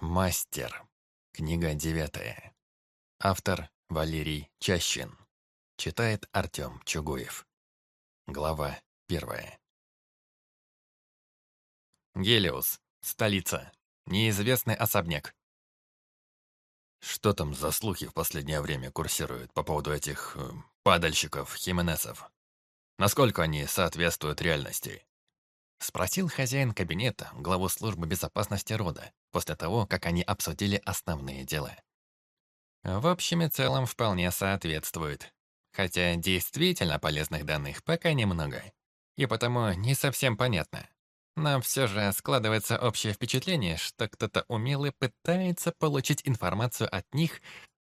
Мастер. Книга девятая. Автор Валерий Чащин. Читает Артем Чугуев. Глава первая. Гелиос. Столица. Неизвестный особняк. Что там за слухи в последнее время курсируют по поводу этих э, падальщиков, хименесов? Насколько они соответствуют реальности? Спросил хозяин кабинета, главу службы безопасности рода, после того, как они обсудили основные дела. В общем и целом вполне соответствует. Хотя действительно полезных данных пока немного. И потому не совсем понятно. Но все же складывается общее впечатление, что кто-то умелый пытается получить информацию от них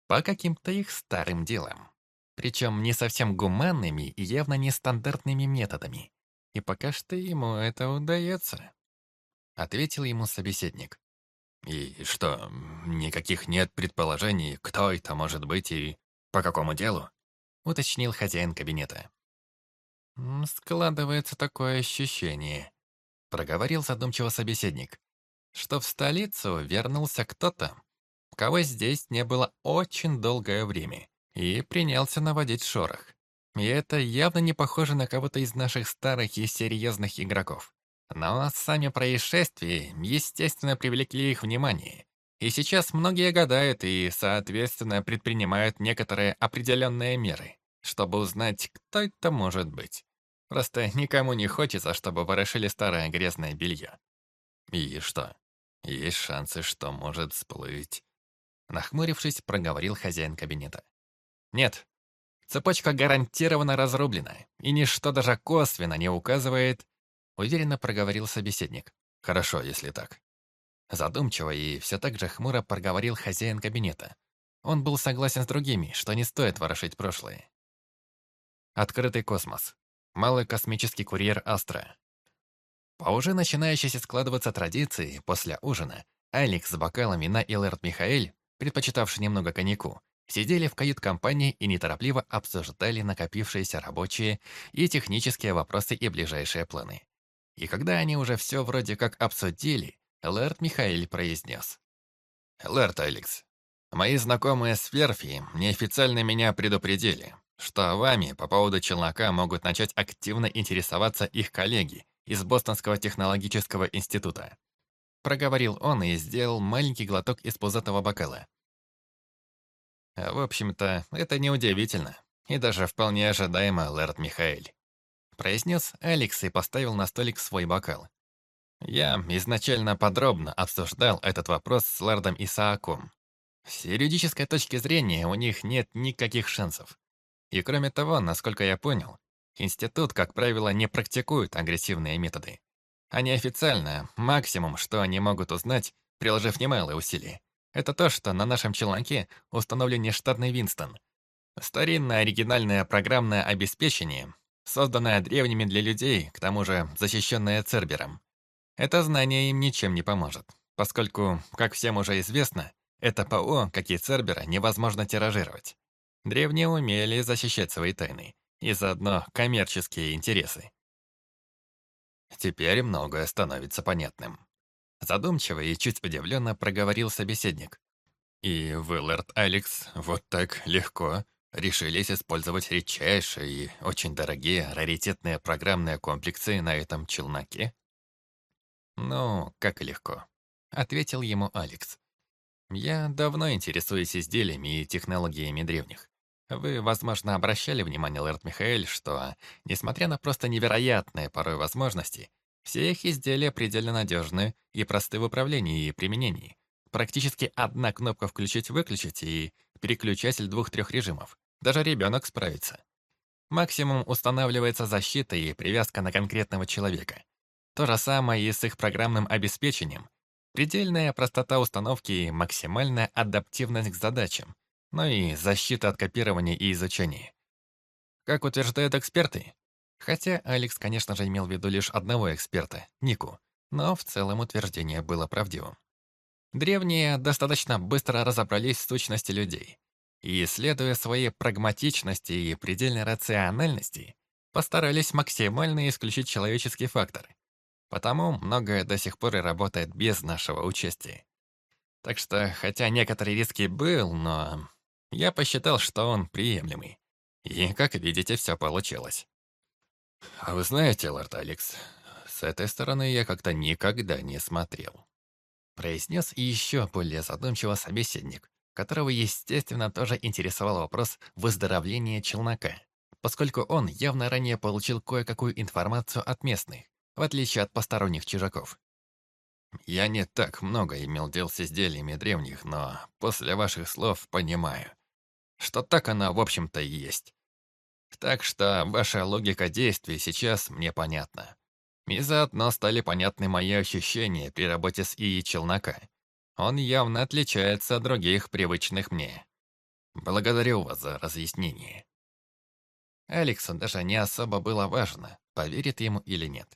по каким-то их старым делам. Причем не совсем гуманными и явно нестандартными методами. И пока что ему это удается. Ответил ему собеседник. «И что, никаких нет предположений, кто это может быть и по какому делу?» Уточнил хозяин кабинета. «Складывается такое ощущение», — проговорил задумчиво собеседник, «что в столицу вернулся кто-то, кого здесь не было очень долгое время, и принялся наводить шорох. И это явно не похоже на кого-то из наших старых и серьезных игроков. Но сами происшествия, естественно, привлекли их внимание. И сейчас многие гадают и, соответственно, предпринимают некоторые определенные меры, чтобы узнать, кто это может быть. Просто никому не хочется, чтобы ворошили старое грязное белье. И что? Есть шансы, что может всплыть. Нахмурившись, проговорил хозяин кабинета. Нет, Цепочка гарантированно разрублена, и ничто даже косвенно не указывает, уверенно проговорил собеседник. Хорошо, если так. Задумчиво и все так же хмуро проговорил хозяин кабинета. Он был согласен с другими, что не стоит ворошить прошлое. Открытый космос. Малый космический курьер Астра. По уже начинающейся складываться традиции, после ужина, Алекс с бокалом вина и Лэрд Михаэль, предпочитавший немного коньяку, сидели в кают-компании и неторопливо обсуждали накопившиеся рабочие и технические вопросы и ближайшие планы. И когда они уже все вроде как обсудили, Лэрд Михаил произнес. «Лэрд Алекс, мои знакомые с верфи неофициально меня предупредили, что вами по поводу челнока могут начать активно интересоваться их коллеги из Бостонского технологического института». Проговорил он и сделал маленький глоток из пузатого бокала. В общем-то, это неудивительно. И даже вполне ожидаемо, Лэрд Михаэль. Произнес Алекс и поставил на столик свой бокал. Я изначально подробно обсуждал этот вопрос с Лэрдом Исааком. С юридической точки зрения у них нет никаких шансов. И кроме того, насколько я понял, институт, как правило, не практикует агрессивные методы. Они официально, максимум, что они могут узнать, приложив немалые усилия, это то, что на нашем челноке установлен нештатный Винстон. Старинное оригинальное программное обеспечение, созданное древними для людей, к тому же защищенное Цербером. Это знание им ничем не поможет, поскольку, как всем уже известно, это ПО, как и Цербера, невозможно тиражировать. Древние умели защищать свои тайны и заодно коммерческие интересы. Теперь многое становится понятным. Задумчиво и чуть удивленно проговорил собеседник. «И вы, лорд Алекс, вот так легко решились использовать редчайшие и очень дорогие раритетные программные комплексы на этом челноке?» «Ну, как легко», — ответил ему Алекс. «Я давно интересуюсь изделиями и технологиями древних. Вы, возможно, обращали внимание, лорд Михаэль, что, несмотря на просто невероятные порой возможности, все их изделия предельно надежны и просты в управлении и применении. Практически одна кнопка «включить-выключить» и переключатель двух-трех режимов. Даже ребенок справится. Максимум устанавливается защита и привязка на конкретного человека. То же самое и с их программным обеспечением. Предельная простота установки и максимальная адаптивность к задачам, но и защита от копирования и изучения. Как утверждают эксперты, Хотя Алекс, конечно же, имел в виду лишь одного эксперта, Нику, но в целом утверждение было правдивым. Древние достаточно быстро разобрались в сущности людей и, следуя своей прагматичности и предельной рациональности, постарались максимально исключить человеческий фактор. Потому многое до сих пор и работает без нашего участия. Так что, хотя некоторый риски был, но я посчитал, что он приемлемый. И, как видите, все получилось. А вы знаете, лорд Алекс, с этой стороны я как-то никогда не смотрел. Произнес еще более задумчиво собеседник, которого, естественно, тоже интересовал вопрос выздоровления челнока, поскольку он явно ранее получил кое-какую информацию от местных, в отличие от посторонних чужаков. Я не так много имел дел с изделиями древних, но после ваших слов понимаю, что так она, в общем-то, и есть. Так что ваша логика действий сейчас мне понятна. И заодно стали понятны мои ощущения при работе с ИИ Челнока. Он явно отличается от других привычных мне. Благодарю вас за разъяснение. Алексу даже не особо было важно, поверит ему или нет.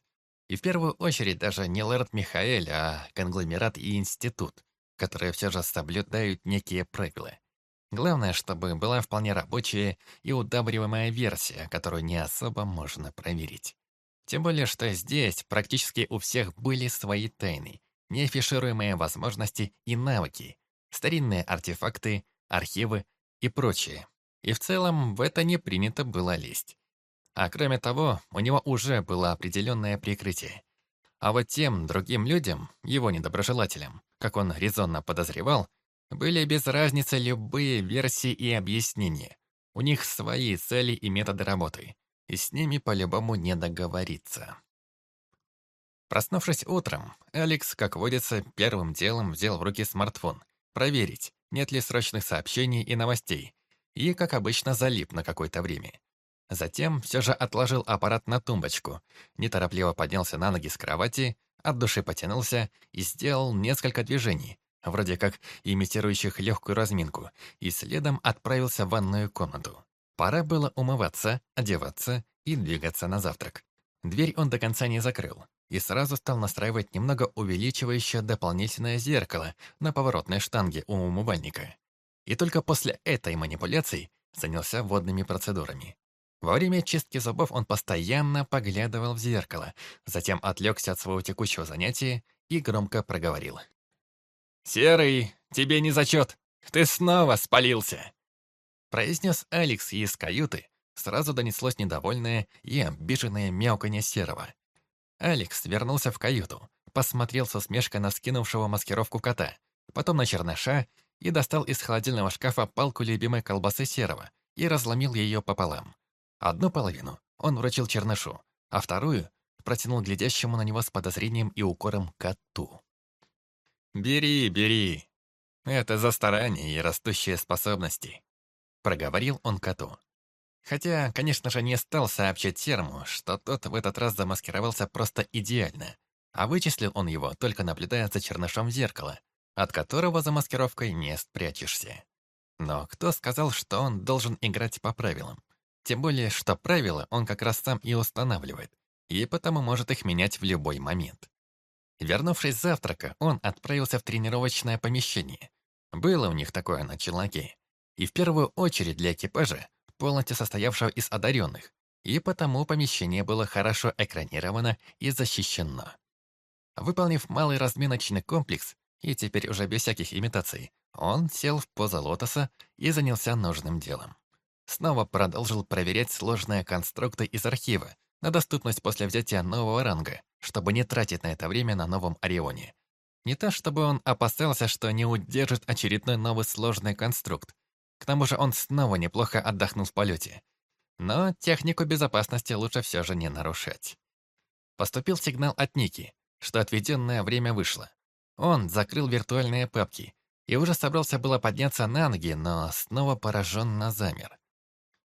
И в первую очередь даже не лорд Михаэль, а конгломерат и институт, которые все же соблюдают некие правила. Главное, чтобы была вполне рабочая и удобриваемая версия, которую не особо можно проверить. Тем более, что здесь практически у всех были свои тайны, неафишируемые возможности и навыки, старинные артефакты, архивы и прочее. И в целом в это не принято было лезть. А кроме того, у него уже было определенное прикрытие. А вот тем другим людям, его недоброжелателям, как он резонно подозревал, были без разницы любые версии и объяснения. У них свои цели и методы работы, и с ними по-любому не договориться. Проснувшись утром, Алекс, как водится, первым делом взял в руки смартфон, проверить, нет ли срочных сообщений и новостей, и, как обычно, залип на какое-то время. Затем все же отложил аппарат на тумбочку, неторопливо поднялся на ноги с кровати, от души потянулся и сделал несколько движений, вроде как имитирующих легкую разминку, и следом отправился в ванную комнату. Пора было умываться, одеваться и двигаться на завтрак. Дверь он до конца не закрыл и сразу стал настраивать немного увеличивающее дополнительное зеркало на поворотной штанге у умывальника. И только после этой манипуляции занялся водными процедурами. Во время чистки зубов он постоянно поглядывал в зеркало, затем отвлекся от своего текущего занятия и громко проговорил. «Серый, тебе не зачет! Ты снова спалился!» Произнес Алекс из каюты, сразу донеслось недовольное и обиженное мяуканье Серого. Алекс вернулся в каюту, посмотрел со смешкой на скинувшего маскировку кота, потом на черныша и достал из холодильного шкафа палку любимой колбасы Серого и разломил ее пополам. Одну половину он вручил чернышу, а вторую протянул глядящему на него с подозрением и укором коту. «Бери, бери. Это за старание и растущие способности», — проговорил он коту. Хотя, конечно же, не стал сообщать Серму, что тот в этот раз замаскировался просто идеально, а вычислил он его, только наблюдая за чернышом зеркала, от которого за маскировкой не спрячешься. Но кто сказал, что он должен играть по правилам? Тем более, что правила он как раз сам и устанавливает, и потому может их менять в любой момент. Вернувшись с завтрака, он отправился в тренировочное помещение. Было у них такое на челноке. И в первую очередь для экипажа, полностью состоявшего из одаренных, и потому помещение было хорошо экранировано и защищено. Выполнив малый разминочный комплекс, и теперь уже без всяких имитаций, он сел в позу лотоса и занялся нужным делом. Снова продолжил проверять сложные конструкты из архива на доступность после взятия нового ранга, чтобы не тратить на это время на новом Орионе. Не то чтобы он опасался, что не удержит очередной новый сложный конструкт. К тому же он снова неплохо отдохнул в полете. Но технику безопасности лучше все же не нарушать. Поступил сигнал от Ники, что отведенное время вышло. Он закрыл виртуальные папки и уже собрался было подняться на ноги, но снова пораженно замер.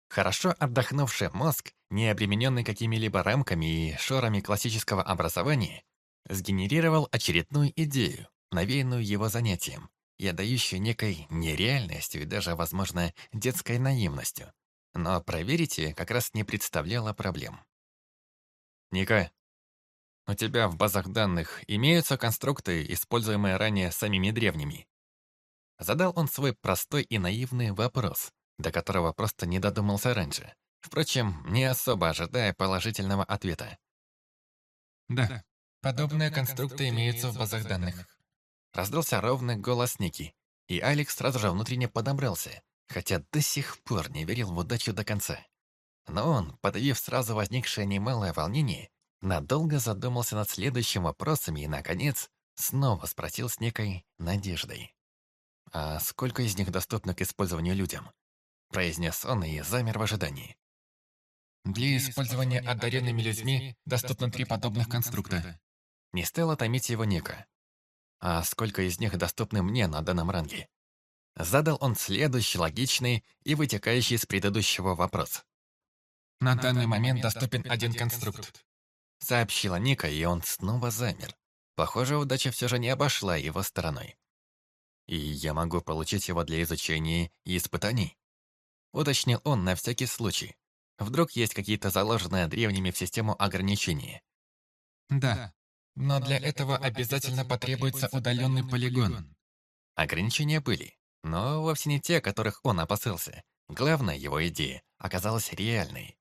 Хорошо отдохнувший мозг, не обремененный какими-либо рамками и шорами классического образования, сгенерировал очередную идею, навеянную его занятием, и отдающую некой нереальностью и даже, возможно, детской наивностью. Но проверить ее как раз не представляло проблем. «Ника, у тебя в базах данных имеются конструкты, используемые ранее самими древними?» Задал он свой простой и наивный вопрос, до которого просто не додумался раньше. Впрочем, не особо ожидая положительного ответа. Да, подобные конструкты имеются в базах данных. раздался ровный голос Ники, и Алекс сразу же внутренне подобрался, хотя до сих пор не верил в удачу до конца. Но он, подавив сразу возникшее немалое волнение, надолго задумался над следующим вопросом и, наконец, снова спросил с некой надеждой. «А сколько из них доступно к использованию людям?» Произнес он и замер в ожидании. Для использования одаренными людьми доступно три подобных конструкта. Не стало томить его Ника. А сколько из них доступны мне на данном ранге? Задал он следующий логичный и вытекающий из предыдущего вопрос. На данный момент доступен один конструкт. Сообщила Ника, и он снова замер. Похоже, удача все же не обошла его стороной. И я могу получить его для изучения и испытаний? Уточнил он на всякий случай. Вдруг есть какие-то заложенные древними в систему ограничения. Да, но для этого обязательно потребуется удаленный полигон. Ограничения были, но вовсе не те, которых он опасался. Главная его идея оказалась реальной.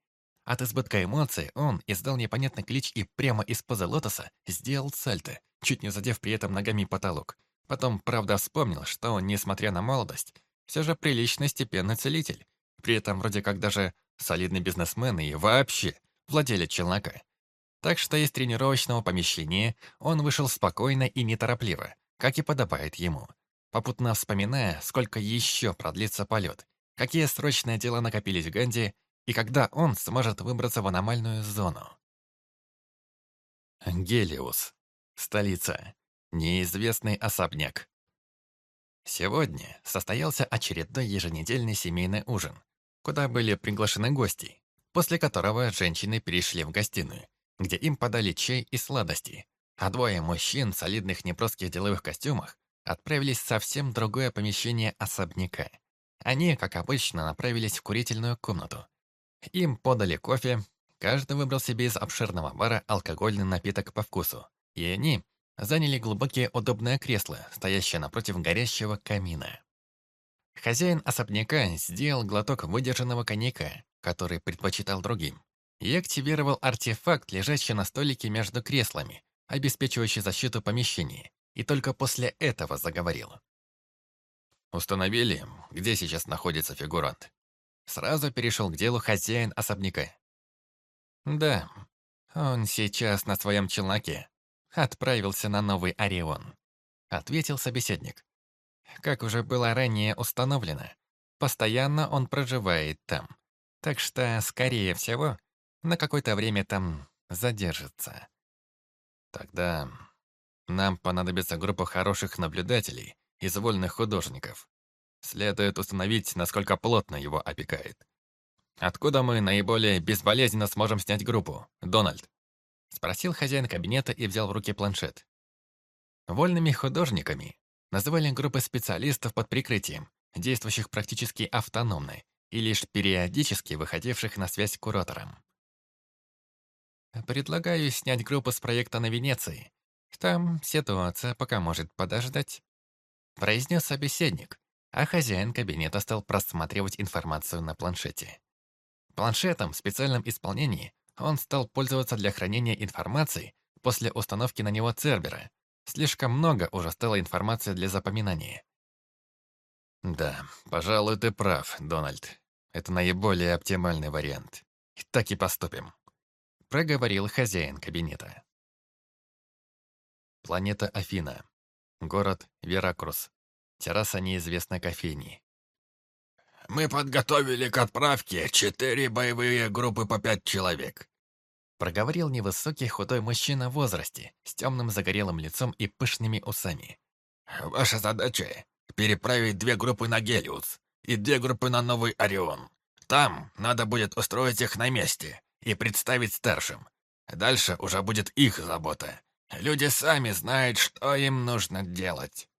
От избытка эмоций он издал непонятный клич и прямо из позы лотоса сделал сальто, чуть не задев при этом ногами потолок. Потом, правда, вспомнил, что он, несмотря на молодость, все же приличный степенный целитель. При этом вроде как даже солидный бизнесмен и вообще владелец челнока. Так что из тренировочного помещения он вышел спокойно и неторопливо, как и подобает ему, попутно вспоминая, сколько еще продлится полет, какие срочные дела накопились в Ганди и когда он сможет выбраться в аномальную зону. Гелиус. Столица. Неизвестный особняк. Сегодня состоялся очередной еженедельный семейный ужин, куда были приглашены гости, после которого женщины перешли в гостиную, где им подали чай и сладости, а двое мужчин в солидных непростых деловых костюмах отправились в совсем другое помещение особняка. Они, как обычно, направились в курительную комнату, им подали кофе, каждый выбрал себе из обширного бара алкогольный напиток по вкусу, и они заняли глубокие удобные кресла, стоящие напротив горящего камина. Хозяин особняка сделал глоток выдержанного коньяка, который предпочитал другим, и активировал артефакт, лежащий на столике между креслами, обеспечивающий защиту помещения, и только после этого заговорил. Установили, где сейчас находится фигурант. Сразу перешел к делу хозяин особняка. Да, он сейчас на своем челноке. Отправился на новый Орион. Ответил собеседник. Как уже было ранее установлено, постоянно он проживает там. Так что, скорее всего, на какое-то время там задержится. Тогда нам понадобится группа хороших наблюдателей из вольных художников. Следует установить, насколько плотно его опекает. Откуда мы наиболее безболезненно сможем снять группу, Дональд? Спросил хозяин кабинета и взял в руки планшет. Вольными художниками называли группы специалистов под прикрытием, действующих практически автономно и лишь периодически выходивших на связь с куратором. Предлагаю снять группу с проекта на Венеции. Там ситуация пока может подождать. Произнес собеседник, а хозяин кабинета стал просматривать информацию на планшете. Планшетом в специальном исполнении он стал пользоваться для хранения информации после установки на него Цербера. Слишком много уже стало информации для запоминания. «Да, пожалуй, ты прав, Дональд. Это наиболее оптимальный вариант. Так и поступим», — проговорил хозяин кабинета. Планета Афина. Город Веракрус. Терраса неизвестной кофейни. «Мы подготовили к отправке четыре боевые группы по пять человек», проговорил невысокий худой мужчина в возрасте, с темным загорелым лицом и пышными усами. «Ваша задача — переправить две группы на Гелиус и две группы на Новый Орион. Там надо будет устроить их на месте и представить старшим. Дальше уже будет их забота. Люди сами знают, что им нужно делать».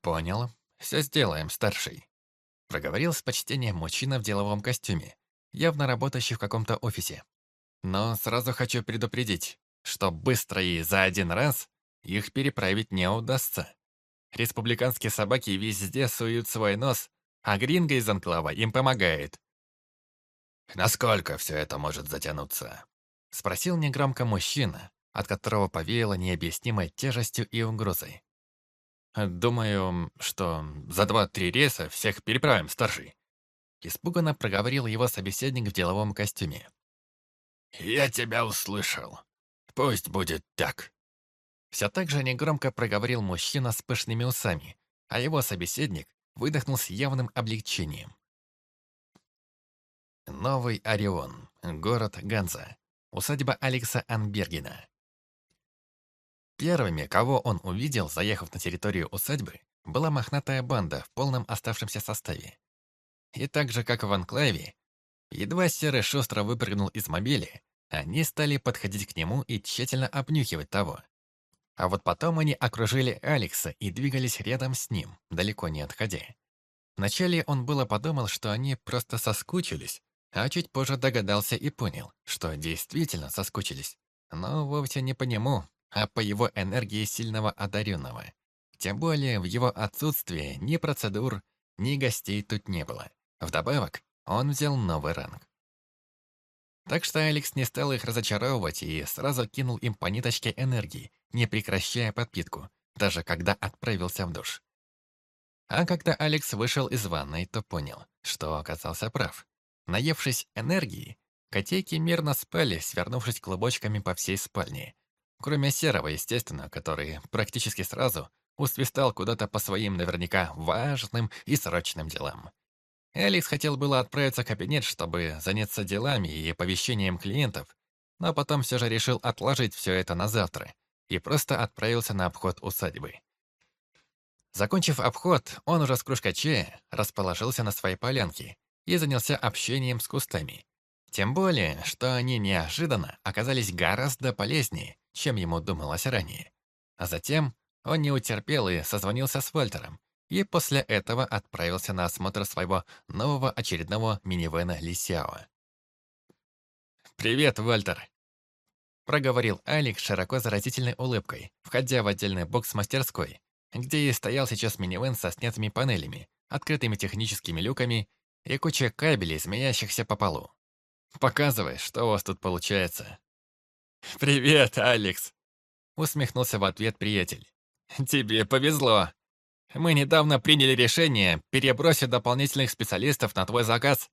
«Понял. Все сделаем, старший», — проговорил с почтением мужчина в деловом костюме, явно работающий в каком-то офисе. «Но сразу хочу предупредить, что быстро и за один раз их переправить не удастся. Республиканские собаки везде суют свой нос, а Гринго из Анклава им помогает». «Насколько все это может затянуться?» — спросил негромко мужчина, от которого повеяло необъяснимой тяжестью и угрозой. Думаю, что за два-три рейса всех переправим, старший. Испуганно проговорил его собеседник в деловом костюме. «Я тебя услышал. Пусть будет так». Все так же негромко проговорил мужчина с пышными усами, а его собеседник выдохнул с явным облегчением. Новый Орион, город Ганза, усадьба Алекса Анбергена. Первыми, кого он увидел, заехав на территорию усадьбы, была мохнатая банда в полном оставшемся составе. И так же, как в Анклаве, едва Серый шустро выпрыгнул из мобили, они стали подходить к нему и тщательно обнюхивать того. А вот потом они окружили Алекса и двигались рядом с ним, далеко не отходя. Вначале он было подумал, что они просто соскучились, а чуть позже догадался и понял, что действительно соскучились. Но вовсе не по нему, а по его энергии сильного одаренного. Тем более в его отсутствие ни процедур, ни гостей тут не было. Вдобавок, он взял новый ранг. Так что Алекс не стал их разочаровывать и сразу кинул им по ниточке энергии, не прекращая подпитку, даже когда отправился в душ. А когда Алекс вышел из ванной, то понял, что оказался прав. Наевшись энергии, котейки мирно спали, свернувшись клубочками по всей спальне, Кроме Серого, естественно, который практически сразу усвистал куда-то по своим наверняка важным и срочным делам. Элис хотел было отправиться в кабинет, чтобы заняться делами и оповещением клиентов, но потом все же решил отложить все это на завтра и просто отправился на обход усадьбы. Закончив обход, он уже с кружкой чая расположился на своей полянке и занялся общением с кустами. Тем более, что они неожиданно оказались гораздо полезнее, чем ему думалось ранее. А затем он не утерпел и созвонился с Вольтером, и после этого отправился на осмотр своего нового очередного минивэна Лисяо. «Привет, Вольтер!» проговорил Алик широко заразительной улыбкой, входя в отдельный бокс мастерской, где и стоял сейчас минивэн со снятыми панелями, открытыми техническими люками и куча кабелей, змеящихся по полу. «Показывай, что у вас тут получается». «Привет, Алекс!» Усмехнулся в ответ приятель. «Тебе повезло. Мы недавно приняли решение перебросить дополнительных специалистов на твой заказ,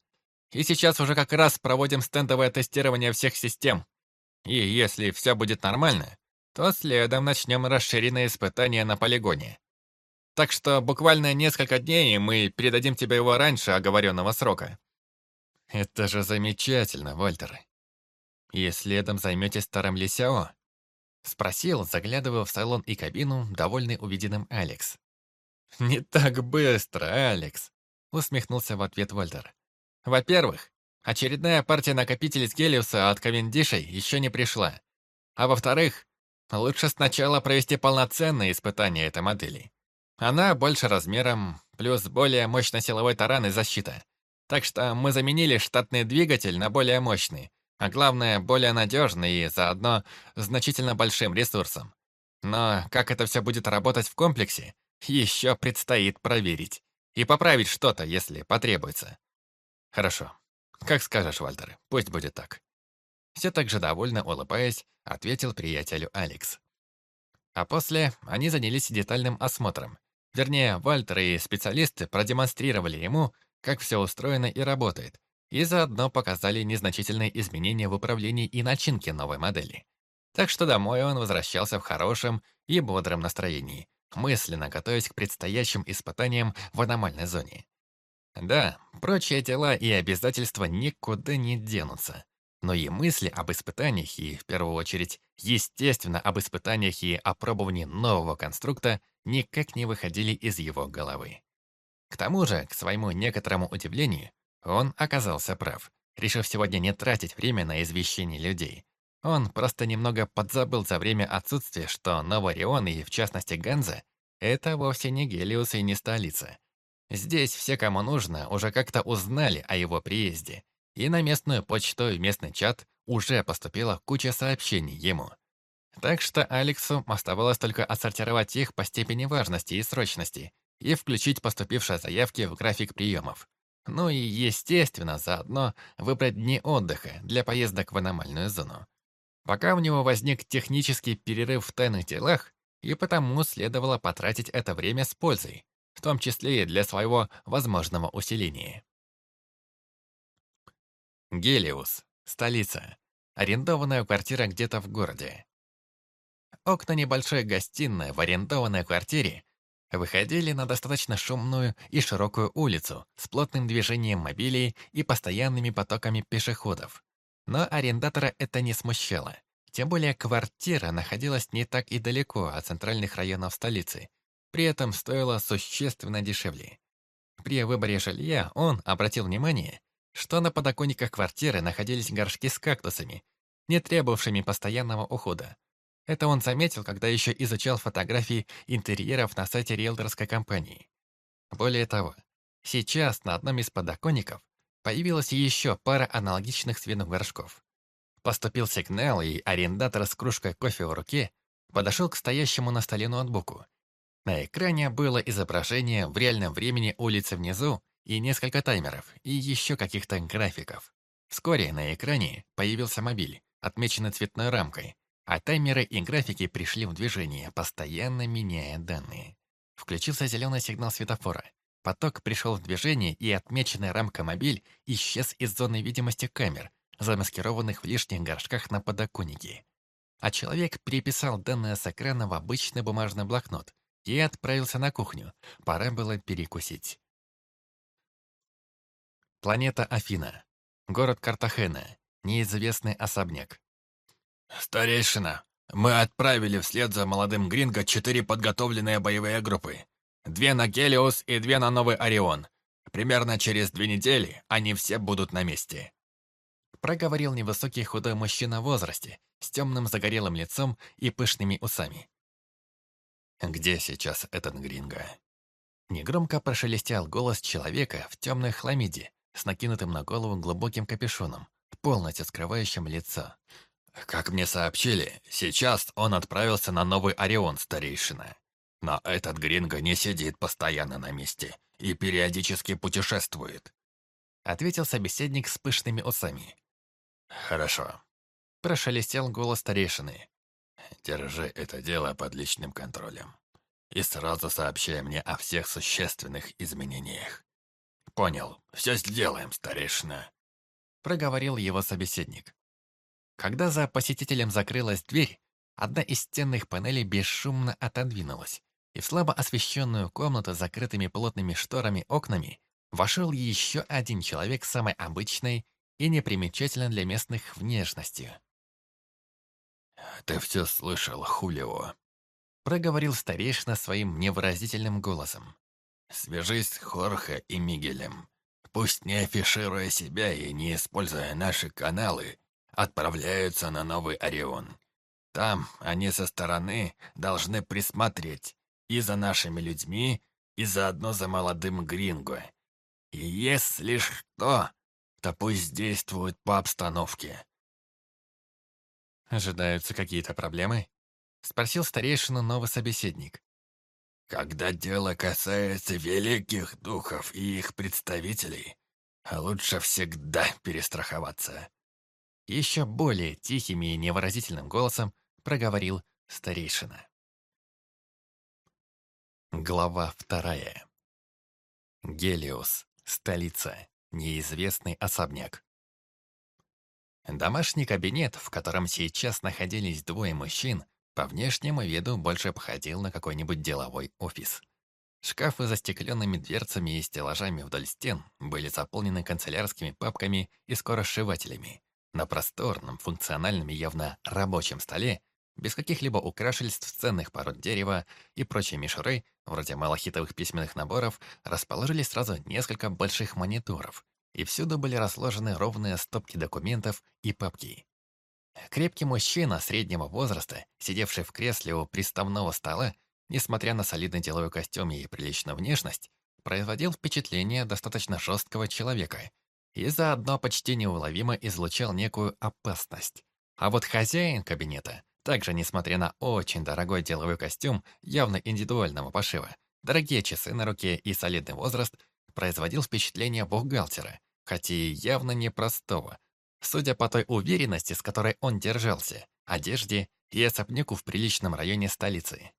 и сейчас уже как раз проводим стендовое тестирование всех систем. И если все будет нормально, то следом начнем расширенные испытания на полигоне. Так что буквально несколько дней мы передадим тебе его раньше оговоренного срока». «Это же замечательно, Вольтер. «И следом займетесь старым Лисяо?» Спросил, заглядывая в салон и кабину, довольный увиденным Алекс. «Не так быстро, Алекс», — усмехнулся в ответ Вольтер. «Во-первых, очередная партия накопителей с Гелиуса от Кавендишей еще не пришла. А во-вторых, лучше сначала провести полноценные испытания этой модели. Она больше размером, плюс более мощный силовой таран и защита. Так что мы заменили штатный двигатель на более мощный, а главное, более надежный и заодно значительно большим ресурсом. Но как это все будет работать в комплексе, еще предстоит проверить. И поправить что-то, если потребуется. Хорошо. Как скажешь, Вальтер, пусть будет так. Все так же довольно улыбаясь, ответил приятелю Алекс. А после они занялись детальным осмотром. Вернее, Вальтер и специалисты продемонстрировали ему, как все устроено и работает, и заодно показали незначительные изменения в управлении и начинке новой модели. Так что домой он возвращался в хорошем и бодром настроении, мысленно готовясь к предстоящим испытаниям в аномальной зоне. Да, прочие дела и обязательства никуда не денутся. Но и мысли об испытаниях и, в первую очередь, естественно, об испытаниях и опробовании нового конструкта никак не выходили из его головы. К тому же, к своему некоторому удивлению, он оказался прав, решив сегодня не тратить время на извещение людей. Он просто немного подзабыл за время отсутствия, что Новорион и, в частности, Ганза — это вовсе не Гелиус и не столица. Здесь все, кому нужно, уже как-то узнали о его приезде, и на местную почту и местный чат уже поступила куча сообщений ему. Так что Алексу оставалось только отсортировать их по степени важности и срочности и включить поступившие заявки в график приемов. Ну и, естественно, заодно выбрать дни отдыха для поездок в аномальную зону. Пока у него возник технический перерыв в тайных делах, и потому следовало потратить это время с пользой, в том числе и для своего возможного усиления. Гелиус, столица. Арендованная квартира где-то в городе. Окна небольшой гостиной в арендованной квартире выходили на достаточно шумную и широкую улицу с плотным движением мобилей и постоянными потоками пешеходов. Но арендатора это не смущало. Тем более квартира находилась не так и далеко от центральных районов столицы. При этом стоила существенно дешевле. При выборе жилья он обратил внимание, что на подоконниках квартиры находились горшки с кактусами, не требовавшими постоянного ухода. Это он заметил, когда еще изучал фотографии интерьеров на сайте риэлторской компании. Более того, сейчас на одном из подоконников появилась еще пара аналогичных свиных горшков. Поступил сигнал, и арендатор с кружкой кофе в руке подошел к стоящему на столе ноутбуку. На экране было изображение в реальном времени улицы внизу и несколько таймеров, и еще каких-то графиков. Вскоре на экране появился мобиль, отмеченный цветной рамкой, а таймеры и графики пришли в движение, постоянно меняя данные. Включился зеленый сигнал светофора. Поток пришел в движение, и отмеченная рамка мобиль исчез из зоны видимости камер, замаскированных в лишних горшках на подоконнике. А человек переписал данные с экрана в обычный бумажный блокнот и отправился на кухню. Пора было перекусить. Планета Афина. Город Картахена. Неизвестный особняк. «Старейшина, мы отправили вслед за молодым Гринго четыре подготовленные боевые группы. Две на Гелиос и две на Новый Орион. Примерно через две недели они все будут на месте». Проговорил невысокий худой мужчина в возрасте, с темным загорелым лицом и пышными усами. «Где сейчас этот Гринго?» Негромко прошелестел голос человека в темной хламиде, с накинутым на голову глубоким капюшоном, полностью скрывающим лицо. «Как мне сообщили, сейчас он отправился на Новый Орион, старейшина. Но этот Гринго не сидит постоянно на месте и периодически путешествует», ответил собеседник с пышными усами. «Хорошо», — прошелестел голос старейшины. «Держи это дело под личным контролем и сразу сообщай мне о всех существенных изменениях. «Понял. Все сделаем, старейшина», — проговорил его собеседник. Когда за посетителем закрылась дверь, одна из стенных панелей бесшумно отодвинулась, и в слабо освещенную комнату с закрытыми плотными шторами окнами вошел еще один человек самой обычной и непримечательной для местных внешностью. «Ты все слышал, Хулио», — проговорил старейшина своим невыразительным голосом. Свяжись с Хорхе и Мигелем. Пусть, не афишируя себя и не используя наши каналы, отправляются на Новый Орион. Там они со стороны должны присмотреть и за нашими людьми, и заодно за молодым Гринго. И если что, то пусть действуют по обстановке. «Ожидаются какие-то проблемы?» — спросил старейшину новый собеседник. Когда дело касается великих духов и их представителей, лучше всегда перестраховаться. Еще более тихим и невыразительным голосом проговорил старейшина. Глава вторая. Гелиос, столица, неизвестный особняк. Домашний кабинет, в котором сейчас находились двое мужчин, по внешнему виду больше походил на какой-нибудь деловой офис. Шкафы с застекленными дверцами и стеллажами вдоль стен были заполнены канцелярскими папками и скоросшивателями. На просторном, функциональном и явно рабочем столе, без каких-либо украшательств ценных пород дерева и прочей мишуры, вроде малахитовых письменных наборов, расположились сразу несколько больших мониторов, и всюду были разложены ровные стопки документов и папки. Крепкий мужчина среднего возраста, сидевший в кресле у приставного стола, несмотря на солидный деловой костюм и приличную внешность, производил впечатление достаточно жесткого человека и заодно почти неуловимо излучал некую опасность. А вот хозяин кабинета, также несмотря на очень дорогой деловой костюм явно индивидуального пошива, дорогие часы на руке и солидный возраст, производил впечатление бухгалтера, хотя и явно непростого, Судя по той уверенности, с которой он держался, одежде и особняку в приличном районе столицы.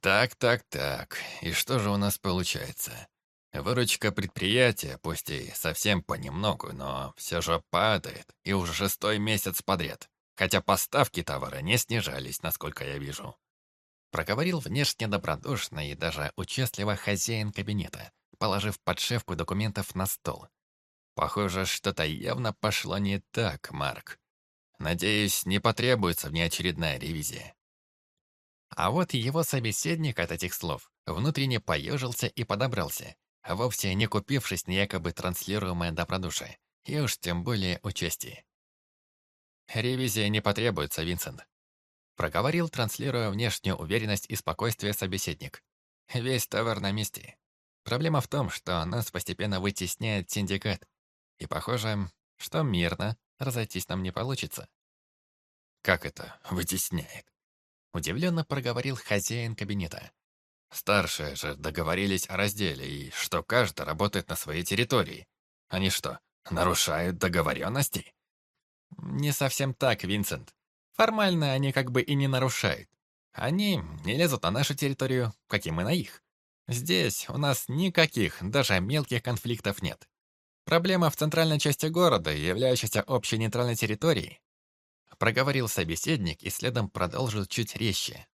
Так, так, так. И что же у нас получается? Выручка предприятия, пусть и совсем понемногу, но все же падает, и уже шестой месяц подряд. Хотя поставки товара не снижались, насколько я вижу. Проговорил внешне добродушно и даже участливо хозяин кабинета, положив подшивку документов на стол. Похоже, что-то явно пошло не так, Марк. Надеюсь, не потребуется внеочередная ревизия. А вот его собеседник от этих слов внутренне поежился и подобрался, вовсе не купившись на якобы транслируемое добродушие, и уж тем более участие. «Ревизия не потребуется, Винсент», — проговорил, транслируя внешнюю уверенность и спокойствие собеседник. «Весь товар на месте. Проблема в том, что нас постепенно вытесняет синдикат, и похоже, что мирно разойтись нам не получится». «Как это вытесняет?» Удивленно проговорил хозяин кабинета. «Старшие же договорились о разделе, и что каждый работает на своей территории. Они что, нарушают договоренности?» «Не совсем так, Винсент. Формально они как бы и не нарушают. Они не лезут на нашу территорию, как и мы на их. Здесь у нас никаких, даже мелких конфликтов нет. Проблема в центральной части города, являющейся общей нейтральной территорией. Проговорил собеседник и следом продолжил чуть резче.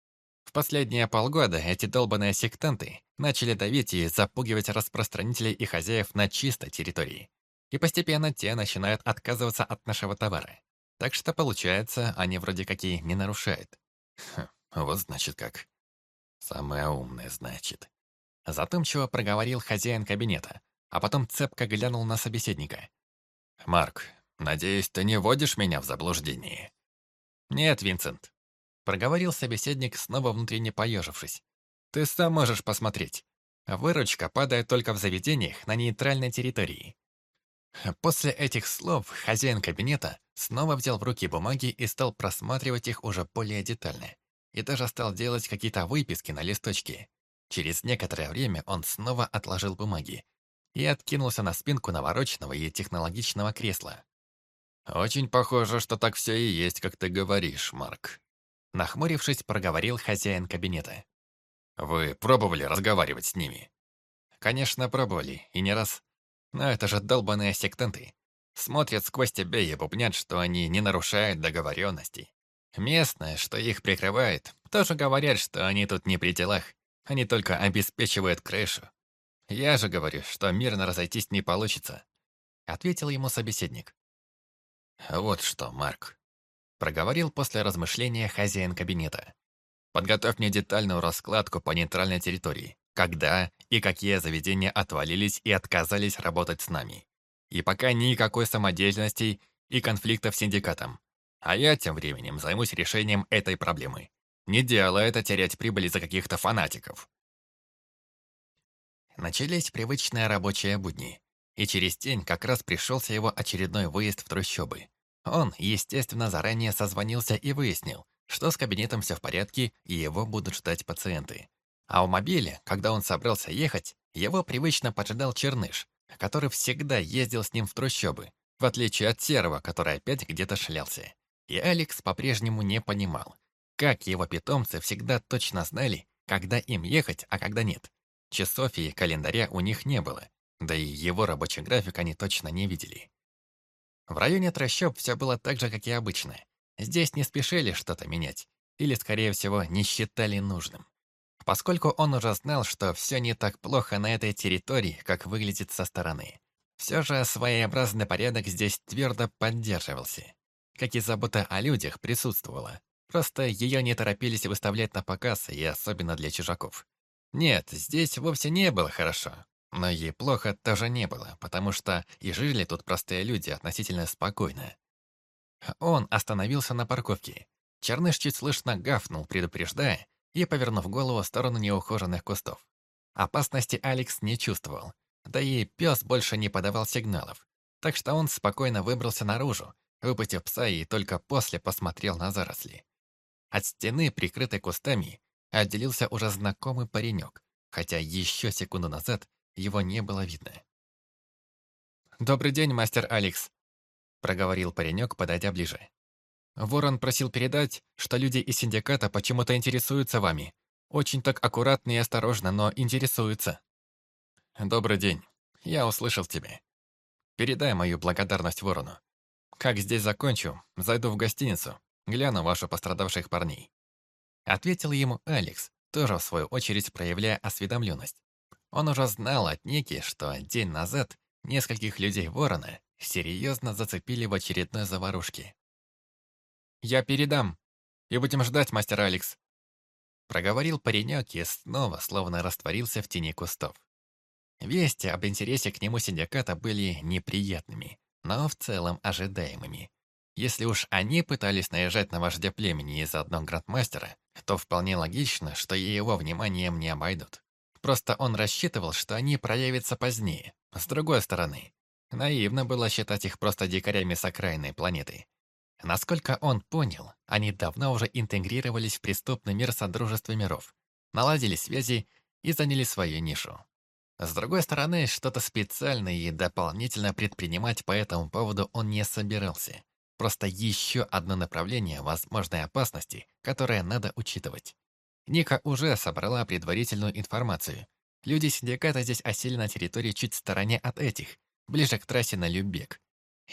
В последние полгода эти долбанные сектанты начали давить и запугивать распространителей и хозяев на чистой территории. И постепенно те начинают отказываться от нашего товара. Так что, получается, они вроде как и не нарушают. Хм, вот значит как. Самое умное, значит. Затумчиво проговорил хозяин кабинета, а потом цепко глянул на собеседника. «Марк, надеюсь, ты не вводишь меня в заблуждение?» «Нет, Винсент», — проговорил собеседник, снова внутренне поежившись. «Ты сам можешь посмотреть. Выручка падает только в заведениях на нейтральной территории. После этих слов хозяин кабинета снова взял в руки бумаги и стал просматривать их уже более детально. И даже стал делать какие-то выписки на листочке. Через некоторое время он снова отложил бумаги и откинулся на спинку навороченного и технологичного кресла. «Очень похоже, что так все и есть, как ты говоришь, Марк», нахмурившись, проговорил хозяин кабинета. «Вы пробовали разговаривать с ними?» «Конечно, пробовали, и не раз. Но это же долбаные сектанты. Смотрят сквозь тебя и бубнят, что они не нарушают договоренностей. Местные, что их прикрывает, тоже говорят, что они тут не при делах. Они только обеспечивают крышу. Я же говорю, что мирно разойтись не получится. Ответил ему собеседник. Вот что, Марк. Проговорил после размышления хозяин кабинета. Подготовь мне детальную раскладку по нейтральной территории когда и какие заведения отвалились и отказались работать с нами. И пока никакой самодеятельности и конфликтов с синдикатом. А я тем временем займусь решением этой проблемы. Не дело это терять прибыль из-за каких-то фанатиков. Начались привычные рабочие будни. И через день как раз пришелся его очередной выезд в трущобы. Он, естественно, заранее созвонился и выяснил, что с кабинетом все в порядке и его будут ждать пациенты. А у мобиле, когда он собрался ехать, его привычно поджидал Черныш, который всегда ездил с ним в трущобы, в отличие от Серого, который опять где-то шлялся. И Алекс по-прежнему не понимал, как его питомцы всегда точно знали, когда им ехать, а когда нет. Часов и календаря у них не было, да и его рабочий график они точно не видели. В районе трущоб все было так же, как и обычно. Здесь не спешили что-то менять, или, скорее всего, не считали нужным поскольку он уже знал, что все не так плохо на этой территории, как выглядит со стороны. Все же своеобразный порядок здесь твердо поддерживался. Как и забота о людях присутствовала. Просто ее не торопились выставлять на показ, и особенно для чужаков. Нет, здесь вовсе не было хорошо. Но и плохо тоже не было, потому что и жили тут простые люди относительно спокойно. Он остановился на парковке. Черныш чуть слышно гафнул, предупреждая, и повернув голову в сторону неухоженных кустов. Опасности Алекс не чувствовал, да и пес больше не подавал сигналов, так что он спокойно выбрался наружу, выпустив пса и только после посмотрел на заросли. От стены, прикрытой кустами, отделился уже знакомый паренек, хотя еще секунду назад его не было видно. «Добрый день, мастер Алекс», — проговорил паренек, подойдя ближе. Ворон просил передать, что люди из синдиката почему-то интересуются вами. Очень так аккуратно и осторожно, но интересуется. Добрый день. Я услышал тебя. Передай мою благодарность ворону. Как здесь закончу, зайду в гостиницу, гляну ваших пострадавших парней. Ответил ему Алекс, тоже в свою очередь проявляя осведомленность. Он уже знал от Ники, что день назад нескольких людей ворона серьезно зацепили в очередной заварушке. «Я передам, и будем ждать, мастер Алекс», проговорил паренек и снова словно растворился в тени кустов. Вести об интересе к нему синдиката были неприятными, но в целом ожидаемыми. Если уж они пытались наезжать на вождя племени из одного грандмастера, то вполне логично, что и его вниманием не обойдут. Просто он рассчитывал, что они проявятся позднее. С другой стороны, наивно было считать их просто дикарями с окраинной планеты. Насколько он понял, они давно уже интегрировались в преступный мир Содружества миров, наладили связи и заняли свою нишу. С другой стороны, что-то специальное и дополнительно предпринимать по этому поводу он не собирался. Просто еще одно направление возможной опасности, которое надо учитывать. Ника уже собрала предварительную информацию. Люди синдиката здесь осели на территории чуть в стороне от этих, ближе к трассе на Любек.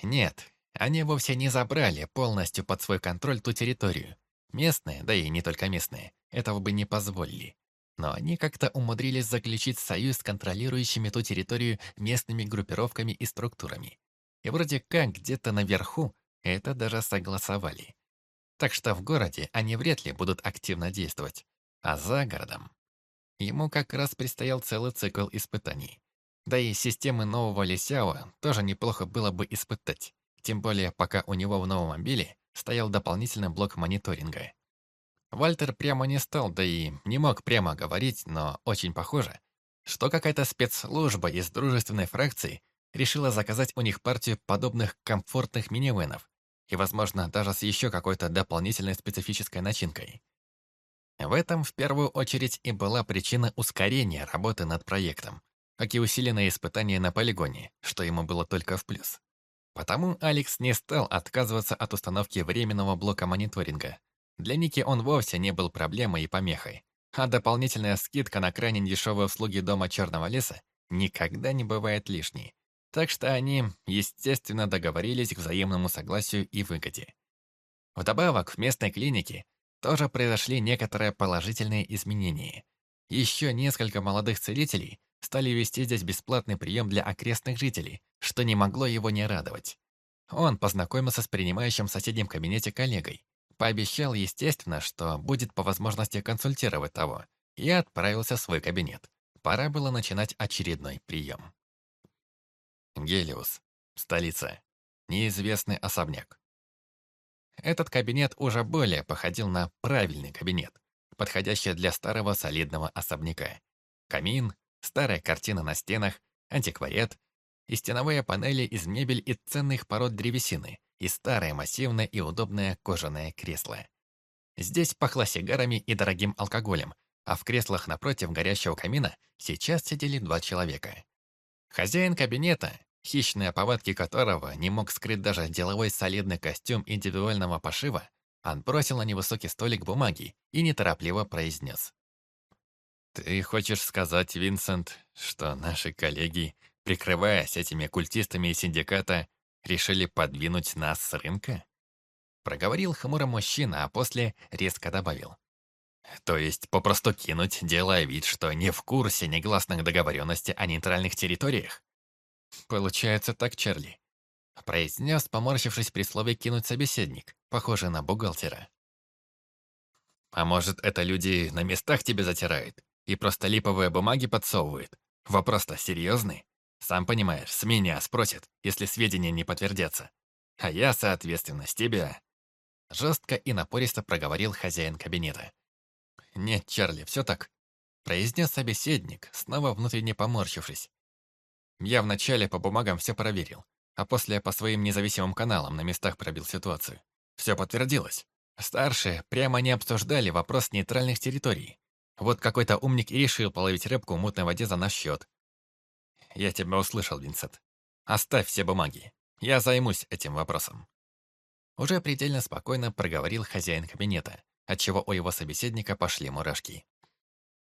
Нет, они вовсе не забрали полностью под свой контроль ту территорию. Местные, да и не только местные, этого бы не позволили но они как-то умудрились заключить союз с контролирующими ту территорию местными группировками и структурами. И вроде как где-то наверху это даже согласовали. Так что в городе они вряд ли будут активно действовать. А за городом ему как раз предстоял целый цикл испытаний. Да и системы нового Лисяо тоже неплохо было бы испытать. Тем более, пока у него в новом мобиле стоял дополнительный блок мониторинга. Вальтер прямо не стал, да и не мог прямо говорить, но очень похоже, что какая-то спецслужба из дружественной фракции решила заказать у них партию подобных комфортных минивенов и, возможно, даже с еще какой-то дополнительной специфической начинкой. В этом в первую очередь и была причина ускорения работы над проектом, как и усиленное испытание на полигоне, что ему было только в плюс. Потому Алекс не стал отказываться от установки временного блока мониторинга, для Ники он вовсе не был проблемой и помехой, а дополнительная скидка на крайне дешевые услуги дома Черного леса никогда не бывает лишней. Так что они, естественно, договорились к взаимному согласию и выгоде. Вдобавок, в местной клинике тоже произошли некоторые положительные изменения. Еще несколько молодых целителей стали вести здесь бесплатный прием для окрестных жителей, что не могло его не радовать. Он познакомился с принимающим в соседнем кабинете коллегой, Пообещал, естественно, что будет по возможности консультировать того, и отправился в свой кабинет. Пора было начинать очередной прием. Гелиус. Столица. Неизвестный особняк. Этот кабинет уже более походил на правильный кабинет, подходящий для старого солидного особняка. Камин, старая картина на стенах, антиквариат и стеновые панели из мебель и ценных пород древесины, и старое массивное и удобное кожаное кресло. Здесь пахло сигарами и дорогим алкоголем, а в креслах напротив горящего камина сейчас сидели два человека. Хозяин кабинета, хищные повадки которого не мог скрыть даже деловой солидный костюм индивидуального пошива, отбросил на невысокий столик бумаги и неторопливо произнес. «Ты хочешь сказать, Винсент, что наши коллеги, прикрываясь этими культистами из синдиката, Решили подвинуть нас с рынка? Проговорил хмуро мужчина, а после резко добавил. То есть попросту кинуть, делая вид, что не в курсе негласных договоренностей о нейтральных территориях? Получается так, Чарли. Произнес, поморщившись при слове «кинуть собеседник», похожий на бухгалтера. А может, это люди на местах тебе затирают и просто липовые бумаги подсовывают? Вопрос-то серьезный. Сам понимаешь, с меня спросят, если сведения не подтвердятся. А я, соответственно, с тебя. Жестко и напористо проговорил хозяин кабинета. «Нет, Чарли, все так», — произнес собеседник, снова внутренне поморщившись. «Я вначале по бумагам все проверил, а после по своим независимым каналам на местах пробил ситуацию. Все подтвердилось. Старшие прямо не обсуждали вопрос нейтральных территорий. Вот какой-то умник и решил половить рыбку в мутной воде за наш счет, я тебя услышал, Винсент. Оставь все бумаги. Я займусь этим вопросом». Уже предельно спокойно проговорил хозяин кабинета, отчего у его собеседника пошли мурашки.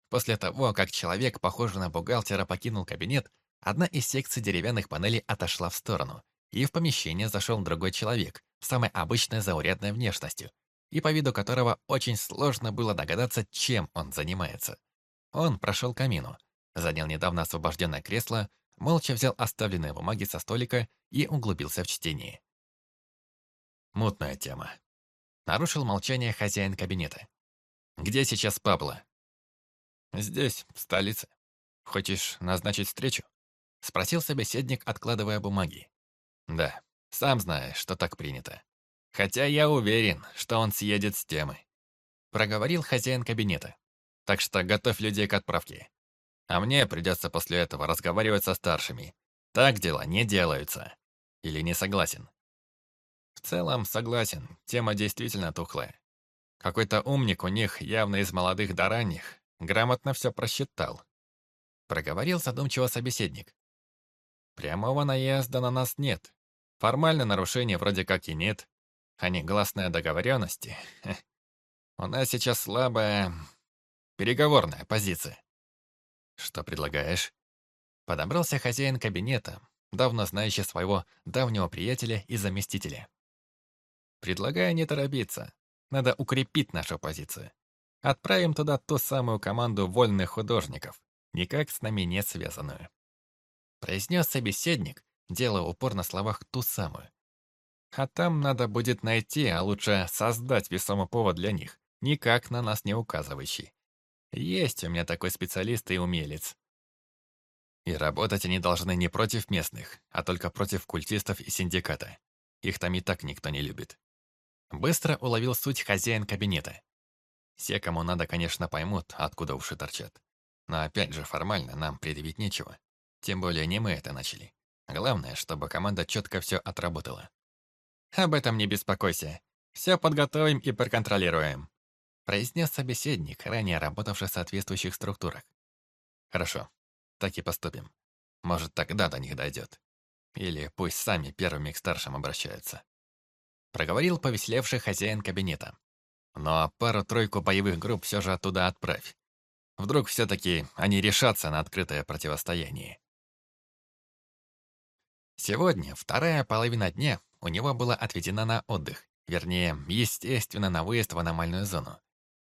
После того, как человек, похожий на бухгалтера, покинул кабинет, одна из секций деревянных панелей отошла в сторону, и в помещение зашел другой человек, самой обычной заурядной внешностью, и по виду которого очень сложно было догадаться, чем он занимается. Он прошел камину, занял недавно освобожденное кресло, молча взял оставленные бумаги со столика и углубился в чтение. Мутная тема. Нарушил молчание хозяин кабинета. «Где сейчас Пабло?» «Здесь, в столице. Хочешь назначить встречу?» Спросил собеседник, откладывая бумаги. «Да, сам знаешь, что так принято. Хотя я уверен, что он съедет с темы», проговорил хозяин кабинета. «Так что готовь людей к отправке. А мне придется после этого разговаривать со старшими. Так дела не делаются. Или не согласен?» «В целом, согласен, тема действительно тухлая. Какой-то умник у них, явно из молодых до ранних, грамотно все просчитал. Проговорил задумчиво собеседник. Прямого наезда на нас нет. Формально нарушения вроде как и нет, а негласная договоренности. У нас сейчас слабая переговорная позиция. Что предлагаешь? Подобрался хозяин кабинета, давно знающий своего давнего приятеля и заместителя. Предлагаю не торопиться. Надо укрепить нашу позицию. Отправим туда ту самую команду вольных художников, никак с нами не связанную. Произнес собеседник, делая упор на словах ту самую. А там надо будет найти, а лучше создать весомый повод для них, никак на нас не указывающий. Есть у меня такой специалист и умелец. И работать они должны не против местных, а только против культистов и синдиката. Их там и так никто не любит. Быстро уловил суть хозяин кабинета. Все, кому надо, конечно, поймут, откуда уши торчат. Но опять же, формально нам предъявить нечего. Тем более не мы это начали. Главное, чтобы команда четко все отработала. Об этом не беспокойся. Все подготовим и проконтролируем. Произнес собеседник, ранее работавший в соответствующих структурах. Хорошо, так и поступим. Может, тогда до них дойдет. Или пусть сами первыми к старшим обращаются проговорил повеселевший хозяин кабинета. Но пару-тройку боевых групп все же оттуда отправь. Вдруг все-таки они решатся на открытое противостояние. Сегодня, вторая половина дня, у него была отведена на отдых, вернее, естественно, на выезд в аномальную зону.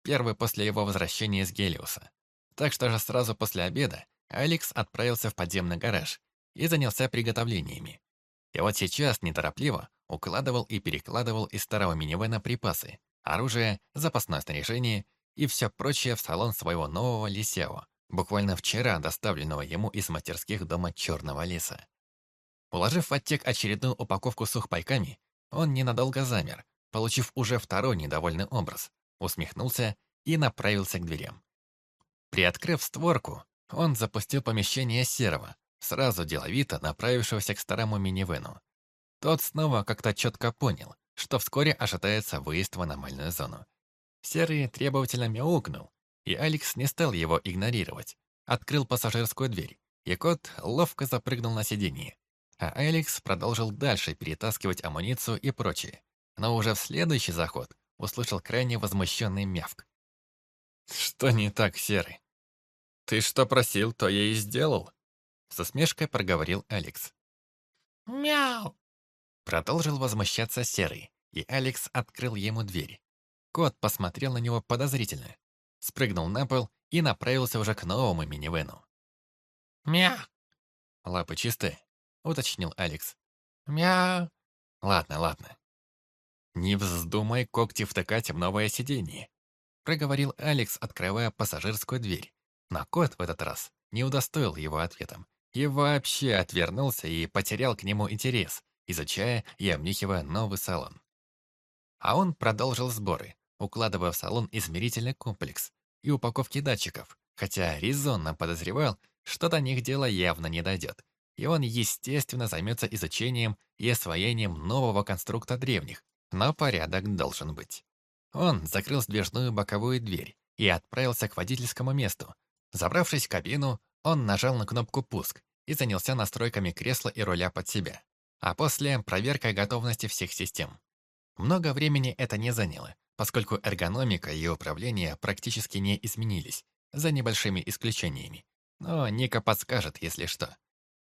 Первый после его возвращения из Гелиуса. Так что же сразу после обеда Алекс отправился в подземный гараж и занялся приготовлениями. И вот сейчас, неторопливо, укладывал и перекладывал из старого минивэна припасы, оружие, запасное снаряжение и все прочее в салон своего нового Лисео, буквально вчера доставленного ему из мастерских дома Черного леса. Уложив в отсек очередную упаковку сухпайками, он ненадолго замер, получив уже второй недовольный образ, усмехнулся и направился к дверям. Приоткрыв створку, он запустил помещение серого, сразу деловито направившегося к старому минивену. Тот снова как-то четко понял, что вскоре ожидается выезд в аномальную зону. Серый требовательно мяукнул, и Алекс не стал его игнорировать. Открыл пассажирскую дверь, и кот ловко запрыгнул на сиденье. А Алекс продолжил дальше перетаскивать амуницию и прочее. Но уже в следующий заход услышал крайне возмущенный мявк. «Что не так, Серый? Ты что просил, то я и сделал. Со смешкой проговорил Алекс. «Мяу!» Продолжил возмущаться Серый, и Алекс открыл ему дверь. Кот посмотрел на него подозрительно, спрыгнул на пол и направился уже к новому минивену. «Мяу!» «Лапы чистые?» — уточнил Алекс. «Мяу!» «Ладно, ладно. Не вздумай когти втыкать в новое сиденье», — проговорил Алекс, открывая пассажирскую дверь. Но кот в этот раз не удостоил его ответом и вообще отвернулся и потерял к нему интерес, изучая и обнюхивая новый салон. А он продолжил сборы, укладывая в салон измерительный комплекс и упаковки датчиков, хотя резонно подозревал, что до них дело явно не дойдет, и он, естественно, займется изучением и освоением нового конструкта древних, но порядок должен быть. Он закрыл сдвижную боковую дверь и отправился к водительскому месту. Забравшись в кабину, он нажал на кнопку «Пуск» и занялся настройками кресла и руля под себя, а после – проверкой готовности всех систем. Много времени это не заняло, поскольку эргономика и управление практически не изменились, за небольшими исключениями. Но Ника подскажет, если что.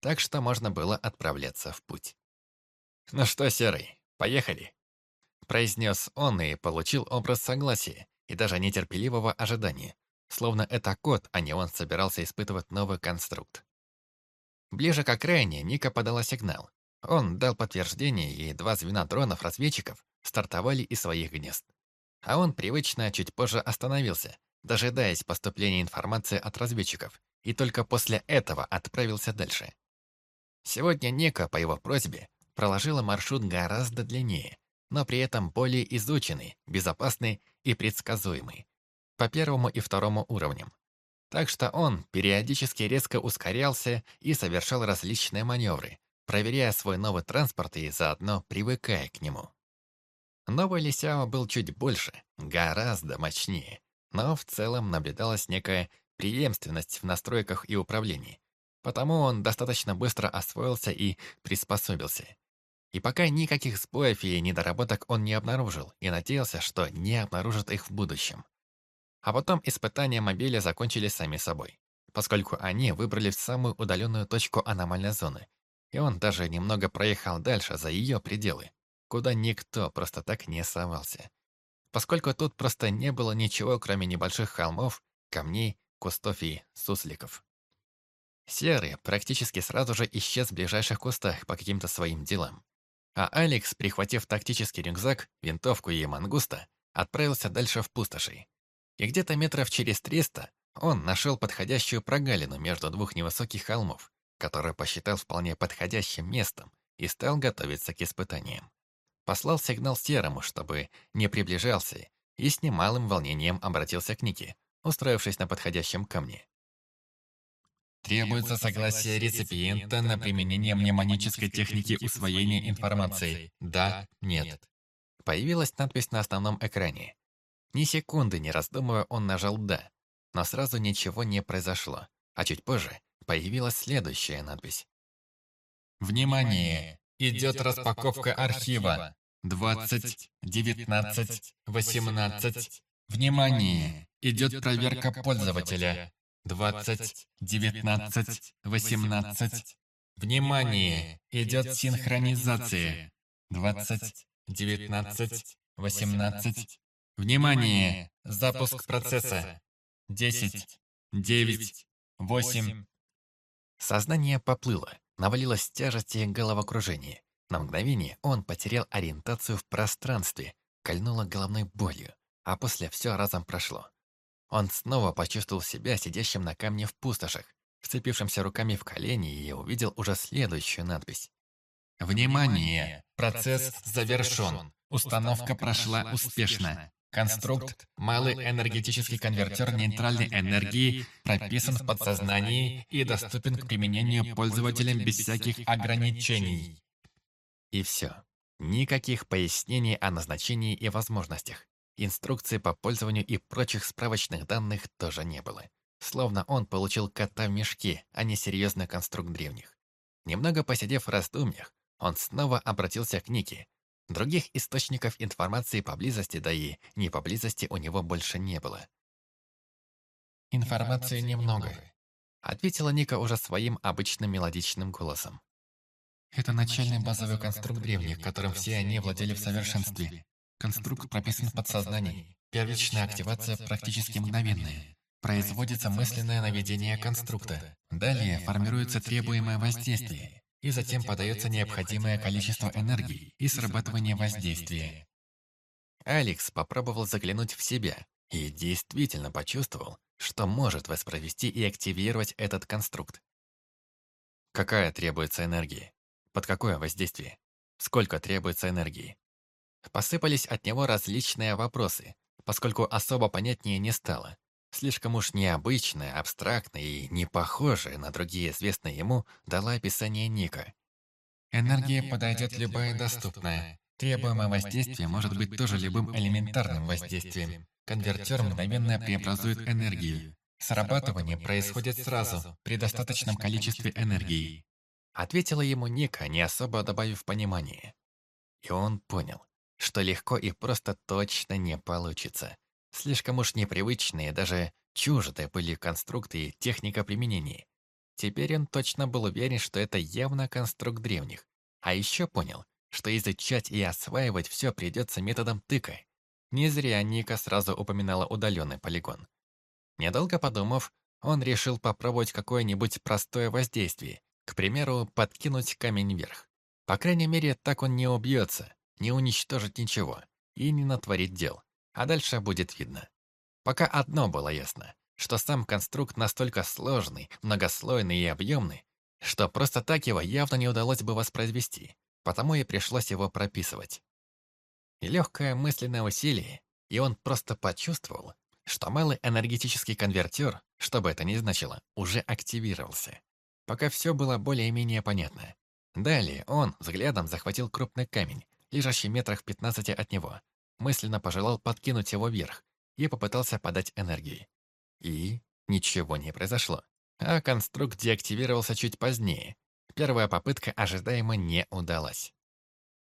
Так что можно было отправляться в путь. «Ну что, Серый, поехали?» Произнес он и получил образ согласия и даже нетерпеливого ожидания. Словно это кот, а не он собирался испытывать новый конструкт. Ближе к окраине Ника подала сигнал. Он дал подтверждение, и два звена дронов-разведчиков стартовали из своих гнезд. А он привычно чуть позже остановился, дожидаясь поступления информации от разведчиков, и только после этого отправился дальше. Сегодня Ника, по его просьбе, проложила маршрут гораздо длиннее, но при этом более изученный, безопасный и предсказуемый, по первому и второму уровням. Так что он периодически резко ускорялся и совершал различные маневры, проверяя свой новый транспорт и заодно привыкая к нему. Новый Лисяо был чуть больше, гораздо мощнее, но в целом наблюдалась некая преемственность в настройках и управлении, потому он достаточно быстро освоился и приспособился. И пока никаких сбоев и недоработок он не обнаружил и надеялся, что не обнаружит их в будущем. А потом испытания мобиля закончились сами собой, поскольку они выбрали самую удаленную точку аномальной зоны, и он даже немного проехал дальше, за ее пределы, куда никто просто так не совался. Поскольку тут просто не было ничего, кроме небольших холмов, камней, кустов и сусликов. Серый практически сразу же исчез в ближайших кустах по каким-то своим делам. А Алекс, прихватив тактический рюкзак, винтовку и мангуста, отправился дальше в пустоши. И где-то метров через триста он нашел подходящую прогалину между двух невысоких холмов, которую посчитал вполне подходящим местом и стал готовиться к испытаниям. Послал сигнал Серому, чтобы не приближался, и с немалым волнением обратился к Нике, устроившись на подходящем камне. Требуется согласие реципиента на применение мнемонической техники усвоения информации. Да, нет. Появилась надпись на основном экране. Ни секунды не раздумывая, он нажал «да», но сразу ничего не произошло, а чуть позже появилась следующая надпись. «Внимание! Идет распаковка архива. 20, 19, 18. Внимание! Идет проверка пользователя. 20, 19, 18. Внимание! Идет синхронизация. 20, 19, 18. Внимание! Запуск процесса. 10, 9, 8. Сознание поплыло, навалилось тяжесть и головокружение. На мгновение он потерял ориентацию в пространстве, кольнуло головной болью, а после все разом прошло. Он снова почувствовал себя сидящим на камне в пустошах, вцепившимся руками в колени и увидел уже следующую надпись. «Внимание! Процесс завершен. Установка прошла успешно. Конструкт «Малый энергетический конвертер нейтральной энергии» прописан в подсознании и доступен к применению пользователям без всяких ограничений. И все. Никаких пояснений о назначении и возможностях. Инструкции по пользованию и прочих справочных данных тоже не было. Словно он получил кота в мешке, а не серьезный конструкт древних. Немного посидев в раздумьях, он снова обратился к Нике, Других источников информации поблизости, да и не поблизости у него больше не было. «Информации немного», — ответила Ника уже своим обычным мелодичным голосом. «Это начальный базовый конструкт древних, которым все они владели в совершенстве. Конструкт прописан в подсознании. Первичная активация практически мгновенная. Производится мысленное наведение конструкта. Далее формируется требуемое воздействие и затем подается необходимое количество энергии и срабатывание воздействия. Алекс попробовал заглянуть в себя и действительно почувствовал, что может воспроизвести и активировать этот конструкт. Какая требуется энергии? Под какое воздействие? Сколько требуется энергии? Посыпались от него различные вопросы, поскольку особо понятнее не стало. Слишком уж необычное, абстрактное и не похожее на другие известные ему дала описание Ника. Энергия подойдет любая доступная. Требуемое воздействие может быть тоже любым элементарным воздействием. Конвертер мгновенно преобразует энергию. Срабатывание происходит сразу, при достаточном количестве энергии. Ответила ему Ника, не особо добавив понимания. И он понял, что легко и просто точно не получится. Слишком уж непривычные, даже чужды были конструкты и техника применения. Теперь он точно был уверен, что это явно конструкт древних. А еще понял, что изучать и осваивать все придется методом тыка. Не зря Ника сразу упоминала удаленный полигон. Недолго подумав, он решил попробовать какое-нибудь простое воздействие, к примеру, подкинуть камень вверх. По крайней мере, так он не убьется, не уничтожит ничего и не натворит дел, а дальше будет видно. Пока одно было ясно, что сам конструкт настолько сложный, многослойный и объемный, что просто так его явно не удалось бы воспроизвести, потому и пришлось его прописывать. Легкое мысленное усилие, и он просто почувствовал, что малый энергетический конвертер, что бы это ни значило, уже активировался. Пока все было более-менее понятно. Далее он взглядом захватил крупный камень, лежащий метрах в 15 от него, мысленно пожелал подкинуть его вверх и попытался подать энергии. И ничего не произошло. А конструкт деактивировался чуть позднее. Первая попытка ожидаемо не удалась.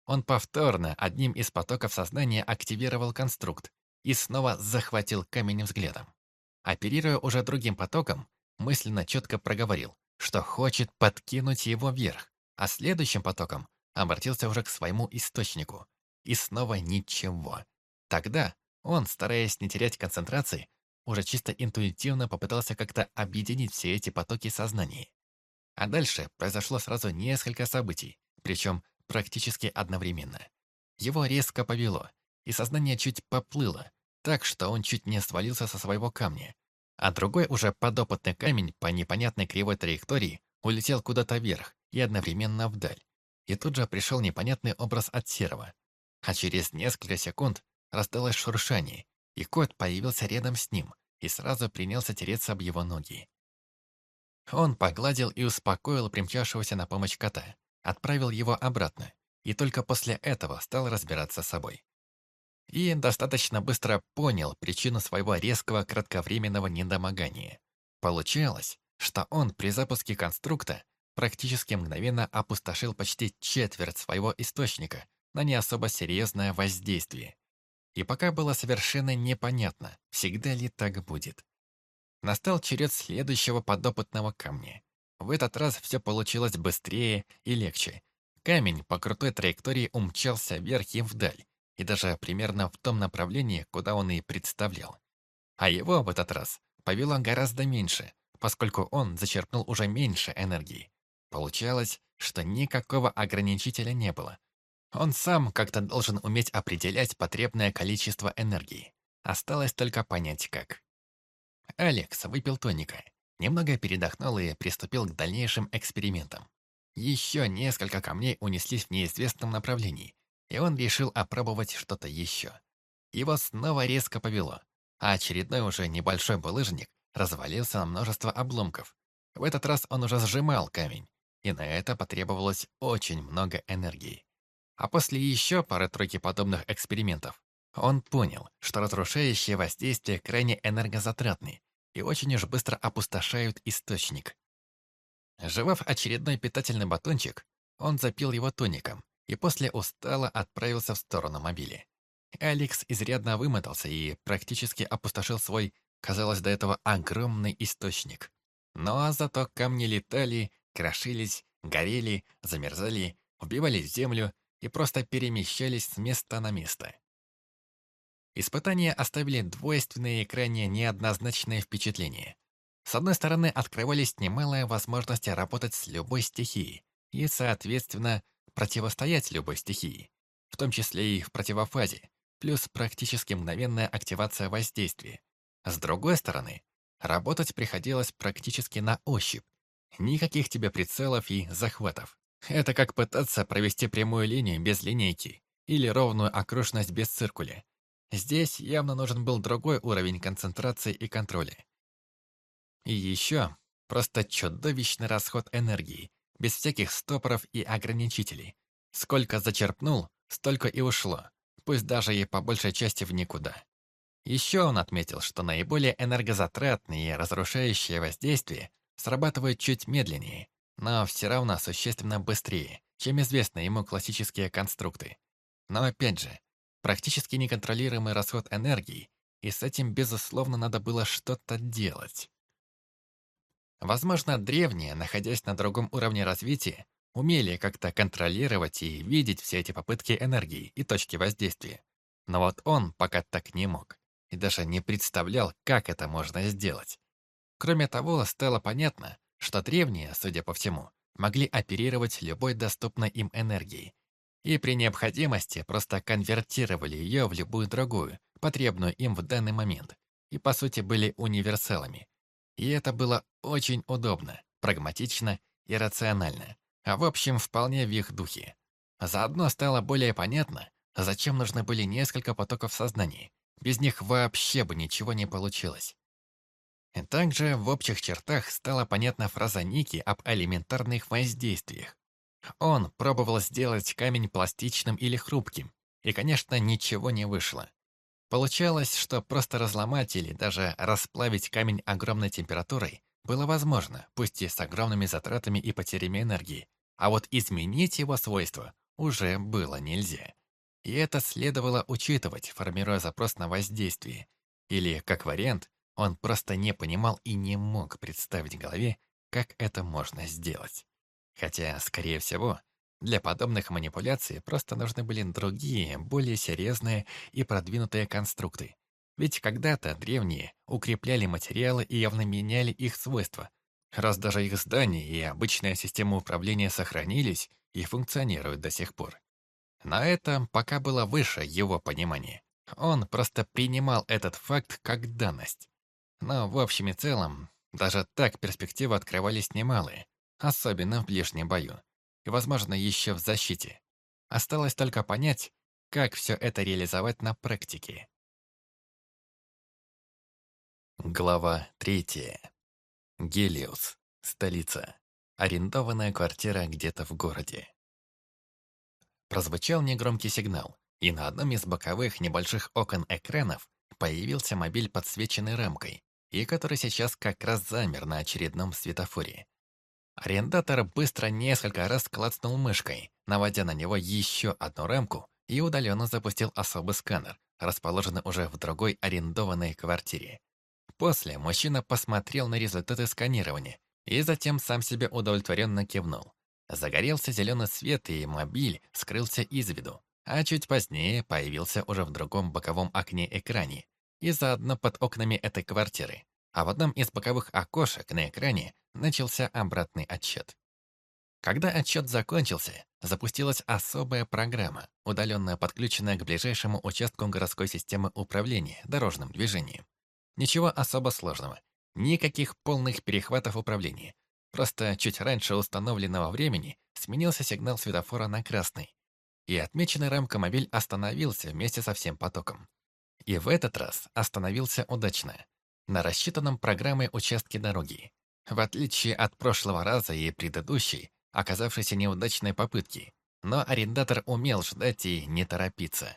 Он повторно одним из потоков сознания активировал конструкт и снова захватил камень взглядом. Оперируя уже другим потоком, мысленно четко проговорил, что хочет подкинуть его вверх, а следующим потоком обратился уже к своему источнику. И снова ничего. Тогда он, стараясь не терять концентрации, уже чисто интуитивно попытался как-то объединить все эти потоки сознания. А дальше произошло сразу несколько событий, причем практически одновременно. Его резко повело, и сознание чуть поплыло, так что он чуть не свалился со своего камня. А другой уже подопытный камень по непонятной кривой траектории улетел куда-то вверх и одновременно вдаль. И тут же пришел непонятный образ от серого. А через несколько секунд раздалось шуршание, и кот появился рядом с ним и сразу принялся тереться об его ноги. Он погладил и успокоил примчавшегося на помощь кота, отправил его обратно, и только после этого стал разбираться с собой. И достаточно быстро понял причину своего резкого кратковременного недомогания. Получалось, что он при запуске конструкта практически мгновенно опустошил почти четверть своего источника на не особо серьезное воздействие. И пока было совершенно непонятно, всегда ли так будет. Настал черед следующего подопытного камня. В этот раз все получилось быстрее и легче. Камень по крутой траектории умчался вверх и вдаль, и даже примерно в том направлении, куда он и представлял. А его в этот раз повело гораздо меньше, поскольку он зачерпнул уже меньше энергии. Получалось, что никакого ограничителя не было, он сам как-то должен уметь определять потребное количество энергии. Осталось только понять, как. Алекс выпил тоника, немного передохнул и приступил к дальнейшим экспериментам. Еще несколько камней унеслись в неизвестном направлении, и он решил опробовать что-то еще. Его снова резко повело, а очередной уже небольшой булыжник развалился на множество обломков. В этот раз он уже сжимал камень, и на это потребовалось очень много энергии. А после еще пары-тройки подобных экспериментов, он понял, что разрушающие воздействия крайне энергозатратны и очень уж быстро опустошают источник. Жевав очередной питательный батончик, он запил его тоником и после устало отправился в сторону мобили. Алекс изрядно вымотался и практически опустошил свой, казалось до этого, огромный источник. Но зато камни летали, крошились, горели, замерзали, убивали землю и просто перемещались с места на место. Испытания оставили двойственные и крайне неоднозначные впечатления. С одной стороны, открывались немалые возможности работать с любой стихией и, соответственно, противостоять любой стихии, в том числе и в противофазе, плюс практически мгновенная активация воздействия. С другой стороны, работать приходилось практически на ощупь. Никаких тебе прицелов и захватов. Это как пытаться провести прямую линию без линейки или ровную окружность без циркуля. Здесь явно нужен был другой уровень концентрации и контроля. И еще просто чудовищный расход энергии, без всяких стопоров и ограничителей. Сколько зачерпнул, столько и ушло, пусть даже и по большей части в никуда. Еще он отметил, что наиболее энергозатратные и разрушающие воздействия срабатывают чуть медленнее, но все равно существенно быстрее, чем известные ему классические конструкты. Но опять же, практически неконтролируемый расход энергии и с этим, безусловно, надо было что-то делать. Возможно, древние, находясь на другом уровне развития, умели как-то контролировать и видеть все эти попытки энергии и точки воздействия. Но вот он пока так не мог и даже не представлял, как это можно сделать. Кроме того, стало понятно, что древние, судя по всему, могли оперировать любой доступной им энергией и при необходимости просто конвертировали ее в любую другую, потребную им в данный момент, и по сути были универсалами. И это было очень удобно, прагматично и рационально, а в общем вполне в их духе. Заодно стало более понятно, зачем нужны были несколько потоков сознания. Без них вообще бы ничего не получилось. Также в общих чертах стала понятна фраза Ники об элементарных воздействиях. Он пробовал сделать камень пластичным или хрупким, и, конечно, ничего не вышло. Получалось, что просто разломать или даже расплавить камень огромной температурой было возможно, пусть и с огромными затратами и потерями энергии, а вот изменить его свойства уже было нельзя. И это следовало учитывать, формируя запрос на воздействие. Или, как вариант, он просто не понимал и не мог представить в голове, как это можно сделать. Хотя, скорее всего, для подобных манипуляций просто нужны были другие, более серьезные и продвинутые конструкты. Ведь когда-то древние укрепляли материалы и явно меняли их свойства. Раз даже их здания и обычная система управления сохранились и функционируют до сих пор. На этом пока было выше его понимания. Он просто принимал этот факт как данность. Но в общем и целом, даже так перспективы открывались немалые, особенно в ближнем бою, и, возможно, еще в защите. Осталось только понять, как все это реализовать на практике. Глава третья. Гелиус. Столица. Арендованная квартира где-то в городе. Прозвучал негромкий сигнал, и на одном из боковых небольших окон экранов появился мобиль, подсвеченный рамкой, и который сейчас как раз замер на очередном светофоре. Арендатор быстро несколько раз клацнул мышкой, наводя на него еще одну рамку и удаленно запустил особый сканер, расположенный уже в другой арендованной квартире. После мужчина посмотрел на результаты сканирования и затем сам себе удовлетворенно кивнул. Загорелся зеленый свет, и мобиль скрылся из виду, а чуть позднее появился уже в другом боковом окне экране, и заодно под окнами этой квартиры. А в одном из боковых окошек на экране начался обратный отсчет. Когда отсчет закончился, запустилась особая программа, удаленно подключенная к ближайшему участку городской системы управления дорожным движением. Ничего особо сложного. Никаких полных перехватов управления. Просто чуть раньше установленного времени сменился сигнал светофора на красный. И отмеченный рамкомобиль остановился вместе со всем потоком. И в этот раз остановился удачно, на рассчитанном программой участке дороги. В отличие от прошлого раза и предыдущей, оказавшейся неудачной попытки, но арендатор умел ждать и не торопиться.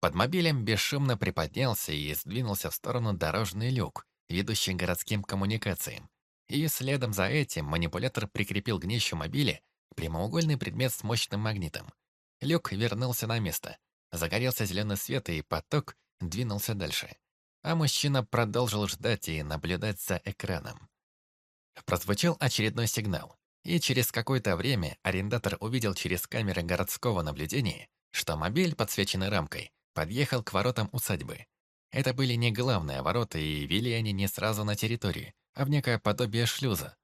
Под мобилем бесшумно приподнялся и сдвинулся в сторону дорожный люк, ведущий городским коммуникациям. И следом за этим манипулятор прикрепил к днищу мобиля прямоугольный предмет с мощным магнитом. Люк вернулся на место. Загорелся зеленый свет, и поток двинулся дальше. А мужчина продолжил ждать и наблюдать за экраном. Прозвучал очередной сигнал, и через какое-то время арендатор увидел через камеры городского наблюдения, что мобиль, подсвеченный рамкой, подъехал к воротам усадьбы. Это были не главные ворота, и вели они не сразу на территорию, а в некое подобие шлюза,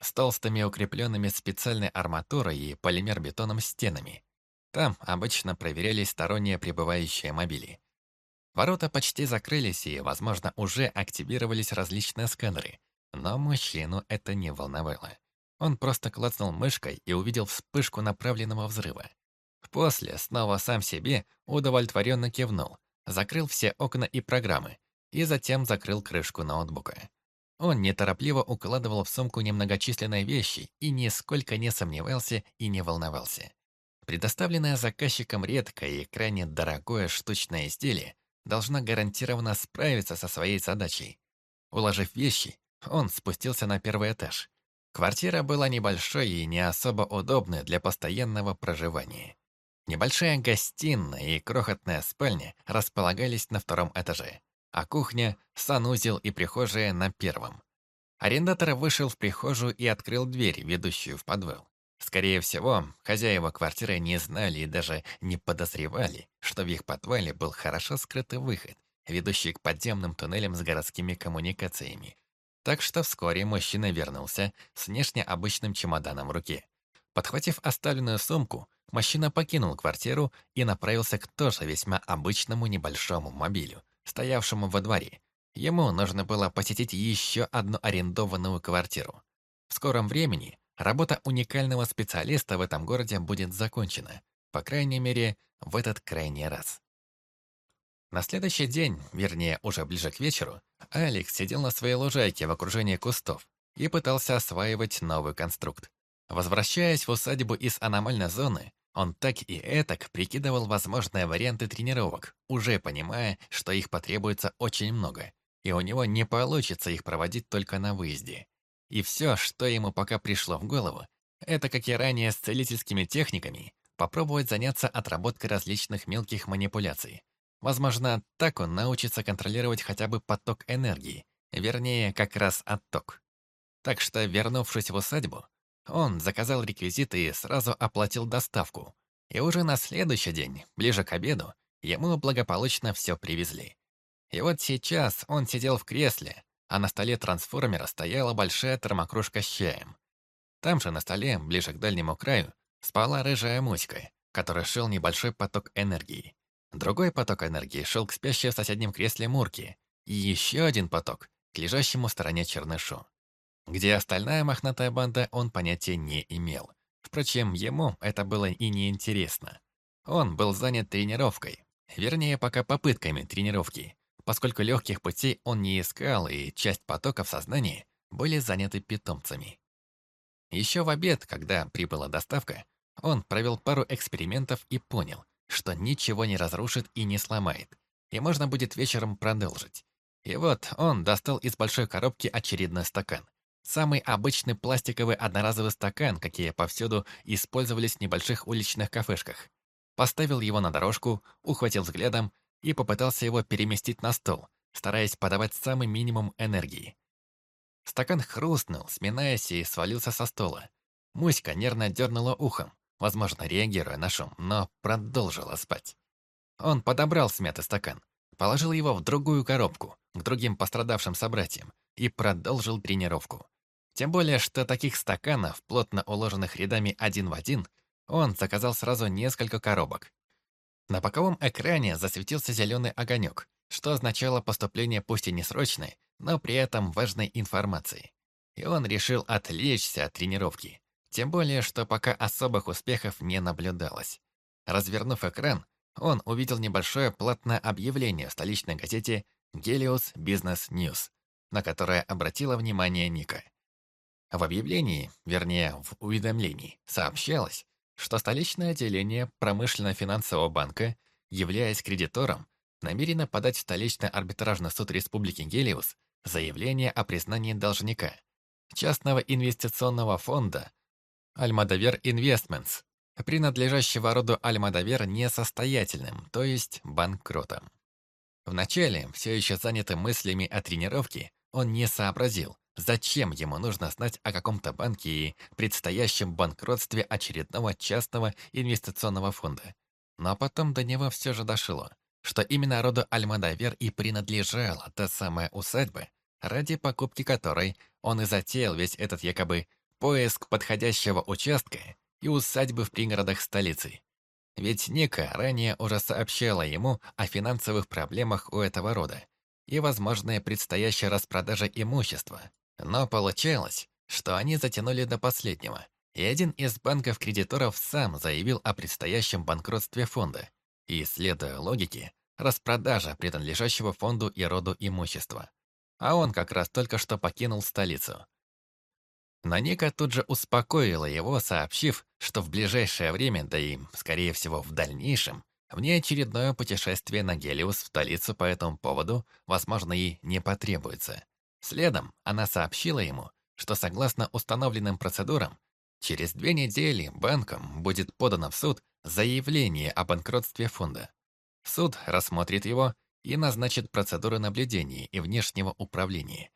с толстыми укрепленными специальной арматурой и полимер-бетоном стенами. Там обычно проверялись сторонние прибывающие мобили. Ворота почти закрылись и, возможно, уже активировались различные сканеры. Но мужчину это не волновало. Он просто клацнул мышкой и увидел вспышку направленного взрыва. После снова сам себе удовлетворенно кивнул, закрыл все окна и программы, и затем закрыл крышку ноутбука. Он неторопливо укладывал в сумку немногочисленные вещи и нисколько не сомневался и не волновался. Предоставленное заказчиком редкое и крайне дорогое штучное изделие должна гарантированно справиться со своей задачей. Уложив вещи, он спустился на первый этаж. Квартира была небольшой и не особо удобной для постоянного проживания. Небольшая гостиная и крохотная спальня располагались на втором этаже. а кухня, санузел и прихожая на первом. Арендатор вышел в прихожую и открыл дверь, ведущую в подвал. Скорее всего, хозяева квартиры не знали и даже не подозревали, что в их подвале был хорошо скрытый выход, ведущий к подземным туннелям с городскими коммуникациями. Так что вскоре мужчина вернулся с внешне обычным чемоданом в руке. Подхватив оставленную сумку, мужчина покинул квартиру и направился к тоже весьма обычному небольшому мобилю, стоявшему во дворе. Ему нужно было посетить еще одну арендованную квартиру. В скором времени работа уникального специалиста в этом городе будет закончена, по крайней мере, в этот крайний раз. На следующий день, вернее, уже ближе к вечеру, Алекс сидел на своей лужайке в окружении кустов и пытался осваивать новый конструкт. Возвращаясь в усадьбу из аномальной зоны, он так и этак прикидывал возможные варианты тренировок, уже понимая, что их потребуется очень много, и у него не получится их проводить только на выезде. И все, что ему пока пришло в голову, это, как и ранее с целительскими техниками, попробовать заняться отработкой различных мелких манипуляций, Возможно, так он научится контролировать хотя бы поток энергии, вернее, как раз отток. Так что, вернувшись в усадьбу, он заказал реквизиты и сразу оплатил доставку. И уже на следующий день, ближе к обеду, ему благополучно все привезли. И вот сейчас он сидел в кресле, а на столе трансформера стояла большая термокружка с чаем. Там же на столе, ближе к дальнему краю, спала рыжая муська, которая шел небольшой поток энергии. Другой поток энергии шел к спящей в соседнем кресле Мурке, и еще один поток к лежащему в стороне Чернышу. Где остальная мохнатая банда, он понятия не имел. Впрочем, ему это было и не интересно. Он был занят тренировкой, вернее, пока попытками тренировки, поскольку легких путей он не искал, и часть потоков сознания были заняты питомцами. Еще в обед, когда прибыла доставка, он провел пару экспериментов и понял, что ничего не разрушит и не сломает, и можно будет вечером продолжить. И вот он достал из большой коробки очередной стакан. Самый обычный пластиковый одноразовый стакан, какие повсюду использовались в небольших уличных кафешках. Поставил его на дорожку, ухватил взглядом и попытался его переместить на стол, стараясь подавать самый минимум энергии. Стакан хрустнул, сминаясь и свалился со стола. Муська нервно дернула ухом, возможно, реагируя на шум, но продолжила спать. Он подобрал смятый стакан, положил его в другую коробку, к другим пострадавшим собратьям, и продолжил тренировку. Тем более, что таких стаканов, плотно уложенных рядами один в один, он заказал сразу несколько коробок. На боковом экране засветился зеленый огонек, что означало поступление пусть и не срочной, но при этом важной информации. И он решил отвлечься от тренировки. Тем более, что пока особых успехов не наблюдалось. Развернув экран, он увидел небольшое платное объявление в столичной газете «Гелиос Бизнес Ньюс», на которое обратила внимание Ника. В объявлении, вернее, в уведомлении, сообщалось, что столичное отделение промышленно-финансового банка, являясь кредитором, намерено подать в столичный арбитражный суд Республики Гелиос заявление о признании должника, частного инвестиционного фонда Альмадавер Инвестментс, принадлежащего роду Альмадавер несостоятельным, то есть банкротом. Вначале, все еще занятый мыслями о тренировке, он не сообразил, зачем ему нужно знать о каком-то банке и предстоящем банкротстве очередного частного инвестиционного фонда. Но потом до него все же дошло, что именно роду Альмадавер и принадлежала та самая усадьба, ради покупки которой он и затеял весь этот якобы поиск подходящего участка и усадьбы в пригородах столицы. Ведь Ника ранее уже сообщала ему о финансовых проблемах у этого рода и возможная предстоящая распродажа имущества. Но получалось, что они затянули до последнего, и один из банков-кредиторов сам заявил о предстоящем банкротстве фонда и, следуя логике, распродажа принадлежащего фонду и роду имущества. А он как раз только что покинул столицу. Наника тут же успокоила его, сообщив, что в ближайшее время, да и, скорее всего, в дальнейшем, внеочередное путешествие на Гелиус в столицу по этому поводу, возможно, и не потребуется. Следом она сообщила ему, что согласно установленным процедурам, через две недели банком будет подано в суд заявление о банкротстве фонда. Суд рассмотрит его и назначит процедуры наблюдения и внешнего управления.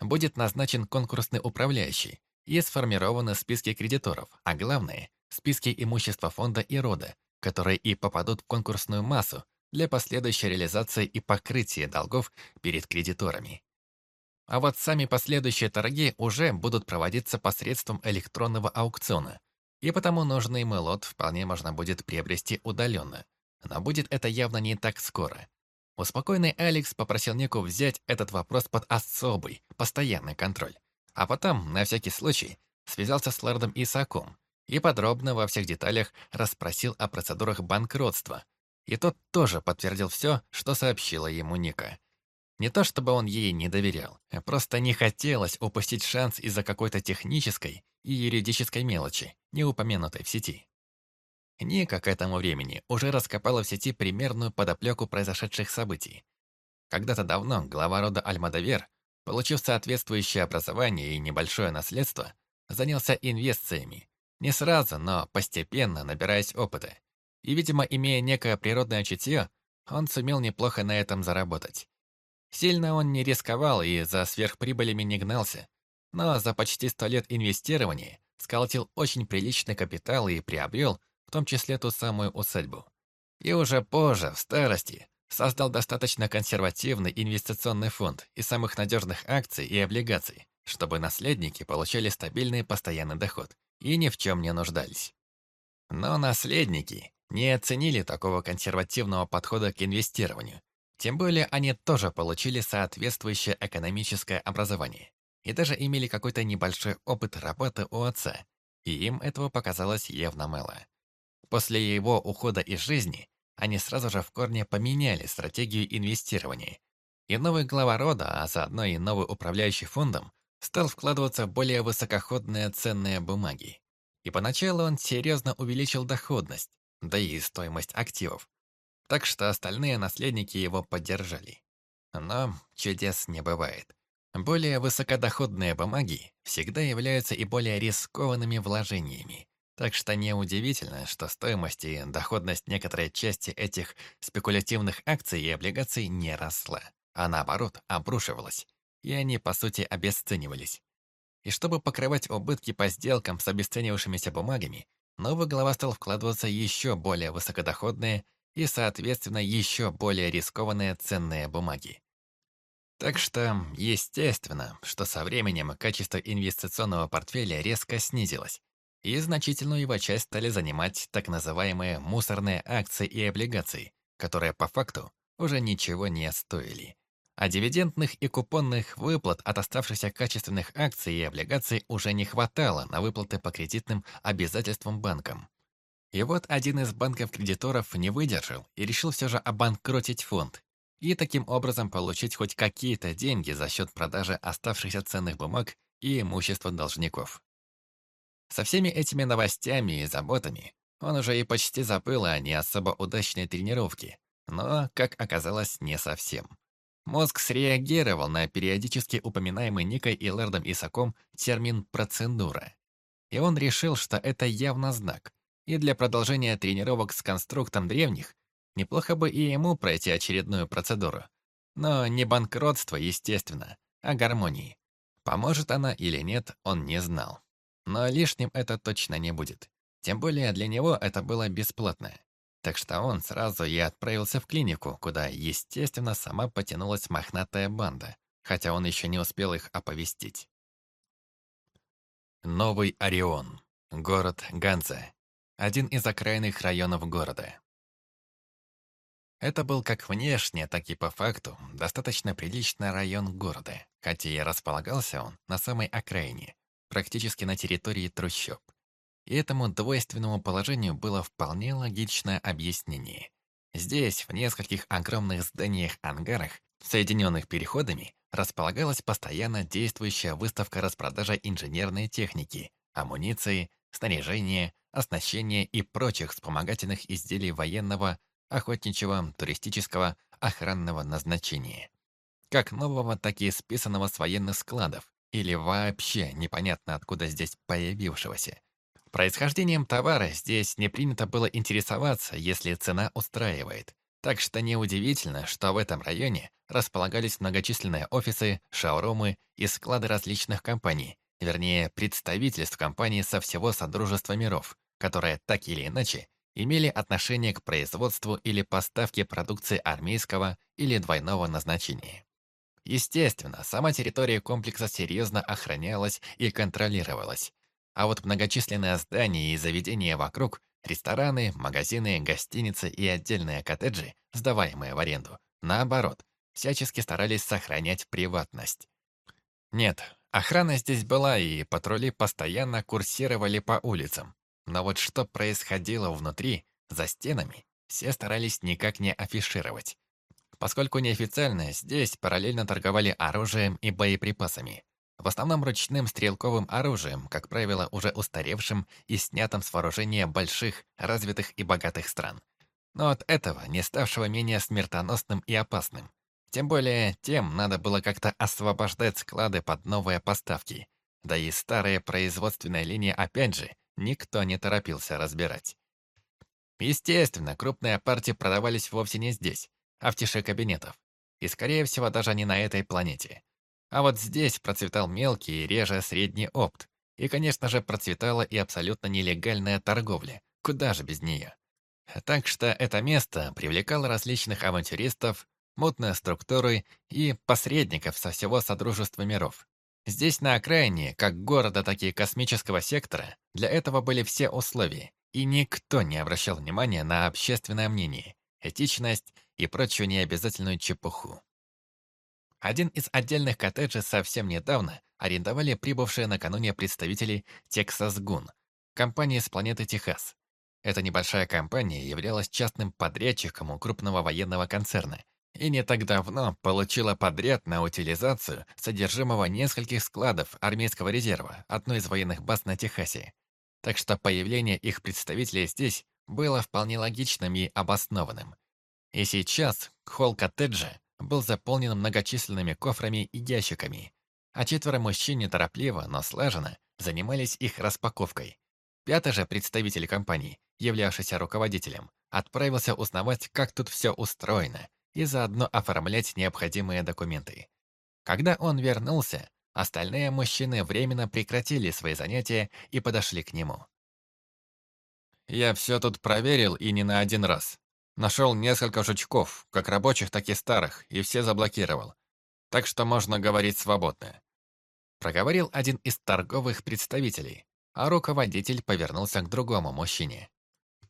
Будет назначен конкурсный управляющий и сформированы списки кредиторов, а главное – списки имущества фонда и рода, которые и попадут в конкурсную массу для последующей реализации и покрытия долгов перед кредиторами. А вот сами последующие торги уже будут проводиться посредством электронного аукциона, и потому нужный им лот вполне можно будет приобрести удаленно. Но будет это явно не так скоро. Успокойный Алекс попросил Нику взять этот вопрос под особый, постоянный контроль. А потом, на всякий случай, связался с лордом Исаком и подробно во всех деталях расспросил о процедурах банкротства. И тот тоже подтвердил все, что сообщила ему Ника. Не то чтобы он ей не доверял, просто не хотелось упустить шанс из-за какой-то технической и юридической мелочи, не упомянутой в сети. Ника к этому времени уже раскопала в сети примерную подоплеку произошедших событий. Когда-то давно глава рода Альмадавер, получив соответствующее образование и небольшое наследство, занялся инвестициями, не сразу, но постепенно набираясь опыта. И, видимо, имея некое природное чутье, он сумел неплохо на этом заработать. Сильно он не рисковал и за сверхприбылями не гнался, но за почти сто лет инвестирования сколотил очень приличный капитал и приобрел, в том числе ту самую усадьбу. И уже позже, в старости, создал достаточно консервативный инвестиционный фонд из самых надежных акций и облигаций, чтобы наследники получали стабильный постоянный доход и ни в чем не нуждались. Но наследники не оценили такого консервативного подхода к инвестированию тем более они тоже получили соответствующее экономическое образование и даже имели какой-то небольшой опыт работы у отца, и им этого показалось явно мало. После его ухода из жизни они сразу же в корне поменяли стратегию инвестирования, и новый глава рода, а заодно и новый управляющий фондом, стал вкладываться в более высокоходные ценные бумаги. И поначалу он серьезно увеличил доходность, да и стоимость активов, так что остальные наследники его поддержали. Но чудес не бывает. Более высокодоходные бумаги всегда являются и более рискованными вложениями, так что неудивительно, что стоимость и доходность некоторой части этих спекулятивных акций и облигаций не росла, а наоборот обрушивалась, и они, по сути, обесценивались. И чтобы покрывать убытки по сделкам с обесценившимися бумагами, новый глава стал вкладываться еще более высокодоходные и, соответственно, еще более рискованные ценные бумаги. Так что, естественно, что со временем качество инвестиционного портфеля резко снизилось, и значительную его часть стали занимать так называемые мусорные акции и облигации, которые по факту уже ничего не стоили. А дивидендных и купонных выплат от оставшихся качественных акций и облигаций уже не хватало на выплаты по кредитным обязательствам банкам. И вот один из банков-кредиторов не выдержал и решил все же обанкротить фонд и таким образом получить хоть какие-то деньги за счет продажи оставшихся ценных бумаг и имущества должников. Со всеми этими новостями и заботами он уже и почти забыл о не особо удачной тренировке, но, как оказалось, не совсем. Мозг среагировал на периодически упоминаемый Никой и Лэрдом Исаком термин «процедура». И он решил, что это явно знак, и для продолжения тренировок с конструктом древних неплохо бы и ему пройти очередную процедуру. Но не банкротство, естественно, а гармонии. Поможет она или нет, он не знал. Но лишним это точно не будет. Тем более для него это было бесплатно. Так что он сразу и отправился в клинику, куда, естественно, сама потянулась мохнатая банда, хотя он еще не успел их оповестить. Новый Орион. Город Ганза один из окраинных районов города. Это был как внешне, так и по факту достаточно приличный район города, хотя и располагался он на самой окраине, практически на территории трущоб. И этому двойственному положению было вполне логичное объяснение. Здесь, в нескольких огромных зданиях-ангарах, соединенных переходами, располагалась постоянно действующая выставка распродажа инженерной техники, амуниции, снаряжения, оснащения и прочих вспомогательных изделий военного, охотничьего, туристического, охранного назначения. Как нового, так и списанного с военных складов, или вообще непонятно откуда здесь появившегося. Происхождением товара здесь не принято было интересоваться, если цена устраивает. Так что неудивительно, что в этом районе располагались многочисленные офисы, шоурумы и склады различных компаний, вернее, представительств компаний со всего Содружества миров, которые так или иначе имели отношение к производству или поставке продукции армейского или двойного назначения. Естественно, сама территория комплекса серьезно охранялась и контролировалась, а вот многочисленные здания и заведения вокруг Рестораны, магазины, гостиницы и отдельные коттеджи, сдаваемые в аренду, наоборот, всячески старались сохранять приватность. Нет, охрана здесь была, и патрули постоянно курсировали по улицам. Но вот что происходило внутри, за стенами, все старались никак не афишировать. Поскольку неофициально, здесь параллельно торговали оружием и боеприпасами. В основном ручным стрелковым оружием, как правило, уже устаревшим и снятым с вооружения больших, развитых и богатых стран. Но от этого не ставшего менее смертоносным и опасным. Тем более, тем надо было как-то освобождать склады под новые поставки. Да и старые производственные линии опять же никто не торопился разбирать. Естественно, крупные партии продавались вовсе не здесь, а в тише кабинетов. И, скорее всего, даже не на этой планете. А вот здесь процветал мелкий и реже средний опт. И, конечно же, процветала и абсолютно нелегальная торговля. Куда же без нее? Так что это место привлекало различных авантюристов, мутные структуры и посредников со всего Содружества миров. Здесь на окраине, как города, так и космического сектора, для этого были все условия, и никто не обращал внимания на общественное мнение, этичность и прочую необязательную чепуху. Один из отдельных коттеджей совсем недавно арендовали прибывшие накануне представители Texas Gun, компании с планеты Техас. Эта небольшая компания являлась частным подрядчиком у крупного военного концерна и не так давно получила подряд на утилизацию содержимого нескольких складов армейского резерва одной из военных баз на Техасе. Так что появление их представителей здесь было вполне логичным и обоснованным. И сейчас холл коттеджа был заполнен многочисленными кофрами и ящиками, а четверо мужчин неторопливо, но слаженно занимались их распаковкой. Пятый же представитель компании, являвшийся руководителем, отправился узнавать, как тут все устроено, и заодно оформлять необходимые документы. Когда он вернулся, остальные мужчины временно прекратили свои занятия и подошли к нему. «Я все тут проверил и не на один раз. Нашел несколько жучков, как рабочих, так и старых, и все заблокировал. Так что можно говорить свободно. Проговорил один из торговых представителей, а руководитель повернулся к другому мужчине.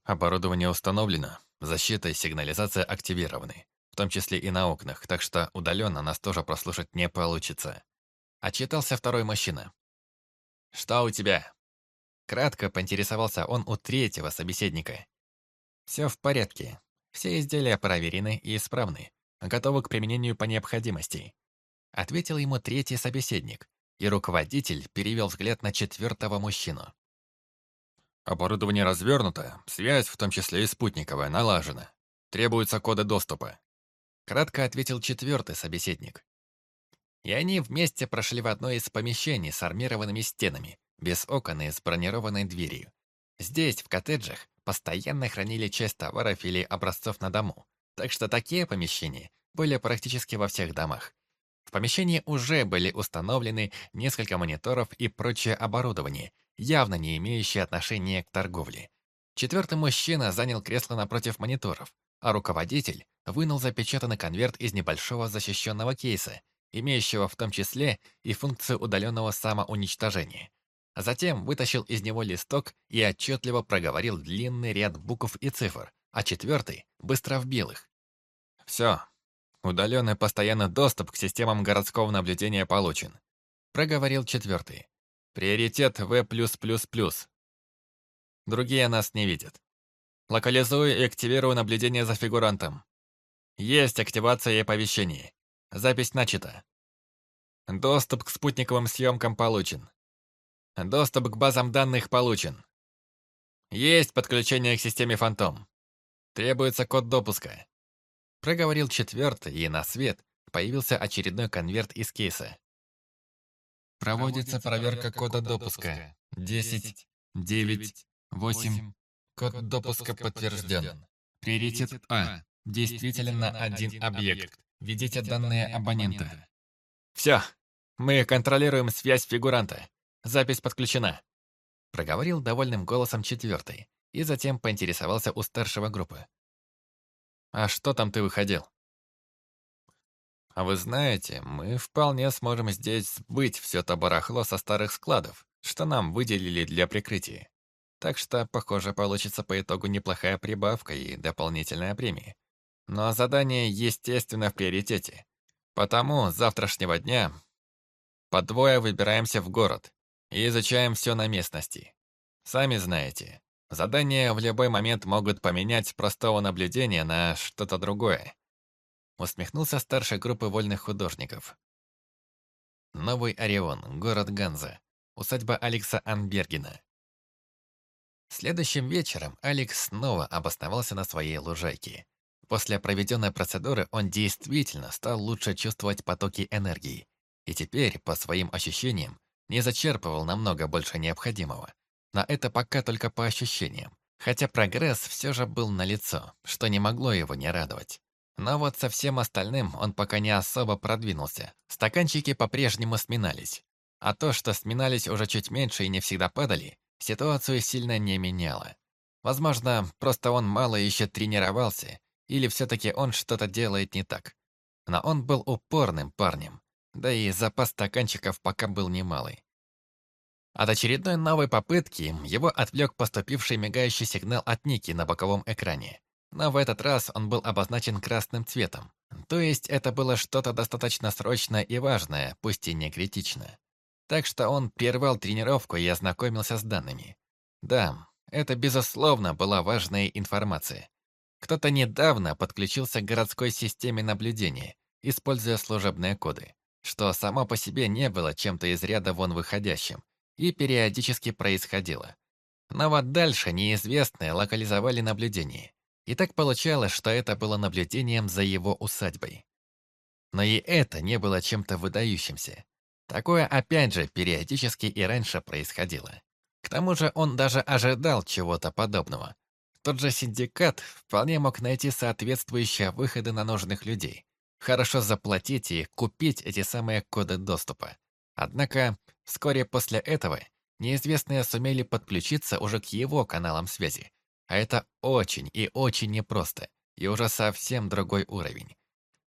Оборудование установлено, защита и сигнализация активированы, том числе и на окнах, так что удаленно нас тоже прослушать не получится. Отчитался второй мужчина. «Что у тебя?» Кратко поинтересовался он у третьего собеседника. «Все в порядке. Все изделия проверены и исправны, готовы к применению по необходимости. Ответил ему третий собеседник, и руководитель перевел взгляд на четвертого мужчину. Оборудование развернуто, связь, в том числе и спутниковая, налажена. Требуются коды доступа. Кратко ответил четвертый собеседник. И они вместе прошли в одно из помещений с армированными стенами, без окон и с бронированной дверью. Здесь, в коттеджах, постоянно хранили часть товаров или образцов на дому, так что такие помещения были практически во всех домах. В помещении уже были установлены несколько мониторов и прочее оборудование, явно не имеющее отношения к торговле. Четвертый мужчина занял кресло напротив мониторов, а руководитель вынул запечатанный конверт из небольшого защищенного кейса, имеющего в том числе и функцию удаленного самоуничтожения. Затем вытащил из него листок и отчетливо проговорил длинный ряд букв и цифр, а четвертый быстро вбил их. «Все. Удаленный постоянный доступ к системам городского наблюдения получен», проговорил четвертый. «Приоритет В+++. Другие нас не видят. Локализую и активирую наблюдение за фигурантом. Есть активация и оповещение. Запись начата. Доступ к спутниковым съемкам получен. Доступ к базам данных получен. Есть подключение к системе «Фантом». Требуется код допуска. Проговорил четвертый, и на свет появился очередной конверт из кейса. Проводится проверка кода допуска. 10, 9, 8. Код допуска подтвержден. Приоритет А. Действительно один объект. Введите данные абонента. Все, мы контролируем связь фигуранта. Запись подключена. Проговорил довольным голосом четвертый и затем поинтересовался у старшего группы. «А что там ты выходил?» «А вы знаете, мы вполне сможем здесь сбыть все то барахло со старых складов, что нам выделили для прикрытия. Так что, похоже, получится по итогу неплохая прибавка и дополнительная премия. Но задание, естественно, в приоритете. Потому с завтрашнего дня по двое выбираемся в город и изучаем все на местности. Сами знаете, Задания в любой момент могут поменять простого наблюдения на что-то другое. Усмехнулся старшей группы вольных художников. Новый Орион, город Ганза. Усадьба Алекса Анбергена. Следующим вечером Алекс снова обосновался на своей лужайке. После проведенной процедуры он действительно стал лучше чувствовать потоки энергии. И теперь, по своим ощущениям, не зачерпывал намного больше необходимого. Но это пока только по ощущениям. Хотя прогресс все же был налицо, что не могло его не радовать. Но вот со всем остальным он пока не особо продвинулся. Стаканчики по-прежнему сминались. А то, что сминались уже чуть меньше и не всегда падали, ситуацию сильно не меняло. Возможно, просто он мало еще тренировался, или все-таки он что-то делает не так. Но он был упорным парнем, да и запас стаканчиков пока был немалый. От очередной новой попытки его отвлек поступивший мигающий сигнал от Ники на боковом экране. Но в этот раз он был обозначен красным цветом. То есть это было что-то достаточно срочное и важное, пусть и не критичное. Так что он прервал тренировку и ознакомился с данными. Да, это безусловно была важная информация. Кто-то недавно подключился к городской системе наблюдения, используя служебные коды, что само по себе не было чем-то из ряда вон выходящим, и периодически происходило. Но вот дальше неизвестные локализовали наблюдение. И так получалось, что это было наблюдением за его усадьбой. Но и это не было чем-то выдающимся. Такое опять же периодически и раньше происходило. К тому же он даже ожидал чего-то подобного. Тот же синдикат вполне мог найти соответствующие выходы на нужных людей, хорошо заплатить и купить эти самые коды доступа. Однако Вскоре после этого неизвестные сумели подключиться уже к его каналам связи. А это очень и очень непросто, и уже совсем другой уровень.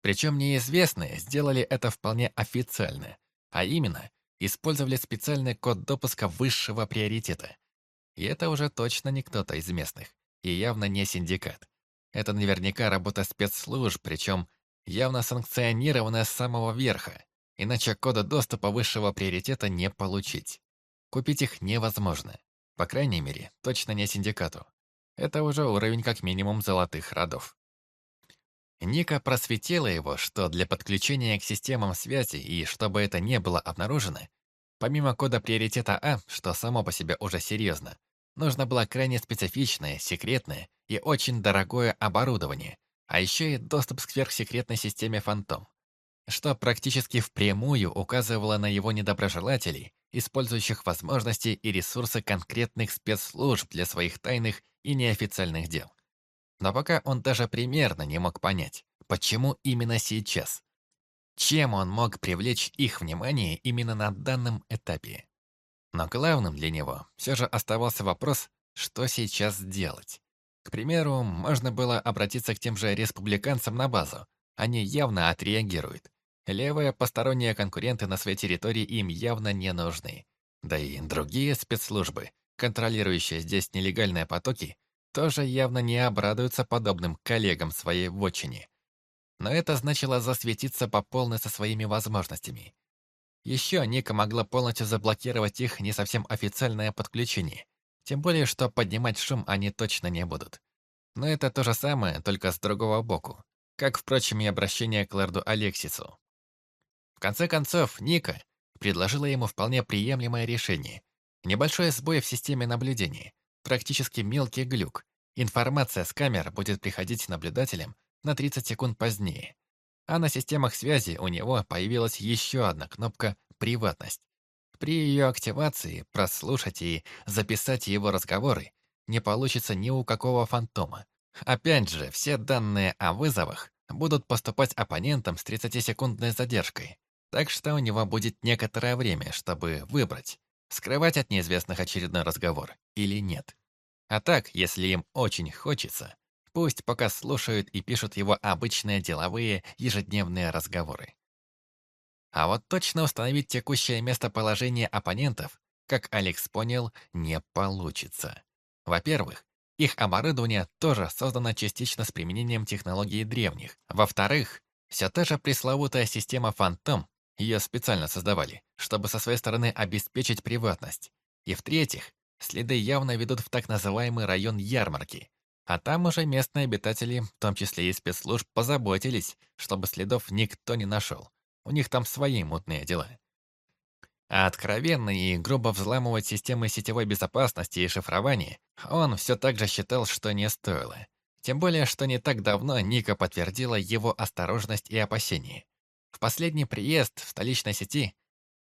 Причем неизвестные сделали это вполне официально, а именно использовали специальный код допуска высшего приоритета. И это уже точно не кто-то из местных, и явно не синдикат. Это наверняка работа спецслужб, причем явно санкционированная с самого верха, Иначе кода доступа высшего приоритета не получить. Купить их невозможно. По крайней мере, точно не синдикату. Это уже уровень как минимум золотых родов. Ника просветила его, что для подключения к системам связи и чтобы это не было обнаружено, помимо кода приоритета А, что само по себе уже серьезно, нужно было крайне специфичное, секретное и очень дорогое оборудование, а еще и доступ к сверхсекретной системе «Фантом» что практически впрямую указывало на его недоброжелателей, использующих возможности и ресурсы конкретных спецслужб для своих тайных и неофициальных дел. Но пока он даже примерно не мог понять, почему именно сейчас. Чем он мог привлечь их внимание именно на данном этапе? Но главным для него все же оставался вопрос, что сейчас делать. К примеру, можно было обратиться к тем же республиканцам на базу. Они явно отреагируют. Левые посторонние конкуренты на своей территории им явно не нужны. Да и другие спецслужбы, контролирующие здесь нелегальные потоки, тоже явно не обрадуются подобным коллегам своей вотчине. Но это значило засветиться по полной со своими возможностями. Еще Ника могла полностью заблокировать их не совсем официальное подключение, тем более, что поднимать шум они точно не будут. Но это то же самое, только с другого боку, как, впрочем, и обращение к лорду Алексису. В конце концов, Ника предложила ему вполне приемлемое решение. Небольшой сбой в системе наблюдения, практически мелкий глюк. Информация с камер будет приходить наблюдателям на 30 секунд позднее. А на системах связи у него появилась еще одна кнопка «Приватность». При ее активации прослушать и записать его разговоры не получится ни у какого фантома. Опять же, все данные о вызовах будут поступать оппонентам с 30-секундной задержкой, так что у него будет некоторое время, чтобы выбрать, скрывать от неизвестных очередной разговор или нет. А так, если им очень хочется, пусть пока слушают и пишут его обычные деловые ежедневные разговоры. А вот точно установить текущее местоположение оппонентов, как Алекс понял, не получится. Во-первых, их оборудование тоже создано частично с применением технологий древних. Во-вторых, вся та же пресловутая система «Фантом» ее специально создавали, чтобы со своей стороны обеспечить приватность. И в-третьих, следы явно ведут в так называемый район ярмарки. А там уже местные обитатели, в том числе и спецслужб, позаботились, чтобы следов никто не нашел. У них там свои мутные дела. А откровенно и грубо взламывать системы сетевой безопасности и шифрования он все так же считал, что не стоило. Тем более, что не так давно Ника подтвердила его осторожность и опасения. В последний приезд в столичной сети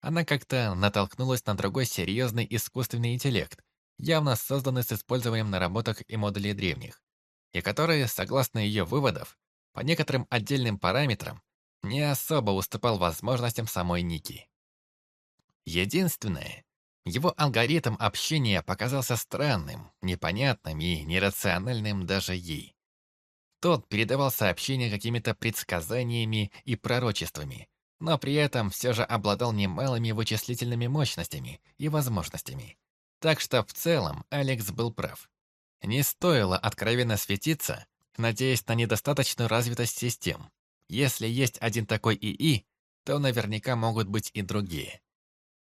она как-то натолкнулась на другой серьезный искусственный интеллект, явно созданный с использованием наработок и модулей древних, и который, согласно ее выводов, по некоторым отдельным параметрам, не особо уступал возможностям самой Ники. Единственное, его алгоритм общения показался странным, непонятным и нерациональным даже ей. Тот передавал сообщения какими-то предсказаниями и пророчествами, но при этом все же обладал немалыми вычислительными мощностями и возможностями. Так что в целом Алекс был прав. Не стоило откровенно светиться, надеясь на недостаточную развитость систем. Если есть один такой ИИ, то наверняка могут быть и другие.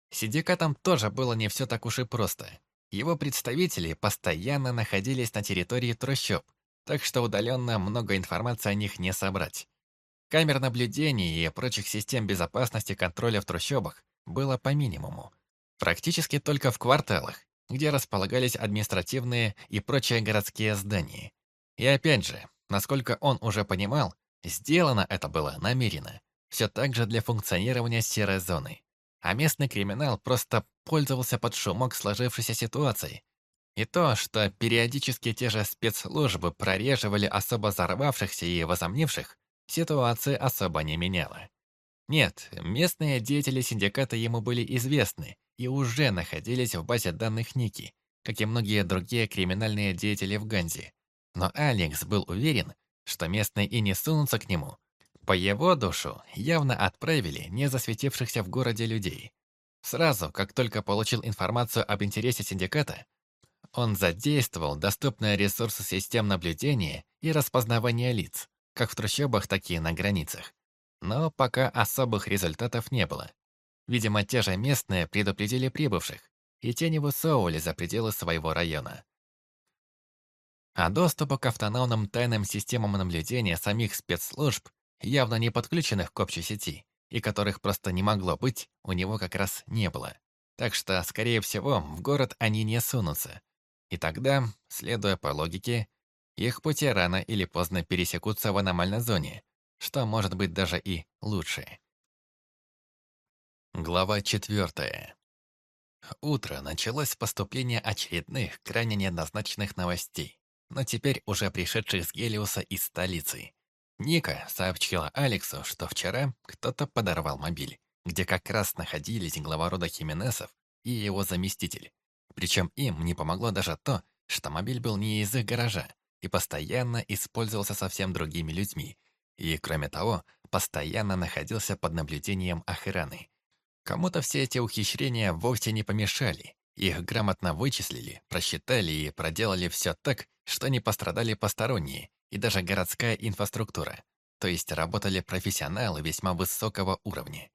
Синдикатам тоже было не все так уж и просто. Его представители постоянно находились на территории трущоб, так что удаленно много информации о них не собрать. Камер наблюдения и прочих систем безопасности контроля в трущобах было по минимуму. Практически только в кварталах, где располагались административные и прочие городские здания. И опять же, насколько он уже понимал, сделано это было намеренно, все так же для функционирования серой зоны а местный криминал просто пользовался под шумок сложившейся ситуацией. И то, что периодически те же спецслужбы прореживали особо взорвавшихся и возомнивших, ситуации особо не меняло. Нет, местные деятели синдиката ему были известны и уже находились в базе данных Ники, как и многие другие криминальные деятели в Ганзе. Но Алекс был уверен, что местные и не сунутся к нему, по его душу явно отправили не засветившихся в городе людей. Сразу, как только получил информацию об интересе синдиката, он задействовал доступные ресурсы систем наблюдения и распознавания лиц, как в трущобах, так и на границах. Но пока особых результатов не было. Видимо, те же местные предупредили прибывших, и те не высовывали за пределы своего района. А доступа к автономным тайным системам наблюдения самих спецслужб явно не подключенных к общей сети, и которых просто не могло быть, у него как раз не было. Так что, скорее всего, в город они не сунутся. И тогда, следуя по логике, их пути рано или поздно пересекутся в аномальной зоне, что может быть даже и лучше. Глава четвертая. Утро началось с поступления очередных, крайне неоднозначных новостей, но теперь уже пришедших с Гелиуса из столицы. Ника сообщила Алексу, что вчера кто-то подорвал мобиль, где как раз находились глава рода Хименесов и его заместитель. Причем им не помогло даже то, что мобиль был не из их гаража и постоянно использовался совсем другими людьми, и, кроме того, постоянно находился под наблюдением охраны. Кому-то все эти ухищрения вовсе не помешали. Их грамотно вычислили, просчитали и проделали все так, что не пострадали посторонние, и даже городская инфраструктура, то есть работали профессионалы весьма высокого уровня.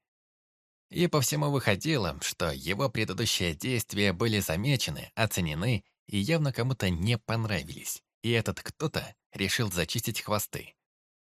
И по всему выходило, что его предыдущие действия были замечены, оценены и явно кому-то не понравились, и этот кто-то решил зачистить хвосты.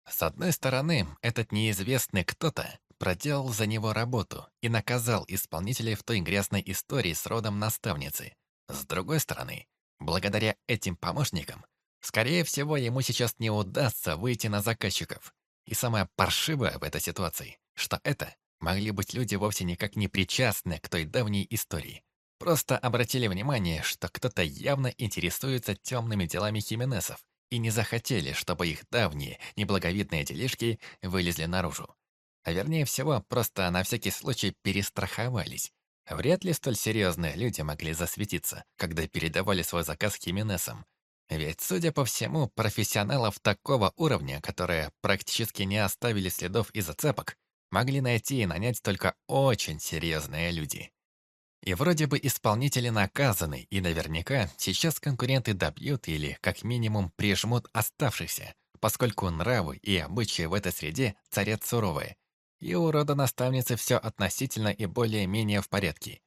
С одной стороны, этот неизвестный кто-то проделал за него работу и наказал исполнителей в той грязной истории с родом наставницы. С другой стороны, благодаря этим помощникам, Скорее всего, ему сейчас не удастся выйти на заказчиков. И самое паршивое в этой ситуации, что это могли быть люди вовсе никак не причастны к той давней истории. Просто обратили внимание, что кто-то явно интересуется темными делами Хименесов и не захотели, чтобы их давние неблаговидные делишки вылезли наружу. А вернее всего, просто на всякий случай перестраховались. Вряд ли столь серьезные люди могли засветиться, когда передавали свой заказ Хименесам. Ведь, судя по всему, профессионалов такого уровня, которые практически не оставили следов и зацепок, могли найти и нанять только очень серьезные люди. И вроде бы исполнители наказаны, и наверняка сейчас конкуренты добьют или, как минимум, прижмут оставшихся, поскольку нравы и обычаи в этой среде царят суровые, и у рода наставницы все относительно и более-менее в порядке.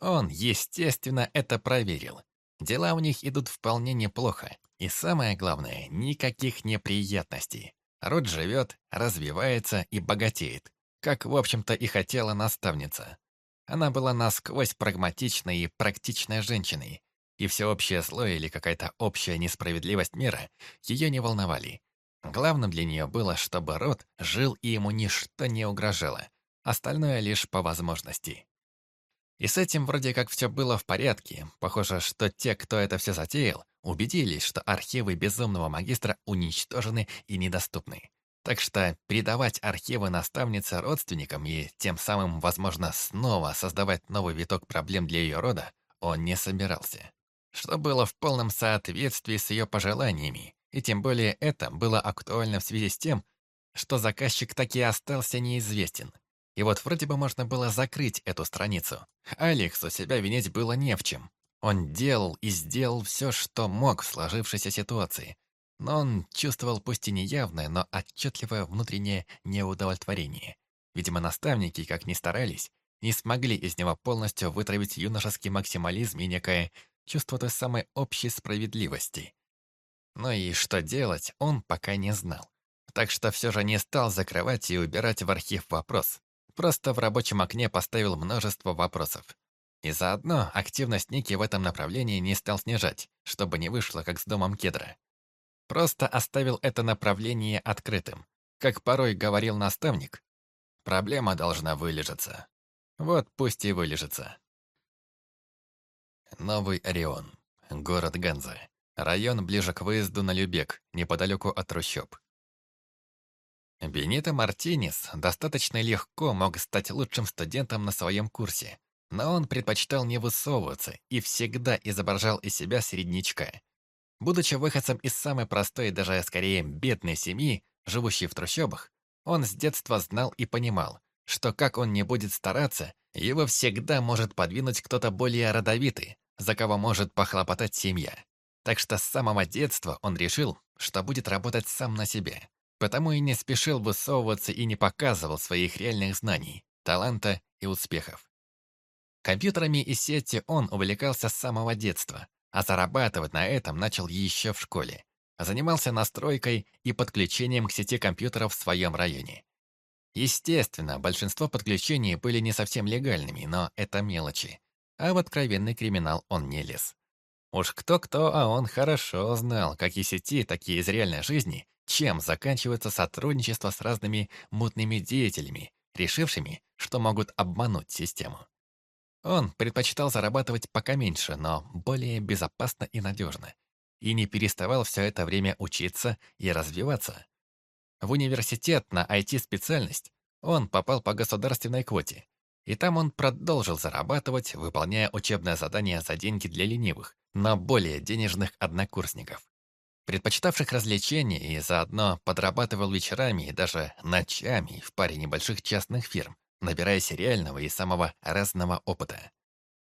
Он, естественно, это проверил. Дела у них идут вполне неплохо, и самое главное, никаких неприятностей. Род живет, развивается и богатеет, как, в общем-то, и хотела наставница. Она была насквозь прагматичной и практичной женщиной, и всеобщее зло или какая-то общая несправедливость мира ее не волновали. Главным для нее было, чтобы род жил и ему ничто не угрожало, остальное лишь по возможности. И с этим вроде как все было в порядке. Похоже, что те, кто это все затеял, убедились, что архивы безумного магистра уничтожены и недоступны. Так что передавать архивы наставнице родственникам и тем самым, возможно, снова создавать новый виток проблем для ее рода он не собирался. Что было в полном соответствии с ее пожеланиями, и тем более это было актуально в связи с тем, что заказчик так и остался неизвестен. И вот вроде бы можно было закрыть эту страницу. Алексу себя винить было не в чем. Он делал и сделал все, что мог в сложившейся ситуации, но он чувствовал пусть и неявное, но отчетливое внутреннее неудовлетворение. Видимо, наставники, как ни старались, не смогли из него полностью вытравить юношеский максимализм и некое чувство той самой общей справедливости. Но и что делать, он пока не знал. Так что все же не стал закрывать и убирать в архив вопрос. Просто в рабочем окне поставил множество вопросов. И заодно активность Ники в этом направлении не стал снижать, чтобы не вышло, как с домом кедра. Просто оставил это направление открытым. Как порой говорил наставник, проблема должна вылежаться. Вот пусть и вылежится. Новый Орион. Город Ганза. Район ближе к выезду на Любек, неподалеку от трущоб. Бенито Мартинес достаточно легко мог стать лучшим студентом на своем курсе, но он предпочитал не высовываться и всегда изображал из себя среднячка. Будучи выходцем из самой простой даже скорее бедной семьи, живущей в трущобах, он с детства знал и понимал, что как он не будет стараться, его всегда может подвинуть кто-то более родовитый, за кого может похлопотать семья. Так что с самого детства он решил, что будет работать сам на себе. Потому и не спешил высовываться и не показывал своих реальных знаний, таланта и успехов. Компьютерами и сети он увлекался с самого детства, а зарабатывать на этом начал еще в школе. Занимался настройкой и подключением к сети компьютеров в своем районе. Естественно, большинство подключений были не совсем легальными, но это мелочи. А в откровенный криминал он не лез. Уж кто-кто, а он хорошо знал, как и сети, так и из реальной жизни, чем заканчивается сотрудничество с разными мутными деятелями, решившими, что могут обмануть систему. Он предпочитал зарабатывать пока меньше, но более безопасно и надежно. И не переставал все это время учиться и развиваться. В университет на IT-специальность он попал по государственной квоте. И там он продолжил зарабатывать, выполняя учебное задание за деньги для ленивых, но более денежных однокурсников. Предпочитавших развлечения и заодно подрабатывал вечерами и даже ночами в паре небольших частных фирм, набираясь реального и самого разного опыта.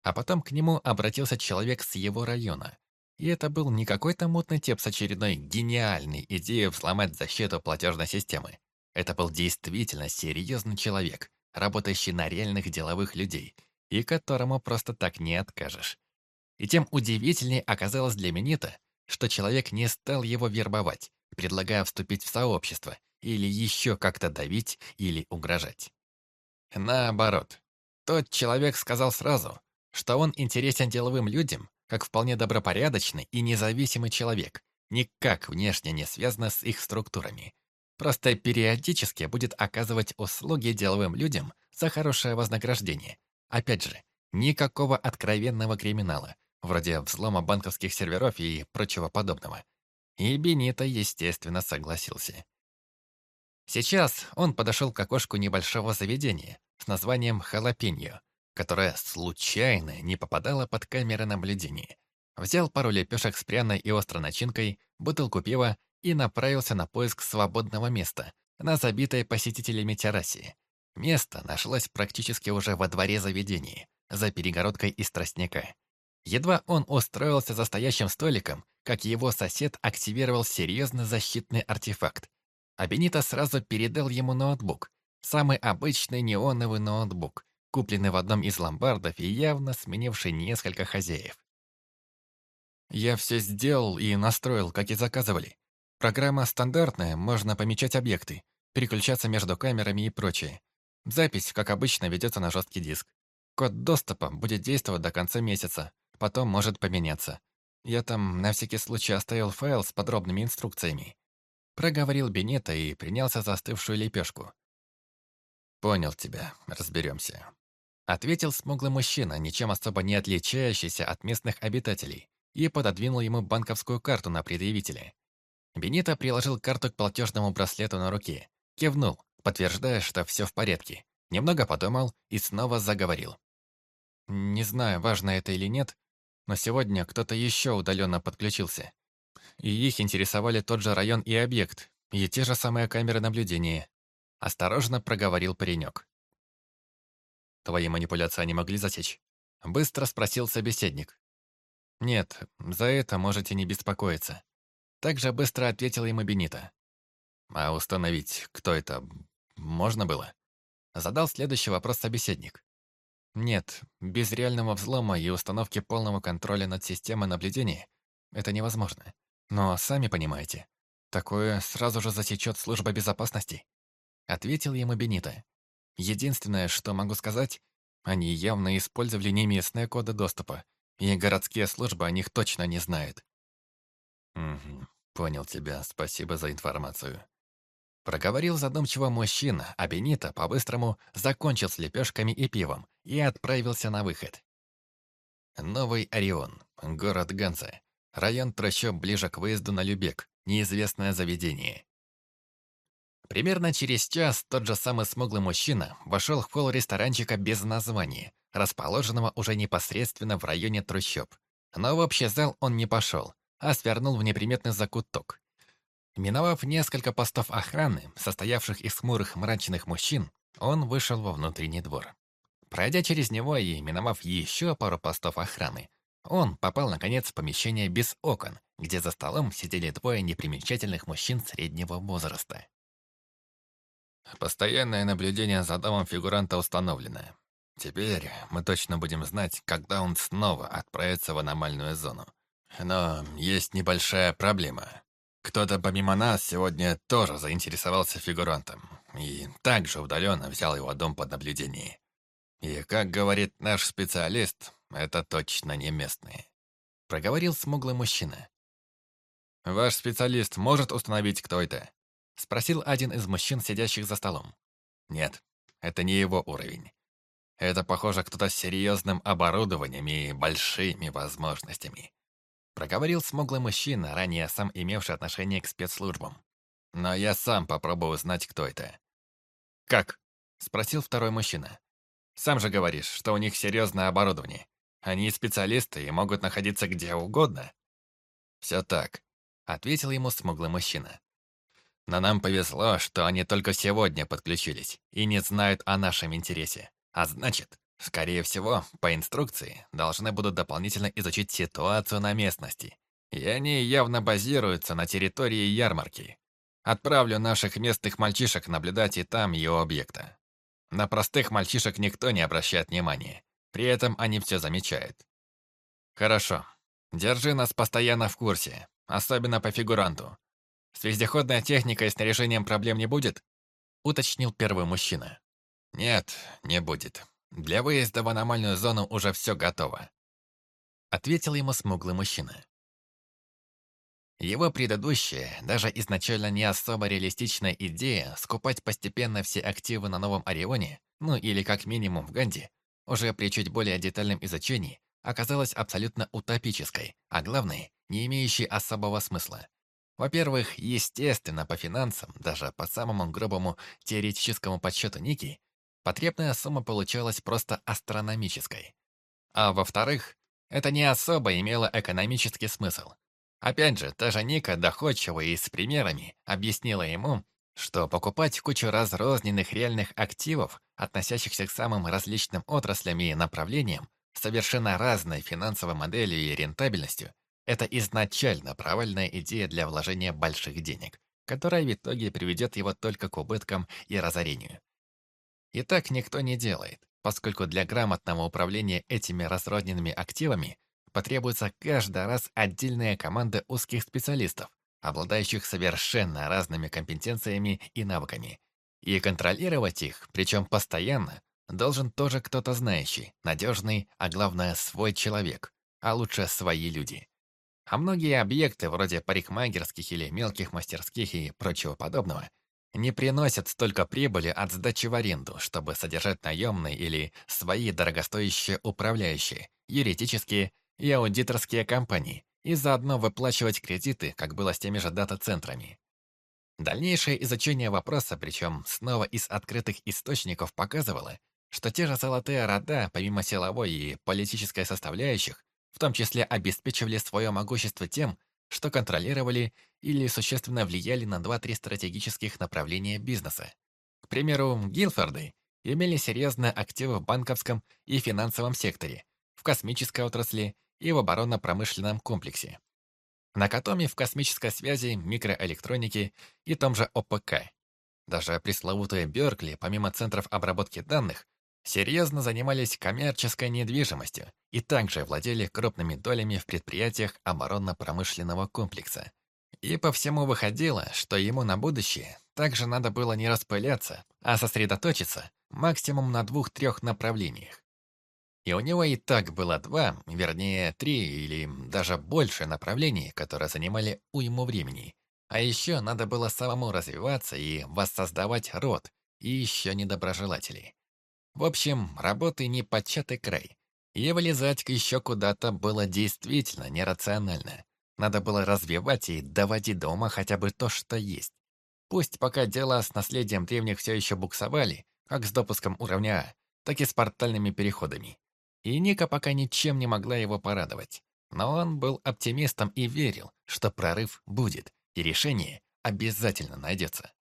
А потом к нему обратился человек с его района. И это был не какой-то мутный тип с очередной гениальной идеей взломать защиту платежной системы. Это был действительно серьезный человек, работающий на реальных деловых людей, и которому просто так не откажешь. И тем удивительнее оказалось для Минита, что человек не стал его вербовать, предлагая вступить в сообщество или еще как-то давить или угрожать. Наоборот, тот человек сказал сразу, что он интересен деловым людям, как вполне добропорядочный и независимый человек, никак внешне не связано с их структурами. Просто периодически будет оказывать услуги деловым людям за хорошее вознаграждение. Опять же, никакого откровенного криминала, вроде взлома банковских серверов и прочего подобного. И Бенита, естественно, согласился. Сейчас он подошел к окошку небольшого заведения с названием «Халапеньо», которое случайно не попадало под камеры наблюдения. Взял пару лепешек с пряной и острой начинкой, бутылку пива и направился на поиск свободного места на забитой посетителями террасе. Место нашлось практически уже во дворе заведения, за перегородкой из тростника. Едва он устроился за стоящим столиком, как его сосед активировал серьезный защитный артефакт. А Бенита сразу передал ему ноутбук. Самый обычный неоновый ноутбук, купленный в одном из ломбардов и явно сменивший несколько хозяев. «Я все сделал и настроил, как и заказывали. Программа стандартная, можно помечать объекты, переключаться между камерами и прочее. Запись, как обычно, ведется на жесткий диск. Код доступа будет действовать до конца месяца, потом может поменяться. Я там на всякий случай оставил файл с подробными инструкциями. Проговорил Бенета и принялся за остывшую лепешку. «Понял тебя, разберемся», — ответил смуглый мужчина, ничем особо не отличающийся от местных обитателей, и пододвинул ему банковскую карту на предъявителе. Бенито приложил карту к платежному браслету на руке, кивнул, подтверждая, что все в порядке, немного подумал и снова заговорил. Не знаю, важно это или нет, но сегодня кто-то еще удаленно подключился. И их интересовали тот же район и объект, и те же самые камеры наблюдения. Осторожно проговорил паренек. «Твои манипуляции они могли засечь?» Быстро спросил собеседник. «Нет, за это можете не беспокоиться». Также быстро ответил ему Бенита. «А установить, кто это, можно было?» Задал следующий вопрос собеседник. Нет, без реального взлома и установки полного контроля над системой наблюдения это невозможно. Но сами понимаете, такое сразу же засечет служба безопасности. Ответил ему Бенита. Единственное, что могу сказать, они явно использовали не местные коды доступа, и городские службы о них точно не знают. Угу, понял тебя, спасибо за информацию. Проговорил задумчиво мужчина, а Бенита по-быстрому закончил с лепешками и пивом и отправился на выход. Новый Орион, город Ганса, район трущоб ближе к выезду на Любек, неизвестное заведение. Примерно через час тот же самый смуглый мужчина вошел в холл ресторанчика без названия, расположенного уже непосредственно в районе трущоб. Но в общий зал он не пошел, а свернул в неприметный закуток, Миновав несколько постов охраны, состоявших из хмурых мрачных мужчин, он вышел во внутренний двор. Пройдя через него и миновав еще пару постов охраны, он попал, наконец, в помещение без окон, где за столом сидели двое непримечательных мужчин среднего возраста. Постоянное наблюдение за домом фигуранта установлено. Теперь мы точно будем знать, когда он снова отправится в аномальную зону. Но есть небольшая проблема. Кто-то помимо нас сегодня тоже заинтересовался фигурантом и также удаленно взял его дом под наблюдение. И, как говорит наш специалист, это точно не местные. Проговорил смуглый мужчина. «Ваш специалист может установить, кто это?» Спросил один из мужчин, сидящих за столом. «Нет, это не его уровень. Это, похоже, кто-то с серьезным оборудованием и большими возможностями. Проговорил смуглый мужчина, ранее сам имевший отношение к спецслужбам. Но я сам попробую узнать, кто это. «Как?» — спросил второй мужчина. «Сам же говоришь, что у них серьезное оборудование. Они специалисты и могут находиться где угодно». «Все так», — ответил ему смуглый мужчина. «Но нам повезло, что они только сегодня подключились и не знают о нашем интересе. А значит, Скорее всего, по инструкции, должны будут дополнительно изучить ситуацию на местности. И они явно базируются на территории ярмарки. Отправлю наших местных мальчишек наблюдать и там ее объекта. На простых мальчишек никто не обращает внимания. При этом они все замечают. Хорошо. Держи нас постоянно в курсе, особенно по фигуранту. С вездеходной техникой и снаряжением проблем не будет? Уточнил первый мужчина. Нет, не будет. Для выезда в аномальную зону уже все готово. Ответил ему смуглый мужчина. Его предыдущая, даже изначально не особо реалистичная идея скупать постепенно все активы на новом Орионе, ну или как минимум в Ганди, уже при чуть более детальном изучении, оказалась абсолютно утопической, а главное, не имеющей особого смысла. Во-первых, естественно, по финансам, даже по самому грубому теоретическому подсчету Ники, потребная сумма получалась просто астрономической. А во-вторых, это не особо имело экономический смысл. Опять же, та же Ника доходчиво и с примерами объяснила ему, что покупать кучу разрозненных реальных активов, относящихся к самым различным отраслям и направлениям, совершенно разной финансовой моделью и рентабельностью, это изначально провальная идея для вложения больших денег, которая в итоге приведет его только к убыткам и разорению. И так никто не делает, поскольку для грамотного управления этими разрозненными активами потребуется каждый раз отдельная команда узких специалистов, обладающих совершенно разными компетенциями и навыками. И контролировать их, причем постоянно, должен тоже кто-то знающий, надежный, а главное, свой человек, а лучше свои люди. А многие объекты, вроде парикмахерских или мелких мастерских и прочего подобного, не приносят столько прибыли от сдачи в аренду, чтобы содержать наемные или свои дорогостоящие управляющие, юридические и аудиторские компании, и заодно выплачивать кредиты, как было с теми же дата-центрами. Дальнейшее изучение вопроса, причем снова из открытых источников, показывало, что те же золотые рода, помимо силовой и политической составляющих, в том числе обеспечивали свое могущество тем, что контролировали или существенно влияли на два-три стратегических направления бизнеса. К примеру, Гилфорды имели серьезные активы в банковском и финансовом секторе, в космической отрасли и в оборонно-промышленном комплексе. Накатоми в космической связи, микроэлектронике и том же ОПК. Даже пресловутые Беркли, помимо центров обработки данных, серьезно занимались коммерческой недвижимостью и также владели крупными долями в предприятиях оборонно-промышленного комплекса. И по всему выходило, что ему на будущее также надо было не распыляться, а сосредоточиться максимум на двух-трех направлениях. И у него и так было два, вернее, три или даже больше направлений, которые занимали уйму времени. А еще надо было самому развиваться и воссоздавать род и еще недоброжелателей. В общем, работы не початый край. И вылезать еще куда-то было действительно нерационально. Надо было развивать и доводить до ума хотя бы то, что есть. Пусть пока дела с наследием древних все еще буксовали, как с допуском уровня А, так и с портальными переходами. И Ника пока ничем не могла его порадовать. Но он был оптимистом и верил, что прорыв будет, и решение обязательно найдется.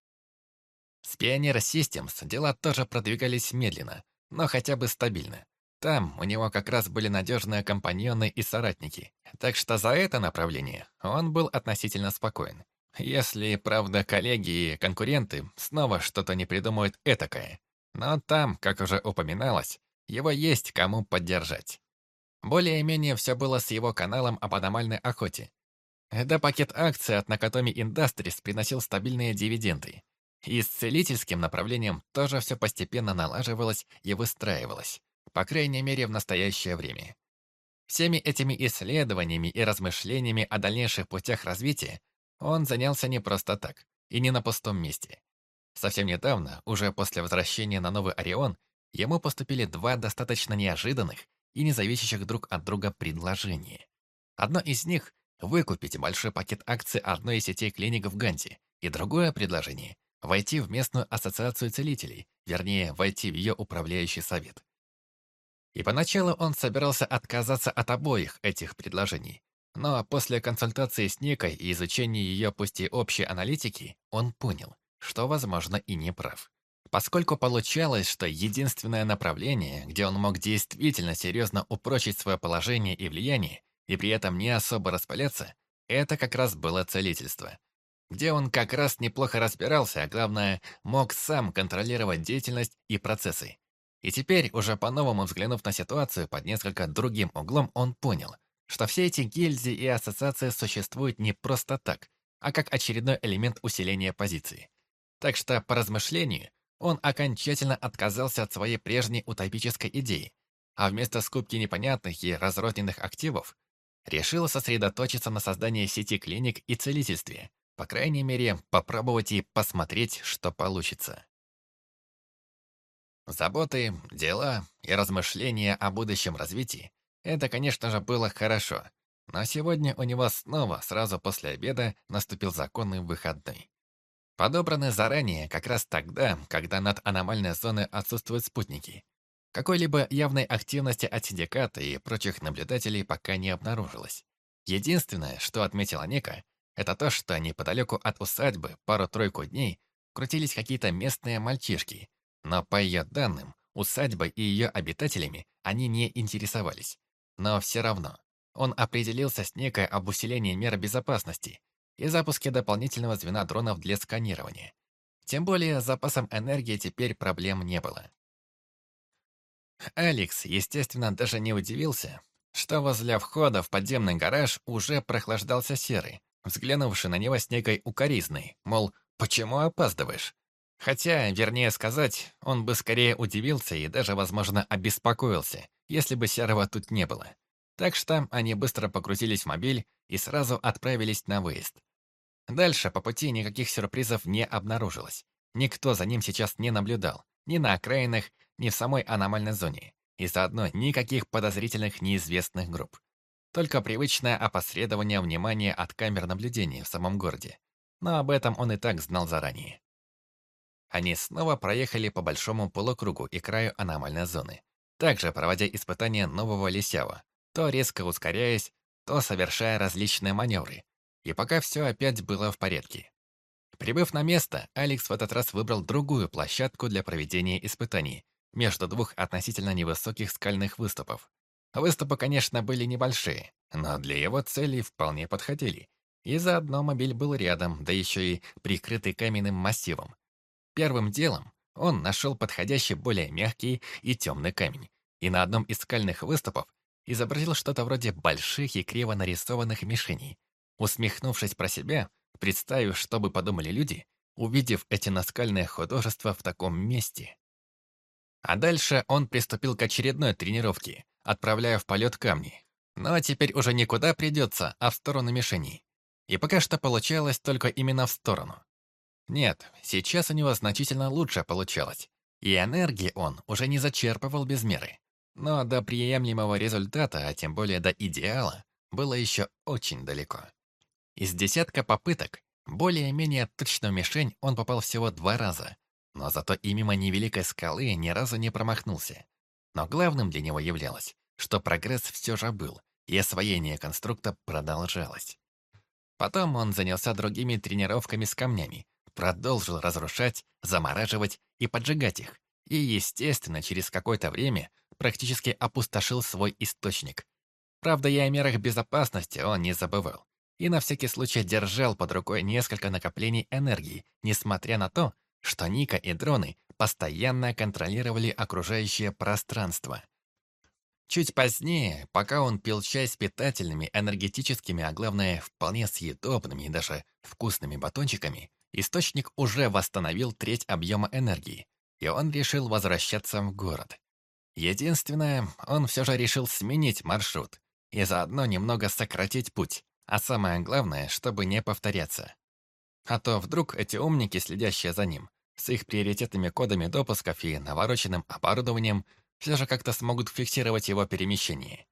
С Pioneer Systems дела тоже продвигались медленно, но хотя бы стабильно. Там у него как раз были надежные компаньоны и соратники, так что за это направление он был относительно спокоен. Если, правда, коллеги и конкуренты снова что-то не придумают этакое. Но там, как уже упоминалось, его есть кому поддержать. Более-менее все было с его каналом об аномальной охоте. Да пакет акций от Nakatomi Industries приносил стабильные дивиденды. И с целительским направлением тоже все постепенно налаживалось и выстраивалось, по крайней мере в настоящее время. Всеми этими исследованиями и размышлениями о дальнейших путях развития он занялся не просто так и не на пустом месте. Совсем недавно, уже после возвращения на Новый Орион, ему поступили два достаточно неожиданных и независящих друг от друга предложения. Одно из них – выкупить большой пакет акций одной из сетей клиник в Ганте, и другое предложение войти в местную ассоциацию целителей, вернее, войти в ее управляющий совет. И поначалу он собирался отказаться от обоих этих предложений, но после консультации с Никой и изучения ее пусть и общей аналитики, он понял, что, возможно, и не прав. Поскольку получалось, что единственное направление, где он мог действительно серьезно упрочить свое положение и влияние, и при этом не особо распыляться, это как раз было целительство где он как раз неплохо разбирался, а главное, мог сам контролировать деятельность и процессы. И теперь, уже по-новому взглянув на ситуацию под несколько другим углом, он понял, что все эти гильдии и ассоциации существуют не просто так, а как очередной элемент усиления позиции. Так что, по размышлению, он окончательно отказался от своей прежней утопической идеи, а вместо скупки непонятных и разрозненных активов решил сосредоточиться на создании сети клиник и целительстве, по крайней мере, попробовать и посмотреть, что получится. Заботы, дела и размышления о будущем развитии – это, конечно же, было хорошо, Но сегодня у него снова, сразу после обеда, наступил законный выходной. Подобраны заранее, как раз тогда, когда над аномальной зоной отсутствуют спутники. Какой-либо явной активности от синдиката и прочих наблюдателей пока не обнаружилось. Единственное, что отметила Ника, это то, что неподалеку от усадьбы пару-тройку дней крутились какие-то местные мальчишки, но по ее данным, усадьбой и ее обитателями они не интересовались. Но все равно, он определился с некой об усилении мер безопасности и запуске дополнительного звена дронов для сканирования. Тем более, с запасом энергии теперь проблем не было. Алекс, естественно, даже не удивился, что возле входа в подземный гараж уже прохлаждался Серый, взглянувший на него с некой укоризной, мол, почему опаздываешь? Хотя, вернее сказать, он бы скорее удивился и даже, возможно, обеспокоился, если бы Серого тут не было. Так что они быстро погрузились в мобиль и сразу отправились на выезд. Дальше по пути никаких сюрпризов не обнаружилось. Никто за ним сейчас не наблюдал, ни на окраинах, ни в самой аномальной зоне, и заодно никаких подозрительных неизвестных групп. Только привычное опосредование внимания от камер наблюдения в самом городе. Но об этом он и так знал заранее. Они снова проехали по большому полукругу и краю аномальной зоны, также проводя испытания нового лисява, то резко ускоряясь, то совершая различные маневры. И пока все опять было в порядке. Прибыв на место, Алекс в этот раз выбрал другую площадку для проведения испытаний, между двух относительно невысоких скальных выступов. Выступы, конечно, были небольшие, но для его целей вполне подходили. И заодно мобиль был рядом, да еще и прикрытый каменным массивом. Первым делом он нашел подходящий более мягкий и темный камень, и на одном из скальных выступов изобразил что-то вроде больших и криво нарисованных мишеней. Усмехнувшись про себя, представив, что бы подумали люди, увидев эти наскальные художества в таком месте. А дальше он приступил к очередной тренировке, отправляя в полет камни. Но теперь уже никуда придется, а в сторону мишеней. И пока что получалось только именно в сторону. Нет, сейчас у него значительно лучше получалось. И энергии он уже не зачерпывал без меры. Но до приемлемого результата, а тем более до идеала, было еще очень далеко. Из десятка попыток, более-менее точную мишень он попал всего два раза, но зато и мимо невеликой скалы ни разу не промахнулся. Но главным для него являлось, что прогресс все же был, и освоение конструкта продолжалось. Потом он занялся другими тренировками с камнями, продолжил разрушать, замораживать и поджигать их, и, естественно, через какое-то время практически опустошил свой источник. Правда, и о мерах безопасности он не забывал, и на всякий случай держал под рукой несколько накоплений энергии, несмотря на то, что Ника и дроны постоянно контролировали окружающее пространство. Чуть позднее, пока он пил чай с питательными, энергетическими, а главное, вполне съедобными и даже вкусными батончиками, источник уже восстановил треть объема энергии, и он решил возвращаться в город. Единственное, он все же решил сменить маршрут и заодно немного сократить путь, а самое главное, чтобы не повторяться. А то вдруг эти умники, следящие за ним, с их приоритетными кодами допусков и навороченным оборудованием, все же как-то смогут фиксировать его перемещение.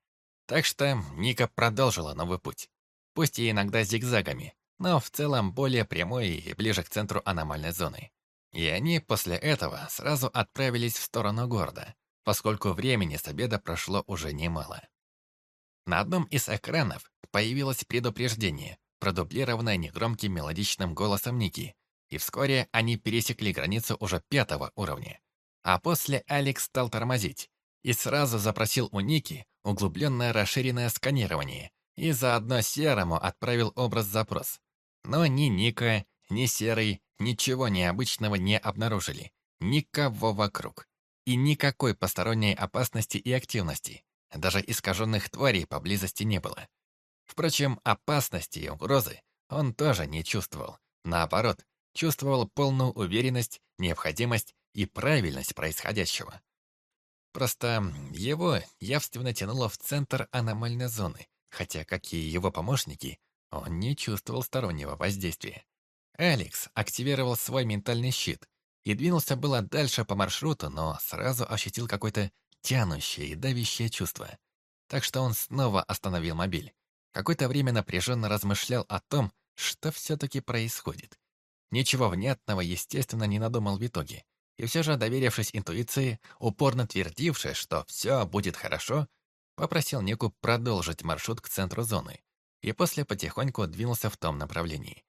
Так что Ника продолжила новый путь. Пусть и иногда зигзагами, но в целом более прямой и ближе к центру аномальной зоны. И они после этого сразу отправились в сторону города, поскольку времени с обеда прошло уже немало. На одном из экранов появилось предупреждение, продублированное негромким мелодичным голосом Ники, и вскоре они пересекли границу уже пятого уровня. А после Алекс стал тормозить и сразу запросил у Ники углубленное расширенное сканирование и заодно Серому отправил образ-запрос. Но ни Ника, ни Серый ничего необычного не обнаружили. Никого вокруг. И никакой посторонней опасности и активности. Даже искаженных тварей поблизости не было. Впрочем, опасности и угрозы он тоже не чувствовал. Наоборот, чувствовал полную уверенность, необходимость и правильность происходящего. Просто его явственно тянуло в центр аномальной зоны, хотя, как и его помощники, он не чувствовал стороннего воздействия. Алекс активировал свой ментальный щит и двинулся было дальше по маршруту, но сразу ощутил какое-то тянущее и давящее чувство. Так что он снова остановил мобиль Какое-то время напряженно размышлял о том, что все-таки происходит. Ничего внятного, естественно, не надумал в итоге. И все же, доверившись интуиции, упорно твердившей, что все будет хорошо, попросил Нику продолжить маршрут к центру зоны, и после потихоньку двинулся в том направлении.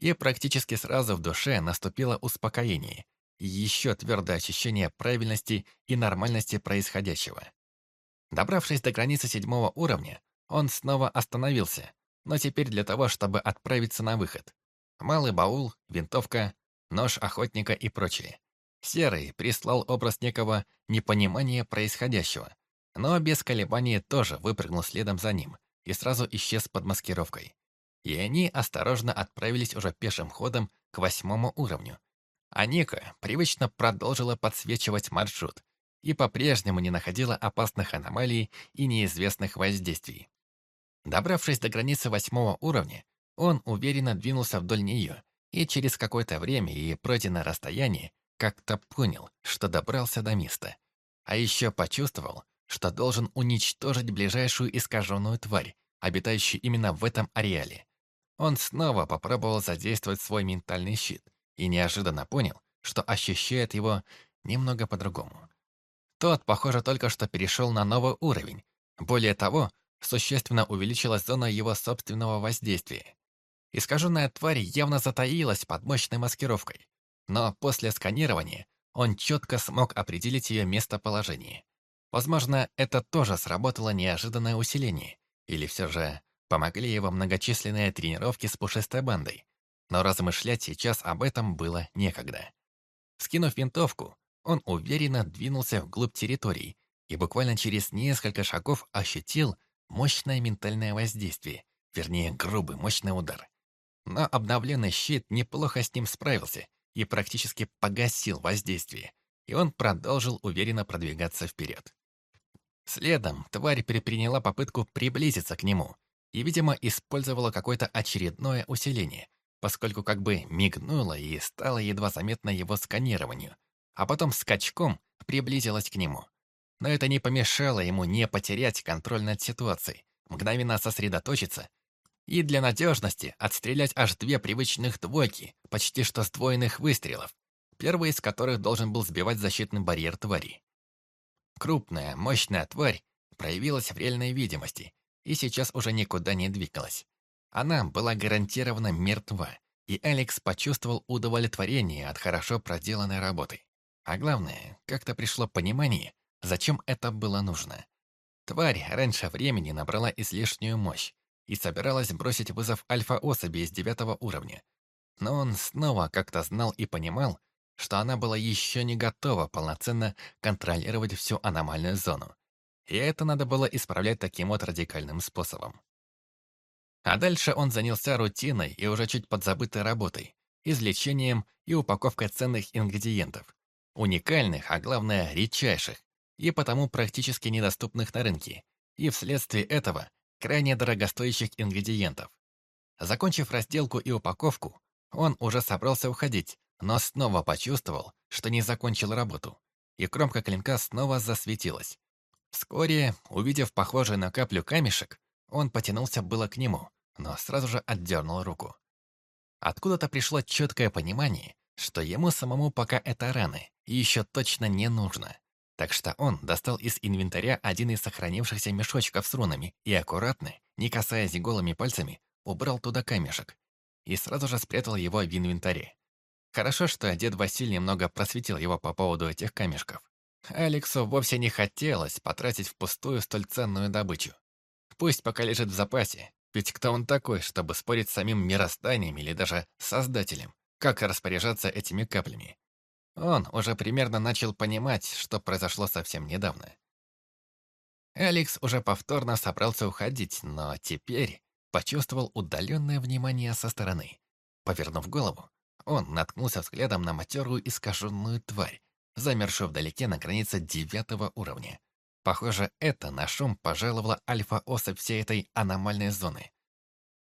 И практически сразу в душе наступило успокоение и еще твердое ощущение правильности и нормальности происходящего. Добравшись до границы седьмого уровня, он снова остановился, но теперь для того, чтобы отправиться на выход. Малый баул, винтовка, нож охотника и прочее. Серый прислал образ некого непонимания происходящего, но без колебаний тоже выпрыгнул следом за ним и сразу исчез под маскировкой. И они осторожно отправились уже пешим ходом к восьмому уровню. А Ника привычно продолжила подсвечивать маршрут и по-прежнему не находила опасных аномалий и неизвестных воздействий. Добравшись до границы восьмого уровня, он уверенно двинулся вдоль нее и через какое-то время и пройденное расстояние как-то понял, что добрался до места. А еще почувствовал, что должен уничтожить ближайшую искаженную тварь, обитающую именно в этом ареале. Он снова попробовал задействовать свой ментальный щит и неожиданно понял, что ощущает его немного по-другому. Тот, похоже, только что перешел на новый уровень. Более того, существенно увеличилась зона его собственного воздействия. Искаженная тварь явно затаилась под мощной маскировкой, но после сканирования он четко смог определить ее местоположение. Возможно, это тоже сработало неожиданное усиление, или все же помогли его многочисленные тренировки с пушистой бандой. Но размышлять сейчас об этом было некогда. Скинув винтовку, он уверенно двинулся вглубь территории и буквально через несколько шагов ощутил мощное ментальное воздействие, вернее, грубый мощный удар. Но обновленный щит неплохо с ним справился и практически погасил воздействие, и он продолжил уверенно продвигаться вперед. Следом тварь предприняла попытку приблизиться к нему и, видимо, использовала какое-то очередное усиление, поскольку как бы мигнула и стало едва заметно его сканированию, а потом скачком приблизилась к нему. Но это не помешало ему не потерять контроль над ситуацией, мгновенно сосредоточиться и для надежности отстрелять аж две привычных двойки, почти что сдвоенных выстрелов, первый из которых должен был сбивать защитный барьер твари. Крупная, мощная тварь проявилась в реальной видимости и сейчас уже никуда не двигалась. Она была гарантированно мертва, и Алекс почувствовал удовлетворение от хорошо проделанной работы. А главное, как-то пришло понимание, зачем это было нужно. Тварь раньше времени набрала излишнюю мощь и собиралась бросить вызов альфа-особи из девятого уровня. Но он снова как-то знал и понимал, что она была еще не готова полноценно контролировать всю аномальную зону. И это надо было исправлять таким вот радикальным способом. А дальше он занялся рутиной и уже чуть подзабытой работой, излечением и упаковкой ценных ингредиентов. Уникальных, а главное, редчайших, и потому практически недоступных на рынке, и вследствие этого крайне дорогостоящих ингредиентов. Закончив разделку и упаковку, он уже собрался уходить, но снова почувствовал, что не закончил работу, и кромка клинка снова засветилась. Вскоре, увидев похожий на каплю камешек, он потянулся было к нему, но сразу же отдернул руку. Откуда-то пришло четкое понимание, что ему самому пока это раны, и еще точно не нужно. Так что он достал из инвентаря один из сохранившихся мешочков с рунами и аккуратно, не касаясь голыми пальцами, убрал туда камешек и сразу же спрятал его в инвентаре. Хорошо, что дед Василий немного просветил его по поводу этих камешков. Алексу вовсе не хотелось потратить впустую столь ценную добычу. Пусть пока лежит в запасе, ведь кто он такой, чтобы спорить с самим мирозданием или даже создателем, как распоряжаться этими каплями? Он уже примерно начал понимать, что произошло совсем недавно. Алекс уже повторно собрался уходить, но теперь почувствовал удаленное внимание со стороны. Повернув голову, он наткнулся взглядом на матерую искаженную тварь, замершую вдалеке на границе девятого уровня. Похоже, это на шум пожаловала альфа-особь всей этой аномальной зоны.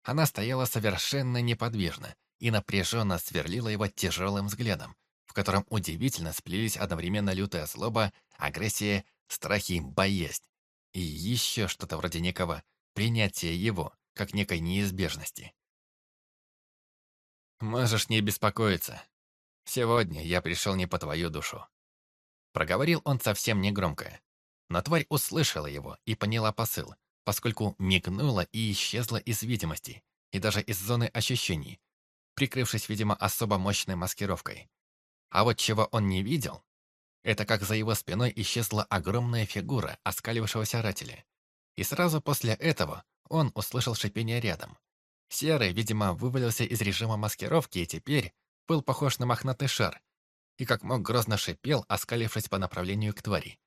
Она стояла совершенно неподвижно и напряженно сверлила его тяжелым взглядом, в котором удивительно сплелись одновременно лютая злоба, агрессия, страхи, боязнь. И еще что-то вроде некого принятия его, как некой неизбежности. «Можешь не беспокоиться. Сегодня я пришел не по твою душу». Проговорил он совсем негромко. Но тварь услышала его и поняла посыл, поскольку мигнула и исчезла из видимости, и даже из зоны ощущений, прикрывшись, видимо, особо мощной маскировкой. А вот чего он не видел, это как за его спиной исчезла огромная фигура оскалившегося рателя. И сразу после этого он услышал шипение рядом. Серый, видимо, вывалился из режима маскировки и теперь был похож на мохнатый шар, и как мог грозно шипел, оскалившись по направлению к твари.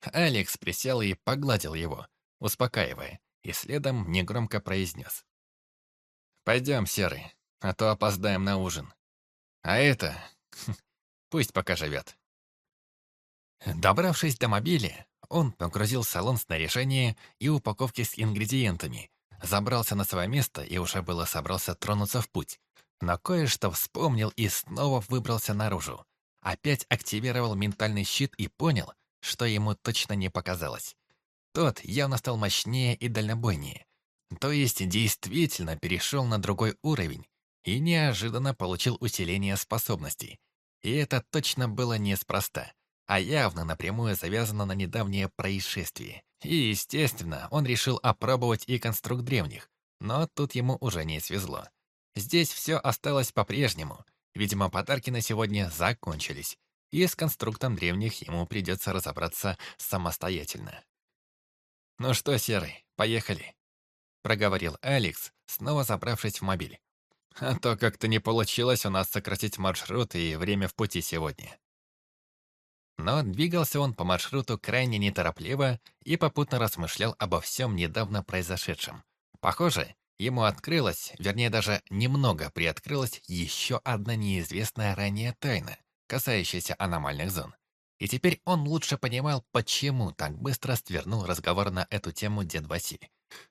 Алекс присел и погладил его, успокаивая, и следом негромко произнес. «Пойдем, Серый, а то опоздаем на ужин. А это... пусть пока живет». Добравшись до мобиля, он погрузил салон снаряжения и упаковки с ингредиентами, забрался на свое место и уже было собрался тронуться в путь, но кое-что вспомнил и снова выбрался наружу. Опять активировал ментальный щит и понял, что ему точно не показалось. Тот явно стал мощнее и дальнобойнее. То есть действительно перешел на другой уровень и неожиданно получил усиление способностей. И это точно было неспроста, а явно напрямую завязано на недавнее происшествие. И, естественно, он решил опробовать и конструкт древних, но тут ему уже не свезло. Здесь все осталось по-прежнему. Видимо, подарки на сегодня закончились, и с конструктом древних ему придется разобраться самостоятельно. «Ну что, Серый, поехали», — проговорил Алекс, снова забравшись в мобиль. «А то как-то не получилось у нас сократить маршрут и время в пути сегодня». Но двигался он по маршруту крайне неторопливо и попутно размышлял обо всем недавно произошедшем. Похоже, ему открылась, вернее даже немного приоткрылась еще одна неизвестная ранее тайна — касающийся аномальных зон. И теперь он лучше понимал, почему так быстро ствернул разговор на эту тему дед Василий.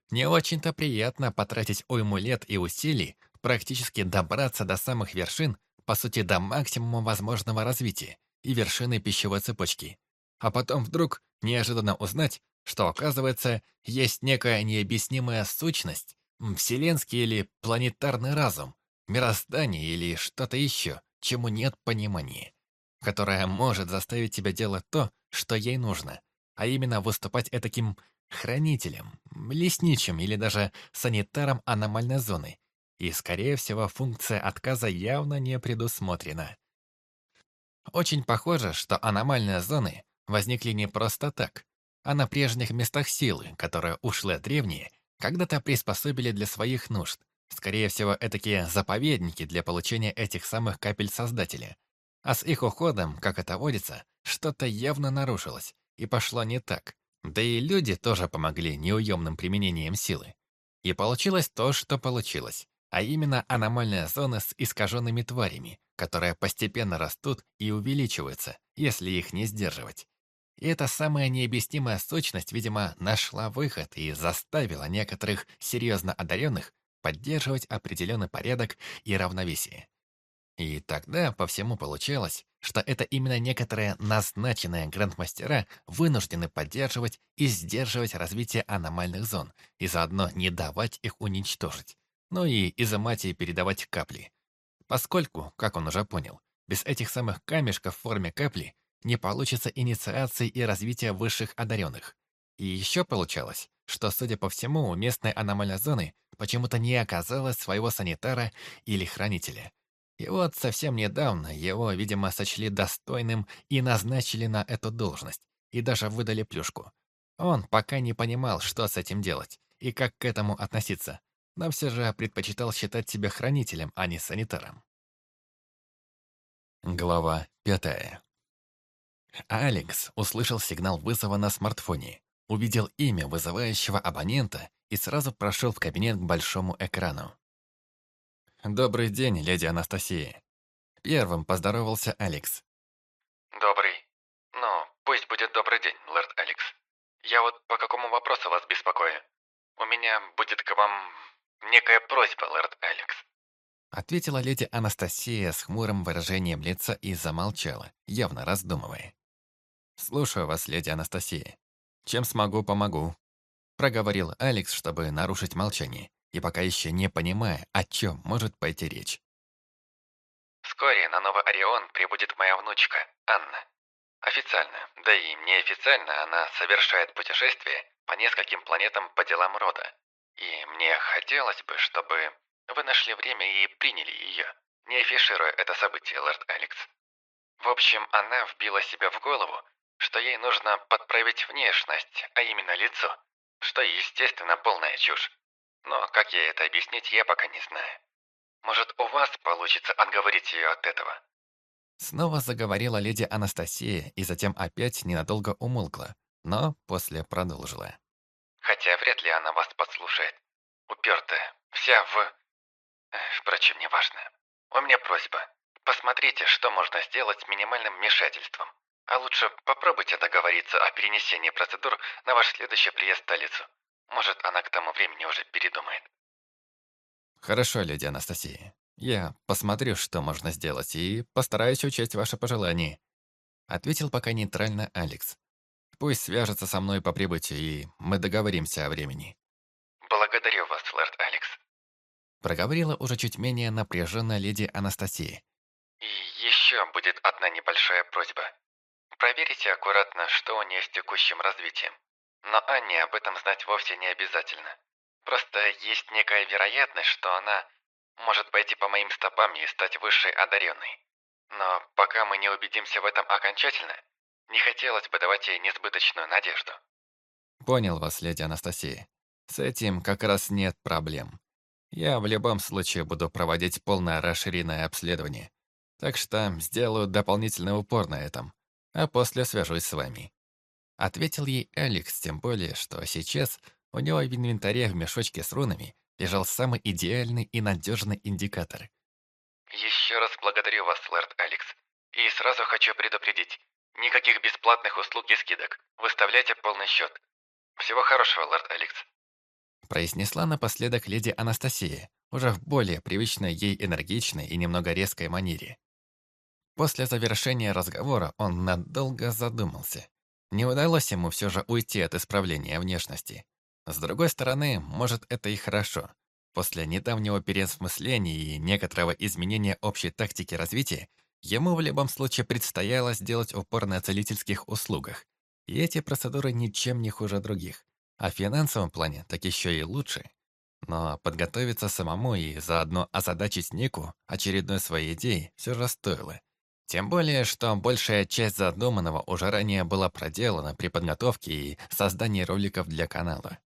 Не очень-то приятно потратить уйму лет и усилий, практически добраться до самых вершин, по сути, до максимума возможного развития и вершины пищевой цепочки. А потом вдруг неожиданно узнать, что, оказывается, есть некая необъяснимая сущность, вселенский или планетарный разум, мироздание или что-то еще, чему нет понимания, которая может заставить тебя делать то, что ей нужно, а именно выступать этаким хранителем, лесничим или даже санитаром аномальной зоны. И, скорее всего, функция отказа явно не предусмотрена. Очень похоже, что аномальные зоны возникли не просто так, а на прежних местах силы, которые ушлые древние, когда-то приспособили для своих нужд, Скорее всего, этакие заповедники для получения этих самых капель Создателя. А с их уходом, как это водится, что-то явно нарушилось и пошло не так. Да и люди тоже помогли неуемным применением силы. И получилось то, что получилось, а именно аномальная зона с искаженными тварями, которые постепенно растут и увеличиваются, если их не сдерживать. И эта самая необъяснимая сущность, видимо, нашла выход и заставила некоторых серьезно одаренных поддерживать определенный порядок и равновесие. И тогда по всему получалось, что это именно некоторые назначенные грандмастера вынуждены поддерживать и сдерживать развитие аномальных зон и заодно не давать их уничтожить, но и изымать и передавать капли. Поскольку, как он уже понял, без этих самых камешков в форме капли не получится инициации и развития высших одаренных. И еще получалось, что, судя по всему, у местной аномальной зоны почему-то не оказалось своего санитара или хранителя. И вот совсем недавно его, видимо, сочли достойным и назначили на эту должность, и даже выдали плюшку. Он пока не понимал, что с этим делать и как к этому относиться, но все же предпочитал считать себя хранителем, а не санитаром. Глава пятая. Алекс услышал сигнал вызова на смартфоне, увидел имя вызывающего абонента и сразу прошел в кабинет к большому экрану. «Добрый день, леди Анастасия». Первым поздоровался Алекс. «Добрый. Ну, пусть будет добрый день, лорд Алекс. Я вот по какому вопросу вас беспокою? У меня будет к вам некая просьба, лорд Алекс». Ответила леди Анастасия с хмурым выражением лица и замолчала, явно раздумывая. «Слушаю вас, леди Анастасия. Чем смогу, помогу», проговорил Алекс, чтобы нарушить молчание, и пока еще не понимая, о чем может пойти речь. Вскоре на Новый Орион прибудет моя внучка, Анна. Официально, да и неофициально она совершает путешествие по нескольким планетам по делам рода. И мне хотелось бы, чтобы вы нашли время и приняли ее, не афишируя это событие, лорд Алекс. В общем, она вбила себе в голову, что ей нужно подправить внешность, а именно лицо, что, естественно, полная чушь. Но как ей это объяснить, я пока не знаю. Может, у вас получится отговорить ее от этого?» Снова заговорила леди Анастасия и затем опять ненадолго умолкла, но после продолжила. «Хотя вряд ли она вас послушает. Упертая, вся в... Впрочем, неважно. У меня просьба. Посмотрите, что можно сделать с минимальным вмешательством. А лучше попробуйте договориться о перенесении процедур на ваш следующий приезд в столицу. Может, она к тому времени уже передумает. Хорошо, леди Анастасия. Я посмотрю, что можно сделать, и постараюсь учесть ваши пожелания. Ответил пока нейтрально Алекс. Пусть свяжется со мной по прибытию, и мы договоримся о времени. Благодарю вас, лорд Алекс. Проговорила уже чуть менее напряженная леди Анастасия. И еще будет одна небольшая просьба. Проверите аккуратно, что у нее с текущим развитием. Но Анне об этом знать вовсе не обязательно. Просто есть некая вероятность, что она может пойти по моим стопам и стать высшей одаренной. Но пока мы не убедимся в этом окончательно, не хотелось бы давать ей несбыточную надежду. Понял вас, леди Анастасия. С этим как раз нет проблем. Я в любом случае буду проводить полное расширенное обследование. Так что сделаю дополнительный упор на этом а после свяжусь с вами». Ответил ей Алекс, тем более, что сейчас у него в инвентаре в мешочке с рунами лежал самый идеальный и надежный индикатор. «Еще раз благодарю вас, лорд Алекс. И сразу хочу предупредить, никаких бесплатных услуг и скидок. Выставляйте полный счет. Всего хорошего, лорд Алекс». Произнесла напоследок леди Анастасия, уже в более привычной ей энергичной и немного резкой манере. После завершения разговора он надолго задумался. Не удалось ему все же уйти от исправления внешности. С другой стороны, может, это и хорошо. После недавнего переосмысления и некоторого изменения общей тактики развития, ему в любом случае предстояло сделать упор на целительских услугах. И эти процедуры ничем не хуже других. А в финансовом плане так еще и лучше. Но подготовиться самому и заодно озадачить Нику очередной своей идеей все же стоило. Тем более, что большая часть задуманного уже ранее была проделана при подготовке и создании роликов для канала.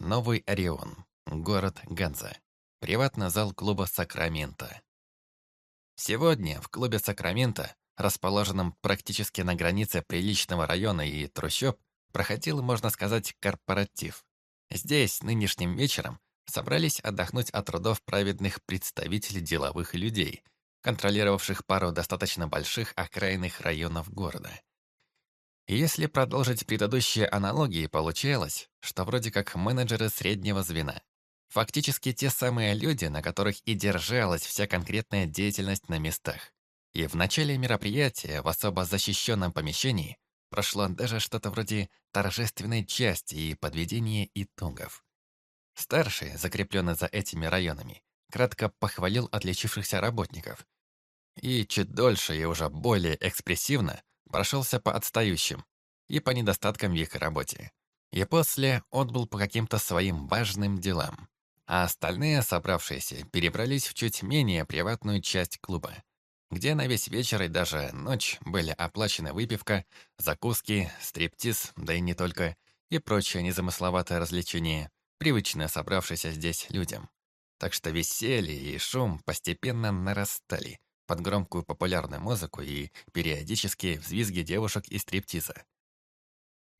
Новый Орион. Город Ганза. Приватный зал клуба «Сакраменто». Сегодня в клубе «Сакраменто», расположенном практически на границе приличного района и трущоб, проходил, можно сказать, корпоратив. Здесь нынешним вечером собрались отдохнуть от трудов праведных представителей деловых людей – контролировавших пару достаточно больших окраинных районов города. если продолжить предыдущие аналогии, получалось, что вроде как менеджеры среднего звена. Фактически те самые люди, на которых и держалась вся конкретная деятельность на местах. И в начале мероприятия в особо защищенном помещении прошло даже что-то вроде торжественной части и подведения итогов. Старший, закрепленный за этими районами, кратко похвалил отличившихся работников, и чуть дольше и уже более экспрессивно прошелся по отстающим и по недостаткам в их работе. И после отбыл по каким-то своим важным делам. А остальные собравшиеся перебрались в чуть менее приватную часть клуба, где на весь вечер и даже ночь были оплачены выпивка, закуски, стриптиз, да и не только, и прочее незамысловатое развлечение, привычное собравшееся здесь людям. Так что веселье и шум постепенно нарастали, под громкую популярную музыку и периодические взвизги девушек из стриптиза.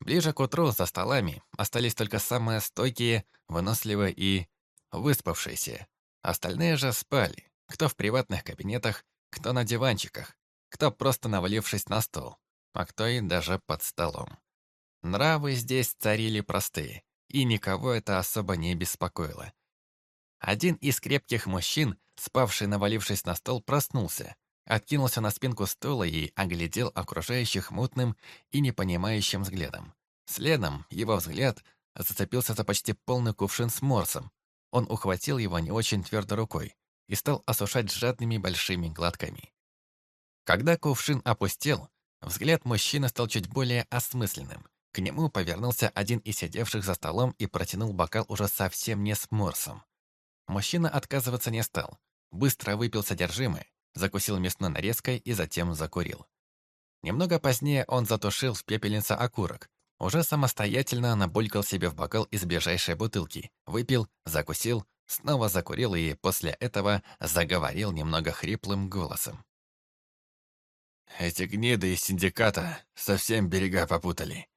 Ближе к утру за столами остались только самые стойкие, выносливые и выспавшиеся. Остальные же спали, кто в приватных кабинетах, кто на диванчиках, кто просто навалившись на стол, а кто и даже под столом. Нравы здесь царили простые, и никого это особо не беспокоило. Один из крепких мужчин, спавший навалившись на стол, проснулся, откинулся на спинку стула и оглядел окружающих мутным и непонимающим взглядом. Следом его взгляд зацепился за почти полный кувшин с морсом. Он ухватил его не очень твердой рукой и стал осушать жадными большими глотками. Когда кувшин опустел, взгляд мужчины стал чуть более осмысленным. К нему повернулся один из сидевших за столом и протянул бокал уже совсем не с морсом. Мужчина отказываться не стал. Быстро выпил содержимое, закусил мясной нарезкой и затем закурил. Немного позднее он затушил в пепельнице окурок, уже самостоятельно набулькал себе в бокал из ближайшей бутылки, выпил, закусил, снова закурил и после этого заговорил немного хриплым голосом. «Эти гниды из синдиката совсем берега попутали»,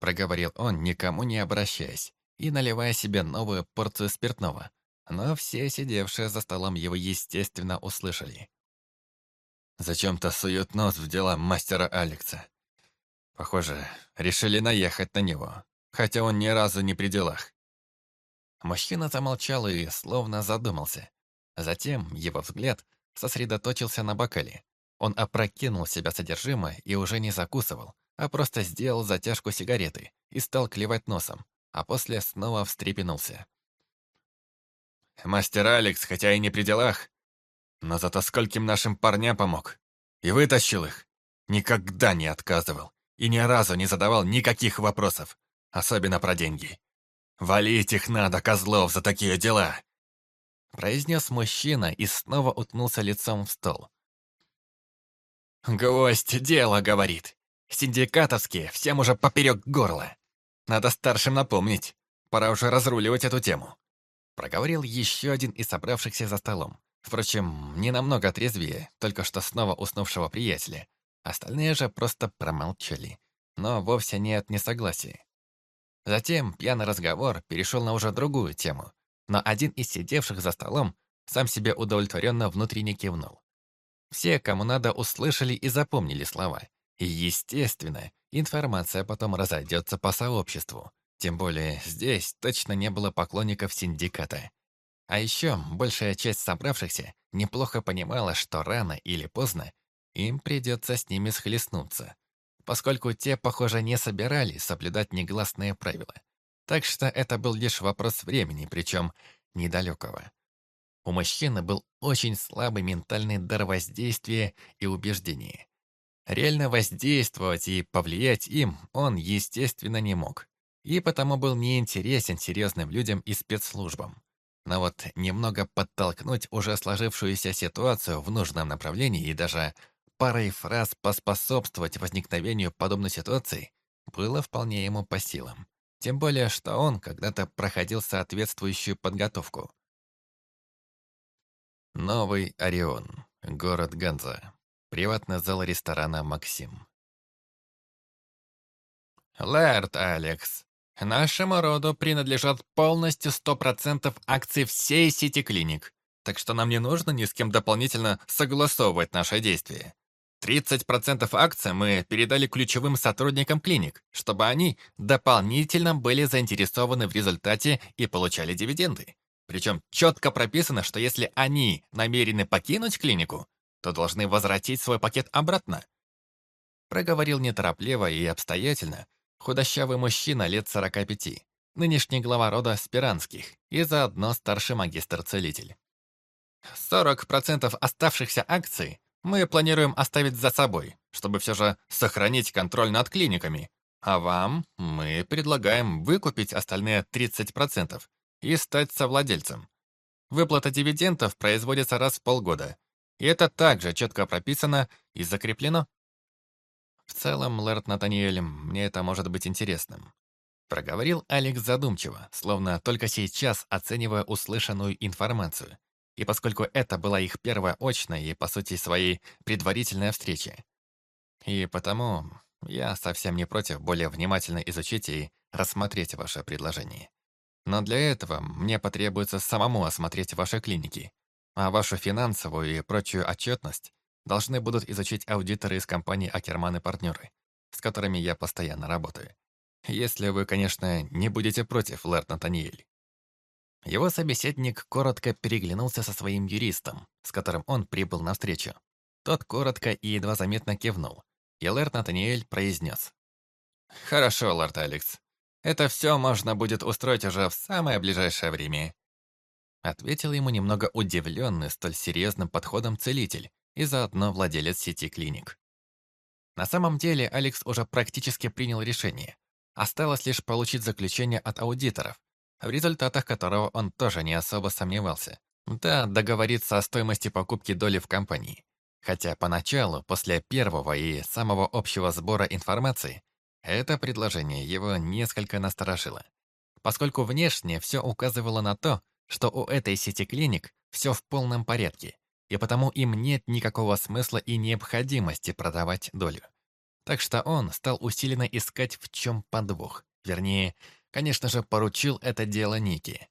проговорил он, никому не обращаясь, и наливая себе новую порцию спиртного. Но все сидевшие за столом его, естественно, услышали. Зачем-то суют нос в дела мастера Алекса. Похоже, решили наехать на него, хотя он ни разу не при делах. Мужчина замолчал и словно задумался. Затем его взгляд сосредоточился на бокале. Он опрокинул себя содержимое и уже не закусывал, а просто сделал затяжку сигареты и стал клевать носом, а после снова встрепенулся. Мастер Алекс, хотя и не при делах, но зато скольким нашим парням помог. И вытащил их. Никогда не отказывал. И ни разу не задавал никаких вопросов. Особенно про деньги. «Валить их надо, козлов, за такие дела!» Произнес мужчина и снова уткнулся лицом в стол. «Гвоздь дело, — говорит. Синдикатовские всем уже поперек горла. Надо старшим напомнить. Пора уже разруливать эту тему». Проговорил еще один из собравшихся за столом. Впрочем, не намного трезвее, только что снова уснувшего приятеля. Остальные же просто промолчали, но вовсе не от несогласия. Затем пьяный разговор перешел на уже другую тему, но один из сидевших за столом сам себе удовлетворенно внутренне кивнул. Все, кому надо, услышали и запомнили слова. И, естественно, информация потом разойдется по сообществу. Тем более здесь точно не было поклонников синдиката. А еще большая часть собравшихся неплохо понимала, что рано или поздно им придется с ними схлестнуться, поскольку те, похоже, не собирались соблюдать негласные правила. Так что это был лишь вопрос времени, причем недалекого. У мужчины был очень слабый ментальный дар воздействия и убеждения. Реально воздействовать и повлиять им он, естественно, не мог и потому был неинтересен серьезным людям и спецслужбам. Но вот немного подтолкнуть уже сложившуюся ситуацию в нужном направлении и даже парой фраз поспособствовать возникновению подобной ситуации было вполне ему по силам. Тем более, что он когда-то проходил соответствующую подготовку. Новый Орион, город Ганза. Приватный зал ресторана «Максим». «Лэрд Алекс, Нашему роду принадлежат полностью 100% акций всей сети клиник, так что нам не нужно ни с кем дополнительно согласовывать наши действия. 30% акций мы передали ключевым сотрудникам клиник, чтобы они дополнительно были заинтересованы в результате и получали дивиденды. Причем четко прописано, что если они намерены покинуть клинику, то должны возвратить свой пакет обратно. Проговорил неторопливо и обстоятельно, Худощавый мужчина лет 45, нынешний глава рода Спиранских и заодно старший магистр-целитель. 40% оставшихся акций мы планируем оставить за собой, чтобы все же сохранить контроль над клиниками. А вам мы предлагаем выкупить остальные 30% и стать совладельцем. Выплата дивидендов производится раз в полгода. И это также четко прописано и закреплено в целом, лэрд Натаниэль, мне это может быть интересным. Проговорил Алекс задумчиво, словно только сейчас оценивая услышанную информацию. И поскольку это была их первая очная и, по сути, своей предварительная встреча. И потому я совсем не против более внимательно изучить и рассмотреть ваше предложение. Но для этого мне потребуется самому осмотреть ваши клиники, а вашу финансовую и прочую отчетность должны будут изучить аудиторы из компании «Акерман и партнеры», с которыми я постоянно работаю. Если вы, конечно, не будете против, Лэрд Натаниэль. Его собеседник коротко переглянулся со своим юристом, с которым он прибыл на встречу. Тот коротко и едва заметно кивнул, и Лэрд Натаниэль произнес. «Хорошо, Лэрд Алекс. Это все можно будет устроить уже в самое ближайшее время. Ответил ему немного удивленный столь серьезным подходом целитель и заодно владелец сети клиник. На самом деле Алекс уже практически принял решение. Осталось лишь получить заключение от аудиторов, в результатах которого он тоже не особо сомневался. Да, договориться о стоимости покупки доли в компании. Хотя поначалу, после первого и самого общего сбора информации, это предложение его несколько насторожило. Поскольку внешне все указывало на то, что у этой сети клиник все в полном порядке, и потому им нет никакого смысла и необходимости продавать долю. Так что он стал усиленно искать, в чем подвох. Вернее, конечно же, поручил это дело Ники.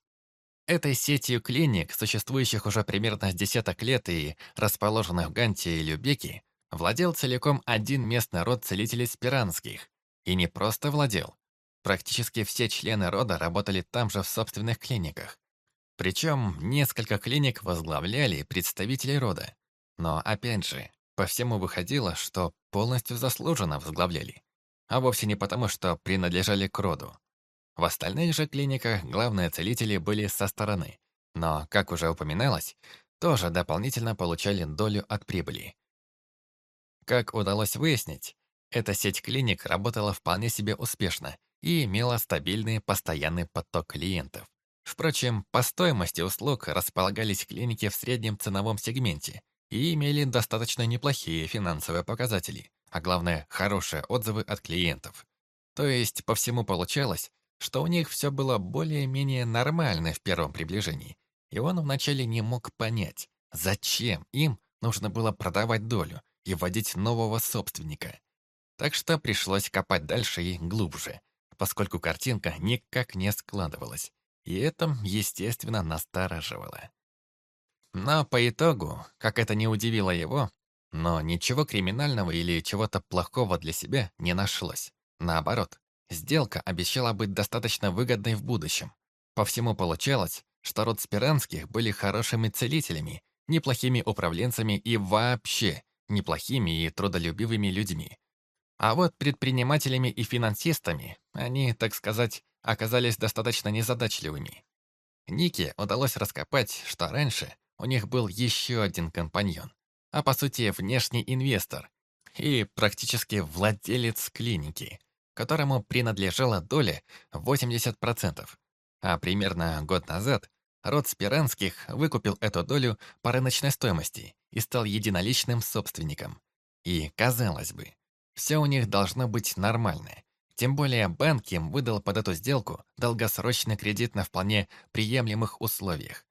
Этой сетью клиник, существующих уже примерно с десяток лет и расположенных в Ганте и Любеке, владел целиком один местный род целителей Спиранских. И не просто владел. Практически все члены рода работали там же в собственных клиниках. Причем несколько клиник возглавляли представители рода. Но опять же, по всему выходило, что полностью заслуженно возглавляли. А вовсе не потому, что принадлежали к роду. В остальных же клиниках главные целители были со стороны, но, как уже упоминалось, тоже дополнительно получали долю от прибыли. Как удалось выяснить, эта сеть клиник работала вполне себе успешно и имела стабильный постоянный поток клиентов. Впрочем, по стоимости услуг располагались клиники в среднем ценовом сегменте и имели достаточно неплохие финансовые показатели, а главное, хорошие отзывы от клиентов. То есть, по всему получалось, что у них все было более-менее нормально в первом приближении, и он вначале не мог понять, зачем им нужно было продавать долю и вводить нового собственника. Так что пришлось копать дальше и глубже, поскольку картинка никак не складывалась, и это, естественно, настораживало. Но по итогу, как это не удивило его, но ничего криминального или чего-то плохого для себя не нашлось. Наоборот, Сделка обещала быть достаточно выгодной в будущем. По всему получалось, что род Спиранских были хорошими целителями, неплохими управленцами и вообще неплохими и трудолюбивыми людьми. А вот предпринимателями и финансистами они, так сказать, оказались достаточно незадачливыми. Нике удалось раскопать, что раньше у них был еще один компаньон, а по сути внешний инвестор и практически владелец клиники, которому принадлежала доля 80%. А примерно год назад род Спиранских выкупил эту долю по рыночной стоимости и стал единоличным собственником. И, казалось бы, все у них должно быть нормально. Тем более банк им выдал под эту сделку долгосрочный кредит на вполне приемлемых условиях.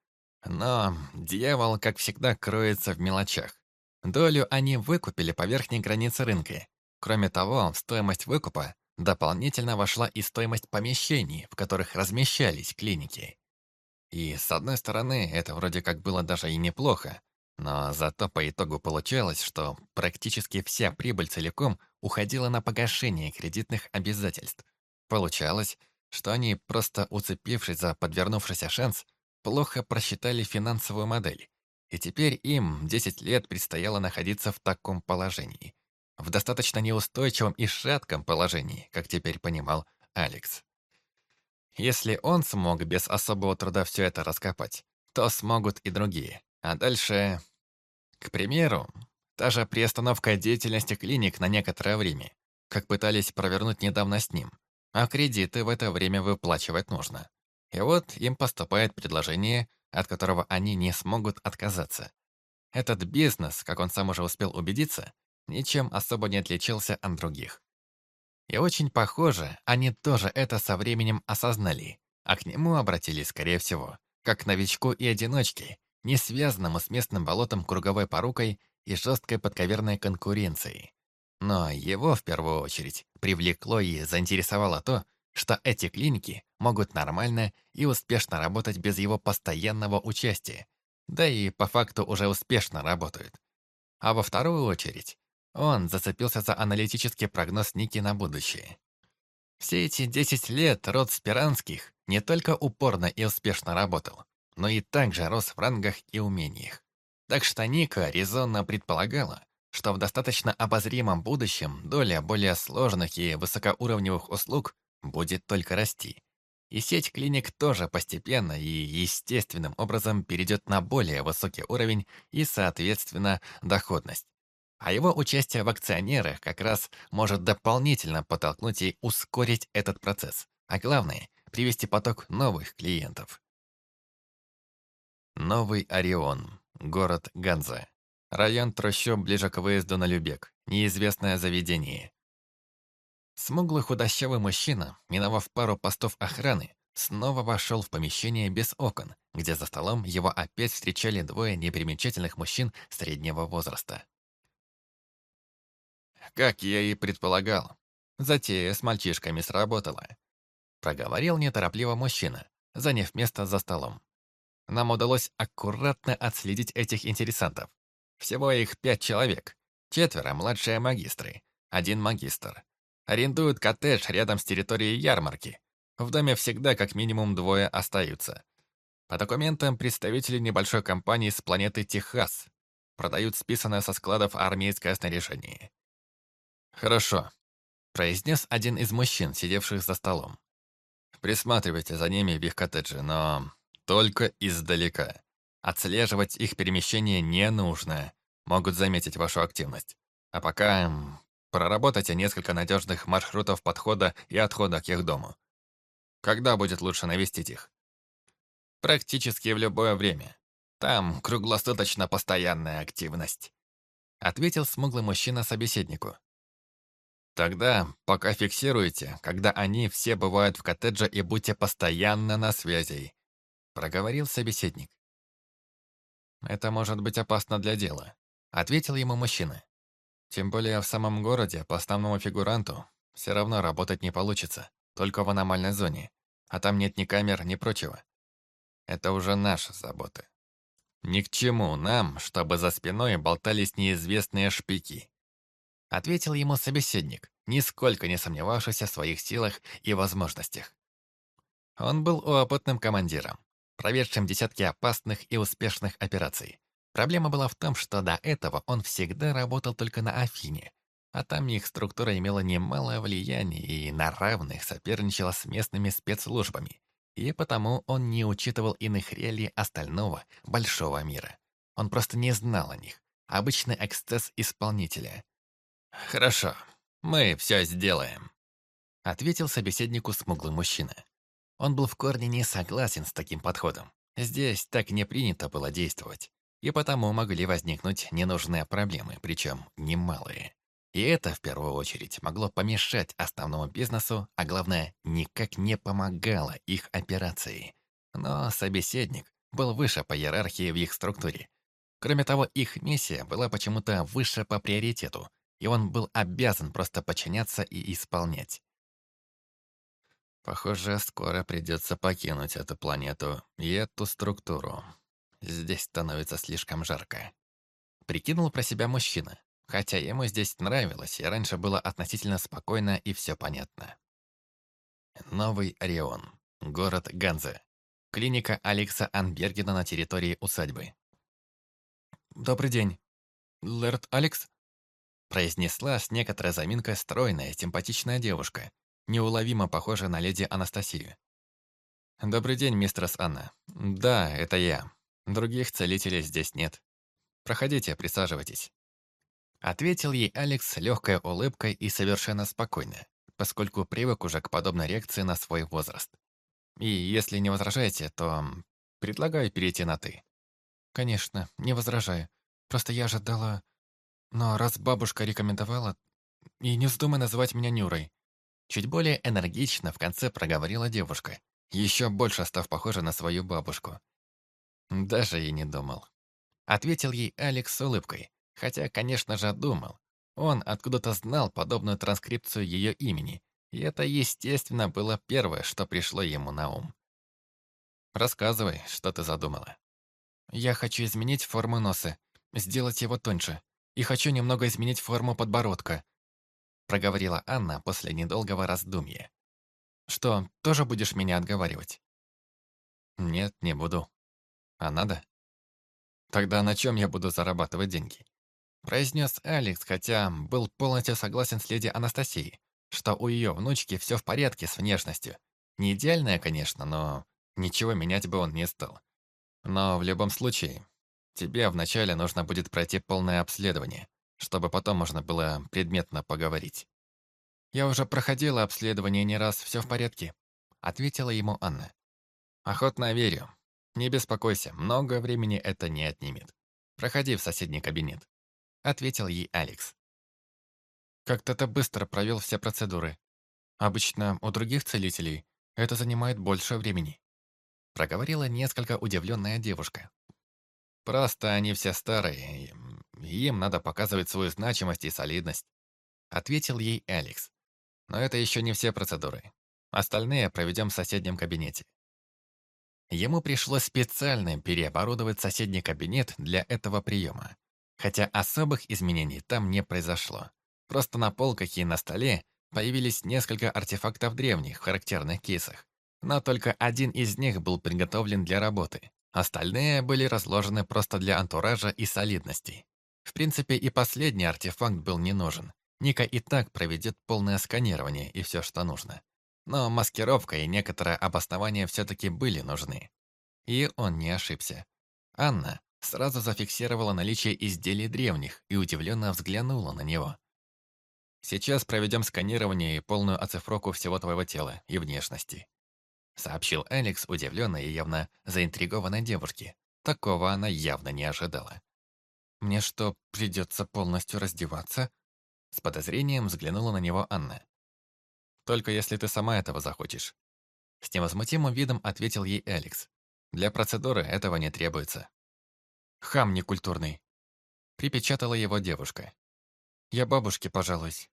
Но дьявол, как всегда, кроется в мелочах. Долю они выкупили по верхней границе рынка. Кроме того, стоимость выкупа Дополнительно вошла и стоимость помещений, в которых размещались клиники. И, с одной стороны, это вроде как было даже и неплохо, но зато по итогу получалось, что практически вся прибыль целиком уходила на погашение кредитных обязательств. Получалось, что они, просто уцепившись за подвернувшийся шанс, плохо просчитали финансовую модель, и теперь им 10 лет предстояло находиться в таком положении в достаточно неустойчивом и шатком положении, как теперь понимал Алекс. Если он смог без особого труда все это раскопать, то смогут и другие. А дальше... К примеру, та же приостановка деятельности клиник на некоторое время, как пытались провернуть недавно с ним, а кредиты в это время выплачивать нужно. И вот им поступает предложение, от которого они не смогут отказаться. Этот бизнес, как он сам уже успел убедиться, ничем особо не отличился от других. И очень похоже, они тоже это со временем осознали, а к нему обратились, скорее всего, как к новичку и одиночке, не связанному с местным болотом круговой порукой и жесткой подковерной конкуренцией. Но его, в первую очередь, привлекло и заинтересовало то, что эти клиники могут нормально и успешно работать без его постоянного участия, да и по факту уже успешно работают. А во вторую очередь, он зацепился за аналитический прогноз Ники на будущее. Все эти 10 лет род Спиранских не только упорно и успешно работал, но и также рос в рангах и умениях. Так что Ника резонно предполагала, что в достаточно обозримом будущем доля более сложных и высокоуровневых услуг будет только расти. И сеть клиник тоже постепенно и естественным образом перейдет на более высокий уровень и, соответственно, доходность. А его участие в акционерах как раз может дополнительно подтолкнуть и ускорить этот процесс. А главное – привести поток новых клиентов. Новый Орион. Город Ганза. Район трущоб ближе к выезду на Любек. Неизвестное заведение. Смуглый худощавый мужчина, миновав пару постов охраны, снова вошел в помещение без окон, где за столом его опять встречали двое непримечательных мужчин среднего возраста. «Как я и предполагал, затея с мальчишками сработала», проговорил неторопливо мужчина, заняв место за столом. Нам удалось аккуратно отследить этих интересантов. Всего их пять человек, четверо младшие магистры, один магистр, Арендуют коттедж рядом с территорией ярмарки. В доме всегда как минимум двое остаются. По документам представители небольшой компании с планеты Техас продают списанное со складов армейское снаряжение. «Хорошо», — произнес один из мужчин, сидевших за столом. «Присматривайте за ними в их коттедже, но только издалека. Отслеживать их перемещение не нужно. Могут заметить вашу активность. А пока Проработайте несколько надежных маршрутов подхода и отхода к их дому. Когда будет лучше навестить их? Практически в любое время. Там круглосуточно постоянная активность. Ответил смуглый мужчина собеседнику. Тогда пока фиксируйте, когда они все бывают в коттедже и будьте постоянно на связи. Проговорил собеседник. Это может быть опасно для дела. Ответил ему мужчина. Тем более в самом городе по основному фигуранту все равно работать не получится, только в аномальной зоне, а там нет ни камер, ни прочего. Это уже наша забота. Ни к чему нам, чтобы за спиной болтались неизвестные шпики. Ответил ему собеседник, нисколько не сомневавшийся в своих силах и возможностях. Он был опытным командиром, проведшим десятки опасных и успешных операций. Проблема была в том, что до этого он всегда работал только на Афине, а там их структура имела немалое влияние и на равных соперничала с местными спецслужбами, и потому он не учитывал иных реалий остального большого мира. Он просто не знал о них. Обычный эксцесс исполнителя. «Хорошо, мы все сделаем», — ответил собеседнику смуглый мужчина. Он был в корне не согласен с таким подходом. Здесь так не принято было действовать и потому могли возникнуть ненужные проблемы, причем немалые. И это, в первую очередь, могло помешать основному бизнесу, а главное, никак не помогало их операции. Но собеседник был выше по иерархии в их структуре. Кроме того, их миссия была почему-то выше по приоритету, и он был обязан просто подчиняться и исполнять. Похоже, скоро придется покинуть эту планету и эту структуру. Здесь становится слишком жарко. Прикинул про себя мужчина. Хотя ему здесь нравилось, и раньше было относительно спокойно и все понятно. Новый Орион. Город Ганзе. Клиника Алекса Анбергена на территории усадьбы. «Добрый день. Лэрд Алекс?» произнесла с некоторой заминкой стройная, симпатичная девушка, неуловимо похожая на леди Анастасию. «Добрый день, мистерс Анна. Да, это я. Других целителей здесь нет. Проходите, присаживайтесь». Ответил ей Алекс легкой улыбкой и совершенно спокойно, поскольку привык уже к подобной реакции на свой возраст. И если не возражаете, то предлагаю перейти на «ты». «Конечно, не возражаю. Просто я ожидала... Но раз бабушка рекомендовала... И не вздумай называть меня Нюрой». Чуть более энергично в конце проговорила девушка, еще больше став похожа на свою бабушку. Даже и не думал. Ответил ей Алекс с улыбкой, хотя, конечно же, думал. Он откуда-то знал подобную транскрипцию ее имени, и это, естественно, было первое, что пришло ему на ум. «Рассказывай, что ты задумала». «Я хочу изменить форму носа, сделать его тоньше, и хочу немного изменить форму подбородка», проговорила Анна после недолгого раздумья. «Что, тоже будешь меня отговаривать?» «Нет, не буду», а надо? Тогда на чем я буду зарабатывать деньги? Произнес Алекс, хотя был полностью согласен с леди Анастасией, что у ее внучки все в порядке с внешностью. Не идеальная, конечно, но ничего менять бы он не стал. Но в любом случае, тебе вначале нужно будет пройти полное обследование, чтобы потом можно было предметно поговорить. «Я уже проходила обследование не раз, все в порядке», — ответила ему Анна. «Охотно верю. Не беспокойся, много времени это не отнимет. Проходи в соседний кабинет», — ответил ей Алекс. Как-то ты быстро провел все процедуры. Обычно у других целителей это занимает больше времени. Проговорила несколько удивленная девушка. Просто они все старые, им надо показывать свою значимость и солидность. Ответил ей Алекс. Но это еще не все процедуры. Остальные проведем в соседнем кабинете. Ему пришлось специально переоборудовать соседний кабинет для этого приема. Хотя особых изменений там не произошло. Просто на полках и на столе появились несколько артефактов древних в характерных кейсах. Но только один из них был приготовлен для работы. Остальные были разложены просто для антуража и солидности. В принципе, и последний артефакт был не нужен. Ника и так проведет полное сканирование и все, что нужно. Но маскировка и некоторое обоснование все-таки были нужны. И он не ошибся. Анна сразу зафиксировала наличие изделий древних и удивленно взглянула на него. Сейчас проведем сканирование и полную оцифровку всего твоего тела и внешности. Сообщил Алекс удивленной и явно заинтригованной девушке. Такого она явно не ожидала. «Мне что, придется полностью раздеваться?» С подозрением взглянула на него Анна. «Только если ты сама этого захочешь». С невозмутимым видом ответил ей Алекс. «Для процедуры этого не требуется». «Хам некультурный», — припечатала его девушка. «Я бабушке пожалуюсь».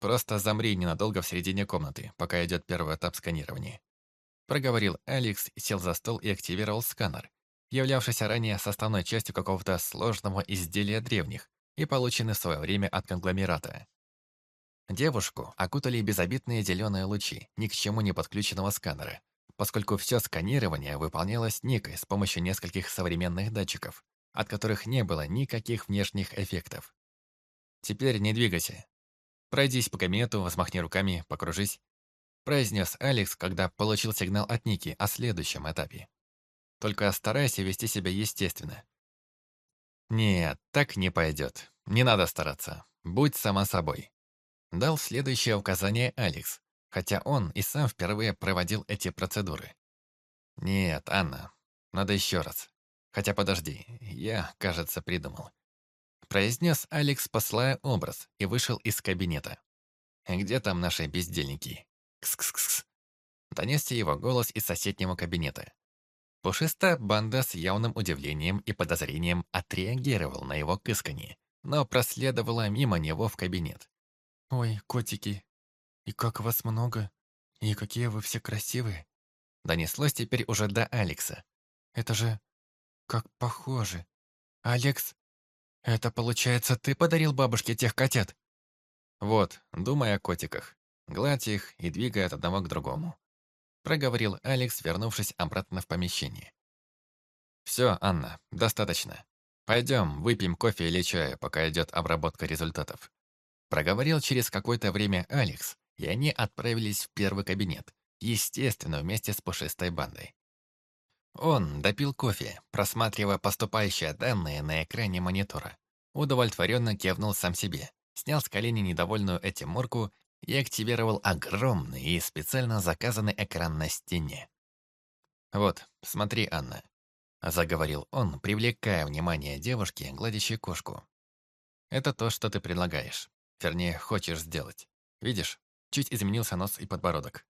Просто замри ненадолго в середине комнаты, пока идет первый этап сканирования. Проговорил Алекс, сел за стол и активировал сканер, являвшийся ранее составной частью какого-то сложного изделия древних и полученный в свое время от конгломерата. Девушку окутали безобидные зеленые лучи ни к чему не подключенного сканера, поскольку все сканирование выполнялось Никой с помощью нескольких современных датчиков, от которых не было никаких внешних эффектов. «Теперь не двигайся, «Пройдись по кабинету, взмахни руками, покружись», произнес Алекс, когда получил сигнал от Ники о следующем этапе. «Только старайся вести себя естественно». «Нет, так не пойдет. Не надо стараться. Будь сама собой». Дал следующее указание Алекс, хотя он и сам впервые проводил эти процедуры. «Нет, Анна, надо еще раз. Хотя подожди, я, кажется, придумал произнес Алекс, посылая образ, и вышел из кабинета. «Где там наши бездельники?» «Кс-кс-кс». Донесся его голос из соседнего кабинета. Пушистая банда с явным удивлением и подозрением отреагировал на его кысканье, но проследовала мимо него в кабинет. «Ой, котики, и как вас много, и какие вы все красивые!» Донеслось теперь уже до Алекса. «Это же как похоже! Алекс, «Это, получается, ты подарил бабушке тех котят?» «Вот, думай о котиках. Гладь их и двигай от одного к другому», проговорил Алекс, вернувшись обратно в помещение. «Все, Анна, достаточно. Пойдем, выпьем кофе или чая, пока идет обработка результатов». Проговорил через какое-то время Алекс, и они отправились в первый кабинет, естественно, вместе с пушистой бандой. Он допил кофе, просматривая поступающие данные на экране монитора. Удовлетворенно кивнул сам себе, снял с колени недовольную этим морку и активировал огромный и специально заказанный экран на стене. «Вот, смотри, Анна», — заговорил он, привлекая внимание девушки, гладящей кошку. «Это то, что ты предлагаешь. Вернее, хочешь сделать. Видишь, чуть изменился нос и подбородок.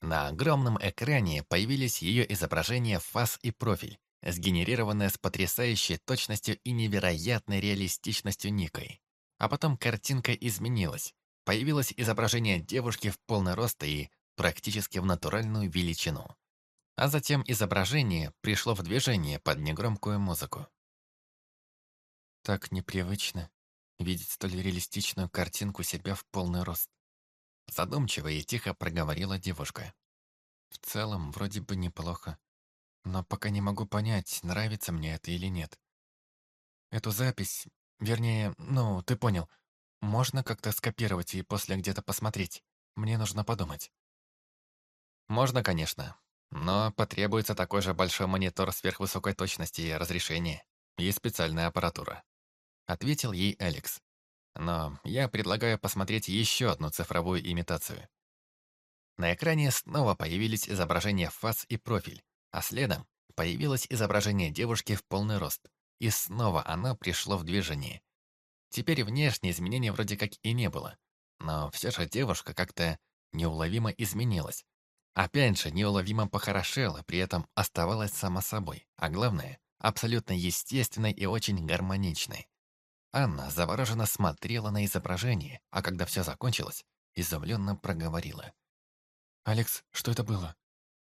На огромном экране появились ее изображения фас и профиль, сгенерированные с потрясающей точностью и невероятной реалистичностью Никой. А потом картинка изменилась. Появилось изображение девушки в полный рост и практически в натуральную величину. А затем изображение пришло в движение под негромкую музыку. Так непривычно видеть столь реалистичную картинку себя в полный рост. Задумчиво и тихо проговорила девушка. В целом, вроде бы неплохо. Но пока не могу понять, нравится мне это или нет. Эту запись, вернее, ну, ты понял, Можно как-то скопировать и после где-то посмотреть? Мне нужно подумать. Можно, конечно. Но потребуется такой же большой монитор сверхвысокой точности и разрешения, и специальная аппаратура. Ответил ей Алекс. Но я предлагаю посмотреть еще одну цифровую имитацию. На экране снова появились изображения фас и профиль, а следом появилось изображение девушки в полный рост. И снова оно пришло в движение. Теперь внешние изменений вроде как и не было. Но все же девушка как-то неуловимо изменилась. Опять же, неуловимо похорошела, при этом оставалась сама собой. А главное, абсолютно естественной и очень гармоничной. Анна завороженно смотрела на изображение, а когда все закончилось, изумленно проговорила. «Алекс, что это было?»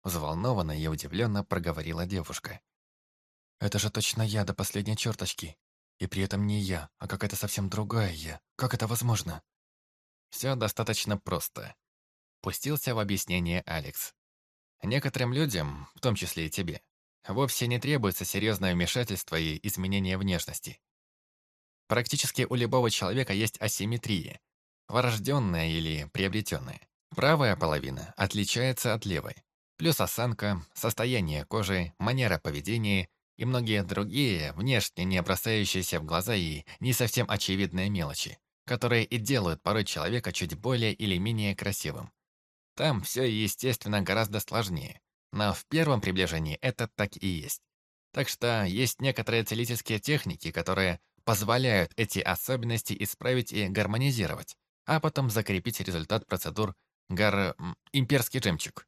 Взволнованно и удивленно проговорила девушка. «Это же точно я до последней черточки. И при этом не я, а какая-то совсем другая я. Как это возможно?» «Все достаточно просто», — пустился в объяснение Алекс. «Некоторым людям, в том числе и тебе, вовсе не требуется серьезное вмешательство и изменение внешности. Практически у любого человека есть асимметрия, врожденная или приобретенная. Правая половина отличается от левой. Плюс осанка, состояние кожи, манера поведения и многие другие, внешне не бросающиеся в глаза и не совсем очевидные мелочи, которые и делают порой человека чуть более или менее красивым. Там все, естественно, гораздо сложнее, но в первом приближении это так и есть. Так что есть некоторые целительские техники, которые позволяют эти особенности исправить и гармонизировать, а потом закрепить результат процедур гар... имперский жемчуг.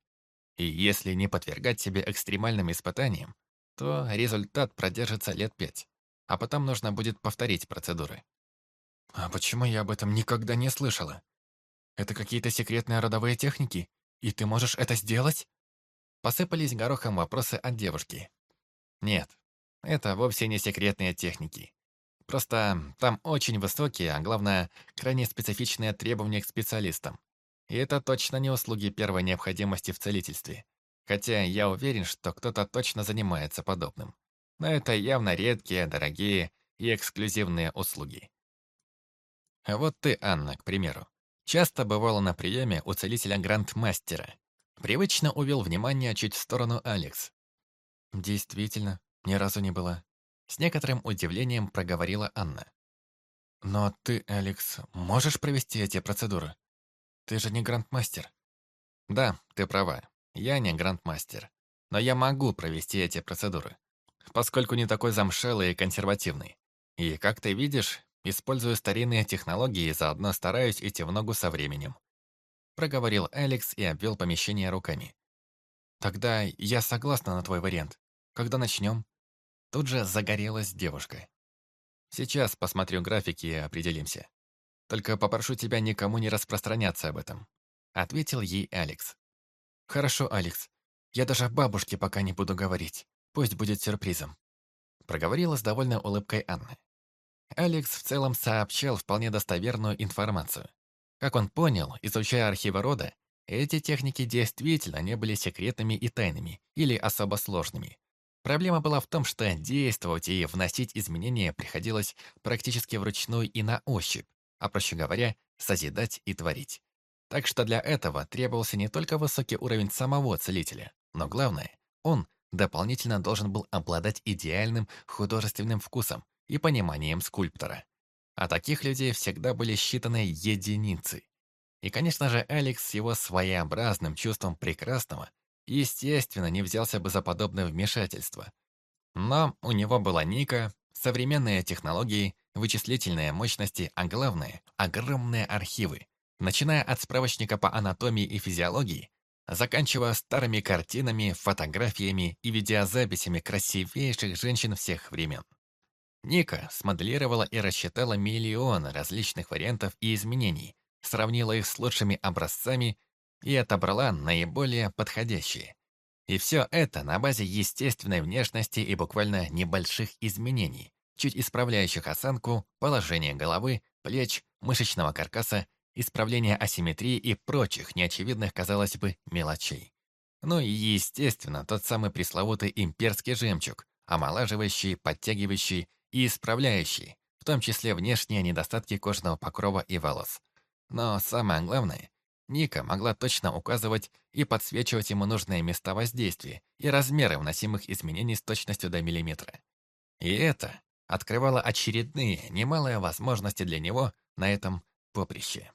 И если не подвергать себе экстремальным испытаниям, то результат продержится лет пять, а потом нужно будет повторить процедуры. А почему я об этом никогда не слышала? Это какие-то секретные родовые техники? И ты можешь это сделать? Посыпались горохом вопросы от девушки. Нет, это вовсе не секретные техники. Просто там очень высокие, а главное, крайне специфичные требования к специалистам. И это точно не услуги первой необходимости в целительстве. Хотя я уверен, что кто-то точно занимается подобным. Но это явно редкие, дорогие и эксклюзивные услуги. Вот ты, Анна, к примеру, часто бывала на приеме у целителя Грандмастера. Привычно увел внимание чуть в сторону Алекс. Действительно, ни разу не была. С некоторым удивлением проговорила Анна. «Но ты, Алекс, можешь провести эти процедуры? Ты же не грандмастер». «Да, ты права. Я не грандмастер. Но я могу провести эти процедуры, поскольку не такой замшелый и консервативный. И, как ты видишь, использую старинные технологии и заодно стараюсь идти в ногу со временем». Проговорил Алекс и обвел помещение руками. «Тогда я согласна на твой вариант. Когда начнем?» Тут же загорелась девушка. «Сейчас посмотрю графики и определимся. Только попрошу тебя никому не распространяться об этом», ответил ей Алекс. «Хорошо, Алекс. Я даже бабушке пока не буду говорить. Пусть будет сюрпризом», проговорила с довольной улыбкой Анна. Алекс в целом сообщал вполне достоверную информацию. Как он понял, изучая архивы рода, эти техники действительно не были секретными и тайными или особо сложными. Проблема была в том, что действовать и вносить изменения приходилось практически вручную и на ощупь, а проще говоря, созидать и творить. Так что для этого требовался не только высокий уровень самого целителя, но главное, он дополнительно должен был обладать идеальным художественным вкусом и пониманием скульптора. А таких людей всегда были считаны единицы. И, конечно же, Алекс с его своеобразным чувством прекрасного естественно, не взялся бы за подобное вмешательство. Но у него была Ника, современные технологии, вычислительные мощности, а главное – огромные архивы, начиная от справочника по анатомии и физиологии, заканчивая старыми картинами, фотографиями и видеозаписями красивейших женщин всех времен. Ника смоделировала и рассчитала миллионы различных вариантов и изменений, сравнила их с лучшими образцами и отобрала наиболее подходящие. И все это на базе естественной внешности и буквально небольших изменений, чуть исправляющих осанку, положение головы, плеч, мышечного каркаса, исправление асимметрии и прочих неочевидных, казалось бы, мелочей. Ну и, естественно, тот самый пресловутый имперский жемчуг, омолаживающий, подтягивающий и исправляющий, в том числе внешние недостатки кожного покрова и волос. Но самое главное, Ника могла точно указывать и подсвечивать ему нужные места воздействия и размеры вносимых изменений с точностью до миллиметра. И это открывало очередные немалые возможности для него на этом поприще.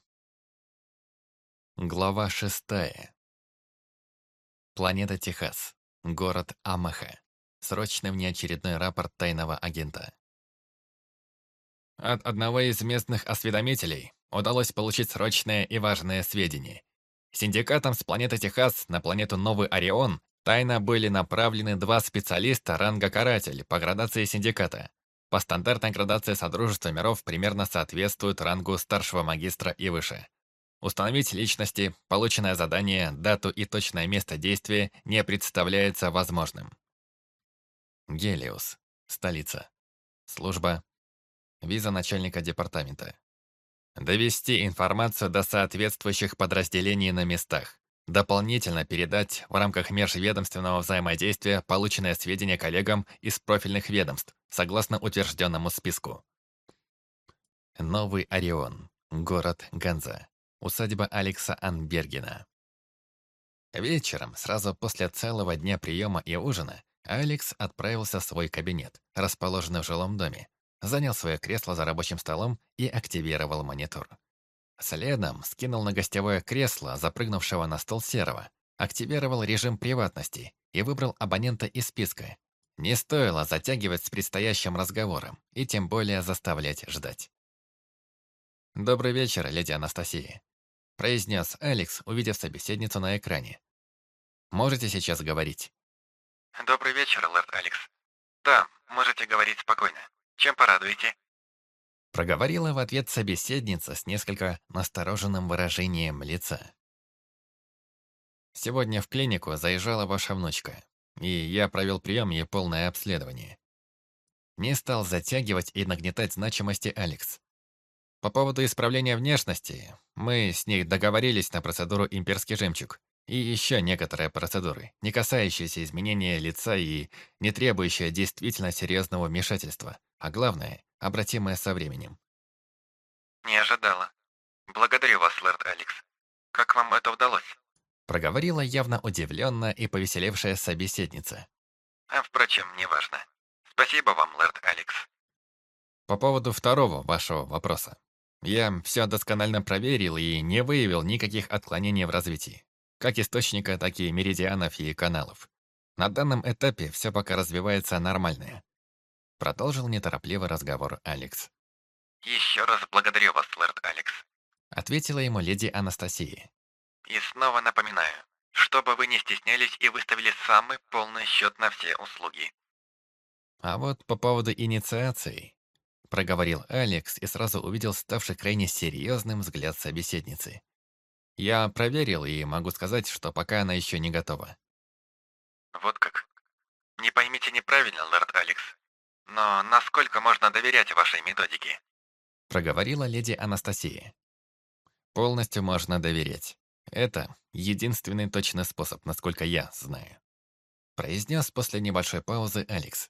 Глава шестая. Планета Техас. Город Амаха. Срочный внеочередной рапорт тайного агента. От одного из местных осведомителей удалось получить срочное и важное сведения. Синдикатом с планеты Техас на планету Новый Орион тайно были направлены два специалиста ранга «Каратель» по градации синдиката. По стандартной градации Содружества миров примерно соответствует рангу старшего магистра и выше. Установить личности, полученное задание, дату и точное место действия не представляется возможным. Гелиус. Столица. Служба. Виза начальника департамента. Довести информацию до соответствующих подразделений на местах. Дополнительно передать в рамках межведомственного взаимодействия полученные сведения коллегам из профильных ведомств, согласно утвержденному списку. Новый Орион. Город Ганза. Усадьба Алекса Анбергена. Вечером, сразу после целого дня приема и ужина, Алекс отправился в свой кабинет, расположенный в жилом доме, занял свое кресло за рабочим столом и активировал монитор. Следом скинул на гостевое кресло, запрыгнувшего на стол серого, активировал режим приватности и выбрал абонента из списка. Не стоило затягивать с предстоящим разговором и тем более заставлять ждать. «Добрый вечер, леди Анастасия», — произнес Алекс, увидев собеседницу на экране. «Можете сейчас говорить?» «Добрый вечер, лорд Алекс. Да, можете говорить спокойно. Чем порадуете?» Проговорила в ответ собеседница с несколько настороженным выражением лица. «Сегодня в клинику заезжала ваша внучка, и я провел прием и полное обследование. Не стал затягивать и нагнетать значимости Алекс. По поводу исправления внешности, мы с ней договорились на процедуру «Имперский жемчуг» и еще некоторые процедуры, не касающиеся изменения лица и не требующие действительно серьезного вмешательства, а главное, обратимое со временем. «Не ожидала. Благодарю вас, лорд Алекс. Как вам это удалось?» Проговорила явно удивленно и повеселевшая собеседница. «А впрочем, неважно. Спасибо вам, лорд Алекс». По поводу второго вашего вопроса. Я все досконально проверил и не выявил никаких отклонений в развитии. Как источника, так и меридианов и каналов. На данном этапе все пока развивается нормально. Продолжил неторопливо разговор Алекс. «Еще раз благодарю вас, лорд Алекс», ответила ему леди Анастасия. «И снова напоминаю, чтобы вы не стеснялись и выставили самый полный счет на все услуги». А вот по поводу инициации, проговорил Алекс и сразу увидел ставший крайне серьезным взгляд собеседницы. Я проверил и могу сказать, что пока она еще не готова. Вот как. Не поймите неправильно, лорд Алекс. Но насколько можно доверять вашей методике? Проговорила леди Анастасия. Полностью можно доверять. Это единственный точный способ, насколько я знаю. Произнес после небольшой паузы Алекс.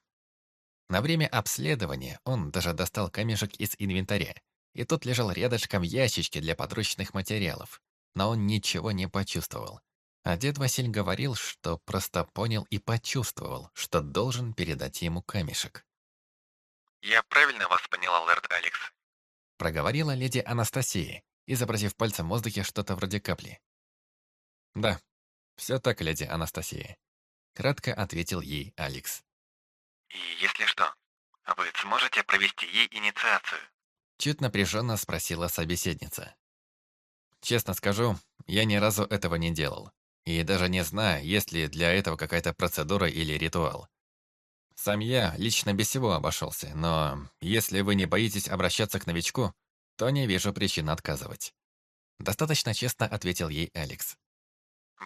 На время обследования он даже достал камешек из инвентаря, и тот лежал рядышком в ящичке для подручных материалов, но он ничего не почувствовал. А дед Василь говорил, что просто понял и почувствовал, что должен передать ему камешек. «Я правильно вас поняла, лорд Алекс?» Проговорила леди Анастасия, изобразив пальцем в воздухе что-то вроде капли. «Да, все так, леди Анастасия», — кратко ответил ей Алекс. «И если что, вы сможете провести ей инициацию?» Чуть напряженно спросила собеседница. «Честно скажу, я ни разу этого не делал. И даже не знаю, есть ли для этого какая-то процедура или ритуал. Сам я лично без всего обошелся, но если вы не боитесь обращаться к новичку, то не вижу причин отказывать. Достаточно честно ответил ей Алекс.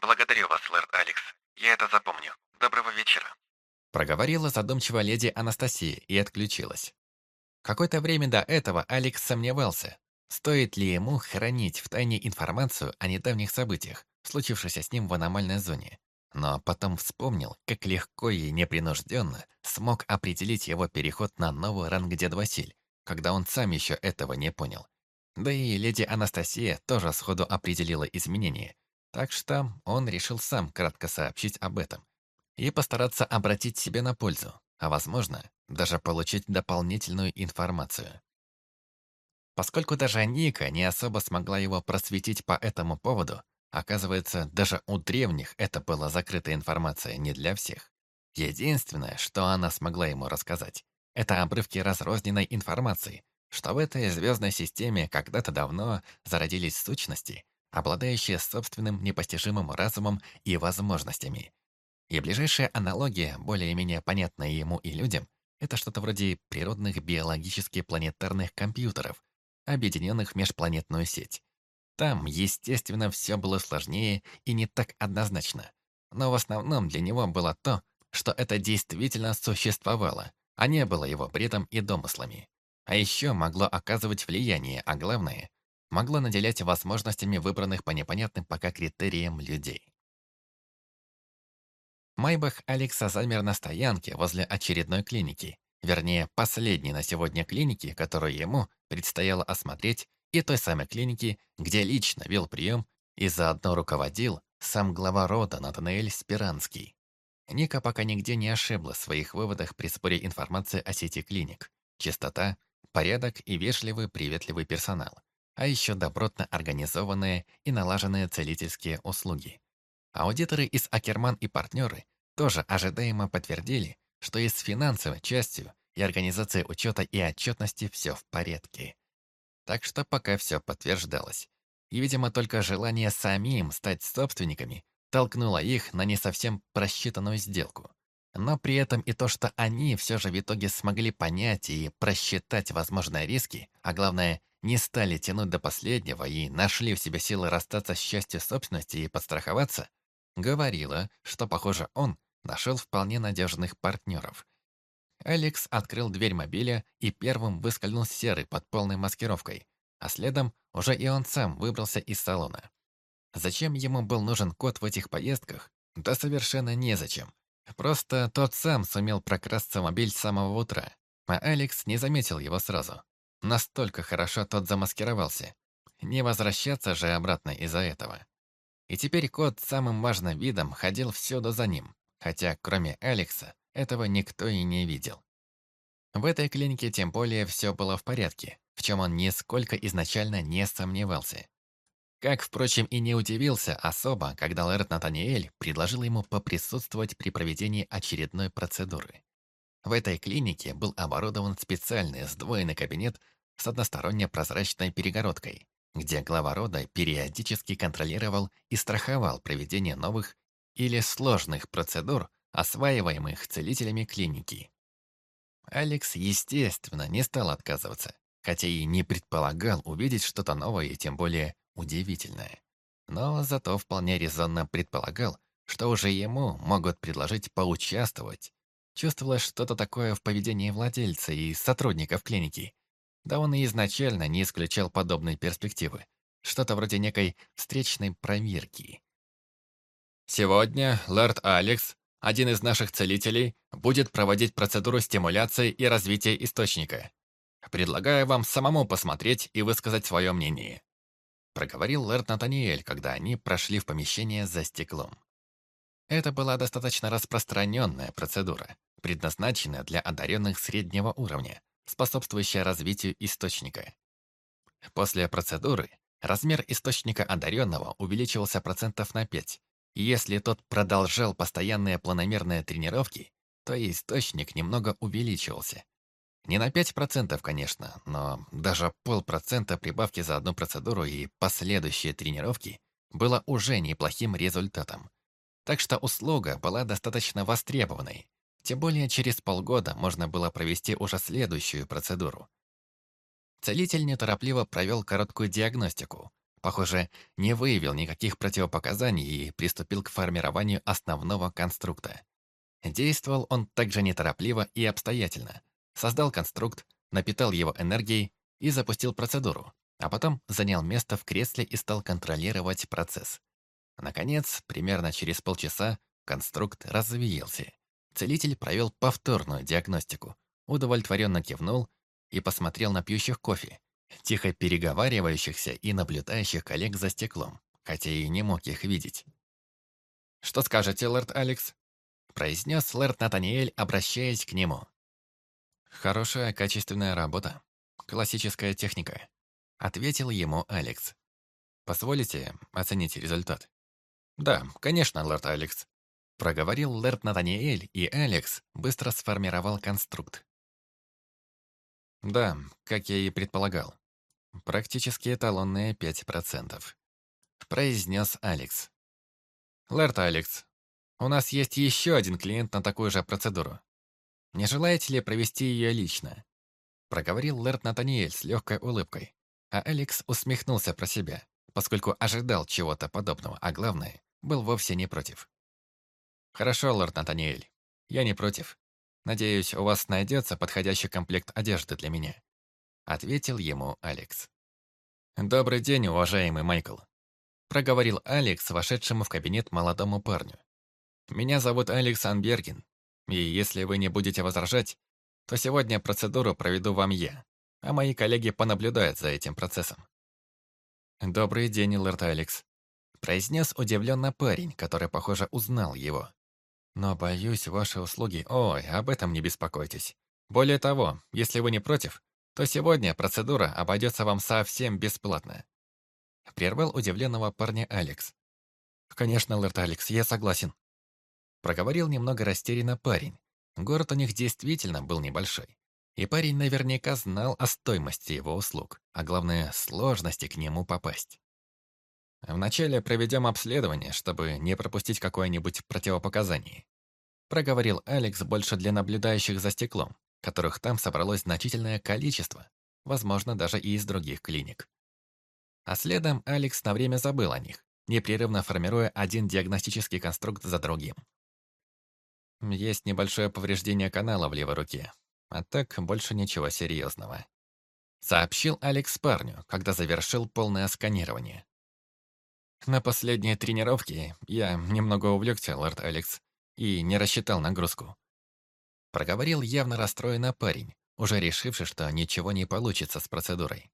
«Благодарю вас, лорд Алекс. Я это запомню. Доброго вечера». Проговорила задумчиво леди Анастасия и отключилась. Какое-то время до этого Алекс сомневался, стоит ли ему хранить в тайне информацию о недавних событиях, случившихся с ним в аномальной зоне. Но потом вспомнил, как легко и непринужденно смог определить его переход на новый ранг Дед Василь, когда он сам еще этого не понял. Да и леди Анастасия тоже сходу определила изменения, так что он решил сам кратко сообщить об этом и постараться обратить себе на пользу, а возможно, даже получить дополнительную информацию. Поскольку даже Ника не особо смогла его просветить по этому поводу, оказывается, даже у древних это была закрытая информация не для всех. Единственное, что она смогла ему рассказать, это обрывки разрозненной информации, что в этой звездной системе когда-то давно зародились сущности, обладающие собственным непостижимым разумом и возможностями. И ближайшая аналогия, более-менее понятная ему и людям, это что-то вроде природных биологически планетарных компьютеров, объединенных в межпланетную сеть. Там, естественно, все было сложнее и не так однозначно. Но в основном для него было то, что это действительно существовало, а не было его бредом и домыслами. А еще могло оказывать влияние, а главное, могло наделять возможностями выбранных по непонятным пока критериям людей. Майбах Алекса замер на стоянке возле очередной клиники, вернее, последней на сегодня клиники, которую ему предстояло осмотреть, и той самой клиники, где лично вел прием и заодно руководил сам глава рода Натанаэль Спиранский. Ника пока нигде не ошибла в своих выводах при споре информации о сети клиник. Чистота, порядок и вежливый приветливый персонал, а еще добротно организованные и налаженные целительские услуги. Аудиторы из Акерман и партнеры тоже ожидаемо подтвердили, что и с финансовой частью и организацией учета и отчетности все в порядке. Так что пока все подтверждалось. И, видимо, только желание самим стать собственниками толкнуло их на не совсем просчитанную сделку. Но при этом и то, что они все же в итоге смогли понять и просчитать возможные риски, а главное, не стали тянуть до последнего и нашли в себе силы расстаться с частью собственности и подстраховаться, говорила, что, похоже, он нашел вполне надежных партнеров. Алекс открыл дверь мобиля и первым выскользнул серый под полной маскировкой, а следом уже и он сам выбрался из салона. Зачем ему был нужен код в этих поездках? Да совершенно незачем. Просто тот сам сумел прокрасться мобиль с самого утра, а Алекс не заметил его сразу. Настолько хорошо тот замаскировался. Не возвращаться же обратно из-за этого. И теперь кот самым важным видом ходил всюду за ним, хотя кроме Алекса этого никто и не видел. В этой клинике тем более все было в порядке, в чем он нисколько изначально не сомневался. Как, впрочем, и не удивился особо, когда Лэрд Натаниэль предложил ему поприсутствовать при проведении очередной процедуры. В этой клинике был оборудован специальный сдвоенный кабинет с односторонне прозрачной перегородкой, где глава рода периодически контролировал и страховал проведение новых или сложных процедур, осваиваемых целителями клиники. Алекс, естественно, не стал отказываться, хотя и не предполагал увидеть что-то новое и тем более удивительное. Но зато вполне резонно предполагал, что уже ему могут предложить поучаствовать. Чувствовалось что-то такое в поведении владельца и сотрудников клиники. Да он и изначально не исключал подобной перспективы. Что-то вроде некой встречной проверки. Сегодня лорд Алекс, один из наших целителей, будет проводить процедуру стимуляции и развития источника. Предлагаю вам самому посмотреть и высказать свое мнение проговорил лэрд Натаниэль, когда они прошли в помещение за стеклом. Это была достаточно распространенная процедура, предназначенная для одаренных среднего уровня, способствующая развитию источника. После процедуры размер источника одаренного увеличивался процентов на 5, и если тот продолжал постоянные планомерные тренировки, то источник немного увеличивался, не на 5%, конечно, но даже полпроцента прибавки за одну процедуру и последующие тренировки было уже неплохим результатом. Так что услуга была достаточно востребованной. Тем более через полгода можно было провести уже следующую процедуру. Целитель неторопливо провел короткую диагностику. Похоже, не выявил никаких противопоказаний и приступил к формированию основного конструкта. Действовал он также неторопливо и обстоятельно, создал конструкт, напитал его энергией и запустил процедуру, а потом занял место в кресле и стал контролировать процесс. Наконец, примерно через полчаса, конструкт развеялся. Целитель провел повторную диагностику, удовлетворенно кивнул и посмотрел на пьющих кофе, тихо переговаривающихся и наблюдающих коллег за стеклом, хотя и не мог их видеть. «Что скажете, лорд Алекс?» произнес лорд Натаниэль, обращаясь к нему. «Хорошая, качественная работа. Классическая техника», ответил ему Алекс. «Позволите оценить результат?» «Да, конечно, лорд Алекс», проговорил лорд Натаниэль, и Алекс быстро сформировал конструкт. Да, как я и предполагал. Практически эталонные 5%. Произнес Алекс. Лорд Алекс, у нас есть еще один клиент на такую же процедуру. Не желаете ли провести ее лично? Проговорил лорд Натаниэль с легкой улыбкой. А Алекс усмехнулся про себя, поскольку ожидал чего-то подобного, а главное, был вовсе не против. «Хорошо, лорд Натаниэль, я не против. Надеюсь, у вас найдется подходящий комплект одежды для меня», ответил ему Алекс. «Добрый день, уважаемый Майкл», проговорил Алекс, вошедшему в кабинет молодому парню. «Меня зовут Алекс Анберген, и если вы не будете возражать, то сегодня процедуру проведу вам я, а мои коллеги понаблюдают за этим процессом». «Добрый день, лорд Алекс», произнес удивленно парень, который, похоже, узнал его. Но, боюсь, ваши услуги... Ой, об этом не беспокойтесь. Более того, если вы не против, то сегодня процедура обойдется вам совсем бесплатно. Прервал удивленного парня Алекс. Конечно, лорд Алекс, я согласен. Проговорил немного растерянно парень. Город у них действительно был небольшой. И парень наверняка знал о стоимости его услуг, а главное, сложности к нему попасть. Вначале проведем обследование, чтобы не пропустить какое-нибудь противопоказание. Проговорил Алекс больше для наблюдающих за стеклом, которых там собралось значительное количество, возможно, даже и из других клиник. А следом Алекс на время забыл о них, непрерывно формируя один диагностический конструкт за другим. Есть небольшое повреждение канала в левой руке, а так больше ничего серьезного. Сообщил Алекс парню, когда завершил полное сканирование. На последней тренировке я немного увлекся, лорд Алекс, и не рассчитал нагрузку. Проговорил явно расстроенный парень, уже решивший, что ничего не получится с процедурой.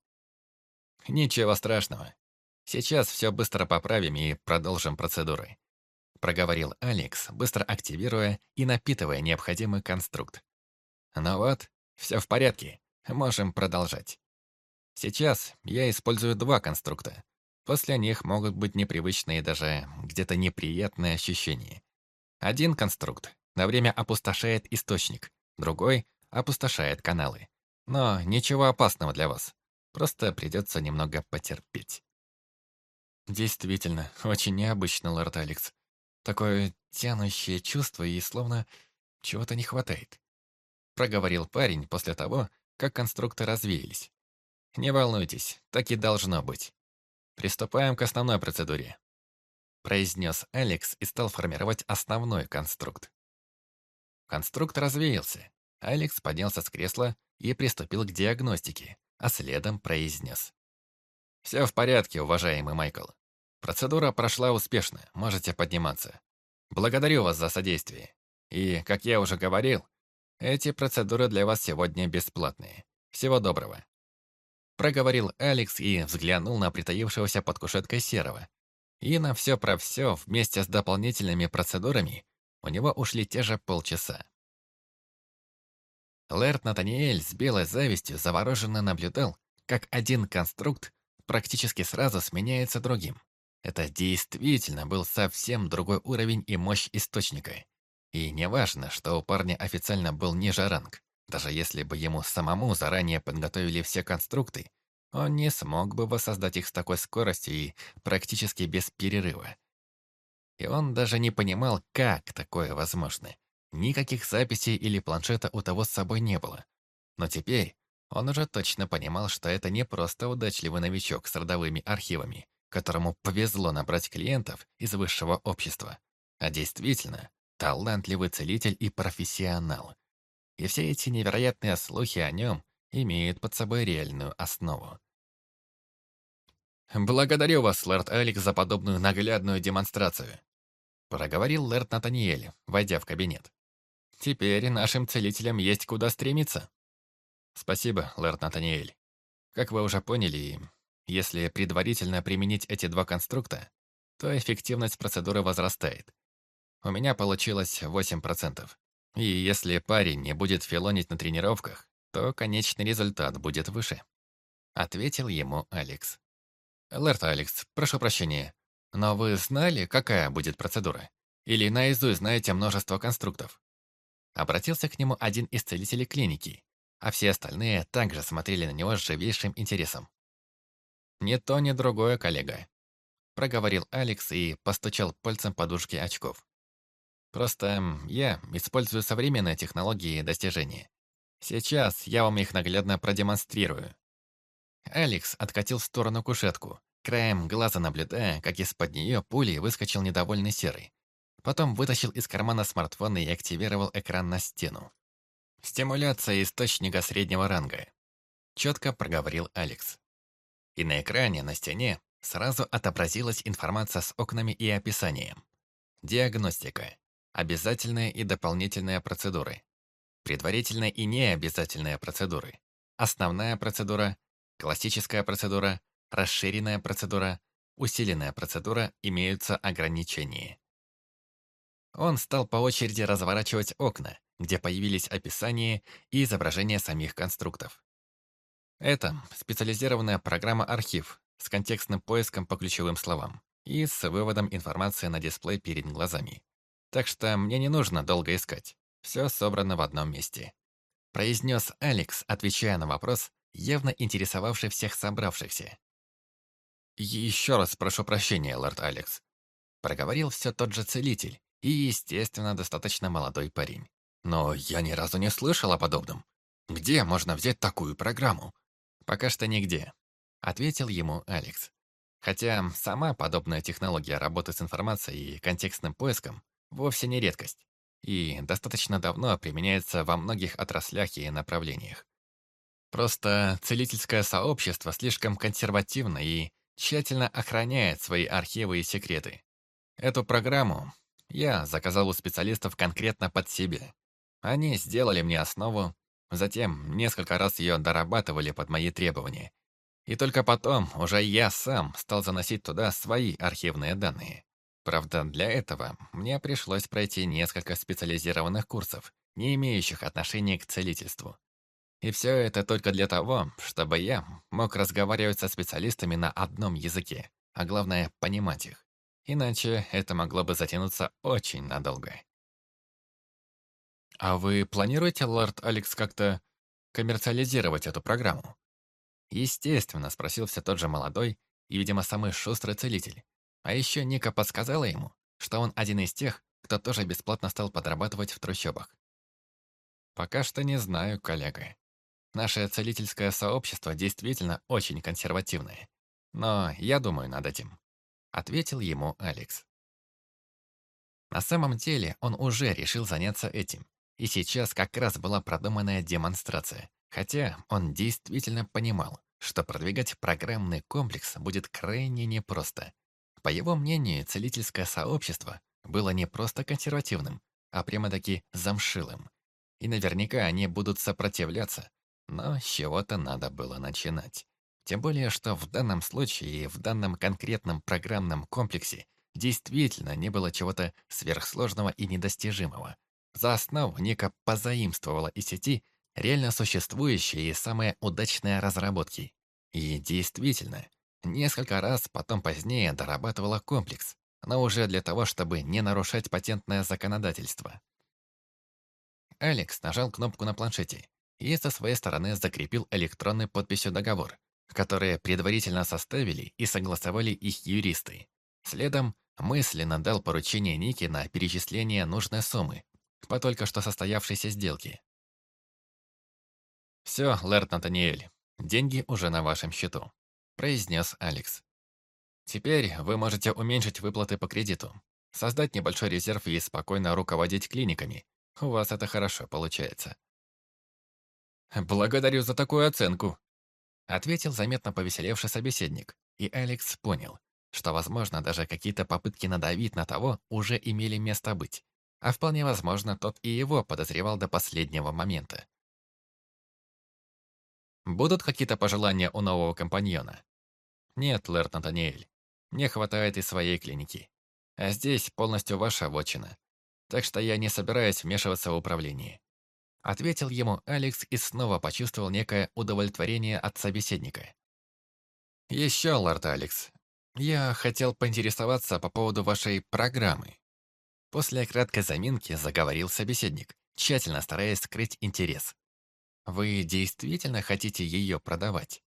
«Ничего страшного. Сейчас все быстро поправим и продолжим процедуры», проговорил Алекс, быстро активируя и напитывая необходимый конструкт. «Ну вот, все в порядке, можем продолжать. Сейчас я использую два конструкта, После них могут быть непривычные даже где-то неприятные ощущения. Один конструкт на время опустошает источник, другой опустошает каналы. Но ничего опасного для вас. Просто придется немного потерпеть. Действительно, очень необычно, лорд Алекс. Такое тянущее чувство и словно чего-то не хватает. Проговорил парень после того, как конструкты развеялись. Не волнуйтесь, так и должно быть. «Приступаем к основной процедуре», — произнес Алекс и стал формировать основной конструкт. Конструкт развеялся. Алекс поднялся с кресла и приступил к диагностике, а следом произнес. «Все в порядке, уважаемый Майкл. Процедура прошла успешно, можете подниматься. Благодарю вас за содействие. И, как я уже говорил, эти процедуры для вас сегодня бесплатные. Всего доброго». Проговорил Алекс и взглянул на притаившегося под кушеткой Серого. И на все про все вместе с дополнительными процедурами у него ушли те же полчаса. Лэрд Натаниэль с белой завистью завороженно наблюдал, как один конструкт практически сразу сменяется другим. Это действительно был совсем другой уровень и мощь источника. И неважно, что у парня официально был ниже ранг. Даже если бы ему самому заранее подготовили все конструкты, он не смог бы воссоздать их с такой скоростью и практически без перерыва. И он даже не понимал, как такое возможно. Никаких записей или планшета у того с собой не было. Но теперь он уже точно понимал, что это не просто удачливый новичок с родовыми архивами, которому повезло набрать клиентов из высшего общества, а действительно талантливый целитель и профессионал, и все эти невероятные слухи о нем имеют под собой реальную основу. «Благодарю вас, лорд Алекс, за подобную наглядную демонстрацию», проговорил лорд Натаниэль, войдя в кабинет. «Теперь нашим целителям есть куда стремиться». Спасибо, лэрд Натаниэль. Как вы уже поняли, если предварительно применить эти два конструкта, то эффективность процедуры возрастает. У меня получилось 8%. И если парень не будет филонить на тренировках, то конечный результат будет выше. Ответил ему Алекс. Лэрт Алекс, прошу прощения, но вы знали, какая будет процедура? Или наизусть знаете множество конструктов? Обратился к нему один из целителей клиники, а все остальные также смотрели на него с живейшим интересом. «Ни то, ни другое, коллега», — проговорил Алекс и постучал пальцем подушки очков. «Просто я использую современные технологии и достижения. Сейчас я вам их наглядно продемонстрирую». Алекс откатил в сторону кушетку, краем глаза наблюдая, как из-под нее пулей выскочил недовольный серый. Потом вытащил из кармана смартфон и активировал экран на стену. «Стимуляция источника среднего ранга», — четко проговорил Алекс. И на экране на стене сразу отобразилась информация с окнами и описанием. Диагностика. Обязательные и дополнительные процедуры. Предварительные и необязательные процедуры. Основная процедура, классическая процедура, расширенная процедура, усиленная процедура имеются ограничения. Он стал по очереди разворачивать окна, где появились описания и изображения самих конструктов. Это специализированная программа «Архив» с контекстным поиском по ключевым словам и с выводом информации на дисплей перед глазами. Так что мне не нужно долго искать. Все собрано в одном месте. Произнес Алекс, отвечая на вопрос, явно интересовавший всех собравшихся. «Еще раз прошу прощения, лорд Алекс», — проговорил все тот же целитель и, естественно, достаточно молодой парень. «Но я ни разу не слышал о подобном. Где можно взять такую программу?» «Пока что нигде», — ответил ему Алекс. Хотя сама подобная технология работы с информацией и контекстным поиском вовсе не редкость и достаточно давно применяется во многих отраслях и направлениях. Просто целительское сообщество слишком консервативно и тщательно охраняет свои архивы и секреты. Эту программу я заказал у специалистов конкретно под себя. Они сделали мне основу, Затем несколько раз ее дорабатывали под мои требования. И только потом уже я сам стал заносить туда свои архивные данные. Правда, для этого мне пришлось пройти несколько специализированных курсов, не имеющих отношения к целительству. И все это только для того, чтобы я мог разговаривать со специалистами на одном языке, а главное, понимать их. Иначе это могло бы затянуться очень надолго. «А вы планируете, лорд Алекс, как-то коммерциализировать эту программу?» Естественно, спросил все тот же молодой и, видимо, самый шустрый целитель. А еще Ника подсказала ему, что он один из тех, кто тоже бесплатно стал подрабатывать в трущобах. «Пока что не знаю, коллега. Наше целительское сообщество действительно очень консервативное. Но я думаю над этим», — ответил ему Алекс. На самом деле он уже решил заняться этим, и сейчас как раз была продуманная демонстрация. Хотя он действительно понимал, что продвигать программный комплекс будет крайне непросто. По его мнению, целительское сообщество было не просто консервативным, а прямо-таки замшилым. И наверняка они будут сопротивляться, но с чего-то надо было начинать. Тем более, что в данном случае и в данном конкретном программном комплексе действительно не было чего-то сверхсложного и недостижимого. За основу Ника позаимствовала из сети реально существующие и самые удачные разработки. И действительно, несколько раз потом позднее дорабатывала комплекс, но уже для того, чтобы не нарушать патентное законодательство. Алекс нажал кнопку на планшете и со своей стороны закрепил электронной подписью договор, который предварительно составили и согласовали их юристы. Следом мысленно дал поручение Нике на перечисление нужной суммы, по только что состоявшейся сделке. «Все, Лэрд Натаниэль, деньги уже на вашем счету», – произнес Алекс. «Теперь вы можете уменьшить выплаты по кредиту, создать небольшой резерв и спокойно руководить клиниками. У вас это хорошо получается». «Благодарю за такую оценку», — ответил заметно повеселевший собеседник, и Алекс понял, что, возможно, даже какие-то попытки надавить на того уже имели место быть. А вполне возможно, тот и его подозревал до последнего момента. Будут какие-то пожелания у нового компаньона? Нет, Лэрд Натаниэль. Мне хватает и своей клиники. А здесь полностью ваша вотчина. Так что я не собираюсь вмешиваться в управление. Ответил ему Алекс и снова почувствовал некое удовлетворение от собеседника. Еще, лорд Алекс, я хотел поинтересоваться по поводу вашей программы. После краткой заминки заговорил собеседник, тщательно стараясь скрыть интерес. Вы действительно хотите ее продавать?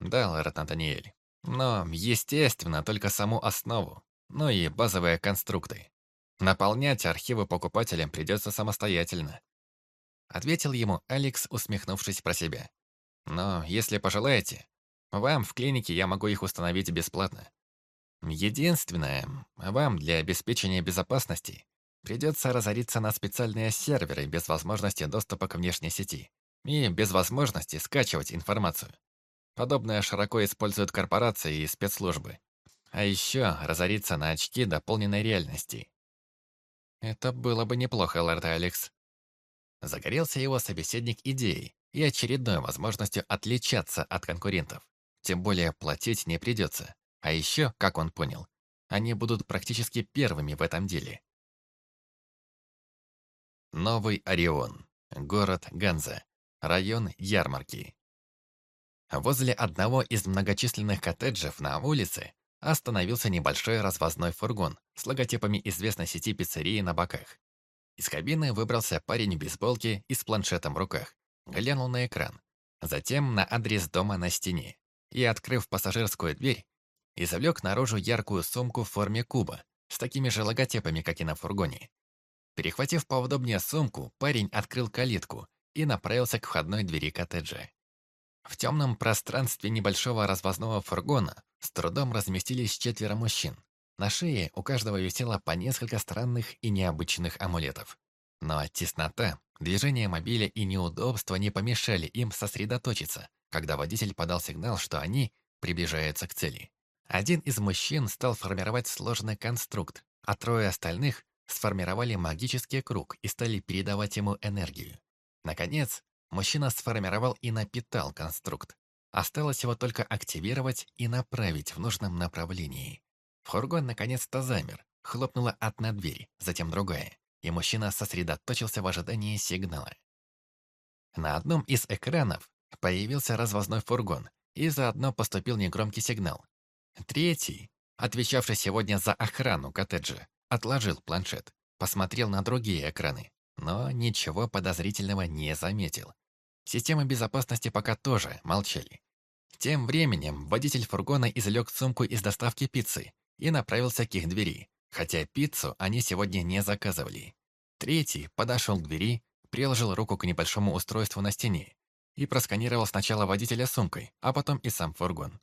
Да, лорд Натаниэль. Но, естественно, только саму основу, ну и базовые конструкты. Наполнять архивы покупателям придется самостоятельно. Ответил ему Алекс, усмехнувшись про себя. Но, если пожелаете, вам в клинике я могу их установить бесплатно. Единственное, вам для обеспечения безопасности придется разориться на специальные серверы без возможности доступа к внешней сети и без возможности скачивать информацию. Подобное широко используют корпорации и спецслужбы. А еще разориться на очки дополненной реальности. Это было бы неплохо, лорд Алекс. Загорелся его собеседник идеей и очередной возможностью отличаться от конкурентов. Тем более платить не придется. А еще, как он понял, они будут практически первыми в этом деле. Новый Орион. Город Ганза. Район Ярмарки. Возле одного из многочисленных коттеджев на улице остановился небольшой развозной фургон с логотипами известной сети пиццерии на боках. Из кабины выбрался парень в бейсболке и с планшетом в руках. Глянул на экран. Затем на адрес дома на стене. И, открыв пассажирскую дверь, извлек наружу яркую сумку в форме куба с такими же логотипами, как и на фургоне. Перехватив поудобнее сумку, парень открыл калитку и направился к входной двери коттеджа. В темном пространстве небольшого развозного фургона с трудом разместились четверо мужчин. На шее у каждого висело по несколько странных и необычных амулетов. Но теснота, движение мобиля и неудобства не помешали им сосредоточиться, когда водитель подал сигнал, что они приближаются к цели. Один из мужчин стал формировать сложный конструкт, а трое остальных сформировали магический круг и стали передавать ему энергию. Наконец, мужчина сформировал и напитал конструкт. Осталось его только активировать и направить в нужном направлении. Фургон наконец-то замер. Хлопнула одна дверь, затем другая, и мужчина сосредоточился в ожидании сигнала. На одном из экранов появился развозной фургон, и заодно поступил негромкий сигнал. Третий, отвечавший сегодня за охрану коттеджа, отложил планшет, посмотрел на другие экраны, но ничего подозрительного не заметил. Системы безопасности пока тоже молчали. Тем временем водитель фургона извлек сумку из доставки пиццы и направился к их двери, хотя пиццу они сегодня не заказывали. Третий подошел к двери, приложил руку к небольшому устройству на стене и просканировал сначала водителя сумкой, а потом и сам фургон.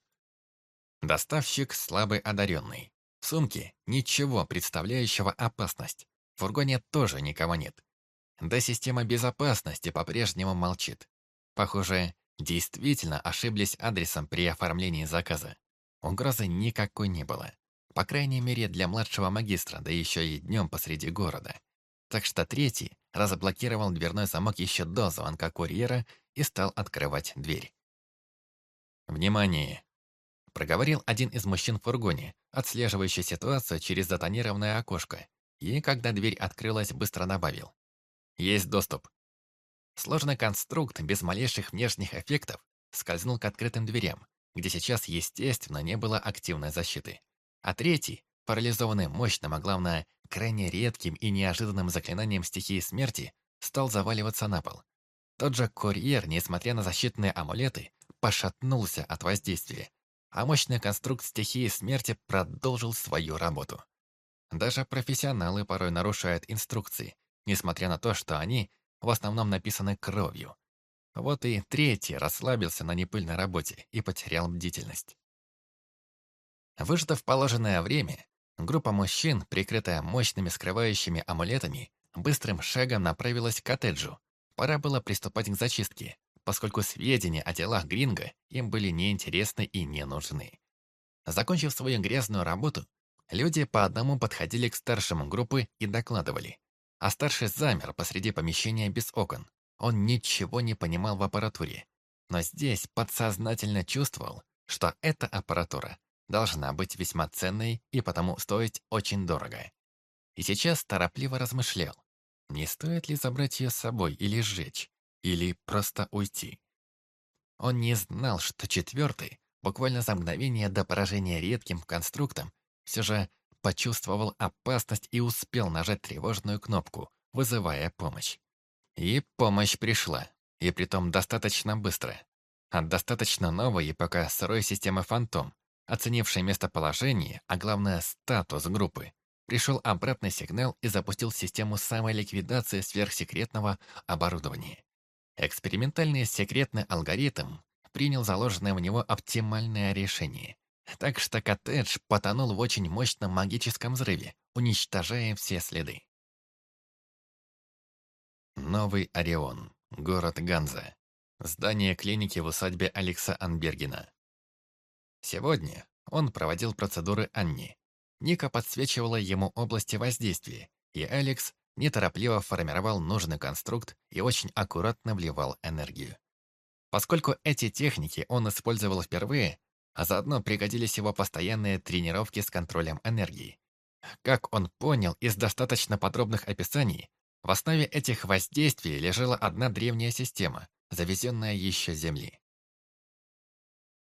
Доставщик слабый одаренный. В сумке ничего представляющего опасность. В фургоне тоже никого нет. Да система безопасности по-прежнему молчит. Похоже, действительно ошиблись адресом при оформлении заказа. Угрозы никакой не было. По крайней мере, для младшего магистра, да еще и днем посреди города. Так что третий разблокировал дверной замок еще до звонка курьера и стал открывать дверь. «Внимание!» — проговорил один из мужчин в фургоне, отслеживающий ситуацию через затонированное окошко, и, когда дверь открылась, быстро добавил. Есть доступ. Сложный конструкт без малейших внешних эффектов скользнул к открытым дверям, где сейчас, естественно, не было активной защиты. А третий, парализованный мощным, а главное, крайне редким и неожиданным заклинанием стихии смерти, стал заваливаться на пол. Тот же курьер, несмотря на защитные амулеты, пошатнулся от воздействия, а мощный конструкт стихии смерти продолжил свою работу. Даже профессионалы порой нарушают инструкции, несмотря на то, что они в основном написаны кровью. Вот и третий расслабился на непыльной работе и потерял бдительность. Выждав положенное время, группа мужчин, прикрытая мощными скрывающими амулетами, быстрым шагом направилась к коттеджу. Пора было приступать к зачистке, поскольку сведения о телах Гринга им были неинтересны и не нужны. Закончив свою грязную работу, люди по одному подходили к старшему группы и докладывали. А старший замер посреди помещения без окон. Он ничего не понимал в аппаратуре. но здесь подсознательно чувствовал, что эта аппаратура должна быть весьма ценной и потому стоить очень дорого. И сейчас торопливо размышлял, не стоит ли забрать ее с собой или сжечь, или просто уйти. Он не знал, что четвертый, буквально за мгновение до поражения редким конструктом, все же почувствовал опасность и успел нажать тревожную кнопку, вызывая помощь. И помощь пришла, и притом достаточно быстро. От достаточно новой и пока сырой системы «Фантом», оценившей местоположение, а главное статус группы, пришел обратный сигнал и запустил систему самоликвидации сверхсекретного оборудования. Экспериментальный секретный алгоритм принял заложенное в него оптимальное решение. Так что коттедж потонул в очень мощном магическом взрыве, уничтожая все следы. Новый Орион, город Ганза. Здание клиники в усадьбе Алекса Анбергена. Сегодня он проводил процедуры Анни. Ника подсвечивала ему области воздействия, и Алекс неторопливо формировал нужный конструкт и очень аккуратно вливал энергию. Поскольку эти техники он использовал впервые, а заодно пригодились его постоянные тренировки с контролем энергии. Как он понял из достаточно подробных описаний, в основе этих воздействий лежала одна древняя система, завезенная еще Земли.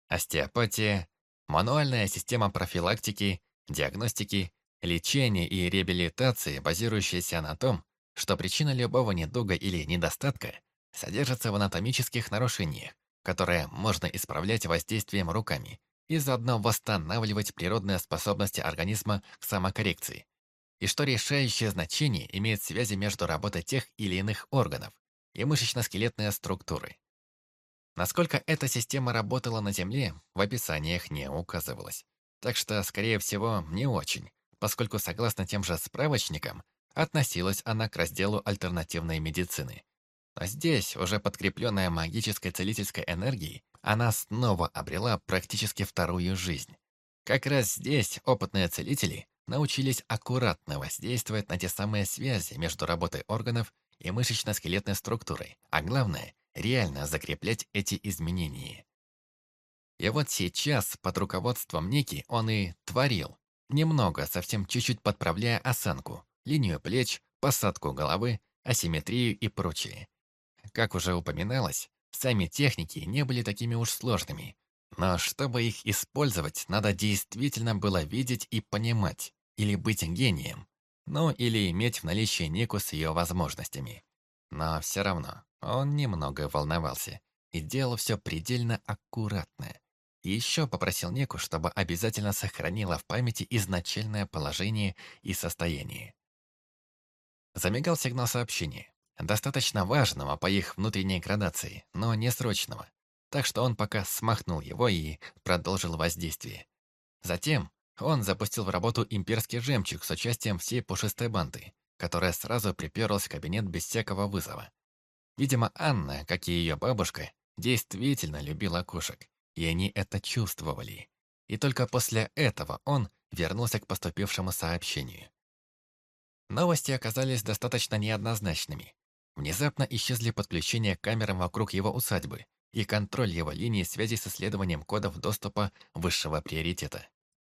Остеопатия, мануальная система профилактики, диагностики, лечения и реабилитации, базирующаяся на том, что причина любого недуга или недостатка содержится в анатомических нарушениях, которые можно исправлять воздействием руками и заодно восстанавливать природные способности организма к самокоррекции, и что решающее значение имеет связи между работой тех или иных органов и мышечно-скелетные структуры. Насколько эта система работала на Земле, в описаниях не указывалось. Так что, скорее всего, не очень, поскольку, согласно тем же справочникам, относилась она к разделу альтернативной медицины. А здесь, уже подкрепленная магической целительской энергией, она снова обрела практически вторую жизнь. Как раз здесь опытные целители научились аккуратно воздействовать на те самые связи между работой органов и мышечно-скелетной структурой, а главное, реально закреплять эти изменения. И вот сейчас, под руководством Ники, он и творил, немного, совсем чуть-чуть подправляя осанку, линию плеч, посадку головы, асимметрию и прочее. Как уже упоминалось, сами техники не были такими уж сложными, но чтобы их использовать, надо действительно было видеть и понимать, или быть гением, ну или иметь в наличии Нику с ее возможностями. Но все равно он немного волновался и делал все предельно аккуратно. Еще попросил Нику, чтобы обязательно сохранила в памяти изначальное положение и состояние. Замигал сигнал сообщения, достаточно важного по их внутренней градации, но не срочного так что он пока смахнул его и продолжил воздействие. Затем он запустил в работу имперский жемчуг с участием всей пушистой банды, которая сразу приперлась в кабинет без всякого вызова. Видимо, Анна, как и ее бабушка, действительно любила кошек, и они это чувствовали. И только после этого он вернулся к поступившему сообщению. Новости оказались достаточно неоднозначными. Внезапно исчезли подключения к камерам вокруг его усадьбы, и контроль его линии связи с исследованием кодов доступа высшего приоритета.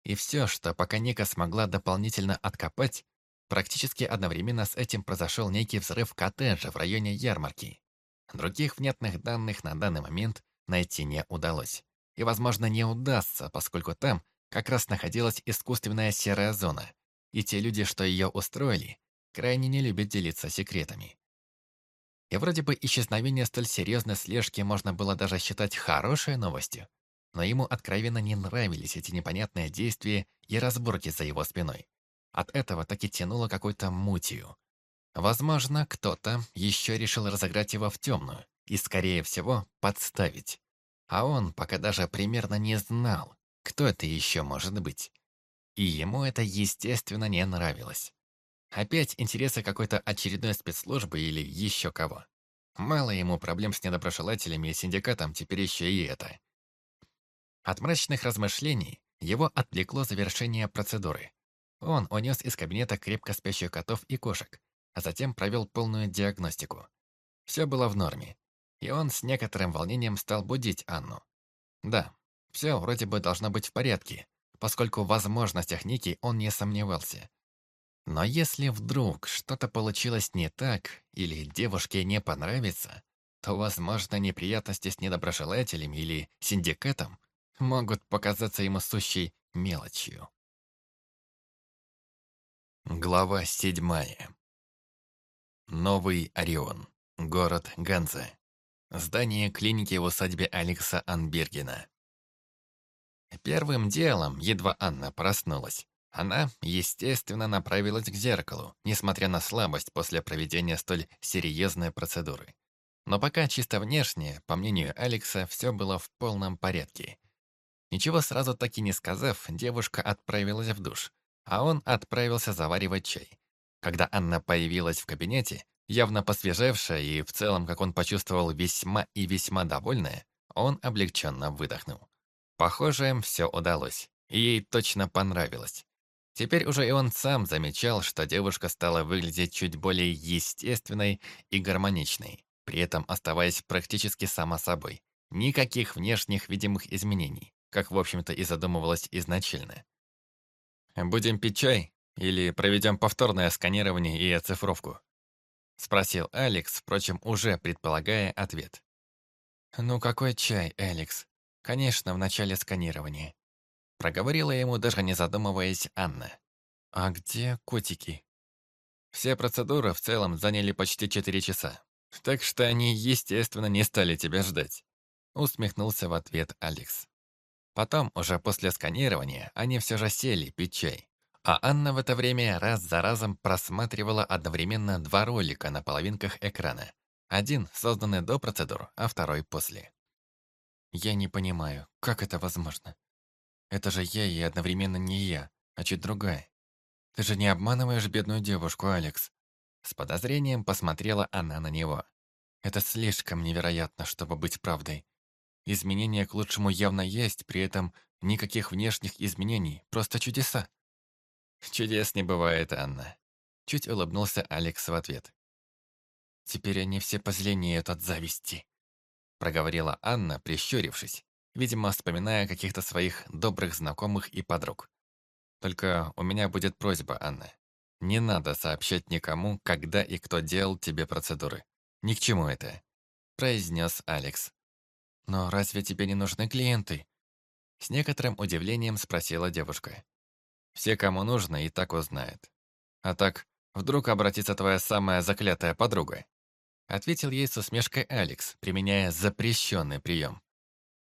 И все, что пока Ника смогла дополнительно откопать, практически одновременно с этим произошел некий взрыв коттеджа в районе ярмарки. Других внятных данных на данный момент найти не удалось. И, возможно, не удастся, поскольку там как раз находилась искусственная серая зона, и те люди, что ее устроили, крайне не любят делиться секретами. И вроде бы исчезновение столь серьезной слежки можно было даже считать хорошей новостью, но ему откровенно не нравились эти непонятные действия и разборки за его спиной. От этого так и тянуло какой-то мутью. Возможно, кто-то еще решил разыграть его в темную и, скорее всего, подставить. А он пока даже примерно не знал, кто это еще может быть. И ему это, естественно, не нравилось. Опять интересы какой-то очередной спецслужбы или еще кого. Мало ему проблем с недоброжелателями и синдикатом, теперь еще и это. От мрачных размышлений его отвлекло завершение процедуры. Он унес из кабинета крепко спящих котов и кошек, а затем провел полную диагностику. Все было в норме. И он с некоторым волнением стал будить Анну. Да, все вроде бы должно быть в порядке, поскольку в возможностях Ники он не сомневался. Но если вдруг что-то получилось не так, или девушке не понравится, то, возможно, неприятности с недоброжелателями или синдикатом могут показаться ему сущей мелочью. Глава седьмая. Новый Орион. Город Ганза. Здание клиники в усадьбе Алекса Анбергена. Первым делом, едва Анна проснулась, она, естественно, направилась к зеркалу, несмотря на слабость после проведения столь серьезной процедуры. Но пока чисто внешне, по мнению Алекса, все было в полном порядке. Ничего сразу так и не сказав, девушка отправилась в душ, а он отправился заваривать чай. Когда Анна появилась в кабинете, явно посвежевшая и в целом, как он почувствовал, весьма и весьма довольная, он облегченно выдохнул. Похоже, им все удалось, ей точно понравилось. Теперь уже и он сам замечал, что девушка стала выглядеть чуть более естественной и гармоничной, при этом оставаясь практически сама собой. Никаких внешних видимых изменений, как, в общем-то, и задумывалось изначально. «Будем пить чай или проведем повторное сканирование и оцифровку?» Спросил Алекс, впрочем, уже предполагая ответ. «Ну какой чай, Алекс? Конечно, в начале сканирования. Проговорила ему, даже не задумываясь, Анна. «А где котики?» Все процедуры в целом заняли почти четыре часа. Так что они, естественно, не стали тебя ждать. Усмехнулся в ответ Алекс. Потом, уже после сканирования, они все же сели пить чай. А Анна в это время раз за разом просматривала одновременно два ролика на половинках экрана. Один созданный до процедур, а второй после. «Я не понимаю, как это возможно?» Это же я и одновременно не я, а чуть другая. Ты же не обманываешь бедную девушку, Алекс. С подозрением посмотрела она на него. Это слишком невероятно, чтобы быть правдой. Изменения к лучшему явно есть, при этом никаких внешних изменений, просто чудеса. Чудес не бывает, Анна. Чуть улыбнулся Алекс в ответ. Теперь они все позеленеют от зависти. Проговорила Анна, прищурившись видимо, вспоминая каких-то своих добрых знакомых и подруг. Только у меня будет просьба, Анна. Не надо сообщать никому, когда и кто делал тебе процедуры. Ни к чему это», — произнес Алекс. «Но разве тебе не нужны клиенты?» С некоторым удивлением спросила девушка. «Все, кому нужно, и так узнают. А так, вдруг обратится твоя самая заклятая подруга?» Ответил ей с усмешкой Алекс, применяя запрещенный прием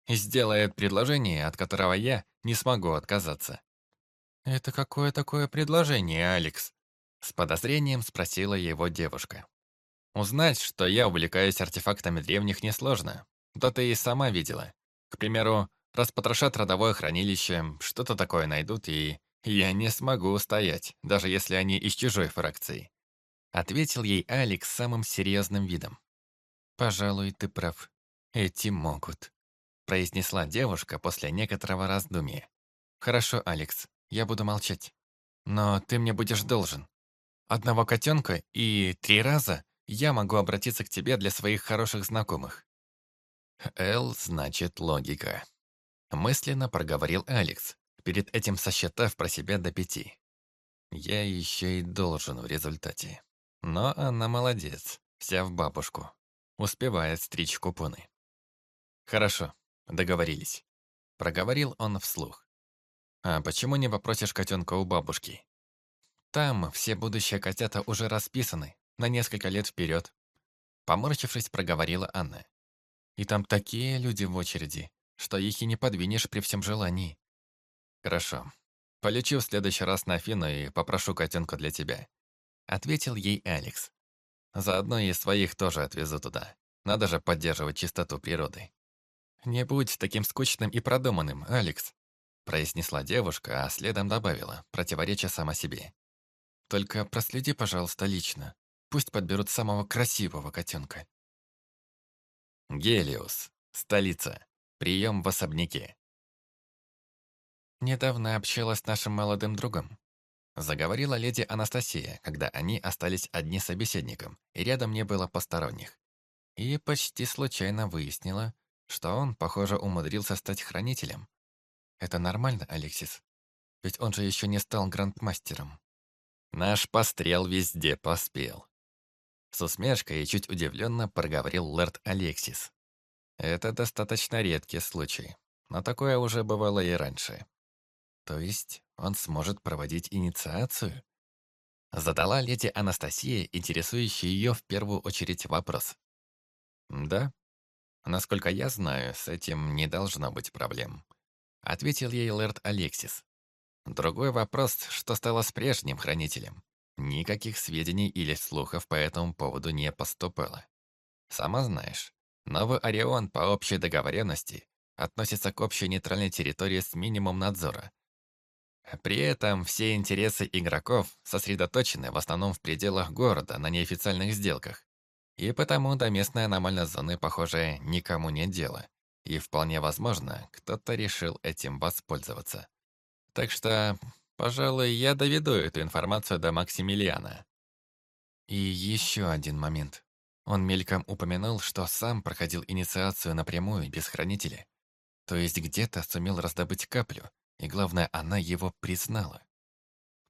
сделает предложение, от которого я не смогу отказаться. «Это какое такое предложение, Алекс?» С подозрением спросила его девушка. Узнать, что я увлекаюсь артефактами древних, несложно. Да ты и сама видела. К примеру, распотрошат родовое хранилище, что-то такое найдут, и я не смогу устоять, даже если они из чужой фракции. Ответил ей Алекс самым серьезным видом. «Пожалуй, ты прав. Эти могут» произнесла девушка после некоторого раздумья. «Хорошо, Алекс, я буду молчать. Но ты мне будешь должен. Одного котенка и три раза я могу обратиться к тебе для своих хороших знакомых». «Л» значит логика. Мысленно проговорил Алекс, перед этим сосчитав про себя до пяти. Я еще и должен в результате. Но она молодец, вся в бабушку. Успевает стричь купоны. Хорошо, Договорились. Проговорил он вслух. А почему не попросишь котенка у бабушки? Там все будущие котята уже расписаны, на несколько лет вперед. Поморщившись, проговорила Анна. И там такие люди в очереди, что их и не подвинешь при всем желании. Хорошо. Полечу в следующий раз на Афину и попрошу котенка для тебя. Ответил ей Алекс. Заодно и своих тоже отвезу туда. Надо же поддерживать чистоту природы. «Не будь таким скучным и продуманным, Алекс», произнесла девушка, а следом добавила, противореча сама себе. «Только проследи, пожалуйста, лично. Пусть подберут самого красивого котенка». Гелиус. Столица. Прием в особняке. «Недавно общалась с нашим молодым другом», заговорила леди Анастасия, когда они остались одни с собеседником, и рядом не было посторонних. и почти случайно выяснила, что он, похоже, умудрился стать хранителем. Это нормально, Алексис? Ведь он же еще не стал грандмастером. Наш пострел везде поспел. С усмешкой и чуть удивленно проговорил лорд Алексис. Это достаточно редкий случай, но такое уже бывало и раньше. То есть он сможет проводить инициацию? Задала леди Анастасия, интересующий ее в первую очередь вопрос. Да, насколько я знаю, с этим не должно быть проблем. Ответил ей лорд Алексис. Другой вопрос, что стало с прежним хранителем. Никаких сведений или слухов по этому поводу не поступало. Сама знаешь, новый Орион по общей договоренности относится к общей нейтральной территории с минимум надзора. При этом все интересы игроков сосредоточены в основном в пределах города на неофициальных сделках. И потому до местной аномальной зоны, похоже, никому нет дела. И вполне возможно, кто-то решил этим воспользоваться. Так что, пожалуй, я доведу эту информацию до Максимилиана. И еще один момент. Он мельком упомянул, что сам проходил инициацию напрямую, без хранителя. То есть где-то сумел раздобыть каплю, и главное, она его признала.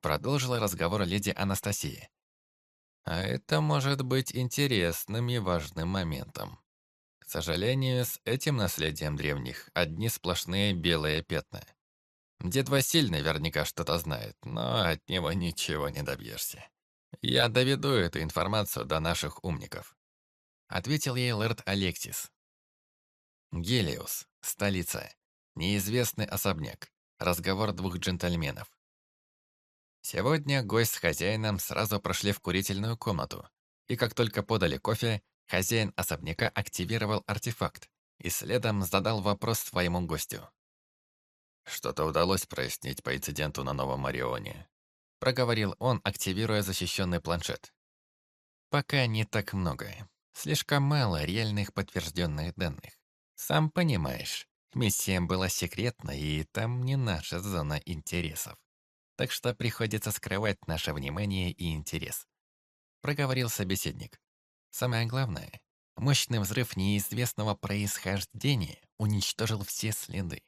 Продолжила разговор леди Анастасия. А это может быть интересным и важным моментом. К сожалению, с этим наследием древних одни сплошные белые пятна. Дед Василь наверняка что-то знает, но от него ничего не добьешься. Я доведу эту информацию до наших умников. Ответил ей лорд Алексис. Гелиус, столица. Неизвестный особняк. Разговор двух джентльменов. Сегодня гость с хозяином сразу прошли в курительную комнату, и как только подали кофе, хозяин особняка активировал артефакт и следом задал вопрос своему гостю. «Что-то удалось прояснить по инциденту на Новом Марионе», проговорил он, активируя защищенный планшет. «Пока не так много. Слишком мало реальных подтвержденных данных. Сам понимаешь, миссия была секретной, и там не наша зона интересов. Так что приходится скрывать наше внимание и интерес», проговорил собеседник. «Самое главное, мощный взрыв неизвестного происхождения уничтожил все следы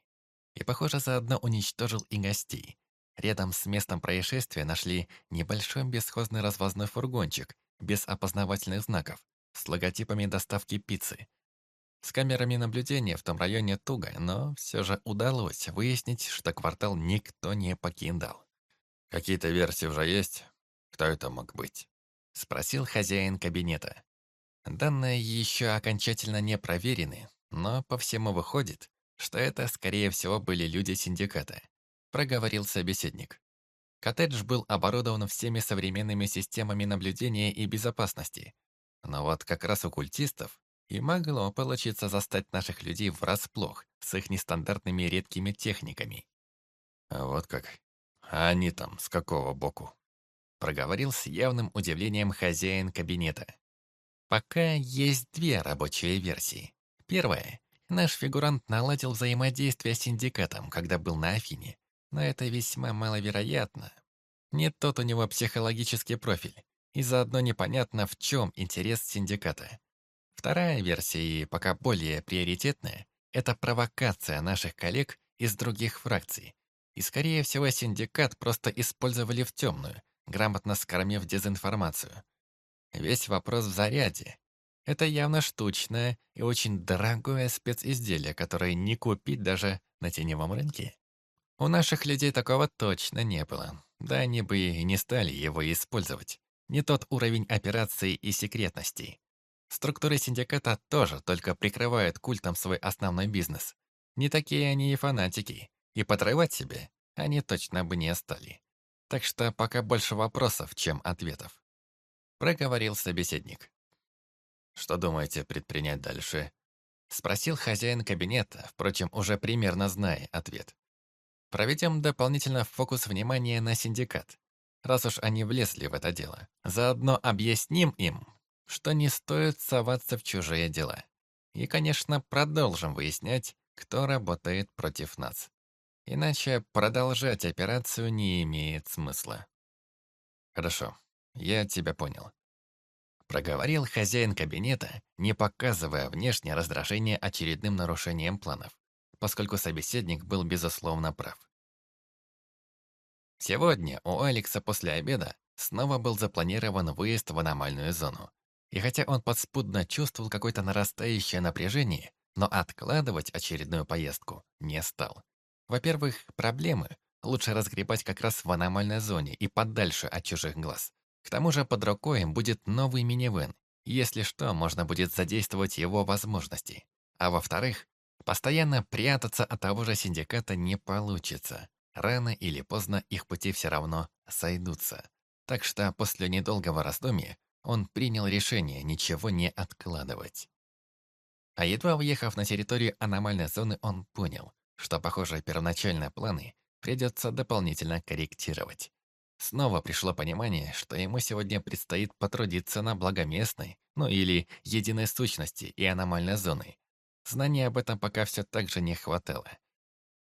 и, похоже, заодно уничтожил и гостей. Рядом с местом происшествия нашли небольшой бесхозный развозной фургончик без опознавательных знаков с логотипами доставки пиццы. С камерами наблюдения в том районе туго, но все же удалось выяснить, что квартал никто не покидал. «Какие-то версии уже есть? Кто это мог быть?» — спросил хозяин кабинета. Данные еще окончательно не проверены, но по всему выходит, что это, скорее всего, были люди синдиката, проговорил собеседник. Коттедж был оборудован всеми современными системами наблюдения и безопасности. Но вот как раз у культистов и могло получиться застать наших людей врасплох с их нестандартными редкими техниками. А вот как. А они там с какого боку? Проговорил с явным удивлением хозяин кабинета. Пока есть две рабочие версии. Первая Наш фигурант наладил взаимодействие с синдикатом, когда был на Афине, но это весьма маловероятно. Нет тот у него психологический профиль, и заодно непонятно, в чем интерес синдиката. Вторая версия, и пока более приоритетная, это провокация наших коллег из других фракций. И, скорее всего, синдикат просто использовали в темную, грамотно скормив дезинформацию. Весь вопрос в заряде, это явно штучное и очень дорогое специзделие, которое не купить даже на теневом рынке. У наших людей такого точно не было. Да они бы и не стали его использовать. Не тот уровень операций и секретностей. Структуры синдиката тоже только прикрывают культом свой основной бизнес. Не такие они и фанатики. И подрывать себе они точно бы не стали. Так что пока больше вопросов, чем ответов. Проговорил собеседник. Что думаете предпринять дальше?» Спросил хозяин кабинета, впрочем, уже примерно зная ответ. Проведем дополнительно фокус внимания на синдикат, раз уж они влезли в это дело. Заодно объясним им, что не стоит соваться в чужие дела. И, конечно, продолжим выяснять, кто работает против нас. Иначе продолжать операцию не имеет смысла. Хорошо, я тебя понял. Проговорил хозяин кабинета, не показывая внешнее раздражение очередным нарушением планов, поскольку собеседник был безусловно прав. Сегодня у Алекса после обеда снова был запланирован выезд в аномальную зону. И хотя он подспудно чувствовал какое-то нарастающее напряжение, но откладывать очередную поездку не стал. Во-первых, проблемы лучше разгребать как раз в аномальной зоне и подальше от чужих глаз. К тому же под рукой будет новый минивэн. Если что, можно будет задействовать его возможности. А во-вторых, постоянно прятаться от того же синдиката не получится. Рано или поздно их пути все равно сойдутся. Так что после недолгого раздумья он принял решение ничего не откладывать. А едва въехав на территорию аномальной зоны, он понял, что, похоже, первоначальные планы придется дополнительно корректировать. Снова пришло понимание, что ему сегодня предстоит потрудиться на благоместной, ну или единой сущности и аномальной зоны. Знания об этом пока все так же не хватало.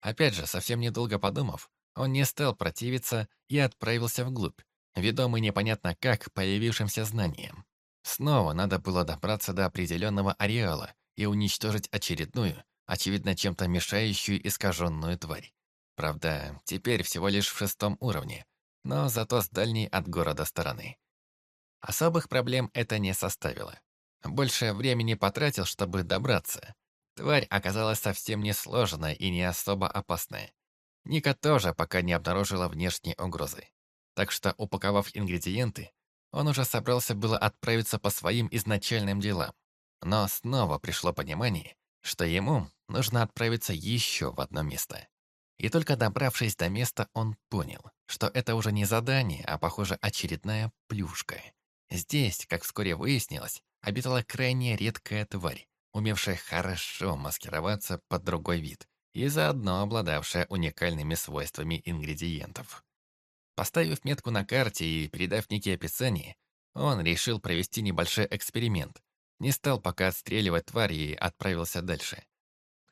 Опять же, совсем недолго подумав, он не стал противиться и отправился вглубь, ведомый непонятно как появившимся знанием. Снова надо было добраться до определенного ареала и уничтожить очередную, очевидно чем-то мешающую искаженную тварь. Правда, теперь всего лишь в шестом уровне, но зато с дальней от города стороны. Особых проблем это не составило. Больше времени потратил, чтобы добраться. Тварь оказалась совсем не сложная и не особо опасная. Ника тоже пока не обнаружила внешней угрозы. Так что, упаковав ингредиенты, он уже собрался было отправиться по своим изначальным делам. Но снова пришло понимание, что ему нужно отправиться еще в одно место. И только добравшись до места, он понял, что это уже не задание, а, похоже, очередная плюшка. Здесь, как вскоре выяснилось, обитала крайне редкая тварь, умевшая хорошо маскироваться под другой вид и заодно обладавшая уникальными свойствами ингредиентов. Поставив метку на карте и передав некие описания, он решил провести небольшой эксперимент. Не стал пока отстреливать тварь и отправился дальше.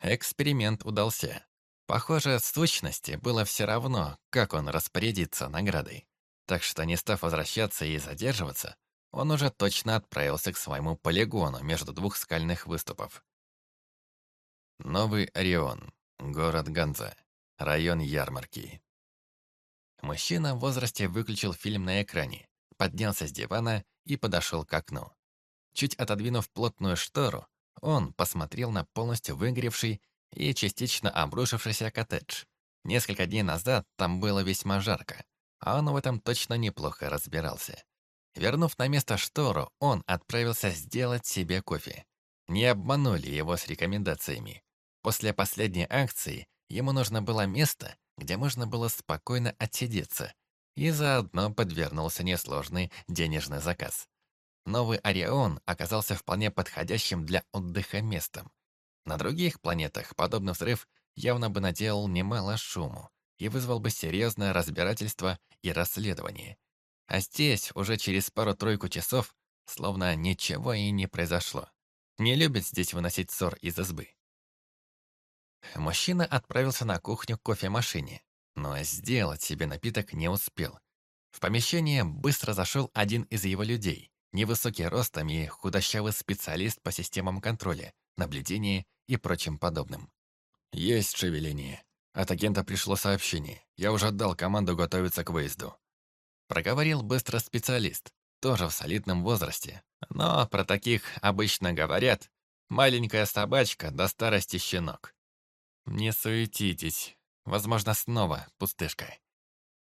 Эксперимент удался. Похоже, сущности было все равно, как он распорядится наградой. Так что, не став возвращаться и задерживаться, он уже точно отправился к своему полигону между двух скальных выступов. Новый Орион, город Ганза, район ярмарки. Мужчина в возрасте выключил фильм на экране, поднялся с дивана и подошел к окну. Чуть отодвинув плотную штору, он посмотрел на полностью выгоревший и частично обрушившийся коттедж. Несколько дней назад там было весьма жарко, а он в этом точно неплохо разбирался. Вернув на место штору, он отправился сделать себе кофе. Не обманули его с рекомендациями. После последней акции ему нужно было место, где можно было спокойно отсидеться, и заодно подвернулся несложный денежный заказ. Новый Орион оказался вполне подходящим для отдыха местом. На других планетах подобный взрыв явно бы наделал немало шуму и вызвал бы серьезное разбирательство и расследование. А здесь уже через пару-тройку часов словно ничего и не произошло. Не любят здесь выносить ссор из избы. Мужчина отправился на кухню к кофемашине, но сделать себе напиток не успел. В помещение быстро зашел один из его людей, невысокий ростом и худощавый специалист по системам контроля, наблюдения и прочим подобным. «Есть шевеление. От агента пришло сообщение. Я уже отдал команду готовиться к выезду». Проговорил быстро специалист, тоже в солидном возрасте. Но про таких обычно говорят «маленькая собачка до старости щенок». Не суетитесь. Возможно, снова пустышка.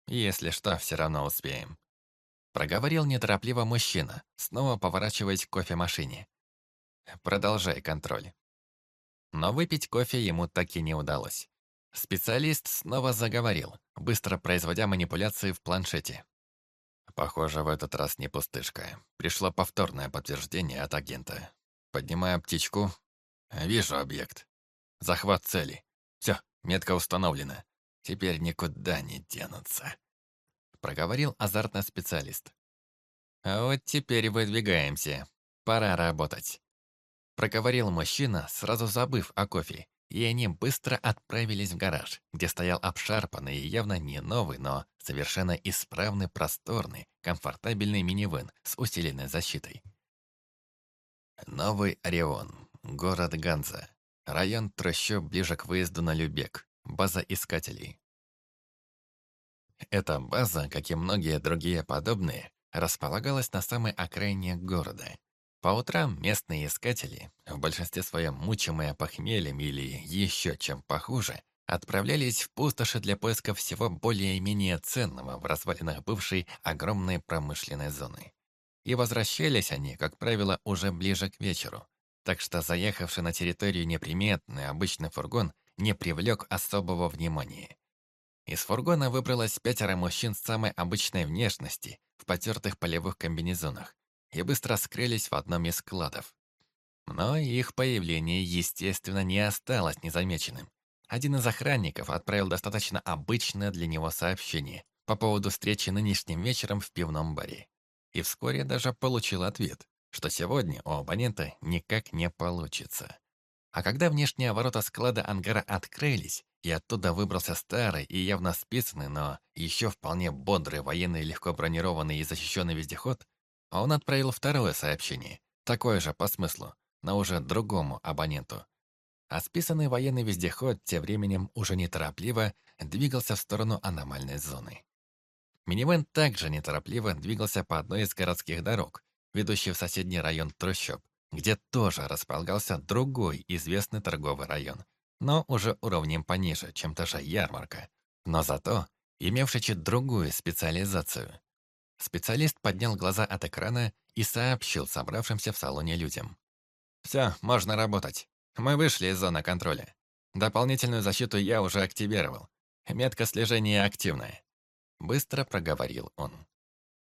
Если что, все равно успеем. Проговорил неторопливо мужчина, снова поворачиваясь к кофемашине. Продолжай контроль. Но выпить кофе ему так и не удалось. Специалист снова заговорил, быстро производя манипуляции в планшете. Похоже, в этот раз не пустышка. Пришло повторное подтверждение от агента. Поднимаю птичку. Вижу объект. Захват цели. Все, метка установлена. Теперь никуда не денутся. Проговорил азартный специалист. А вот теперь выдвигаемся. Пора работать. Проговорил мужчина, сразу забыв о кофе, и они быстро отправились в гараж, где стоял обшарпанный и явно не новый, но совершенно исправный, просторный, комфортабельный минивэн с усиленной защитой. Новый Орион, город Ганза, район трущоб ближе к выезду на Любек, база искателей. Эта база, как и многие другие подобные, располагалась на самой окраине города. По утрам местные искатели, в большинстве своем мучимые похмельем или еще чем похуже, отправлялись в пустоши для поиска всего более-менее ценного в развалинах бывшей огромной промышленной зоны. И возвращались они, как правило, уже ближе к вечеру, так что заехавший на территорию неприметный обычный фургон не привлек особого внимания. Из фургона выбралось пятеро мужчин самой обычной внешности, в потертых полевых комбинезонах, и быстро скрылись в одном из складов. Но их появление, естественно, не осталось незамеченным. Один из охранников отправил достаточно обычное для него сообщение по поводу встречи нынешним вечером в пивном баре. И вскоре даже получил ответ, что сегодня у абонента никак не получится. А когда внешние ворота склада ангара открылись, и оттуда выбрался старый и явно списанный, но еще вполне бодрый военный легко бронированный и защищенный вездеход, он отправил второе сообщение, такое же по смыслу, но уже другому абоненту. А списанный военный вездеход тем временем уже неторопливо двигался в сторону аномальной зоны. Минивэн также неторопливо двигался по одной из городских дорог, ведущей в соседний район трущоб, где тоже располагался другой известный торговый район, но уже уровнем пониже, чем та же ярмарка, но зато имевший чуть другую специализацию. Специалист поднял глаза от экрана и сообщил собравшимся в салоне людям. «Все, можно работать. Мы вышли из зоны контроля. Дополнительную защиту я уже активировал. Метка слежения активная». Быстро проговорил он.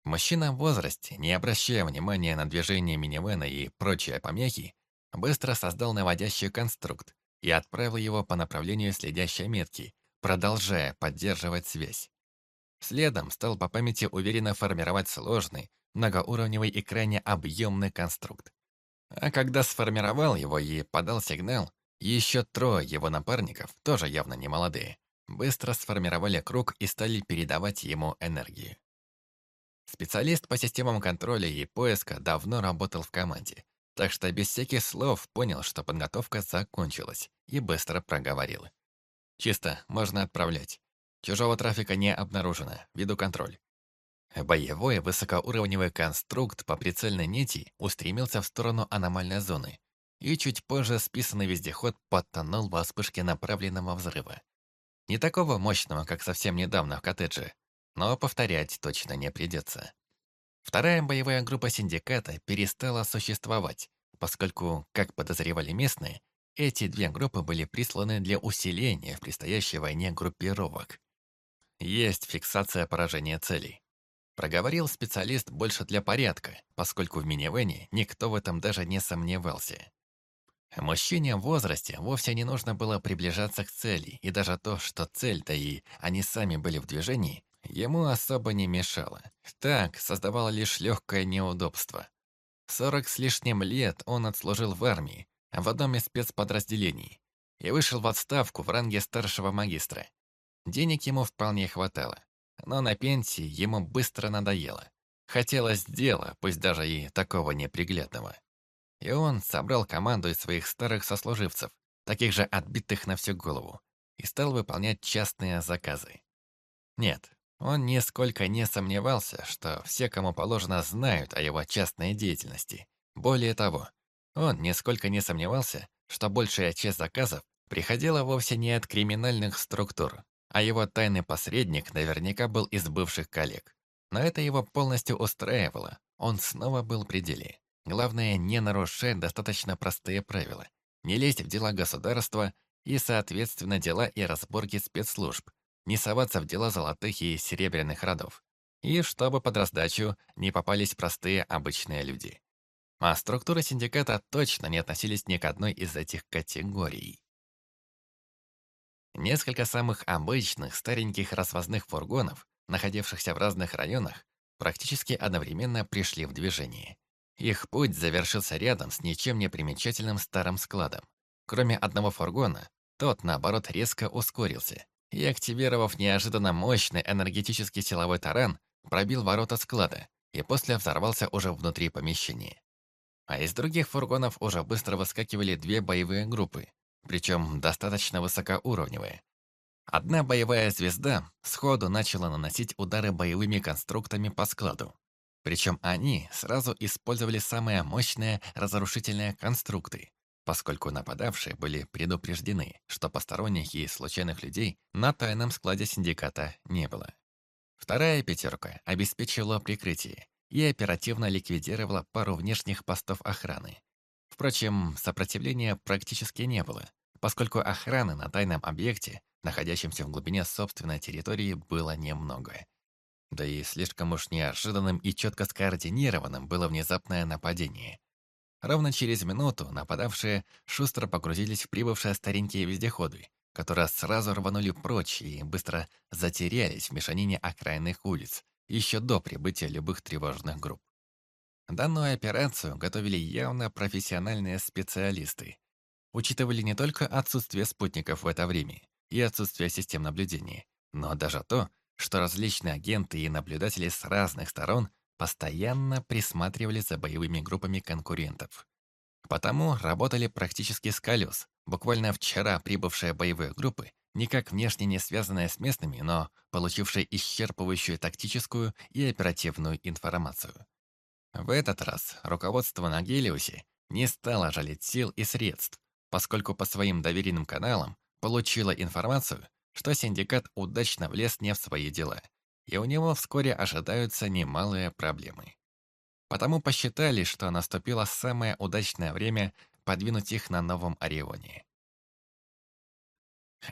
Мужчина в возрасте, не обращая внимания на движение минивэна и прочие помехи, быстро создал наводящий конструкт и отправил его по направлению следящей метки, продолжая поддерживать связь. Следом стал по памяти уверенно формировать сложный, многоуровневый и крайне объемный конструкт. А когда сформировал его и подал сигнал, еще трое его напарников, тоже явно не молодые, быстро сформировали круг и стали передавать ему энергию. Специалист по системам контроля и поиска давно работал в команде, так что без всяких слов понял, что подготовка закончилась, и быстро проговорил. «Чисто, можно отправлять. Чужого трафика не обнаружено. Веду контроль. Боевой высокоуровневый конструкт по прицельной нити устремился в сторону аномальной зоны, и чуть позже списанный вездеход подтонул во вспышке направленного взрыва. Не такого мощного, как совсем недавно в коттедже, но повторять точно не придется. Вторая боевая группа синдиката перестала существовать, поскольку, как подозревали местные, эти две группы были присланы для усиления в предстоящей войне группировок. Есть фиксация поражения целей. Проговорил специалист больше для порядка, поскольку в минивэне никто в этом даже не сомневался. Мужчине в возрасте вовсе не нужно было приближаться к цели, и даже то, что цель, да и они сами были в движении, ему особо не мешало. Так создавало лишь легкое неудобство. Сорок с лишним лет он отслужил в армии, в одном из спецподразделений, и вышел в отставку в ранге старшего магистра. Денег ему вполне хватало, но на пенсии ему быстро надоело. Хотелось дела, пусть даже и такого неприглядного. И он собрал команду из своих старых сослуживцев, таких же отбитых на всю голову, и стал выполнять частные заказы. Нет, он нисколько не сомневался, что все, кому положено, знают о его частной деятельности. Более того, он нисколько не сомневался, что большая часть заказов приходила вовсе не от криминальных структур, а его тайный посредник наверняка был из бывших коллег. Но это его полностью устраивало. Он снова был при деле. Главное, не нарушать достаточно простые правила. Не лезть в дела государства и, соответственно, дела и разборки спецслужб. Не соваться в дела золотых и серебряных родов. И чтобы под раздачу не попались простые обычные люди. А структуры синдиката точно не относились ни к одной из этих категорий. Несколько самых обычных стареньких развозных фургонов, находившихся в разных районах, практически одновременно пришли в движение. Их путь завершился рядом с ничем не примечательным старым складом. Кроме одного фургона, тот, наоборот, резко ускорился и, активировав неожиданно мощный энергетический силовой таран, пробил ворота склада и после взорвался уже внутри помещения. А из других фургонов уже быстро выскакивали две боевые группы, причем достаточно высокоуровневые. Одна боевая звезда сходу начала наносить удары боевыми конструктами по складу. Причем они сразу использовали самые мощные разрушительные конструкты, поскольку нападавшие были предупреждены, что посторонних и случайных людей на тайном складе синдиката не было. Вторая пятерка обеспечила прикрытие и оперативно ликвидировала пару внешних постов охраны. Впрочем, сопротивления практически не было, поскольку охраны на тайном объекте, находящемся в глубине собственной территории, было немного. Да и слишком уж неожиданным и четко скоординированным было внезапное нападение. Ровно через минуту нападавшие шустро погрузились в прибывшие старенькие вездеходы, которые сразу рванули прочь и быстро затерялись в мешанине окраинных улиц, еще до прибытия любых тревожных групп. Данную операцию готовили явно профессиональные специалисты. Учитывали не только отсутствие спутников в это время и отсутствие систем наблюдения, но даже то, что различные агенты и наблюдатели с разных сторон постоянно присматривали за боевыми группами конкурентов. Потому работали практически с колес. Буквально вчера прибывшие боевые группы, никак внешне не связанные с местными, но получившие исчерпывающую тактическую и оперативную информацию. В этот раз руководство на Гелиусе не стало жалеть сил и средств, поскольку по своим доверенным каналам получило информацию, что синдикат удачно влез не в свои дела, и у него вскоре ожидаются немалые проблемы. Потому посчитали, что наступило самое удачное время подвинуть их на новом Орионе.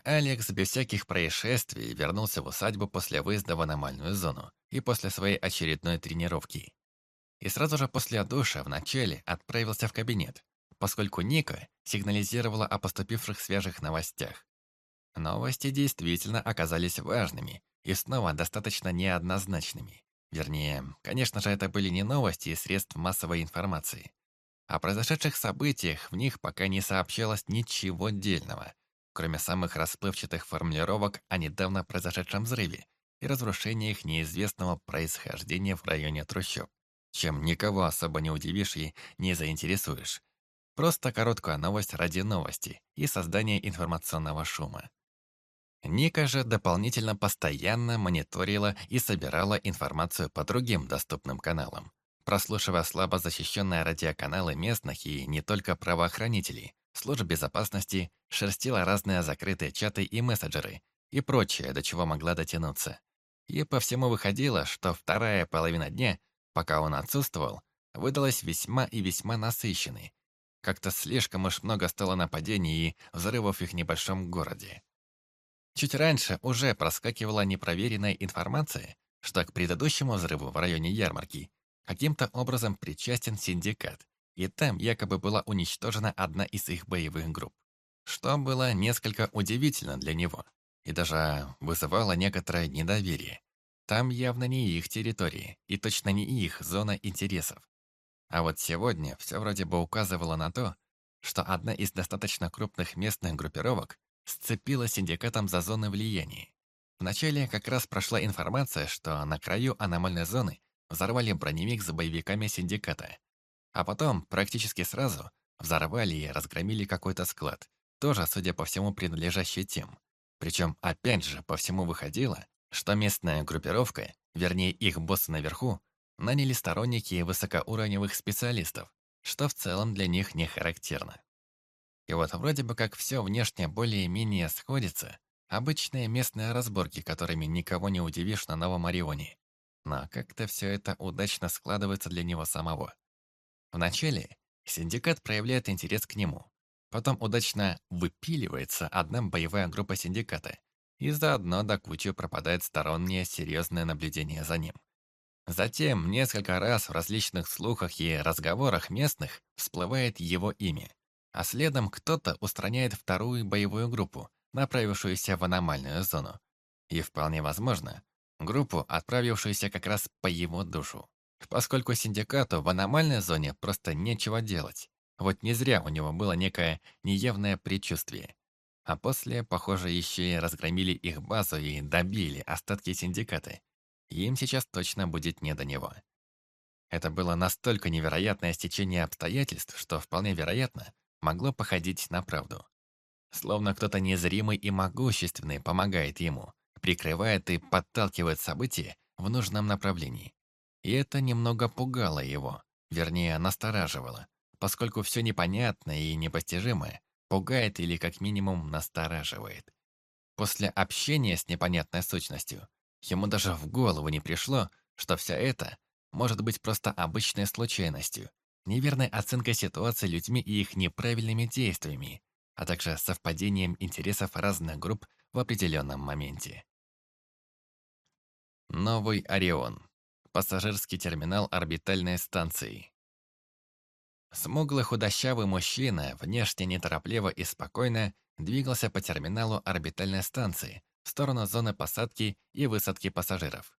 Алекс без всяких происшествий вернулся в усадьбу после выезда в аномальную зону и после своей очередной тренировки. И сразу же после душа вначале отправился в кабинет, поскольку Ника сигнализировала о поступивших свежих новостях. Новости действительно оказались важными и снова достаточно неоднозначными. Вернее, конечно же, это были не новости из средств массовой информации. О произошедших событиях в них пока не сообщалось ничего дельного, кроме самых расплывчатых формулировок о недавно произошедшем взрыве и разрушениях неизвестного происхождения в районе трущоб, чем никого особо не удивишь и не заинтересуешь. Просто короткая новость ради новости и создания информационного шума. Ника же дополнительно постоянно мониторила и собирала информацию по другим доступным каналам, прослушивая слабо защищенные радиоканалы местных и не только правоохранителей, служб безопасности, шерстила разные закрытые чаты и мессенджеры и прочее, до чего могла дотянуться. И по всему выходило, что вторая половина дня, пока он отсутствовал, выдалась весьма и весьма насыщенной. Как-то слишком уж много стало нападений и взрывов в их небольшом городе. Чуть раньше уже проскакивала непроверенная информация, что к предыдущему взрыву в районе ярмарки каким-то образом причастен синдикат, и там якобы была уничтожена одна из их боевых групп. Что было несколько удивительно для него, и даже вызывало некоторое недоверие. Там явно не их территории, и точно не их зона интересов. А вот сегодня все вроде бы указывало на то, что одна из достаточно крупных местных группировок сцепила синдикатом за зоны влияния. Вначале как раз прошла информация, что на краю аномальной зоны взорвали броневик с боевиками синдиката. А потом, практически сразу, взорвали и разгромили какой-то склад, тоже, судя по всему, принадлежащий тем. Причем, опять же, по всему выходило, что местная группировка, вернее их боссы наверху, наняли сторонники высокоуровневых специалистов, что в целом для них не характерно. И вот вроде бы как все внешне более-менее сходится, обычные местные разборки, которыми никого не удивишь на Новом Орионе. Но как-то все это удачно складывается для него самого. Вначале синдикат проявляет интерес к нему, потом удачно выпиливается одна боевая группа синдиката, и заодно до кучи пропадает стороннее серьезное наблюдение за ним. Затем несколько раз в различных слухах и разговорах местных всплывает его имя, а следом кто-то устраняет вторую боевую группу, направившуюся в аномальную зону. И вполне возможно, группу, отправившуюся как раз по его душу. Поскольку синдикату в аномальной зоне просто нечего делать. Вот не зря у него было некое неявное предчувствие. А после, похоже, еще и разгромили их базу и добили остатки синдиката. Им сейчас точно будет не до него. Это было настолько невероятное стечение обстоятельств, что вполне вероятно могло походить на правду. Словно кто-то незримый и могущественный помогает ему, прикрывает и подталкивает события в нужном направлении. И это немного пугало его, вернее, настораживало, поскольку все непонятное и непостижимое пугает или как минимум настораживает. После общения с непонятной сущностью ему даже в голову не пришло, что все это может быть просто обычной случайностью, неверной оценкой ситуации людьми и их неправильными действиями, а также совпадением интересов разных групп в определенном моменте. Новый Орион. Пассажирский терминал орбитальной станции. Смуглый худощавый мужчина, внешне неторопливо и спокойно, двигался по терминалу орбитальной станции в сторону зоны посадки и высадки пассажиров.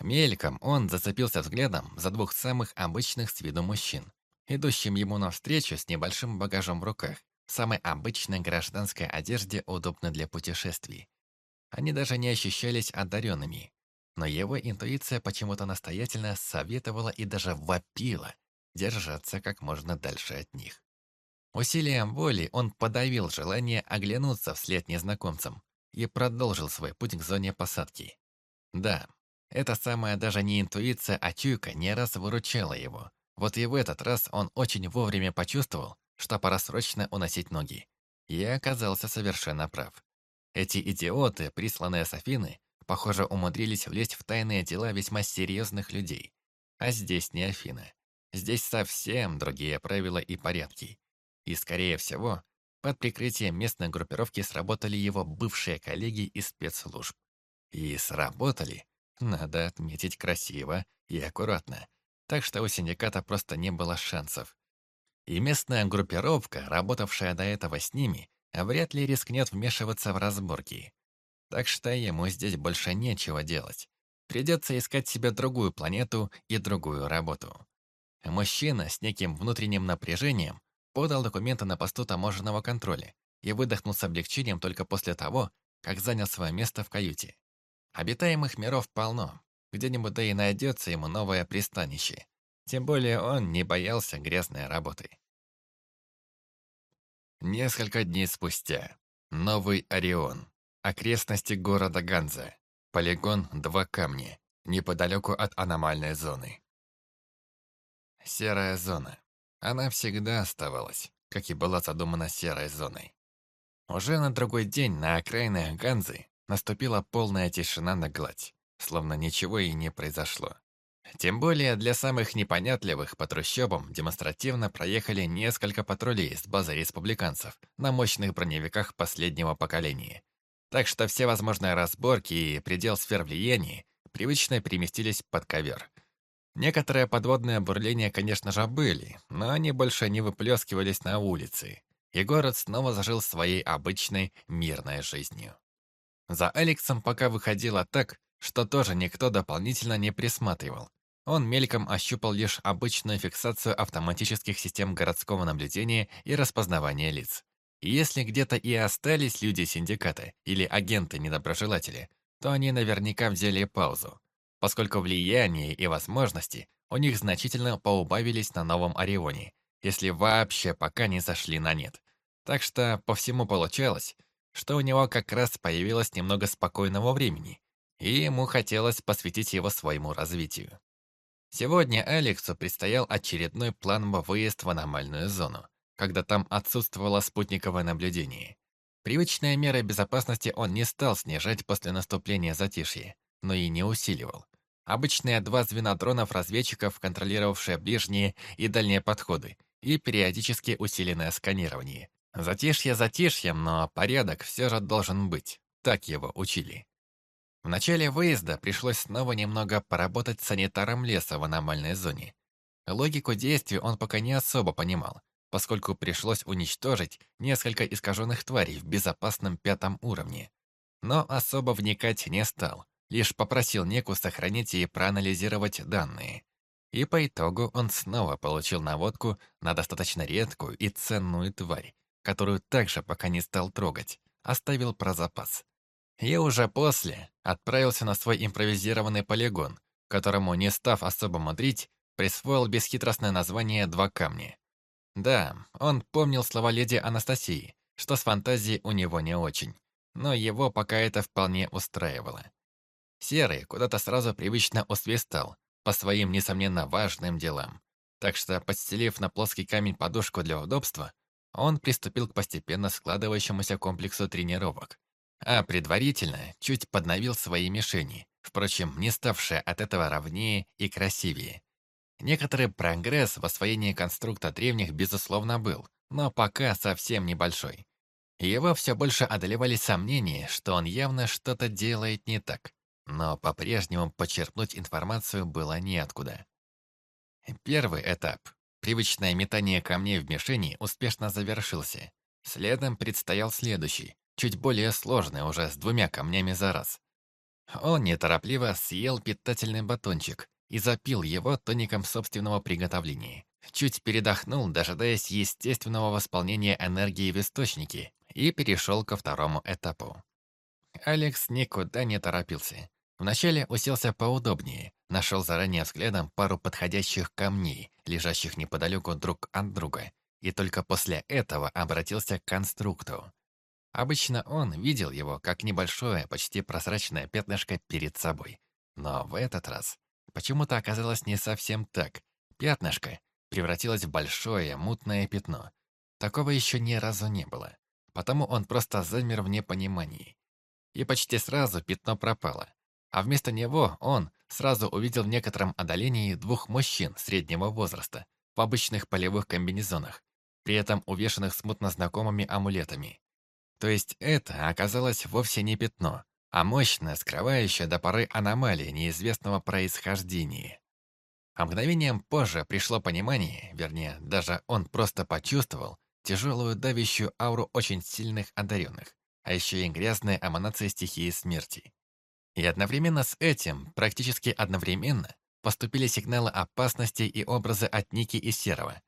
Мельком он зацепился взглядом за двух самых обычных с виду мужчин, идущим ему навстречу с небольшим багажом в руках, в самой обычной гражданской одежде, удобной для путешествий. Они даже не ощущались одаренными, но его интуиция почему-то настоятельно советовала и даже вопила держаться как можно дальше от них. Усилием воли он подавил желание оглянуться вслед незнакомцам и продолжил свой путь к зоне посадки. Да, эта самая даже не интуиция, а чуйка не раз выручала его. Вот и в этот раз он очень вовремя почувствовал, что пора срочно уносить ноги. И оказался совершенно прав. Эти идиоты, присланные с Афины, похоже, умудрились влезть в тайные дела весьма серьезных людей. А здесь не Афина. Здесь совсем другие правила и порядки. И, скорее всего, под прикрытием местной группировки сработали его бывшие коллеги из спецслужб. И сработали надо отметить красиво и аккуратно, так что у синдиката просто не было шансов. И местная группировка, работавшая до этого с ними, вряд ли рискнет вмешиваться в разборки. Так что ему здесь больше нечего делать. Придется искать себе другую планету и другую работу. Мужчина с неким внутренним напряжением подал документы на посту таможенного контроля и выдохнул с облегчением только после того, как занял свое место в каюте. Обитаемых миров полно. Где-нибудь да и найдется ему новое пристанище. Тем более он не боялся грязной работы. Несколько дней спустя. Новый Орион. Окрестности города Ганза. Полигон «Два камня». Неподалеку от аномальной зоны. Серая зона. Она всегда оставалась, как и была задумана серой зоной. Уже на другой день на окраинах Ганзы Наступила полная тишина на гладь, словно ничего и не произошло. Тем более для самых непонятливых по трущобам демонстративно проехали несколько патрулей с базы республиканцев на мощных броневиках последнего поколения. Так что все возможные разборки и предел сфер влияния привычно переместились под ковер. Некоторые подводные бурления, конечно же, были, но они больше не выплескивались на улице, и город снова зажил своей обычной мирной жизнью. За Алексом пока выходило так, что тоже никто дополнительно не присматривал. Он мельком ощупал лишь обычную фиксацию автоматических систем городского наблюдения и распознавания лиц. Если где-то и остались люди синдиката или агенты-недоброжелатели, то они наверняка взяли паузу, поскольку влияние и возможности у них значительно поубавились на новом Орионе, если вообще пока не зашли на нет. Так что по всему получалось, что у него как раз появилось немного спокойного времени, и ему хотелось посвятить его своему развитию. Сегодня Алексу предстоял очередной плановый выезд в аномальную зону, когда там отсутствовало спутниковое наблюдение. Привычные меры безопасности он не стал снижать после наступления затишья, но и не усиливал. Обычные два звена дронов-разведчиков, контролировавшие ближние и дальние подходы, и периодически усиленное сканирование, Затишье затишьем, но порядок все же должен быть. Так его учили. В начале выезда пришлось снова немного поработать санитаром леса в аномальной зоне. Логику действий он пока не особо понимал, поскольку пришлось уничтожить несколько искаженных тварей в безопасном пятом уровне. Но особо вникать не стал, лишь попросил Неку сохранить и проанализировать данные. И по итогу он снова получил наводку на достаточно редкую и ценную тварь, которую также пока не стал трогать, оставил про запас. И уже после отправился на свой импровизированный полигон, которому, не став особо мудрить, присвоил бесхитростное название «Два камня». Да, он помнил слова леди Анастасии, что с фантазией у него не очень, но его пока это вполне устраивало. Серый куда-то сразу привычно усвистал по своим, несомненно, важным делам. Так что, подстелив на плоский камень подушку для удобства, он приступил к постепенно складывающемуся комплексу тренировок, а предварительно чуть подновил свои мишени, впрочем, не ставшие от этого ровнее и красивее. Некоторый прогресс в освоении конструкта древних, безусловно, был, но пока совсем небольшой. Его все больше одолевали сомнения, что он явно что-то делает не так, но по-прежнему почерпнуть информацию было неоткуда. Первый этап, привычное метание камней в мишени, успешно завершился. Следом предстоял следующий, чуть более сложный, уже с двумя камнями за раз. Он неторопливо съел питательный батончик, и запил его тоником собственного приготовления. Чуть передохнул, дожидаясь естественного восполнения энергии в источнике, и перешел ко второму этапу. Алекс никуда не торопился. Вначале уселся поудобнее, нашел заранее взглядом пару подходящих камней, лежащих неподалеку друг от друга, и только после этого обратился к конструкту. Обычно он видел его как небольшое, почти прозрачное пятнышко перед собой. Но в этот раз Почему-то оказалось не совсем так. Пятнышко превратилось в большое, мутное пятно. Такого еще ни разу не было. Потому он просто замер в непонимании. И почти сразу пятно пропало. А вместо него он сразу увидел в некотором отдалении двух мужчин среднего возраста в обычных полевых комбинезонах, при этом увешанных смутно знакомыми амулетами. То есть это оказалось вовсе не пятно, а мощная, скрывающая до поры аномалия неизвестного происхождения. А мгновением позже пришло понимание, вернее, даже он просто почувствовал, тяжелую давящую ауру очень сильных одаренных, а еще и грязные эманации стихии смерти. И одновременно с этим, практически одновременно, поступили сигналы опасности и образы от Ники и Серого.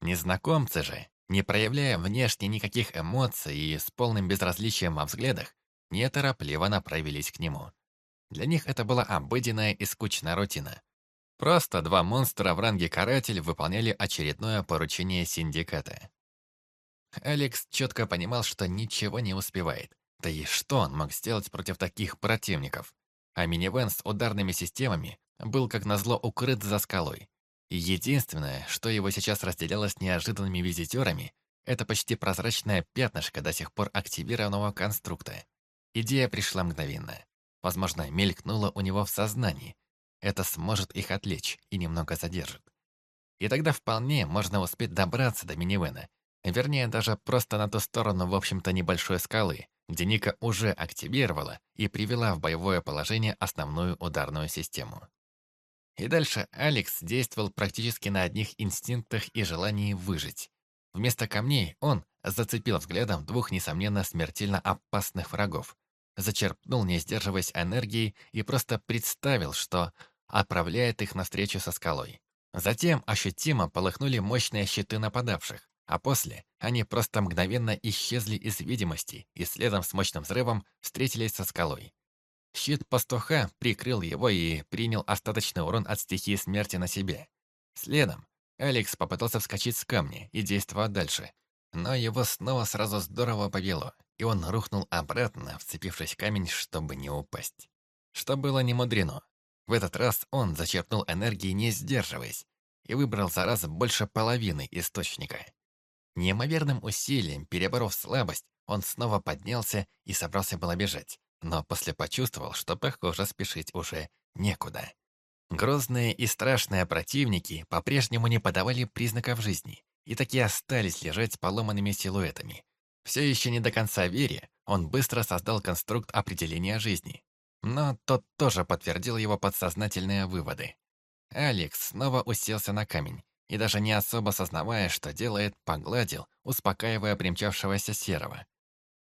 Незнакомцы же, не проявляя внешне никаких эмоций и с полным безразличием во взглядах, неторопливо направились к нему. Для них это была обыденная и скучная рутина. Просто два монстра в ранге каратель выполняли очередное поручение синдиката. Алекс четко понимал, что ничего не успевает. Да и что он мог сделать против таких противников? А минивэн с ударными системами был, как назло, укрыт за скалой. И единственное, что его сейчас разделяло с неожиданными визитерами, это почти прозрачное пятнышко до сих пор активированного конструкта. Идея пришла мгновенно. Возможно, мелькнула у него в сознании. Это сможет их отвлечь и немного задержит. И тогда вполне можно успеть добраться до минивэна. Вернее, даже просто на ту сторону, в общем-то, небольшой скалы, где Ника уже активировала и привела в боевое положение основную ударную систему. И дальше Алекс действовал практически на одних инстинктах и желании выжить. Вместо камней он зацепил взглядом двух, несомненно, смертельно опасных врагов, зачерпнул, не сдерживаясь энергией, и просто представил, что отправляет их навстречу со скалой. Затем ощутимо полыхнули мощные щиты нападавших, а после они просто мгновенно исчезли из видимости и следом с мощным взрывом встретились со скалой. Щит пастуха прикрыл его и принял остаточный урон от стихии смерти на себе. Следом Алекс попытался вскочить с камня и действовать дальше, но его снова сразу здорово повело, и он рухнул обратно, вцепившись в камень, чтобы не упасть. Что было не мудрено. В этот раз он зачерпнул энергии, не сдерживаясь, и выбрал за раз больше половины источника. Неимоверным усилием, переборов слабость, он снова поднялся и собрался было бежать, но после почувствовал, что, похоже, спешить уже некуда. Грозные и страшные противники по-прежнему не подавали признаков жизни и такие остались лежать с поломанными силуэтами, все еще не до конца веря, он быстро создал конструкт определения жизни. Но тот тоже подтвердил его подсознательные выводы. Алекс снова уселся на камень и даже не особо сознавая, что делает, погладил, успокаивая примчавшегося серого.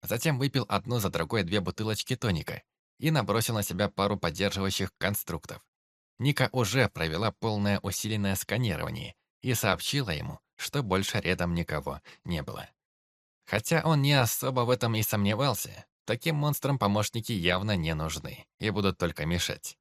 Затем выпил одну за другой две бутылочки тоника и набросил на себя пару поддерживающих конструктов. Ника уже провела полное усиленное сканирование и сообщила ему, что больше рядом никого не было. Хотя он не особо в этом и сомневался, таким монстрам помощники явно не нужны и будут только мешать.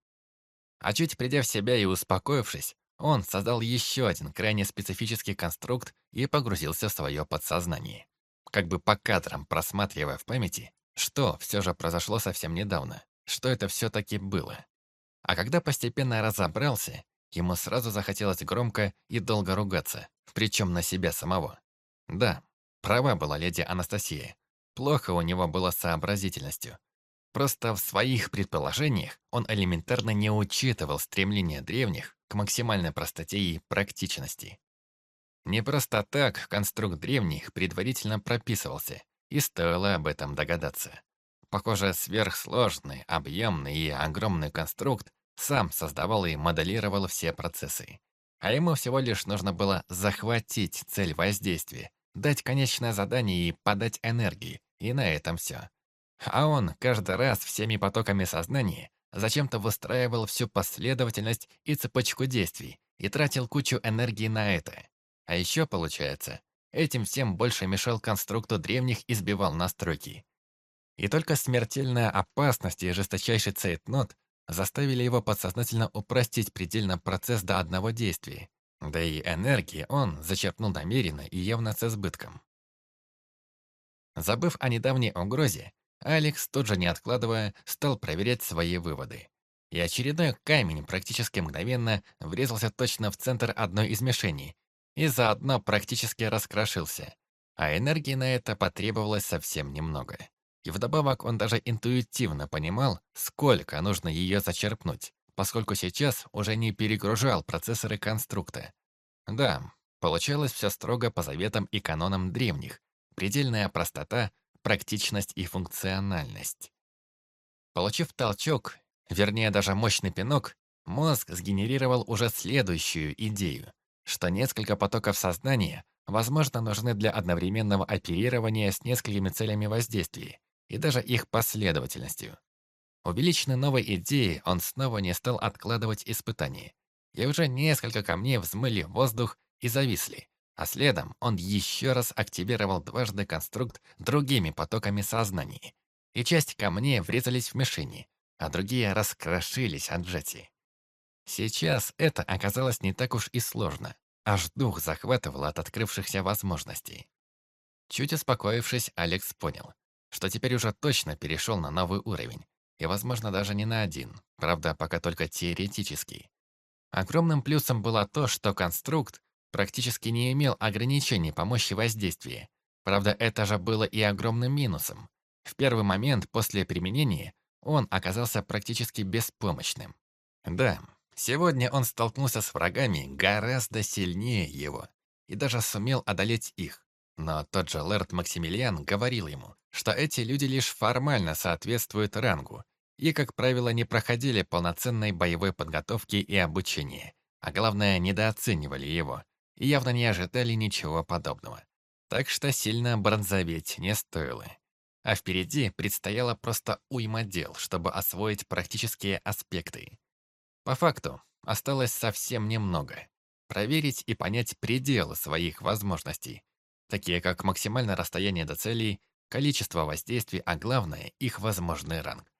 А чуть придя в себя и успокоившись, он создал еще один крайне специфический конструкт и погрузился в свое подсознание. Как бы по кадрам просматривая в памяти, что все же произошло совсем недавно, что это все-таки было. А когда постепенно разобрался, ему сразу захотелось громко и долго ругаться, причем на себя самого. Да, права была леди Анастасия. Плохо у него было сообразительностью. Просто в своих предположениях он элементарно не учитывал стремление древних к максимальной простоте и практичности. Не просто так конструкт древних предварительно прописывался, и стоило об этом догадаться. Похоже, сверхсложный, объемный и огромный конструкт сам создавал и моделировал все процессы. А ему всего лишь нужно было захватить цель воздействия, дать конечное задание и подать энергии, и на этом все. А он каждый раз всеми потоками сознания зачем-то выстраивал всю последовательность и цепочку действий и тратил кучу энергии на это. А еще, получается, этим всем больше мешал конструкту древних и сбивал настройки. И только смертельная опасность и жесточайший цейтнот заставили его подсознательно упростить предельно процесс до одного действия. Да и энергии он зачерпнул намеренно и явно с избытком. Забыв о недавней угрозе, Алекс, тут же не откладывая, стал проверять свои выводы. И очередной камень практически мгновенно врезался точно в центр одной из мишеней и заодно практически раскрошился. А энергии на это потребовалось совсем немного. И вдобавок он даже интуитивно понимал, сколько нужно ее зачерпнуть, поскольку сейчас уже не перегружал процессоры конструкта. Да, получалось все строго по заветам и канонам древних. Предельная простота, практичность и функциональность. Получив толчок, вернее даже мощный пинок, мозг сгенерировал уже следующую идею, что несколько потоков сознания, возможно, нужны для одновременного оперирования с несколькими целями воздействия и даже их последовательностью. Увеличенной новой идеей он снова не стал откладывать испытания, и уже несколько камней взмыли в воздух и зависли, а следом он еще раз активировал дважды конструкт другими потоками сознания. И часть камней врезались в мишени, а другие раскрошились от джети. Сейчас это оказалось не так уж и сложно. Аж дух захватывало от открывшихся возможностей. Чуть успокоившись, Алекс понял, что теперь уже точно перешел на новый уровень. И, возможно, даже не на один, правда, пока только теоретический. Огромным плюсом было то, что конструкт практически не имел ограничений по мощи воздействия. Правда, это же было и огромным минусом. В первый момент после применения он оказался практически беспомощным. Да, сегодня он столкнулся с врагами гораздо сильнее его и даже сумел одолеть их. Но тот же Лэрд Максимилиан говорил ему, что эти люди лишь формально соответствуют рангу и, как правило, не проходили полноценной боевой подготовки и обучения, а главное, недооценивали его, явно не ожидали ничего подобного. Так что сильно бронзоветь не стоило. А впереди предстояло просто уйма дел, чтобы освоить практические аспекты. По факту, осталось совсем немного. Проверить и понять пределы своих возможностей, такие как максимальное расстояние до целей, количество воздействий, а главное, их возможный ранг.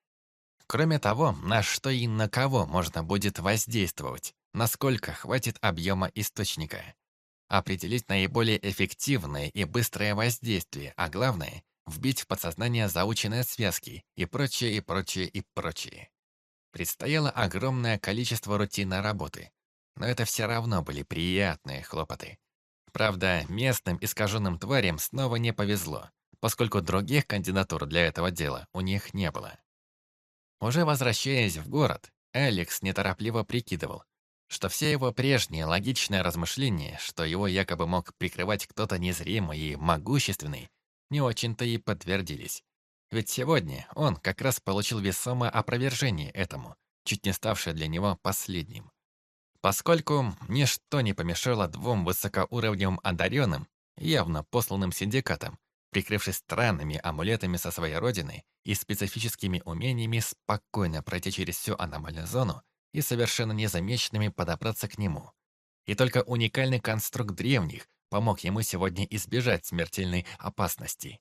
Кроме того, на что и на кого можно будет воздействовать, насколько хватит объема источника определить наиболее эффективное и быстрое воздействие, а главное — вбить в подсознание заученные связки и прочее, и прочее, и прочее. Предстояло огромное количество рутинной работы, но это все равно были приятные хлопоты. Правда, местным искаженным тварям снова не повезло, поскольку других кандидатур для этого дела у них не было. Уже возвращаясь в город, Алекс неторопливо прикидывал, что все его прежние логичные размышления, что его якобы мог прикрывать кто-то незримый и могущественный, не очень-то и подтвердились. Ведь сегодня он как раз получил весомое опровержение этому, чуть не ставшее для него последним. Поскольку ничто не помешало двум высокоуровневым одаренным, явно посланным синдикатом, прикрывшись странными амулетами со своей родины и специфическими умениями спокойно пройти через всю аномальную зону, и совершенно незамеченными подобраться к нему. И только уникальный конструкт древних помог ему сегодня избежать смертельной опасности.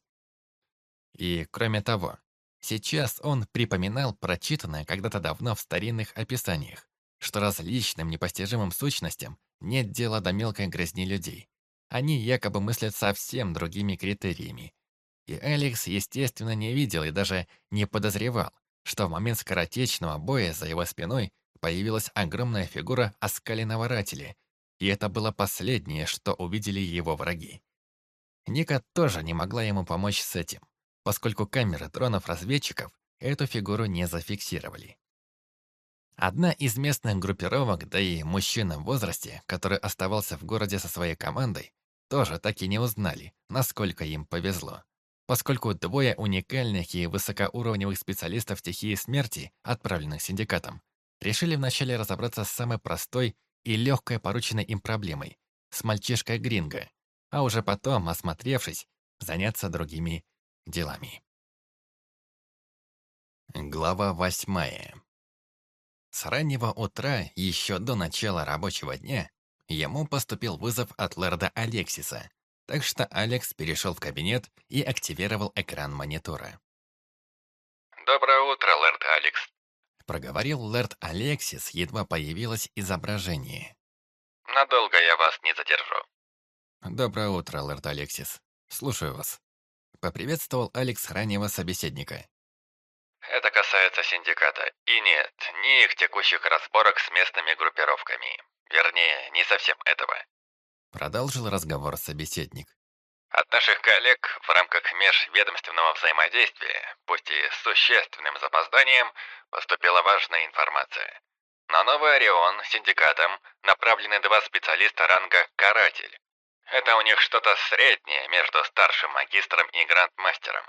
И, кроме того, сейчас он припоминал прочитанное когда-то давно в старинных описаниях, что различным непостижимым сущностям нет дела до мелкой грязни людей. Они якобы мыслят совсем другими критериями. И Алекс, естественно, не видел и даже не подозревал, что в момент скоротечного боя за его спиной появилась огромная фигура оскаленного ратили, и это было последнее, что увидели его враги. Ника тоже не могла ему помочь с этим, поскольку камеры дронов-разведчиков эту фигуру не зафиксировали. Одна из местных группировок, да и мужчина в возрасте, который оставался в городе со своей командой, тоже так и не узнали, насколько им повезло. Поскольку двое уникальных и высокоуровневых специалистов стихии смерти, отправленных синдикатом, решили вначале разобраться с самой простой и легкой порученной им проблемой – с мальчишкой Гринго, а уже потом, осмотревшись, заняться другими делами. Глава восьмая. С раннего утра, еще до начала рабочего дня, ему поступил вызов от лорда Алексиса, так что Алекс перешел в кабинет и активировал экран монитора. «Доброе утро, лорд Алекс», — проговорил лорд Алексис, едва появилось изображение. «Надолго я вас не задержу». «Доброе утро, лорд Алексис. Слушаю вас». Поприветствовал Алекс раннего собеседника. Это касается синдиката. И нет, ни их текущих разборок с местными группировками. Вернее, не совсем этого. Продолжил разговор собеседник. От наших коллег в рамках межведомственного взаимодействия, пусть и с существенным запозданием, поступила важная информация. На Новый Орион синдикатом направлены два специалиста ранга «Каратель». Это у них что-то среднее между старшим магистром и грандмастером.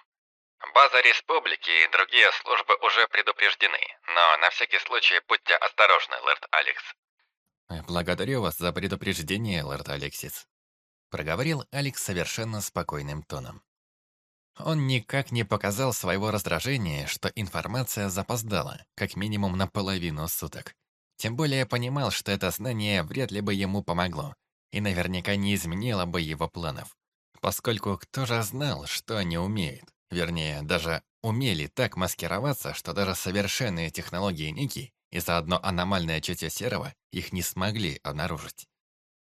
База республики и другие службы уже предупреждены, но на всякий случай будьте осторожны, лорд Алекс. Благодарю вас за предупреждение, лорд Алексис. Проговорил Алекс совершенно спокойным тоном. Он никак не показал своего раздражения, что информация запоздала, как минимум на половину суток. Тем более понимал, что это знание вряд ли бы ему помогло, и наверняка не изменило бы его планов. Поскольку кто же знал, что они умеют? Вернее, даже умели так маскироваться, что даже совершенные технологии Ники и заодно аномальное чутье Серого их не смогли обнаружить.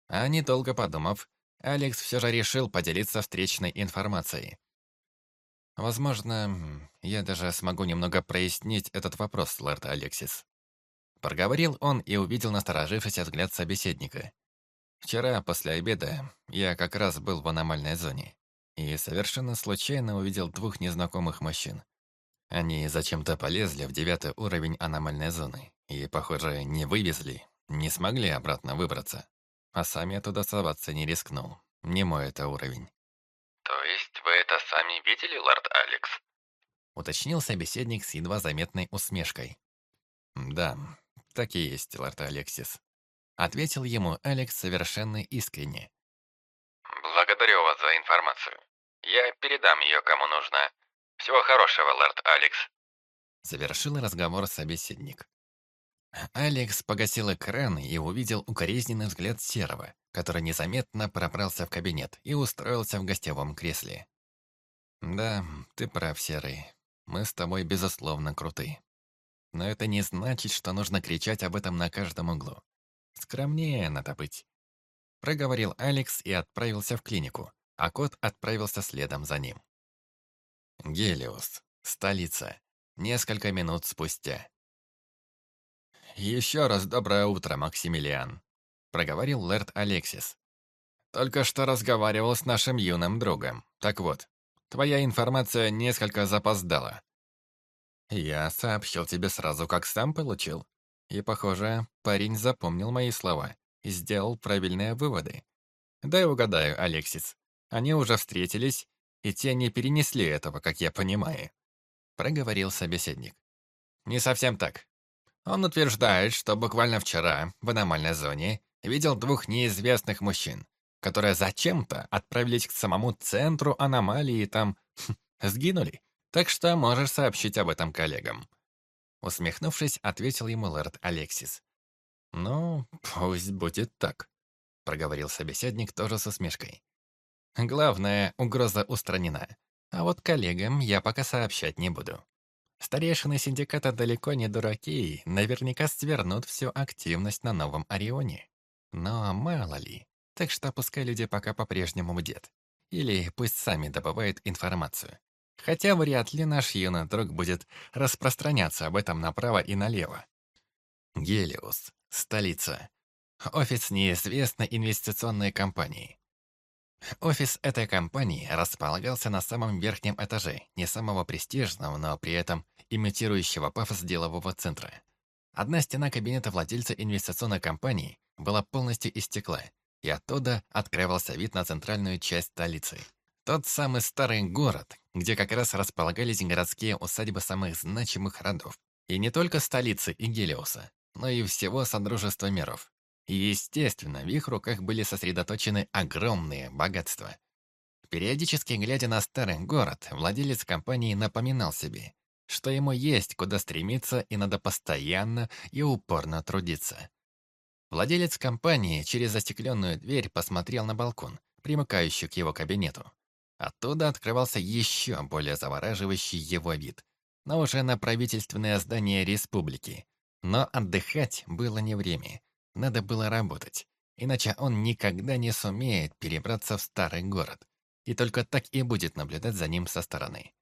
А недолго подумав, Алекс все же решил поделиться встречной информацией. «Возможно, я даже смогу немного прояснить этот вопрос, лорд Алексис». Проговорил он и увидел насторожившийся взгляд собеседника. «Вчера, после обеда, я как раз был в аномальной зоне и совершенно случайно увидел двух незнакомых мужчин. Они зачем-то полезли в девятый уровень аномальной зоны и, похоже, не вывезли, не смогли обратно выбраться. А сам я туда соваться не рискнул. Не мой это уровень. «То есть вы это сами видели, лорд Алекс?» Уточнил собеседник с едва заметной усмешкой. «Да, так и есть, лорд Алексис», — ответил ему Алекс совершенно искренне. «Благодарю вас за информацию. Я передам ее кому нужно. Всего хорошего, лорд Алекс». Завершил разговор собеседник. Алекс погасил экран и увидел укоризненный взгляд Серого, который незаметно пробрался в кабинет и устроился в гостевом кресле. «Да, ты прав, Серый. Мы с тобой, безусловно, круты. Но это не значит, что нужно кричать об этом на каждом углу. Скромнее надо быть проговорил Алекс и отправился в клинику, а кот отправился следом за ним. Гелиос, столица, несколько минут спустя. «Еще раз доброе утро, Максимилиан», — проговорил Лэрд Алексис. «Только что разговаривал с нашим юным другом. Так вот, твоя информация несколько запоздала. Я сообщил тебе сразу, как сам получил. И, похоже, парень запомнил мои слова и сделал правильные выводы. Дай угадаю, Алексис. Они уже встретились, и те не перенесли этого, как я понимаю. Проговорил собеседник. Не совсем так. Он утверждает, что буквально вчера, в аномальной зоне, видел двух неизвестных мужчин, которые зачем-то отправились к самому центру аномалии и там сгинули. Так что можешь сообщить об этом коллегам. Усмехнувшись, ответил ему лорд Алексис. «Ну, пусть будет так», — проговорил собеседник тоже со смешкой. «Главное, угроза устранена, а вот коллегам я пока сообщать не буду. Старейшины синдиката далеко не дураки и наверняка свернут всю активность на новом Орионе. Но мало ли, так что пускай люди пока по-прежнему бдят. Или пусть сами добывают информацию. Хотя вряд ли наш юный друг будет распространяться об этом направо и налево. Гелиус, столица. Офис неизвестной инвестиционной компании. Офис этой компании располагался на самом верхнем этаже, не самого престижного, но при этом имитирующего пафос делового центра. Одна стена кабинета владельца инвестиционной компании была полностью из стекла, и оттуда открывался вид на центральную часть столицы. Тот самый старый город, где как раз располагались городские усадьбы самых значимых родов. И не только столицы и Гелиоса, но и всего Содружества миров. Естественно, в их руках были сосредоточены огромные богатства. Периодически глядя на старый город, владелец компании напоминал себе, что ему есть куда стремиться и надо постоянно и упорно трудиться. Владелец компании через застекленную дверь посмотрел на балкон, примыкающий к его кабинету. Оттуда открывался еще более завораживающий его вид, но уже на правительственное здание республики. Но отдыхать было не время, надо было работать, иначе он никогда не сумеет перебраться в старый город, и только так и будет наблюдать за ним со стороны.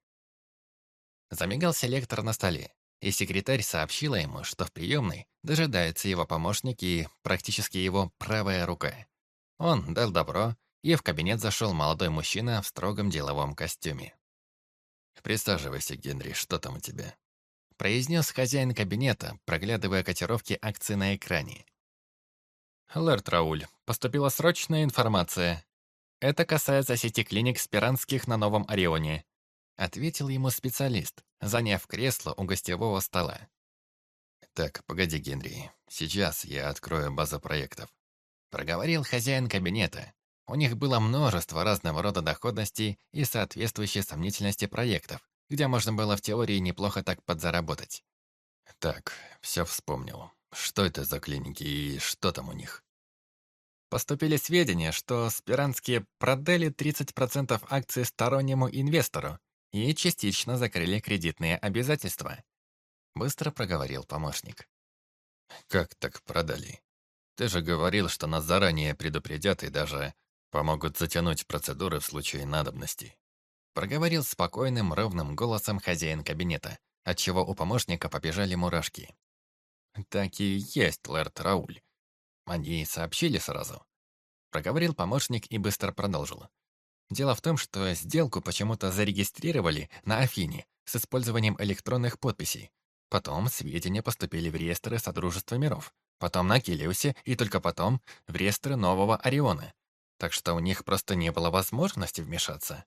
Замигал селектор на столе, и секретарь сообщила ему, что в приемной дожидается его помощник и практически его правая рука. Он дал добро, и в кабинет зашел молодой мужчина в строгом деловом костюме. «Присаживайся, Генри, что там у тебя?» произнес хозяин кабинета, проглядывая котировки акций на экране. «Лэрд Рауль, поступила срочная информация. Это касается сети клиник Спиранских на Новом Орионе», ответил ему специалист, заняв кресло у гостевого стола. «Так, погоди, Генри. Сейчас я открою базу проектов», проговорил хозяин кабинета. У них было множество разного рода доходностей и соответствующей сомнительности проектов, где можно было в теории неплохо так подзаработать. Так, все вспомнил. Что это за клиники и что там у них? Поступили сведения, что Спиранские продали 30% акций стороннему инвестору и частично закрыли кредитные обязательства. Быстро проговорил помощник. «Как так продали? Ты же говорил, что нас заранее предупредят и даже помогут затянуть процедуры в случае надобности». Проговорил спокойным, ровным голосом хозяин кабинета, отчего у помощника побежали мурашки. «Так и есть, лэрд Рауль. Они сообщили сразу». Проговорил помощник и быстро продолжил. Дело в том, что сделку почему-то зарегистрировали на Афине с использованием электронных подписей. Потом сведения поступили в реестры Содружества миров, потом на Килиусе и только потом в реестры Нового Ориона. Так что у них просто не было возможности вмешаться.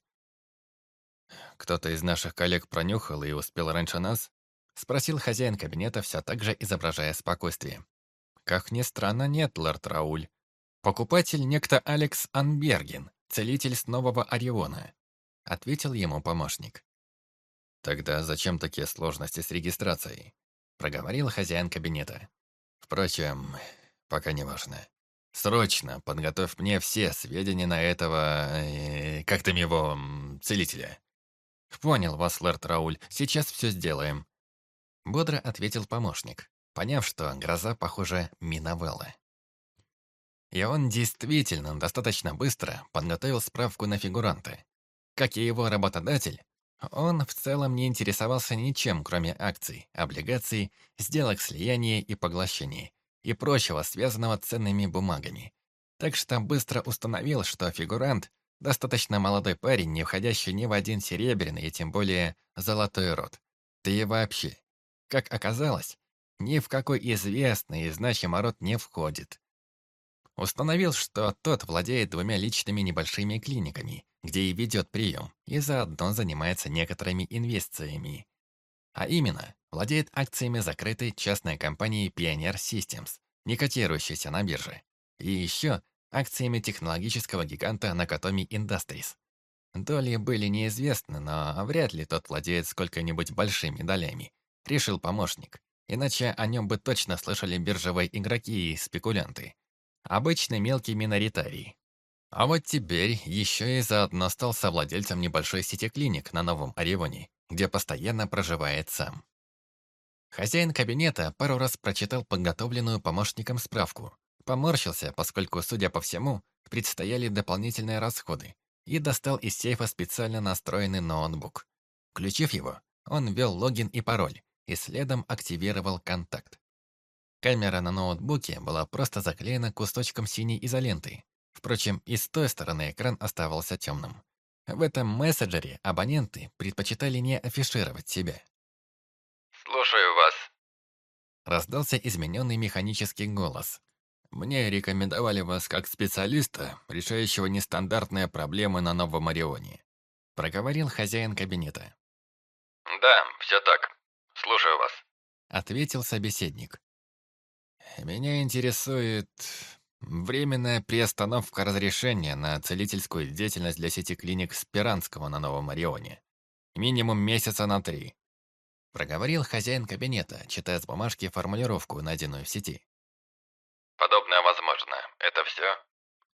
«Кто-то из наших коллег пронюхал и успел раньше нас?» — спросил хозяин кабинета, все так же изображая спокойствие. «Как ни странно, нет, лорд Рауль. Покупатель некто Алекс Анберген, целитель с Нового Ориона», — ответил ему помощник. «Тогда зачем такие сложности с регистрацией?» — проговорил хозяин кабинета. «Впрочем, пока не важно. Срочно подготовь мне все сведения на этого... Э, как там его... целителя». «Понял вас, лэрд Рауль, сейчас все сделаем», — бодро ответил помощник, поняв, что гроза, похоже, миновала. И он действительно достаточно быстро подготовил справку на фигуранта. Как и его работодатель, он в целом не интересовался ничем, кроме акций, облигаций, сделок слияния и поглощения и прочего, связанного ценными бумагами. Так что быстро установил, что фигурант – достаточно молодой парень, не входящий ни в один серебряный и тем более золотой род. Да и вообще, как оказалось, ни в какой известный и значимый род не входит. Установил, что тот владеет двумя личными небольшими клиниками, где и ведет прием, и заодно занимается некоторыми инвестициями. А именно, владеет акциями закрытой частной компании Pioneer Systems, не котирующейся на бирже, и еще акциями технологического гиганта Nakatomi Industries. Доли были неизвестны, но вряд ли тот владеет сколько-нибудь большими долями, решил помощник. Иначе о нем бы точно слышали биржевые игроки и спекулянты. Обычный мелкий миноритарий. А вот теперь еще и заодно стал совладельцем небольшой сети клиник на Новом Орионе, где постоянно проживает сам. Хозяин кабинета пару раз прочитал подготовленную помощником справку, поморщился, поскольку, судя по всему, предстояли дополнительные расходы, и достал из сейфа специально настроенный ноутбук. Включив его, он ввел логин и пароль, и следом активировал контакт. Камера на ноутбуке была просто заклеена кусочком синей изоленты. Впрочем, и с той стороны экран оставался темным. В этом мессенджере абоненты предпочитали не афишировать себя. «Слушаю вас», — раздался измененный механический голос. «Мне рекомендовали вас как специалиста, решающего нестандартные проблемы на Новом Орионе», — проговорил хозяин кабинета. «Да, все так. Слушаю вас», — ответил собеседник. «Меня интересует временная приостановка разрешения на целительскую деятельность для сети клиник Спиранского на Новом Орионе. Минимум месяца на три», — проговорил хозяин кабинета, читая с бумажки формулировку, найденную в сети. «Подобное возможно. Это все?»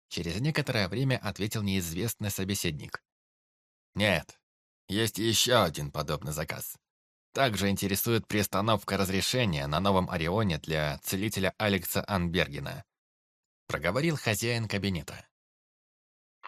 Через некоторое время ответил неизвестный собеседник. «Нет, есть еще один подобный заказ. Также интересует приостановка разрешения на новом Орионе для целителя Алекса Анбергена. Проговорил хозяин кабинета.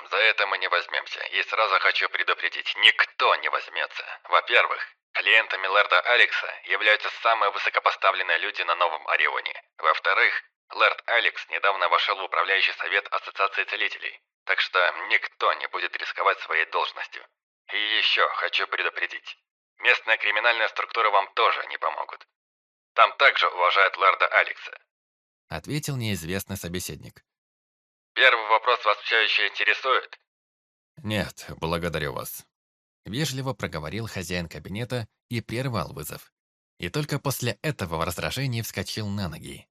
За это мы не возьмемся. И сразу хочу предупредить, никто не возьмется. Во-первых, клиентами лорда Алекса являются самые высокопоставленные люди на новом Орионе. Во-вторых, лорд Алекс недавно вошел в управляющий совет Ассоциации целителей. Так что никто не будет рисковать своей должностью. И еще хочу предупредить. Местная криминальная структура вам тоже не помогут. Там также уважают лорда Алекса. Ответил неизвестный собеседник. Первый вопрос вас все еще интересует? Нет, благодарю вас. Вежливо проговорил хозяин кабинета и прервал вызов. И только после этого в раздражении вскочил на ноги.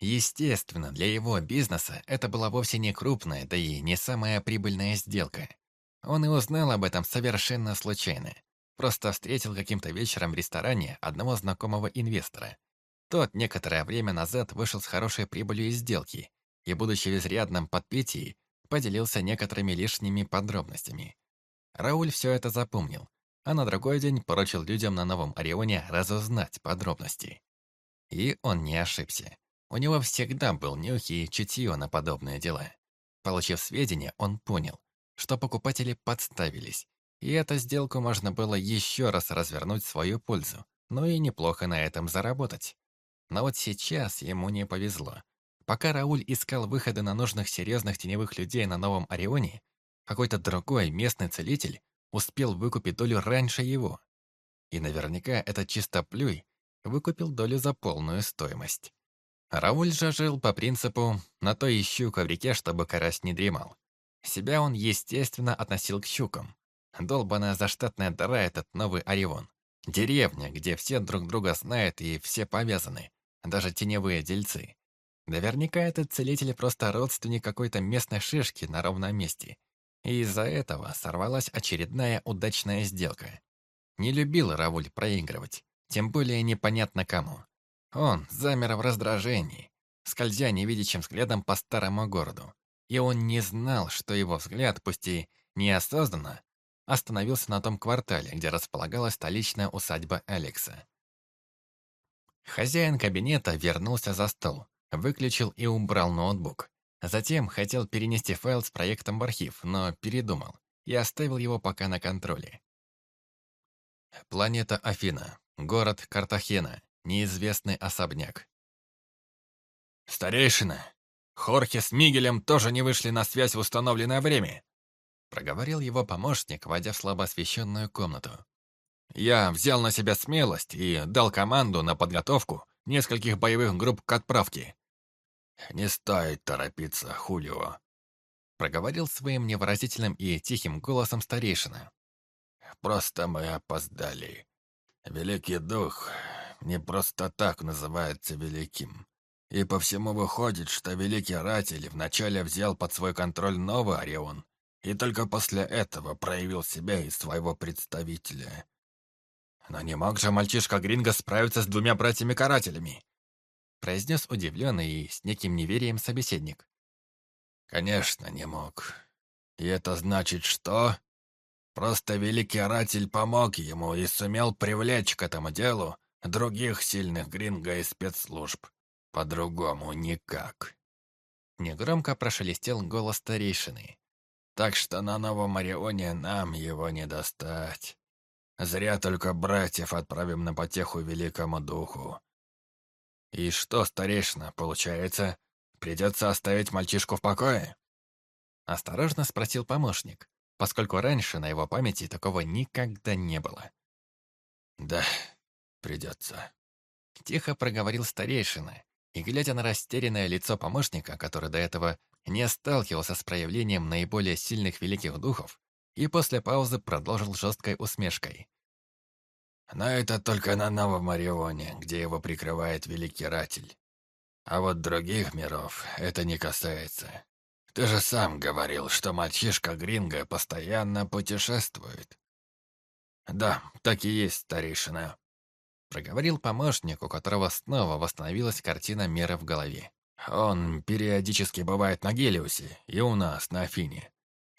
Естественно, для его бизнеса это была вовсе не крупная, да и не самая прибыльная сделка. Он и узнал об этом совершенно случайно. Просто встретил каким-то вечером в ресторане одного знакомого инвестора. Тот некоторое время назад вышел с хорошей прибылью из сделки и, будучи в изрядном подпитии, поделился некоторыми лишними подробностями. Рауль все это запомнил, а на другой день поручил людям на Новом Орионе разузнать подробности. И он не ошибся. У него всегда был нюх и чутье на подобные дела. Получив сведения, он понял, что покупатели подставились, и эту сделку можно было еще раз развернуть в свою пользу, ну и неплохо на этом заработать. Но вот сейчас ему не повезло. Пока Рауль искал выходы на нужных серьезных теневых людей на Новом Орионе, какой-то другой местный целитель успел выкупить долю раньше его. И наверняка этот чистоплюй выкупил долю за полную стоимость. Рауль же жил по принципу «на то ищу в реке, чтобы карась не дремал». Себя он, естественно, относил к щукам. Долбаная заштатная дыра этот новый Орион. Деревня, где все друг друга знают и все повязаны. Даже теневые дельцы. Наверняка этот целитель просто родственник какой-то местной шишки на ровном месте. И из-за этого сорвалась очередная удачная сделка. Не любил Равуль проигрывать, тем более непонятно кому. Он замер в раздражении, скользя невидящим взглядом по старому городу. И он не знал, что его взгляд, пусть и неосознанно, остановился на том квартале, где располагалась столичная усадьба Алекса. Хозяин кабинета вернулся за стол, выключил и убрал ноутбук. Затем хотел перенести файл с проектом в архив, но передумал и оставил его пока на контроле. Планета Афина, город Картахена, неизвестный особняк. «Старейшина, Хорхе с Мигелем тоже не вышли на связь в установленное время», проговорил его помощник, войдя в слабо освещенную комнату. «Я взял на себя смелость и дал команду на подготовку нескольких боевых групп к отправке». «Не стоит торопиться, Хулио», проговорил своим невыразительным и тихим голосом старейшина. «Просто мы опоздали. Великий Дух не просто так называется Великим. И по всему выходит, что Великий Ратель вначале взял под свой контроль новый Орион, и только после этого проявил себя и своего представителя. Но не мог же мальчишка Гринго справиться с двумя братьями-карателями, произнес удивленный и с неким неверием собеседник. Конечно, не мог. И это значит что? Просто великий оратель помог ему и сумел привлечь к этому делу других сильных гринго и спецслужб. По-другому никак. Негромко прошелестел голос старейшины. Так что на Новом Орионе нам его не достать. Зря только братьев отправим на потеху великому духу. И что, старейшина, получается, придется оставить мальчишку в покое? Осторожно спросил помощник, поскольку раньше на его памяти такого никогда не было. «Да, придется», — тихо проговорил старейшина, и, глядя на растерянное лицо помощника, который до этого не сталкивался с проявлением наиболее сильных великих духов, и после паузы продолжил жесткой усмешкой. «Но это только на Новом Орионе, где его прикрывает Великий Ратель. А вот других миров это не касается. Ты же сам говорил, что мальчишка Гринго постоянно путешествует. Да, так и есть, старейшина. Проговорил помощник, у которого снова восстановилась картина меры в голове. Он периодически бывает на Гелиусе и у нас, на Афине.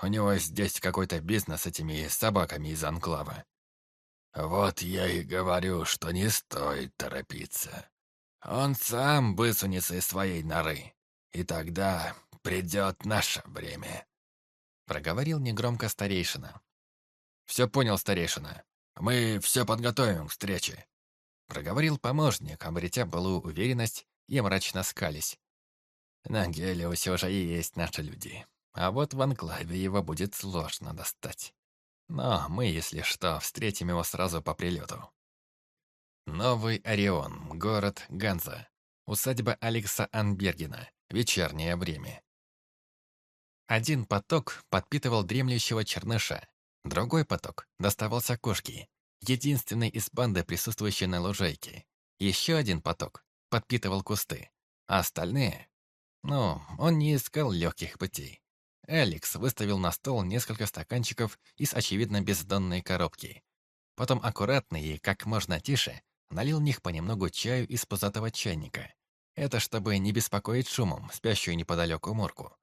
У него здесь какой-то бизнес с этими собаками из Анклава. Вот я и говорю, что не стоит торопиться. Он сам высунется из своей норы. И тогда придет наше время», — проговорил негромко старейшина. «Все понял, старейшина. Мы все подготовим к встрече», — проговорил помощник, обретя былую уверенность и мрачно скались. «На Гелиусе уже и есть наши люди, а вот в Анклаве его будет сложно достать. Но мы, если что, встретим его сразу по прилету». Новый Орион, город Ганза, усадьба Алекса Анбергена, вечернее время. Один поток подпитывал дремлющего черныша, другой поток доставался кошке, единственной из банды, присутствующей на лужайке. Еще один поток подпитывал кусты, а остальные... Ну, он не искал легких путей. Алекс выставил на стол несколько стаканчиков из очевидно бездонной коробки. Потом аккуратно и как можно тише налил в них понемногу чаю из пузатого чайника. Это чтобы не беспокоить шумом спящую неподалеку Мурку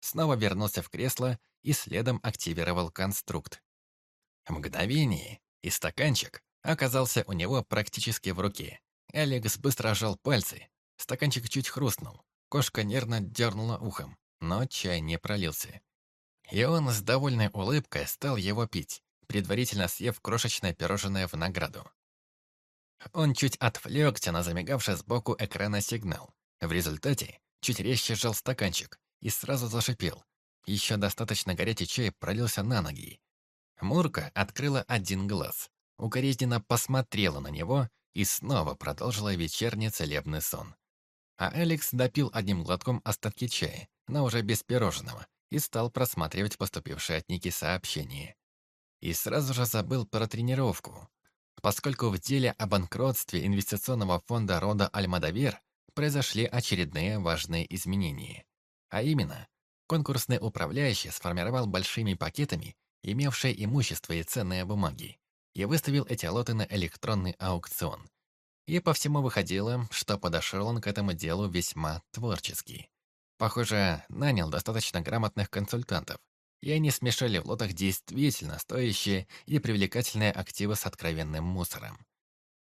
снова вернулся в кресло и следом активировал конструкт. Мгновение и стаканчик оказался у него практически в руке. Алекс быстро сжал пальцы. Стаканчик чуть хрустнул. Кошка нервно дернула ухом, но чай не пролился. И он с довольной улыбкой стал его пить, предварительно съев крошечное пирожное в награду. Он чуть отвлекся на замигавший сбоку экрана сигнал. В результате чуть резче сжал стаканчик, и сразу зашипел. Еще достаточно горячий чай пролился на ноги. Мурка открыла один глаз, укоризненно посмотрела на него и снова продолжила вечерний целебный сон. А Алекс допил одним глотком остатки чая, но уже без пирожного, и стал просматривать поступившие от Ники сообщения. И сразу же забыл про тренировку, поскольку в деле о банкротстве инвестиционного фонда рода Альмадавир произошли очередные важные изменения. А именно, конкурсный управляющий сформировал большими пакетами имевшие имущество и ценные бумаги и выставил эти лоты на электронный аукцион. И по всему выходило, что подошел он к этому делу весьма творчески. Похоже, нанял достаточно грамотных консультантов, и они смешали в лотах действительно стоящие и привлекательные активы с откровенным мусором.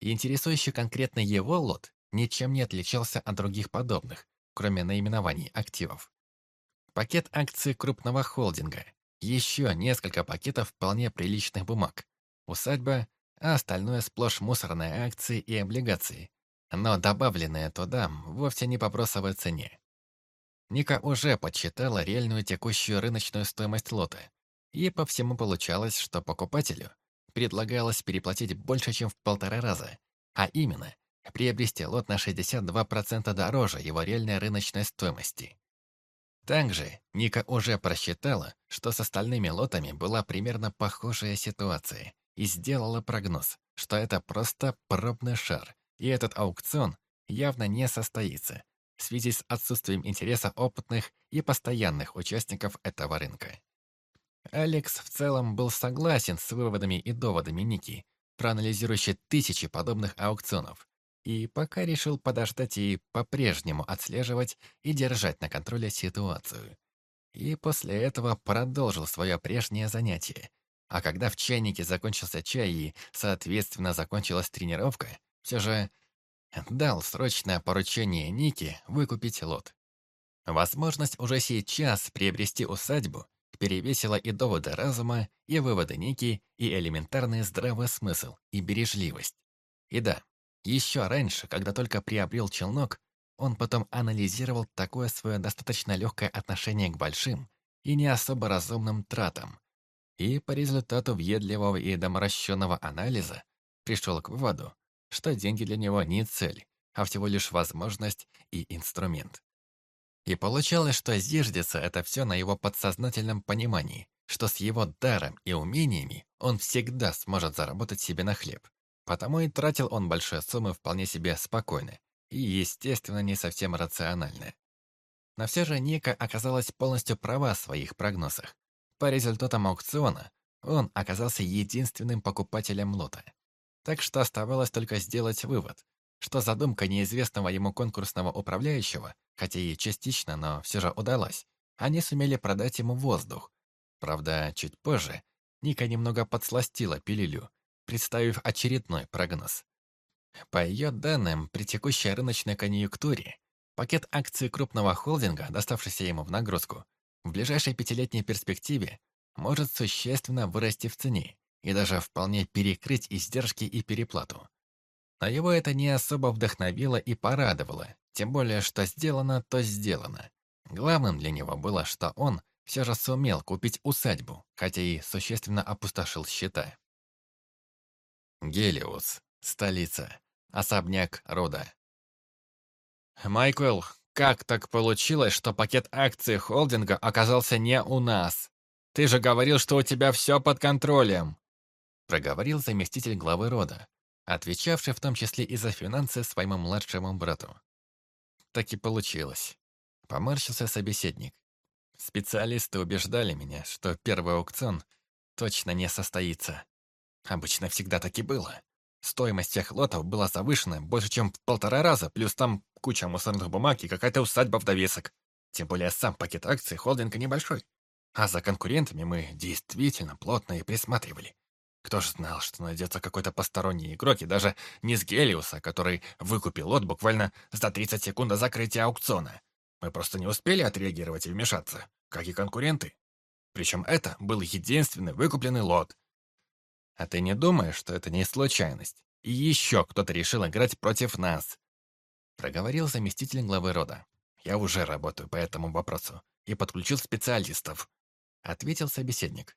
И интересующий конкретно его лот ничем не отличался от других подобных, кроме наименований активов. Пакет акций крупного холдинга, еще несколько пакетов вполне приличных бумаг, усадьба, а остальное сплошь мусорные акции и облигации, но добавленные туда вовсе не по бросовой цене. Ника уже подсчитала реальную текущую рыночную стоимость лота, и по всему получалось, что покупателю предлагалось переплатить больше, чем в полтора раза, а именно приобрести лот на 62% дороже его реальной рыночной стоимости. Также Ника уже просчитала, что с остальными лотами была примерно похожая ситуация и сделала прогноз, что это просто пробный шар, и этот аукцион явно не состоится в связи с отсутствием интереса опытных и постоянных участников этого рынка. Алекс в целом был согласен с выводами и доводами Ники, проанализирующей тысячи подобных аукционов, и пока решил подождать и по-прежнему отслеживать и держать на контроле ситуацию. И после этого продолжил свое прежнее занятие А когда в чайнике закончился чай и, соответственно, закончилась тренировка, все же дал срочное поручение Нике выкупить лот. Возможность уже сейчас приобрести усадьбу перевесила и доводы разума, и выводы Ники, и элементарный здравый смысл, и бережливость. И да, еще раньше, когда только приобрел челнок, он потом анализировал такое свое достаточно легкое отношение к большим и не особо разумным тратам. И по результату въедливого и доморощенного анализа пришел к выводу, что деньги для него не цель, а всего лишь возможность и инструмент. И получалось, что зиждется это все на его подсознательном понимании, что с его даром и умениями он всегда сможет заработать себе на хлеб. Потому и тратил он большие суммы вполне себе спокойно и, естественно, не совсем рационально. Но все же Ника оказалась полностью права в своих прогнозах. По результатам аукциона он оказался единственным покупателем лота. Так что оставалось только сделать вывод, что задумка неизвестного ему конкурсного управляющего, хотя и частично, но все же удалась, они сумели продать ему воздух. Правда, чуть позже Ника немного подсластила пилюлю, представив очередной прогноз. По ее данным, при текущей рыночной конъюнктуре, пакет акций крупного холдинга, доставшийся ему в нагрузку, в ближайшей пятилетней перспективе может существенно вырасти в цене и даже вполне перекрыть издержки и переплату. Но его это не особо вдохновило и порадовало, тем более, что сделано, то сделано. Главным для него было, что он все же сумел купить усадьбу, хотя и существенно опустошил счета. Гелиус, столица, особняк рода. «Майкл, как так получилось, что пакет акций холдинга оказался не у нас? Ты же говорил, что у тебя все под контролем!» Проговорил заместитель главы рода, отвечавший в том числе и за финансы своему младшему брату. Так и получилось. Поморщился собеседник. Специалисты убеждали меня, что первый аукцион точно не состоится. Обычно всегда так и было. Стоимость тех лотов была завышена больше, чем в полтора раза, плюс там куча мусорных бумаг и какая-то усадьба в довесок. Тем более сам пакет акций холдинга небольшой. А за конкурентами мы действительно плотно и присматривали. Кто же знал, что найдется какой-то посторонний игрок, и даже не с Гелиуса, который выкупил лот буквально за 30 секунд до закрытия аукциона. Мы просто не успели отреагировать и вмешаться, как и конкуренты. Причем это был единственный выкупленный лот. А ты не думаешь, что это не случайность? И еще кто-то решил играть против нас? Проговорил заместитель главы рода. Я уже работаю по этому вопросу и подключил специалистов. Ответил собеседник.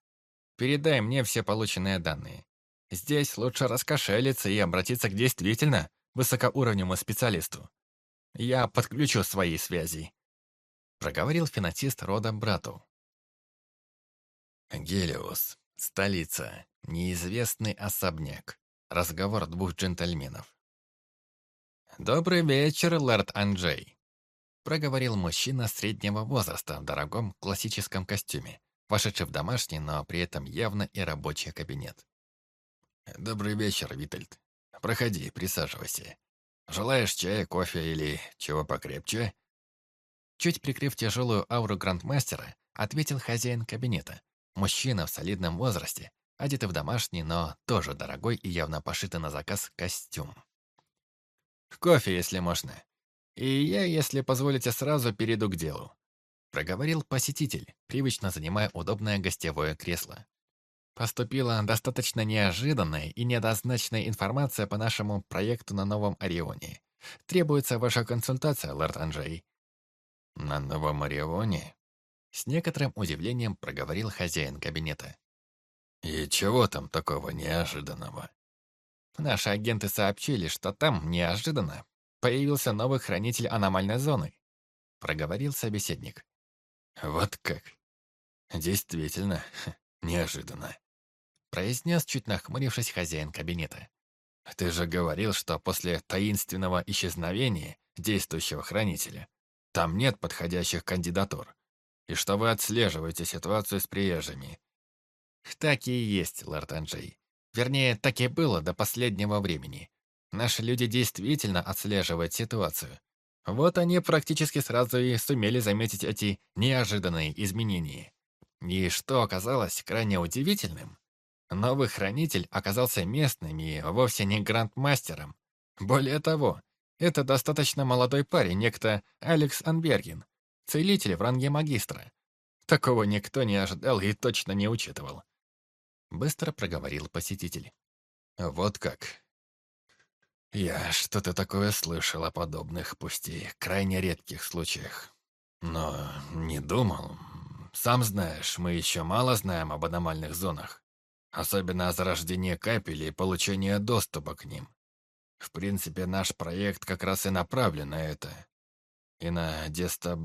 Передай мне все полученные данные. Здесь лучше раскошелиться и обратиться к действительно высокоуровневому специалисту. Я подключу свои связи», — проговорил финансист рода брату. Гелиос, столица, неизвестный особняк. Разговор двух джентльменов. «Добрый вечер, лорд Анджей», — проговорил мужчина среднего возраста в дорогом классическом костюме, вошедший в домашний, но при этом явно и рабочий кабинет. «Добрый вечер, Витальд. Проходи, присаживайся. Желаешь чая, кофе или чего покрепче?» Чуть прикрыв тяжелую ауру грандмастера, ответил хозяин кабинета. Мужчина в солидном возрасте, одетый в домашний, но тоже дорогой и явно пошитый на заказ костюм. «Кофе, если можно. И я, если позволите, сразу перейду к делу проговорил посетитель, привычно занимая удобное гостевое кресло. Поступила достаточно неожиданная и недозначная информация по нашему проекту на Новом Орионе. Требуется ваша консультация, лорд Анджей. На Новом Орионе? С некоторым удивлением проговорил хозяин кабинета. И чего там такого неожиданного? Наши агенты сообщили, что там неожиданно появился новый хранитель аномальной зоны, проговорил собеседник. «Вот как? Действительно, неожиданно», — произнес, чуть нахмурившись хозяин кабинета. «Ты же говорил, что после таинственного исчезновения действующего хранителя там нет подходящих кандидатур, и что вы отслеживаете ситуацию с приезжими». «Так и есть, лорд Анджей. Вернее, так и было до последнего времени. Наши люди действительно отслеживают ситуацию, вот они практически сразу и сумели заметить эти неожиданные изменения. И что оказалось крайне удивительным, Новый хранитель оказался местным и вовсе не грандмастером. Более того, это достаточно молодой парень, некто Алекс Анбергин, целитель в ранге магистра. Такого никто не ожидал и точно не учитывал. Быстро проговорил посетитель. Вот как. Я что-то такое слышал о подобных, пусть и крайне редких случаях. Но не думал. Сам знаешь, мы еще мало знаем об аномальных зонах. Особенно о зарождении капель и получении доступа к ним. В принципе, наш проект как раз и направлен на это. И на дестаб...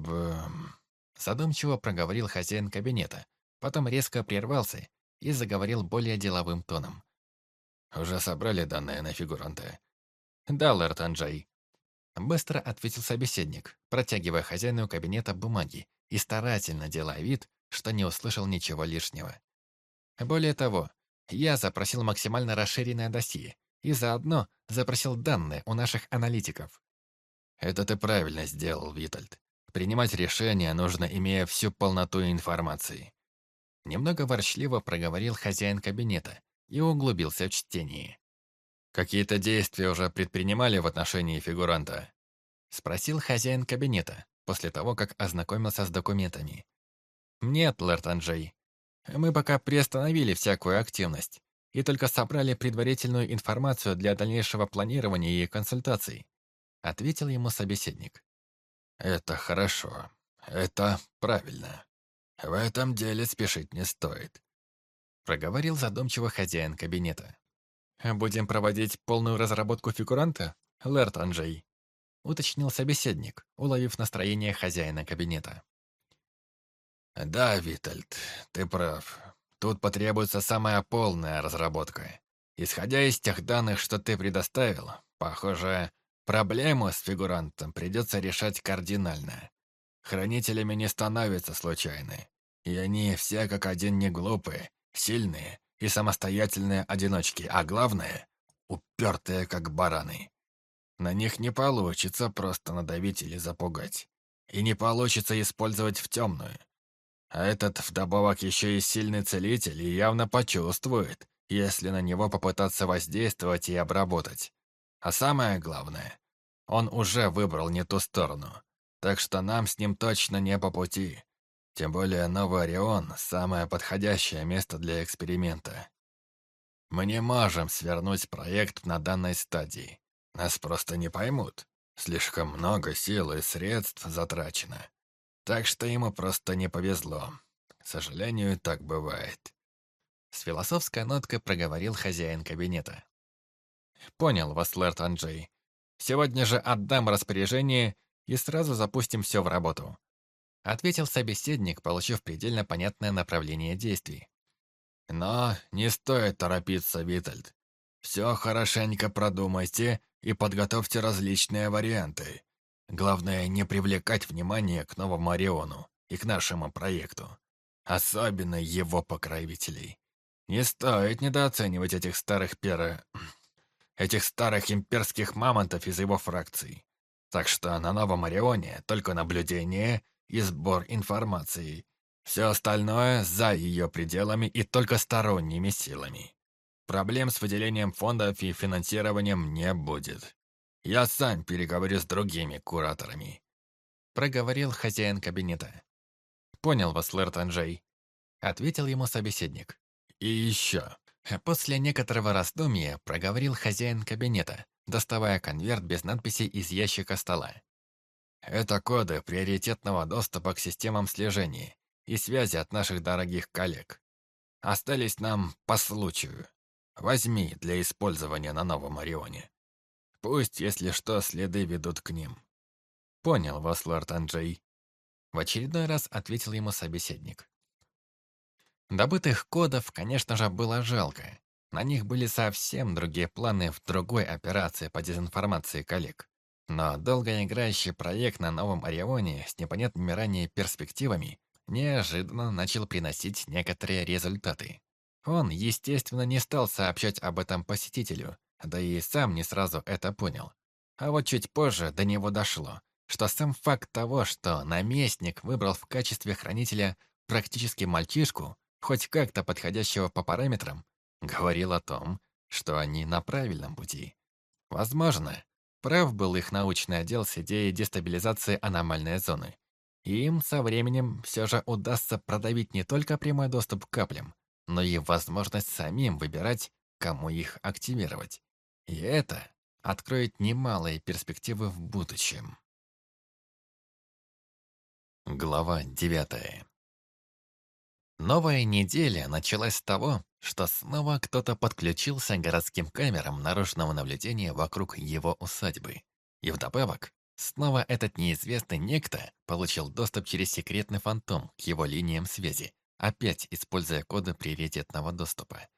Задумчиво проговорил хозяин кабинета, потом резко прервался и заговорил более деловым тоном. «Уже собрали данные на фигуранта?» «Да, лэрд Анджай». Быстро ответил собеседник, протягивая хозяину кабинета бумаги и старательно делая вид, что не услышал ничего лишнего. Более того, я запросил максимально расширенное досье, и заодно запросил данные у наших аналитиков. Это ты правильно сделал, Витальд. Принимать решения нужно, имея всю полноту информации. Немного ворчливо проговорил хозяин кабинета и углубился в чтение. «Какие-то действия уже предпринимали в отношении фигуранта?» Спросил хозяин кабинета после того, как ознакомился с документами. «Нет, лэрд Анджей. Мы пока приостановили всякую активность и только собрали предварительную информацию для дальнейшего планирования и консультаций», ответил ему собеседник. «Это хорошо. Это правильно. В этом деле спешить не стоит», проговорил задумчиво хозяин кабинета. «Будем проводить полную разработку фигуранта, Лэрд Анджей», уточнил собеседник, уловив настроение хозяина кабинета. «Да, Витальд, ты прав. Тут потребуется самая полная разработка. Исходя из тех данных, что ты предоставил, похоже, проблему с фигурантом придется решать кардинально. Хранителями не становятся случайны. И они все как один не глупые, сильные и самостоятельные одиночки, а главное — упертые как бараны. На них не получится просто надавить или запугать. И не получится использовать в темную. А этот вдобавок еще и сильный целитель и явно почувствует, если на него попытаться воздействовать и обработать. А самое главное, он уже выбрал не ту сторону, так что нам с ним точно не по пути. Тем более Новый Орион — самое подходящее место для эксперимента. Мы не можем свернуть проект на данной стадии. Нас просто не поймут. Слишком много сил и средств затрачено. Так что ему просто не повезло. К сожалению, так бывает. С философской ноткой проговорил хозяин кабинета. «Понял вас, лэрд Анджей. Сегодня же отдам распоряжение и сразу запустим все в работу», ответил собеседник, получив предельно понятное направление действий. «Но не стоит торопиться, Витальд. Все хорошенько продумайте и подготовьте различные варианты. Главное, не привлекать внимание к новому Ориону и к нашему проекту. Особенно его покровителей. Не стоит недооценивать этих старых пера... этих старых имперских мамонтов из его фракций. Так что на новом Орионе только наблюдение и сбор информации. Все остальное за ее пределами и только сторонними силами. Проблем с выделением фондов и финансированием не будет. Я сам переговорю с другими кураторами», — проговорил хозяин кабинета. «Понял вас, Лэрд Анджей», — ответил ему собеседник. «И еще». После некоторого раздумья проговорил хозяин кабинета, доставая конверт без надписи из ящика стола. «Это коды приоритетного доступа к системам слежения и связи от наших дорогих коллег. Остались нам по случаю. Возьми для использования на новом Орионе. Пусть, если что, следы ведут к ним. Понял вас, лорд Анджей. В очередной раз ответил ему собеседник. Добытых кодов, конечно же, было жалко. На них были совсем другие планы в другой операции по дезинформации коллег. Но долгоиграющий проект на новом Орионе с непонятными ранее перспективами неожиданно начал приносить некоторые результаты. Он, естественно, не стал сообщать об этом посетителю, да и сам не сразу это понял. А вот чуть позже до него дошло, что сам факт того, что наместник выбрал в качестве хранителя практически мальчишку, хоть как-то подходящего по параметрам, говорил о том, что они на правильном пути. Возможно, прав был их научный отдел с идеей дестабилизации аномальной зоны. им со временем все же удастся продавить не только прямой доступ к каплям, но и возможность самим выбирать, кому их активировать. И это откроет немалые перспективы в будущем. Глава девятая. Новая неделя началась с того, что снова кто-то подключился к городским камерам наружного наблюдения вокруг его усадьбы. И вдобавок, снова этот неизвестный некто получил доступ через секретный фантом к его линиям связи, опять используя коды приоритетного доступа.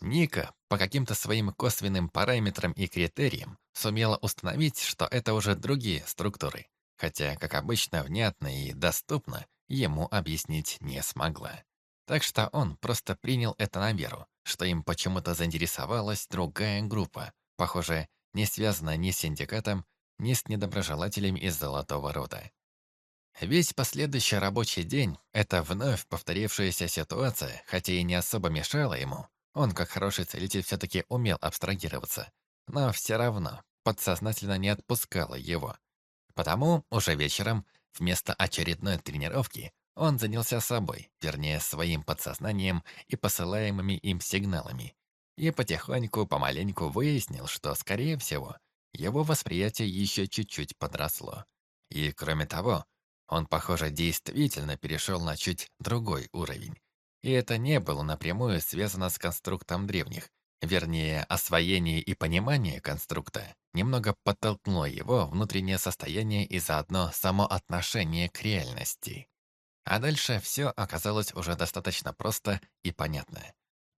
Ника по каким-то своим косвенным параметрам и критериям сумела установить, что это уже другие структуры, хотя, как обычно, внятно и доступно ему объяснить не смогла. Так что он просто принял это на веру, что им почему-то заинтересовалась другая группа, похоже, не связанная ни с синдикатом, ни с недоброжелателями из Золотого Рода. Весь последующий рабочий день — это вновь повторившаяся ситуация, хотя и не особо мешала ему. Он, как хороший целитель, все-таки умел абстрагироваться, но все равно подсознательно не отпускала его. Потому уже вечером, вместо очередной тренировки, он занялся собой, вернее, своим подсознанием и посылаемыми им сигналами. И потихоньку, помаленьку выяснил, что, скорее всего, его восприятие еще чуть-чуть подросло. И, кроме того, он, похоже, действительно перешел на чуть другой уровень. И это не было напрямую связано с конструктом древних. Вернее, освоение и понимание конструкта немного подтолкнуло его внутреннее состояние и заодно само отношение к реальности. А дальше все оказалось уже достаточно просто и понятно.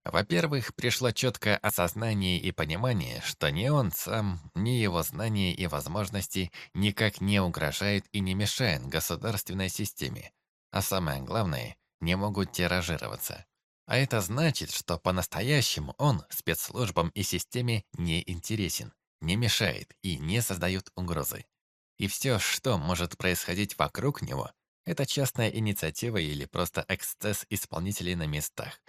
Во-первых, пришло четкое осознание и понимание, что ни он сам, ни его знания и возможности никак не угрожают и не мешают государственной системе. А самое главное, не могут тиражироваться. А это значит, что по-настоящему он спецслужбам и системе не интересен, не мешает и не создает угрозы. И все, что может происходить вокруг него, это частная инициатива или просто эксцесс исполнителей на местах.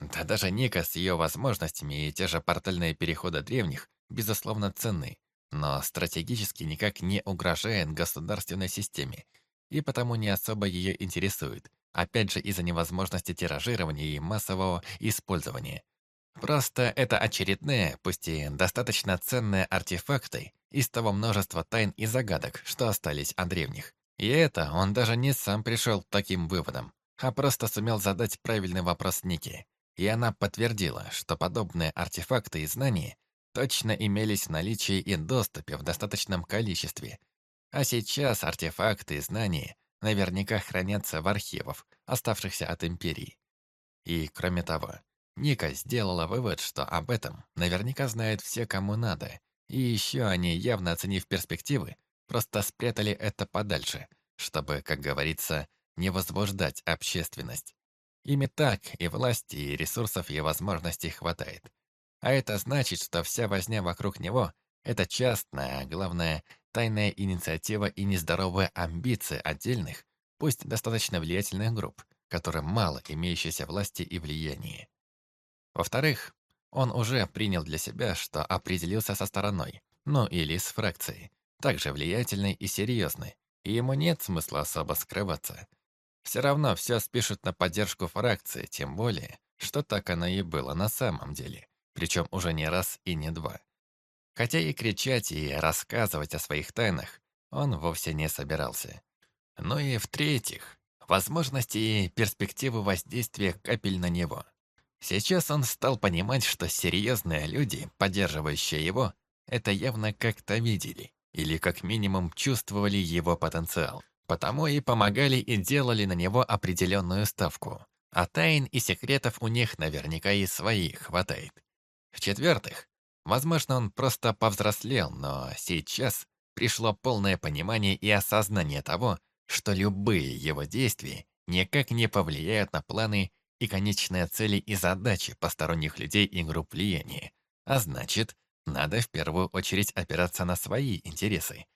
Да даже Ника с ее возможностями и те же портальные переходы древних, безусловно, ценны, но стратегически никак не угрожает государственной системе, и потому не особо ее интересует, опять же из-за невозможности тиражирования и массового использования. Просто это очередные, пусть и достаточно ценные артефакты из того множества тайн и загадок, что остались от древних. И это он даже не сам пришел к таким выводам, а просто сумел задать правильный вопрос Нике. И она подтвердила, что подобные артефакты и знания точно имелись в наличии и доступе в достаточном количестве. А сейчас артефакты и знания наверняка хранятся в архивах, оставшихся от Империи. И, кроме того, Ника сделала вывод, что об этом наверняка знают все, кому надо, и еще они, явно оценив перспективы, просто спрятали это подальше, чтобы, как говорится, не возбуждать общественность. Ими так и власти, и ресурсов, и возможностей хватает. А это значит, что вся возня вокруг него — это частная, а главное, тайная инициатива и нездоровые амбиции отдельных, пусть достаточно влиятельных групп, которым мало имеющейся власти и влияния. Во-вторых, он уже принял для себя, что определился со стороной, ну или с фракцией, также влиятельный и серьезный, и ему нет смысла особо скрываться. Все равно все спишут на поддержку фракции, тем более, что так оно и было на самом деле, причем уже не раз и не два. Хотя и кричать, и рассказывать о своих тайнах он вовсе не собирался. Ну и в-третьих, возможности и перспективы воздействия капель на него. Сейчас он стал понимать, что серьезные люди, поддерживающие его, это явно как-то видели или как минимум чувствовали его потенциал. Потому и помогали и делали на него определенную ставку. А тайн и секретов у них наверняка и своих хватает. В-четвертых, возможно, он просто повзрослел, но сейчас пришло полное понимание и осознание того, что любые его действия никак не повлияют на планы и конечные цели и задачи посторонних людей и групп влияния. А значит, надо в первую очередь опираться на свои интересы.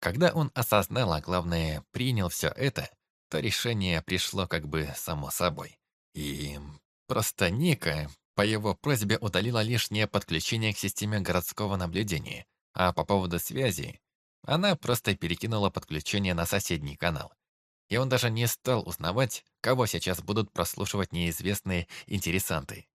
Когда он осознал, а главное, принял все это, то решение пришло как бы само собой. И просто Ника по его просьбе удалила лишнее подключение к системе городского наблюдения, а по поводу связи она просто перекинула подключение на соседний канал. И он даже не стал узнавать, кого сейчас будут прослушивать неизвестные интересанты.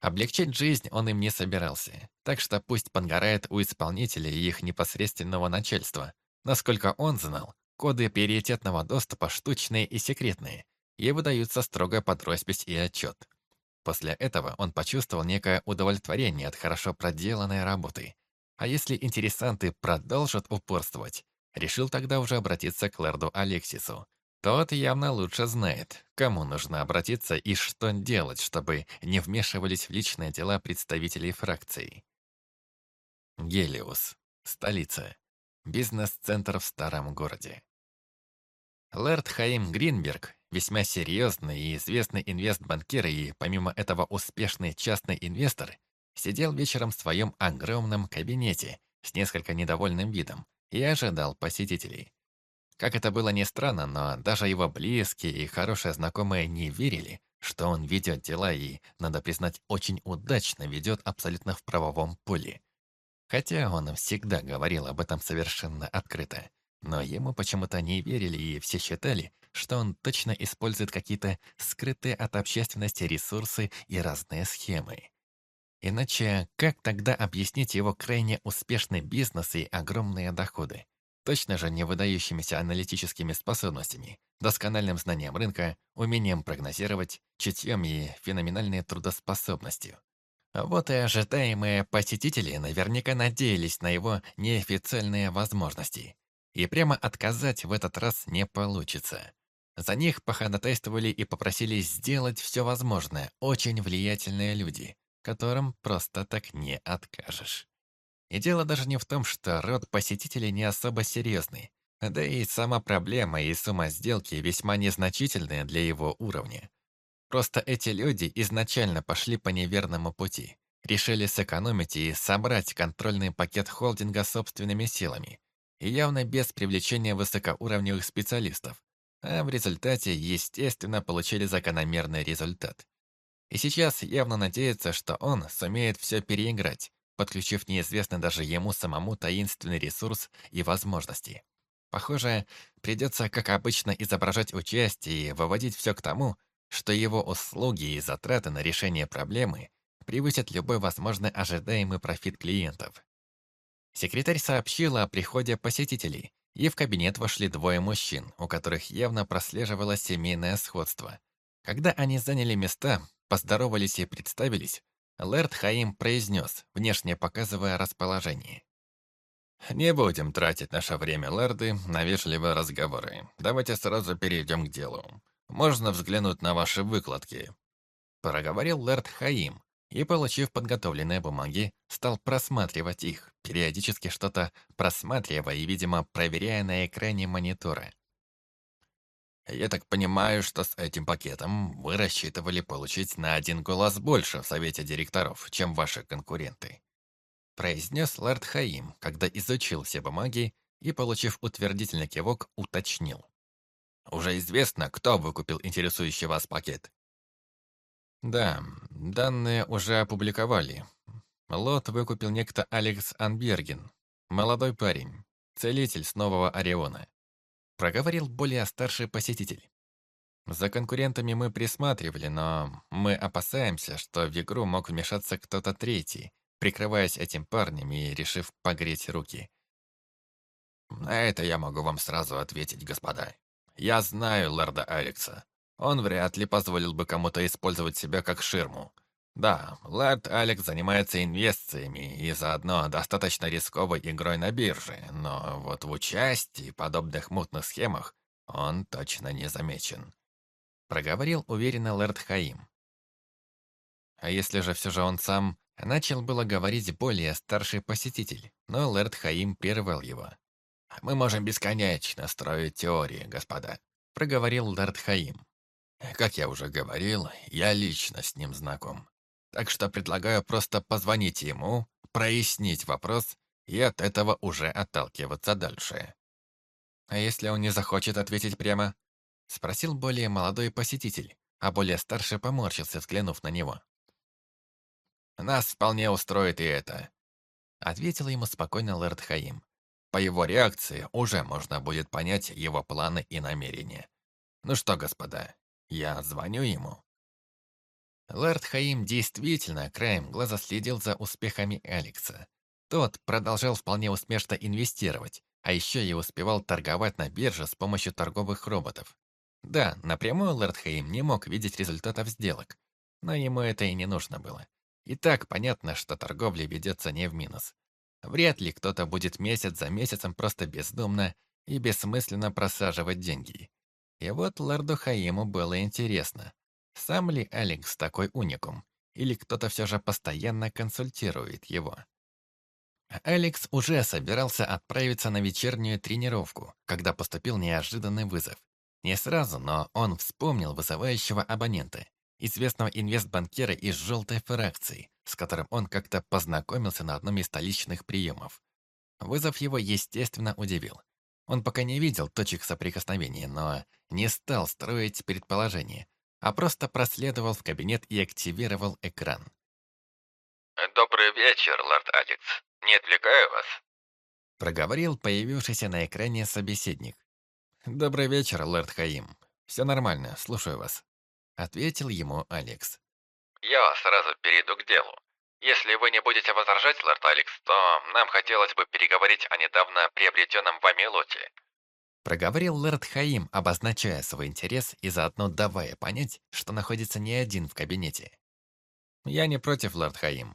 Облегчить жизнь он им не собирался, так что пусть подгорает у исполнителя и их непосредственного начальства. Насколько он знал, коды приоритетного доступа штучные и секретные, и выдаются строго под роспись и отчет. После этого он почувствовал некое удовлетворение от хорошо проделанной работы. А если интересанты продолжат упорствовать, решил тогда уже обратиться к лорду Алексису. Тот явно лучше знает, кому нужно обратиться и что делать, чтобы не вмешивались в личные дела представителей фракции. Гелиус. Столица. Бизнес-центр в старом городе. Лэрд Хаим Гринберг, весьма серьезный и известный инвестбанкир и, помимо этого, успешный частный инвестор, сидел вечером в своем огромном кабинете с несколько недовольным видом и ожидал посетителей. Как это было ни странно, но даже его близкие и хорошие знакомые не верили, что он ведет дела и, надо признать, очень удачно ведет абсолютно в правовом поле. Хотя он всегда говорил об этом совершенно открыто. Но ему почему-то не верили и все считали, что он точно использует какие-то скрытые от общественности ресурсы и разные схемы. Иначе как тогда объяснить его крайне успешный бизнес и огромные доходы? Точно же не выдающимися аналитическими способностями, доскональным знанием рынка, умением прогнозировать, чутьем и феноменальной трудоспособностью. Вот и ожидаемые посетители наверняка надеялись на его неофициальные возможности. И прямо отказать в этот раз не получится. За них походатайствовали и попросили сделать все возможное очень влиятельные люди, которым просто так не откажешь. И дело даже не в том, что род посетителей не особо серьезный, да и сама проблема и сумма сделки весьма незначительная для его уровня. Просто эти люди изначально пошли по неверному пути, решили сэкономить и собрать контрольный пакет холдинга собственными силами, и явно без привлечения высокоуровневых специалистов, а в результате, естественно, получили закономерный результат. И сейчас явно надеется, что он сумеет все переиграть, подключив неизвестный даже ему самому таинственный ресурс и возможности. Похоже, придется, как обычно, изображать участие и выводить все к тому, что его услуги и затраты на решение проблемы превысят любой возможный ожидаемый профит клиентов. Секретарь сообщила о приходе посетителей, и в кабинет вошли двое мужчин, у которых явно прослеживалось семейное сходство. Когда они заняли места, поздоровались и представились, Лэрд Хаим произнес, внешне показывая расположение. «Не будем тратить наше время, лэрды, на вежливые разговоры. Давайте сразу перейдем к делу. Можно взглянуть на ваши выкладки?» Проговорил Лэрд Хаим, и, получив подготовленные бумаги, стал просматривать их, периодически что-то просматривая и, видимо, проверяя на экране монитора. «Я так понимаю, что с этим пакетом вы рассчитывали получить на один голос больше в Совете директоров, чем ваши конкуренты», произнес лорд Хаим, когда изучил все бумаги и, получив утвердительный кивок, уточнил. «Уже известно, кто выкупил интересующий вас пакет?» Да, данные уже опубликовали. Лот выкупил некто Алекс Анберген, молодой парень, целитель с Нового Ориона. Проговорил более старший посетитель. За конкурентами мы присматривали, но мы опасаемся, что в игру мог вмешаться кто-то третий, прикрываясь этим парнем и решив погреть руки. На это я могу вам сразу ответить, господа. Я знаю лорда Алекса. Он вряд ли позволил бы кому-то использовать себя как ширму. Да, Лэрд Алекс занимается инвестициями и заодно достаточно рисковой игрой на бирже, но вот в участии подобных мутных схемах он точно не замечен. Проговорил уверенно Лэрд Хаим. А если же все же он сам... Начал было говорить более старший посетитель, но Лэрд Хаим прервал его. «Мы можем бесконечно строить теории, господа», — проговорил Лэрд Хаим. Как я уже говорил, я лично с ним знаком. Так что предлагаю просто позвонить ему, прояснить вопрос и от этого уже отталкиваться дальше. А если он не захочет ответить прямо? Спросил более молодой посетитель, а более старший поморщился, взглянув на него. Нас вполне устроит и это», — ответил ему спокойно Лэрд Хаим. По его реакции уже можно будет понять его планы и намерения. Ну что, господа, я звоню ему. Лэрд Хаим действительно краем глаза следил за успехами Алекса. Тот продолжал вполне успешно инвестировать, а еще и успевал торговать на бирже с помощью торговых роботов. Да, напрямую Лэрд Хаим не мог видеть результатов сделок, но ему это и не нужно было. И так понятно, что торговля ведется не в минус. Вряд ли кто-то будет месяц за месяцем просто бездумно и бессмысленно просаживать деньги. И вот лорду Хаиму было интересно, сам ли Алекс такой уникум, или кто-то все же постоянно консультирует его. Алекс уже собирался отправиться на вечернюю тренировку, когда поступил неожиданный вызов. Не сразу, но он вспомнил вызывающего абонента известного инвестбанкира из «желтой фракции», с которым он как-то познакомился на одном из столичных приемов. Вызов его, естественно, удивил. Он пока не видел точек соприкосновения, но не стал строить предположения, а просто проследовал в кабинет и активировал экран. «Добрый вечер, лорд Алекс. Не отвлекаю вас?» Проговорил появившийся на экране собеседник. «Добрый вечер, лорд Хаим. Все нормально, слушаю вас». Ответил ему Алекс. «Я сразу перейду к делу. Если вы не будете возражать, лорд Алекс, то нам хотелось бы переговорить о недавно приобретенном вами лоте». Проговорил лорд Хаим, обозначая свой интерес и заодно давая понять, что находится не один в кабинете. «Я не против, лорд Хаим.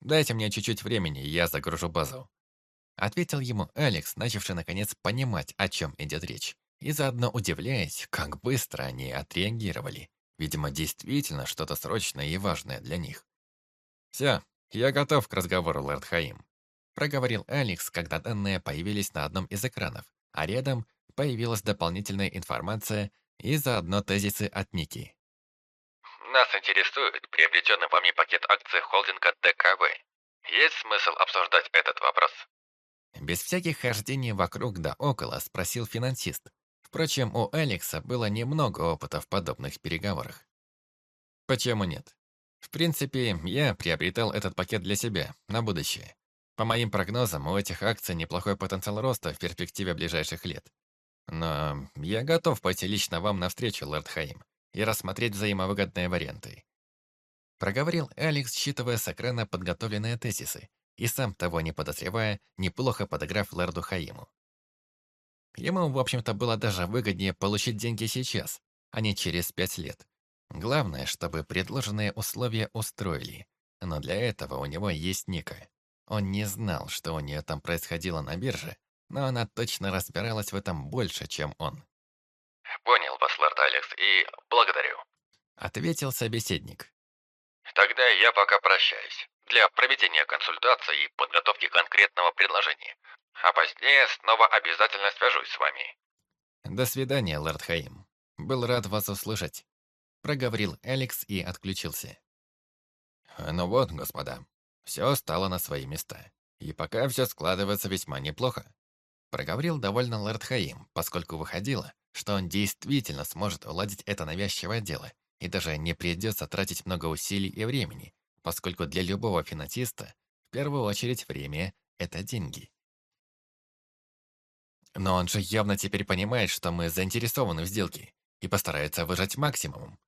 Дайте мне чуть-чуть времени, я загружу базу». Ответил ему Алекс, начавший наконец понимать, о чем идет речь, и заодно удивляясь, как быстро они отреагировали. Видимо, действительно что-то срочное и важное для них. «Все, я готов к разговору, лорд Хаим», — проговорил Алекс, когда данные появились на одном из экранов, а рядом появилась дополнительная информация и заодно тезисы от Ники. «Нас интересует приобретенный вами пакет акций холдинга ДКВ. Есть смысл обсуждать этот вопрос?» Без всяких хождений вокруг да около спросил финансист, Впрочем, у Алекса было немного опыта в подобных переговорах. Почему нет? В принципе, я приобретал этот пакет для себя, на будущее. По моим прогнозам, у этих акций неплохой потенциал роста в перспективе ближайших лет. Но я готов пойти лично вам навстречу, лорд Хаим, и рассмотреть взаимовыгодные варианты. Проговорил Алекс, считывая с экрана подготовленные тезисы, и сам того не подозревая, неплохо подыграв лорду Хаиму. Ему, в общем-то, было даже выгоднее получить деньги сейчас, а не через пять лет. Главное, чтобы предложенные условия устроили. Но для этого у него есть Ника. Он не знал, что у нее там происходило на бирже, но она точно разбиралась в этом больше, чем он. «Понял вас, лорд Алекс, и благодарю», — ответил собеседник. «Тогда я пока прощаюсь. Для проведения консультации и подготовки конкретного предложения. А позднее снова обязательно свяжусь с вами. До свидания, лорд Хаим. Был рад вас услышать. Проговорил Алекс и отключился. Ну вот, господа, все стало на свои места. И пока все складывается весьма неплохо. Проговорил довольно лорд Хаим, поскольку выходило, что он действительно сможет уладить это навязчивое дело, и даже не придется тратить много усилий и времени, поскольку для любого финансиста в первую очередь время – это деньги. Но он же явно теперь понимает, что мы заинтересованы в сделке и постарается выжать максимум.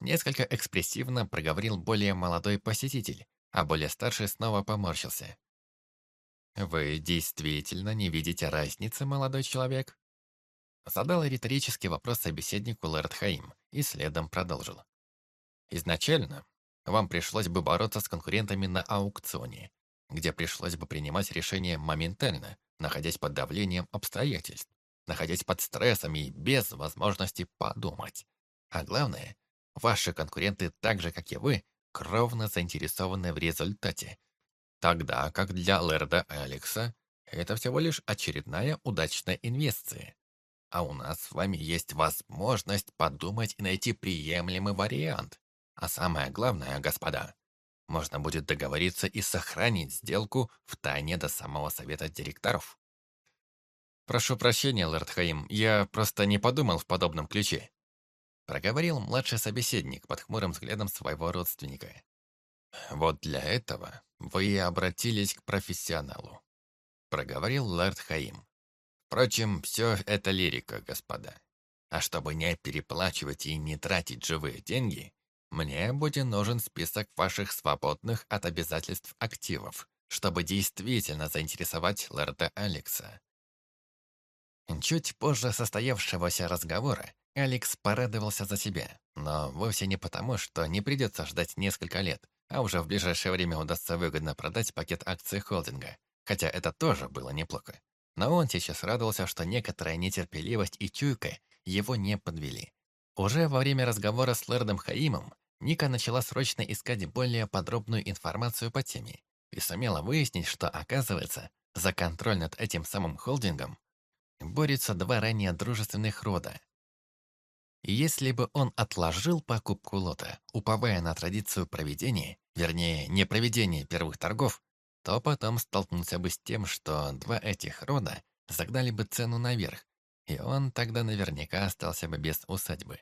Несколько экспрессивно проговорил более молодой посетитель, а более старший снова поморщился. «Вы действительно не видите разницы, молодой человек?» Задал риторический вопрос собеседнику Лэрд Хаим и следом продолжил. «Изначально вам пришлось бы бороться с конкурентами на аукционе, где пришлось бы принимать решения моментально, находясь под давлением обстоятельств, находясь под стрессом и без возможности подумать. А главное, ваши конкуренты, так же, как и вы, кровно заинтересованы в результате. Тогда как для Лерда Алекса это всего лишь очередная удачная инвестиция. А у нас с вами есть возможность подумать и найти приемлемый вариант. А самое главное, господа, можно будет договориться и сохранить сделку в тайне до самого совета директоров. «Прошу прощения, лорд Хаим, я просто не подумал в подобном ключе», проговорил младший собеседник под хмурым взглядом своего родственника. Вот для этого вы и обратились к профессионалу, проговорил лорд Хаим. Впрочем, все это лирика, господа. А чтобы не переплачивать и не тратить живые деньги, мне будет нужен список ваших свободных от обязательств активов, чтобы действительно заинтересовать лорда Алекса. Чуть позже состоявшегося разговора Алекс порадовался за себя, но вовсе не потому, что не придется ждать несколько лет, а уже в ближайшее время удастся выгодно продать пакет акций холдинга, хотя это тоже было неплохо. Но он сейчас радовался, что некоторая нетерпеливость и чуйка его не подвели. Уже во время разговора с лордом Хаимом Ника начала срочно искать более подробную информацию по теме и сумела выяснить, что, оказывается, за контроль над этим самым холдингом борются два ранее дружественных рода. Если бы он отложил покупку лота, уповая на традицию проведения, вернее, не проведения первых торгов, то потом столкнулся бы с тем, что два этих рода загнали бы цену наверх, и он тогда наверняка остался бы без усадьбы.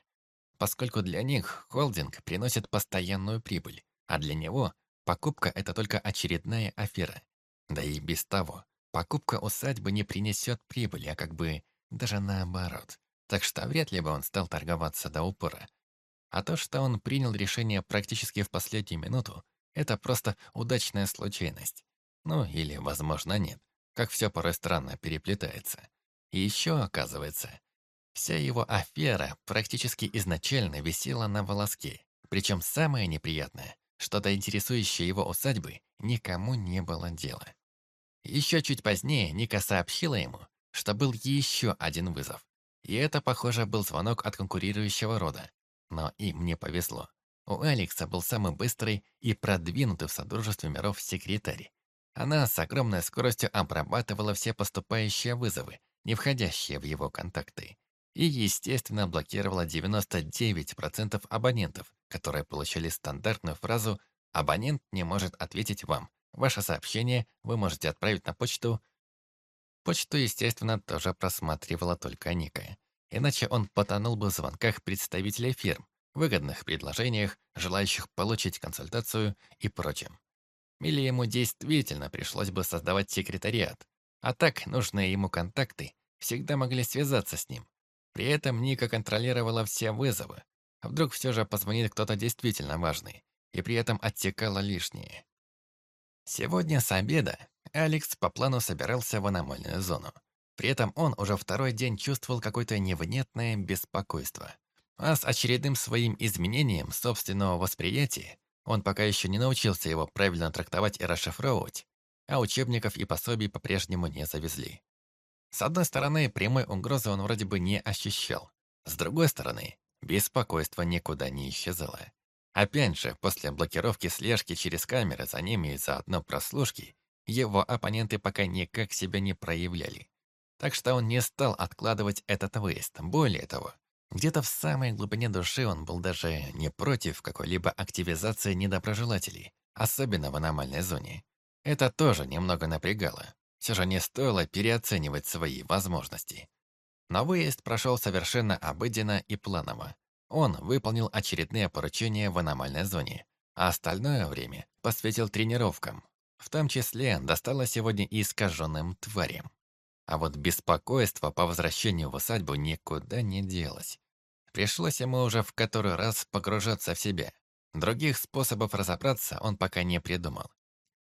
Поскольку для них холдинг приносит постоянную прибыль, а для него покупка – это только очередная афера. Да и без того, покупка усадьбы не принесет прибыли, а как бы даже наоборот. Так что вряд ли бы он стал торговаться до упора. А то, что он принял решение практически в последнюю минуту, это просто удачная случайность. Ну, или, возможно, нет. Как все порой странно переплетается. И еще, оказывается, вся его афера практически изначально висела на волоске. Причем самое неприятное, что до интересующей его усадьбы никому не было дела. Еще чуть позднее Ника сообщила ему, что был еще один вызов. И это, похоже, был звонок от конкурирующего рода. Но им не повезло. У Алекса был самый быстрый и продвинутый в Содружестве миров секретарь. Она с огромной скоростью обрабатывала все поступающие вызовы, не входящие в его контакты. И, естественно, блокировала 99% абонентов, которые получили стандартную фразу «Абонент не может ответить вам. Ваше сообщение вы можете отправить на почту. Почту, естественно, тоже просматривала только Ника. Иначе он потонул бы в звонках представителей фирм, выгодных предложениях, желающих получить консультацию и прочем. Или ему действительно пришлось бы создавать секретариат. А так нужные ему контакты всегда могли связаться с ним. При этом Ника контролировала все вызовы. А вдруг все же позвонит кто-то действительно важный, и при этом отсекала лишнее. Сегодня с обеда Алекс по плану собирался в аномальную зону. При этом он уже второй день чувствовал какое-то невнятное беспокойство. А с очередным своим изменением собственного восприятия он пока еще не научился его правильно трактовать и расшифровывать, а учебников и пособий по-прежнему не завезли. С одной стороны, прямой угрозы он вроде бы не ощущал. С другой стороны, беспокойство никуда не исчезало. Опять же, после блокировки слежки через камеры за ними и заодно прослушки, его оппоненты пока никак себя не проявляли. Так что он не стал откладывать этот выезд. Более того, где-то в самой глубине души он был даже не против какой-либо активизации недоброжелателей, особенно в аномальной зоне. Это тоже немного напрягало. Все же не стоило переоценивать свои возможности. Но выезд прошел совершенно обыденно и планово. Он выполнил очередные поручения в аномальной зоне, а остальное время посвятил тренировкам. В том числе достало сегодня и искаженным тварям. А вот беспокойство по возвращению в усадьбу никуда не делось. Пришлось ему уже в который раз погружаться в себя. Других способов разобраться он пока не придумал.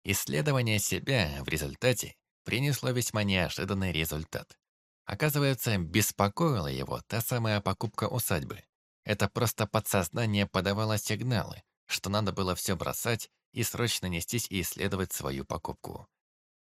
Исследование себя в результате принесло весьма неожиданный результат. Оказывается, беспокоила его та самая покупка усадьбы. Это просто подсознание подавало сигналы, что надо было все бросать и срочно нестись и исследовать свою покупку.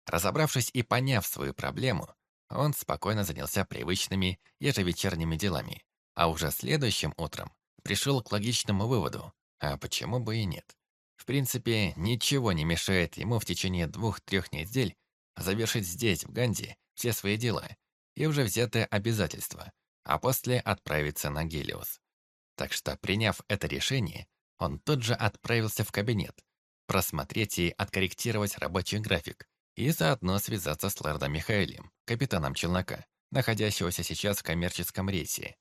Разобравшись и поняв свою проблему, он спокойно занялся привычными ежевечерними делами, а уже следующим утром пришел к логичному выводу, а почему бы и нет. В принципе, ничего не мешает ему в течение двух-трех недель завершить здесь, в Ганди, все свои дела и уже взятые обязательства, а после отправиться на Гелиос. Так что, приняв это решение, он тут же отправился в кабинет, просмотреть и откорректировать рабочий график, и заодно связаться с лордом Михаилем, капитаном челнока, находящегося сейчас в коммерческом рейсе.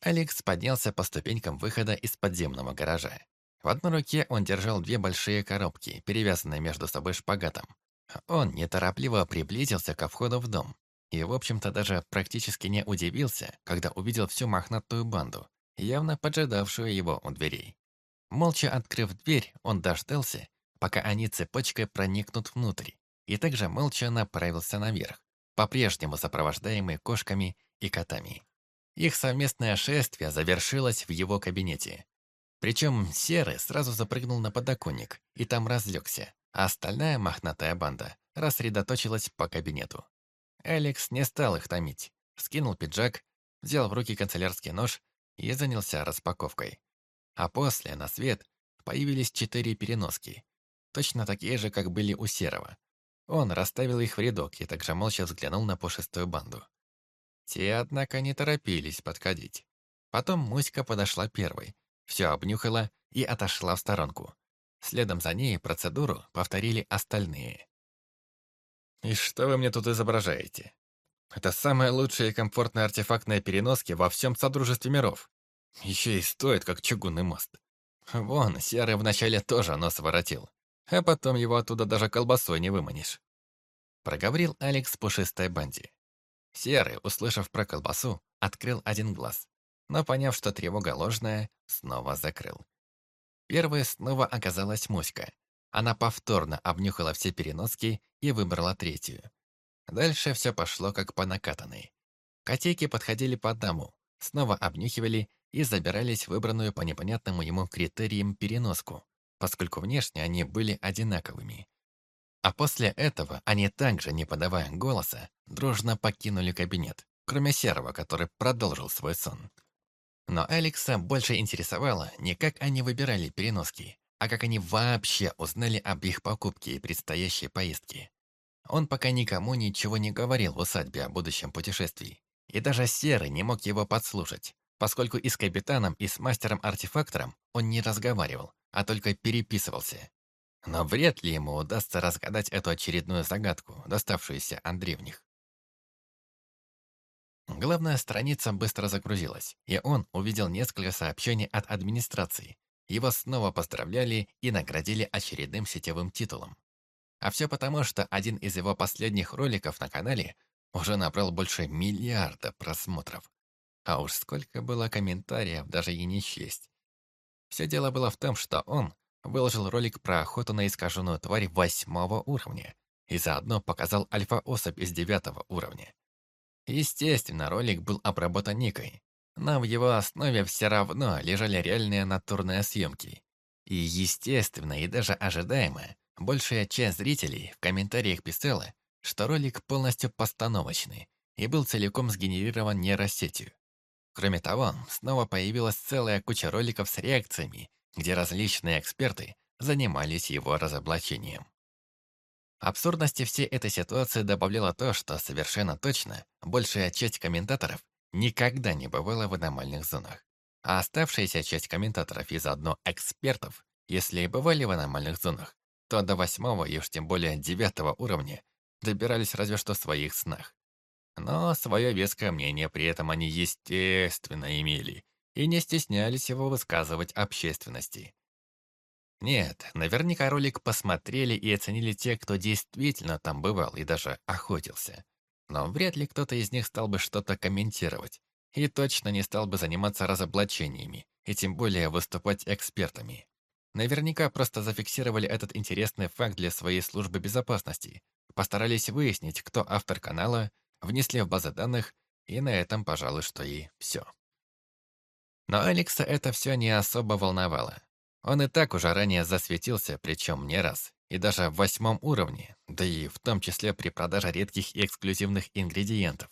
Алекс поднялся по ступенькам выхода из подземного гаража. В одной руке он держал две большие коробки, перевязанные между собой шпагатом. Он неторопливо приблизился ко входу в дом и, в общем-то, даже практически не удивился, когда увидел всю мохнатую банду, явно поджидавшую его у дверей. Молча открыв дверь, он дождался, пока они цепочкой проникнут внутрь, и также молча направился наверх, по-прежнему сопровождаемый кошками и котами. Их совместное шествие завершилось в его кабинете. Причем Серый сразу запрыгнул на подоконник и там разлегся, а остальная мохнатая банда рассредоточилась по кабинету. Алекс не стал их томить, скинул пиджак, взял в руки канцелярский нож и занялся распаковкой. А после, на свет, появились четыре переноски, точно такие же, как были у Серого. Он расставил их в рядок и также молча взглянул на пушистую банду. Те, однако, не торопились подходить. Потом Муська подошла первой, все обнюхала и отошла в сторонку. Следом за ней процедуру повторили остальные. «И что вы мне тут изображаете? Это самые лучшие и комфортные артефактные переноски во всем Содружестве миров. Еще и стоит, как чугунный мост. Вон, Серый вначале тоже нос воротил, а потом его оттуда даже колбасой не выманишь. Проговорил Алекс пушистой банде. Серый, услышав про колбасу, открыл один глаз, но, поняв, что тревога ложная, снова закрыл. Первой снова оказалась Муська. Она повторно обнюхала все переноски и выбрала третью. Дальше все пошло как по накатанной. Котейки подходили по одному, снова обнюхивали и забирались выбранную по непонятному ему критериям переноску, поскольку внешне они были одинаковыми. А после этого они также, не подавая голоса, дружно покинули кабинет, кроме Серого, который продолжил свой сон. Но Алекса больше интересовало не как они выбирали переноски, а как они вообще узнали об их покупке и предстоящей поездке. Он пока никому ничего не говорил в усадьбе о будущем путешествии. И даже Серый не мог его подслушать, поскольку и с капитаном, и с мастером-артефактором он не разговаривал, а только переписывался. Но вряд ли ему удастся разгадать эту очередную загадку, доставшуюся от древних. Главная страница быстро загрузилась, и он увидел несколько сообщений от администрации. Его снова поздравляли и наградили очередным сетевым титулом. А все потому, что один из его последних роликов на канале уже набрал больше миллиарда просмотров. А уж сколько было комментариев, даже и не счесть. Все дело было в том, что он выложил ролик про охоту на искаженную тварь восьмого уровня и заодно показал альфа-особь из девятого уровня. Естественно, ролик был обработан Никой, но в его основе все равно лежали реальные натурные съемки. И естественно, и даже ожидаемо, большая часть зрителей в комментариях писала, что ролик полностью постановочный и был целиком сгенерирован нейросетью. Кроме того, снова появилась целая куча роликов с реакциями где различные эксперты занимались его разоблачением. Абсурдности всей этой ситуации добавляло то, что совершенно точно большая часть комментаторов никогда не бывала в аномальных зонах. А оставшаяся часть комментаторов и заодно экспертов, если и бывали в аномальных зонах, то до восьмого и уж тем более девятого уровня добирались разве что в своих снах. Но свое веское мнение при этом они естественно имели, и не стеснялись его высказывать общественности. Нет, наверняка ролик посмотрели и оценили те, кто действительно там бывал и даже охотился. Но вряд ли кто-то из них стал бы что-то комментировать и точно не стал бы заниматься разоблачениями и тем более выступать экспертами. Наверняка просто зафиксировали этот интересный факт для своей службы безопасности, постарались выяснить, кто автор канала, внесли в базы данных, и на этом, пожалуй, что и все. Но Алекса это все не особо волновало. Он и так уже ранее засветился, причем не раз, и даже в восьмом уровне, да и в том числе при продаже редких и эксклюзивных ингредиентов.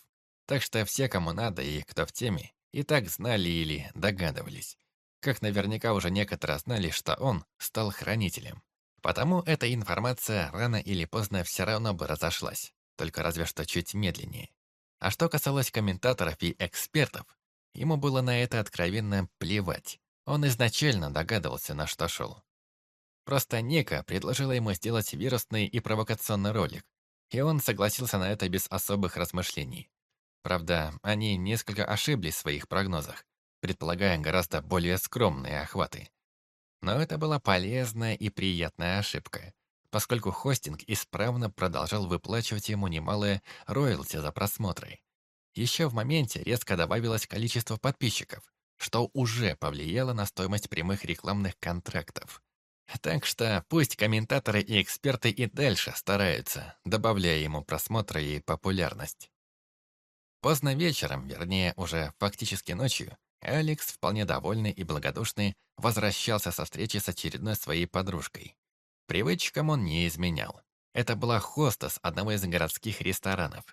Так что все, кому надо и кто в теме, и так знали или догадывались. Как наверняка уже некоторые знали, что он стал хранителем. Потому эта информация рано или поздно все равно бы разошлась, только разве что чуть медленнее. А что касалось комментаторов и экспертов, Ему было на это откровенно плевать. Он изначально догадывался, на что шел. Просто Ника предложила ему сделать вирусный и провокационный ролик, и он согласился на это без особых размышлений. Правда, они несколько ошиблись в своих прогнозах, предполагая гораздо более скромные охваты. Но это была полезная и приятная ошибка, поскольку хостинг исправно продолжал выплачивать ему немалые роялти за просмотры. Еще в моменте резко добавилось количество подписчиков, что уже повлияло на стоимость прямых рекламных контрактов. Так что пусть комментаторы и эксперты и дальше стараются, добавляя ему просмотры и популярность. Поздно вечером, вернее, уже фактически ночью, Алекс, вполне довольный и благодушный, возвращался со встречи с очередной своей подружкой. Привычкам он не изменял. Это была хостес одного из городских ресторанов.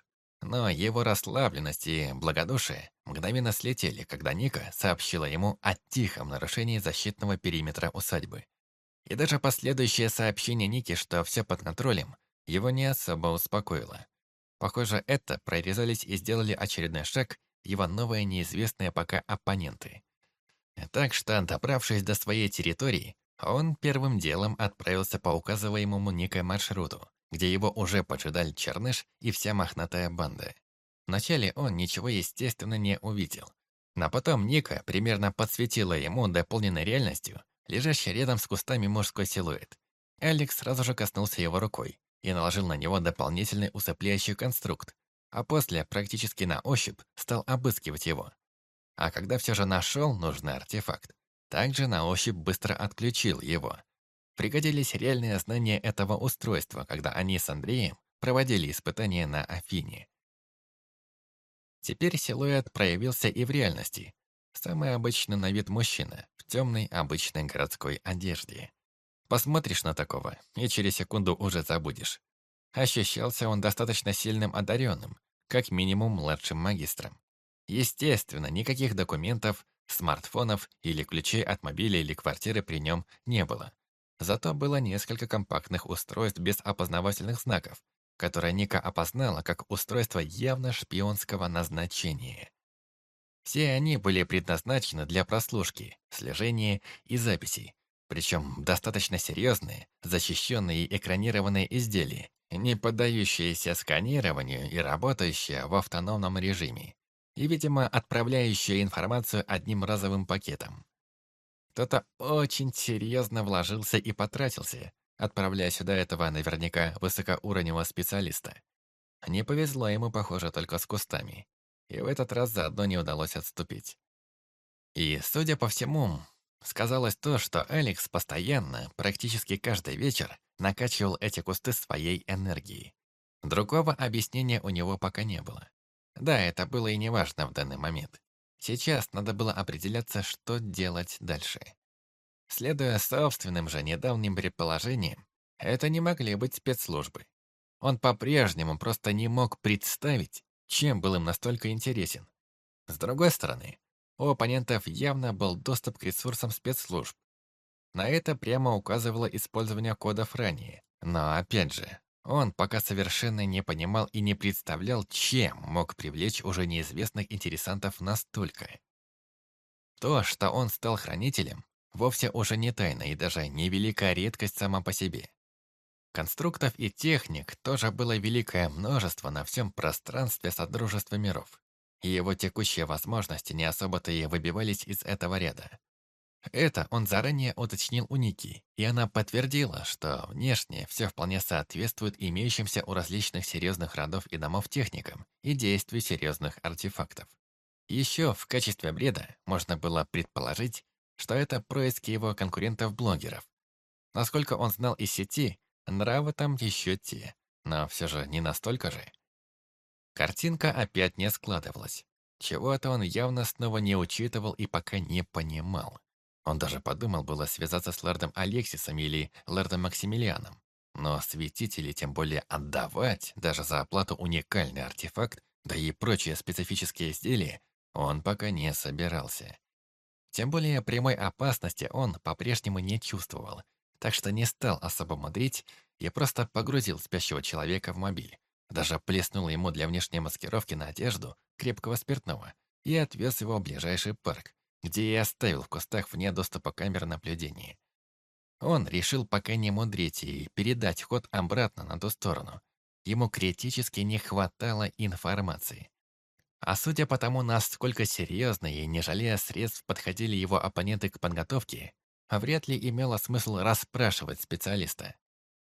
Но его расслабленность и благодушие мгновенно слетели, когда Ника сообщила ему о тихом нарушении защитного периметра усадьбы. И даже последующее сообщение Ники, что все под контролем, его не особо успокоило. Похоже, это прорезались и сделали очередной шаг его новые неизвестные пока оппоненты. Так что, добравшись до своей территории, он первым делом отправился по указываемому Никой маршруту, где его уже поджидали Черныш и вся мохнатая банда. Вначале он ничего, естественно, не увидел. Но потом Ника примерно подсветила ему дополненной реальностью, лежащий рядом с кустами мужской силуэт. Алекс сразу же коснулся его рукой и наложил на него дополнительный усыпляющий конструкт, а после практически на ощупь стал обыскивать его. А когда все же нашел нужный артефакт, также на ощупь быстро отключил его. Пригодились реальные знания этого устройства, когда они с Андреем проводили испытания на Афине. Теперь силуэт проявился и в реальности. Самый обычный на вид мужчина в темной обычной городской одежде. Посмотришь на такого, и через секунду уже забудешь. Ощущался он достаточно сильным одаренным, как минимум младшим магистром. Естественно, никаких документов, смартфонов или ключей от мобиля или квартиры при нем не было. Зато было несколько компактных устройств без опознавательных знаков, которые Ника опознала как устройство явно шпионского назначения. Все они были предназначены для прослушки, слежения и записей, причем достаточно серьезные, защищенные и экранированные изделия, не поддающиеся сканированию и работающие в автономном режиме, и, видимо, отправляющие информацию одним разовым пакетом. Кто-то очень серьезно вложился и потратился, отправляя сюда этого наверняка высокоуровневого специалиста. Не повезло ему, похоже, только с кустами. И в этот раз заодно не удалось отступить. И, судя по всему, сказалось то, что Алекс постоянно, практически каждый вечер, накачивал эти кусты своей энергией. Другого объяснения у него пока не было. Да, это было и неважно в данный момент. Сейчас надо было определяться, что делать дальше. Следуя собственным же недавним предположениям, это не могли быть спецслужбы. Он по-прежнему просто не мог представить, чем был им настолько интересен. С другой стороны, у оппонентов явно был доступ к ресурсам спецслужб. На это прямо указывало использование кодов ранее. Но опять же, он пока совершенно не понимал и не представлял, чем мог привлечь уже неизвестных интересантов настолько. То, что он стал хранителем, вовсе уже не тайна и даже не великая редкость сама по себе. Конструктов и техник тоже было великое множество на всем пространстве Содружества миров, и его текущие возможности не особо-то и выбивались из этого ряда. Это он заранее уточнил у Ники, и она подтвердила, что внешне все вполне соответствует имеющимся у различных серьезных родов и домов техникам и действию серьезных артефактов. Еще в качестве бреда можно было предположить, что это происки его конкурентов-блогеров. Насколько он знал из сети, нравы там еще те, но все же не настолько же. Картинка опять не складывалась. Чего-то он явно снова не учитывал и пока не понимал. Он даже подумал было связаться с лордом Алексисом или лордом Максимилианом. Но светить или тем более отдавать, даже за оплату уникальный артефакт, да и прочие специфические изделия, он пока не собирался. Тем более прямой опасности он по-прежнему не чувствовал, так что не стал особо мудрить и просто погрузил спящего человека в мобиль. Даже плеснул ему для внешней маскировки на одежду крепкого спиртного и отвез его в ближайший парк, где и оставил в кустах вне доступа камер наблюдения. Он решил пока не мудрить и передать ход обратно на ту сторону. Ему критически не хватало информации. А судя по тому, насколько серьезно и не жалея средств подходили его оппоненты к подготовке, вряд ли имело смысл расспрашивать специалиста.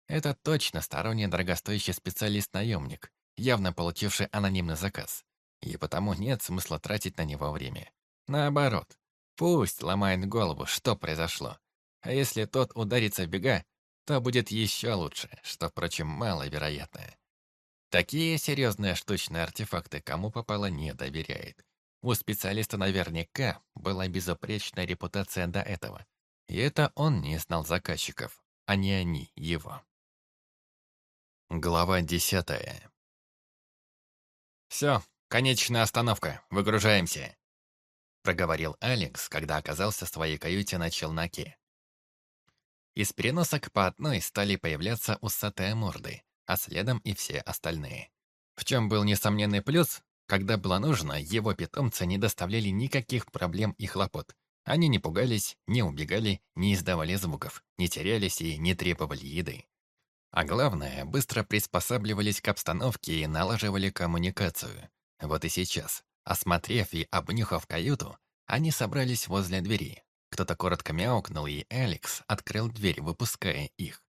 Это точно сторонний дорогостоящий специалист-наемник, явно получивший анонимный заказ, и потому нет смысла тратить на него время. Наоборот, пусть ломает голову, что произошло. А если тот ударится в бега, то будет еще лучше, что, впрочем, маловероятно. Такие серьезные штучные артефакты кому попало не доверяет. У специалиста наверняка была безупречная репутация до этого. И это он не знал заказчиков, а не они его. Глава десятая. «Все, конечная остановка, выгружаемся», — проговорил Алекс, когда оказался в своей каюте на челноке. Из переносок по одной стали появляться усатые морды, а следом и все остальные. В чем был несомненный плюс, когда было нужно, его питомцы не доставляли никаких проблем и хлопот. Они не пугались, не убегали, не издавали звуков, не терялись и не требовали еды. А главное, быстро приспосабливались к обстановке и налаживали коммуникацию. Вот и сейчас, осмотрев и обнюхав каюту, они собрались возле двери. Кто-то коротко мяукнул, и Алекс открыл дверь, выпуская их.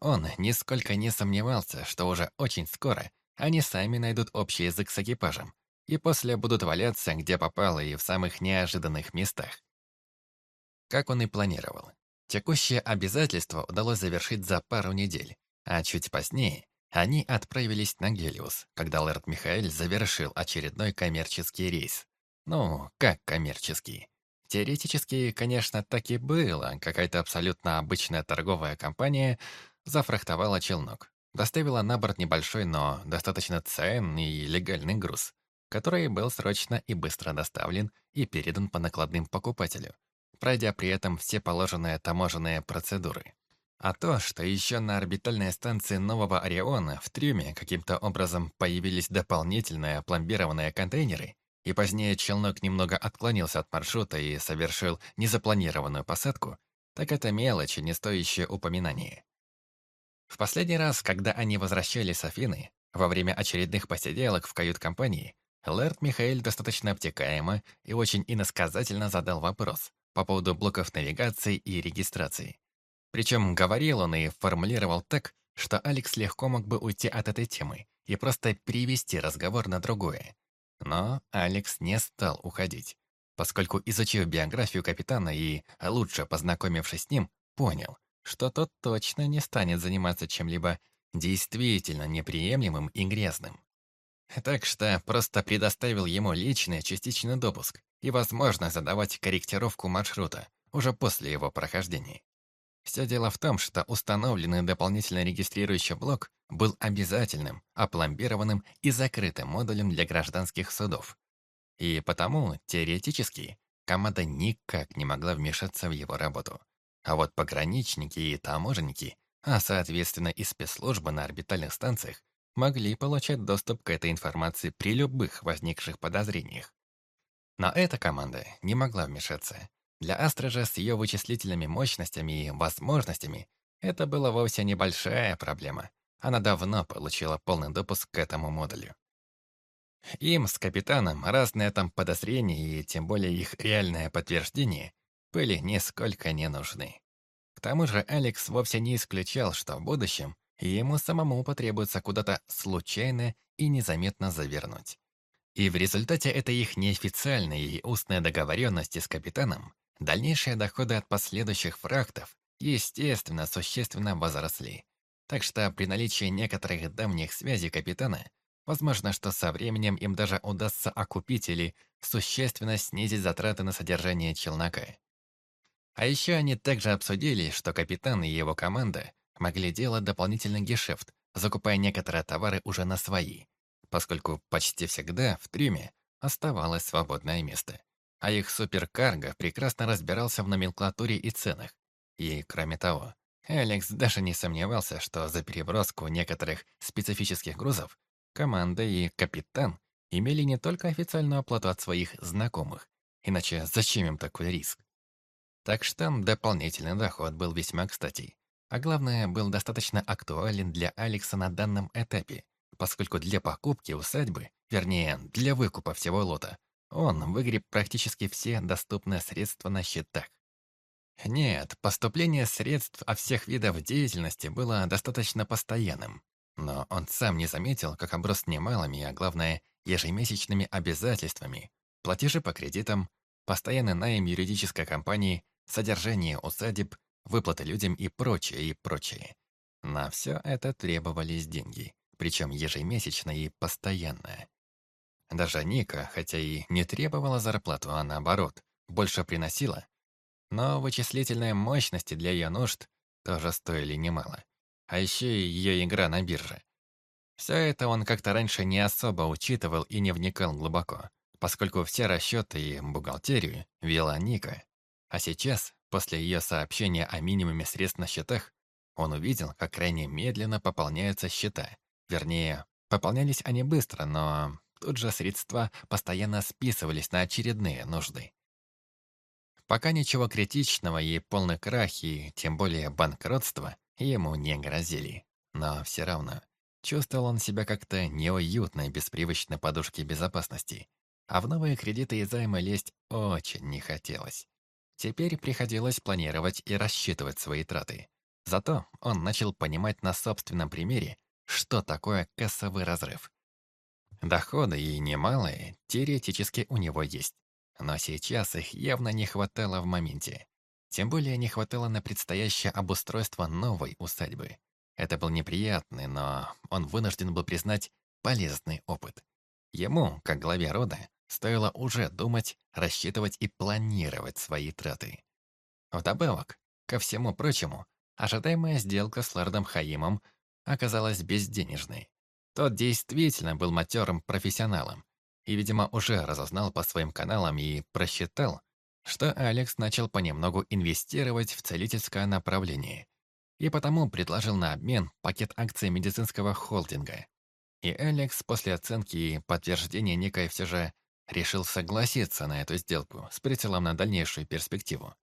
Он нисколько не сомневался, что уже очень скоро они сами найдут общий язык с экипажем, и после будут валяться, где попало, и в самых неожиданных местах. Как он и планировал. Текущее обязательство удалось завершить за пару недель, а чуть позднее они отправились на Гелиус, когда Лэрд Михаэль завершил очередной коммерческий рейс. Ну, как коммерческий? Теоретически, конечно, так и было. Какая-то абсолютно обычная торговая компания зафрахтовала челнок. Доставила на борт небольшой, но достаточно ценный и легальный груз который был срочно и быстро доставлен и передан по накладным покупателю, пройдя при этом все положенные таможенные процедуры. А то, что еще на орбитальной станции Нового Ориона в трюме каким-то образом появились дополнительные пломбированные контейнеры, и позднее челнок немного отклонился от маршрута и совершил незапланированную посадку, так это мелочи, не стоящие упоминания. В последний раз, когда они возвращались с Афины, во время очередных посиделок в кают-компании, Лэрд Михаэль достаточно обтекаемо и очень иносказательно задал вопрос по поводу блоков навигации и регистрации. Причем говорил он и формулировал так, что Алекс легко мог бы уйти от этой темы и просто перевести разговор на другое. Но Алекс не стал уходить, поскольку, изучив биографию капитана и, лучше познакомившись с ним, понял, что тот точно не станет заниматься чем-либо действительно неприемлемым и грязным. Так что просто предоставил ему личный частичный допуск и возможность задавать корректировку маршрута уже после его прохождения. Все дело в том, что установленный дополнительно регистрирующий блок был обязательным, опломбированным и закрытым модулем для гражданских судов. И потому, теоретически, команда никак не могла вмешаться в его работу. А вот пограничники и таможенники, а соответственно и спецслужбы на орбитальных станциях, могли получать доступ к этой информации при любых возникших подозрениях. Но эта команда не могла вмешаться. Для Астра с ее вычислительными мощностями и возможностями это была вовсе небольшая проблема. Она давно получила полный допуск к этому модулю. Им с капитаном разные там подозрения и тем более их реальное подтверждение были нисколько не нужны. К тому же Алекс вовсе не исключал, что в будущем и ему самому потребуется куда-то случайно и незаметно завернуть. И в результате этой их неофициальной и устной договоренности с капитаном дальнейшие доходы от последующих фрахтов, естественно, существенно возросли. Так что при наличии некоторых давних связей капитана, возможно, что со временем им даже удастся окупить или существенно снизить затраты на содержание челнока. А еще они также обсудили, что капитан и его команда могли делать дополнительный гешефт, закупая некоторые товары уже на свои, поскольку почти всегда в трюме оставалось свободное место. А их суперкарго прекрасно разбирался в номенклатуре и ценах. И, кроме того, Алекс даже не сомневался, что за переброску некоторых специфических грузов команда и капитан имели не только официальную оплату от своих знакомых, иначе зачем им такой риск? Так что дополнительный доход был весьма кстати а главное, был достаточно актуален для Алекса на данном этапе, поскольку для покупки усадьбы, вернее, для выкупа всего лота, он выгреб практически все доступные средства на счетах. Нет, поступление средств от всех видов деятельности было достаточно постоянным. Но он сам не заметил, как оброс немалыми, а главное, ежемесячными обязательствами. Платежи по кредитам, постоянный найм юридической компании, содержание усадеб, выплаты людям и прочее, и прочее. На все это требовались деньги, причем ежемесячно и постоянно. Даже Ника, хотя и не требовала зарплату, а наоборот, больше приносила, но вычислительные мощности для ее нужд тоже стоили немало. А еще и ее игра на бирже. Все это он как-то раньше не особо учитывал и не вникал глубоко, поскольку все расчеты и бухгалтерию вела Ника. А сейчас, после ее сообщения о минимуме средств на счетах, он увидел, как крайне медленно пополняются счета. Вернее, пополнялись они быстро, но тут же средства постоянно списывались на очередные нужды. Пока ничего критичного и полный крах, и тем более банкротство ему не грозили. Но все равно чувствовал он себя как-то неуютно без привычной подушки безопасности. А в новые кредиты и займы лезть очень не хотелось. Теперь приходилось планировать и рассчитывать свои траты. Зато он начал понимать на собственном примере, что такое кассовый разрыв. Доходы и немалые теоретически у него есть. Но сейчас их явно не хватало в моменте. Тем более не хватало на предстоящее обустройство новой усадьбы. Это был неприятный, но он вынужден был признать полезный опыт. Ему, как главе рода, стоило уже думать, рассчитывать и планировать свои траты. Вдобавок, ко всему прочему, ожидаемая сделка с лордом Хаимом оказалась безденежной. Тот действительно был матерым профессионалом, и, видимо, уже разузнал по своим каналам и просчитал, что Алекс начал понемногу инвестировать в целительское направление, и потому предложил на обмен пакет акций медицинского холдинга. И Алекс после оценки и подтверждения некой все же решил согласиться на эту сделку с прицелом на дальнейшую перспективу.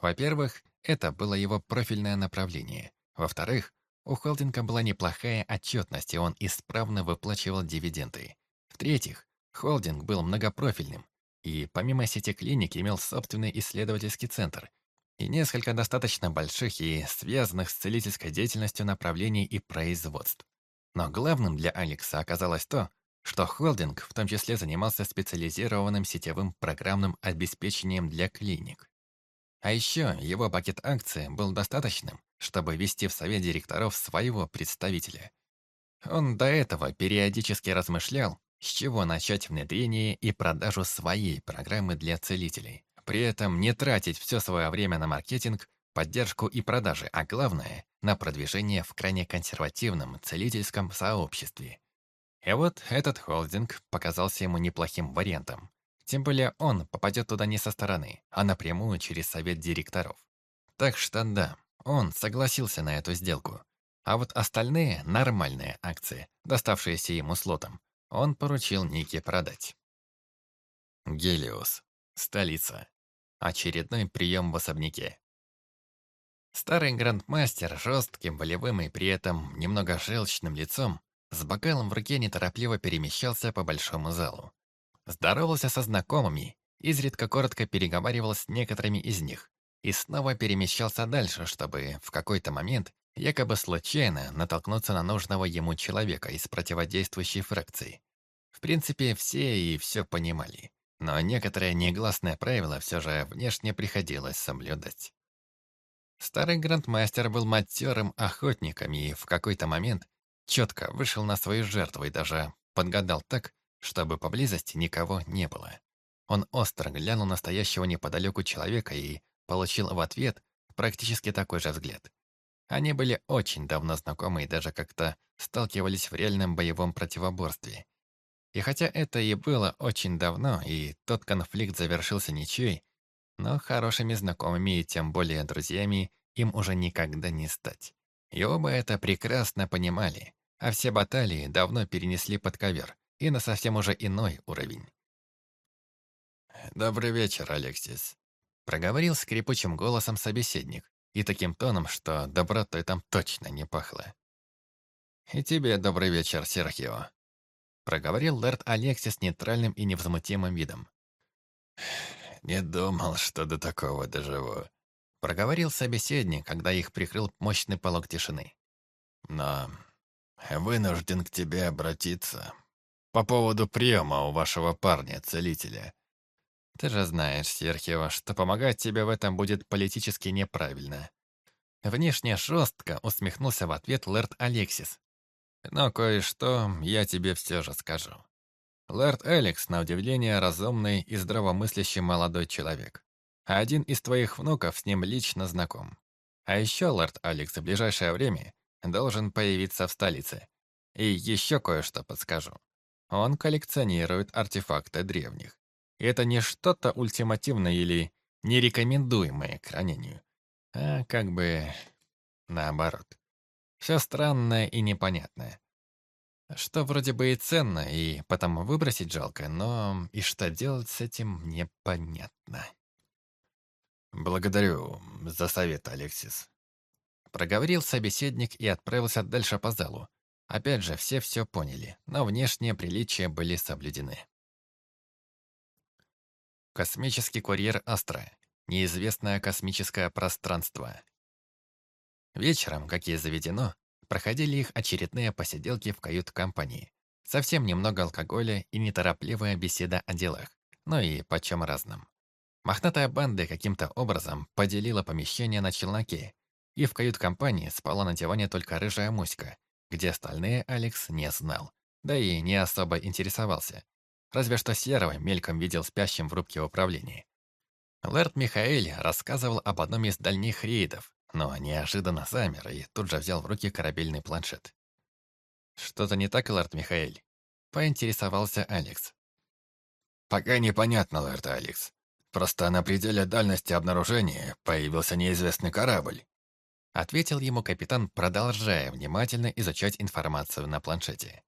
Во-первых, это было его профильное направление. Во-вторых, у холдинга была неплохая отчетность, и он исправно выплачивал дивиденды. В-третьих, холдинг был многопрофильным, и помимо сети клиник имел собственный исследовательский центр и несколько достаточно больших и связанных с целительской деятельностью направлений и производств. Но главным для Алекса оказалось то, что холдинг в том числе занимался специализированным сетевым программным обеспечением для клиник. А еще его пакет акций был достаточным, чтобы вести в совет директоров своего представителя. Он до этого периодически размышлял, с чего начать внедрение и продажу своей программы для целителей. При этом не тратить все свое время на маркетинг, поддержку и продажи, а главное – на продвижение в крайне консервативном целительском сообществе. И вот этот холдинг показался ему неплохим вариантом. Тем более он попадет туда не со стороны, а напрямую через совет директоров. Так что да, он согласился на эту сделку. А вот остальные нормальные акции, доставшиеся ему слотом, он поручил Нике продать. Гелиос. Столица. Очередной прием в особняке. Старый грандмастер, жестким, волевым и при этом немного желчным лицом, с бокалом в руке неторопливо перемещался по большому залу. Здоровался со знакомыми, изредка коротко переговаривал с некоторыми из них и снова перемещался дальше, чтобы в какой-то момент якобы случайно натолкнуться на нужного ему человека из противодействующей фракции. В принципе, все и все понимали, но некоторые негласные правила все же внешне приходилось соблюдать. Старый грандмастер был матерым охотником и в какой-то момент четко вышел на свою жертву и даже подгадал так, чтобы поблизости никого не было. Он остро глянул на стоящего неподалеку человека и получил в ответ практически такой же взгляд. Они были очень давно знакомы и даже как-то сталкивались в реальном боевом противоборстве. И хотя это и было очень давно, и тот конфликт завершился ничьей, но хорошими знакомыми и тем более друзьями им уже никогда не стать. И оба это прекрасно понимали, а все баталии давно перенесли под ковер и на совсем уже иной уровень. «Добрый вечер, Алексис», — проговорил скрипучим голосом собеседник, и таким тоном, что добротой там точно не пахло. «И тебе добрый вечер, Серхио», — проговорил лэрд Алекси с нейтральным и невозмутимым видом. «Не думал, что до такого доживу. Проговорил собеседник, когда их прикрыл мощный полог тишины. «Но вынужден к тебе обратиться по поводу приема у вашего парня-целителя. Ты же знаешь, Серхио, что помогать тебе в этом будет политически неправильно. Внешне жестко усмехнулся в ответ лэрд Алексис. Но кое-что я тебе все же скажу. Лэрд Алекс, на удивление, разумный и здравомыслящий молодой человек. Один из твоих внуков с ним лично знаком. А еще лорд Алекс в ближайшее время должен появиться в столице. И еще кое-что подскажу. Он коллекционирует артефакты древних. Это не что-то ультимативное или нерекомендуемое к хранению, а как бы наоборот. Все странное и непонятное. Что вроде бы и ценно, и потому выбросить жалко, но и что делать с этим непонятно. «Благодарю за совет, Алексис», — проговорил собеседник и отправился дальше по залу. Опять же, все все поняли, но внешние приличия были соблюдены. Космический курьер Астра. Неизвестное космическое пространство. Вечером, как и заведено, проходили их очередные посиделки в кают-компании. Совсем немного алкоголя и неторопливая беседа о делах, но и почем разном. Мохнатая банда каким-то образом поделила помещение на челноке, и в кают-компании спала на диване только рыжая муська, где остальные Алекс не знал, да и не особо интересовался. Разве что Серого мельком видел спящим в рубке управления. Лэрд Михаэль рассказывал об одном из дальних рейдов, но неожиданно замер и тут же взял в руки корабельный планшет. «Что-то не так, Лэрд Михаэль?» — поинтересовался Алекс. «Пока непонятно, Лэрд Алекс. Просто на пределе дальности обнаружения появился неизвестный корабль». Ответил ему капитан, продолжая внимательно изучать информацию на планшете.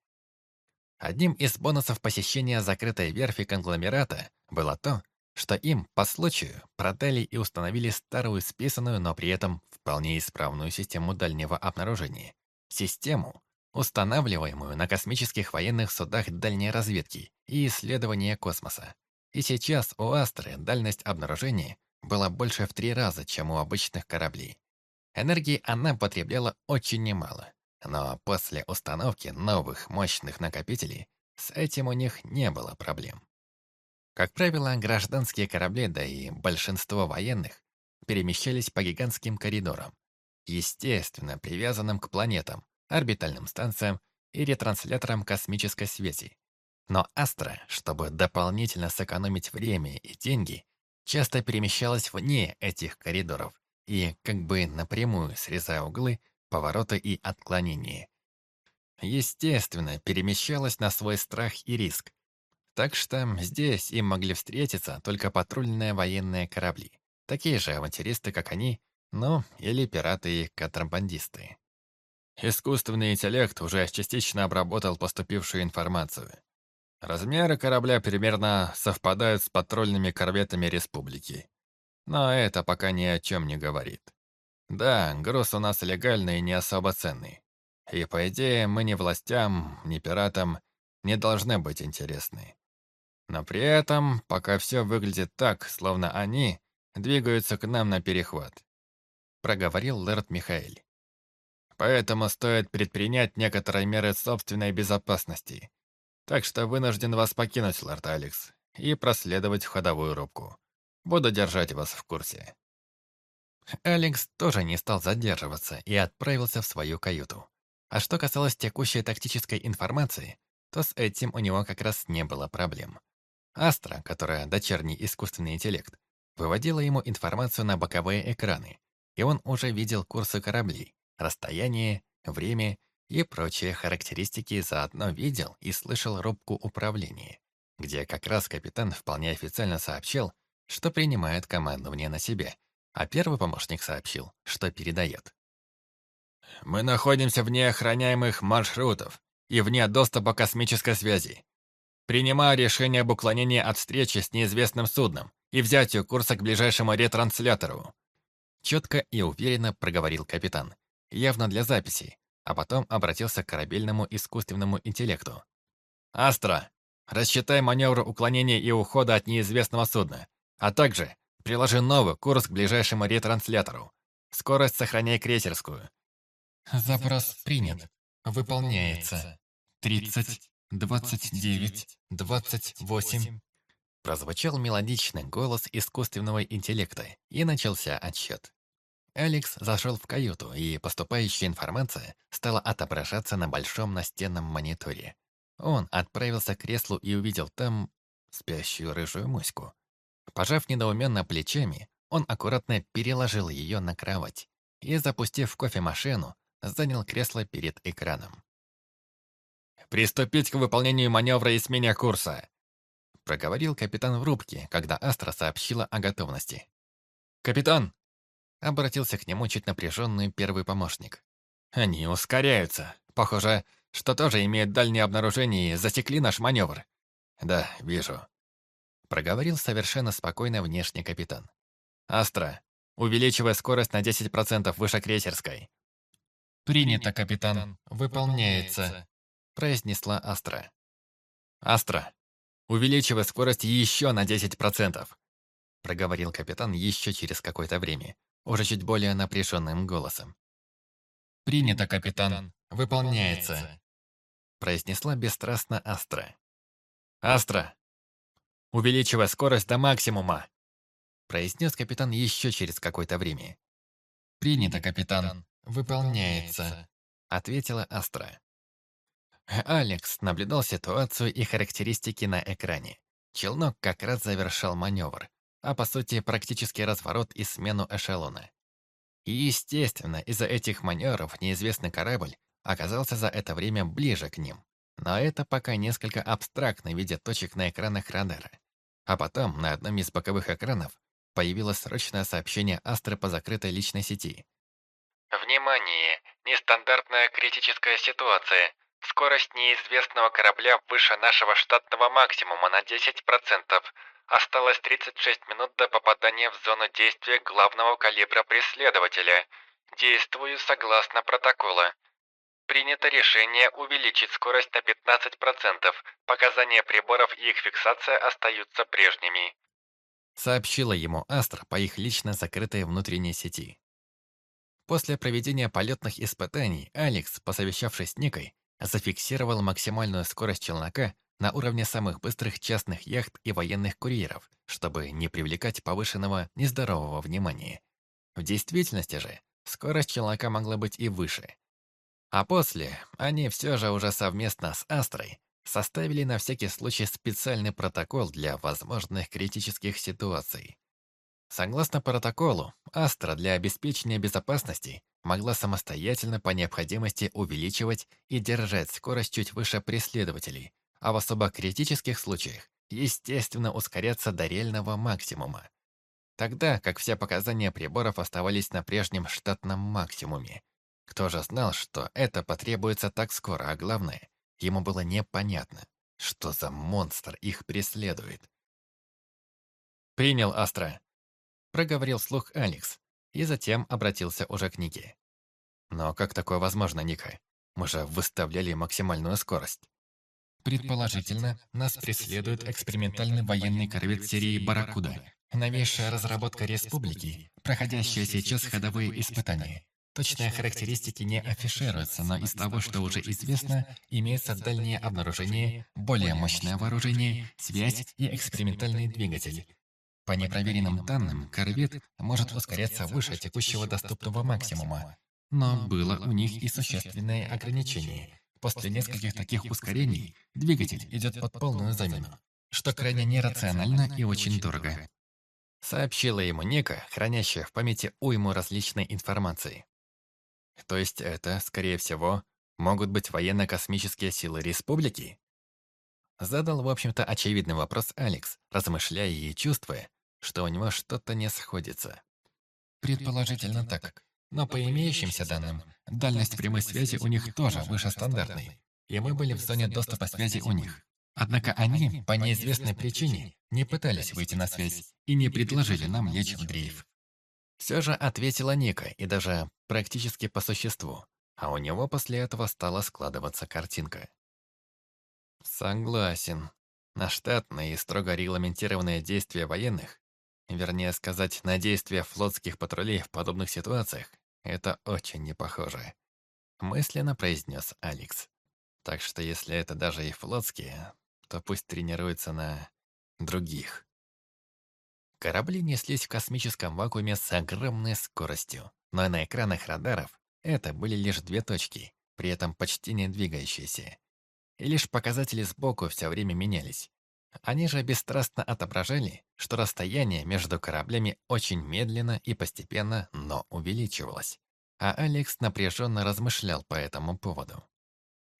Одним из бонусов посещения закрытой верфи конгломерата было то, что им, по случаю, продали и установили старую списанную, но при этом вполне исправную систему дальнего обнаружения. Систему, устанавливаемую на космических военных судах дальней разведки и исследования космоса. И сейчас у Астры дальность обнаружения была больше в три раза, чем у обычных кораблей. Энергии она потребляла очень немало, но после установки новых мощных накопителей с этим у них не было проблем. Как правило, гражданские корабли, да и большинство военных, перемещались по гигантским коридорам, естественно, привязанным к планетам, орбитальным станциям и ретрансляторам космической связи. Но Астра, чтобы дополнительно сэкономить время и деньги, часто перемещалась вне этих коридоров и как бы напрямую срезая углы, повороты и отклонения. Естественно, перемещалась на свой страх и риск. Так что здесь им могли встретиться только патрульные военные корабли. Такие же авантюристы, как они, но или пираты и контрабандисты. Искусственный интеллект уже частично обработал поступившую информацию. Размеры корабля примерно совпадают с патрульными корветами республики. Но это пока ни о чем не говорит. Да, груз у нас легальный и не особо ценный. И, по идее, мы ни властям, ни пиратам не должны быть интересны. Но при этом пока все выглядит так, словно они двигаются к нам на перехват. Проговорил Лэрд Михаэль. Поэтому стоит предпринять некоторые меры собственной безопасности. Так что вынужден вас покинуть, лорд Алекс, и проследовать ходовую рубку. Буду держать вас в курсе». Алекс тоже не стал задерживаться и отправился в свою каюту. А что касалось текущей тактической информации, то с этим у него как раз не было проблем. Астра, которая дочерний искусственный интеллект, выводила ему информацию на боковые экраны, и он уже видел курсы кораблей, расстояние, время и прочие характеристики заодно видел и слышал рубку управления, где как раз капитан вполне официально сообщил, что принимает командование на себе, а первый помощник сообщил, что передает. «Мы находимся вне охраняемых маршрутов и вне доступа космической связи. Принимаю решение об уклонении от встречи с неизвестным судном и взятию курса к ближайшему ретранслятору». Четко и уверенно проговорил капитан, явно для записи, а потом обратился к корабельному искусственному интеллекту. «Астра, рассчитай маневр уклонения и ухода от неизвестного судна, а также Приложи новый курс к ближайшему ретранслятору. Скорость сохраняй крейсерскую. Запрос принят. Выполняется. 30, 29, 28. Прозвучал мелодичный голос искусственного интеллекта, и начался отсчет. Алекс зашел в каюту, и поступающая информация стала отображаться на большом настенном мониторе. Он отправился к креслу и увидел там спящую рыжую муську. Пожав недоуменно плечами, он аккуратно переложил ее на кровать и, запустив кофемашину, занял кресло перед экраном. «Приступить к выполнению маневра и смене курса», проговорил капитан в рубке, когда Астра сообщила о готовности. «Капитан!» обратился к нему чуть напряженный первый помощник. «Они ускоряются. Похоже, что тоже имеют дальнее обнаружение и засекли наш маневр». «Да, вижу», проговорил совершенно спокойно внешний капитан. «Астра, увеличивая скорость на 10% выше крейсерской». «Принято, капитан. Выполняется», — произнесла Астра. «Астра, увеличивая скорость еще на 10%, — проговорил капитан еще через какое-то время, уже чуть более напряженным голосом. «Принято, капитан. Выполняется», — произнесла бесстрастно Астра. «Астра, увеличивая скорость до максимума», произнес капитан еще через какое-то время. «Принято, капитан. Выполняется», ответила Астра. Алекс наблюдал ситуацию и характеристики на экране. Челнок как раз завершал маневр, а по сути практически разворот и смену эшелона. И естественно, из-за этих маневров неизвестный корабль оказался за это время ближе к ним. Но это пока несколько абстрактно в виде точек на экранах радара. А потом на одном из боковых экранов появилось срочное сообщение Астры по закрытой личной сети. «Внимание! Нестандартная критическая ситуация. Скорость неизвестного корабля выше нашего штатного максимума на 10%. Осталось 36 минут до попадания в зону действия главного калибра преследователя. Действую согласно протокола. Принято решение увеличить скорость на 15%. Показания приборов и их фиксация остаются прежними. Сообщила ему Астра по их лично закрытой внутренней сети. После проведения полетных испытаний Алекс, посовещавшись с Никой, зафиксировал максимальную скорость челнока на уровне самых быстрых частных яхт и военных курьеров, чтобы не привлекать повышенного нездорового внимания. В действительности же, скорость челнока могла быть и выше. А после они все же уже совместно с Астрой составили на всякий случай специальный протокол для возможных критических ситуаций. Согласно протоколу, Астра для обеспечения безопасности могла самостоятельно по необходимости увеличивать и держать скорость чуть выше преследователей, а в особо критических случаях, естественно, ускоряться до реального максимума. Тогда как все показания приборов оставались на прежнем штатном максимуме. Кто же знал, что это потребуется так скоро, а главное, ему было непонятно, что за монстр их преследует. «Принял, Астра», — проговорил слух Алекс, и затем обратился уже к Нике. «Но как такое возможно, Ника? Мы же выставляли максимальную скорость». Предположительно, нас преследует экспериментальный военный корвет серии «Барракуда», новейшая разработка республики, проходящая сейчас ходовые испытания. Точные характеристики не афишируются, но из того, что уже известно, имеется дальнее обнаружение, более мощное вооружение, связь и экспериментальный двигатель. По непроверенным данным, корвет может ускоряться выше текущего доступного максимума. Но было у них и существенное ограничение – После нескольких таких ускорений двигатель идет под полную замену, что крайне нерационально и очень дорого. Сообщила ему Ника, хранящая в памяти уйму различной информации. То есть это, скорее всего, могут быть военно-космические силы республики? Задал, в общем-то, очевидный вопрос Алекс, размышляя и чувствуя, что у него что-то не сходится. Предположительно так. Но по имеющимся данным, дальность прямой связи у них тоже выше стандартной, и мы были в зоне доступа связи у них. Однако они, по неизвестной причине, не пытались выйти на связь и не предложили нам лечь в дрейф. Все же ответила Ника, и даже практически по существу, а у него после этого стала складываться картинка. Согласен. На штатные и строго регламентированные действия военных вернее сказать, на действия флотских патрулей в подобных ситуациях, это очень не похоже. Мысленно произнес Алекс. Так что если это даже и флотские, то пусть тренируются на других. Корабли неслись в космическом вакууме с огромной скоростью, но на экранах радаров это были лишь две точки, при этом почти не двигающиеся. И лишь показатели сбоку все время менялись. Они же бесстрастно отображали, что расстояние между кораблями очень медленно и постепенно, но увеличивалось. А Алекс напряженно размышлял по этому поводу.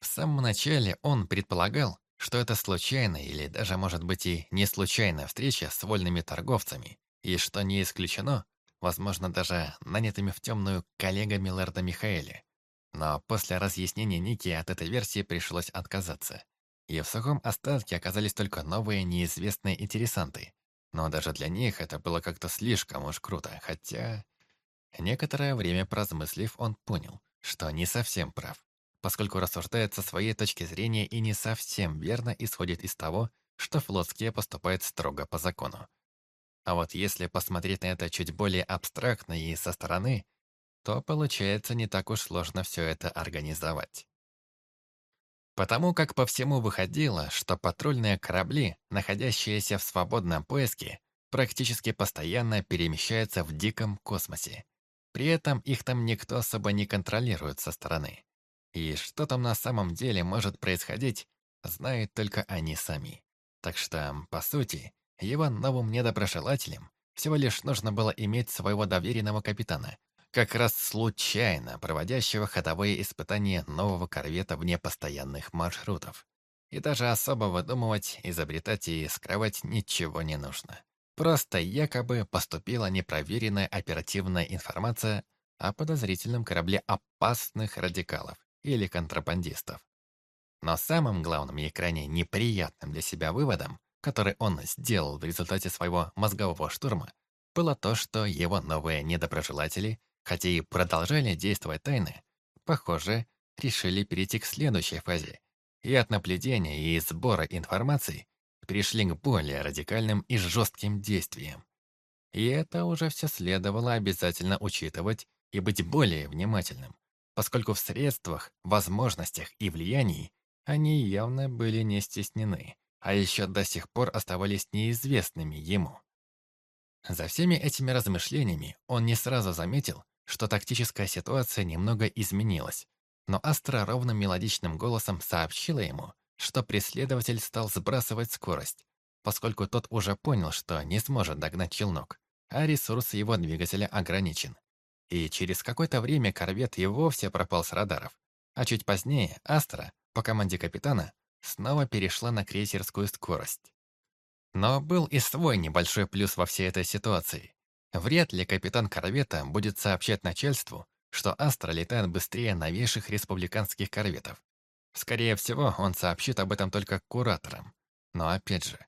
В самом начале он предполагал, что это случайная или даже, может быть, и не случайная встреча с вольными торговцами, и что не исключено, возможно, даже нанятыми в темную коллегами лорда Михаэля. Но после разъяснения Ники от этой версии пришлось отказаться. И в сухом остатке оказались только новые неизвестные интересанты. Но даже для них это было как-то слишком уж круто, хотя... Некоторое время поразмыслив, он понял, что не совсем прав, поскольку рассуждает со своей точки зрения и не совсем верно исходит из того, что флотские поступают строго по закону. А вот если посмотреть на это чуть более абстрактно и со стороны, то получается не так уж сложно все это организовать. Потому как по всему выходило, что патрульные корабли, находящиеся в свободном поиске, практически постоянно перемещаются в диком космосе. При этом их там никто особо не контролирует со стороны. И что там на самом деле может происходить, знают только они сами. Так что, по сути, его новым недоброжелателям всего лишь нужно было иметь своего доверенного капитана, как раз случайно проводящего ходовые испытания нового корвета вне постоянных маршрутов. И даже особо выдумывать, изобретать и скрывать ничего не нужно. Просто якобы поступила непроверенная оперативная информация о подозрительном корабле опасных радикалов или контрабандистов. Но самым главным и крайне неприятным для себя выводом, который он сделал в результате своего мозгового штурма, было то, что его новые недоброжелатели хотя и продолжали действовать тайны, похоже, решили перейти к следующей фазе и от наблюдения и сбора информации перешли к более радикальным и жестким действиям. И это уже все следовало обязательно учитывать и быть более внимательным, поскольку в средствах, возможностях и влиянии они явно были не стеснены, а еще до сих пор оставались неизвестными ему. За всеми этими размышлениями он не сразу заметил, что тактическая ситуация немного изменилась, но Астра ровным мелодичным голосом сообщила ему, что преследователь стал сбрасывать скорость, поскольку тот уже понял, что не сможет догнать челнок, а ресурс его двигателя ограничен. И через какое-то время корвет и вовсе пропал с радаров, а чуть позднее Астра, по команде капитана, снова перешла на крейсерскую скорость. Но был и свой небольшой плюс во всей этой ситуации. Вряд ли капитан корвета будет сообщать начальству, что Астра летает быстрее новейших республиканских корветов. Скорее всего, он сообщит об этом только кураторам. Но опять же,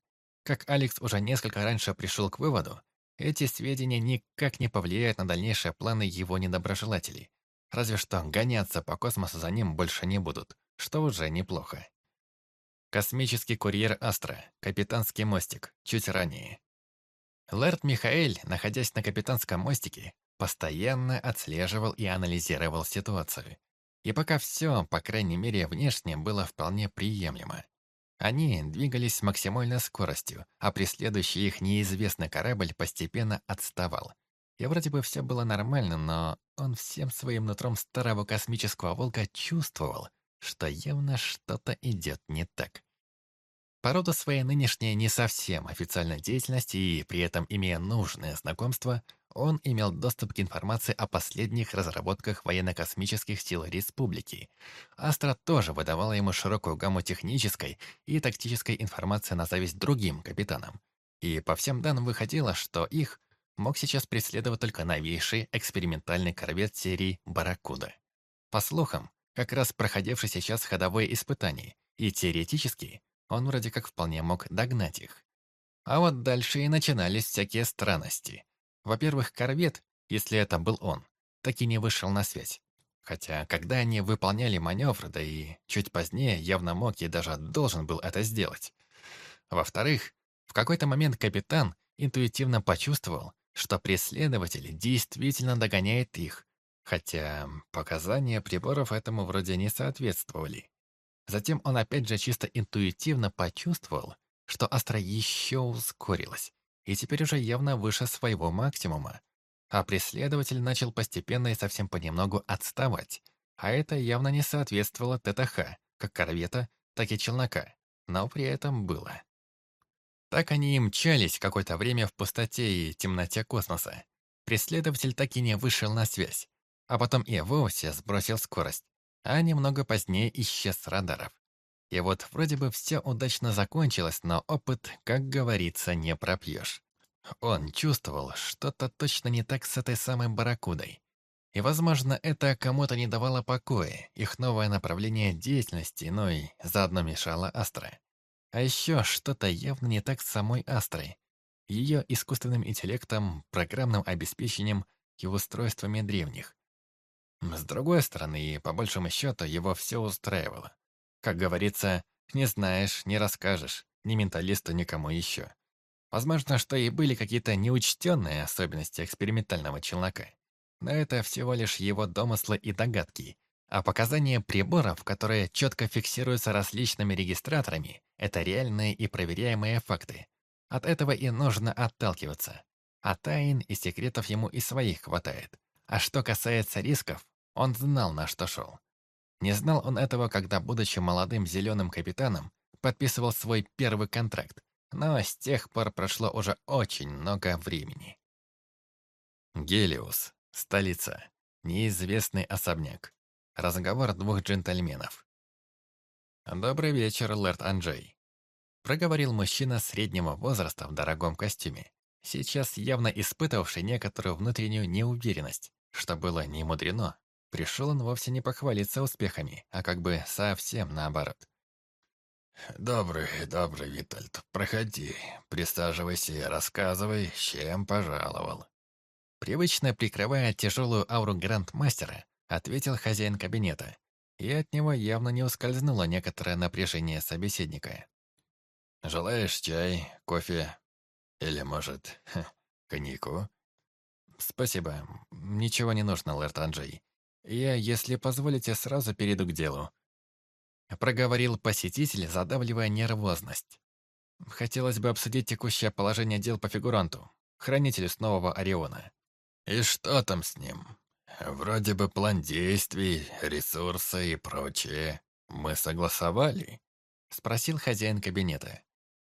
как Алекс уже несколько раньше пришел к выводу, эти сведения никак не повлияют на дальнейшие планы его недоброжелателей. Разве что гоняться по космосу за ним больше не будут, что уже неплохо. Космический курьер Астра, капитанский мостик, чуть ранее. Лэрд Михаэль, находясь на капитанском мостике, постоянно отслеживал и анализировал ситуацию. И пока все, по крайней мере внешне, было вполне приемлемо. Они двигались с максимальной скоростью, а преследующий их неизвестный корабль постепенно отставал. И вроде бы все было нормально, но он всем своим нутром старого космического волка чувствовал, что явно что-то идет не так. По роду своей нынешней не совсем официальной деятельности и при этом имея нужное знакомство, он имел доступ к информации о последних разработках военно-космических сил республики. Астра тоже выдавала ему широкую гамму технической и тактической информации на зависть другим капитанам. И по всем данным выходило, что их мог сейчас преследовать только новейший экспериментальный корвет серии «Барракуда». По слухам, как раз проходивший сейчас ходовое испытание, и теоретически он вроде как вполне мог догнать их. А вот дальше и начинались всякие странности. Во-первых, корвет, если это был он, так и не вышел на связь. Хотя, когда они выполняли маневр, да и чуть позднее явно мог и даже должен был это сделать. Во-вторых, в какой-то момент капитан интуитивно почувствовал, что преследователь действительно догоняет их, хотя показания приборов этому вроде не соответствовали. Затем он опять же чисто интуитивно почувствовал, что Астра еще ускорилась, и теперь уже явно выше своего максимума, а преследователь начал постепенно и совсем понемногу отставать, а это явно не соответствовало ТТХ, как корвета, так и челнока, но при этом было. Так они и мчались какое-то время в пустоте и темноте космоса. Преследователь так и не вышел на связь, а потом и вовсе сбросил скорость, а немного позднее исчез с радаров. И вот вроде бы все удачно закончилось, но опыт, как говорится, не пропьешь. Он чувствовал, что-то точно не так с этой самой барракудой. И, возможно, это кому-то не давало покоя, их новое направление деятельности, но и заодно мешало Астре. А еще что-то явно не так с самой Астрой. Ее искусственным интеллектом, программным обеспечением и устройствами древних. С другой стороны, по большому счету, его все устраивало. Как говорится, не знаешь, не расскажешь, ни менталисту, никому еще. Возможно, что и были какие-то неучтенные особенности экспериментального челнока. Но это всего лишь его домыслы и догадки. А показания приборов, которые четко фиксируются различными регистраторами, это реальные и проверяемые факты. От этого и нужно отталкиваться. А тайн и секретов ему и своих хватает. А что касается рисков, он знал, на что шел. Не знал он этого, когда, будучи молодым зеленым капитаном, подписывал свой первый контракт, но с тех пор прошло уже очень много времени. Гелиус, столица, неизвестный особняк. Разговор двух джентльменов. «Добрый вечер, лэрд Анджей», — проговорил мужчина среднего возраста в дорогом костюме, сейчас явно испытывавший некоторую внутреннюю неуверенность, что было не. Пришел он вовсе не похвалиться успехами, а как бы совсем наоборот. «Добрый, добрый, Витальд, проходи, присаживайся и рассказывай, чем пожаловал». Привычно прикрывая тяжелую ауру грандмастера, ответил хозяин кабинета, и от него явно не ускользнуло некоторое напряжение собеседника. «Желаешь чай, кофе или, может, коньяку?» «Спасибо, ничего не нужно, лэрд Анджей. «Я, если позволите, сразу перейду к делу», — проговорил посетитель, задавливая нервозность. «Хотелось бы обсудить текущее положение дел по фигуранту, хранителю с нового Ориона». «И что там с ним? Вроде бы план действий, ресурсы и прочее. Мы согласовали?» — спросил хозяин кабинета.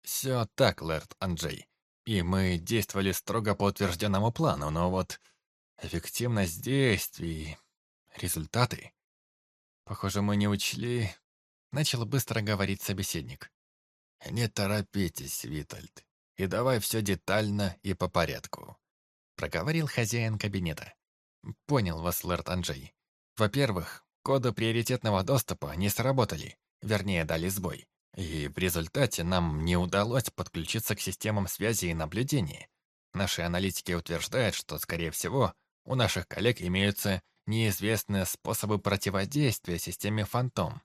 «Все так, лэрд Анджей. И мы действовали строго по утвержденному плану, но вот эффективность действий Результаты? Похоже, мы не учли... Начал быстро говорить собеседник. «Не торопитесь, Витальд, и давай все детально и по порядку», проговорил хозяин кабинета. «Понял вас, лорд Анджей. Во-первых, коды приоритетного доступа не сработали, вернее, дали сбой. И в результате нам не удалось подключиться к системам связи и наблюдения. Наши аналитики утверждают, что, скорее всего, у наших коллег имеются неизвестные способы противодействия системе «Фантом»,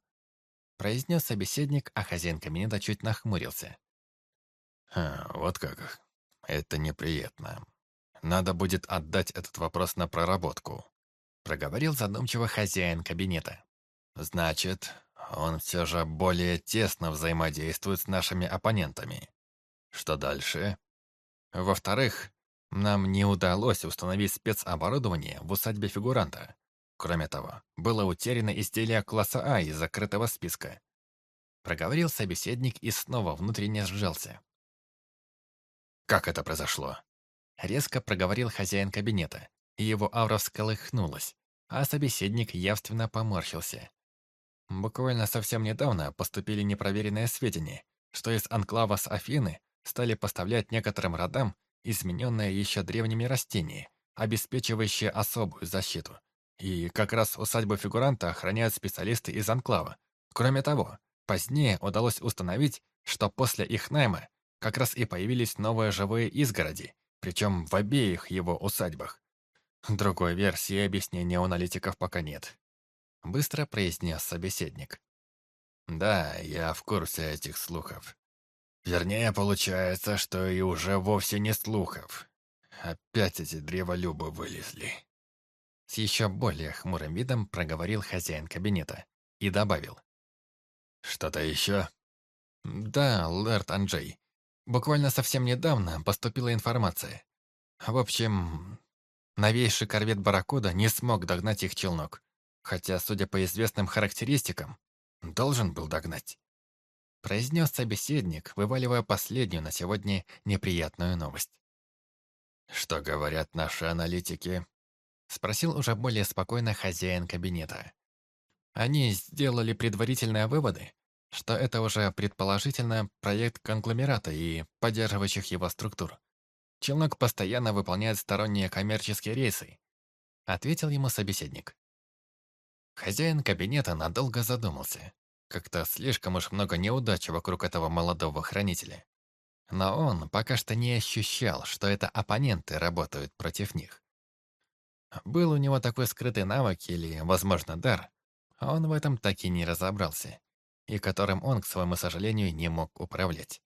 произнес собеседник, а хозяин кабинета чуть нахмурился. «Ха, вот как. Это неприятно. Надо будет отдать этот вопрос на проработку», проговорил задумчиво хозяин кабинета. «Значит, он все же более тесно взаимодействует с нашими оппонентами. Что дальше?» «Во-вторых, нам не удалось установить спецоборудование в усадьбе фигуранта. Кроме того, было утеряно изделие класса А из закрытого списка. Проговорил собеседник и снова внутренне сжался. «Как это произошло?» Резко проговорил хозяин кабинета, и его аура всколыхнулась, а собеседник явственно поморщился. Буквально совсем недавно поступили непроверенные сведения, что из анклава с Афины стали поставлять некоторым родам измененное еще древними растение, обеспечивающее особую защиту. И как раз усадьбу фигуранта охраняют специалисты из Анклава. Кроме того, позднее удалось установить, что после их найма как раз и появились новые живые изгороди, причем в обеих его усадьбах. Другой версии объяснения у аналитиков пока нет. Быстро произнес собеседник. Да, я в курсе этих слухов. Вернее, получается, что и уже вовсе не слухов. Опять эти древолюбы вылезли. С еще более хмурым видом проговорил хозяин кабинета и добавил. Что-то еще? Да, лэрд Анджей. Буквально совсем недавно поступила информация. В общем, новейший корвет «Барракуда» не смог догнать их челнок. Хотя, судя по известным характеристикам, должен был догнать. Произнес собеседник, вываливая последнюю на сегодня неприятную новость. «Что говорят наши аналитики?» Спросил уже более спокойно хозяин кабинета. Они сделали предварительные выводы, что это уже предположительно проект конгломерата и поддерживающих его структур. Челнок постоянно выполняет сторонние коммерческие рейсы, ответил ему собеседник. Хозяин кабинета надолго задумался. Как-то слишком уж много неудач вокруг этого молодого хранителя. Но он пока что не ощущал, что это оппоненты работают против них. Был у него такой скрытый навык или, возможно, дар, а он в этом так и не разобрался и которым он, к своему сожалению, не мог управлять.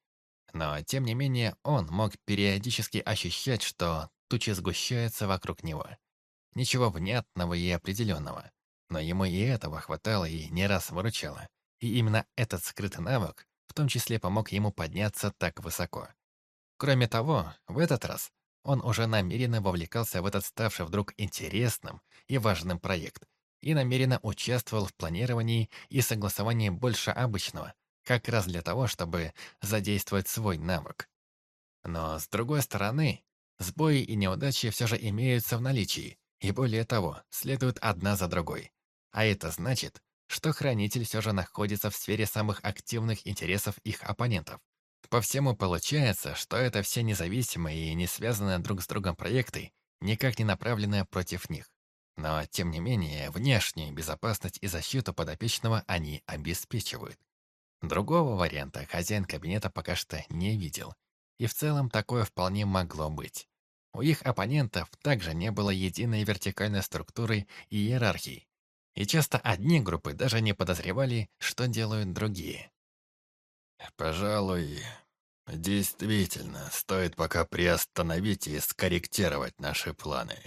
Но, тем не менее, он мог периодически ощущать, что тучи сгущаются вокруг него. Ничего внятного и определенного. Но ему и этого хватало и не раз выручало. И именно этот скрытый навык в том числе помог ему подняться так высоко. Кроме того, в этот раз он уже намеренно вовлекался в этот ставший вдруг интересным и важным проект, и намеренно участвовал в планировании и согласовании больше обычного, как раз для того, чтобы задействовать свой навык. Но, с другой стороны, сбои и неудачи все же имеются в наличии, и более того, следуют одна за другой. А это значит, что Хранитель все же находится в сфере самых активных интересов их оппонентов. По всему получается, что это все независимые и не связанные друг с другом проекты, никак не направленные против них. Но, тем не менее, внешнюю безопасность и защиту подопечного они обеспечивают. Другого варианта хозяин кабинета пока что не видел. И в целом такое вполне могло быть. У их оппонентов также не было единой вертикальной структуры и иерархии. И часто одни группы даже не подозревали, что делают другие. «Пожалуй, действительно, стоит пока приостановить и скорректировать наши планы»,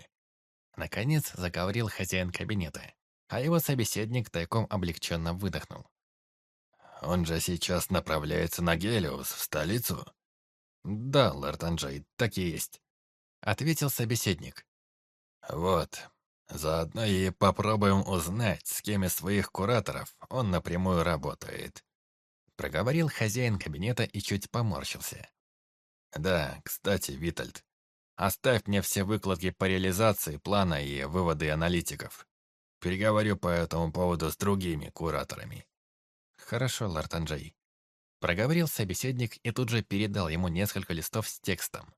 Наконец заговорил хозяин кабинета, а его собеседник тайком облегченно выдохнул. «Он же сейчас направляется на Гелиус, в столицу?» «Да, лорд Анджей, так и есть», — ответил собеседник. «Вот, заодно и попробуем узнать, с кем из своих кураторов он напрямую работает», — проговорил хозяин кабинета и чуть поморщился. «Да, кстати, Витальд, Оставь мне все выкладки по реализации плана и выводы аналитиков. Переговорю по этому поводу с другими кураторами». «Хорошо, лорд Анджей». Проговорил собеседник и тут же передал ему несколько листов с текстом.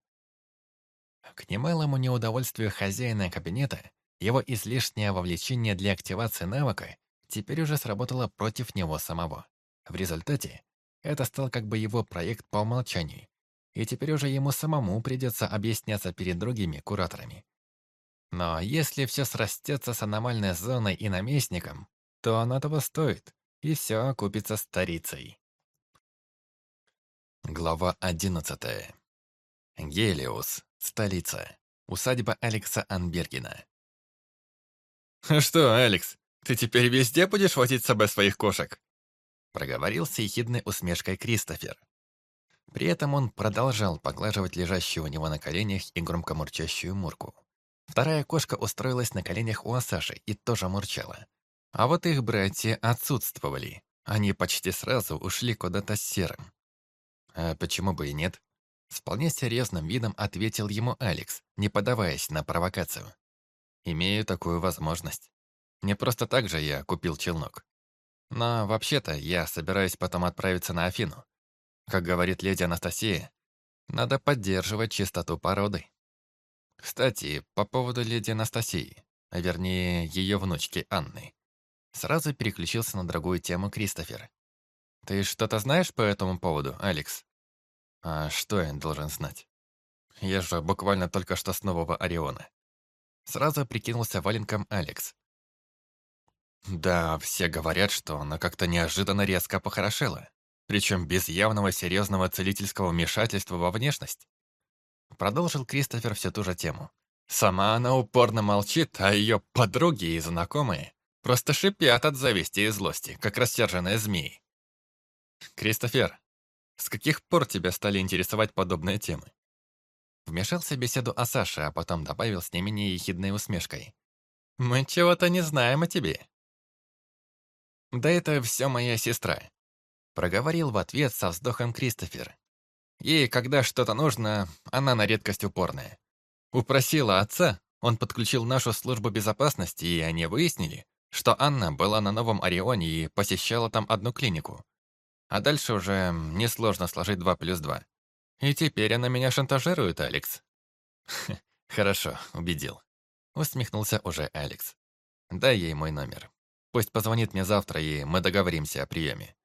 К немалому неудовольствию хозяина кабинета, его излишнее вовлечение для активации навыка теперь уже сработало против него самого. В результате это стал как бы его проект по умолчанию, и теперь уже ему самому придется объясняться перед другими кураторами. Но если все срастется с аномальной зоной и наместником, то оно того стоит, и все окупится старицей. Глава одиннадцатая. Гелиус, столица. Усадьба Алекса Анбергена. «Что, Алекс, ты теперь везде будешь возить с собой своих кошек?» Проговорил с ехидной усмешкой Кристофер. При этом он продолжал поглаживать лежащую у него на коленях и громко мурчащую Мурку. Вторая кошка устроилась на коленях у Асаши и тоже мурчала. А вот их братья отсутствовали. Они почти сразу ушли куда-то с серым. А почему бы и нет? С вполне серьезным видом ответил ему Алекс, не подаваясь на провокацию. «Имею такую возможность. Не просто так же я купил челнок. Но вообще-то я собираюсь потом отправиться на Афину, как говорит леди Анастасия, надо поддерживать чистоту породы. Кстати, по поводу леди Анастасии, а вернее, ее внучки Анны. Сразу переключился на другую тему Кристофер. «Ты что-то знаешь по этому поводу, Алекс?» «А что я должен знать? Я же буквально только что с нового Ориона». Сразу прикинулся валенком Алекс. «Да, все говорят, что она как-то неожиданно резко похорошела. причем без явного серьезного целительского вмешательства во внешность. Продолжил Кристофер всю ту же тему. Сама она упорно молчит, а ее подруги и знакомые просто шипят от зависти и злости, как рассерженные змеи. «Кристофер, с каких пор тебя стали интересовать подобные темы?» Вмешался в беседу о Саше, а потом добавил с не менее ехидной усмешкой. «Мы чего-то не знаем о тебе». «Да это все моя сестра», — проговорил в ответ со вздохом Кристофер. Ей, когда что-то нужно, она на редкость упорная. Упросила отца, он подключил нашу службу безопасности, и они выяснили, что Анна была на Новом Орионе и посещала там одну клинику. А дальше уже несложно сложить два плюс два. И теперь она меня шантажирует, Алекс. Хорошо, убедил. Усмехнулся уже Алекс. Дай ей мой номер. Пусть позвонит мне завтра, и мы договоримся о приеме.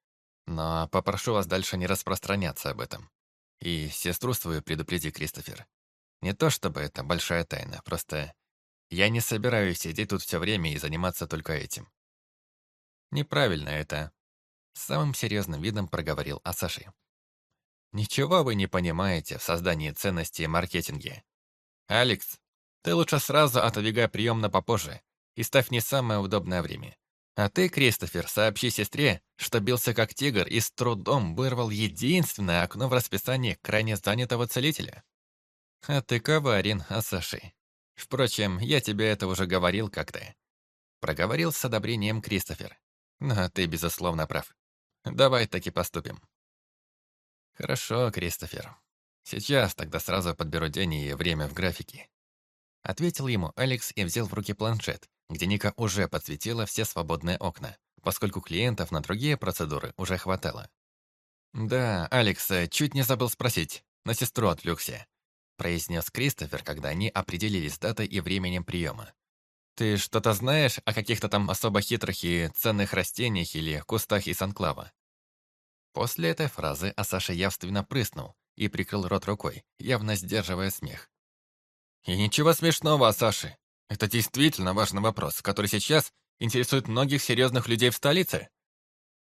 Но попрошу вас дальше не распространяться об этом. И сестру свою предупреди, Кристофер. Не то чтобы это большая тайна, просто я не собираюсь сидеть тут все время и заниматься только этим. Неправильно это. Самым серьезным видом проговорил Асаши. Ничего вы не понимаете в создании ценностей и маркетинге. Алекс, ты лучше сразу отодвигай прием на попозже и ставь не самое удобное время. А ты, Кристофер, сообщи сестре, что бился как тигр и с трудом вырвал единственное окно в расписании крайне занятого целителя. А ты коварен, Асаши. Впрочем, я тебе это уже говорил как-то. Проговорил с одобрением Кристофер. Но ты, безусловно, прав. Давай так и поступим. «Хорошо, Кристофер. Сейчас тогда сразу подберу день и время в графике». Ответил ему Алекс и взял в руки планшет, где Ника уже подсветила все свободные окна, поскольку клиентов на другие процедуры уже хватало. «Да, Алекс, чуть не забыл спросить. На сестру отвлекся», произнес Кристофер, когда они определились датой и временем приема. «Ты что-то знаешь о каких-то там особо хитрых и ценных растениях или кустах из анклава?» После этой фразы Асаша явственно прыснул и прикрыл рот рукой, явно сдерживая смех. «И ничего смешного, Асаши. Это действительно важный вопрос, который сейчас интересует многих серьезных людей в столице»,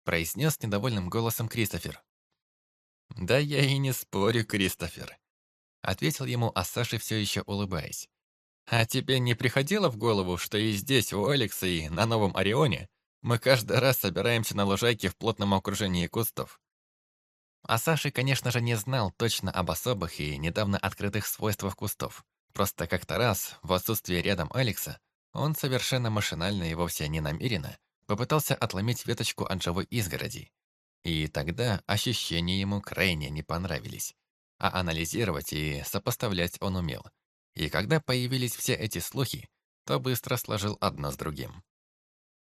произнес недовольным голосом Кристофер. «Да я и не спорю, Кристофер», ответил ему Асаши, все еще улыбаясь. «А тебе не приходило в голову, что и здесь, у Алекса, и на Новом Орионе мы каждый раз собираемся на лужайке в плотном окружении кустов. А Саша, конечно же, не знал точно об особых и недавно открытых свойствах кустов. Просто как-то раз, в отсутствие рядом Алекса, он совершенно машинально и вовсе не намеренно попытался отломить веточку от живой изгороди. И тогда ощущения ему крайне не понравились. А анализировать и сопоставлять он умел. И когда появились все эти слухи, то быстро сложил одно с другим.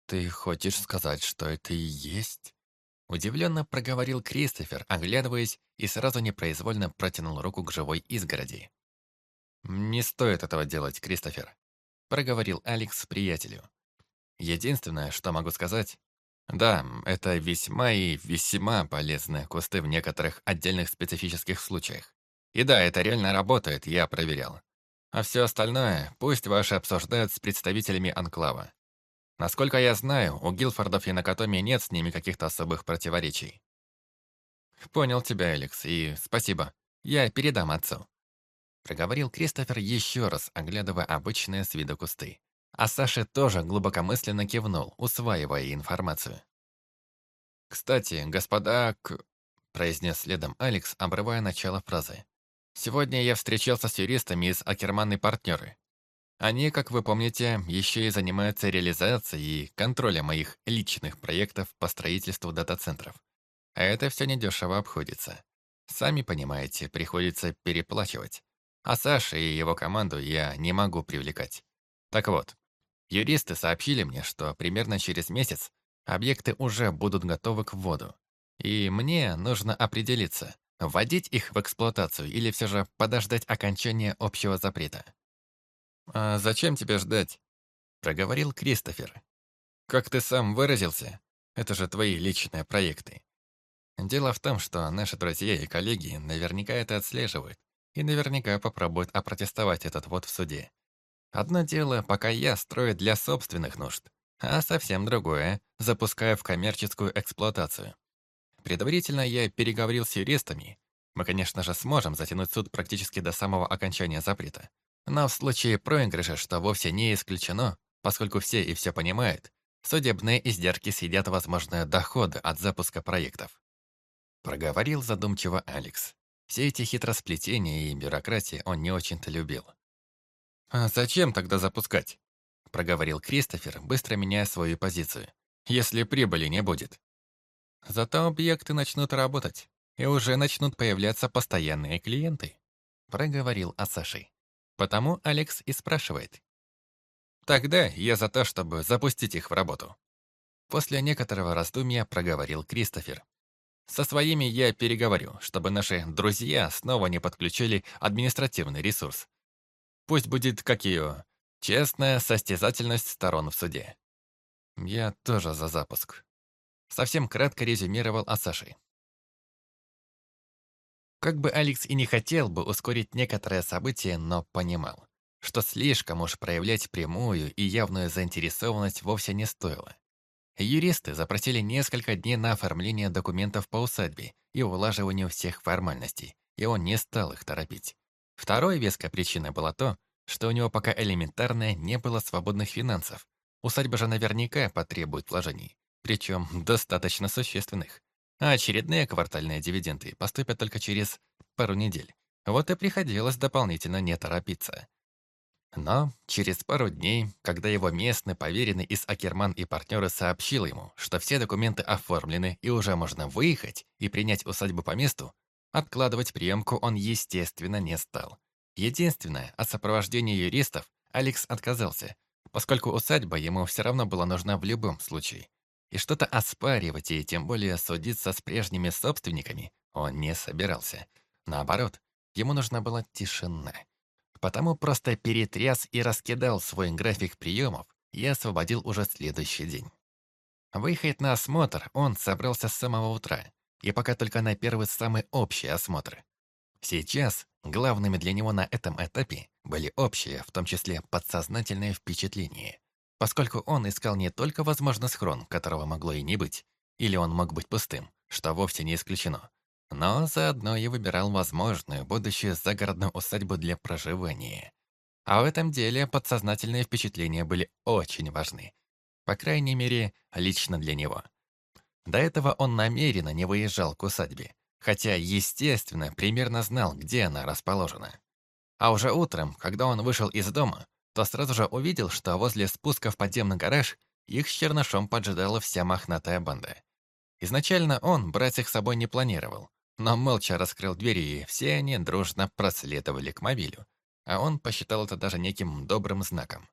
«Ты хочешь сказать, что это и есть?» Удивленно проговорил Кристофер, оглядываясь, и сразу непроизвольно протянул руку к живой изгороди. «Не стоит этого делать, Кристофер», — проговорил Алекс приятелю. «Единственное, что могу сказать, да, это весьма и весьма полезные кусты в некоторых отдельных специфических случаях. И да, это реально работает, я проверял. А все остальное пусть ваши обсуждают с представителями Анклава. Насколько я знаю, у Гилфордов и Накатоми нет с ними каких-то особых противоречий. Понял тебя, Алекс, и спасибо. Я передам отцу. Проговорил Кристофер еще раз, оглядывая обычные с виду кусты. А Саша тоже глубокомысленно кивнул, усваивая информацию. «Кстати, господа к...» произнес следом Алекс, обрывая начало фразы. «Сегодня я встречался с юристами из Акерман и партнеры. Они, как вы помните, еще и занимаются реализацией и контролем моих личных проектов по строительству дата-центров. А это все недешево обходится. Сами понимаете, приходится переплачивать. А Саша и его команду я не могу привлекать. Так вот, юристы сообщили мне, что примерно через месяц объекты уже будут готовы к вводу. И мне нужно определиться, вводить их в эксплуатацию или все же подождать окончания общего запрета. «А зачем тебе ждать?» — проговорил Кристофер. «Как ты сам выразился, это же твои личные проекты. Дело в том, что наши друзья и коллеги наверняка это отслеживают и наверняка попробуют опротестовать этот вот в суде. Одно дело, пока я строю для собственных нужд, а совсем другое, запускаю в коммерческую эксплуатацию. Предварительно я переговорил с юристами. Мы, конечно же, сможем затянуть суд практически до самого окончания запрета. Но в случае проигрыша, что вовсе не исключено, поскольку все и все понимают, судебные издержки съедят возможные доходы от запуска проектов. Проговорил задумчиво Алекс. Все эти хитросплетения и бюрократии он не очень-то любил. «А зачем тогда запускать?» Проговорил Кристофер, быстро меняя свою позицию. «Если прибыли не будет». Зато объекты начнут работать, и уже начнут появляться постоянные клиенты. Проговорил Асаши. Потому Алекс и спрашивает. Тогда я за то, чтобы запустить их в работу. После некоторого раздумья проговорил Кристофер. Со своими я переговорю, чтобы наши друзья снова не подключили административный ресурс. Пусть будет, как ее, честная состязательность сторон в суде. Я тоже за запуск. Совсем кратко резюмировал Асаши. Как бы Алекс и не хотел бы ускорить некоторые события, но понимал, что слишком уж проявлять прямую и явную заинтересованность вовсе не стоило. Юристы запросили несколько дней на оформление документов по усадьбе и улаживанию всех формальностей, и он не стал их торопить. Второй веской причиной было то, что у него пока элементарно не было свободных финансов. Усадьба же наверняка потребует вложений, причем достаточно существенных. А очередные квартальные дивиденды поступят только через пару недель. Вот и приходилось дополнительно не торопиться. Но через пару дней, когда его местный поверенный из Акерман и партнеры сообщил ему, что все документы оформлены и уже можно выехать и принять усадьбу по месту, откладывать приемку он, естественно, не стал. Единственное, от сопровождения юристов Алекс отказался, поскольку усадьба ему все равно была нужна в любом случае. И что-то оспаривать и тем более судиться с прежними собственниками он не собирался. Наоборот, ему нужна была тишина. Потому просто перетряс и раскидал свой график приемов и освободил уже следующий день. Выехать на осмотр он собрался с самого утра, и пока только на первый самый общий осмотр. Сейчас главными для него на этом этапе были общие, в том числе подсознательные впечатления, поскольку он искал не только, возможно, схрон, которого могло и не быть, или он мог быть пустым, что вовсе не исключено, но заодно и выбирал возможную будущую загородную усадьбу для проживания. А в этом деле подсознательные впечатления были очень важны. По крайней мере, лично для него. До этого он намеренно не выезжал к усадьбе, хотя, естественно, примерно знал, где она расположена. А уже утром, когда он вышел из дома, то сразу же увидел, что возле спуска в подземный гараж их с Чернышом поджидала вся мохнатая банда. Изначально он брать их с собой не планировал, но молча раскрыл двери, и все они дружно проследовали к мобилю, а он посчитал это даже неким добрым знаком.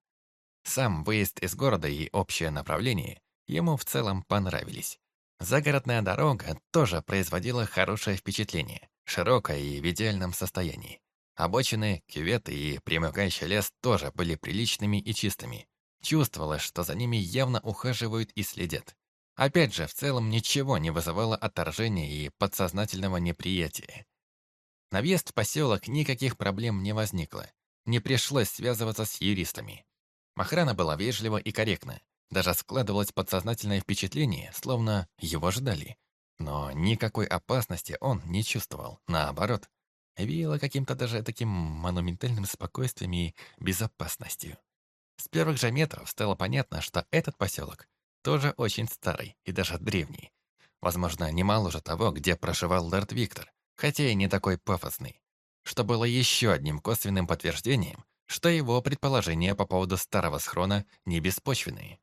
Сам выезд из города и общее направление ему в целом понравились. Загородная дорога тоже производила хорошее впечатление, широкая и в идеальном состоянии. Обочины, кюветы и примыкающий лес тоже были приличными и чистыми. Чувствовалось, что за ними явно ухаживают и следят. Опять же, в целом ничего не вызывало отторжения и подсознательного неприятия. На въезд в поселок никаких проблем не возникло. Не пришлось связываться с юристами. Охрана была вежлива и корректна. Даже складывалось подсознательное впечатление, словно его ждали. Но никакой опасности он не чувствовал. Наоборот, веяло каким-то даже таким монументальным спокойствием и безопасностью. С первых же метров стало понятно, что этот поселок тоже очень старый и даже древний. Возможно, немало уже того, где проживал лорд Виктор, хотя и не такой пафосный. Что было еще одним косвенным подтверждением, что его предположения по поводу старого схрона не беспочвенные.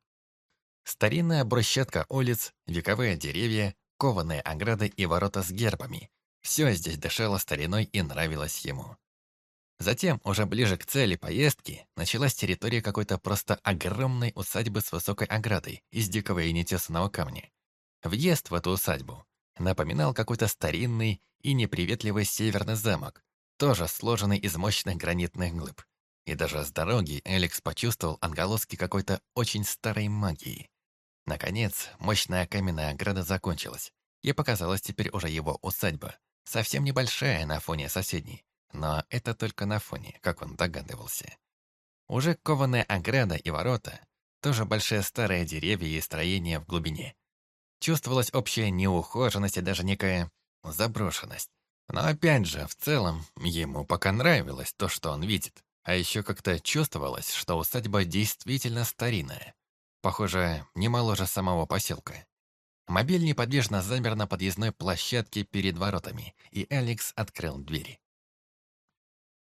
Старинная брусчатка улиц, вековые деревья, кованые ограды и ворота с гербами. Все здесь дышало стариной и нравилось ему. Затем, уже ближе к цели поездки, началась территория какой-то просто огромной усадьбы с высокой оградой из дикого и нетесанного камня. Въезд в эту усадьбу напоминал какой-то старинный и неприветливый северный замок, тоже сложенный из мощных гранитных глыб. И даже с дороги Эликс почувствовал отголоски какой-то очень старой магии. Наконец, мощная каменная ограда закончилась, и показалась теперь уже его усадьба, совсем небольшая на фоне соседней. Но это только на фоне, как он догадывался. Уже кованая ограда и ворота, тоже большие старые деревья и строения в глубине. Чувствовалась общая неухоженность и даже некая заброшенность. Но опять же, в целом, ему пока нравилось то, что он видит. А еще как-то чувствовалось, что усадьба действительно старинная. Похоже, не моложе самого поселка. Мобиль неподвижно замер на подъездной площадке перед воротами, и Алекс открыл двери.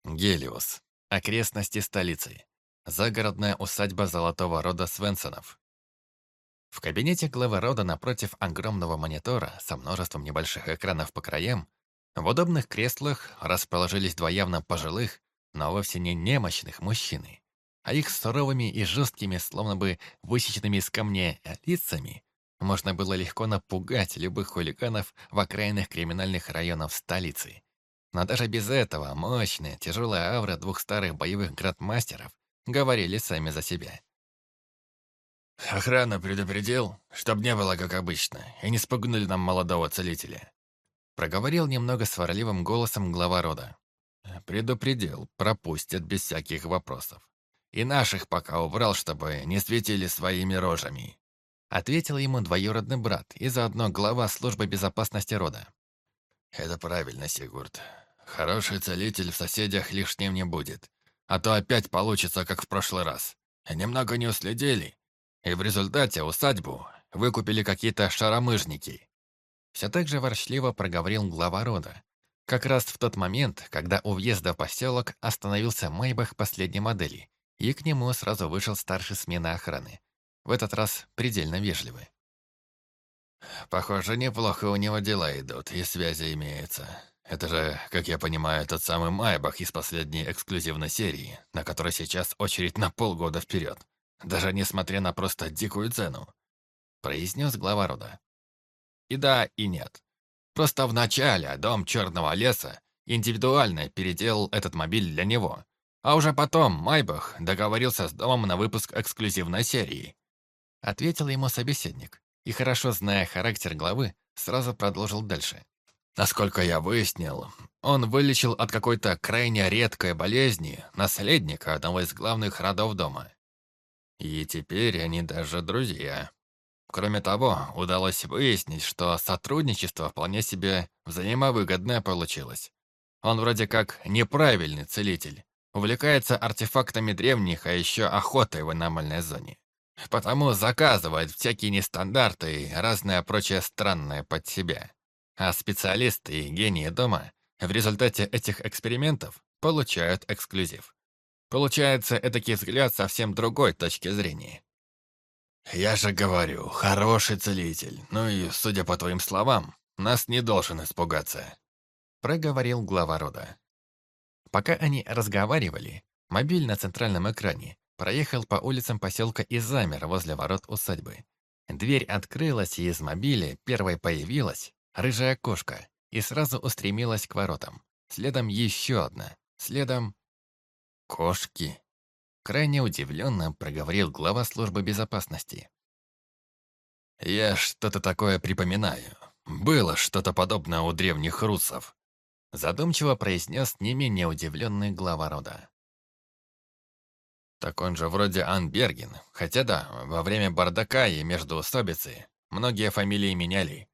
Гелиос. Окрестности столицы. Загородная усадьба золотого рода Свенсонов. В кабинете главы рода напротив огромного монитора со множеством небольших экранов по краям в удобных креслах расположились два явно пожилых, но вовсе не немощных мужчины, а их суровыми и жесткими, словно бы высеченными из камня лицами, можно было легко напугать любых хулиганов в окраинных криминальных районах столицы. Но даже без этого мощная, тяжелая аура двух старых боевых градмастеров говорили сами за себя. «Охрана предупредил, чтоб не было как обычно, и не спугнули нам молодого целителя», проговорил немного сварливым голосом глава рода. «Предупредил, пропустят без всяких вопросов. И наших пока убрал, чтобы не светили своими рожами», ответил ему двоюродный брат и заодно глава службы безопасности рода. «Это правильно, Сигурд. Хороший целитель в соседях лишним не будет, а то опять получится, как в прошлый раз. Немного не уследили, и в результате усадьбу выкупили какие-то шаромыжники. Все так же ворчливо проговорил глава рода. Как раз в тот момент, когда у въезда в поселок остановился Майбах последней модели, и к нему сразу вышел старший смена охраны. В этот раз предельно вежливый. «Похоже, неплохо у него дела идут, и связи имеются. Это же, как я понимаю, тот самый Майбах из последней эксклюзивной серии, на которой сейчас очередь на полгода вперед даже несмотря на просто дикую цену», — произнес глава рода. «И да, и нет. Просто вначале дом Черного леса индивидуально переделал этот мобиль для него, а уже потом Майбах договорился с домом на выпуск эксклюзивной серии». Ответил ему собеседник, и, хорошо зная характер главы, сразу продолжил дальше. Насколько я выяснил, он вылечил от какой-то крайне редкой болезни наследника одного из главных родов дома. И теперь они даже друзья. Кроме того, удалось выяснить, что сотрудничество вполне себе взаимовыгодное получилось. Он вроде как неправильный целитель, увлекается артефактами древних, а еще охотой в аномальной зоне. Потому заказывает всякие нестандарты и разное прочее странное под себя. А специалисты и гении дома в результате этих экспериментов получают эксклюзив. Получается, этакий взгляд совсем другой точки зрения. «Я же говорю, хороший целитель. Ну и, судя по твоим словам, нас не должен испугаться», — проговорил глава рода. Пока они разговаривали, мобиль на центральном экране проехал по улицам поселка и замер возле ворот усадьбы. Дверь открылась, и из мобиля первой появилась рыжая кошка и сразу устремилась к воротам. Следом еще одна, следом «Кошки?» Крайне удивленно проговорил глава службы безопасности. «Я что-то такое припоминаю. Было что-то подобное у древних русов», задумчиво произнес не менее удивленный глава рода. «Так он же вроде Анберген. Хотя да, во время бардака и между усобицы многие фамилии меняли»,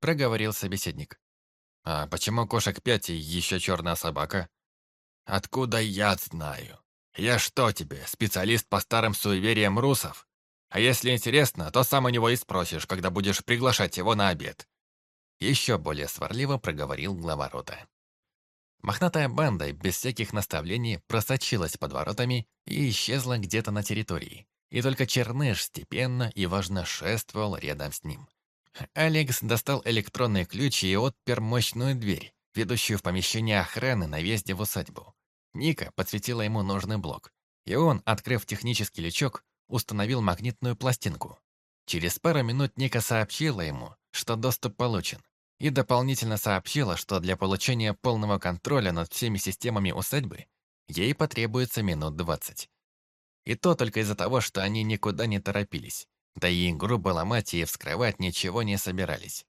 проговорил собеседник. «А почему кошек пять и еще черная собака?» Откуда я знаю? Я что тебе, специалист по старым суевериям русов? А если интересно, то сам у него и спросишь, когда будешь приглашать его на обед. Еще более сварливо проговорил глава рода. Мохнатая банда без всяких наставлений просочилась под воротами и исчезла где-то на территории. И только Черныш степенно и важно шествовал рядом с ним. Алекс достал электронный ключ и отпер мощную дверь, ведущую в помещение охраны на въезде в усадьбу. Ника подсветила ему нужный блок, и он, открыв технический лючок, установил магнитную пластинку. Через пару минут Ника сообщила ему, что доступ получен, и дополнительно сообщила, что для получения полного контроля над всеми системами усадьбы ей потребуется минут двадцать. И то только из-за того, что они никуда не торопились, да и грубо ломать и вскрывать ничего не собирались.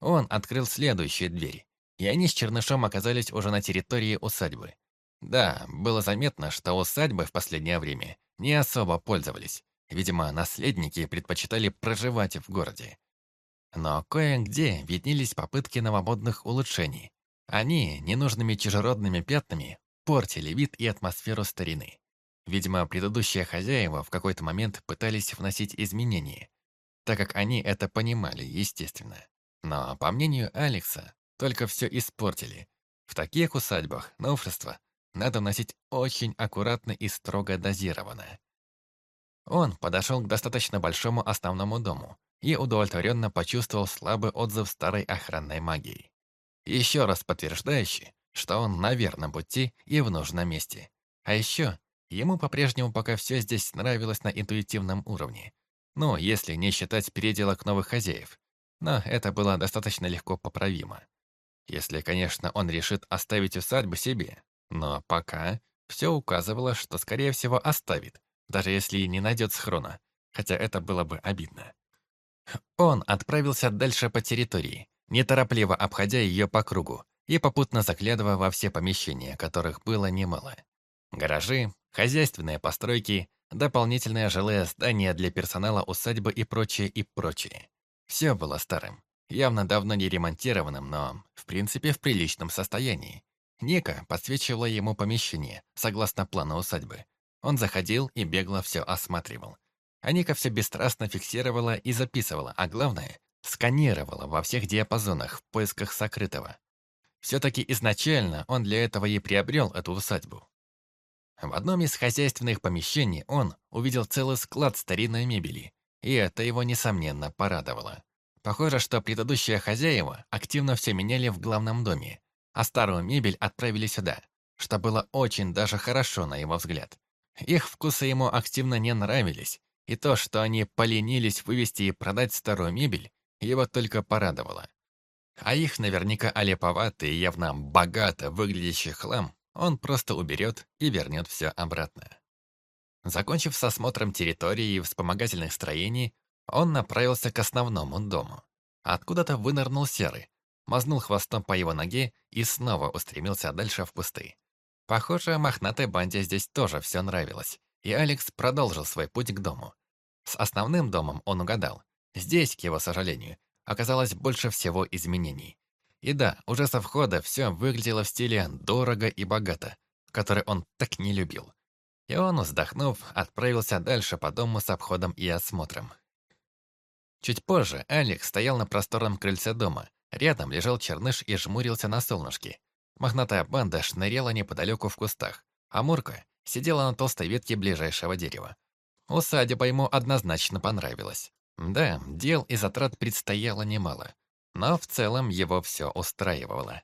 Он открыл следующую дверь, и они с Чернышом оказались уже на территории усадьбы. Да, было заметно, что усадьбы в последнее время не особо пользовались. Видимо, наследники предпочитали проживать в городе. Но кое-где виднелись попытки новомодных улучшений. Они ненужными чужеродными пятнами портили вид и атмосферу старины. Видимо, предыдущие хозяева в какой-то момент пытались вносить изменения, так как они это понимали, естественно. Но, по мнению Алекса, только все испортили. В таких усадьбах новшества надо вносить очень аккуратно и строго дозированно. Он подошел к достаточно большому основному дому и удовлетворенно почувствовал слабый отзыв старой охранной магии. Еще раз подтверждающий, что он на верном пути и в нужном месте. А еще ему по-прежнему пока все здесь нравилось на интуитивном уровне. Ну, если не считать переделок новых хозяев. Но это было достаточно легко поправимо. Если, конечно, он решит оставить усадьбу себе. Но пока все указывало, что, скорее всего, оставит, даже если и не найдет схрона, хотя это было бы обидно. Он отправился дальше по территории, неторопливо обходя ее по кругу и попутно заглядывая во все помещения, которых было немало. Гаражи, хозяйственные постройки, дополнительные жилые здания для персонала усадьбы и прочее, и прочее. Все было старым, явно давно не ремонтированным, но, в принципе, в приличном состоянии. Ника подсвечивала ему помещение, согласно плану усадьбы. Он заходил и бегло все осматривал. А Ника все бесстрастно фиксировала и записывала, а главное, сканировала во всех диапазонах в поисках сокрытого. Все-таки изначально он для этого и приобрел эту усадьбу. В одном из хозяйственных помещений он увидел целый склад старинной мебели, и это его, несомненно, порадовало. Похоже, что предыдущие хозяева активно все меняли в главном доме, а старую мебель отправили сюда, что было очень даже хорошо на его взгляд. Их вкусы ему активно не нравились, и то, что они поленились вывести и продать старую мебель, его только порадовало. А их наверняка олеповатый и явно богато выглядящий хлам он просто уберет и вернет все обратно. Закончив с осмотром территории и вспомогательных строений, он направился к основному дому. Откуда-то вынырнул серый, мазнул хвостом по его ноге и снова устремился дальше в кусты. Похоже, мохнатой банде здесь тоже все нравилось, и Алекс продолжил свой путь к дому. С основным домом он угадал. Здесь, к его сожалению, оказалось больше всего изменений. И да, уже со входа все выглядело в стиле «дорого и богато», который он так не любил. И он, вздохнув, отправился дальше по дому с обходом и осмотром. Чуть позже Алекс стоял на просторном крыльце дома. Рядом лежал черныш и жмурился на солнышке. Мохнатая банда шныряла неподалеку в кустах, а Мурка сидела на толстой ветке ближайшего дерева. Усадьба ему однозначно понравилась. Да, дел и затрат предстояло немало, но в целом его все устраивало.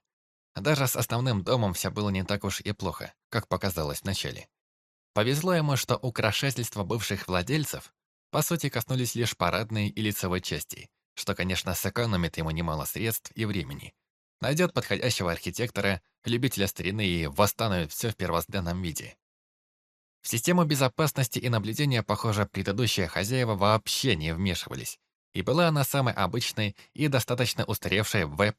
Даже с основным домом все было не так уж и плохо, как показалось вначале. Повезло ему, что украшательства бывших владельцев по сути коснулись лишь парадной и лицевой части, что, конечно, сэкономит ему немало средств и времени. Найдет подходящего архитектора, любителя старины и восстановит все в первозданном виде. В систему безопасности и наблюдения, похоже, предыдущие хозяева вообще не вмешивались, и была она самой обычной и достаточно устаревшей В+++.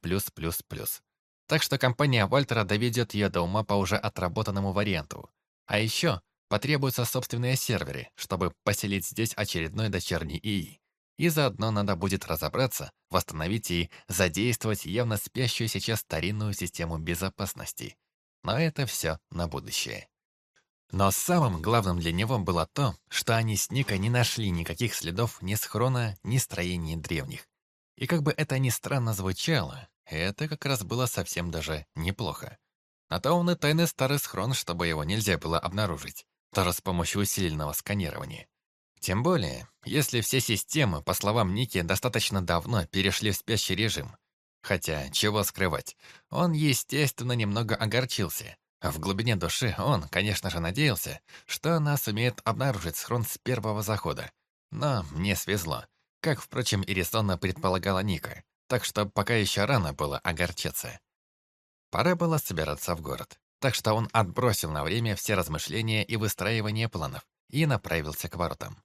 Так что компания Вальтера доведет ее до ума по уже отработанному варианту. А еще Потребуются собственные серверы, чтобы поселить здесь очередной дочерний ИИ. И заодно надо будет разобраться, восстановить и задействовать явно спящую сейчас старинную систему безопасности. Но это все на будущее. Но самым главным для него было то, что они с Никой не нашли никаких следов ни схрона, ни строений древних. И как бы это ни странно звучало, это как раз было совсем даже неплохо. А то он и тайный старый схрон, чтобы его нельзя было обнаружить даже с помощью усиленного сканирования. Тем более, если все системы, по словам Ники, достаточно давно перешли в спящий режим. Хотя, чего скрывать, он, естественно, немного огорчился. В глубине души он, конечно же, надеялся, что она сумеет обнаружить схрон с первого захода. Но мне свезло, как, впрочем, и предполагала Ника, так что пока еще рано было огорчаться. Пора было собираться в город так что он отбросил на время все размышления и выстраивание планов и направился к воротам.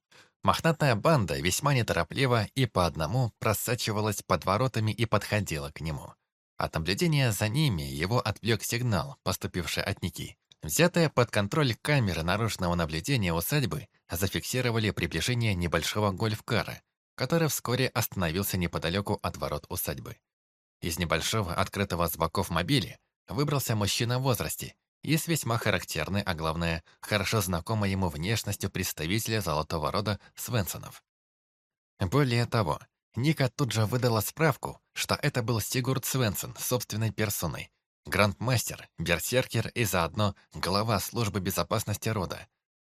Мохнатая банда весьма неторопливо и по одному просачивалась под воротами и подходила к нему. От наблюдения за ними его отвлек сигнал, поступивший от Ники. Взятые под контроль камеры наружного наблюдения усадьбы зафиксировали приближение небольшого гольф-кара. который вскоре остановился неподалеку от ворот усадьбы. Из небольшого, открытого с боков мобиля выбрался мужчина в возрасте и с весьма характерной, а главное, хорошо знакомой ему внешностью представителя золотого рода Свенсонов. Более того, Ника тут же выдала справку, что это был Сигурд Свенсон собственной персоной, грандмастер, берсеркер и заодно глава службы безопасности рода.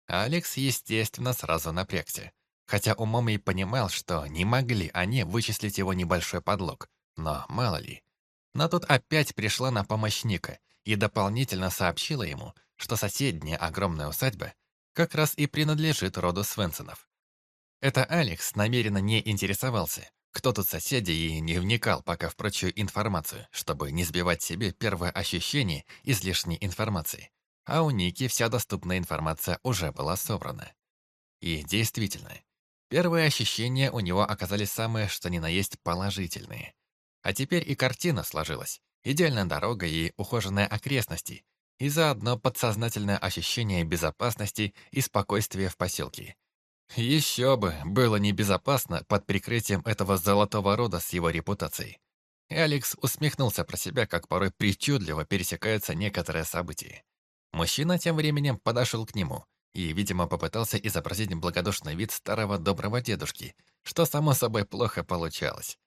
А Алекс, естественно, сразу напрягся, хотя умом и понимал, что не могли они вычислить его небольшой подлог, но мало ли. Но тут опять пришла на помощь Ника и дополнительно сообщила ему, что соседняя огромная усадьба как раз и принадлежит роду Свенсонов. Это Алекс намеренно не интересовался, кто тут соседи, и не вникал пока в прочую информацию, чтобы не сбивать себе первое ощущение излишней информации. А у Ники вся доступная информация уже была собрана. И действительно, первые ощущения у него оказались самые, что ни на есть, положительные. А теперь и картина сложилась. Идеальная дорога и ухоженные окрестности, и заодно подсознательное ощущение безопасности и спокойствия в поселке. Еще бы, было небезопасно под прикрытием этого золотого рода с его репутацией. Алекс усмехнулся про себя, как порой причудливо пересекаются некоторые события. Мужчина тем временем подошел к нему и, видимо, попытался изобразить благодушный вид старого доброго дедушки, что, само собой, плохо получалось.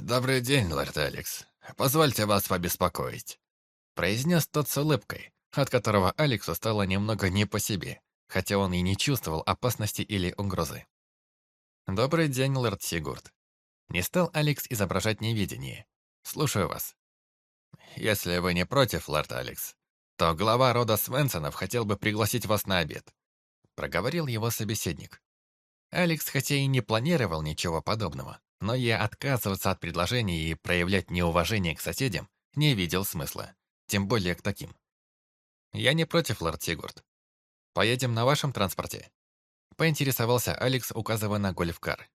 «Добрый день, лорд Алекс. Позвольте вас побеспокоить», — произнес тот с улыбкой, от которого Алексу стало немного не по себе хотя он и не чувствовал опасности или угрозы. «Добрый день, лорд Сигурд». Не стал Алекс изображать невидение. «Слушаю вас». «Если вы не против, лорд Алекс, то глава рода Свенсонов хотел бы пригласить вас на обед», проговорил его собеседник. Алекс хотя и не планировал ничего подобного, но и отказываться от предложения и проявлять неуважение к соседям не видел смысла, тем более к таким. «Я не против, лорд Сигурд. «Поедем на вашем транспорте?» Поинтересовался Алекс, указывая на гольфкар.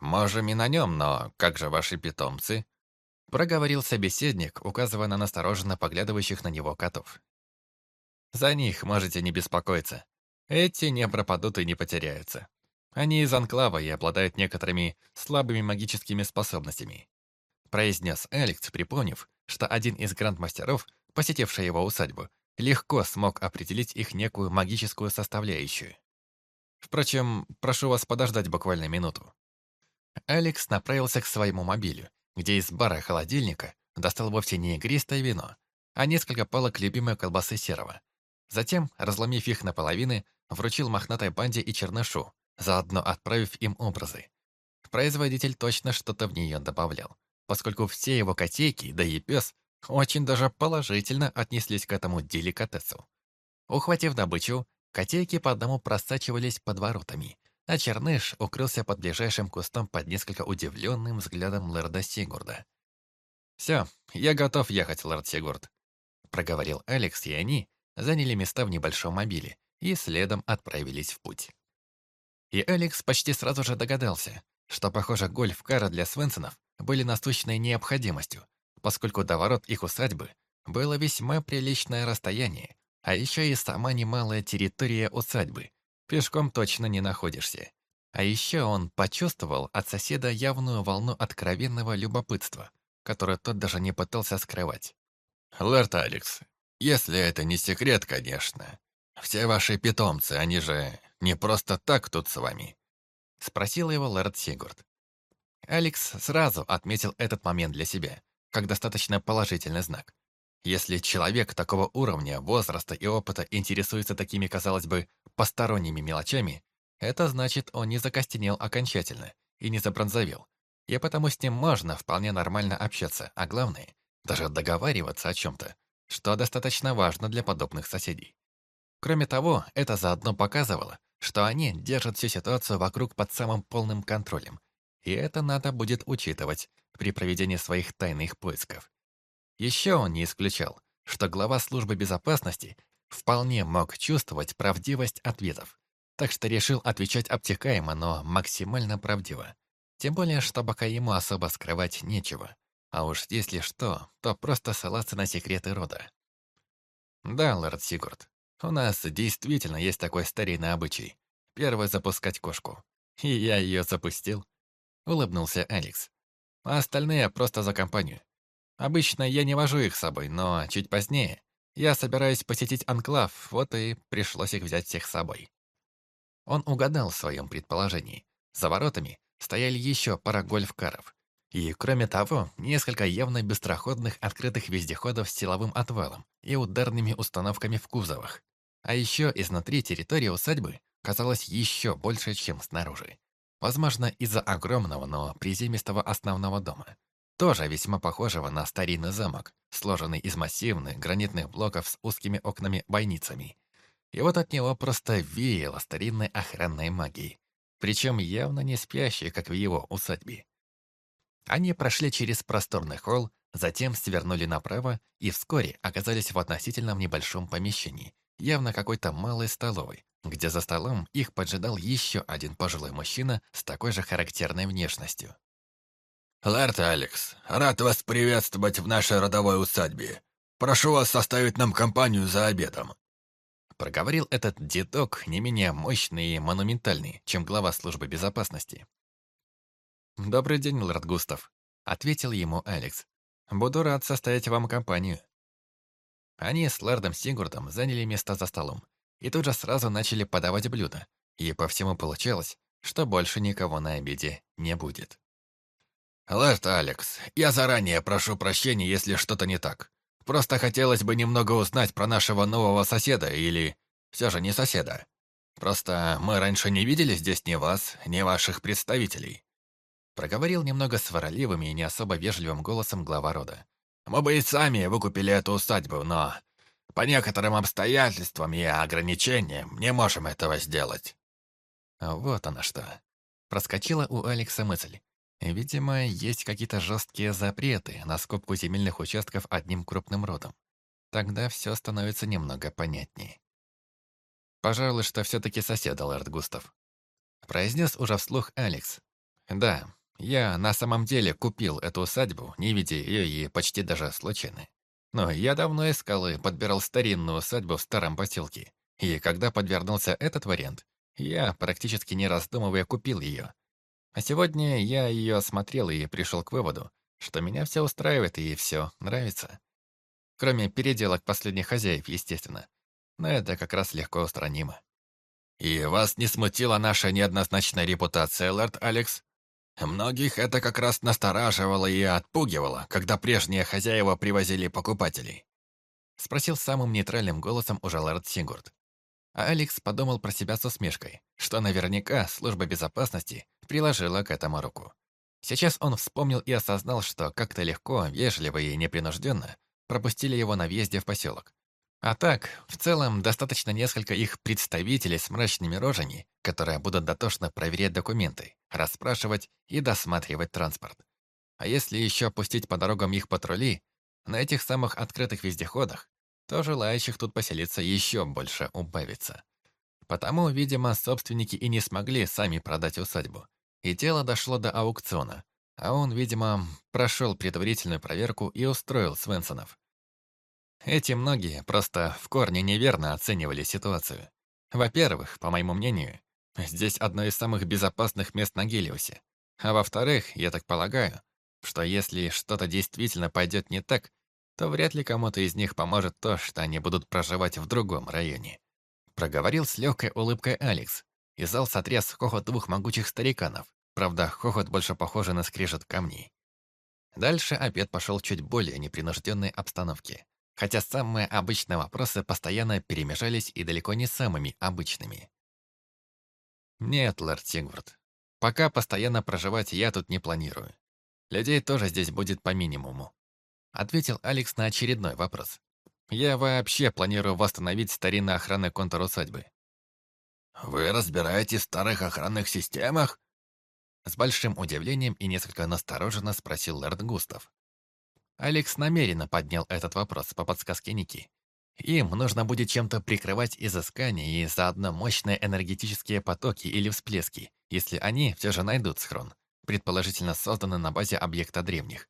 «Можем и на нем, но как же ваши питомцы?» Проговорил собеседник, указывая на настороженно поглядывающих на него котов. «За них можете не беспокоиться. Эти не пропадут и не потеряются. Они из Анклава и обладают некоторыми слабыми магическими способностями», произнес Алекс, припомнив, что один из грандмастеров, посетивший его усадьбу, легко смог определить их некую магическую составляющую. Впрочем, прошу вас подождать буквально минуту. Алекс направился к своему мобилю, где из бара холодильника достал вовсе не игристое вино, а несколько палок любимой колбасы серого. Затем, разломив их наполовины, вручил мохнатой банде и чернышу, заодно отправив им образы. Производитель точно что-то в нее добавлял, поскольку все его котейки, да и пес, очень даже положительно отнеслись к этому деликатесу. Ухватив добычу, котейки по одному просачивались под воротами, а Черныш укрылся под ближайшим кустом под несколько удивленным взглядом лорда Сигурда. «Все, я готов ехать, лорд Сигурд», — проговорил Алекс, и они заняли места в небольшом мобиле и следом отправились в путь. И Алекс почти сразу же догадался, что, похоже, гольф-кара для Свенсонов были насущной необходимостью, поскольку до ворот их усадьбы было весьма приличное расстояние, а еще и сама немалая территория усадьбы. Пешком точно не находишься. А еще он почувствовал от соседа явную волну откровенного любопытства, которое тот даже не пытался скрывать. «Лорд Алекс, если это не секрет, конечно, все ваши питомцы, они же не просто так тут с вами?» Спросил его лорд Сигурд. Алекс сразу отметил этот момент для себя как достаточно положительный знак. Если человек такого уровня, возраста и опыта интересуется такими, казалось бы, посторонними мелочами, это значит, он не закостенел окончательно и не забронзовел. И потому с ним можно вполне нормально общаться, а главное, даже договариваться о чем-то, что достаточно важно для подобных соседей. Кроме того, это заодно показывало, что они держат всю ситуацию вокруг под самым полным контролем. И это надо будет учитывать, при проведении своих тайных поисков. Еще он не исключал, что глава службы безопасности вполне мог чувствовать правдивость ответов, так что решил отвечать обтекаемо, но максимально правдиво. Тем более, что пока ему особо скрывать нечего. А уж если что, то просто ссылаться на секреты рода. Да, лорд Сигурд, у нас действительно есть такой старинный обычай. Первый запускать кошку. и я ее запустил. Улыбнулся Алекс. А остальные просто за компанию. Обычно я не вожу их с собой, но чуть позднее я собираюсь посетить Анклав, вот и пришлось их взять всех с собой. Он угадал в своем предположении. За воротами стояли еще пара гольф-каров. И, кроме того, несколько явно быстроходных открытых вездеходов с силовым отвалом и ударными установками в кузовах. А еще изнутри территория усадьбы казалась еще больше, чем снаружи. Возможно, из-за огромного, но приземистого основного дома. Тоже весьма похожего на старинный замок, сложенный из массивных гранитных блоков с узкими окнами-бойницами. И вот от него просто веяло старинной охранной магией, причем явно не спящей, как в его усадьбе. Они прошли через просторный холл, затем свернули направо и вскоре оказались в относительно небольшом помещении, явно какой-то малой столовой, где за столом их поджидал еще один пожилой мужчина с такой же характерной внешностью. «Лэрт Алекс, рад вас приветствовать в нашей родовой усадьбе. Прошу вас составить нам компанию за обедом». Проговорил этот дедок не менее мощный и монументальный, чем глава службы безопасности. «Добрый день, Лэрд Густав», — ответил ему Алекс. «Буду рад составить вам компанию». Они с Лэрдом Сигурдом заняли места за столом и тут же сразу начали подавать блюда, и по всему получалось, что больше никого на обеде не будет. «Лэрд Алекс, я заранее прошу прощения, если что-то не так. Просто хотелось бы немного узнать про нашего нового соседа или... все же не соседа. Просто мы раньше не видели здесь ни вас, ни ваших представителей». Проговорил немного сварливым и не особо вежливым голосом глава рода. «Мы бы и сами выкупили эту усадьбу, но по некоторым обстоятельствам и ограничениям не можем этого сделать». Вот она что. Проскочила у Алекса мысль. Видимо, есть какие-то жесткие запреты на скупку земельных участков одним крупным родом. Тогда все становится немного понятнее. Пожалуй, что все-таки сосед, Лэрд Густав. Произнес уже вслух Алекс. Да, я на самом деле купил эту усадьбу, не видя ее и почти даже случайно. Но я давно искал и подбирал старинную усадьбу в старом поселке. И когда подвернулся этот вариант, я, практически не раздумывая, купил ее, а сегодня я ее осмотрел и пришел к выводу, что меня все устраивает и все нравится. Кроме переделок последних хозяев, естественно. Но это как раз легко устранимо. «И вас не смутила наша неоднозначная репутация, лорд Алекс? Многих это как раз настораживало и отпугивало, когда прежние хозяева привозили покупателей». Спросил самым нейтральным голосом уже лорд Сигурд. А Алекс подумал про себя с усмешкой, что наверняка служба безопасности приложила к этому руку. Сейчас он вспомнил и осознал, что как-то легко, вежливо и непринужденно пропустили его на въезде в поселок. А так, в целом, достаточно несколько их представителей с мрачными рожами, которые будут дотошно проверять документы, расспрашивать и досматривать транспорт. А если еще пустить по дорогам их патрули, на этих самых открытых вездеходах, то желающих тут поселиться еще больше убавится. Потому, видимо, собственники и не смогли сами продать усадьбу. И дело дошло до аукциона. А он, видимо, прошел предварительную проверку и устроил Свенсонов. Эти многие просто в корне неверно оценивали ситуацию. Во-первых, по моему мнению, здесь одно из самых безопасных мест на Гелиосе. А во-вторых, я так полагаю, что если что-то действительно пойдет не так, то вряд ли кому-то из них поможет то, что они будут проживать в другом районе. Проговорил с легкой улыбкой Алекс, и зал сотряс хохот двух могучих стариканов. Правда, хохот больше похожий на скрежет камней. Дальше обед пошел чуть более непринужденной обстановке. Хотя самые обычные вопросы постоянно перемежались и далеко не самыми обычными. «Нет, лорд Сигвард, пока постоянно проживать я тут не планирую. Людей тоже здесь будет по минимуму ответил Алекс на очередной вопрос. «Я вообще планирую восстановить старинный охранный контур усадьбы». «Вы разбираетесь в старых охранных системах?» С большим удивлением и несколько настороженно спросил лорд Густав. Алекс намеренно поднял этот вопрос по подсказке Ники. Им нужно будет чем-то прикрывать изыскания и заодно мощные энергетические потоки или всплески, если они все же найдут схрон, предположительно созданный на базе объекта древних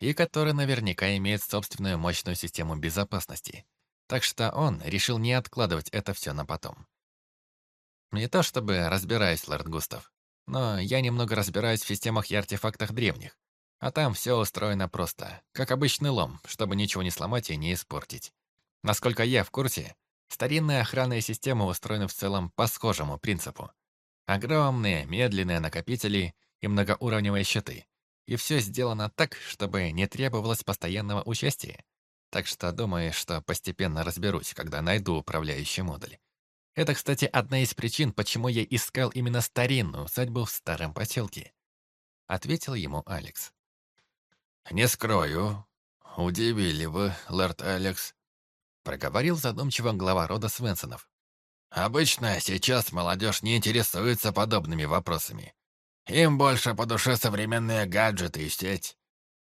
и который наверняка имеет собственную мощную систему безопасности. Так что он решил не откладывать это все на потом. Не то чтобы разбираюсь, лорд Густав, но я немного разбираюсь в системах и артефактах древних. А там все устроено просто, как обычный лом, чтобы ничего не сломать и не испортить. Насколько я в курсе, старинные охранные системы устроены в целом по схожему принципу. Огромные, медленные накопители и многоуровневые щиты. И все сделано так, чтобы не требовалось постоянного участия. Так что думаю, что постепенно разберусь, когда найду управляющий модуль. Это, кстати, одна из причин, почему я искал именно старинную усадьбу в старом поселке. Ответил ему Алекс. «Не скрою. Удивили вы, лорд Алекс», — проговорил задумчиво глава рода Свенсонов. «Обычно сейчас молодежь не интересуется подобными вопросами. Им больше по душе современные гаджеты и сеть.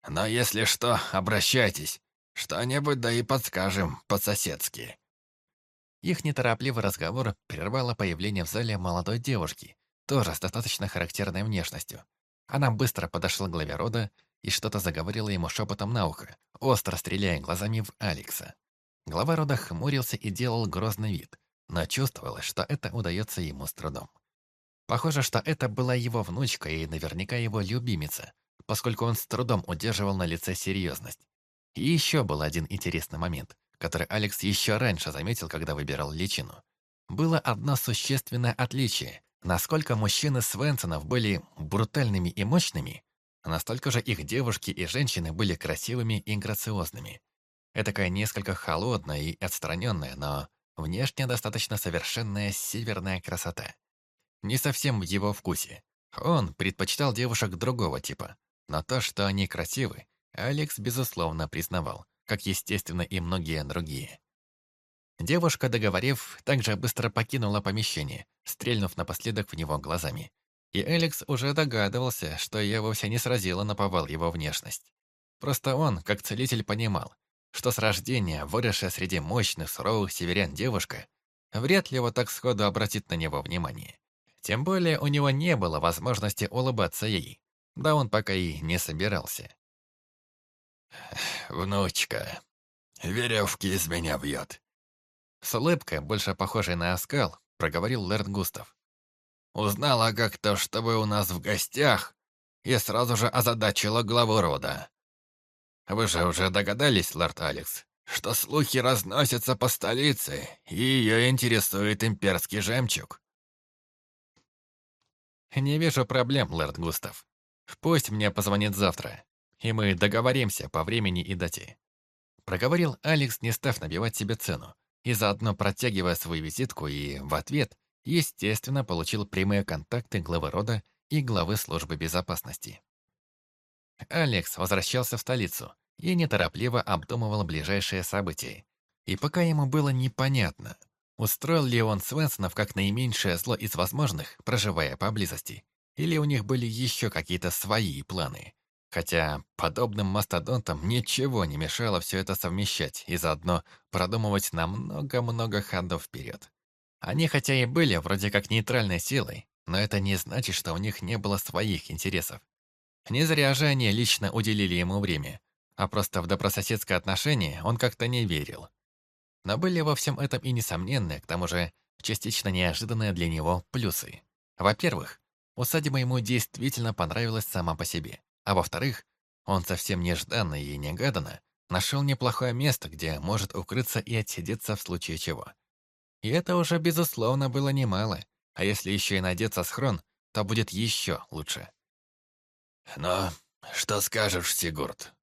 Но если что, обращайтесь. Что-нибудь да и подскажем по-соседски». Их неторопливый разговор прервало появление в зале молодой девушки, тоже с достаточно характерной внешностью. Она быстро подошла к главе рода и что-то заговорила ему шепотом на ухо, остро стреляя глазами в Алекса. Глава рода хмурился и делал грозный вид, но чувствовалось, что это удается ему с трудом. Похоже, что это была его внучка и наверняка его любимица, поскольку он с трудом удерживал на лице серьезность. И еще был один интересный момент который Алекс еще раньше заметил, когда выбирал личину. Было одно существенное отличие. Насколько мужчины Свенсонов были брутальными и мощными, настолько же их девушки и женщины были красивыми и грациозными. Этакая несколько холодная и отстраненная, но внешне достаточно совершенная северная красота. Не совсем в его вкусе. Он предпочитал девушек другого типа. Но то, что они красивы, Алекс безусловно признавал как, естественно, и многие другие. Девушка, договорив, также быстро покинула помещение, стрельнув напоследок в него глазами. И Эликс уже догадывался, что ее вовсе не сразила на повал его внешность. Просто он, как целитель, понимал, что с рождения, выросшая среди мощных, суровых северян девушка, вряд ли его так сходу обратит на него внимание. Тем более у него не было возможности улыбаться ей, да он пока и не собирался. «Внучка, веревки из меня бьет». С улыбкой, больше похожей на оскал, проговорил Лэрд Густав. «Узнала как-то, что вы у нас в гостях, и сразу же озадачила главу рода. Вы же уже догадались, лорд Алекс, что слухи разносятся по столице, и ее интересует имперский жемчуг». «Не вижу проблем, лорд Густав. Пусть мне позвонит завтра и мы договоримся по времени и дате». Проговорил Алекс, не став набивать себе цену, и заодно протягивая свою визитку, и в ответ, естественно, получил прямые контакты главы рода и главы службы безопасности. Алекс возвращался в столицу и неторопливо обдумывал ближайшие события. И пока ему было непонятно, устроил ли он Свенсонов как наименьшее зло из возможных, проживая поблизости, или у них были еще какие-то свои планы. Хотя подобным мастодонтам ничего не мешало все это совмещать и заодно продумывать на много-много ходов вперед. Они хотя и были вроде как нейтральной силой, но это не значит, что у них не было своих интересов. Не зря же они лично уделили ему время, а просто в добрососедское отношение он как-то не верил. Но были во всем этом и несомненные, к тому же частично неожиданные для него плюсы. Во-первых, усадьба ему действительно понравилась сама по себе. А во-вторых, он совсем нежданно и негаданно нашел неплохое место, где может укрыться и отсидеться в случае чего. И это уже, безусловно, было немало, а если еще и найдется схрон, то будет еще лучше. «Но что скажешь, Сигурд?»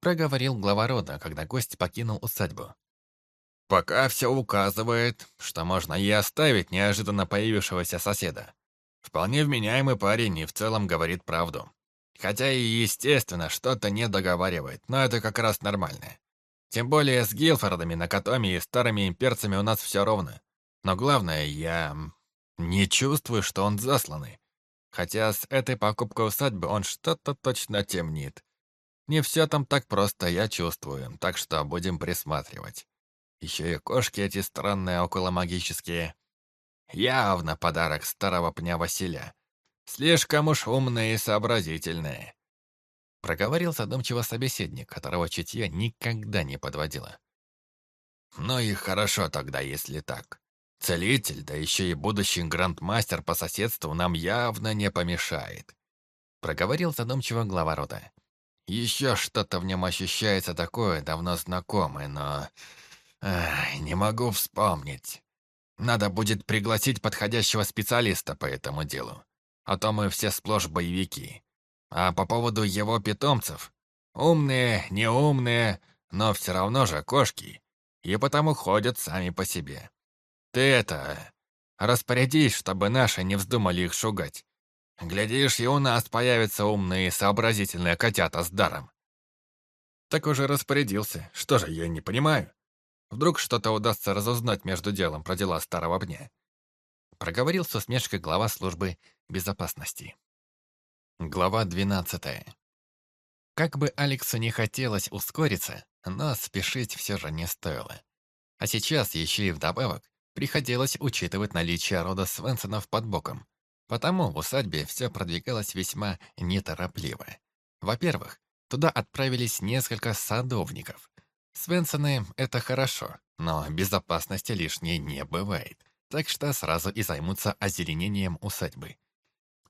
проговорил глава рода, когда гость покинул усадьбу. «Пока все указывает, что можно и оставить неожиданно появившегося соседа. Вполне вменяемый парень и в целом говорит правду. Хотя и, естественно, что-то не договаривает, но это как раз нормально. Тем более с Гилфордами, Накатоми и старыми имперцами у нас все ровно. Но главное, я не чувствую, что он засланный. Хотя с этой покупкой усадьбы он что-то точно темнит. Не все там так просто, я чувствую, так что будем присматривать. Еще и кошки эти странные околомагические. Явно подарок старого пня Василия. Слишком уж умные и сообразительные. Проговорил задумчиво собеседник, которого чутье никогда не подводило. «Ну и хорошо тогда, если так. Целитель, да еще и будущий грандмастер по соседству нам явно не помешает. Проговорил задумчиво глава рода. Еще что-то в нем ощущается такое, давно знакомое, но... Эх, не могу вспомнить. Надо будет пригласить подходящего специалиста по этому делу. А то мы все сплошь боевики. А по поводу его питомцев. Умные, неумные, но все равно же кошки. И потому ходят сами по себе. Ты это... Распорядись, чтобы наши не вздумали их шугать. Глядишь, и у нас появятся умные сообразительные котята с даром. Так уже распорядился. Что же, я не понимаю. Вдруг что-то удастся разузнать между делом про дела старого пня. Проговорил с усмешкой глава службы безопасности. Глава 12. Как бы Алексу не хотелось ускориться, но спешить все же не стоило. А сейчас еще и вдобавок приходилось учитывать наличие рода Свенсонов под боком. Потому в усадьбе все продвигалось весьма неторопливо. Во-первых, туда отправились несколько садовников. Свенсоны — это хорошо, но безопасности лишней не бывает, так что сразу и займутся озеленением усадьбы.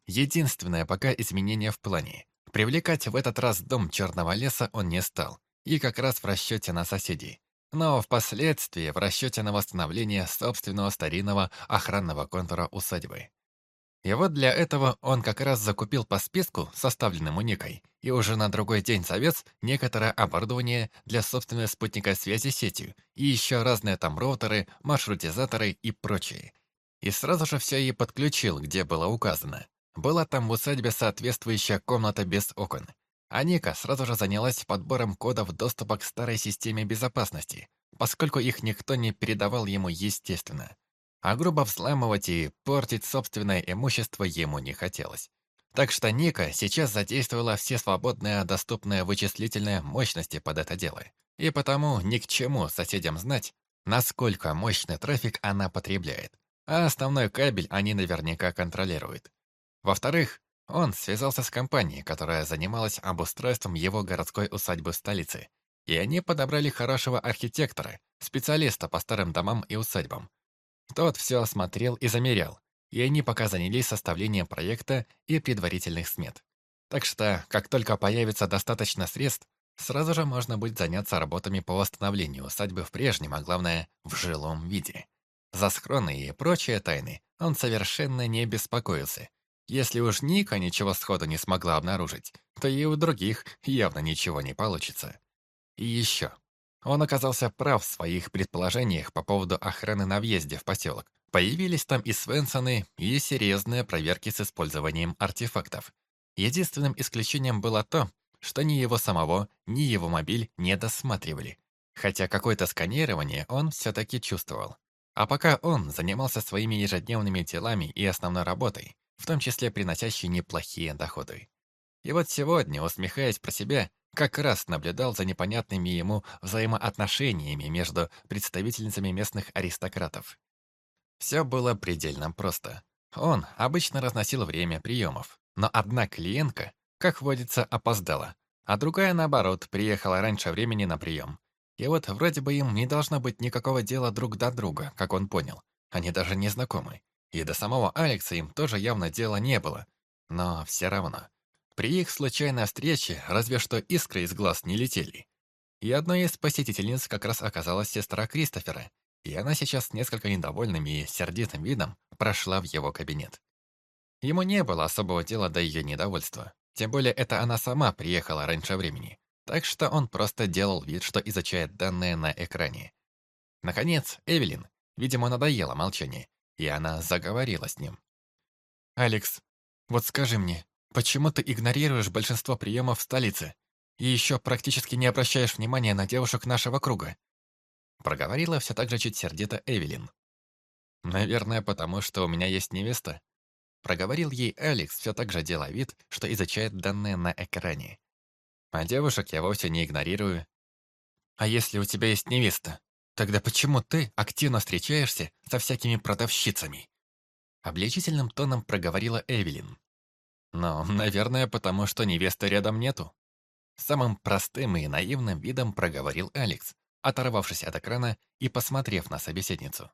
Единственное пока изменение в плане. Привлекать в этот раз дом Черного леса он не стал, и как раз в расчете на соседей. Но впоследствии в расчете на восстановление собственного старинного охранного контура усадьбы. И вот для этого он как раз закупил по списку, составленному Никой, и уже на другой день завез некоторое оборудование для собственной спутниковой связи сетью, и еще разные там роутеры, маршрутизаторы и прочее. И сразу же все и подключил, где было указано. Была там в усадьбе соответствующая комната без окон. А Ника сразу же занялась подбором кодов доступа к старой системе безопасности, поскольку их никто не передавал ему естественно а грубо взламывать и портить собственное имущество ему не хотелось. Так что Ника сейчас задействовала все свободные доступные вычислительные мощности под это дело. И потому ни к чему соседям знать, насколько мощный трафик она потребляет. А основной кабель они наверняка контролируют. Во-вторых, он связался с компанией, которая занималась обустройством его городской усадьбы в столице. И они подобрали хорошего архитектора, специалиста по старым домам и усадьбам, тот все осмотрел и замерял, и они пока занялись составлением проекта и предварительных смет. Так что, как только появится достаточно средств, сразу же можно будет заняться работами по восстановлению усадьбы в прежнем, а главное, в жилом виде. За схроны и прочие тайны он совершенно не беспокоился. Если уж Ника ничего сходу не смогла обнаружить, то и у других явно ничего не получится. И еще. Он оказался прав в своих предположениях по поводу охраны на въезде в поселок. Появились там и Свенсоны, и серьезные проверки с использованием артефактов. Единственным исключением было то, что ни его самого, ни его мобиль не досматривали. Хотя какое-то сканирование он все-таки чувствовал. А пока он занимался своими ежедневными делами и основной работой, в том числе приносящей неплохие доходы. И вот сегодня, усмехаясь про себя, как раз наблюдал за непонятными ему взаимоотношениями между представительницами местных аристократов. Все было предельно просто. Он обычно разносил время приемов, но одна клиентка, как водится, опоздала, а другая, наоборот, приехала раньше времени на прием. И вот вроде бы им не должно быть никакого дела друг до друга, как он понял. Они даже не знакомы. И до самого Алекса им тоже явно дела не было. Но все равно. При их случайной встрече разве что искры из глаз не летели. И одной из посетительниц как раз оказалась сестра Кристофера, и она сейчас с несколько недовольным и сердитым видом прошла в его кабинет. Ему не было особого дела до ее недовольства, тем более это она сама приехала раньше времени, так что он просто делал вид, что изучает данные на экране. Наконец, Эвелин, видимо, надоело молчание, и она заговорила с ним. «Алекс, вот скажи мне, Почему ты игнорируешь большинство приемов в столице и еще практически не обращаешь внимания на девушек нашего круга?» Проговорила все так же чуть сердито Эвелин. «Наверное, потому что у меня есть невеста». Проговорил ей Алекс, все так же делая вид, что изучает данные на экране. «А девушек я вовсе не игнорирую». «А если у тебя есть невеста, тогда почему ты активно встречаешься со всякими продавщицами?» Обличительным тоном проговорила Эвелин. Но, наверное, потому что невесты рядом нету. Самым простым и наивным видом проговорил Алекс, оторвавшись от экрана и посмотрев на собеседницу.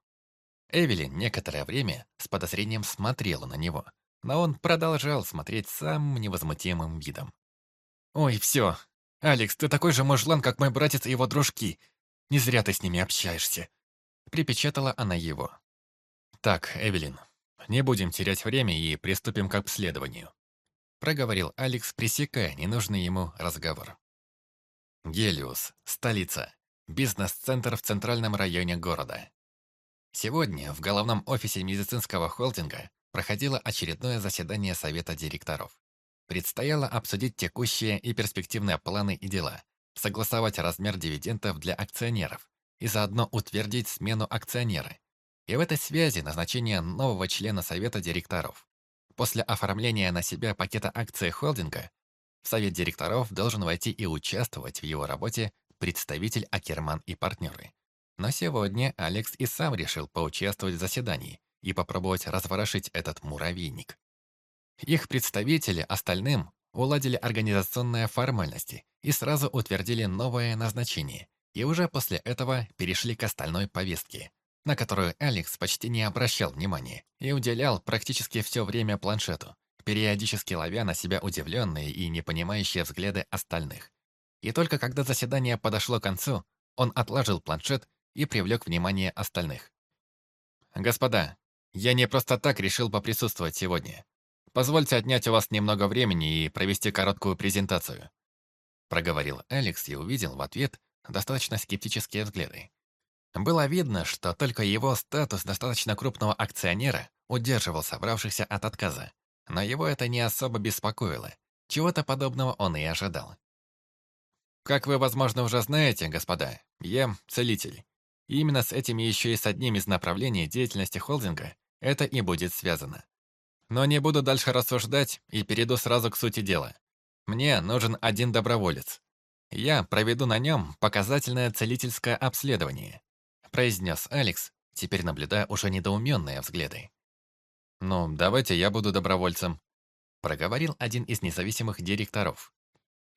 Эвелин некоторое время с подозрением смотрела на него, но он продолжал смотреть самым невозмутимым видом. «Ой, все. Алекс, ты такой же мужлан, как мой братец и его дружки. Не зря ты с ними общаешься». Припечатала она его. «Так, Эвелин, не будем терять время и приступим к обследованию», проговорил Алекс, пресекая ненужный ему разговор. Гелиус, столица. Бизнес-центр в центральном районе города. Сегодня в головном офисе медицинского холдинга проходило очередное заседание Совета директоров. Предстояло обсудить текущие и перспективные планы и дела, согласовать размер дивидендов для акционеров и заодно утвердить смену акционера. И в этой связи назначение нового члена Совета директоров. После оформления на себя пакета акций холдинга в Совет директоров должен войти и участвовать в его работе представитель Акерман и партнеры. Но сегодня Алекс и сам решил поучаствовать в заседании и попробовать разворошить этот муравейник. Их представители остальным уладили организационные формальности и сразу утвердили новое назначение, и уже после этого перешли к остальной повестке, на которую Алекс почти не обращал внимания и уделял практически все время планшету, периодически ловя на себя удивленные и непонимающие взгляды остальных. И только когда заседание подошло к концу, он отложил планшет и привлек внимание остальных. «Господа, я не просто так решил поприсутствовать сегодня. Позвольте отнять у вас немного времени и провести короткую презентацию», проговорил Алекс и увидел в ответ достаточно скептические взгляды. Было видно, что только его статус достаточно крупного акционера удерживал собравшихся от отказа, но его это не особо беспокоило. Чего-то подобного он и ожидал. Как вы, возможно, уже знаете, господа, я целитель. И именно с этим и еще и с одним из направлений деятельности холдинга это и будет связано. Но не буду дальше рассуждать и перейду сразу к сути дела. Мне нужен один доброволец. Я проведу на нем показательное целительское обследование, произнес Алекс, теперь наблюдая уже недоуменные взгляды. «Ну, давайте я буду добровольцем», проговорил один из независимых директоров.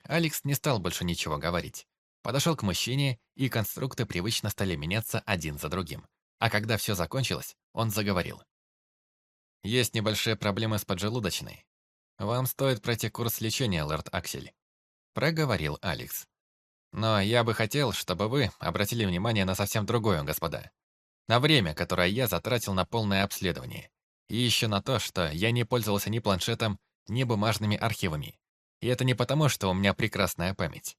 Алекс не стал больше ничего говорить. Подошел к мужчине, и конструкты привычно стали меняться один за другим. А когда все закончилось, он заговорил. «Есть небольшие проблемы с поджелудочной. Вам стоит пройти курс лечения, лорд Аксель», — проговорил Алекс. «Но я бы хотел, чтобы вы обратили внимание на совсем другое, господа. На время, которое я затратил на полное обследование. И еще на то, что я не пользовался ни планшетом, ни бумажными архивами. И это не потому, что у меня прекрасная память.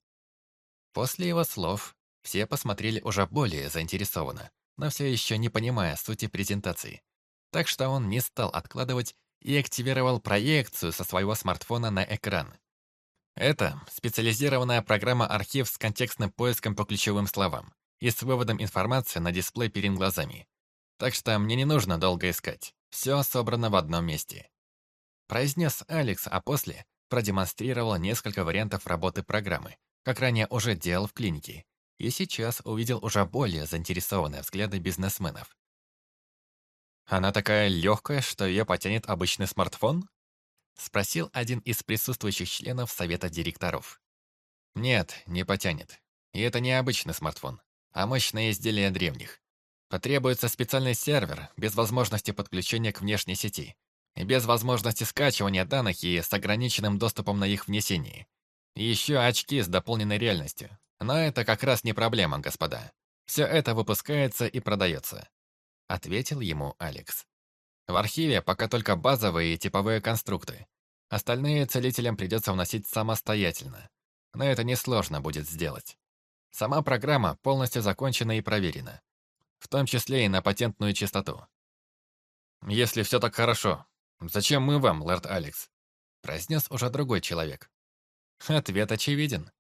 После его слов все посмотрели уже более заинтересованно, но все еще не понимая сути презентации. Так что он не стал откладывать и активировал проекцию со своего смартфона на экран. Это специализированная программа архив с контекстным поиском по ключевым словам и с выводом информации на дисплей перед глазами. Так что мне не нужно долго искать. Все собрано в одном месте. Произнес Алекс, а после продемонстрировал несколько вариантов работы программы, как ранее уже делал в клинике, и сейчас увидел уже более заинтересованные взгляды бизнесменов. «Она такая легкая, что ее потянет обычный смартфон?» Спросил один из присутствующих членов совета директоров. «Нет, не потянет. И это не обычный смартфон, а мощное изделие древних. Потребуется специальный сервер без возможности подключения к внешней сети, без возможности скачивания данных и с ограниченным доступом на их внесение. И еще очки с дополненной реальностью. Но это как раз не проблема, господа. Все это выпускается и продается. Ответил ему Алекс. В архиве пока только базовые и типовые конструкты. Остальные целителям придется вносить самостоятельно. Но это несложно будет сделать. Сама программа полностью закончена и проверена. В том числе и на патентную чистоту. Если все так хорошо, «Зачем мы вам, лорд Алекс?» произнес уже другой человек. Ответ очевиден.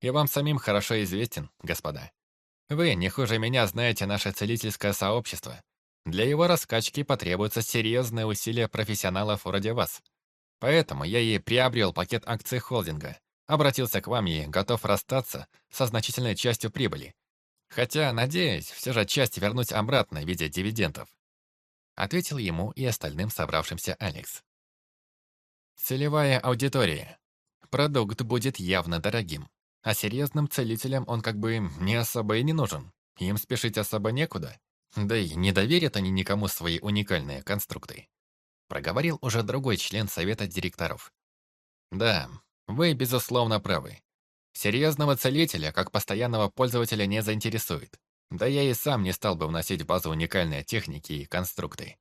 И вам самим хорошо известен, господа. Вы не хуже меня знаете наше целительское сообщество. Для его раскачки потребуются серьезные усилия профессионалов вроде вас. Поэтому я и приобрел пакет акций холдинга, обратился к вам и готов расстаться со значительной частью прибыли. Хотя, надеюсь, все же часть вернуть обратно в виде дивидендов ответил ему и остальным собравшимся Алекс. Целевая аудитория. Продукт будет явно дорогим, а серьезным целителям он как бы не особо и не нужен. Им спешить особо некуда. Да и не доверят они никому свои уникальные конструкты. Проговорил уже другой член совета директоров. Да, вы, безусловно, правы. Серьезного целителя, как постоянного пользователя, не заинтересует. Да я и сам не стал бы вносить в базу уникальные техники и конструкты.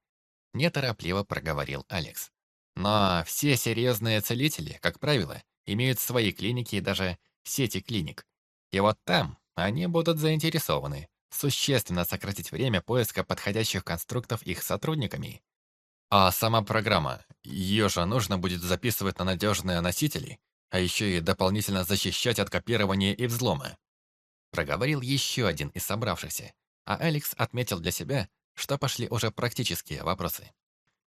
Неторопливо проговорил Алекс. Но все серьезные целители, как правило, имеют свои клиники и даже сети клиник. И вот там они будут заинтересованы существенно сократить время поиска подходящих конструктов их сотрудниками. А сама программа, ее же нужно будет записывать на надежные носители, а еще и дополнительно защищать от копирования и взлома. Проговорил еще один из собравшихся, а Алекс отметил для себя, что пошли уже практические вопросы.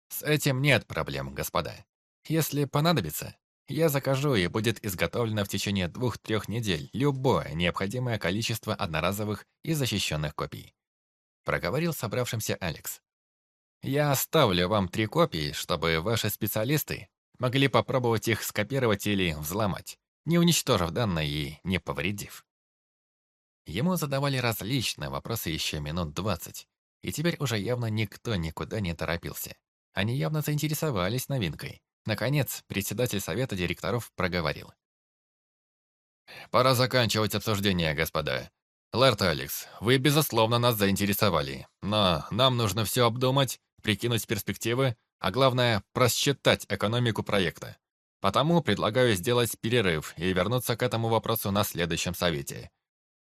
С этим нет проблем, господа. Если понадобится, я закажу и будет изготовлено в течение двух-трех недель любое необходимое количество одноразовых и защищенных копий. Проговорил собравшимся Алекс. Я оставлю вам три копии, чтобы ваши специалисты могли попробовать их скопировать или взломать, не уничтожив данные и не повредив. Ему задавали различные вопросы еще минут двадцать, и теперь уже явно никто никуда не торопился. Они явно заинтересовались новинкой. Наконец, председатель совета директоров проговорил. «Пора заканчивать обсуждение, господа. Лэрт Алекс, вы, безусловно, нас заинтересовали, но нам нужно все обдумать прикинуть перспективы, а главное, просчитать экономику проекта. Потому предлагаю сделать перерыв и вернуться к этому вопросу на следующем совете.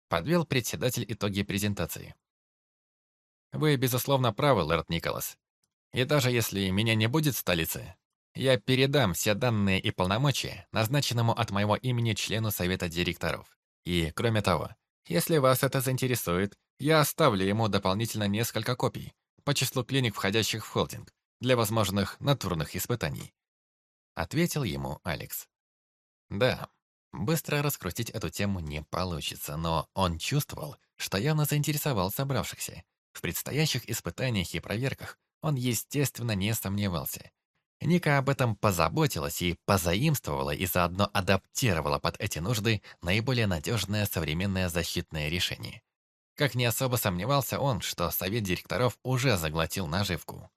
Подвел председатель итоги презентации. Вы, безусловно, правы, Лэрд Николас. И даже если меня не будет в столице, я передам все данные и полномочия назначенному от моего имени члену совета директоров. И, кроме того, если вас это заинтересует, я оставлю ему дополнительно несколько копий, по числу клиник, входящих в холдинг, для возможных натурных испытаний. Ответил ему Алекс. Да, быстро раскрутить эту тему не получится, но он чувствовал, что явно заинтересовал собравшихся. В предстоящих испытаниях и проверках он, естественно, не сомневался. Ника об этом позаботилась и позаимствовала и заодно адаптировала под эти нужды наиболее надежное современное защитное решение. Как не особо сомневался он, что совет директоров уже заглотил наживку.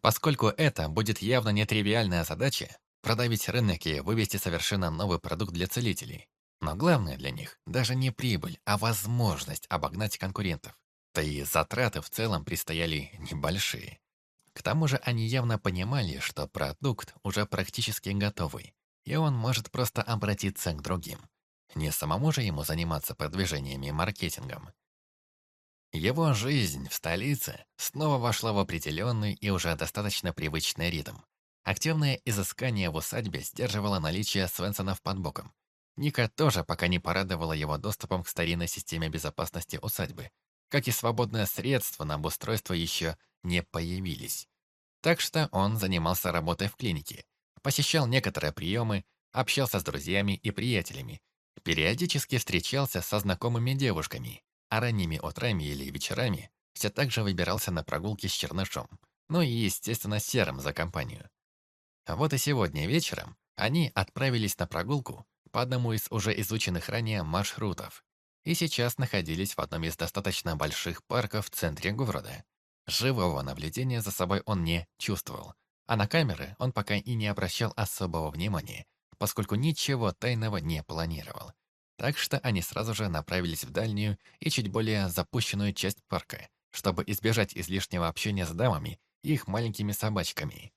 Поскольку это будет явно нетривиальная задача, продавить рынок и вывести совершенно новый продукт для целителей. Но главное для них даже не прибыль, а возможность обогнать конкурентов. Да и затраты в целом предстояли небольшие. К тому же они явно понимали, что продукт уже практически готовый, и он может просто обратиться к другим. Не самому же ему заниматься продвижением и маркетингом. Его жизнь в столице снова вошла в определенный и уже достаточно привычный ритм. Активное изыскание в усадьбе сдерживало наличие Свенсонов под боком. Ника тоже пока не порадовала его доступом к старинной системе безопасности усадьбы, как и свободные средства на обустройство еще не появились. Так что он занимался работой в клинике, посещал некоторые приемы, общался с друзьями и приятелями, периодически встречался со знакомыми девушками, а ранними утрами или вечерами все так же выбирался на прогулки с Чернышом, ну и, естественно, Серым за компанию. Вот и сегодня вечером они отправились на прогулку по одному из уже изученных ранее маршрутов и сейчас находились в одном из достаточно больших парков в центре города. Живого наблюдения за собой он не чувствовал, а на камеры он пока и не обращал особого внимания, поскольку ничего тайного не планировал. Так что они сразу же направились в дальнюю и чуть более запущенную часть парка, чтобы избежать излишнего общения с дамами и их маленькими собачками.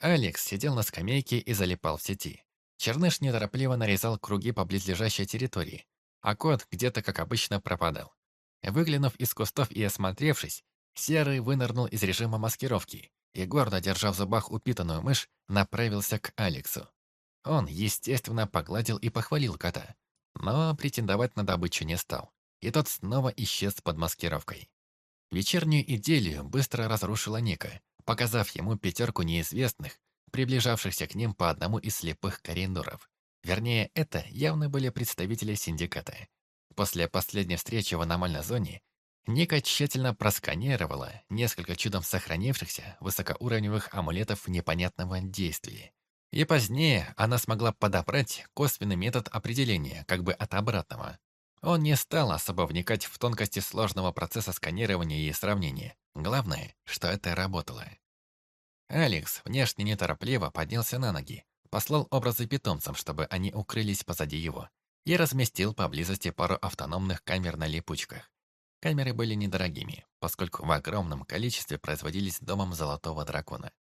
Алекс сидел на скамейке и залипал в сети. Черныш неторопливо нарезал круги по близлежащей территории, а кот где-то, как обычно, пропадал. Выглянув из кустов и осмотревшись, Серый вынырнул из режима маскировки и, гордо держа в зубах упитанную мышь, направился к Алексу. Он, естественно, погладил и похвалил кота, но претендовать на добычу не стал, и тот снова исчез под маскировкой. Вечернюю идиллию быстро разрушила Ника, показав ему пятерку неизвестных, приближавшихся к ним по одному из слепых коридоров. Вернее, это явно были представители синдиката. После последней встречи в аномальной зоне Ника тщательно просканировала несколько чудом сохранившихся высокоуровневых амулетов непонятного действия. И позднее она смогла подобрать косвенный метод определения, как бы от обратного. Он не стал особо вникать в тонкости сложного процесса сканирования и сравнения. Главное, что это работало. Алекс внешне неторопливо поднялся на ноги, послал образы питомцам, чтобы они укрылись позади его, и разместил поблизости пару автономных камер на липучках. Камеры были недорогими, поскольку в огромном количестве производились домом Золотого Дракона.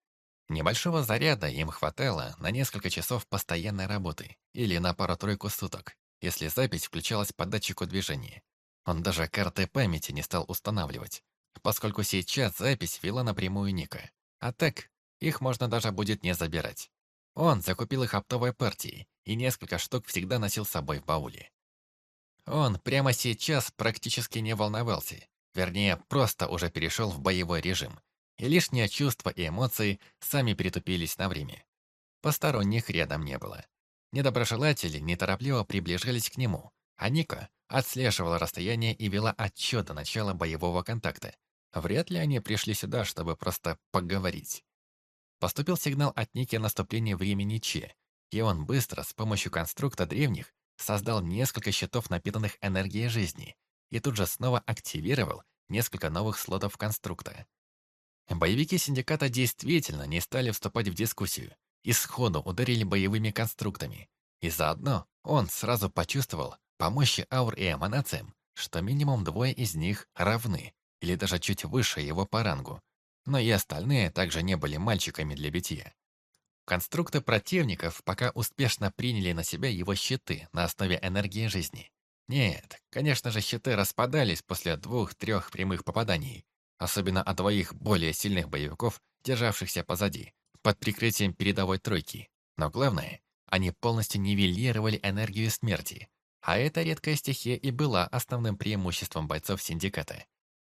Небольшого заряда им хватало на несколько часов постоянной работы или на пару-тройку суток, если запись включалась по датчику движения. Он даже карты памяти не стал устанавливать, поскольку сейчас запись вела напрямую Ника. А так, их можно даже будет не забирать. Он закупил их оптовой партией и несколько штук всегда носил с собой в бауле. Он прямо сейчас практически не волновался, вернее, просто уже перешел в боевой режим, и лишние чувства и эмоции сами притупились на время. Посторонних рядом не было. Недоброжелатели неторопливо приближались к нему, а Ника отслеживала расстояние и вела отчет до начала боевого контакта. Вряд ли они пришли сюда, чтобы просто поговорить. Поступил сигнал от Ники о наступлении времени Че, и он быстро, с помощью конструкта древних, создал несколько щитов, напитанных энергией жизни, и тут же снова активировал несколько новых слотов конструкта. Боевики синдиката действительно не стали вступать в дискуссию и сходу ударили боевыми конструктами. И заодно он сразу почувствовал по мощи аур и эманациям, что минимум двое из них равны, или даже чуть выше его по рангу. Но и остальные также не были мальчиками для битья. Конструкты противников пока успешно приняли на себя его щиты на основе энергии жизни. Нет, конечно же, щиты распадались после двух-трех прямых попаданий, особенно от двоих более сильных боевиков, державшихся позади, под прикрытием передовой тройки. Но главное, они полностью нивелировали энергию смерти, а эта редкая стихия и была основным преимуществом бойцов Синдиката.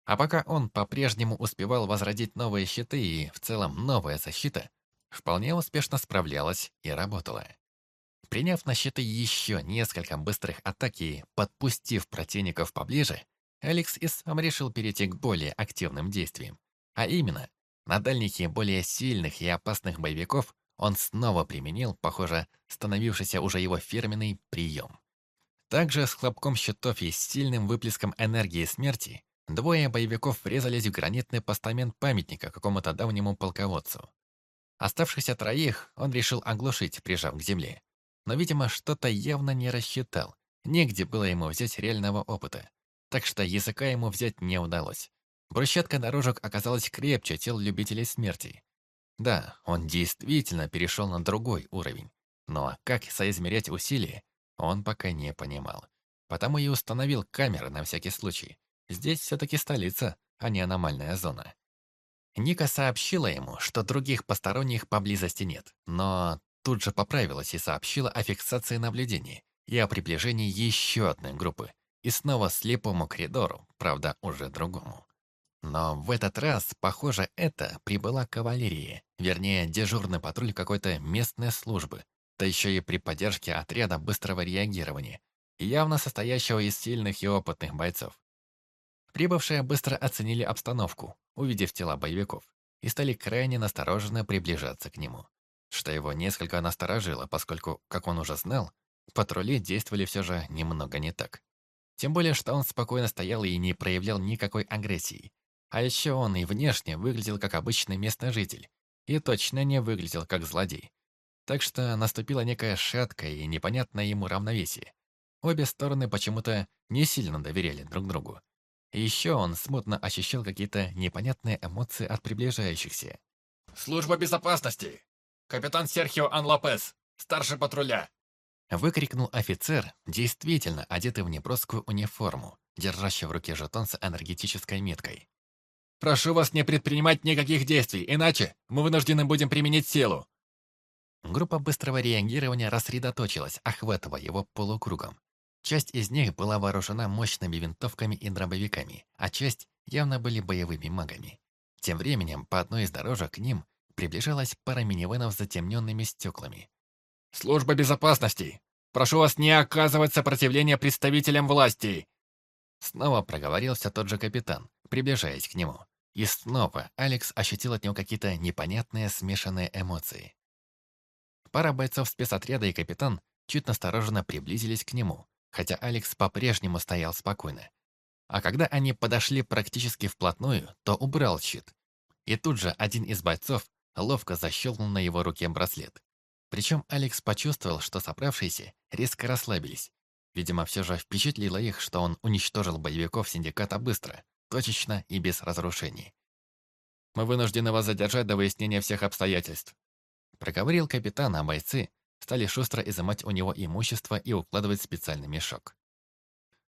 А пока он по-прежнему успевал возродить новые щиты и, в целом, новая защита, вполне успешно справлялась и работала. Приняв на щиты еще несколько быстрых атак и подпустив противников поближе, Алекс и сам решил перейти к более активным действиям. А именно, на дальних и более сильных и опасных боевиков он снова применил, похоже, становившийся уже его фирменный прием. Также с хлопком щитов и сильным выплеском энергии смерти двое боевиков врезались в гранитный постамент памятника какому-то давнему полководцу. Оставшихся троих он решил оглушить, прижав к земле. Но, видимо, что-то явно не рассчитал. Негде было ему взять реального опыта. Так что языка ему взять не удалось. Брусчатка дорожек оказалась крепче тел любителей смерти. Да, он действительно перешел на другой уровень. Но как соизмерять усилия, он пока не понимал. Потому и установил камеры на всякий случай. Здесь все-таки столица, а не аномальная зона. Ника сообщила ему, что других посторонних поблизости нет, но тут же поправилась и сообщила о фиксации наблюдений и о приближении еще одной группы, и снова слепому коридору, правда, уже другому. Но в этот раз, похоже, это прибыла кавалерия, вернее, дежурный патруль какой-то местной службы, да еще и при поддержке отряда быстрого реагирования, явно состоящего из сильных и опытных бойцов. Прибывшие быстро оценили обстановку, увидев тела боевиков, и стали крайне настороженно приближаться к нему, что его несколько насторожило, поскольку, как он уже знал, патрули действовали все же немного не так. Тем более, что он спокойно стоял и не проявлял никакой агрессии. А еще он и внешне выглядел как обычный местный житель, и точно не выглядел как злодей. Так что наступило некое шаткое и непонятное ему равновесие. Обе стороны почему-то не сильно доверяли друг другу. Еще он смутно ощущал какие-то непонятные эмоции от приближающихся. «Служба безопасности! Капитан Серхио Ан Лопес, старший патруля!» Выкрикнул офицер, действительно одетый в неброскую униформу, держащий в руке жетон с энергетической меткой. «Прошу вас не предпринимать никаких действий, иначе мы вынуждены будем применить силу!» Группа быстрого реагирования рассредоточилась, охватывая его полукругом. Часть из них была вооружена мощными винтовками и дробовиками, а часть явно были боевыми магами. Тем временем по одной из дорожек к ним приближалась пара минивенов с затемненными стеклами. «Служба безопасности! Прошу вас не оказывать сопротивления представителям власти!» Снова проговорился тот же капитан, приближаясь к нему. И снова Алекс ощутил от него какие-то непонятные смешанные эмоции. Пара бойцов спецотряда и капитан чуть настороженно приблизились к нему, хотя Алекс по-прежнему стоял спокойно. А когда они подошли практически вплотную, то убрал щит. И тут же один из бойцов ловко защелкнул на его руке браслет. Причем Алекс почувствовал, что собравшиеся резко расслабились. Видимо, все же впечатлило их, что он уничтожил боевиков синдиката быстро, точечно и без разрушений. «Мы вынуждены вас задержать до выяснения всех обстоятельств», проговорил капитан, а бойцы стали шустро изымать у него имущество и укладывать в специальный мешок.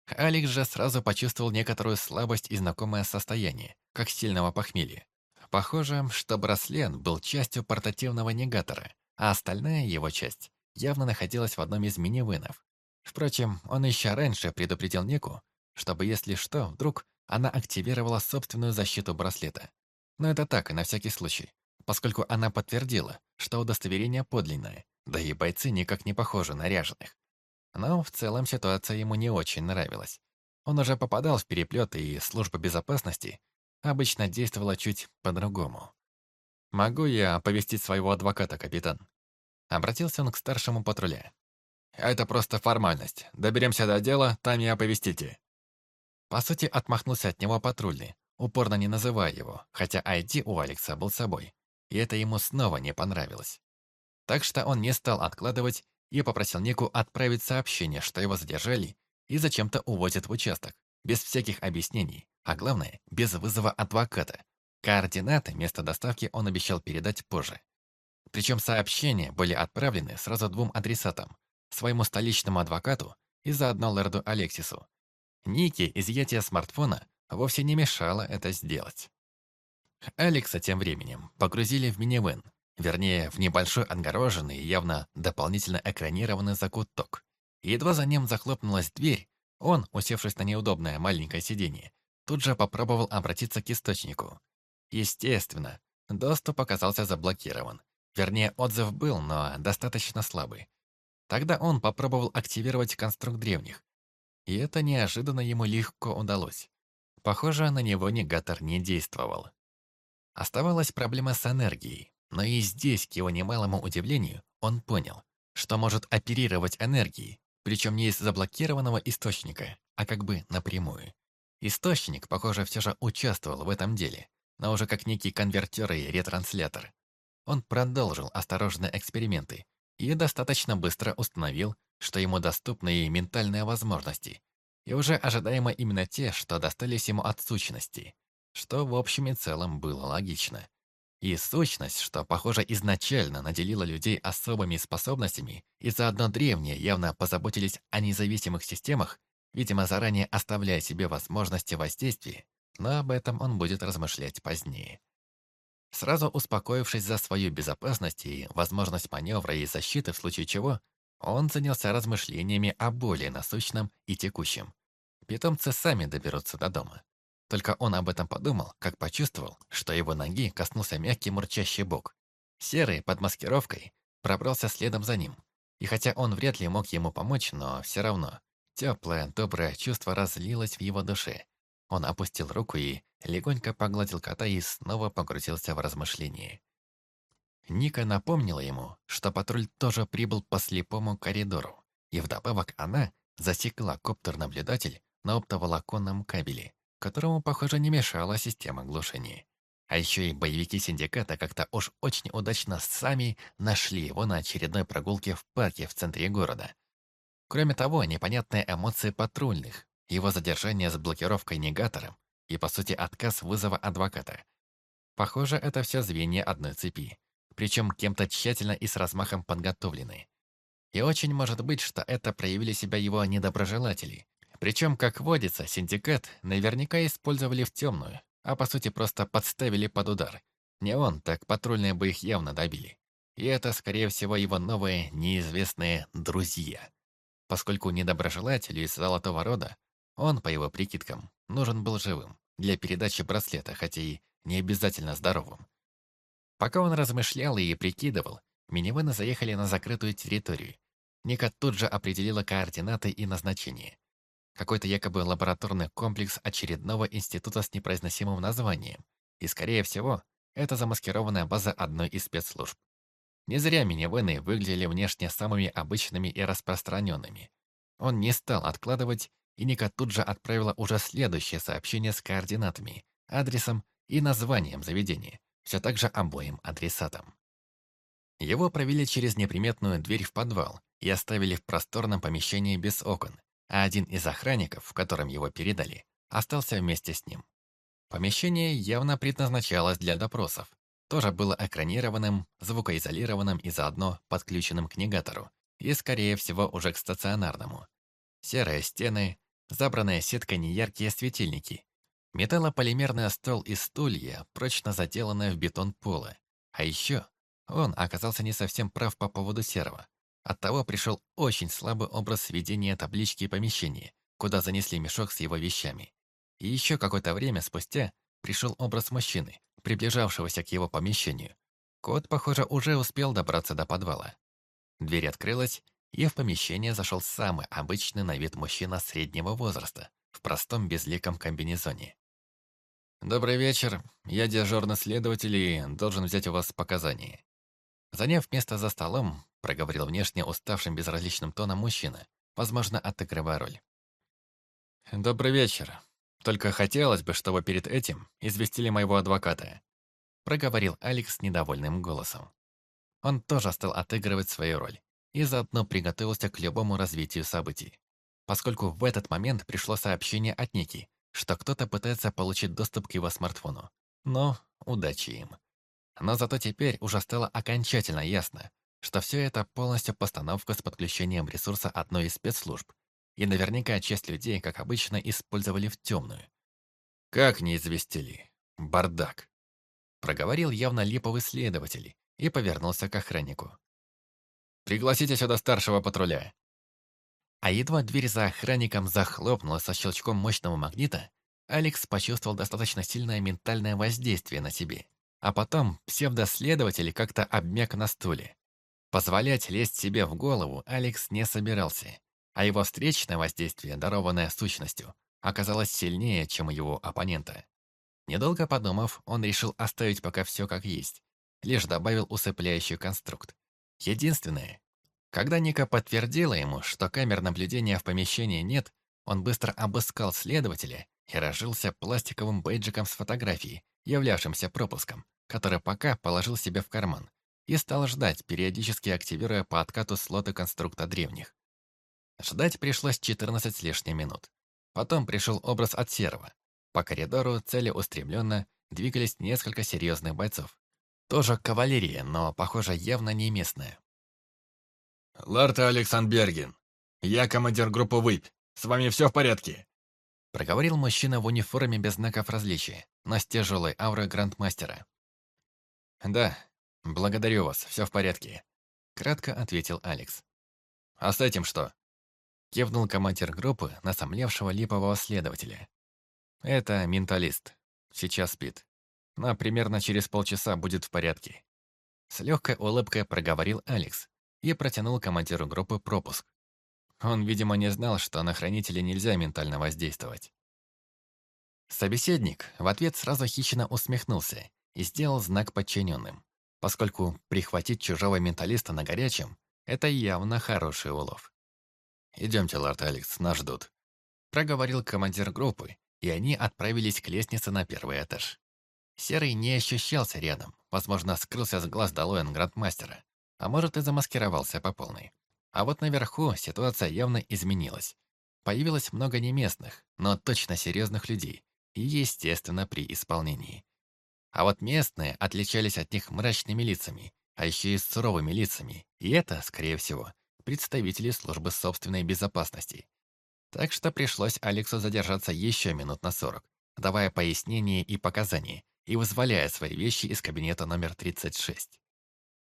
Алекс же сразу почувствовал некоторую слабость и знакомое состояние, как сильного похмелья. Похоже, что браслет был частью портативного негатора, а остальная его часть явно находилась в одном из минивынов. Впрочем, он еще раньше предупредил Нику, чтобы, если что, вдруг она активировала собственную защиту браслета. Но это так, на всякий случай, поскольку она подтвердила, что удостоверение подлинное, да и бойцы никак не похожи на ряженых. Но в целом ситуация ему не очень нравилась. Он уже попадал в переплеты, и служба безопасности обычно действовала чуть по-другому. «Могу я оповестить своего адвоката, капитан?» Обратился он к старшему патруле. «Это просто формальность. Доберемся до дела, там и оповестите». По сути, отмахнулся от него патрульный, упорно не называя его, хотя ID у Алекса был собой, и это ему снова не понравилось. Так что он не стал откладывать и попросил Нику отправить сообщение, что его задержали и зачем-то увозят в участок, без всяких объяснений, а главное, без вызова адвоката. Координаты места доставки он обещал передать позже. Причем сообщения были отправлены сразу двум адресатам, своему столичному адвокату и заодно лорду Алексису. Нике изъятие смартфона вовсе не мешало это сделать. Алекса тем временем погрузили в минивэн, вернее, в небольшой отгороженный, явно дополнительно экранированный закуток. Едва за ним захлопнулась дверь, он, усевшись на неудобное маленькое сиденье, тут же попробовал обратиться к источнику. Естественно, доступ оказался заблокирован. Вернее, отзыв был, но достаточно слабый. Тогда он попробовал активировать конструкт древних. И это неожиданно ему легко удалось. Похоже, на него негатор не действовал. Оставалась проблема с энергией. Но и здесь, к его немалому удивлению, он понял, что может оперировать энергией, причем не из заблокированного источника, а как бы напрямую. Источник, похоже, все же участвовал в этом деле, но уже как некий конвертер и ретранслятор. Он продолжил осторожные эксперименты и достаточно быстро установил, что ему доступны и ментальные возможности, и уже ожидаемо именно те, что достались ему от сущности, что в общем и целом было логично. И сущность, что, похоже, изначально наделила людей особыми способностями, и заодно древние явно позаботились о независимых системах, видимо, заранее оставляя себе возможности воздействия, но об этом он будет размышлять позднее. Сразу успокоившись за свою безопасность и возможность маневра и защиты в случае чего, он занялся размышлениями о более насущном и текущем. Питомцы сами доберутся до дома. Только он об этом подумал, как почувствовал, что его ноги коснулся мягкий мурчащий бок. Серый, под маскировкой, пробрался следом за ним. И хотя он вряд ли мог ему помочь, но все равно, теплое, доброе чувство разлилось в его душе. Он опустил руку и легонько погладил кота и снова погрузился в размышления. Ника напомнила ему, что патруль тоже прибыл по слепому коридору, и вдобавок она засекла коптер-наблюдатель на оптоволоконном кабеле которому, похоже, не мешала система глушения. А еще и боевики синдиката как-то уж очень удачно сами нашли его на очередной прогулке в парке в центре города. Кроме того, непонятные эмоции патрульных, его задержание с блокировкой негатором и, по сути, отказ вызова адвоката. Похоже, это все звенья одной цепи, причем кем-то тщательно и с размахом подготовлены. И очень может быть, что это проявили себя его недоброжелатели, причем, как водится, синдикат наверняка использовали в темную, а по сути просто подставили под удар. Не он, так патрульные бы их явно добили. И это, скорее всего, его новые неизвестные «друзья». Поскольку недоброжелателю из золотого рода, он, по его прикидкам, нужен был живым, для передачи браслета, хотя и не обязательно здоровым. Пока он размышлял и прикидывал, минивены заехали на закрытую территорию. Ника тут же определила координаты и назначение. Какой-то якобы лабораторный комплекс очередного института с непроизносимым названием. И, скорее всего, это замаскированная база одной из спецслужб. Не зря минивены выглядели внешне самыми обычными и распространенными. Он не стал откладывать, и Ника тут же отправила уже следующее сообщение с координатами, адресом и названием заведения, все так же обоим адресатам. Его провели через неприметную дверь в подвал и оставили в просторном помещении без окон, а один из охранников, в котором его передали, остался вместе с ним. Помещение явно предназначалось для допросов. Тоже было экранированным, звукоизолированным и заодно подключенным к негатору, и, скорее всего, уже к стационарному. Серые стены, забранные сеткой неяркие светильники, металлополимерный стол и стулья, прочно заделанные в бетон пола. А еще он оказался не совсем прав по поводу серого. Оттого пришел очень слабый образ сведения таблички и помещения, куда занесли мешок с его вещами. И еще какое-то время спустя пришел образ мужчины, приближавшегося к его помещению. Кот, похоже, уже успел добраться до подвала. Дверь открылась, и в помещение зашел самый обычный на вид мужчина среднего возраста, в простом безликом комбинезоне. «Добрый вечер. Я дежурный следователь и должен взять у вас показания». Заняв место за столом, проговорил внешне уставшим безразличным тоном мужчина, возможно, отыгрывая роль. «Добрый вечер. Только хотелось бы, чтобы перед этим известили моего адвоката», проговорил Алекс недовольным голосом. Он тоже стал отыгрывать свою роль и заодно приготовился к любому развитию событий, поскольку в этот момент пришло сообщение от Ники, что кто-то пытается получить доступ к его смартфону. Но удачи им. Но зато теперь уже стало окончательно ясно, что все это полностью постановка с подключением ресурса одной из спецслужб, и наверняка часть людей, как обычно, использовали в темную. «Как не известили? Бардак!» Проговорил явно липовый следователь и повернулся к охраннику. «Пригласите сюда старшего патруля». А едва дверь за охранником захлопнулась со щелчком мощного магнита, Алекс почувствовал достаточно сильное ментальное воздействие на себе. А потом псевдоследователь как-то обмяк на стуле. Позволять лезть себе в голову Алекс не собирался, а его встречное воздействие, дарованное сущностью, оказалось сильнее, чем у его оппонента. Недолго подумав, он решил оставить пока все как есть, лишь добавил усыпляющий конструкт. Единственное, когда Ника подтвердила ему, что камер наблюдения в помещении нет, он быстро обыскал следователя и разжился пластиковым бейджиком с фотографией, являвшимся пропуском который пока положил себе в карман, и стал ждать, периодически активируя по откату слоты конструкта древних. Ждать пришлось 14 с лишним минут. Потом пришел образ от Серого. По коридору целеустремленно двигались несколько серьезных бойцов. Тоже кавалерия, но, похоже, явно не местная. «Ларта Александрберген, я командир группы ВЫП. С вами все в порядке?» Проговорил мужчина в униформе без знаков различия, но с тяжелой аурой грандмастера. «Да, благодарю вас, все в порядке», — кратко ответил Алекс. «А с этим что?» Кивнул командир группы на сомлевшего липового следователя. «Это менталист. Сейчас спит. Но примерно через полчаса будет в порядке». С легкой улыбкой проговорил Алекс и протянул командиру группы пропуск. Он, видимо, не знал, что на хранителя нельзя ментально воздействовать. Собеседник в ответ сразу хищно усмехнулся и сделал знак подчиненным, поскольку прихватить чужого менталиста на горячем – это явно хороший улов. «Идемте, лорд Алекс, нас ждут», – проговорил командир группы, и они отправились к лестнице на первый этаж. Серый не ощущался рядом, возможно, скрылся с глаз долоен грандмастера, а может и замаскировался по полной. А вот наверху ситуация явно изменилась. Появилось много неместных, но точно серьезных людей, естественно, при исполнении. А вот местные отличались от них мрачными лицами, а еще и суровыми лицами. И это, скорее всего, представители службы собственной безопасности. Так что пришлось Алексу задержаться еще минут на сорок, давая пояснения и показания, и вызволяя свои вещи из кабинета номер 36.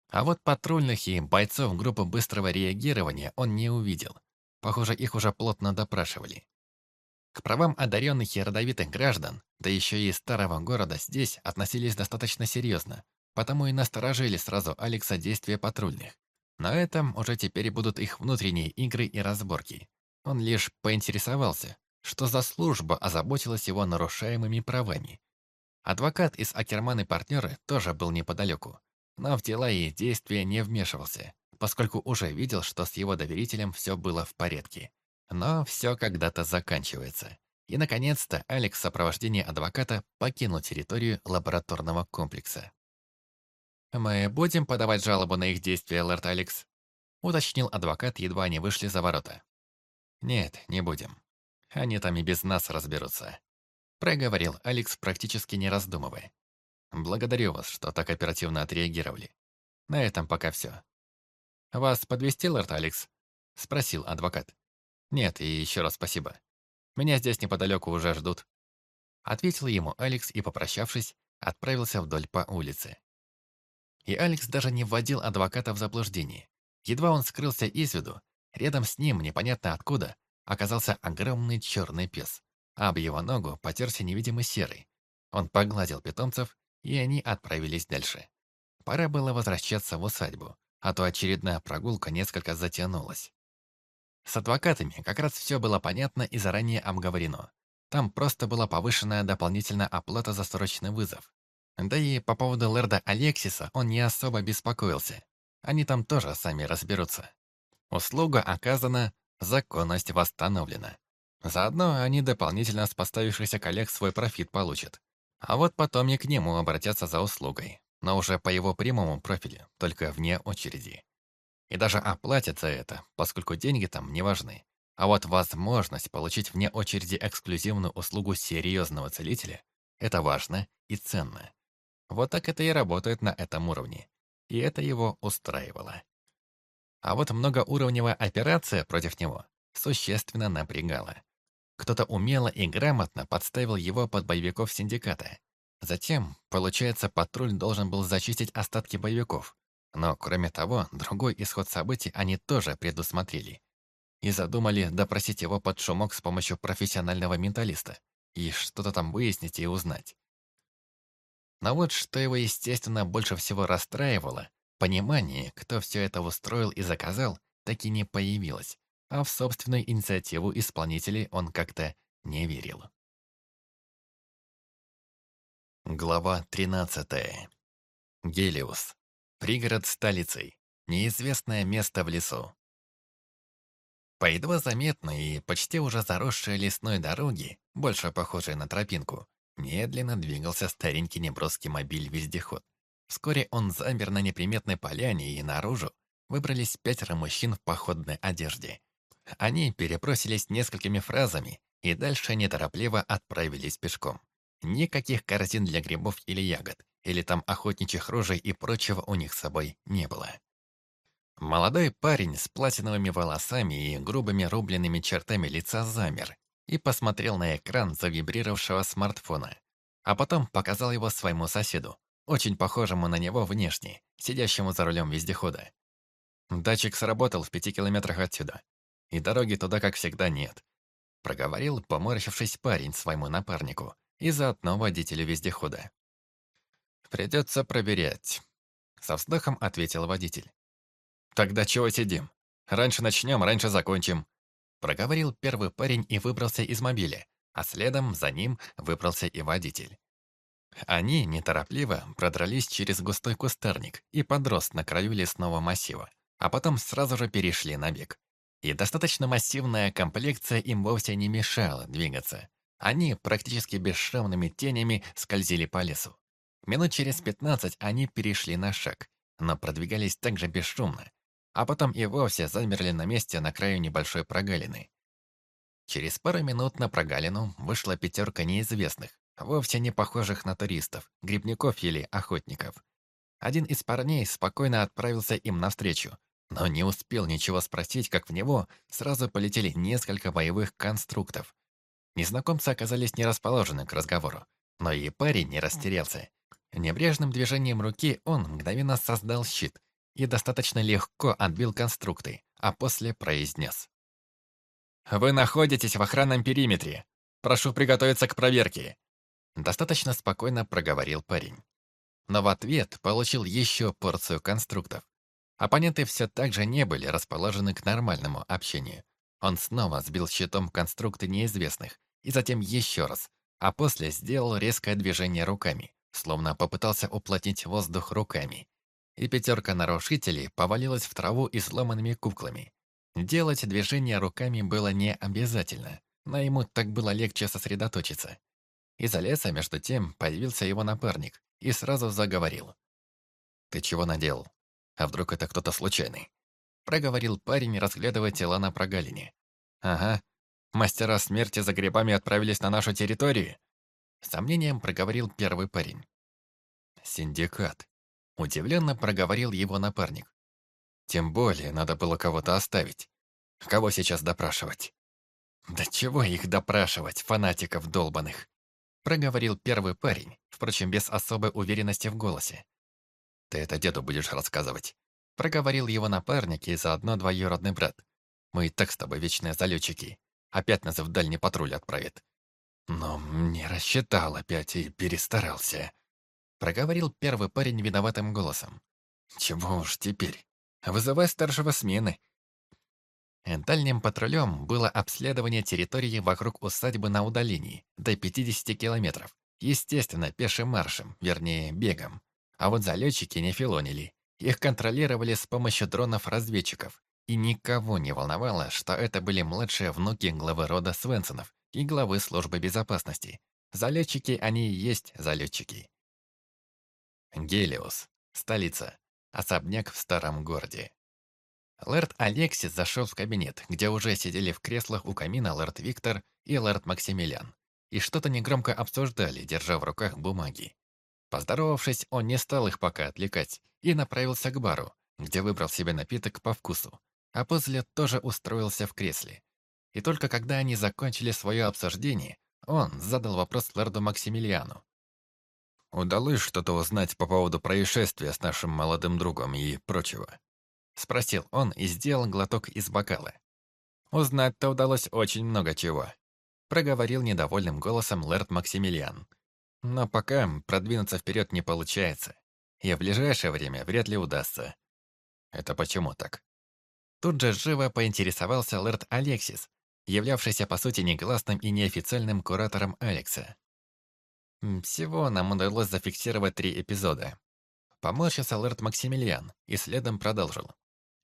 А вот патрульных и бойцов группы быстрого реагирования он не увидел. Похоже, их уже плотно допрашивали. К правам одаренных и родовитых граждан, да еще и старого города здесь относились достаточно серьезно, потому и насторожили сразу Алекса действия патрульных. На этом уже теперь будут их внутренние игры и разборки. Он лишь поинтересовался, что за служба озаботилась его нарушаемыми правами. Адвокат из Акерман и партнеры тоже был неподалеку, но в дела и действия не вмешивался, поскольку уже видел, что с его доверителем все было в порядке. Но все когда-то заканчивается. И, наконец-то, Алекс в сопровождении адвоката покинул территорию лабораторного комплекса. «Мы будем подавать жалобу на их действия, лорд Алекс?» уточнил адвокат, едва они вышли за ворота. «Нет, не будем. Они там и без нас разберутся», проговорил Алекс, практически не раздумывая. «Благодарю вас, что так оперативно отреагировали. На этом пока все». «Вас подвести, лорд Алекс?» спросил адвокат. «Нет, и еще раз спасибо. Меня здесь неподалеку уже ждут». Ответил ему Алекс и, попрощавшись, отправился вдоль по улице. И Алекс даже не вводил адвоката в заблуждение. Едва он скрылся из виду, рядом с ним, непонятно откуда, оказался огромный черный пес, а об его ногу потерся невидимый серый. Он погладил питомцев, и они отправились дальше. Пора было возвращаться в усадьбу, а то очередная прогулка несколько затянулась. С адвокатами как раз все было понятно и заранее обговорено. Там просто была повышенная дополнительная оплата за срочный вызов. Да и по поводу лэрда Алексиса он не особо беспокоился. Они там тоже сами разберутся. Услуга оказана, законность восстановлена. Заодно они дополнительно с поставившихся коллег свой профит получат. А вот потом и к нему обратятся за услугой, но уже по его прямому профилю, только вне очереди. И даже оплатят за это, поскольку деньги там не важны. А вот возможность получить вне очереди эксклюзивную услугу серьезного целителя – это важно и ценно. Вот так это и работает на этом уровне. И это его устраивало. А вот многоуровневая операция против него существенно напрягала. Кто-то умело и грамотно подставил его под боевиков синдиката. Затем, получается, патруль должен был зачистить остатки боевиков. Но, кроме того, другой исход событий они тоже предусмотрели. И задумали допросить его под шумок с помощью профессионального менталиста. И что-то там выяснить и узнать. Но вот что его, естественно, больше всего расстраивало, понимание, кто все это устроил и заказал, так и не появилось, а в собственную инициативу исполнителей он как-то не верил. Глава 13. Гелиус. Пригород столицей. Неизвестное место в лесу. По едва заметной и почти уже заросшей лесной дороге, больше похожей на тропинку, Медленно двигался старенький неброский мобиль-вездеход. Вскоре он замер на неприметной поляне, и наружу выбрались пятеро мужчин в походной одежде. Они перепросились несколькими фразами и дальше неторопливо отправились пешком. Никаких корзин для грибов или ягод, или там охотничьих ружей и прочего у них с собой не было. Молодой парень с платиновыми волосами и грубыми рубленными чертами лица замер, и посмотрел на экран завибрировавшего смартфона. А потом показал его своему соседу, очень похожему на него внешне, сидящему за рулем вездехода. Датчик сработал в пяти километрах отсюда, и дороги туда, как всегда, нет. Проговорил, поморщившись парень своему напарнику и заодно водителю вездехода. «Придется проверять», — со вздохом ответил водитель. «Тогда чего сидим? Раньше начнем, раньше закончим. Проговорил первый парень и выбрался из мобиля, а следом за ним выбрался и водитель. Они неторопливо продрались через густой кустарник и подрост на краю лесного массива, а потом сразу же перешли на бег. И достаточно массивная комплекция им вовсе не мешала двигаться. Они практически бесшумными тенями скользили по лесу. Минут через пятнадцать они перешли на шаг, но продвигались также бесшумно, а потом и вовсе замерли на месте на краю небольшой прогалины. Через пару минут на прогалину вышла пятерка неизвестных, вовсе не похожих на туристов, грибников или охотников. Один из парней спокойно отправился им навстречу, но не успел ничего спросить, как в него сразу полетели несколько боевых конструктов. Незнакомцы оказались не расположены к разговору, но и парень не растерялся. Небрежным движением руки он мгновенно создал щит, и достаточно легко отбил конструкты, а после произнес. «Вы находитесь в охранном периметре. Прошу приготовиться к проверке». Достаточно спокойно проговорил парень. Но в ответ получил еще порцию конструктов. Оппоненты все так же не были расположены к нормальному общению. Он снова сбил щитом конструкты неизвестных, и затем еще раз, а после сделал резкое движение руками, словно попытался уплотнить воздух руками и пятерка нарушителей повалилась в траву и сломанными куклами. Делать движения руками было не обязательно, но ему так было легче сосредоточиться. Из-за леса, между тем, появился его напарник и сразу заговорил. «Ты чего надел? А вдруг это кто-то случайный?» Проговорил парень, разглядывая тела на прогалине. «Ага, мастера смерти за грибами отправились на нашу территорию?» С сомнением проговорил первый парень. «Синдикат», — удивленно проговорил его напарник. «Тем более надо было кого-то оставить. Кого сейчас допрашивать?» «Да чего их допрашивать, фанатиков долбаных?» Проговорил первый парень, впрочем, без особой уверенности в голосе. «Ты это деду будешь рассказывать», — проговорил его напарник и заодно двоюродный брат. «Мы и так с тобой вечные залетчики. Опять нас в дальний патруль отправит». «Но не рассчитал опять и перестарался», — проговорил первый парень виноватым голосом. «Чего уж теперь? Вызывай старшего смены». Дальним патрулем было обследование территории вокруг усадьбы на удалении, до 50 километров. Естественно, пешим маршем, вернее, бегом. А вот залетчики не филонили. Их контролировали с помощью дронов-разведчиков. И никого не волновало, что это были младшие внуки главы рода Свенсонов и главы службы безопасности. Залетчики они и есть залетчики. Гелиос. Столица. Особняк в старом городе. Лэрд Алексис зашел в кабинет, где уже сидели в креслах у камина лэрд Виктор и лэрд Максимилиан, и что-то негромко обсуждали, держа в руках бумаги. Поздоровавшись, он не стал их пока отвлекать и направился к бару, где выбрал себе напиток по вкусу, а после тоже устроился в кресле. И только когда они закончили свое обсуждение, он задал вопрос лорду Максимилиану. «Удалось что-то узнать по поводу происшествия с нашим молодым другом и прочего?» Спросил он и сделал глоток из бокала. «Узнать-то удалось очень много чего», проговорил недовольным голосом лэрд Максимилиан. «Но пока продвинуться вперед не получается, и в ближайшее время вряд ли удастся». «Это почему так?» Тут же живо поинтересовался лэрд Алексис, являвшийся по сути негласным и неофициальным куратором Алекса. Всего нам удалось зафиксировать три эпизода. Поморщился лэрд Максимилиан и следом продолжил.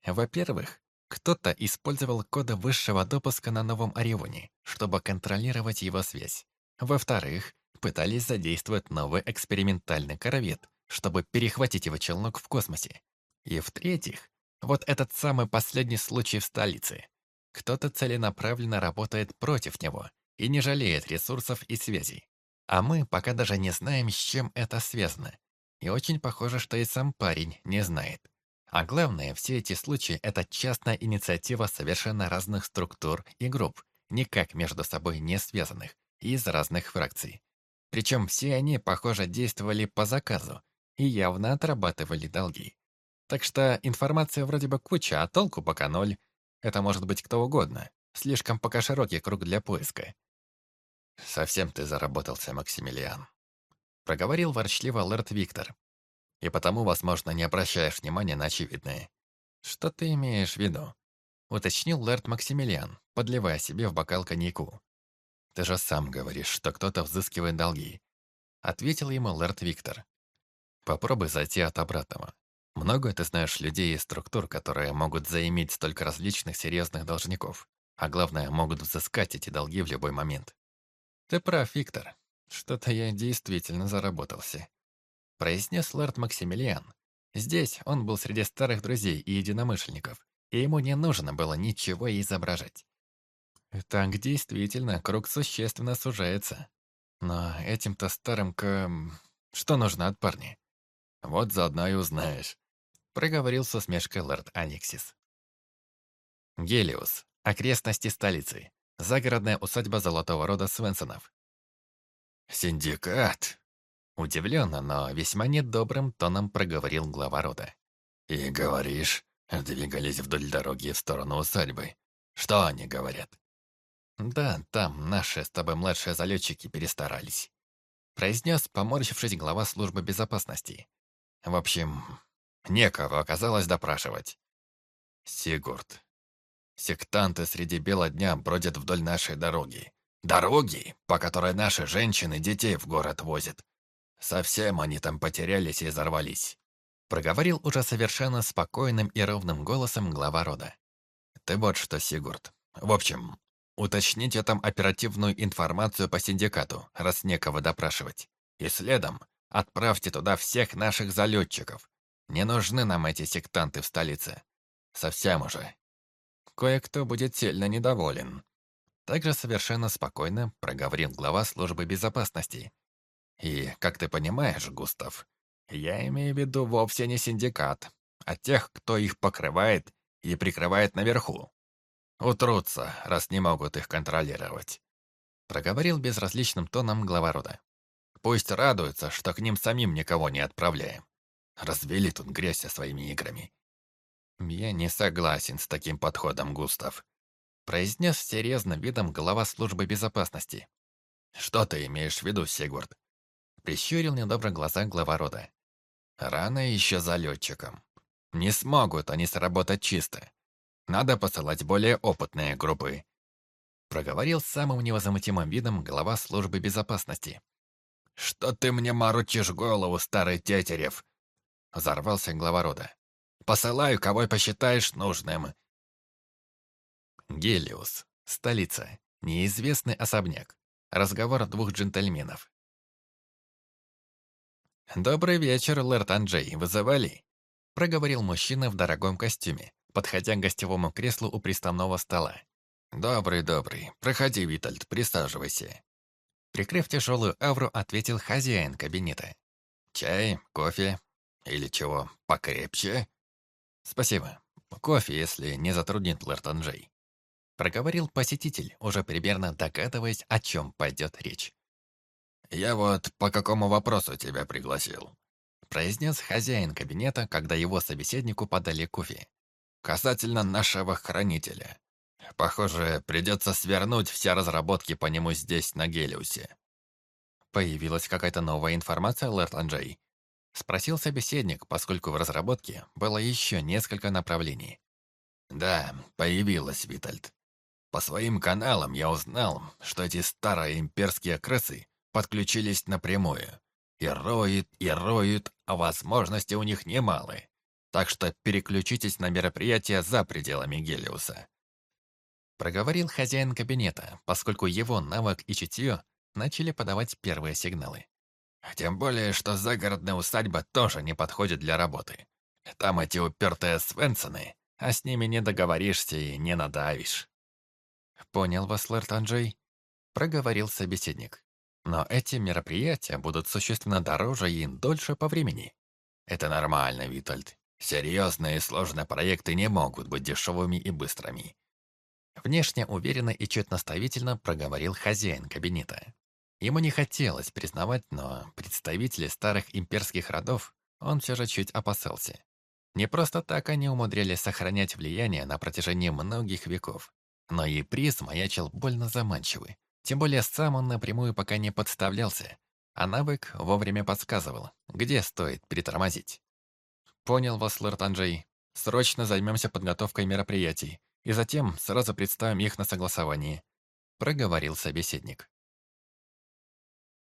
Во-первых, кто-то использовал коды высшего допуска на новом Орионе, чтобы контролировать его связь. Во-вторых, пытались задействовать новый экспериментальный корвет, чтобы перехватить его челнок в космосе. И в-третьих, вот этот самый последний случай в столице. Кто-то целенаправленно работает против него и не жалеет ресурсов и связей. А мы пока даже не знаем, с чем это связано. И очень похоже, что и сам парень не знает. А главное, все эти случаи – это частная инициатива совершенно разных структур и групп, никак между собой не связанных, из разных фракций. Причем все они, похоже, действовали по заказу и явно отрабатывали долги. Так что информация вроде бы куча, а толку пока ноль. Это может быть кто угодно. Слишком пока широкий круг для поиска. «Совсем ты заработался, Максимилиан», — проговорил ворчливо лэрд Виктор, и потому, возможно, не обращаешь внимания на очевидное. Что ты имеешь в виду? Уточнил лэрд Максимилиан, подливая себе в бокал коньяку. Ты же сам говоришь, что кто-то взыскивает долги. Ответил ему лэрд Виктор. Попробуй зайти от обратного. Много ты знаешь людей и структур, которые могут заиметь столько различных серьезных должников, а главное, могут взыскать эти долги в любой момент. Ты прав, Виктор. Что-то я действительно заработался произнес лорд Максимилиан. Здесь он был среди старых друзей и единомышленников, и ему не нужно было ничего изображать. Так действительно круг существенно сужается. Но этим-то старым к... Что нужно от парня? Вот заодно и узнаешь. Проговорил с усмешкой лорд Алексис. Гелиус. Окрестности столицы. Загородная усадьба золотого рода Свенсонов. «Синдикат!» Удивленно, но весьма недобрым тоном проговорил глава рода. «И говоришь, двигались вдоль дороги в сторону усадьбы. Что они говорят?» «Да, там наши с тобой младшие залетчики перестарались», произнес, поморщившись глава службы безопасности. «В общем, некого оказалось допрашивать». «Сигурд, сектанты среди бела дня бродят вдоль нашей дороги. Дороги, по которой наши женщины детей в город возят. Совсем они там потерялись и взорвались. Проговорил уже совершенно спокойным и ровным голосом глава рода. Ты вот что, Сигурд. В общем, уточните там оперативную информацию по синдикату, раз некого допрашивать. И следом отправьте туда всех наших залетчиков. Не нужны нам эти сектанты в столице. Совсем уже. Кое-кто будет сильно недоволен. Также совершенно спокойно проговорил глава службы безопасности. И, как ты понимаешь, Густав, я имею в виду вовсе не синдикат, а тех, кто их покрывает и прикрывает наверху. Утрутся, раз не могут их контролировать. Проговорил безразличным тоном глава рода. Пусть радуются, что к ним самим никого не отправляем. Развели тут грязь своими играми. Я не согласен с таким подходом, Густав. Произнес серьезным видом глава службы безопасности. Что ты имеешь в виду, Сигурд? Прищурил недобро глаза глава рода. Рано еще залетчикам. Не смогут они сработать чисто. Надо посылать более опытные группы. Проговорил самым невозмутимым видом глава службы безопасности. «Что ты мне морочишь голову, старый тетерев?» Взорвался глава рода. «Посылаю, кого посчитаешь нужным». Гелиус. Столица. Неизвестный особняк. Разговор двух джентльменов. «Добрый вечер, лэрд Анджей. Вызывали?» проговорил мужчина в дорогом костюме, подходя к гостевому креслу у приставного стола. «Добрый, добрый. Проходи, Витальд, присаживайся». Прикрыв тяжелую авру, ответил хозяин кабинета. «Чай, кофе или чего покрепче?» «Спасибо. Кофе, если не затруднит лорд Анджей». Проговорил посетитель, уже примерно догадываясь, о чем пойдет речь. «Я вот по какому вопросу тебя пригласил?» произнес хозяин кабинета, когда его собеседнику подали кофе. «Касательно нашего хранителя. Похоже, придется свернуть все разработки по нему здесь, на Гелиусе». «Появилась какая-то новая информация, Лэрд Анджей?» Спросил собеседник, поскольку в разработке было еще несколько направлений. «Да, появилась, Витальд. По своим каналам я узнал, что эти старые имперские крысы подключились напрямую. И роют, и роют, а возможности у них немалые. Так что переключитесь на мероприятия за пределами Гелиуса. Проговорил хозяин кабинета, поскольку его навык и чутье начали подавать первые сигналы. Тем более, что загородная усадьба тоже не подходит для работы. Там эти упертые Свенсоны, а с ними не договоришься и не надавишь. «Понял вас, лорд Анджей», — проговорил собеседник. Но эти мероприятия будут существенно дороже и дольше по времени. Это нормально, Витальд. Серьезные и сложные проекты не могут быть дешевыми и быстрыми. Внешне уверенно и чуть наставительно проговорил хозяин кабинета. Ему не хотелось признавать, но представители старых имперских родов он все же чуть опасался. Не просто так они умудрились сохранять влияние на протяжении многих веков, но и приз маячил больно заманчивый, тем более сам он напрямую пока не подставлялся, а навык вовремя подсказывал, где стоит притормозить. «Понял вас, лорд Анджей. Срочно займемся подготовкой мероприятий, и затем сразу представим их на согласовании», — проговорил собеседник.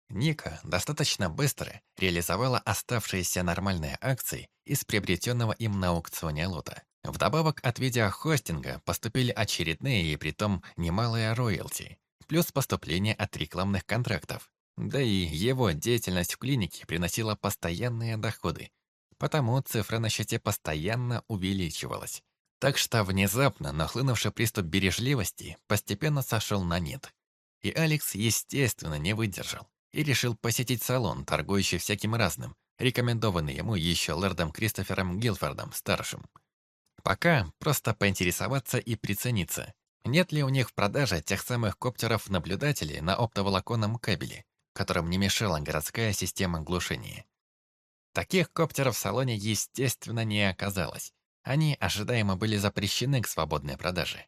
Ника достаточно быстро реализовала оставшиеся нормальные акции из приобретенного им на аукционе лота. Вдобавок от видеохостинга поступили очередные и притом немалые роялти, плюс поступление от рекламных контрактов. Да и его деятельность в клинике приносила постоянные доходы, потому цифра на счете постоянно увеличивалась. Так что внезапно нахлынувший приступ бережливости постепенно сошел на нет. И Алекс, естественно, не выдержал и решил посетить салон, торгующий всяким разным, рекомендованный ему еще лордом Кристофером Гилфордом-старшим. Пока просто поинтересоваться и прицениться, нет ли у них в продаже тех самых коптеров-наблюдателей на оптоволоконном кабеле, которым не мешала городская система глушения? Таких коптеров в салоне, естественно, не оказалось. Они ожидаемо были запрещены к свободной продаже.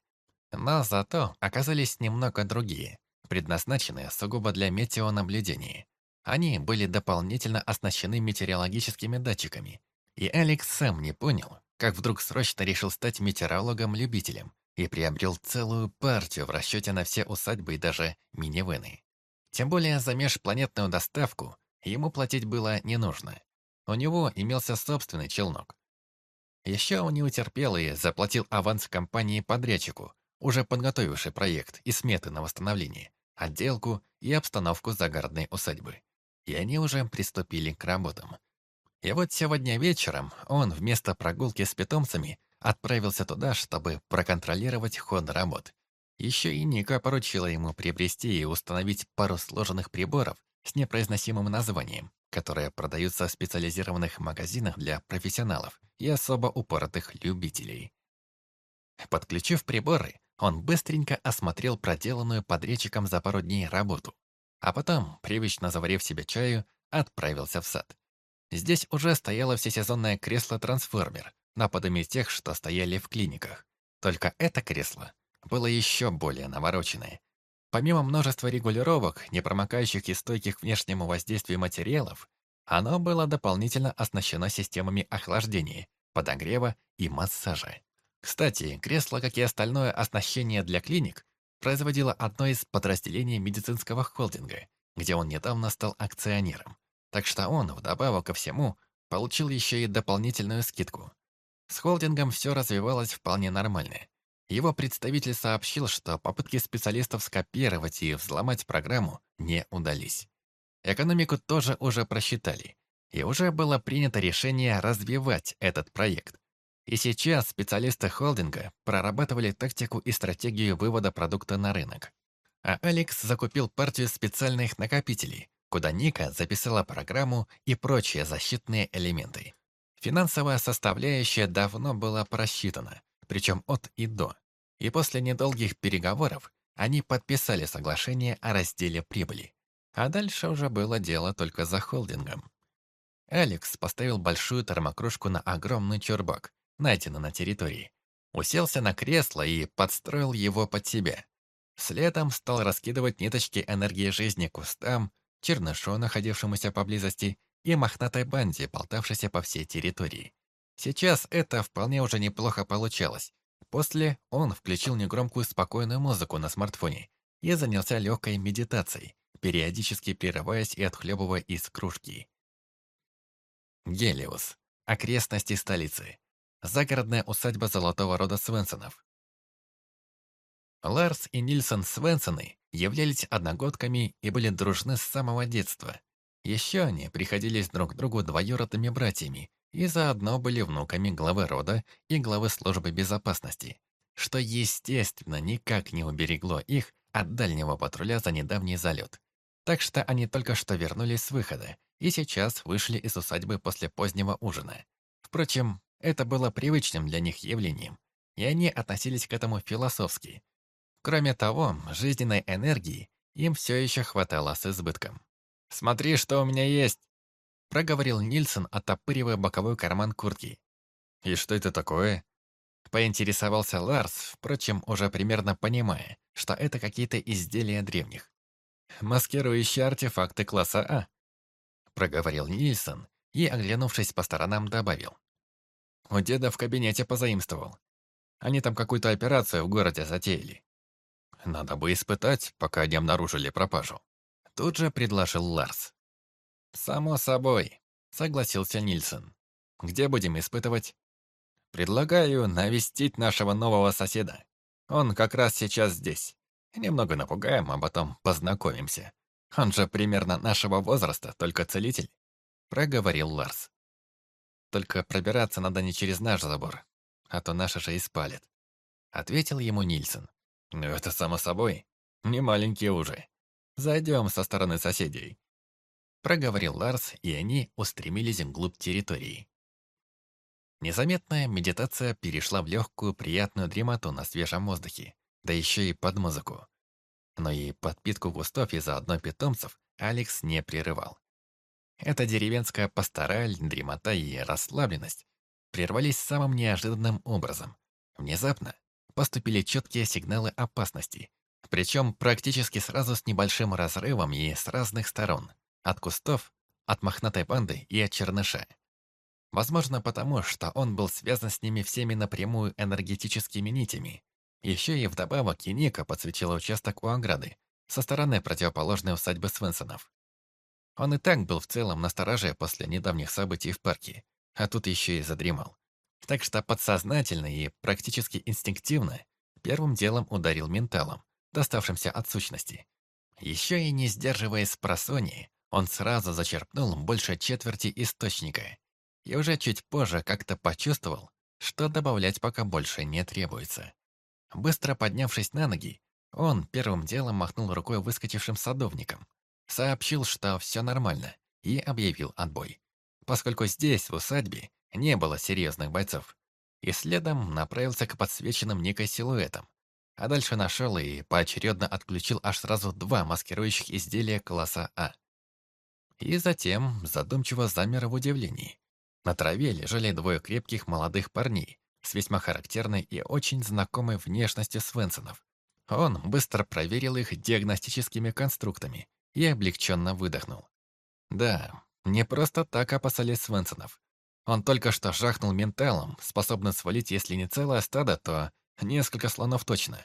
Но зато оказались немного другие, предназначенные сугубо для метеонаблюдения. Они были дополнительно оснащены метеорологическими датчиками. И Алекс сам не понял, как вдруг срочно решил стать метеорологом-любителем, и приобрел целую партию в расчете на все усадьбы и даже минивены. Тем более за межпланетную доставку ему платить было не нужно. У него имелся собственный челнок. Еще он не утерпел и заплатил аванс компании-подрядчику, уже подготовивший проект и сметы на восстановление, отделку и обстановку загородной усадьбы. И они уже приступили к работам. И вот сегодня вечером он вместо прогулки с питомцами отправился туда, чтобы проконтролировать ход работ. Еще и Ника поручила ему приобрести и установить пару сложенных приборов с непроизносимым названием, которые продаются в специализированных магазинах для профессионалов и особо упоротых любителей. Подключив приборы, он быстренько осмотрел проделанную подрядчиком за пару дней работу, а потом, привычно заварив себе чаю, отправился в сад. Здесь уже стояло всесезонное кресло-трансформер, наподобие тех, что стояли в клиниках. Только это кресло было еще более навороченное. Помимо множества регулировок, непромокающих и стойких внешнему воздействию материалов, оно было дополнительно оснащено системами охлаждения, подогрева и массажа. Кстати, кресло, как и остальное оснащение для клиник, производило одно из подразделений медицинского холдинга, где он недавно стал акционером. Так что он, вдобавок ко всему, получил еще и дополнительную скидку. С холдингом все развивалось вполне нормально. Его представитель сообщил, что попытки специалистов скопировать и взломать программу не удались. Экономику тоже уже просчитали, и уже было принято решение развивать этот проект. И сейчас специалисты холдинга прорабатывали тактику и стратегию вывода продукта на рынок. А Алекс закупил партию специальных накопителей, куда Ника записала программу и прочие защитные элементы. Финансовая составляющая давно была просчитана, причем от и до. И после недолгих переговоров они подписали соглашение о разделе прибыли. А дальше уже было дело только за холдингом. Алекс поставил большую термокружку на огромный чурбак, найденный на территории. Уселся на кресло и подстроил его под себя. Следом стал раскидывать ниточки энергии жизни кустам, чернышу, находившемуся поблизости, и мохнатой банде, болтавшейся по всей территории. Сейчас это вполне уже неплохо получалось. После он включил негромкую спокойную музыку на смартфоне и занялся легкой медитацией, периодически прерываясь и отхлебывая из кружки. Гелиус. Окрестности столицы. Загородная усадьба золотого рода Свенсонов. Ларс и Нильсон Свенсоны являлись одногодками и были дружны с самого детства. Еще они приходились друг другу двоюродными братьями и заодно были внуками главы рода и главы службы безопасности, что, естественно, никак не уберегло их от дальнего патруля за недавний залет. Так что они только что вернулись с выхода и сейчас вышли из усадьбы после позднего ужина. Впрочем, это было привычным для них явлением, и они относились к этому философски. Кроме того, жизненной энергии им все еще хватало с избытком. «Смотри, что у меня есть!» Проговорил Нильсон, оттопыривая боковой карман куртки. «И что это такое?» Поинтересовался Ларс, впрочем, уже примерно понимая, что это какие-то изделия древних. «Маскирующие артефакты класса А», проговорил Нильсон и, оглянувшись по сторонам, добавил. «У деда в кабинете позаимствовал. Они там какую-то операцию в городе затеяли. Надо бы испытать, пока не обнаружили пропажу. Тут же предложил Ларс. «Само собой», — согласился Нильсон. «Где будем испытывать?» «Предлагаю навестить нашего нового соседа. Он как раз сейчас здесь. Немного напугаем, а потом познакомимся. Он же примерно нашего возраста, только целитель», — проговорил Ларс. «Только пробираться надо не через наш забор, а то наши же испалят», — ответил ему Нильсон. «Ну, это само собой. Не маленькие уже. Зайдем со стороны соседей. Проговорил Ларс, и они устремились вглубь территории. Незаметная медитация перешла в легкую, приятную дремоту на свежем воздухе, да еще и под музыку. Но и подпитку кустов и заодно питомцев Алекс не прерывал. Эта деревенская пастораль, дремота и расслабленность прервались самым неожиданным образом. Внезапно поступили четкие сигналы опасности, причем практически сразу с небольшим разрывом и с разных сторон. От кустов, от мохнатой банды и от черныша. Возможно, потому что он был связан с ними всеми напрямую энергетическими нитями. Еще и вдобавок Еника подсветила участок у ограды, со стороны противоположной усадьбы Свенсонов. Он и так был в целом настороже после недавних событий в парке, а тут еще и задремал. Так что подсознательно и практически инстинктивно первым делом ударил менталом, доставшимся от сущности. Еще и не сдерживаясь просони, он сразу зачерпнул больше четверти источника. И уже чуть позже как-то почувствовал, что добавлять пока больше не требуется. Быстро поднявшись на ноги, он первым делом махнул рукой выскочившим садовникам, сообщил, что все нормально, и объявил отбой. Поскольку здесь, в усадьбе, не было серьезных бойцов, и следом направился к подсвеченным некой силуэтам, а дальше нашел и поочередно отключил аж сразу два маскирующих изделия класса А. И затем задумчиво замер в удивлении. На траве лежали двое крепких молодых парней с весьма характерной и очень знакомой внешностью Свенсонов. Он быстро проверил их диагностическими конструктами и облегченно выдохнул. Да, не просто так опасались Свенсонов. Он только что жахнул менталом, способным свалить, если не целое стадо, то несколько слонов точно.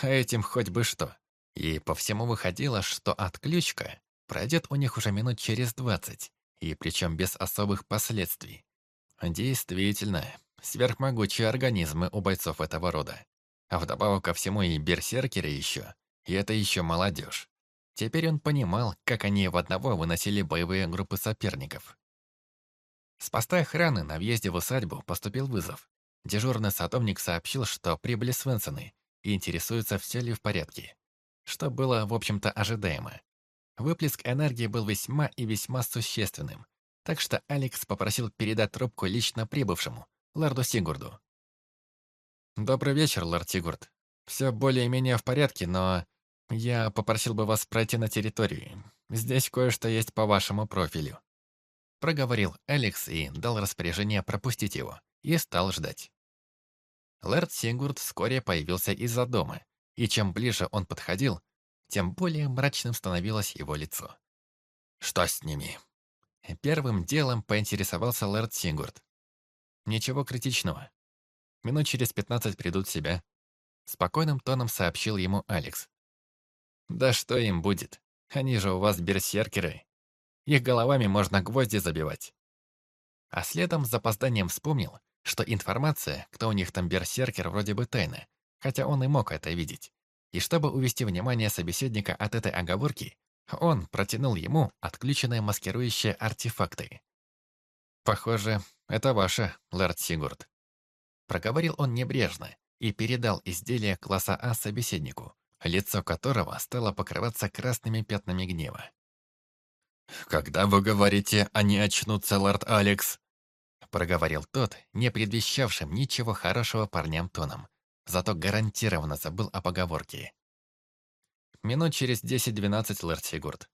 А этим хоть бы что. И по всему выходило, что отключка пройдет у них уже минут через двадцать, и причем без особых последствий. Действительно, сверхмогучие организмы у бойцов этого рода. А вдобавок ко всему и берсеркеры еще. И это еще молодежь. Теперь он понимал, как они в одного выносили боевые группы соперников. С поста охраны на въезде в усадьбу поступил вызов. Дежурный садовник сообщил, что прибыли Свенсоны и интересуются, все ли в порядке. Что было, в общем-то, ожидаемо. Выплеск энергии был весьма и весьма существенным, так что Алекс попросил передать трубку лично прибывшему, лорду Сигурду. «Добрый вечер, лорд Сигурд. Все более-менее в порядке, но я попросил бы вас пройти на территорию. Здесь кое-что есть по вашему профилю». Проговорил Алекс и дал распоряжение пропустить его, и стал ждать. Лэрд Сигурд вскоре появился из-за дома, и чем ближе он подходил, тем более мрачным становилось его лицо. «Что с ними?» Первым делом поинтересовался Лэрд Сигурд. «Ничего критичного. Минут через пятнадцать придут в себя». Спокойным тоном сообщил ему Алекс. «Да что им будет? Они же у вас берсеркеры. Их головами можно гвозди забивать». А следом с запозданием вспомнил, что информация, кто у них там берсеркер, вроде бы тайна, хотя он и мог это видеть. И чтобы увести внимание собеседника от этой оговорки, он протянул ему отключенные маскирующие артефакты. «Похоже, это ваше, лорд Сигурд». Проговорил он небрежно и передал изделие класса А собеседнику, лицо которого стало покрываться красными пятнами гнева. «Когда вы говорите, они очнутся, лорд Алекс?» проговорил тот, не предвещавшим ничего хорошего парням тоном, зато гарантированно забыл о поговорке. «Минут через 10-12, лорд Сигурд».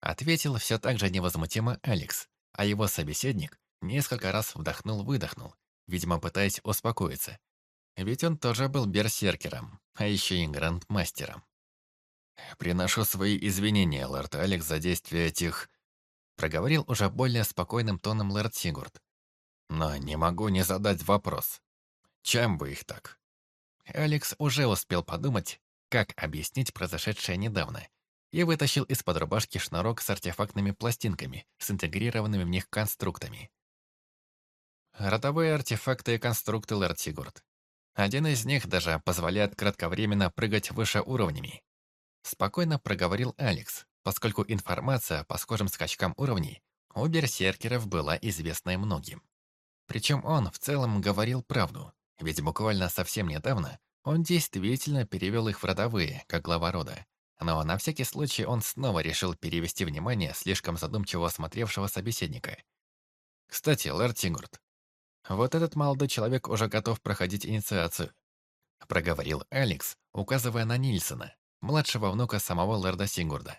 Ответил все так же невозмутимо Алекс, а его собеседник несколько раз вдохнул-выдохнул, видимо, пытаясь успокоиться. Ведь он тоже был берсеркером, а еще и грандмастером. «Приношу свои извинения, лорд Алекс, за действия этих...» Проговорил уже более спокойным тоном лорд Сигурд. «Но не могу не задать вопрос. Чем вы их так?» Алекс уже успел подумать, как объяснить произошедшее недавно, и вытащил из-под рубашки шнурок с артефактными пластинками, с интегрированными в них конструктами. Родовые артефакты и конструкты Лэрд Сигурд. Один из них даже позволяет кратковременно прыгать выше уровнями. Спокойно проговорил Алекс, поскольку информация по схожим скачкам уровней у берсеркеров была известна многим. Причем он в целом говорил правду, ведь буквально совсем недавно он действительно перевел их в родовые, как глава рода. Но на всякий случай он снова решил перевести внимание слишком задумчиво осмотревшего собеседника. «Кстати, лорд Тигурд, вот этот молодой человек уже готов проходить инициацию», проговорил Алекс, указывая на Нильсона, младшего внука самого лорда Сигурда.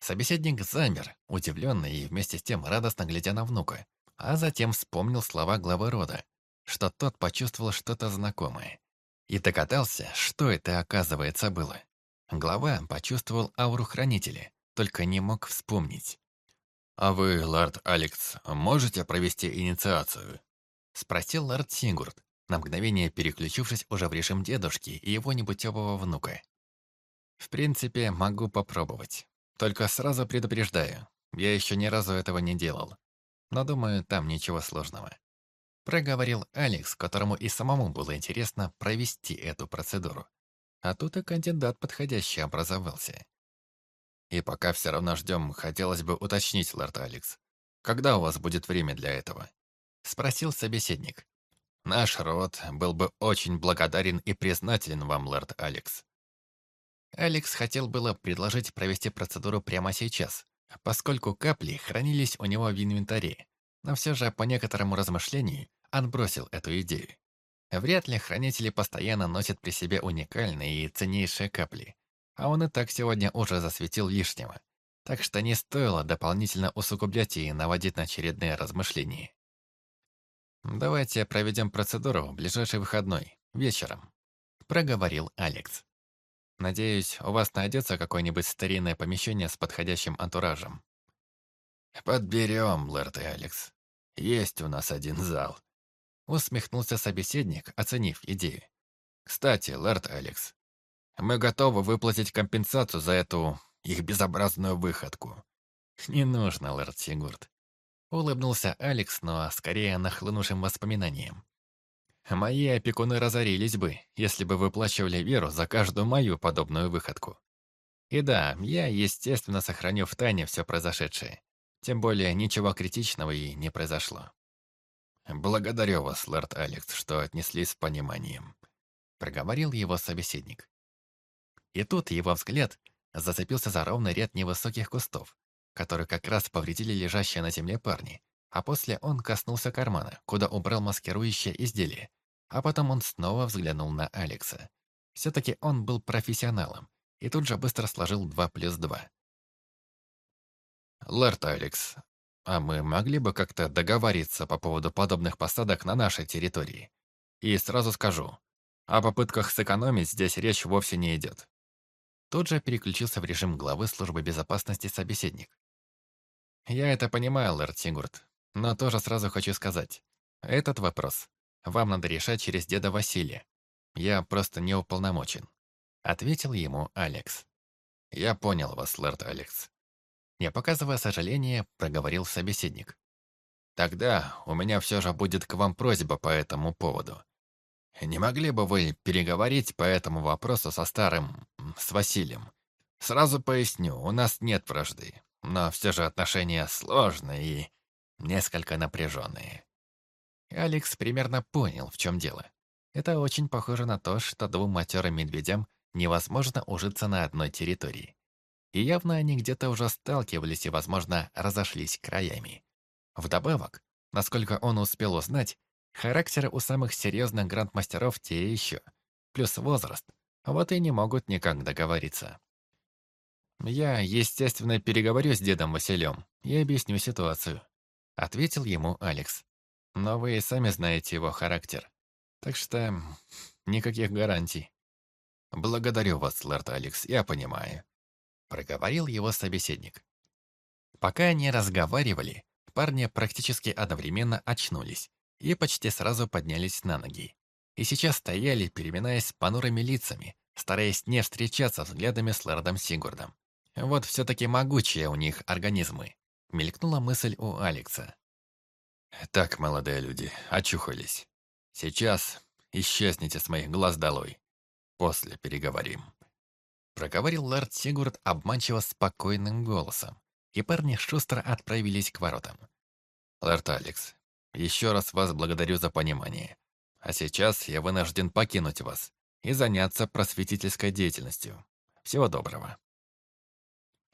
Собеседник замер, удивленный и вместе с тем радостно глядя на внука, а затем вспомнил слова главы рода, что тот почувствовал что-то знакомое. И догадался, что это, оказывается, было. Глава почувствовал ауру хранителя, только не мог вспомнить. «А вы, лорд Алекс, можете провести инициацию?» Спросил лорд Сигурд, на мгновение переключившись уже в режим дедушки и его непутевого внука. «В принципе, могу попробовать. Только сразу предупреждаю, я еще ни разу этого не делал. Но думаю, там ничего сложного». Проговорил Алекс, которому и самому было интересно провести эту процедуру. А тут и кандидат подходящий образовался. И пока все равно ждем, хотелось бы уточнить, лорд Алекс, когда у вас будет время для этого? Спросил собеседник. Наш род был бы очень благодарен и признателен вам, лорд Алекс. Алекс хотел было предложить провести процедуру прямо сейчас, поскольку капли хранились у него в инвентаре, но все же по некоторому размышлению отбросил эту идею. Вряд ли хранители постоянно носят при себе уникальные и ценнейшие капли, а он и так сегодня уже засветил лишнего, так что не стоило дополнительно усугублять и наводить на очередные размышления. «Давайте проведем процедуру в ближайший выходной, вечером», — проговорил Алекс. «Надеюсь, у вас найдется какое-нибудь старинное помещение с подходящим антуражем». «Подберем, лэрд Алекс. Есть у нас один зал», Усмехнулся собеседник, оценив идею. «Кстати, лорд Алекс, мы готовы выплатить компенсацию за эту их безобразную выходку». «Не нужно, лорд Сигурд». Улыбнулся Алекс, но скорее нахлынувшим воспоминанием. «Мои опекуны разорились бы, если бы выплачивали веру за каждую мою подобную выходку. И да, я, естественно, сохраню в тайне все произошедшее. Тем более ничего критичного и не произошло. «Благодарю вас, лорд Алекс, что отнеслись с пониманием», — проговорил его собеседник. И тут его взгляд зацепился за ровный ряд невысоких кустов, которые как раз повредили лежащие на земле парни, а после он коснулся кармана, куда убрал маскирующее изделие, а потом он снова взглянул на Алекса. Все-таки он был профессионалом, и тут же быстро сложил два плюс два. «Лорд Алекс, а мы могли бы как-то договориться по поводу подобных посадок на нашей территории. И сразу скажу, о попытках сэкономить здесь речь вовсе не идет. Тут же переключился в режим главы службы безопасности собеседник. Я это понимаю, лорд Сигурд, но тоже сразу хочу сказать. Этот вопрос вам надо решать через деда Василия. Я просто не уполномочен. Ответил ему Алекс. Я понял вас, лорд Алекс. Не показывая сожаления, проговорил собеседник. «Тогда у меня все же будет к вам просьба по этому поводу. Не могли бы вы переговорить по этому вопросу со старым... с Василием? Сразу поясню, у нас нет вражды, но все же отношения сложные и несколько напряженные». Алекс примерно понял, в чем дело. Это очень похоже на то, что двум матерым медведям невозможно ужиться на одной территории. И явно они где-то уже сталкивались и, возможно, разошлись краями. Вдобавок, насколько он успел узнать, характеры у самых серьезных грандмастеров те еще. Плюс возраст. Вот и не могут никак договориться. «Я, естественно, переговорю с дедом Василем и объясню ситуацию», — ответил ему Алекс. «Но вы и сами знаете его характер. Так что никаких гарантий». «Благодарю вас, лорд Алекс, я понимаю проговорил его собеседник. Пока они разговаривали, парни практически одновременно очнулись и почти сразу поднялись на ноги. И сейчас стояли, переминаясь понурыми лицами, стараясь не встречаться взглядами с лордом Сигурдом. Вот все-таки могучие у них организмы, мелькнула мысль у Алекса. «Так, молодые люди, очухались. Сейчас исчезните с моих глаз долой. После переговорим» проговорил лорд Сигурд обманчиво спокойным голосом, и парни шустро отправились к воротам. «Лорд Алекс, еще раз вас благодарю за понимание. А сейчас я вынужден покинуть вас и заняться просветительской деятельностью. Всего доброго».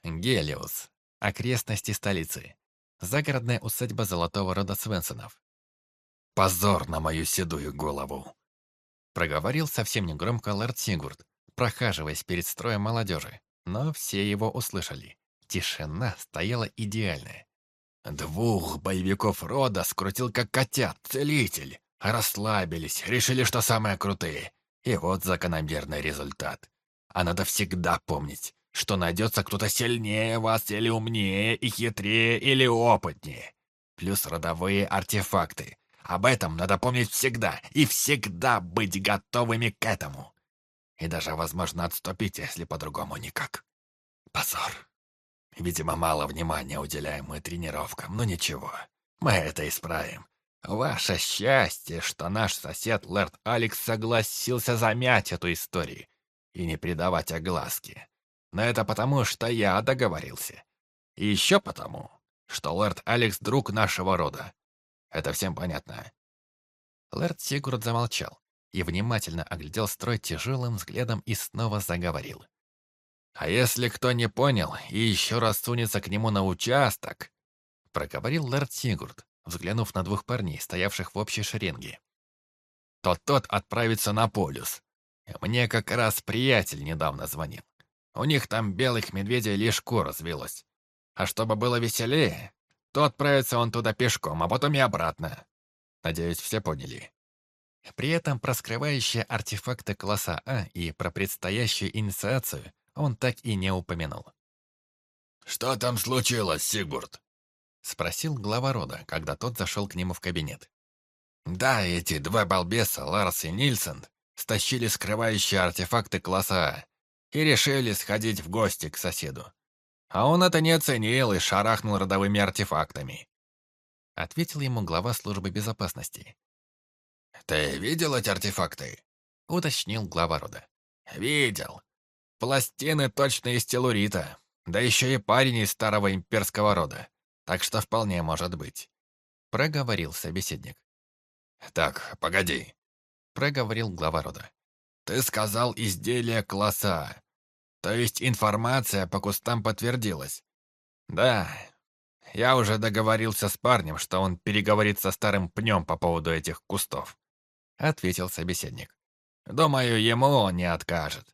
Гелиус. Окрестности столицы. Загородная усадьба золотого рода Свенсонов. «Позор на мою седую голову!» Проговорил совсем негромко лорд Сигурд, прохаживаясь перед строем молодежи, но все его услышали. Тишина стояла идеальная. Двух боевиков рода скрутил как котят, целитель. Расслабились, решили, что самые крутые. И вот закономерный результат. А надо всегда помнить, что найдется кто-то сильнее вас или умнее и хитрее или опытнее. Плюс родовые артефакты. Об этом надо помнить всегда и всегда быть готовыми к этому. И даже, возможно, отступить, если по-другому никак. Позор. Видимо, мало внимания уделяем мы тренировкам, но ничего. Мы это исправим. Ваше счастье, что наш сосед Лэрд Алекс согласился замять эту историю и не придавать огласки. Но это потому, что я договорился. И еще потому, что Лэрд Алекс — друг нашего рода. Это всем понятно. Лэрд Сигурд замолчал и внимательно оглядел строй тяжелым взглядом и снова заговорил. «А если кто не понял и еще раз сунется к нему на участок?» Проговорил Лэрд Сигурд, взглянув на двух парней, стоявших в общей шеренге. «То тот отправится на полюс. Мне как раз приятель недавно звонил. У них там белых медведей лишку развелось. А чтобы было веселее, то отправится он туда пешком, а потом и обратно. Надеюсь, все поняли. При этом про скрывающие артефакты класса А и про предстоящую инициацию он так и не упомянул. «Что там случилось, Сигурд?» — спросил глава рода, когда тот зашел к нему в кабинет. «Да, эти два балбеса, Ларс и Нильсон, стащили скрывающие артефакты класса А и решили сходить в гости к соседу. А он это не оценил и шарахнул родовыми артефактами. Ответил ему глава службы безопасности. «Ты видел эти артефакты?» Уточнил глава рода. «Видел. Пластины точно из телурита. Да еще и парень из старого имперского рода. Так что вполне может быть». Проговорил собеседник. «Так, погоди», — проговорил глава рода. «Ты сказал изделие класса то есть информация по кустам подтвердилась. Да, я уже договорился с парнем, что он переговорит со старым пнем по поводу этих кустов. Ответил собеседник. Думаю, ему он не откажет.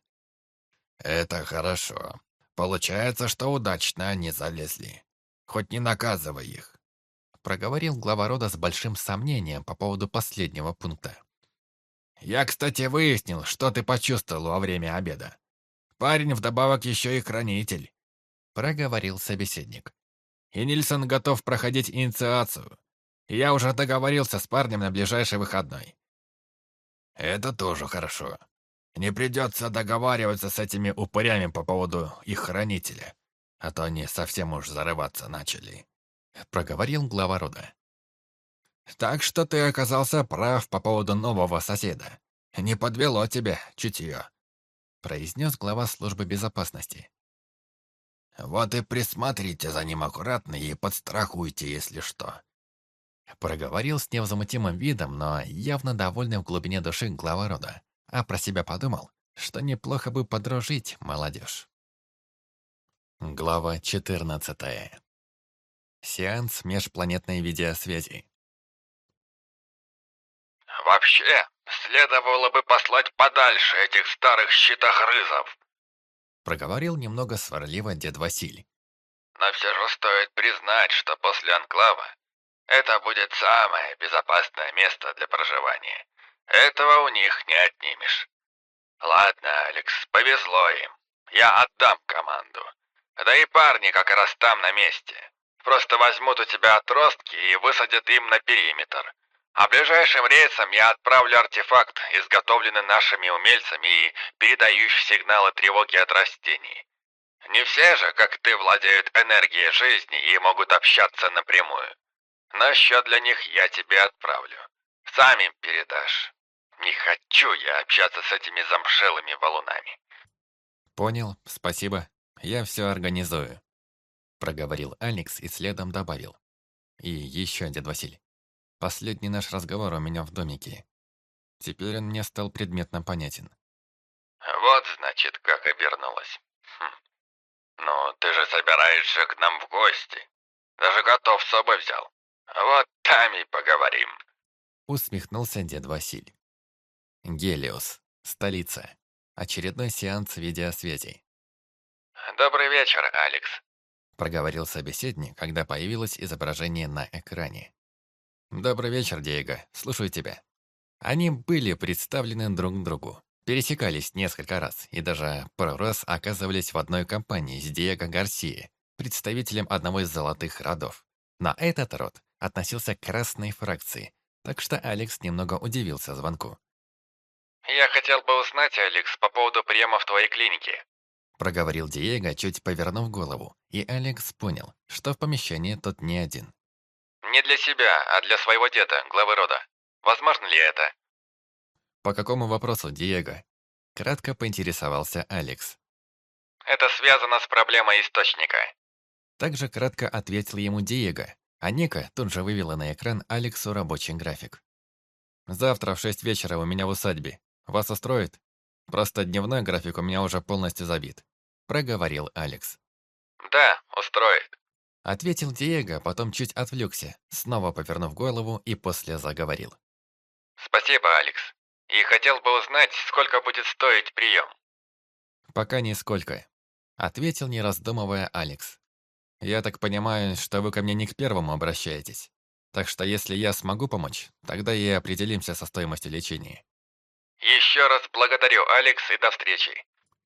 Это хорошо. Получается, что удачно они залезли. Хоть не наказывай их. Проговорил глава рода с большим сомнением по поводу последнего пункта. Я, кстати, выяснил, что ты почувствовал во время обеда. Парень вдобавок еще и хранитель», — проговорил собеседник. «И Нильсон готов проходить инициацию. Я уже договорился с парнем на ближайший выходной». «Это тоже хорошо. Не придется договариваться с этими упырями по поводу их хранителя, а то они совсем уж зарываться начали», — проговорил глава рода. «Так что ты оказался прав по поводу нового соседа. Не подвело тебя чутье» произнес глава службы безопасности. «Вот и присмотрите за ним аккуратно и подстрахуйте, если что». Проговорил с невозмутимым видом, но явно довольный в глубине души глава рода, а про себя подумал, что неплохо бы подружить молодежь. Глава 14. Сеанс межпланетной видеосвязи. «Вообще, следовало бы послать подальше этих старых щитогрызов!» Проговорил немного сварливо дед Василий. «Но все же стоит признать, что после Анклава это будет самое безопасное место для проживания. Этого у них не отнимешь. Ладно, Алекс, повезло им. Я отдам команду. Да и парни как раз там на месте. Просто возьмут у тебя отростки и высадят им на периметр. А ближайшим рейсом я отправлю артефакт, изготовленный нашими умельцами и передающий сигналы тревоги от растений. Не все же, как ты, владеют энергией жизни и могут общаться напрямую. Но счет для них я тебе отправлю. Сам им передашь. Не хочу я общаться с этими замшелыми валунами. Понял, спасибо. Я все организую. Проговорил Алекс и следом добавил. И еще, дед Василий. Последний наш разговор у меня в домике. Теперь он мне стал предметно понятен. Вот, значит, как обернулось. Хм. Ну, ты же собираешься к нам в гости. Даже готов с собой взял. Вот там и поговорим. Усмехнулся дед Василь. Гелиос. Столица. Очередной сеанс видеосвязи. «Добрый вечер, Алекс», — проговорил собеседник, когда появилось изображение на экране. «Добрый вечер, Диего. Слушаю тебя». Они были представлены друг другу, пересекались несколько раз и даже пару раз оказывались в одной компании с Диего Гарсией, представителем одного из золотых родов. Но этот род относился к красной фракции, так что Алекс немного удивился звонку. «Я хотел бы узнать, Алекс, по поводу приема в твоей клинике», проговорил Диего, чуть повернув голову, и Алекс понял, что в помещении тот не один. Не для себя, а для своего деда, главы рода. Возможно ли это? По какому вопросу, Диего? Кратко поинтересовался Алекс. Это связано с проблемой источника. Также кратко ответил ему Диего, а Ника тут же вывела на экран Алексу рабочий график. «Завтра в шесть вечера у меня в усадьбе. Вас устроит? Просто дневной график у меня уже полностью забит», — проговорил Алекс. «Да, устроит», — ответил Диего, потом чуть отвлекся, снова повернув голову и после заговорил. «Спасибо, Алекс. И хотел бы узнать, сколько будет стоить прием». «Пока нисколько», — ответил, не раздумывая Алекс. «Я так понимаю, что вы ко мне не к первому обращаетесь. Так что если я смогу помочь, тогда и определимся со стоимостью лечения». «Еще раз благодарю, Алекс, и до встречи».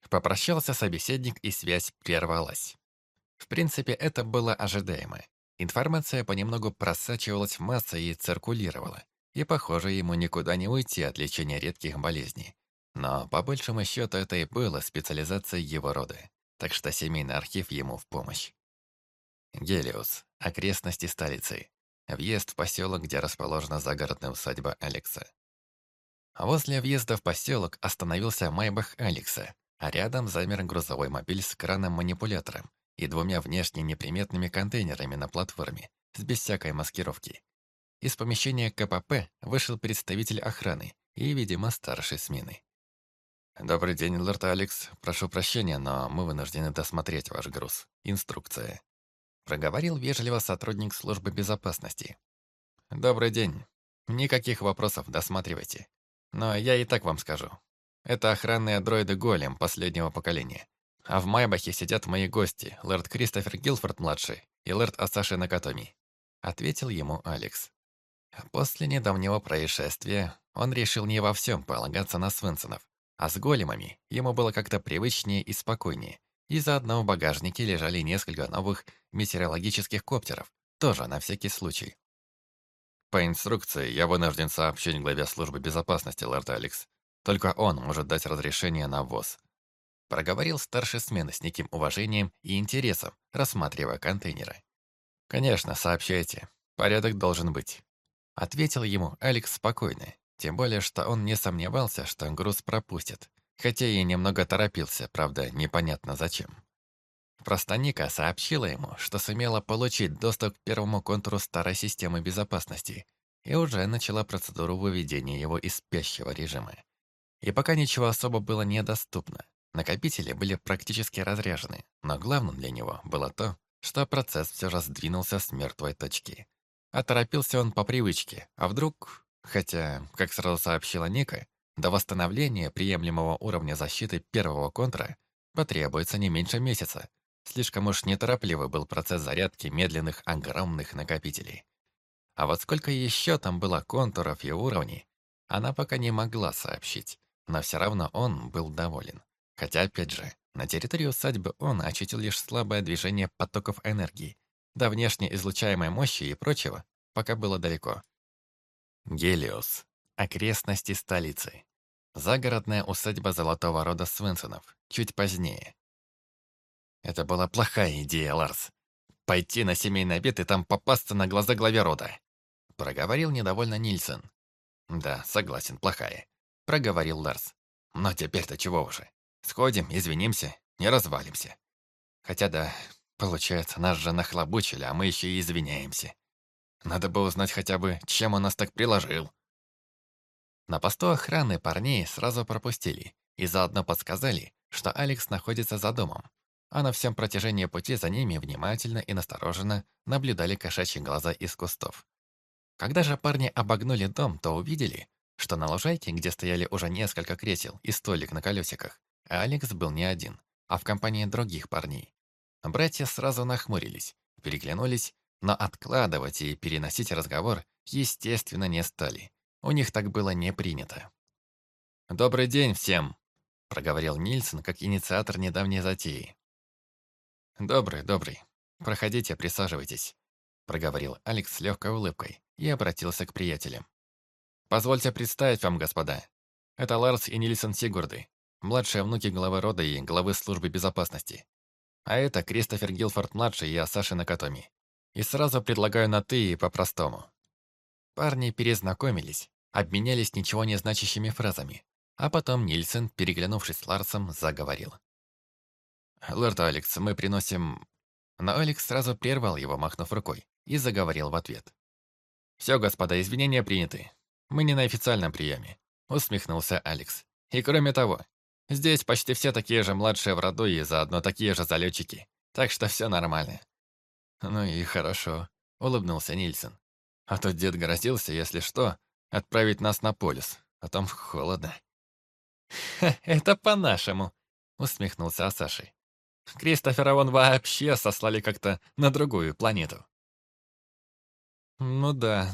Попрощался собеседник, и связь прервалась. В принципе, это было ожидаемо. Информация понемногу просачивалась в массы и циркулировала. И, похоже, ему никуда не уйти от лечения редких болезней. Но, по большему счету, это и было специализацией его рода. Так что семейный архив ему в помощь. Гелиос. Окрестности столицы. Въезд в поселок, где расположена загородная усадьба Алекса. Возле въезда в поселок остановился Майбах Алекса, а рядом замер грузовой мобиль с краном-манипулятором и двумя внешне неприметными контейнерами на платформе, с без всякой маскировки. Из помещения КПП вышел представитель охраны и, видимо, старшей смены. «Добрый день, лорд Алекс. Прошу прощения, но мы вынуждены досмотреть ваш груз. Инструкция». Проговорил вежливо сотрудник службы безопасности. «Добрый день. Никаких вопросов, досматривайте. Но я и так вам скажу. Это охранные дроиды Голем последнего поколения. А в Майбахе сидят мои гости, лорд Кристофер Гилфорд-младший и лорд Асаши Накатоми», — ответил ему Алекс. После недавнего происшествия он решил не во всем полагаться на Свенсонов, а с големами ему было как-то привычнее и спокойнее, и заодно в багажнике лежали несколько новых метеорологических коптеров, тоже на всякий случай. По инструкции я вынужден сообщить главе службы безопасности, лорд Алекс. Только он может дать разрешение на ввоз. Проговорил старший смены с неким уважением и интересом, рассматривая контейнеры. «Конечно, сообщайте. Порядок должен быть». Ответил ему Алекс спокойно, тем более, что он не сомневался, что груз пропустит, хотя и немного торопился, правда, непонятно зачем. Просто Ника сообщила ему, что сумела получить доступ к первому контуру старой системы безопасности и уже начала процедуру выведения его из спящего режима. И пока ничего особо было недоступно, Накопители были практически разряжены, но главным для него было то, что процесс все же сдвинулся с мертвой точки. Оторопился он по привычке, а вдруг... Хотя, как сразу сообщила Ника, до восстановления приемлемого уровня защиты первого контра потребуется не меньше месяца. Слишком уж неторопливый был процесс зарядки медленных огромных накопителей. А вот сколько еще там было контуров и уровней, она пока не могла сообщить, но все равно он был доволен. Хотя, опять же, на территории усадьбы он ощутил лишь слабое движение потоков энергии. До внешне излучаемой мощи и прочего пока было далеко. Гелиос. Окрестности столицы. Загородная усадьба золотого рода Свенсонов. Чуть позднее. Это была плохая идея, Ларс. Пойти на семейный обед и там попасться на глаза главе рода. Проговорил недовольно Нильсон. Да, согласен, плохая. Проговорил Ларс. Но теперь-то чего уже? Сходим, извинимся, не развалимся. Хотя да, получается, нас же нахлобучили, а мы еще и извиняемся. Надо бы узнать хотя бы, чем он нас так приложил. На посту охраны парней сразу пропустили и заодно подсказали, что Алекс находится за домом, а на всем протяжении пути за ними внимательно и настороженно наблюдали кошачьи глаза из кустов. Когда же парни обогнули дом, то увидели, что на лужайке, где стояли уже несколько кресел и столик на колесиках, Алекс был не один, а в компании других парней. Братья сразу нахмурились, переглянулись, но откладывать и переносить разговор, естественно, не стали. У них так было не принято. «Добрый день всем!» — проговорил Нильсон как инициатор недавней затеи. «Добрый, добрый. Проходите, присаживайтесь», — проговорил Алекс с легкой улыбкой и обратился к приятелям. «Позвольте представить вам, господа. Это Ларс и Нильсон Сигурды, младшие внуки главы рода и главы службы безопасности. А это Кристофер Гилфорд-младший и Асаши Накатоми. И сразу предлагаю на «ты» и по-простому. Парни перезнакомились, обменялись ничего не значащими фразами, а потом Нильсон, переглянувшись с Ларсом, заговорил. «Лорд Алекс, мы приносим...» Но Алекс сразу прервал его, махнув рукой, и заговорил в ответ. «Все, господа, извинения приняты. Мы не на официальном приеме», — усмехнулся Алекс. «И кроме того, здесь почти все такие же младшие в роду и заодно такие же залетчики, так что все нормально». «Ну и хорошо», — улыбнулся Нильсон. «А то дед грозился, если что, отправить нас на полюс, а там холодно». «Это по-нашему», — усмехнулся Асаши. «Кристофера вон вообще сослали как-то на другую планету». «Ну да,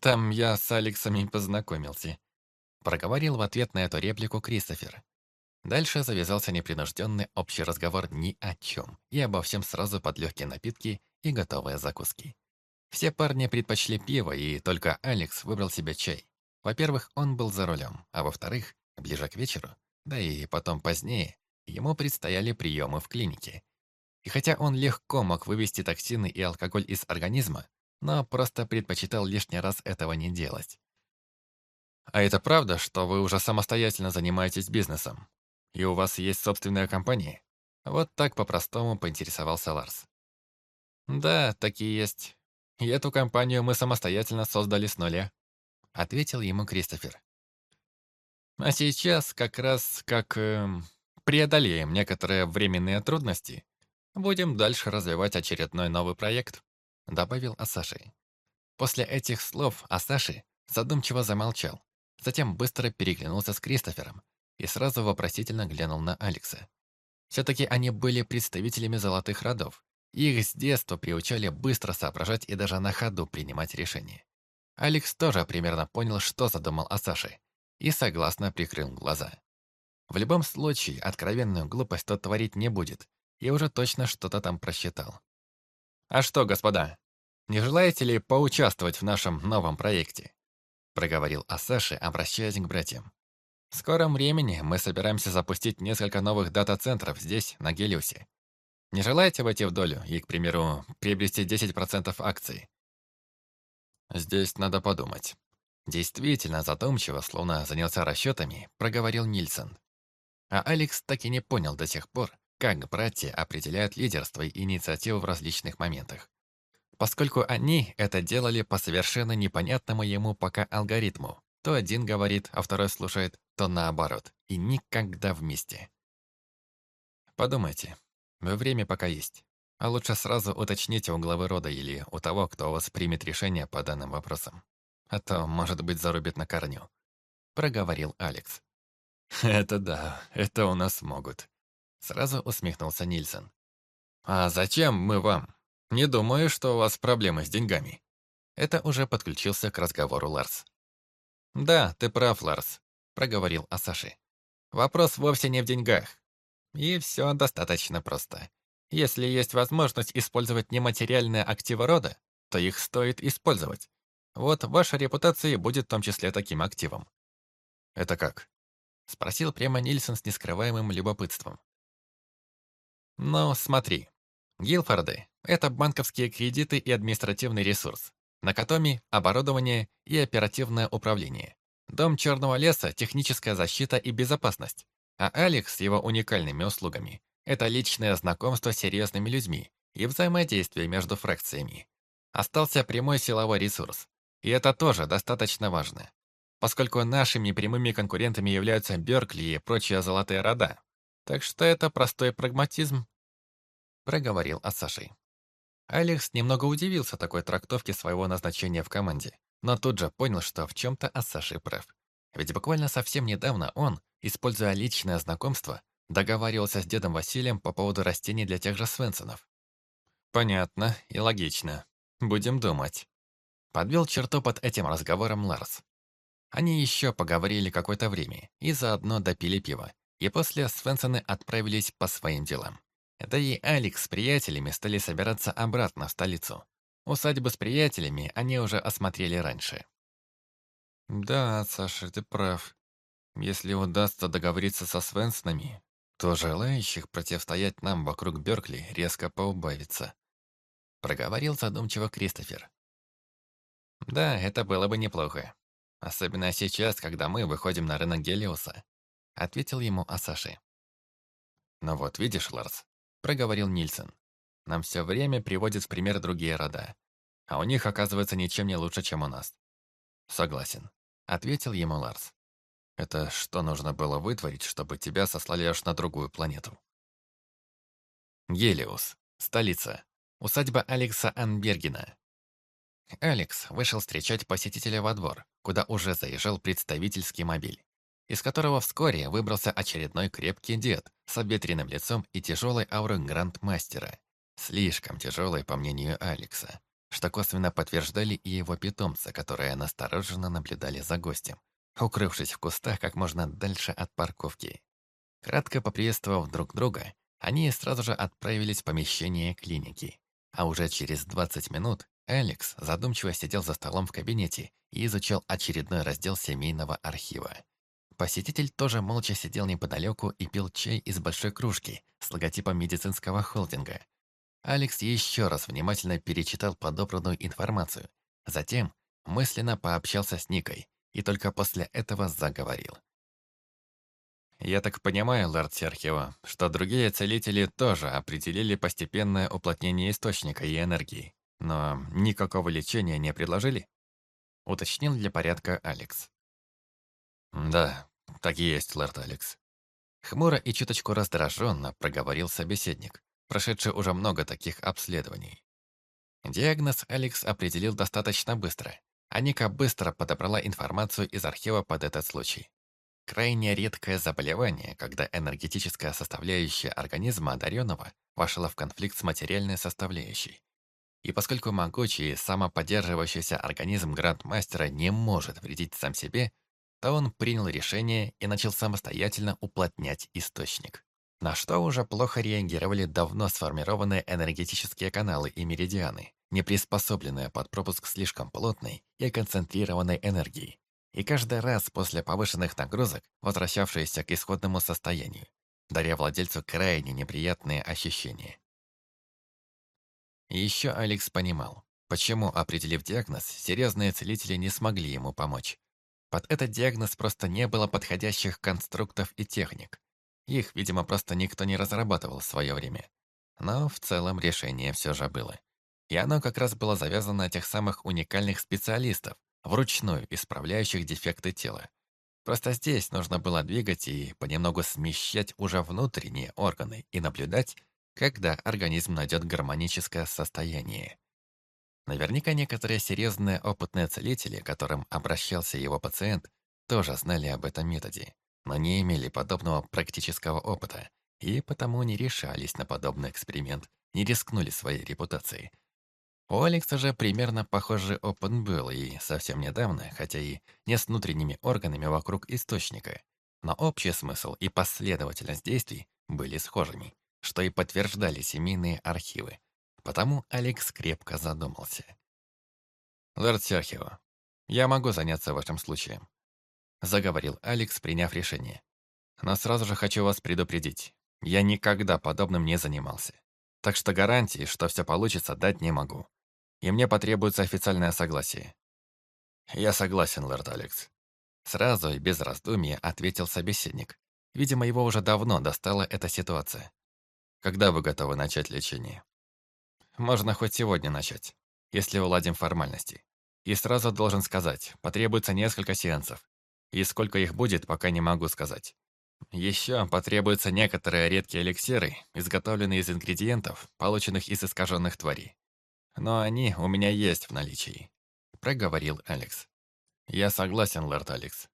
там я с Алексами познакомился», — проговорил в ответ на эту реплику Кристофер. Дальше завязался непринужденный общий разговор ни о чем, и обо всем сразу под легкие напитки и готовые закуски. Все парни предпочли пиво, и только Алекс выбрал себе чай. Во-первых, он был за рулем, а во-вторых, ближе к вечеру, да и потом позднее, ему предстояли приемы в клинике. И хотя он легко мог вывести токсины и алкоголь из организма, но просто предпочитал лишний раз этого не делать. «А это правда, что вы уже самостоятельно занимаетесь бизнесом? И у вас есть собственная компания?» Вот так по-простому поинтересовался Ларс. «Да, такие есть. И эту компанию мы самостоятельно создали с нуля», ответил ему Кристофер. «А сейчас как раз как э, преодолеем некоторые временные трудности, будем дальше развивать очередной новый проект», добавил Асаши. После этих слов Асаши задумчиво замолчал, затем быстро переглянулся с Кристофером и сразу вопросительно глянул на Алекса. Все-таки они были представителями золотых родов, их с детства приучали быстро соображать и даже на ходу принимать решения. Алекс тоже примерно понял, что задумал Асаши, и согласно прикрыл глаза. В любом случае, откровенную глупость тот творить не будет, и уже точно что-то там просчитал. «А что, господа, не желаете ли поучаствовать в нашем новом проекте?» проговорил Асаши, обращаясь к братьям. «В скором времени мы собираемся запустить несколько новых дата-центров здесь, на Гелиусе. Не желаете войти в долю и, к примеру, приобрести 10% акций? Здесь надо подумать. Действительно задумчиво, словно занялся расчетами, проговорил Нильсон. А Алекс так и не понял до сих пор, как братья определяют лидерство и инициативу в различных моментах. Поскольку они это делали по совершенно непонятному ему пока алгоритму. То один говорит, а второй слушает, то наоборот. И никогда вместе. Подумайте, Время пока есть. А лучше сразу уточните у главы рода или у того, кто у вас примет решение по данным вопросам. А то, может быть, зарубит на корню. Проговорил Алекс. «Это да, это у нас могут», — сразу усмехнулся Нильсон. «А зачем мы вам? Не думаю, что у вас проблемы с деньгами». Это уже подключился к разговору Ларс. «Да, ты прав, Ларс», — проговорил Асаши. «Вопрос вовсе не в деньгах. И все достаточно просто. Если есть возможность использовать нематериальные активы рода, то их стоит использовать. Вот ваша репутация будет в том числе таким активом. «Это как?» — спросил прямо Нильсон с нескрываемым любопытством. «Ну, смотри. Гилфорды — это банковские кредиты и административный ресурс. Накатоми — оборудование и оперативное управление. Дом Черного леса — техническая защита и безопасность. А Алекс с его уникальными услугами – это личное знакомство с серьезными людьми и взаимодействие между фракциями. Остался прямой силовой ресурс. И это тоже достаточно важно. Поскольку нашими прямыми конкурентами являются Беркли и прочие золотые рода. Так что это простой прагматизм, проговорил Асашей. Алекс немного удивился такой трактовке своего назначения в команде, но тут же понял, что в чем-то Асаши прав. Ведь буквально совсем недавно он, используя личное знакомство, договаривался с дедом Василием по поводу растений для тех же Свенсонов. Понятно и логично. Будем думать. Подвел черту под этим разговором Ларс. Они еще поговорили какое-то время и заодно допили пиво. И после Свенсоны отправились по своим делам. Да и Алекс с приятелями стали собираться обратно в столицу. Усадьбы с приятелями они уже осмотрели раньше. «Да, Саша, ты прав. Если удастся договориться со Свенснами, то желающих противостоять нам вокруг Беркли резко поубавится. проговорил задумчиво Кристофер. Да, это было бы неплохо. Особенно сейчас, когда мы выходим на рынок Гелиоса, ответил ему Асаши. «Ну вот, видишь, Ларс», — проговорил Нильсон. «Нам все время приводят в пример другие рода, а у них, оказывается, ничем не лучше, чем у нас». «Согласен», — ответил ему Ларс. «Это что нужно было вытворить, чтобы тебя сослали аж на другую планету?» Гелиос, столица, усадьба Алекса Анбергена. Алекс вышел встречать посетителя во двор, куда уже заезжал представительский мобиль из которого вскоре выбрался очередной крепкий дед с обветренным лицом и тяжелой аурой грандмастера. Слишком тяжелой, по мнению Алекса, что косвенно подтверждали и его питомцы, которые настороженно наблюдали за гостем, укрывшись в кустах как можно дальше от парковки. Кратко поприветствовав друг друга, они сразу же отправились в помещение клиники. А уже через 20 минут Алекс задумчиво сидел за столом в кабинете и изучал очередной раздел семейного архива. Посетитель тоже молча сидел неподалеку и пил чай из большой кружки с логотипом медицинского холдинга. Алекс еще раз внимательно перечитал подобранную информацию. Затем мысленно пообщался с Никой и только после этого заговорил. «Я так понимаю, лорд Серхио, что другие целители тоже определили постепенное уплотнение источника и энергии, но никакого лечения не предложили?» Уточнил для порядка Алекс. «Да, так и есть, лорд Алекс». Хмуро и чуточку раздраженно проговорил собеседник, прошедший уже много таких обследований. Диагноз Алекс определил достаточно быстро, а Ника быстро подобрала информацию из архива под этот случай. Крайне редкое заболевание, когда энергетическая составляющая организма одаренного вошла в конфликт с материальной составляющей. И поскольку могучий самоподдерживающийся организм грандмастера не может вредить сам себе, то он принял решение и начал самостоятельно уплотнять источник. На что уже плохо реагировали давно сформированные энергетические каналы и меридианы, не приспособленные под пропуск слишком плотной и концентрированной энергии, и каждый раз после повышенных нагрузок возвращавшиеся к исходному состоянию, даря владельцу крайне неприятные ощущения. И еще Алекс понимал, почему, определив диагноз, серьезные целители не смогли ему помочь. Под этот диагноз просто не было подходящих конструктов и техник. Их, видимо, просто никто не разрабатывал в свое время. Но в целом решение все же было. И оно как раз было завязано на тех самых уникальных специалистов, вручную исправляющих дефекты тела. Просто здесь нужно было двигать и понемногу смещать уже внутренние органы и наблюдать, когда организм найдет гармоническое состояние. Наверняка некоторые серьезные опытные целители, к которым обращался его пациент, тоже знали об этом методе, но не имели подобного практического опыта и потому не решались на подобный эксперимент, не рискнули своей репутацией. У Алекса же примерно похожий опыт был и совсем недавно, хотя и не с внутренними органами вокруг источника, но общий смысл и последовательность действий были схожими, что и подтверждали семейные архивы. Потому Алекс крепко задумался. «Лорд Серхио, я могу заняться вашим случаем», заговорил Алекс, приняв решение. «Но сразу же хочу вас предупредить. Я никогда подобным не занимался. Так что гарантии, что все получится, дать не могу. И мне потребуется официальное согласие». «Я согласен, лорд Алекс». Сразу и без раздумья ответил собеседник. Видимо, его уже давно достала эта ситуация. «Когда вы готовы начать лечение?» Можно хоть сегодня начать, если уладим формальности. И сразу должен сказать, потребуется несколько сеансов. И сколько их будет, пока не могу сказать. Еще потребуются некоторые редкие эликсиры, изготовленные из ингредиентов, полученных из искаженных тварей. Но они у меня есть в наличии», — проговорил Алекс. «Я согласен, лорд Алекс».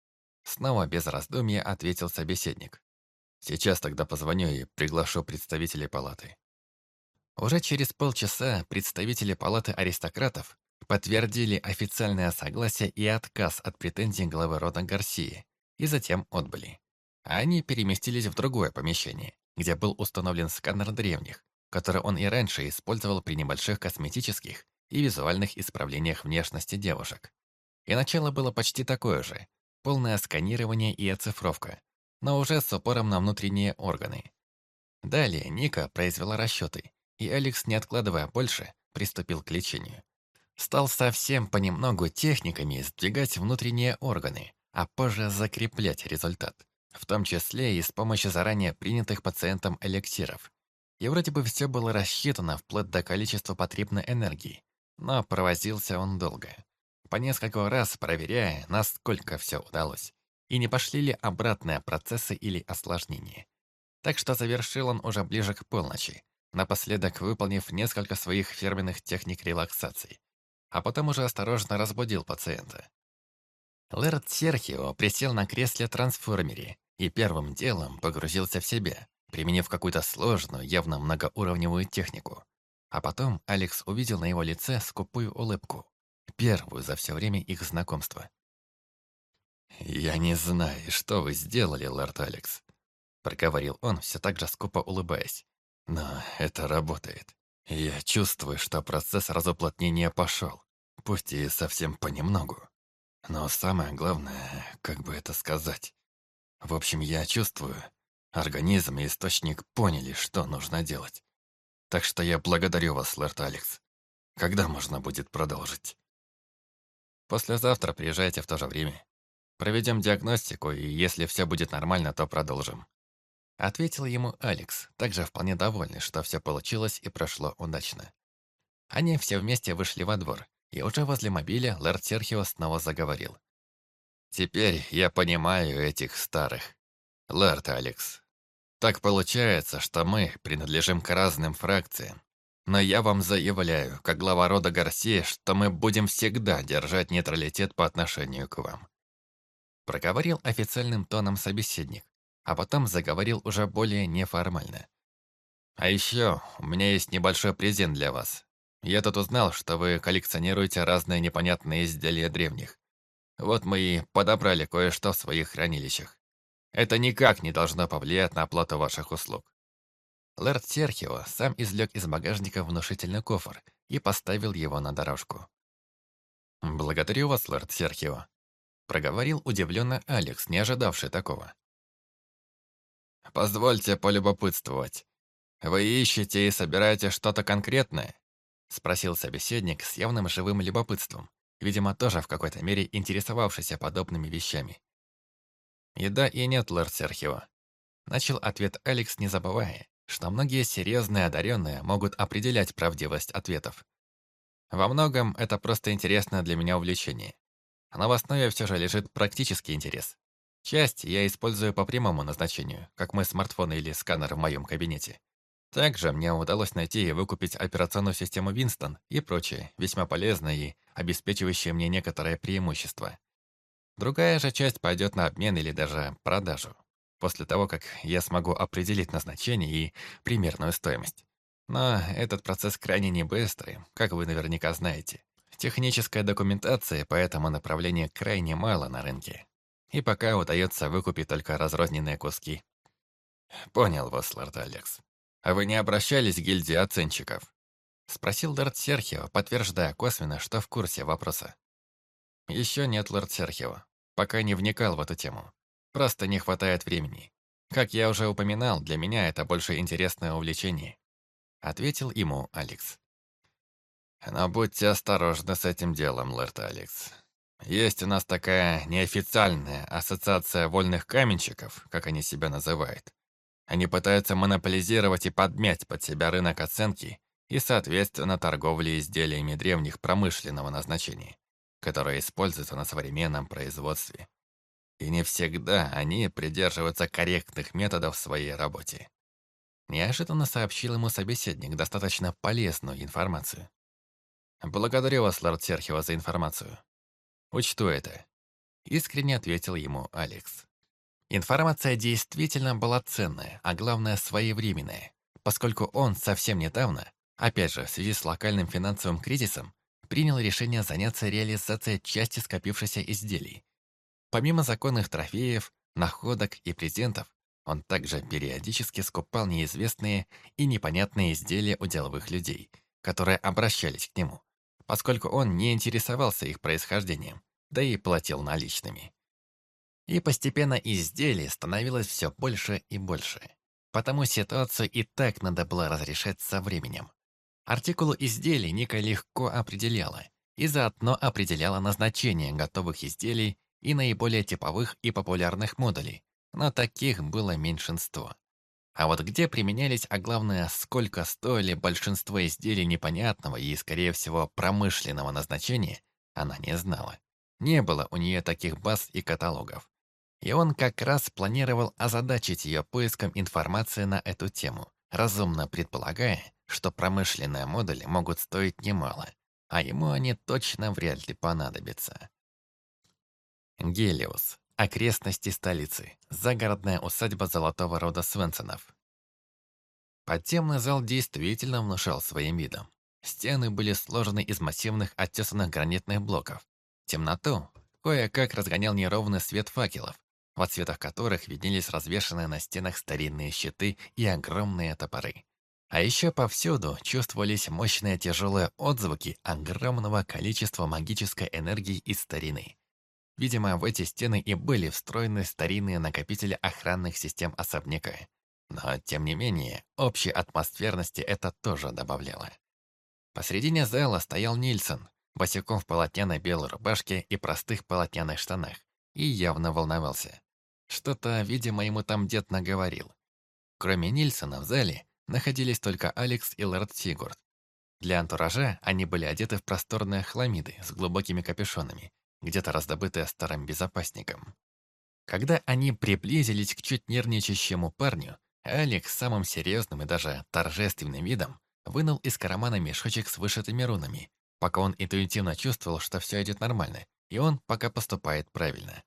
Снова без раздумья ответил собеседник. «Сейчас тогда позвоню и приглашу представителей палаты». Уже через полчаса представители палаты аристократов подтвердили официальное согласие и отказ от претензий главы рода Гарсии, и затем отбыли. Они переместились в другое помещение, где был установлен сканер древних, который он и раньше использовал при небольших косметических и визуальных исправлениях внешности девушек. И начало было почти такое же, полное сканирование и оцифровка, но уже с упором на внутренние органы. Далее Ника произвела расчеты и Алекс, не откладывая больше, приступил к лечению. Стал совсем понемногу техниками сдвигать внутренние органы, а позже закреплять результат, в том числе и с помощью заранее принятых пациентом эликсиров. И вроде бы все было рассчитано вплоть до количества потребной энергии, но провозился он долго. По несколько раз проверяя, насколько все удалось, и не пошли ли обратные процессы или осложнения. Так что завершил он уже ближе к полночи, напоследок выполнив несколько своих фирменных техник релаксации, а потом уже осторожно разбудил пациента. Лэрд Серхио присел на кресле-трансформере и первым делом погрузился в себя, применив какую-то сложную, явно многоуровневую технику. А потом Алекс увидел на его лице скупую улыбку, первую за все время их знакомства. «Я не знаю, что вы сделали, лорд Алекс», — проговорил он, все так же скупо улыбаясь. «Но это работает. Я чувствую, что процесс разуплотнения пошел, пусть и совсем понемногу. Но самое главное, как бы это сказать... В общем, я чувствую, организм и источник поняли, что нужно делать. Так что я благодарю вас, лорд Алекс. Когда можно будет продолжить?» «Послезавтра приезжайте в то же время. Проведем диагностику, и если все будет нормально, то продолжим». Ответил ему Алекс, также вполне довольный, что все получилось и прошло удачно. Они все вместе вышли во двор, и уже возле мобиля лорд Серхио снова заговорил. «Теперь я понимаю этих старых. Лорд Алекс, так получается, что мы принадлежим к разным фракциям. Но я вам заявляю, как глава рода Гарсия, что мы будем всегда держать нейтралитет по отношению к вам. Проговорил официальным тоном собеседник, а потом заговорил уже более неформально. «А еще у меня есть небольшой презент для вас. Я тут узнал, что вы коллекционируете разные непонятные изделия древних. Вот мы и подобрали кое-что в своих хранилищах. Это никак не должно повлиять на оплату ваших услуг». Лэрд Серхио сам извлек из багажника внушительный кофр и поставил его на дорожку. «Благодарю вас, лорд Серхио», проговорил удивленно Алекс, не ожидавший такого. «Позвольте полюбопытствовать. Вы ищете и собираете что-то конкретное?» Спросил собеседник с явным живым любопытством, видимо, тоже в какой-то мере интересовавшийся подобными вещами. «И да, и нет, лорд Серхио». Начал ответ Алекс, не забывая, что многие серьезные одаренные могут определять правдивость ответов. Во многом это просто интересное для меня увлечение но в основе все же лежит практический интерес. Часть я использую по прямому назначению, как мой смартфон или сканер в моем кабинете. Также мне удалось найти и выкупить операционную систему Winston и прочее, весьма полезное и обеспечивающее мне некоторое преимущество. Другая же часть пойдет на обмен или даже продажу, после того, как я смогу определить назначение и примерную стоимость. Но этот процесс крайне не быстрый, как вы наверняка знаете. Технической документации по этому направлению крайне мало на рынке. И пока удается выкупить только разрозненные куски. Понял вас, лорд Алекс. А вы не обращались к гильдии оценщиков? Спросил лорд Серхио, подтверждая косвенно, что в курсе вопроса. Еще нет, лорд Серхио. Пока не вникал в эту тему. Просто не хватает времени. Как я уже упоминал, для меня это больше интересное увлечение. Ответил ему Алекс. Но будьте осторожны с этим делом, лэрд Алекс. Есть у нас такая неофициальная ассоциация вольных каменщиков, как они себя называют. Они пытаются монополизировать и подмять под себя рынок оценки и, соответственно, торговли изделиями древних промышленного назначения, которые используются на современном производстве. И не всегда они придерживаются корректных методов в своей работе. Неожиданно сообщил ему собеседник достаточно полезную информацию. «Благодарю вас, лорд Серхио, за информацию. Учту это», — искренне ответил ему Алекс. Информация действительно была ценная, а главное, своевременная, поскольку он совсем недавно, опять же, в связи с локальным финансовым кризисом, принял решение заняться реализацией части скопившихся изделий. Помимо законных трофеев, находок и презентов, он также периодически скупал неизвестные и непонятные изделия у деловых людей, которые обращались к нему, поскольку он не интересовался их происхождением, да и платил наличными. И постепенно изделий становилось все больше и больше. Потому ситуацию и так надо было разрешать со временем. Артикулы изделий Ника легко определяла и заодно определяла назначение готовых изделий и наиболее типовых и популярных модулей, но таких было меньшинство. А вот где применялись, а главное, сколько стоили большинство изделий непонятного и, скорее всего, промышленного назначения, она не знала. Не было у нее таких баз и каталогов. И он как раз планировал озадачить ее поиском информации на эту тему, разумно предполагая, что промышленные модули могут стоить немало, а ему они точно вряд ли понадобятся. Гелиос. Окрестности столицы. Загородная усадьба золотого рода Свенсонов. Подземный зал действительно внушал своим видом. Стены были сложены из массивных оттесанных гранитных блоков. Темноту кое-как разгонял неровный свет факелов, в отсветах которых виднелись развешанные на стенах старинные щиты и огромные топоры. А еще повсюду чувствовались мощные тяжелые отзвуки огромного количества магической энергии из старины. Видимо, в эти стены и были встроены старинные накопители охранных систем особняка. Но, тем не менее, общей атмосферности это тоже добавляло. Посредине зала стоял Нильсон, босиком в полотняной белой рубашке и простых полотняных штанах, и явно волновался. Что-то, видимо, ему там дед наговорил. Кроме Нильсона в зале находились только Алекс и Лорд Сигурд. Для антуража они были одеты в просторные хламиды с глубокими капюшонами, где-то раздобытые старым безопасником. Когда они приблизились к чуть нервничащему парню, Алекс самым серьезным и даже торжественным видом вынул из кармана мешочек с вышитыми рунами, пока он интуитивно чувствовал, что все идет нормально, и он пока поступает правильно.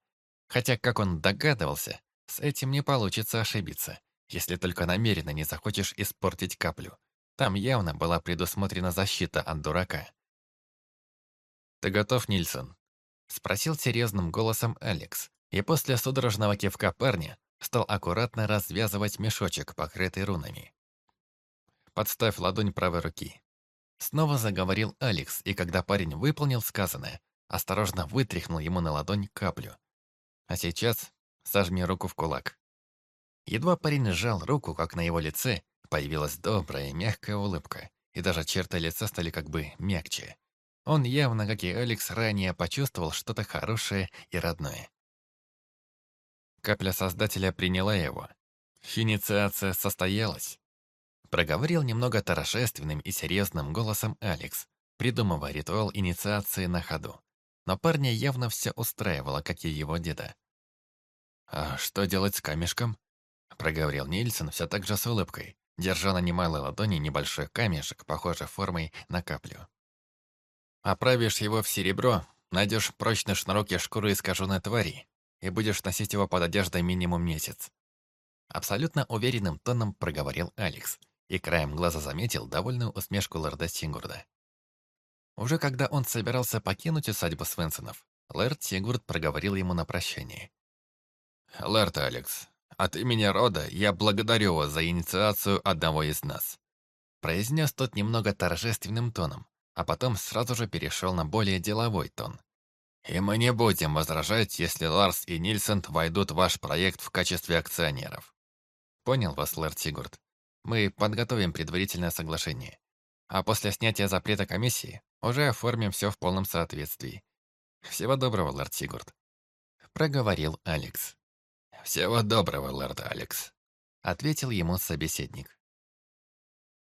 Хотя, как он догадывался, с этим не получится ошибиться, если только намеренно не захочешь испортить каплю. Там явно была предусмотрена защита от дурака. «Ты готов, Нильсон?» Спросил серьезным голосом Алекс, и после судорожного кивка парня стал аккуратно развязывать мешочек, покрытый рунами. «Подставь ладонь правой руки». Снова заговорил Алекс, и когда парень выполнил сказанное, осторожно вытряхнул ему на ладонь каплю. «А сейчас сожми руку в кулак». Едва парень сжал руку, как на его лице появилась добрая, мягкая улыбка, и даже черты лица стали как бы мягче. Он явно, как и Алекс, ранее почувствовал что-то хорошее и родное. Капля Создателя приняла его. Инициация состоялась. Проговорил немного торжественным и серьезным голосом Алекс, придумывая ритуал инициации на ходу. Но парня явно все устраивало, как и его деда. «А что делать с камешком?» Проговорил Нильсон все так же с улыбкой, держа на немалой ладони небольшой камешек, похожий формой на каплю. Оправишь его в серебро, найдешь прочный шнурок и шкуру искаженной твари, и будешь носить его под одеждой минимум месяц. Абсолютно уверенным тоном проговорил Алекс, и краем глаза заметил довольную усмешку лорда Сингурда. Уже когда он собирался покинуть усадьбу Свенсонов, лорд Сигурд проговорил ему на прощание. «Лорд Алекс, от имени рода я благодарю вас за инициацию одного из нас», произнес тот немного торжественным тоном, а потом сразу же перешел на более деловой тон. «И мы не будем возражать, если Ларс и Нильсон войдут в ваш проект в качестве акционеров». «Понял вас, лорд Сигурд. Мы подготовим предварительное соглашение. А после снятия запрета комиссии уже оформим все в полном соответствии. Всего доброго, лорд Сигурд», — проговорил Алекс. «Всего доброго, лорд Алекс», — ответил ему собеседник.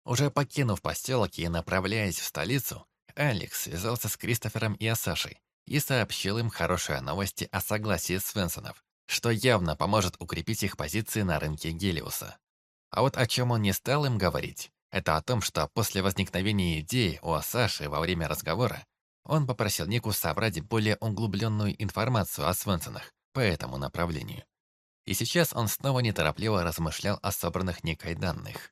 Уже покинув поселок и направляясь в столицу, Алекс связался с Кристофером и Асашей и сообщил им хорошие новости о согласии Свенсонов, что явно поможет укрепить их позиции на рынке Гелиуса. А вот о чем он не стал им говорить, это о том, что после возникновения идеи у Асаши во время разговора он попросил Нику собрать более углубленную информацию о Свенсонах по этому направлению. И сейчас он снова неторопливо размышлял о собранных Никой данных.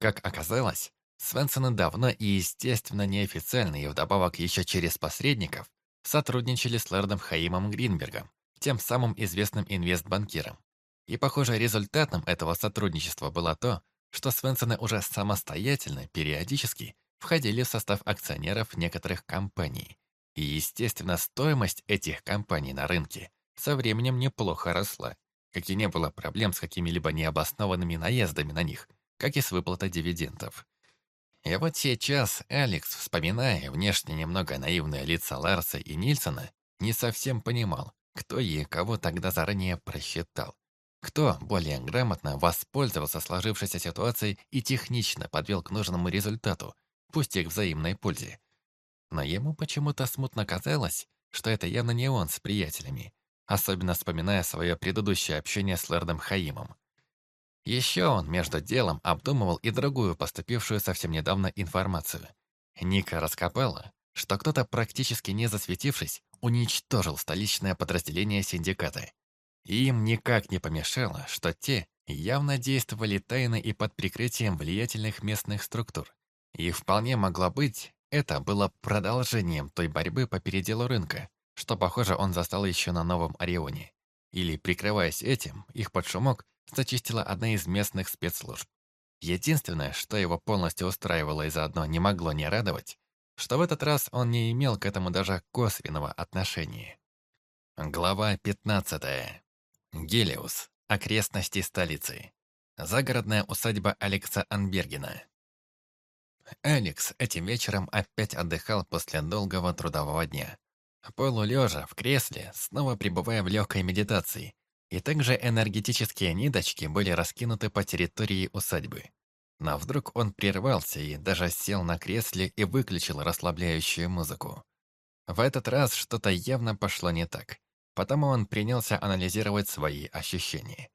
Как оказалось, Свенсоны давно и, естественно, неофициально и вдобавок еще через посредников сотрудничали с лордом Хаимом Гринбергом, тем самым известным инвестбанкиром. И, похоже, результатом этого сотрудничества было то, что Свенсоны уже самостоятельно, периодически, входили в состав акционеров некоторых компаний. И, естественно, стоимость этих компаний на рынке со временем неплохо росла, как и не было проблем с какими-либо необоснованными наездами на них – как и с выплатой дивидендов. И вот сейчас Алекс, вспоминая внешне немного наивные лица Ларса и Нильсона, не совсем понимал, кто и кого тогда заранее просчитал. Кто более грамотно воспользовался сложившейся ситуацией и технично подвел к нужному результату, пусть и к взаимной пользе. Но ему почему-то смутно казалось, что это явно не он с приятелями, особенно вспоминая свое предыдущее общение с лордом Хаимом. Еще он между делом обдумывал и другую поступившую совсем недавно информацию. Ника раскопала, что кто-то, практически не засветившись, уничтожил столичное подразделение синдиката. Им никак не помешало, что те явно действовали тайно и под прикрытием влиятельных местных структур. И вполне могло быть, это было продолжением той борьбы по переделу рынка, что, похоже, он застал еще на Новом Орионе. Или, прикрываясь этим, их под шумок зачистила одна из местных спецслужб. Единственное, что его полностью устраивало и заодно не могло не радовать, что в этот раз он не имел к этому даже косвенного отношения. Глава 15. Гелиус. Окрестности столицы. Загородная усадьба Алекса Анбергена. Алекс этим вечером опять отдыхал после долгого трудового дня. Полулежа в кресле, снова пребывая в легкой медитации, и также энергетические ниточки были раскинуты по территории усадьбы. Но вдруг он прервался и даже сел на кресле и выключил расслабляющую музыку. В этот раз что-то явно пошло не так, потому он принялся анализировать свои ощущения.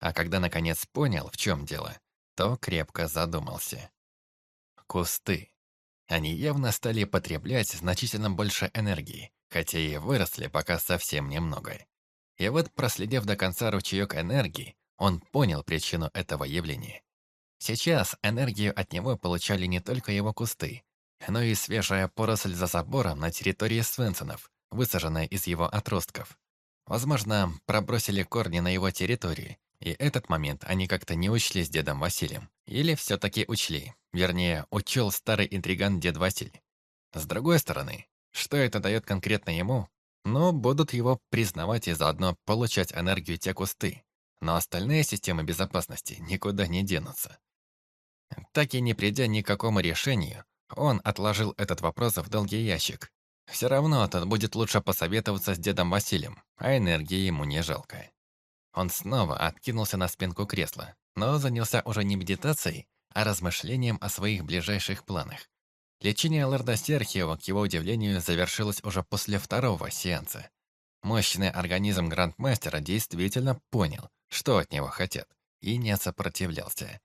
А когда наконец понял, в чем дело, то крепко задумался. Кусты. Они явно стали потреблять значительно больше энергии, хотя и выросли пока совсем немного. И вот, проследив до конца ручеек энергии, он понял причину этого явления. Сейчас энергию от него получали не только его кусты, но и свежая поросль за забором на территории Свенсонов, высаженная из его отростков. Возможно, пробросили корни на его территории, и этот момент они как-то не учли с дедом Василием. Или все-таки учли, вернее, учел старый интриган дед Василий. С другой стороны, что это дает конкретно ему, но будут его признавать и заодно получать энергию те кусты. Но остальные системы безопасности никуда не денутся. Так и не придя ни к какому решению, он отложил этот вопрос в долгий ящик. Все равно тут будет лучше посоветоваться с дедом Василием, а энергии ему не жалко. Он снова откинулся на спинку кресла, но занялся уже не медитацией, а размышлением о своих ближайших планах. Лечение лорда Серхиева, к его удивлению, завершилось уже после второго сеанса. Мощный организм грандмастера действительно понял, что от него хотят, и не сопротивлялся.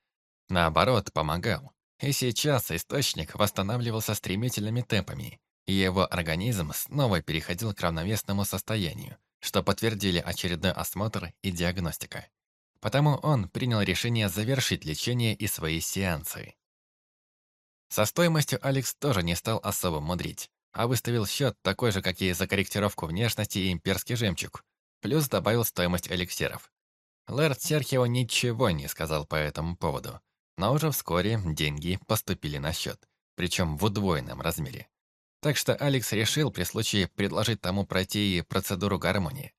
Наоборот, помогал. И сейчас источник восстанавливался стремительными темпами, и его организм снова переходил к равновесному состоянию, что подтвердили очередной осмотр и диагностика. Потому он принял решение завершить лечение и свои сеансы. Со стоимостью Алекс тоже не стал особо мудрить, а выставил счет такой же, как и за корректировку внешности и имперский жемчуг, плюс добавил стоимость эликсиров. Лэрд Серхио ничего не сказал по этому поводу, но уже вскоре деньги поступили на счет, причем в удвоенном размере. Так что Алекс решил при случае предложить тому пройти процедуру гармонии.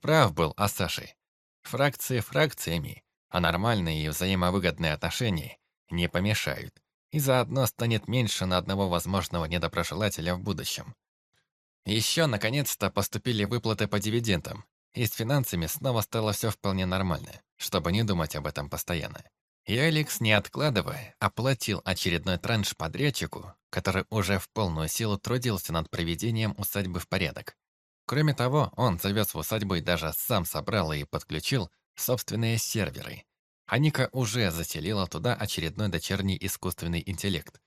Прав был о Саше. Фракции фракциями, а нормальные и взаимовыгодные отношения не помешают и заодно станет меньше на одного возможного недоброжелателя в будущем. Еще, наконец-то, поступили выплаты по дивидендам, и с финансами снова стало все вполне нормально, чтобы не думать об этом постоянно. И Алекс, не откладывая, оплатил очередной транш подрядчику, который уже в полную силу трудился над приведением усадьбы в порядок. Кроме того, он завез в усадьбу и даже сам собрал и подключил собственные серверы, Аника уже заселила туда очередной дочерний искусственный интеллект,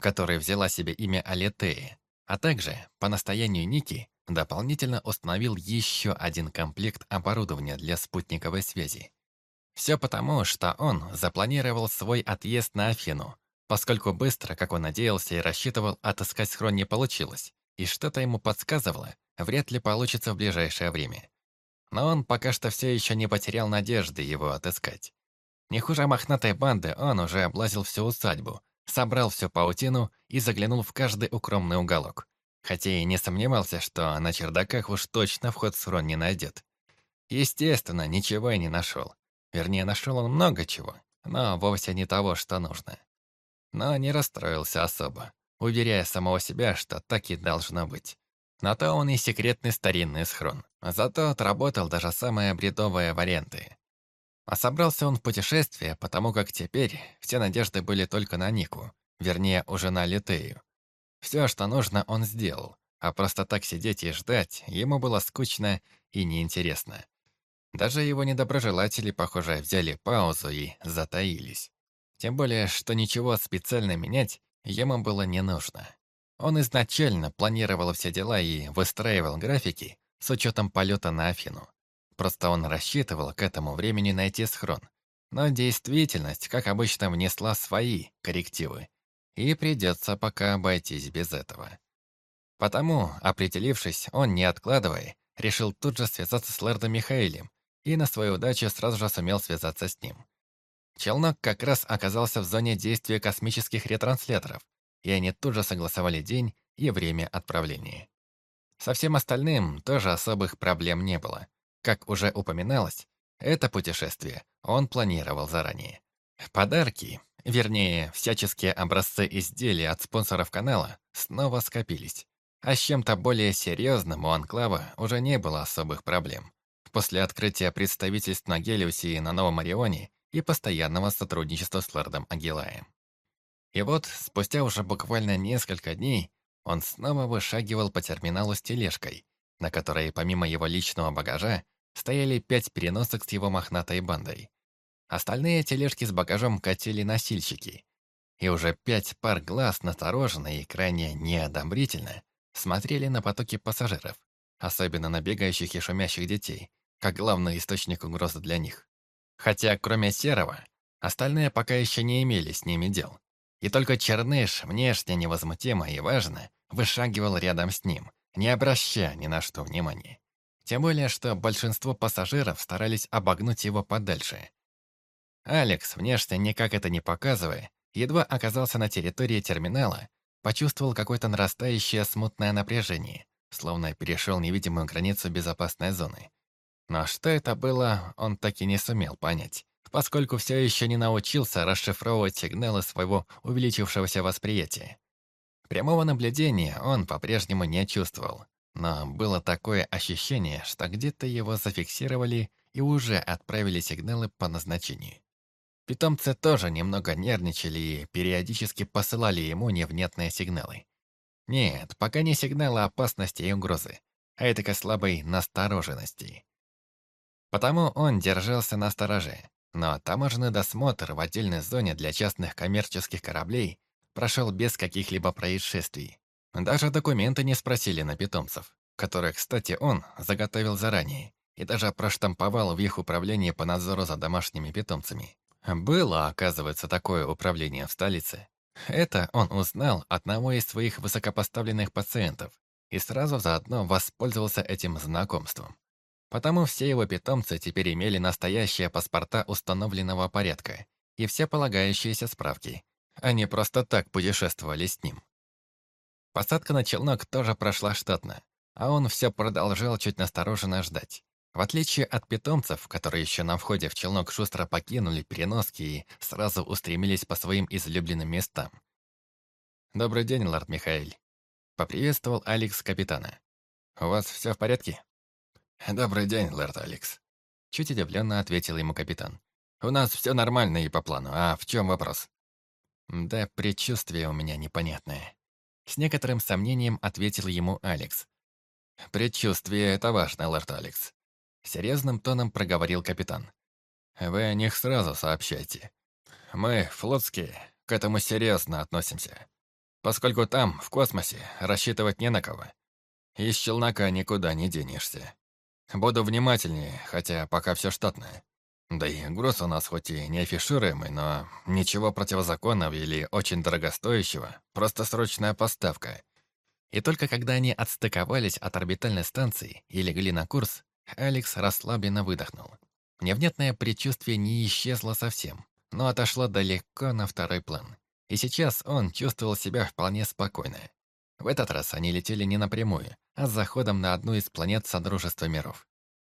который взяла себе имя Алетеи, а также, по настоянию Ники, дополнительно установил еще один комплект оборудования для спутниковой связи. Все потому, что он запланировал свой отъезд на Афину, поскольку быстро, как он надеялся и рассчитывал, отыскать схрон не получилось, и что-то ему подсказывало, вряд ли получится в ближайшее время. Но он пока что все еще не потерял надежды его отыскать. Не хуже мохнатой банды, он уже облазил всю усадьбу, собрал всю паутину и заглянул в каждый укромный уголок. Хотя и не сомневался, что на чердаках уж точно вход срон не найдет. Естественно, ничего и не нашел. Вернее, нашел он много чего, но вовсе не того, что нужно. но не расстроился особо, уверяя самого себя, что так и должно быть. На то он и секретный старинный схрон. Зато отработал даже самые бредовые варианты. А собрался он в путешествие, потому как теперь все надежды были только на Нику, вернее, уже на Литею. Все, что нужно, он сделал, а просто так сидеть и ждать ему было скучно и неинтересно. Даже его недоброжелатели, похоже, взяли паузу и затаились. Тем более, что ничего специально менять ему было не нужно. Он изначально планировал все дела и выстраивал графики с учетом полета на Афину. Просто он рассчитывал к этому времени найти схрон. Но действительность, как обычно, внесла свои коррективы. И придется пока обойтись без этого. Потому, определившись, он, не откладывая, решил тут же связаться с лордом Михаилем и на свою удачу сразу же сумел связаться с ним. Челнок как раз оказался в зоне действия космических ретрансляторов, и они тут же согласовали день и время отправления. Со всем остальным тоже особых проблем не было. Как уже упоминалось, это путешествие он планировал заранее. Подарки, вернее, всяческие образцы изделий от спонсоров канала снова скопились. А с чем-то более серьезным у Анклава уже не было особых проблем. После открытия представительств на Гелиусе и на Новом Орионе и постоянного сотрудничества с лордом Агилаем. И вот, спустя уже буквально несколько дней, он снова вышагивал по терминалу с тележкой, на которой помимо его личного багажа стояли пять переносок с его мохнатой бандой. Остальные тележки с багажом катили носильщики. И уже пять пар глаз настороженно и крайне неодобрительно смотрели на потоки пассажиров, особенно на бегающих и шумящих детей, как главный источник угрозы для них. Хотя, кроме Серого, остальные пока еще не имели с ними дел. И только Черныш, внешне невозмутимо и важно, вышагивал рядом с ним, не обращая ни на что внимания. Тем более, что большинство пассажиров старались обогнуть его подальше. Алекс, внешне никак это не показывая, едва оказался на территории терминала, почувствовал какое-то нарастающее смутное напряжение, словно перешел невидимую границу безопасной зоны. Но что это было, он так и не сумел понять поскольку все еще не научился расшифровывать сигналы своего увеличившегося восприятия. Прямого наблюдения он по-прежнему не чувствовал, но было такое ощущение, что где-то его зафиксировали и уже отправили сигналы по назначению. Питомцы тоже немного нервничали и периодически посылали ему невнятные сигналы. Нет, пока не сигналы опасности и угрозы, а этакой слабой настороженности. Потому он держался на стороже, но таможенный досмотр в отдельной зоне для частных коммерческих кораблей прошел без каких-либо происшествий. Даже документы не спросили на питомцев, которые, кстати, он заготовил заранее и даже проштамповал в их управлении по надзору за домашними питомцами. Было, оказывается, такое управление в столице. Это он узнал одного из своих высокопоставленных пациентов и сразу заодно воспользовался этим знакомством. Потому все его питомцы теперь имели настоящие паспорта установленного порядка и все полагающиеся справки. Они просто так путешествовали с ним. Посадка на челнок тоже прошла штатно, а он все продолжал чуть настороженно ждать. В отличие от питомцев, которые еще на входе в челнок шустро покинули переноски и сразу устремились по своим излюбленным местам. «Добрый день, лорд Михаэль», — поприветствовал Алекс капитана. «У вас все в порядке?» «Добрый день, лорд Алекс», — чуть удивленно ответил ему капитан. «У нас все нормально и по плану. А в чем вопрос?» «Да предчувствие у меня непонятное». С некоторым сомнением ответил ему Алекс. «Предчувствие — это важно, лорд Алекс», — серьезным тоном проговорил капитан. «Вы о них сразу сообщайте. Мы, флотские, к этому серьезно относимся, поскольку там, в космосе, рассчитывать не на кого. Из челнока никуда не денешься. Буду внимательнее, хотя пока все штатное. Да и груз у нас хоть и не афишируемый, но ничего противозаконного или очень дорогостоящего, просто срочная поставка. И только когда они отстыковались от орбитальной станции и легли на курс, Алекс расслабленно выдохнул. Невнятное предчувствие не исчезло совсем, но отошло далеко на второй план. И сейчас он чувствовал себя вполне спокойно. В этот раз они летели не напрямую, а с заходом на одну из планет Содружества миров.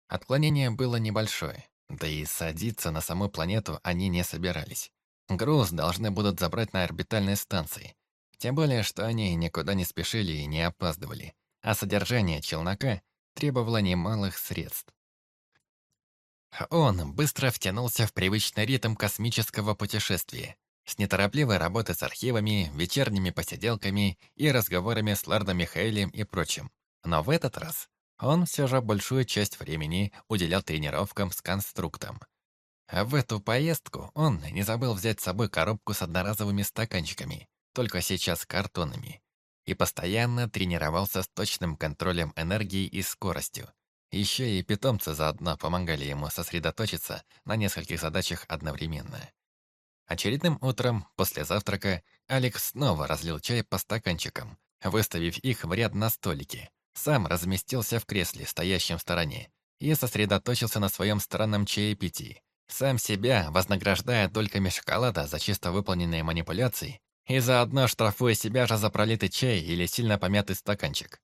Отклонение было небольшое, да и садиться на саму планету они не собирались. Груз должны будут забрать на орбитальной станции. Тем более, что они никуда не спешили и не опаздывали, а содержание челнока требовало немалых средств. Он быстро втянулся в привычный ритм космического путешествия, с неторопливой работой с архивами, вечерними посиделками и разговорами с лордом Михаэлем и прочим. Но в этот раз он все же большую часть времени уделял тренировкам с конструктом. А в эту поездку он не забыл взять с собой коробку с одноразовыми стаканчиками, только сейчас картонными, и постоянно тренировался с точным контролем энергии и скоростью. Еще и питомцы заодно помогали ему сосредоточиться на нескольких задачах одновременно. Очередным утром, после завтрака, Алекс снова разлил чай по стаканчикам, выставив их в ряд на столике. Сам разместился в кресле, стоящем в стороне, и сосредоточился на своем странном чаепитии, сам себя вознаграждая дольками шоколада за чисто выполненные манипуляции и заодно штрафуя себя же за пролитый чай или сильно помятый стаканчик.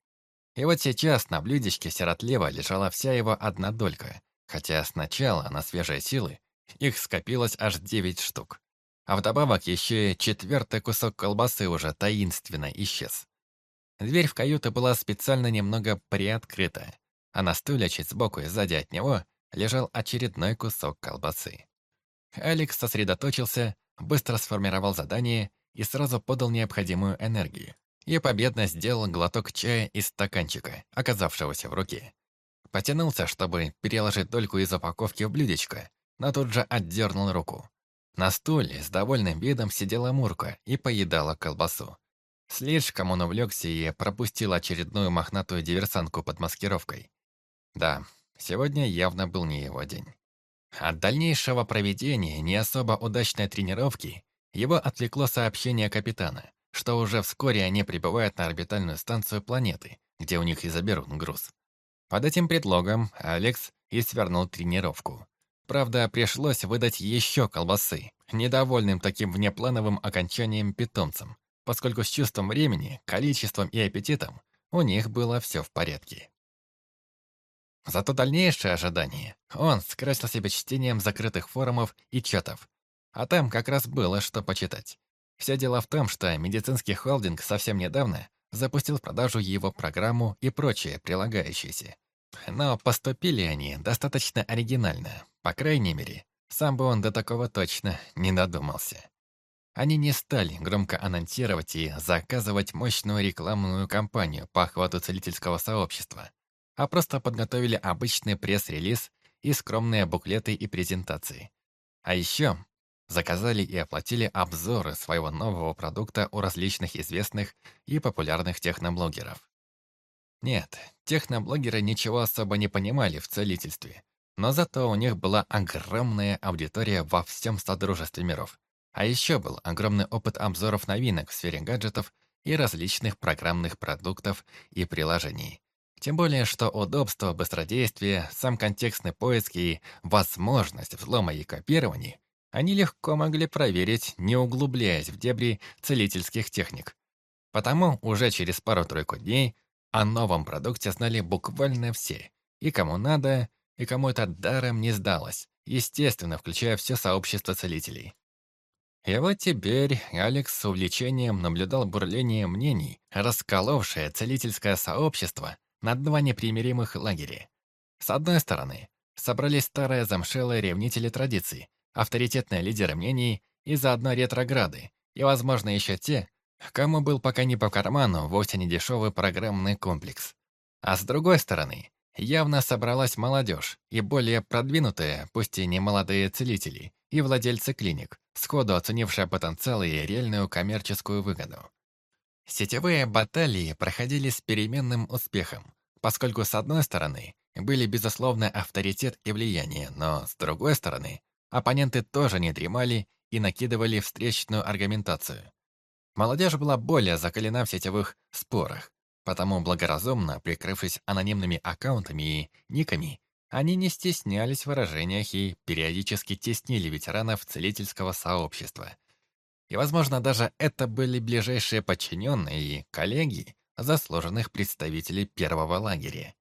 И вот сейчас на блюдечке сиротливо лежала вся его одна долька, хотя сначала на свежие силы их скопилось аж девять штук. А вдобавок еще и четвертый кусок колбасы уже таинственно исчез. Дверь в каюту была специально немного приоткрыта, а на стуле чуть сбоку и сзади от него лежал очередной кусок колбасы. Алекс сосредоточился, быстро сформировал задание и сразу подал необходимую энергию. И победно сделал глоток чая из стаканчика, оказавшегося в руке. Потянулся, чтобы переложить дольку из упаковки в блюдечко, но тут же отдернул руку. На стуле с довольным видом сидела Мурка и поедала колбасу. Слишком он увлекся и пропустил очередную мохнатую диверсантку под маскировкой. Да, Сегодня явно был не его день. От дальнейшего проведения не особо удачной тренировки его отвлекло сообщение капитана, что уже вскоре они прибывают на орбитальную станцию планеты, где у них и заберут груз. Под этим предлогом Алекс и свернул тренировку. Правда, пришлось выдать еще колбасы, недовольным таким внеплановым окончанием питомцам, поскольку с чувством времени, количеством и аппетитом у них было все в порядке. Зато дальнейшее ожидание он скрасил себе чтением закрытых форумов и чатов. А там как раз было что почитать. Все дело в том, что медицинский холдинг совсем недавно запустил в продажу его программу и прочее прилагающееся. Но поступили они достаточно оригинально. По крайней мере, сам бы он до такого точно не додумался. Они не стали громко анонсировать и заказывать мощную рекламную кампанию по охвату целительского сообщества а просто подготовили обычный пресс-релиз и скромные буклеты и презентации. А еще заказали и оплатили обзоры своего нового продукта у различных известных и популярных техноблогеров. Нет, техноблогеры ничего особо не понимали в целительстве, но зато у них была огромная аудитория во всем Содружестве миров. А еще был огромный опыт обзоров новинок в сфере гаджетов и различных программных продуктов и приложений. Тем более, что удобство, быстродействие, сам контекстный поиск и возможность взлома и копирования они легко могли проверить, не углубляясь в дебри целительских техник. Потому уже через пару-тройку дней о новом продукте знали буквально все. И кому надо, и кому это даром не сдалось, естественно, включая все сообщество целителей. И вот теперь Алекс с увлечением наблюдал бурление мнений, расколовшее целительское сообщество на два непримиримых лагеря. С одной стороны, собрались старые замшелые ревнители традиций, авторитетные лидеры мнений и заодно ретрограды, и, возможно, еще те, кому был пока не по карману вовсе не дешевый программный комплекс. А с другой стороны, явно собралась молодежь и более продвинутые, пусть и не молодые целители, и владельцы клиник, сходу оценившие потенциал и реальную коммерческую выгоду. Сетевые баталии проходили с переменным успехом, поскольку с одной стороны были безусловно авторитет и влияние, но с другой стороны оппоненты тоже не дремали и накидывали встречную аргументацию. Молодежь была более закалена в сетевых спорах, потому благоразумно, прикрывшись анонимными аккаунтами и никами, они не стеснялись в выражениях и периодически теснили ветеранов целительского сообщества. И, возможно, даже это были ближайшие подчиненные и коллеги, заслуженных представителей первого лагеря.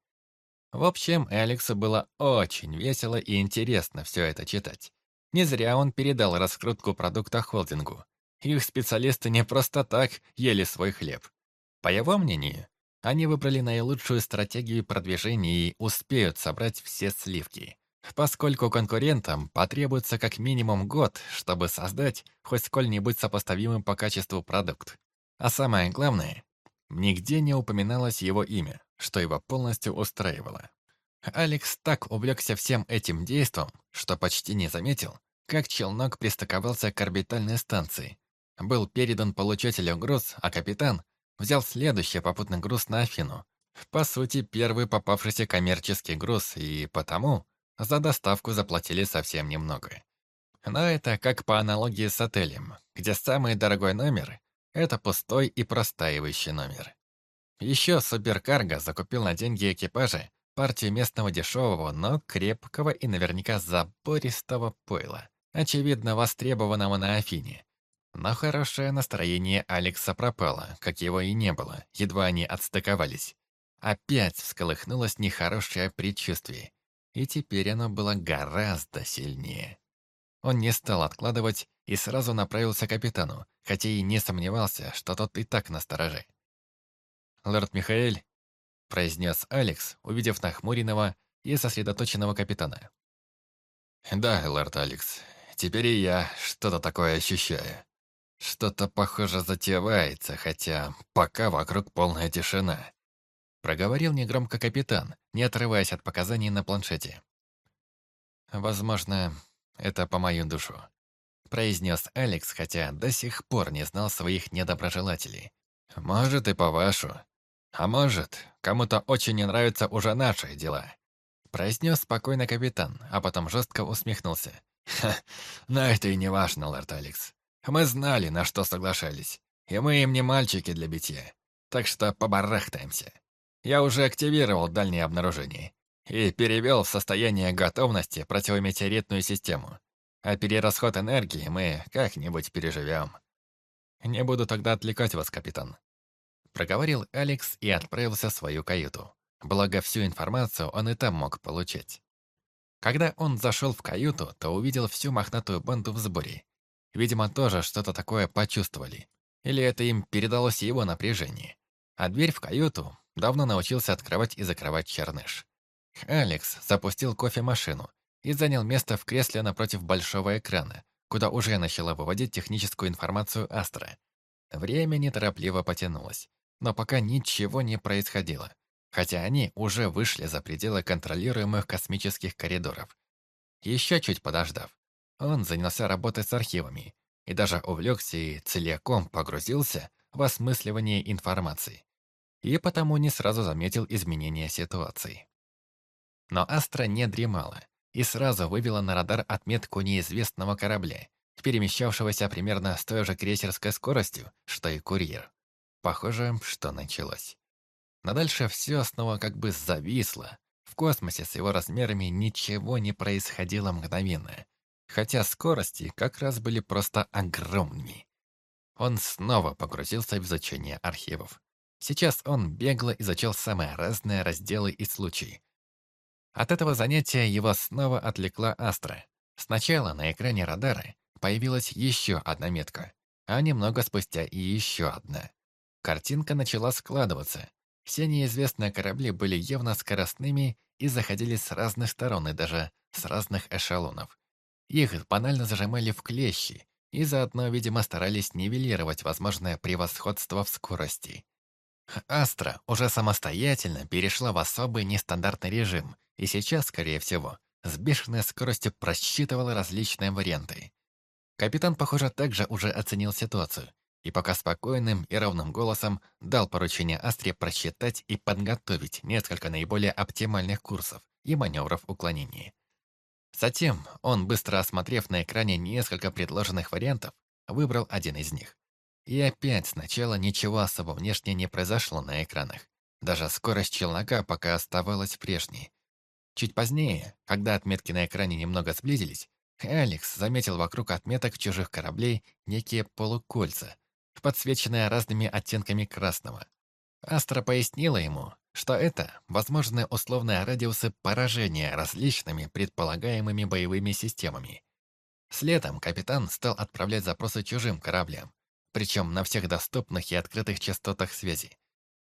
В общем, Алексу было очень весело и интересно все это читать. Не зря он передал раскрутку продукта холдингу. Их специалисты не просто так ели свой хлеб. По его мнению, они выбрали наилучшую стратегию продвижения и успеют собрать все сливки. Поскольку конкурентам потребуется как минимум год, чтобы создать хоть сколь-нибудь сопоставимый по качеству продукт. А самое главное, нигде не упоминалось его имя, что его полностью устраивало. Алекс так увлекся всем этим действом, что почти не заметил, как челнок пристыковался к орбитальной станции. Был передан получателю груз, а капитан взял следующий попутный груз на Афину. По сути, первый попавшийся коммерческий груз, и потому за доставку заплатили совсем немного. Но это как по аналогии с отелем, где самый дорогой номер – это пустой и простаивающий номер. Еще Суперкарго закупил на деньги экипажа партию местного дешевого, но крепкого и наверняка забористого пойла очевидно востребованного на Афине. Но хорошее настроение Алекса пропало, как его и не было, едва они отстыковались. Опять всколыхнулось нехорошее предчувствие, и теперь оно было гораздо сильнее. Он не стал откладывать и сразу направился к капитану, хотя и не сомневался, что тот и так настороже. «Лорд Михаэль», — произнес Алекс, увидев нахмуренного и сосредоточенного капитана. «Да, лорд Алекс, Теперь и я что-то такое ощущаю. Что-то, похоже, затевается, хотя пока вокруг полная тишина. Проговорил негромко капитан, не отрываясь от показаний на планшете. «Возможно, это по мою душу», — произнес Алекс, хотя до сих пор не знал своих недоброжелателей. «Может, и по вашу. А может, кому-то очень не нравятся уже наши дела», — произнес спокойно капитан, а потом жестко усмехнулся. Ха, но это и не важно, лорд Алекс. Мы знали, на что соглашались. И мы им не мальчики для битья. Так что побарахтаемся. Я уже активировал дальнее обнаружение и перевел в состояние готовности противометеоритную систему. А перерасход энергии мы как-нибудь переживем. Не буду тогда отвлекать вас, капитан. Проговорил Алекс и отправился в свою каюту. Благо, всю информацию он и там мог получить. Когда он зашел в каюту, то увидел всю мохнатую банду в сборе. Видимо, тоже что-то такое почувствовали. Или это им передалось его напряжение. А дверь в каюту давно научился открывать и закрывать черныш. Алекс запустил кофемашину и занял место в кресле напротив большого экрана, куда уже начала выводить техническую информацию Астра. Время неторопливо потянулось, но пока ничего не происходило хотя они уже вышли за пределы контролируемых космических коридоров. Еще чуть подождав, он занялся работой с архивами и даже увлекся и целиком погрузился в осмысливание информации. И потому не сразу заметил изменения ситуации. Но Астра не дремала и сразу вывела на радар отметку неизвестного корабля, перемещавшегося примерно с той же крейсерской скоростью, что и курьер. Похоже, что началось. Но дальше все снова как бы зависло. В космосе с его размерами ничего не происходило мгновенно. Хотя скорости как раз были просто огромными. Он снова погрузился в изучение архивов. Сейчас он бегло изучал самые разные разделы и случаи. От этого занятия его снова отвлекла Астра. Сначала на экране радара появилась еще одна метка, а немного спустя и еще одна. Картинка начала складываться, все неизвестные корабли были явно скоростными и заходили с разных сторон и даже с разных эшелонов. Их банально зажимали в клещи и заодно, видимо, старались нивелировать возможное превосходство в скорости. Астра уже самостоятельно перешла в особый нестандартный режим и сейчас, скорее всего, с бешеной скоростью просчитывала различные варианты. Капитан, похоже, также уже оценил ситуацию и пока спокойным и ровным голосом дал поручение Астре просчитать и подготовить несколько наиболее оптимальных курсов и маневров уклонения. Затем он, быстро осмотрев на экране несколько предложенных вариантов, выбрал один из них. И опять сначала ничего особо внешне не произошло на экранах. Даже скорость челнока пока оставалась прежней. Чуть позднее, когда отметки на экране немного сблизились, Алекс заметил вокруг отметок чужих кораблей некие полукольца, подсвеченная разными оттенками красного. Астра пояснила ему, что это возможные условные радиусы поражения различными предполагаемыми боевыми системами. Следом капитан стал отправлять запросы чужим кораблям, причем на всех доступных и открытых частотах связи.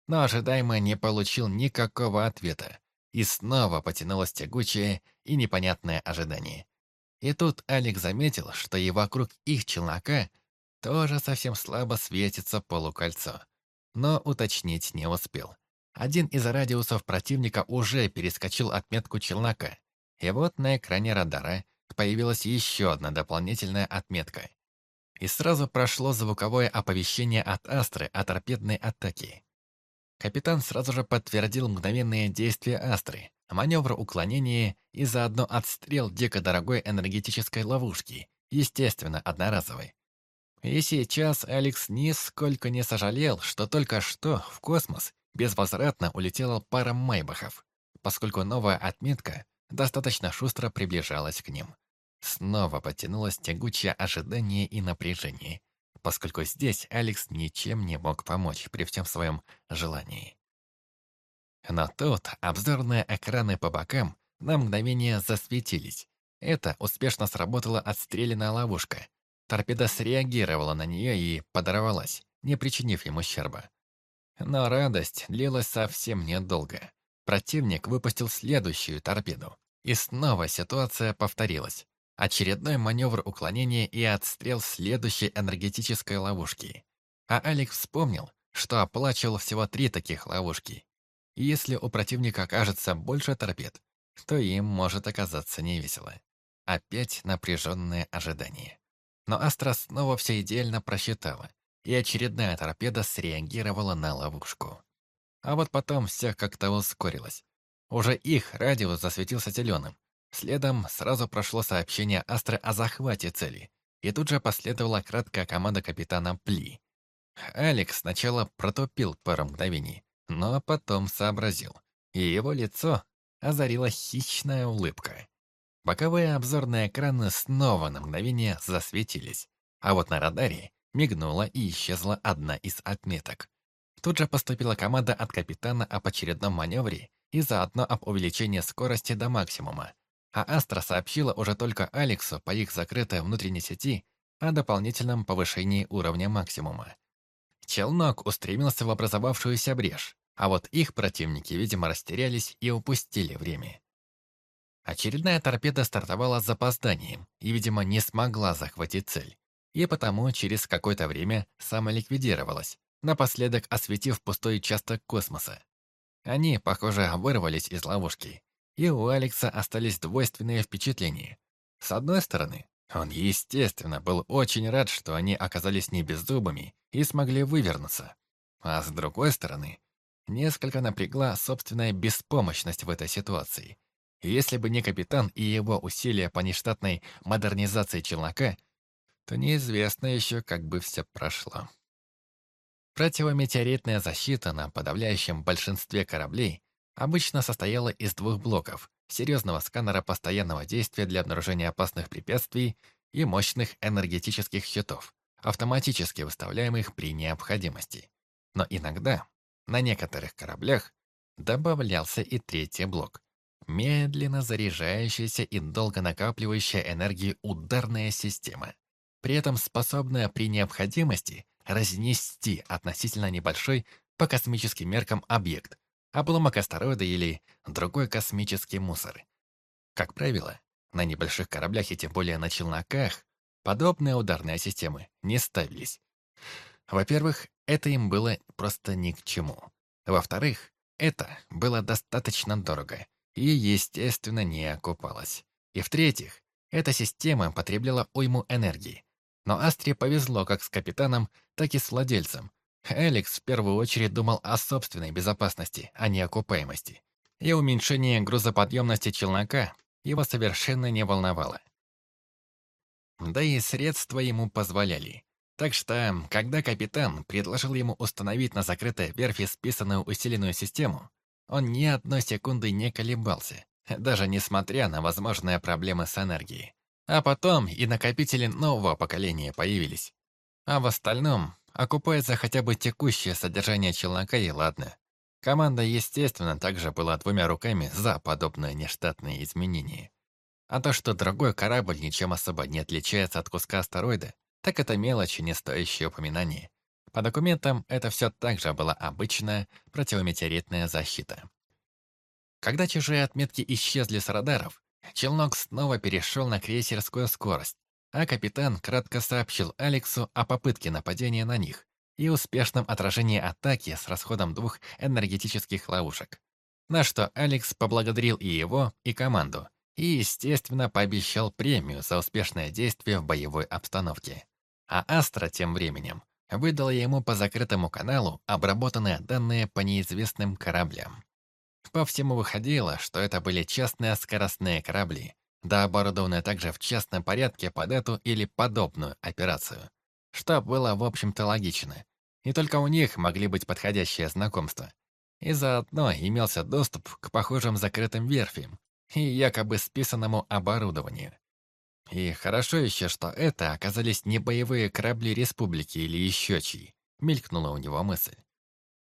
Но ожидаемо не получил никакого ответа, и снова потянулось тягучее и непонятное ожидание. И тут Алекс заметил, что и вокруг их челнока тоже совсем слабо светится полукольцо. Но уточнить не успел. Один из радиусов противника уже перескочил отметку челнока. И вот на экране радара появилась еще одна дополнительная отметка. И сразу прошло звуковое оповещение от Астры о торпедной атаке. Капитан сразу же подтвердил мгновенные действия Астры, маневр уклонения и заодно отстрел дико дорогой энергетической ловушки, естественно, одноразовой. И сейчас Алекс нисколько не сожалел, что только что в космос безвозвратно улетела пара майбахов, поскольку новая отметка достаточно шустро приближалась к ним. Снова потянулось тягучее ожидание и напряжение, поскольку здесь Алекс ничем не мог помочь при всем своем желании. Но тут обзорные экраны по бокам на мгновение засветились. Это успешно сработала отстрелянная ловушка. Торпеда среагировала на нее и подорвалась, не причинив ему ущерба. Но радость длилась совсем недолго. Противник выпустил следующую торпеду. И снова ситуация повторилась. Очередной маневр уклонения и отстрел следующей энергетической ловушки. А Алекс вспомнил, что оплачивал всего три таких ловушки. И если у противника окажется больше торпед, то им может оказаться невесело. Опять напряженное ожидание. Но Астра снова все идеально просчитала и очередная торпеда среагировала на ловушку. А вот потом все как-то ускорилось. Уже их радиус засветился зеленым. Следом сразу прошло сообщение Астры о захвате цели, и тут же последовала краткая команда капитана Пли. Алекс сначала протупил пару мгновений, но потом сообразил, и его лицо озарила хищная улыбка. Боковые обзорные экраны снова на мгновение засветились, а вот на радаре Мигнула и исчезла одна из отметок. Тут же поступила команда от капитана об очередном маневре и заодно об увеличении скорости до максимума. А Астра сообщила уже только Алексу по их закрытой внутренней сети о дополнительном повышении уровня максимума. Челнок устремился в образовавшуюся брешь, а вот их противники, видимо, растерялись и упустили время. Очередная торпеда стартовала с запозданием и, видимо, не смогла захватить цель и потому через какое-то время самоликвидировалась, напоследок осветив пустой участок космоса. Они, похоже, вырвались из ловушки, и у Алекса остались двойственные впечатления. С одной стороны, он, естественно, был очень рад, что они оказались не беззубыми и смогли вывернуться. А с другой стороны, несколько напрягла собственная беспомощность в этой ситуации. Если бы не капитан и его усилия по нештатной модернизации челнока, то неизвестно еще, как бы все прошло. Противометеоритная защита на подавляющем большинстве кораблей обычно состояла из двух блоков – серьезного сканера постоянного действия для обнаружения опасных препятствий и мощных энергетических щитов, автоматически выставляемых при необходимости. Но иногда на некоторых кораблях добавлялся и третий блок – медленно заряжающаяся и долго накапливающая энергию ударная система – при этом способная при необходимости разнести относительно небольшой по космическим меркам объект, обломок астероида или другой космический мусор. Как правило, на небольших кораблях и тем более на челноках подобные ударные системы не ставились. Во-первых, это им было просто ни к чему. Во-вторых, это было достаточно дорого и, естественно, не окупалось. И в-третьих, эта система потребляла уйму энергии, но Астре повезло как с капитаном, так и с владельцем. Эликс в первую очередь думал о собственной безопасности, а не окупаемости. И уменьшение грузоподъемности челнока его совершенно не волновало. Да и средства ему позволяли. Так что, когда капитан предложил ему установить на закрытой верфи списанную усиленную систему, он ни одной секунды не колебался, даже несмотря на возможные проблемы с энергией. А потом и накопители нового поколения появились. А в остальном окупается хотя бы текущее содержание челнока и ладно. Команда, естественно, также была двумя руками за подобные нештатные изменения. А то, что другой корабль ничем особо не отличается от куска астероида, так это мелочи, не стоящие упоминания. По документам это все также была обычная противометеоритная защита. Когда чужие отметки исчезли с радаров, челнок снова перешел на крейсерскую скорость, а капитан кратко сообщил Алексу о попытке нападения на них и успешном отражении атаки с расходом двух энергетических ловушек. На что Алекс поблагодарил и его, и команду, и, естественно, пообещал премию за успешное действие в боевой обстановке. А Астра тем временем выдала ему по закрытому каналу обработанные данные по неизвестным кораблям. По всему выходило, что это были частные скоростные корабли, да оборудованные также в частном порядке под эту или подобную операцию. Что было, в общем-то, логично. И только у них могли быть подходящие знакомства. И заодно имелся доступ к похожим закрытым верфям и якобы списанному оборудованию. И хорошо еще, что это оказались не боевые корабли республики или еще чьи, мелькнула у него мысль.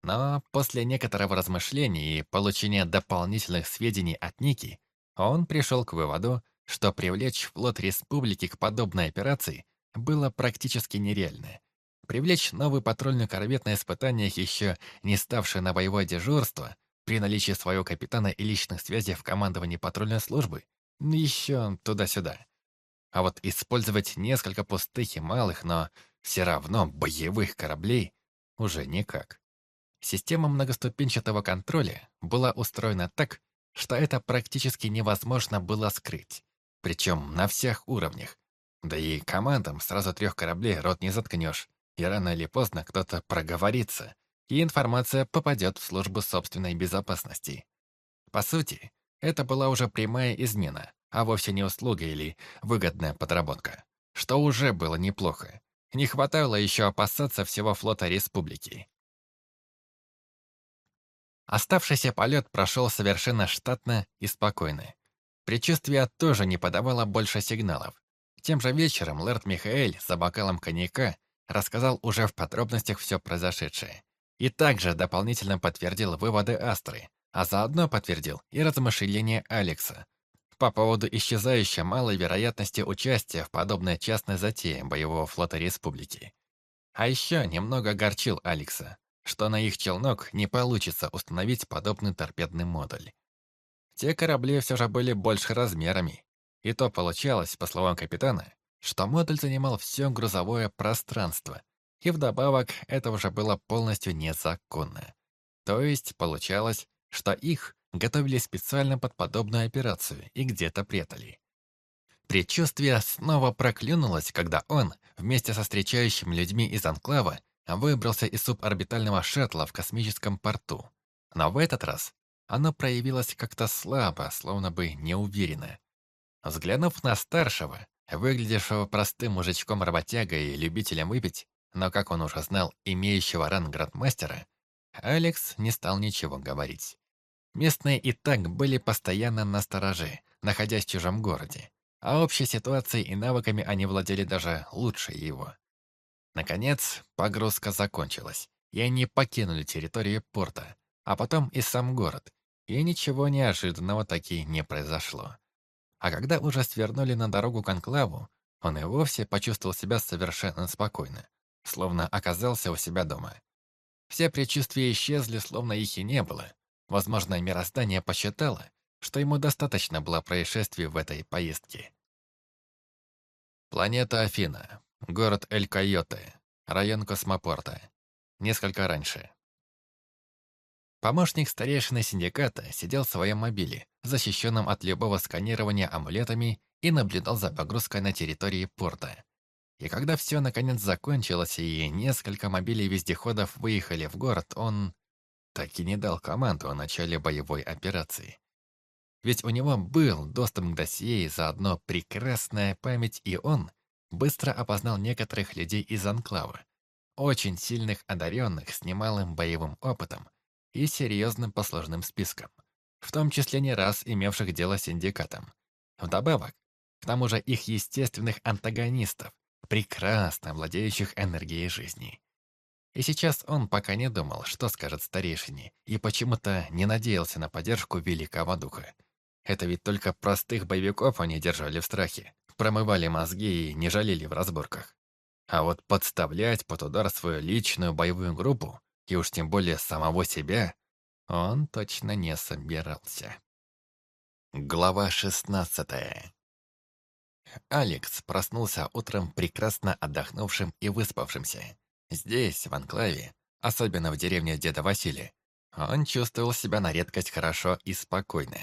Но после некоторого размышления и получения дополнительных сведений от Ники, он пришел к выводу, что привлечь флот республики к подобной операции было практически нереально. Привлечь новый патрульный корвет на испытаниях, еще не ставший на боевое дежурство, при наличии своего капитана и личных связей в командовании патрульной службы, еще туда-сюда. А вот использовать несколько пустых и малых, но все равно боевых кораблей уже никак. Система многоступенчатого контроля была устроена так, что это практически невозможно было скрыть. Причем на всех уровнях. Да и командам сразу трех кораблей рот не заткнешь, и рано или поздно кто-то проговорится, и информация попадет в службу собственной безопасности. По сути, это была уже прямая измена, а вовсе не услуга или выгодная подработка, что уже было неплохо. Не хватало еще опасаться всего флота республики. Оставшийся полет прошел совершенно штатно и спокойно. Предчувствие тоже не подавало больше сигналов. Тем же вечером лэрд Михаэль за бокалом коньяка рассказал уже в подробностях все произошедшее. И также дополнительно подтвердил выводы Астры, а заодно подтвердил и размышления Алекса по поводу исчезающей малой вероятности участия в подобной частной затее боевого флота Республики. А еще немного огорчил Алекса, что на их челнок не получится установить подобный торпедный модуль. Те корабли все же были больше размерами. И то получалось, по словам капитана, что модуль занимал все грузовое пространство. И вдобавок, это уже было полностью незаконно. То есть, получалось, что их готовили специально под подобную операцию и где-то прятали. Предчувствие снова проклюнулось, когда он, вместе со встречающими людьми из Анклава, выбрался из суборбитального шаттла в космическом порту. Но в этот раз оно проявилось как-то слабо, словно бы неуверенно. Взглянув на старшего, выглядевшего простым мужичком-работягой и любителем выпить, но, как он уже знал, имеющего ранг градмастера, Алекс не стал ничего говорить. Местные и так были постоянно на стороже, находясь в чужом городе, а общей ситуацией и навыками они владели даже лучше его. Наконец, погрузка закончилась, и они покинули территорию порта, а потом и сам город, и ничего неожиданного таки не произошло. А когда уже свернули на дорогу к Анклаву, он и вовсе почувствовал себя совершенно спокойно, словно оказался у себя дома. Все предчувствия исчезли, словно их и не было. Возможно, мироздание посчитало, что ему достаточно было происшествий в этой поездке. Планета Афина, город Эль-Койоте, район космопорта. Несколько раньше. Помощник старейшины синдиката сидел в своем мобиле, защищенном от любого сканирования амулетами, и наблюдал за погрузкой на территории порта. И когда все наконец закончилось и несколько мобилей-вездеходов выехали в город, он так и не дал команду о начале боевой операции. Ведь у него был доступ к досье и заодно прекрасная память, и он быстро опознал некоторых людей из Анклава, очень сильных одаренных с немалым боевым опытом, и серьезным послужным списком, в том числе не раз имевших дело с синдикатом. Вдобавок, к тому же их естественных антагонистов, прекрасно владеющих энергией жизни. И сейчас он пока не думал, что скажет старейшине, и почему-то не надеялся на поддержку великого духа. Это ведь только простых боевиков они держали в страхе, промывали мозги и не жалели в разборках. А вот подставлять под удар свою личную боевую группу, и уж тем более самого себя, он точно не собирался. Глава шестнадцатая. Алекс проснулся утром прекрасно отдохнувшим и выспавшимся. Здесь, в Анклаве, особенно в деревне деда Василия, он чувствовал себя на редкость хорошо и спокойно.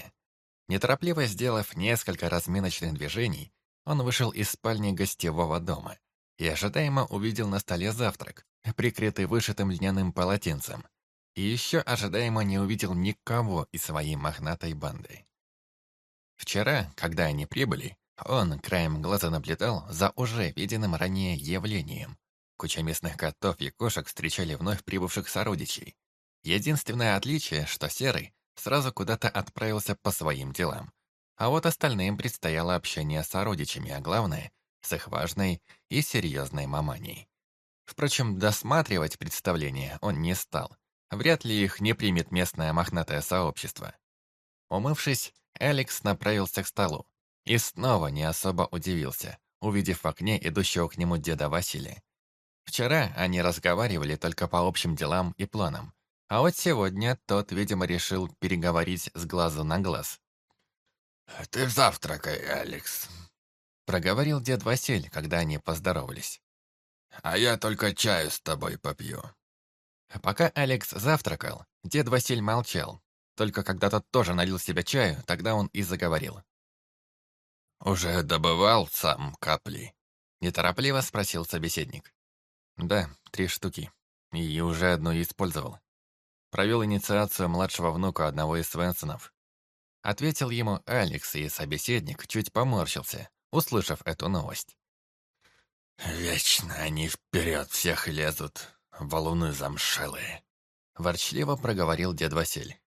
Неторопливо сделав несколько разминочных движений, он вышел из спальни гостевого дома и ожидаемо увидел на столе завтрак, прикрытый вышитым льняным полотенцем, и еще ожидаемо не увидел никого из своей мохнатой банды. Вчера, когда они прибыли, он краем глаза наблюдал за уже виденным ранее явлением. Куча местных котов и кошек встречали вновь прибывших сородичей. Единственное отличие, что Серый сразу куда-то отправился по своим делам. А вот остальным предстояло общение с сородичами, а главное, с их важной и серьезной маманей. Впрочем, досматривать представление он не стал. Вряд ли их не примет местное мохнатое сообщество. Умывшись, Алекс направился к столу. И снова не особо удивился, увидев в окне идущего к нему деда Василия. Вчера они разговаривали только по общим делам и планам, а вот сегодня тот, видимо, решил переговорить с глазу на глаз. «Ты завтракай, Алекс», — проговорил дед Василь, когда они поздоровались. «А я только чаю с тобой попью». Пока Алекс завтракал, дед Василь молчал. Только когда тот тоже налил себе чаю, тогда он и заговорил. «Уже добывал сам капли?» Неторопливо спросил собеседник. «Да, три штуки. И уже одну использовал. Провел инициацию младшего внука одного из Свенсонов. Ответил ему Алекс, и собеседник чуть поморщился, услышав эту новость. «Вечно они вперед всех лезут, валуны замшелые», — ворчливо проговорил дед Василь.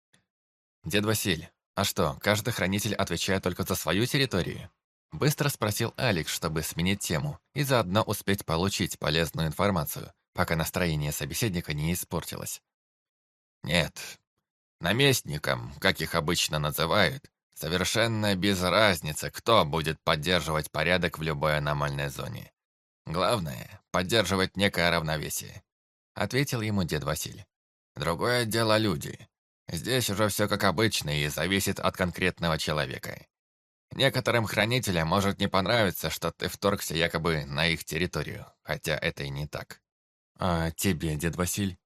«Дед Василь, а что, каждый хранитель отвечает только за свою территорию?» Быстро спросил Алекс, чтобы сменить тему и заодно успеть получить полезную информацию, пока настроение собеседника не испортилось. «Нет, наместникам, как их обычно называют, совершенно без разницы, кто будет поддерживать порядок в любой аномальной зоне. Главное — поддерживать некое равновесие», — ответил ему дед Василий. «Другое дело люди. Здесь уже все как обычно и зависит от конкретного человека. Некоторым хранителям может не понравиться, что ты вторгся якобы на их территорию, хотя это и не так. А тебе, дед Василь?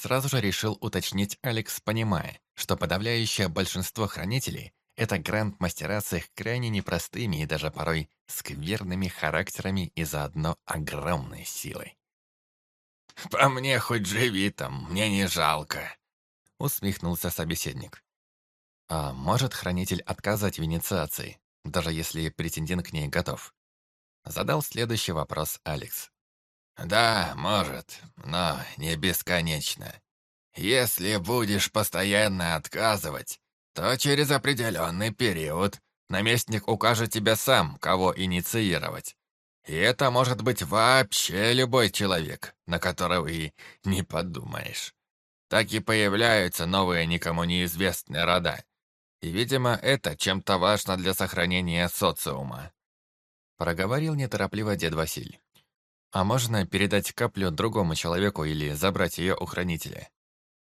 Сразу же решил уточнить Алекс, понимая, что подавляющее большинство хранителей — это гранд-мастера с их крайне непростыми и даже порой скверными характерами и заодно огромной силой. «По мне хоть живи там, мне не жалко», — усмехнулся собеседник. «А может хранитель отказать в инициации?» даже если претендент к ней готов. Задал следующий вопрос Алекс. «Да, может, но не бесконечно. Если будешь постоянно отказывать, то через определенный период наместник укажет тебе сам, кого инициировать. И это может быть вообще любой человек, на которого и не подумаешь. Так и появляются новые никому неизвестные рода, и, видимо, это чем-то важно для сохранения социума. Проговорил неторопливо дед Василь. А можно передать каплю другому человеку или забрать ее у хранителя?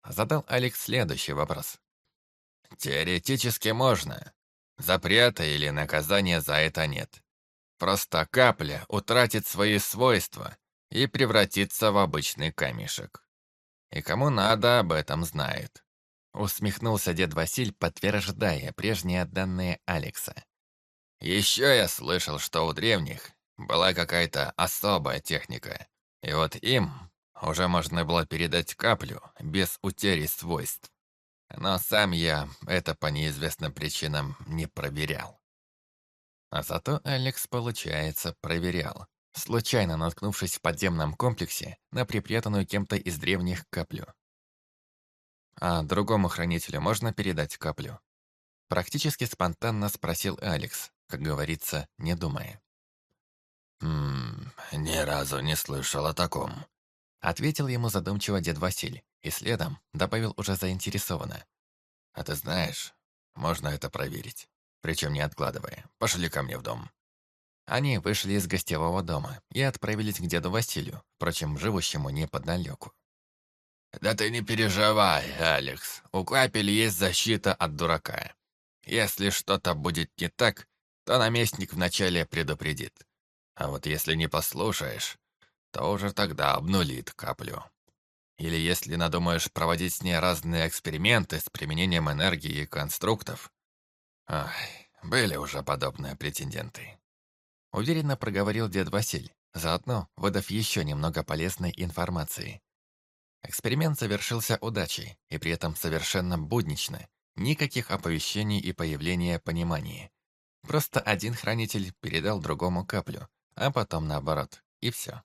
Задал Алекс следующий вопрос. Теоретически можно. Запрета или наказания за это нет. Просто капля утратит свои свойства и превратится в обычный камешек. И кому надо, об этом знает. Усмехнулся дед Василь, подтверждая прежние данные Алекса. Еще я слышал, что у древних была какая-то особая техника. И вот им уже можно было передать каплю без утери свойств. Но сам я это по неизвестным причинам не проверял. А зато Алекс, получается, проверял, случайно наткнувшись в подземном комплексе на припрятанную кем-то из древних каплю. А другому хранителю можно передать каплю? Практически спонтанно спросил Алекс, как говорится, не думая. «Ммм, ни разу не слышал о таком», ответил ему задумчиво дед Василь и следом добавил уже заинтересованно. «А ты знаешь, можно это проверить. причем не откладывая. Пошли ко мне в дом». Они вышли из гостевого дома и отправились к деду Василию, впрочем, живущему неподалеку. «Да ты не переживай, Алекс. У капель есть защита от дурака. Если что-то будет не так, то наместник вначале предупредит. А вот если не послушаешь, то уже тогда обнулит каплю. Или если надумаешь проводить с ней разные эксперименты с применением энергии и конструктов. Ах, были уже подобные претенденты. Уверенно проговорил дед Василь, заодно выдав еще немного полезной информации. Эксперимент завершился удачей, и при этом совершенно буднично. Никаких оповещений и появления понимания. Просто один хранитель передал другому каплю, а потом наоборот, и все.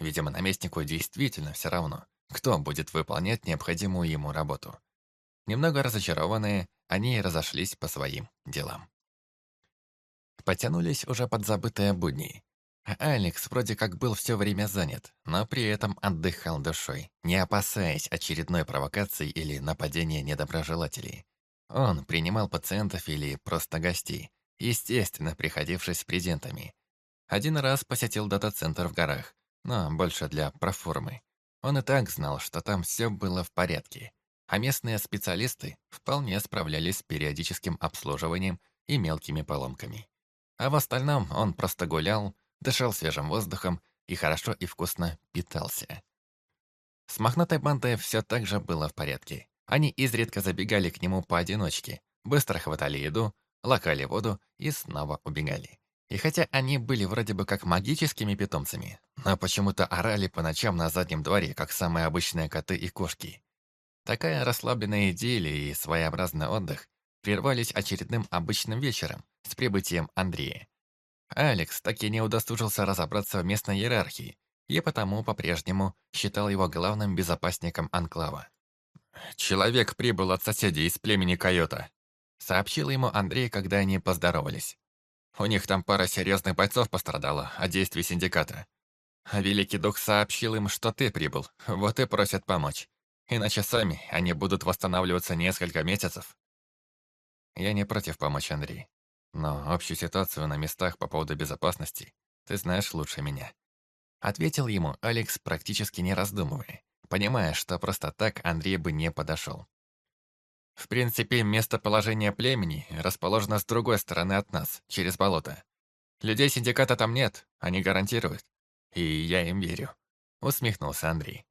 Видимо, наместнику действительно все равно, кто будет выполнять необходимую ему работу. Немного разочарованные, они разошлись по своим делам. Потянулись уже подзабытые будни. А Алекс вроде как был все время занят, но при этом отдыхал душой, не опасаясь очередной провокации или нападения недоброжелателей. Он принимал пациентов или просто гостей, естественно, приходившись с презентами. Один раз посетил дата-центр в горах, но больше для проформы. Он и так знал, что там все было в порядке, а местные специалисты вполне справлялись с периодическим обслуживанием и мелкими поломками. А в остальном он просто гулял, дышал свежим воздухом и хорошо и вкусно питался. С мохнатой бандой все так же было в порядке. Они изредка забегали к нему поодиночке, быстро хватали еду, лакали воду и снова убегали. И хотя они были вроде бы как магическими питомцами, но почему-то орали по ночам на заднем дворе, как самые обычные коты и кошки. Такая расслабленная идиллия и своеобразный отдых прервались очередным обычным вечером с прибытием Андрея. Алекс так и не удосужился разобраться в местной иерархии, и потому по-прежнему считал его главным безопасником анклава. «Человек прибыл от соседей из племени Койота», сообщил ему Андрей, когда они поздоровались. «У них там пара серьезных бойцов пострадала от действий синдиката. А Великий Дух сообщил им, что ты прибыл, вот и просят помочь. Иначе сами они будут восстанавливаться несколько месяцев». Я не против помочь, Андрей. Но общую ситуацию на местах по поводу безопасности ты знаешь лучше меня. Ответил ему Алекс, практически не раздумывая, понимая, что просто так Андрей бы не подошел. В принципе, местоположение племени расположено с другой стороны от нас, через болото. Людей синдиката там нет, они гарантируют. И я им верю. Усмехнулся Андрей.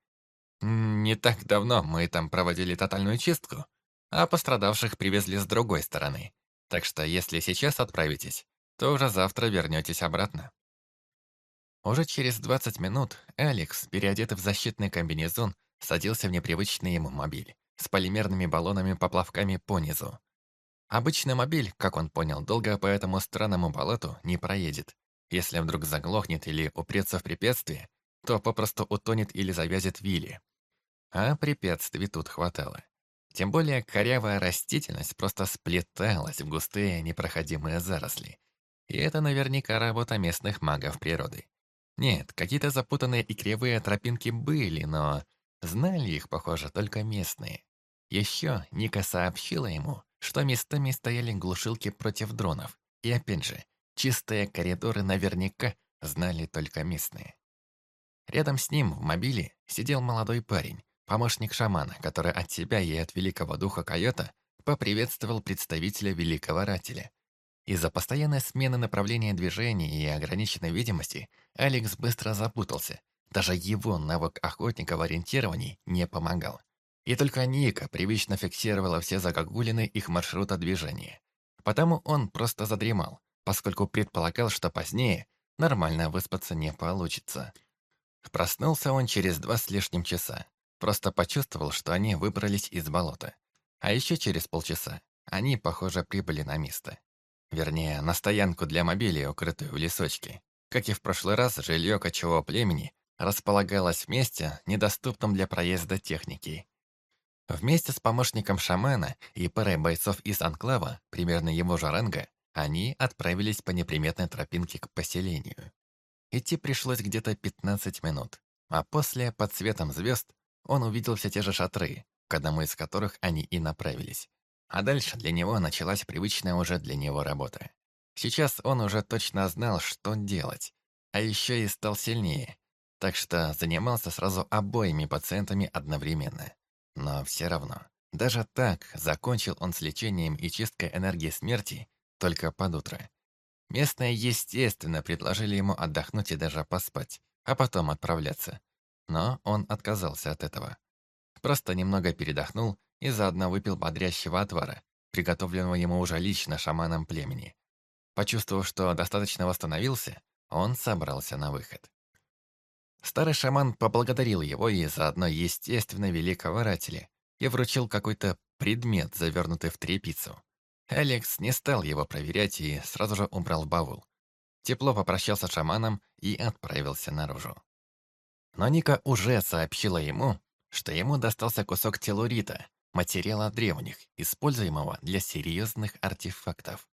Не так давно мы там проводили тотальную чистку, а пострадавших привезли с другой стороны. Так что если сейчас отправитесь, то уже завтра вернетесь обратно. Уже через 20 минут Алекс, переодетый в защитный комбинезон, садился в непривычный ему мобиль с полимерными баллонами-поплавками по низу. Обычный мобиль, как он понял, долго по этому странному болоту не проедет. Если вдруг заглохнет или упрется в препятствие, то попросту утонет или завязит вилли. А препятствий тут хватало. Тем более корявая растительность просто сплеталась в густые непроходимые заросли. И это наверняка работа местных магов природы. Нет, какие-то запутанные и кривые тропинки были, но знали их, похоже, только местные. Еще Ника сообщила ему, что местами стояли глушилки против дронов. И опять же, чистые коридоры наверняка знали только местные. Рядом с ним в мобиле сидел молодой парень, Помощник шамана, который от себя и от великого духа Койота поприветствовал представителя великого рателя. Из-за постоянной смены направления движения и ограниченной видимости Алекс быстро запутался. Даже его навык охотника в ориентировании не помогал. И только Ника привычно фиксировала все загогулины их маршрута движения. Потому он просто задремал, поскольку предполагал, что позднее нормально выспаться не получится. Проснулся он через два с лишним часа, Просто почувствовал, что они выбрались из болота. А еще через полчаса они, похоже, прибыли на место. Вернее, на стоянку для мобилей, укрытую в лесочке. Как и в прошлый раз, жилье кочевого племени располагалось в месте, недоступном для проезда техники. Вместе с помощником шамана и парой бойцов из анклава, примерно его же ранга, они отправились по неприметной тропинке к поселению. Идти пришлось где-то 15 минут, а после, под светом звезд, он увидел все те же шатры, к одному из которых они и направились. А дальше для него началась привычная уже для него работа. Сейчас он уже точно знал, что делать. А еще и стал сильнее. Так что занимался сразу обоими пациентами одновременно. Но все равно, даже так закончил он с лечением и чисткой энергии смерти только под утро. Местные, естественно, предложили ему отдохнуть и даже поспать, а потом отправляться. Но он отказался от этого. Просто немного передохнул и заодно выпил бодрящего отвара, приготовленного ему уже лично шаманом племени. Почувствовав, что достаточно восстановился, он собрался на выход. Старый шаман поблагодарил его и заодно, естественно, великого рателя и вручил какой-то предмет, завернутый в тряпицу. Алекс не стал его проверять и сразу же убрал баул. Тепло попрощался с шаманом и отправился наружу. Но Ника уже сообщила ему, что ему достался кусок телурита, материала древних, используемого для серьезных артефактов,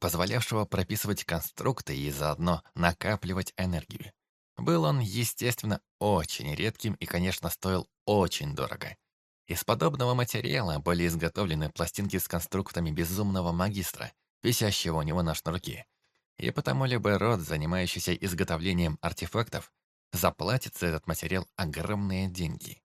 позволявшего прописывать конструкты и заодно накапливать энергию. Был он, естественно, очень редким и, конечно, стоил очень дорого. Из подобного материала были изготовлены пластинки с конструктами безумного магистра, висящего у него на шнурке. И потому любой род, занимающийся изготовлением артефактов, заплатит за этот материал огромные деньги.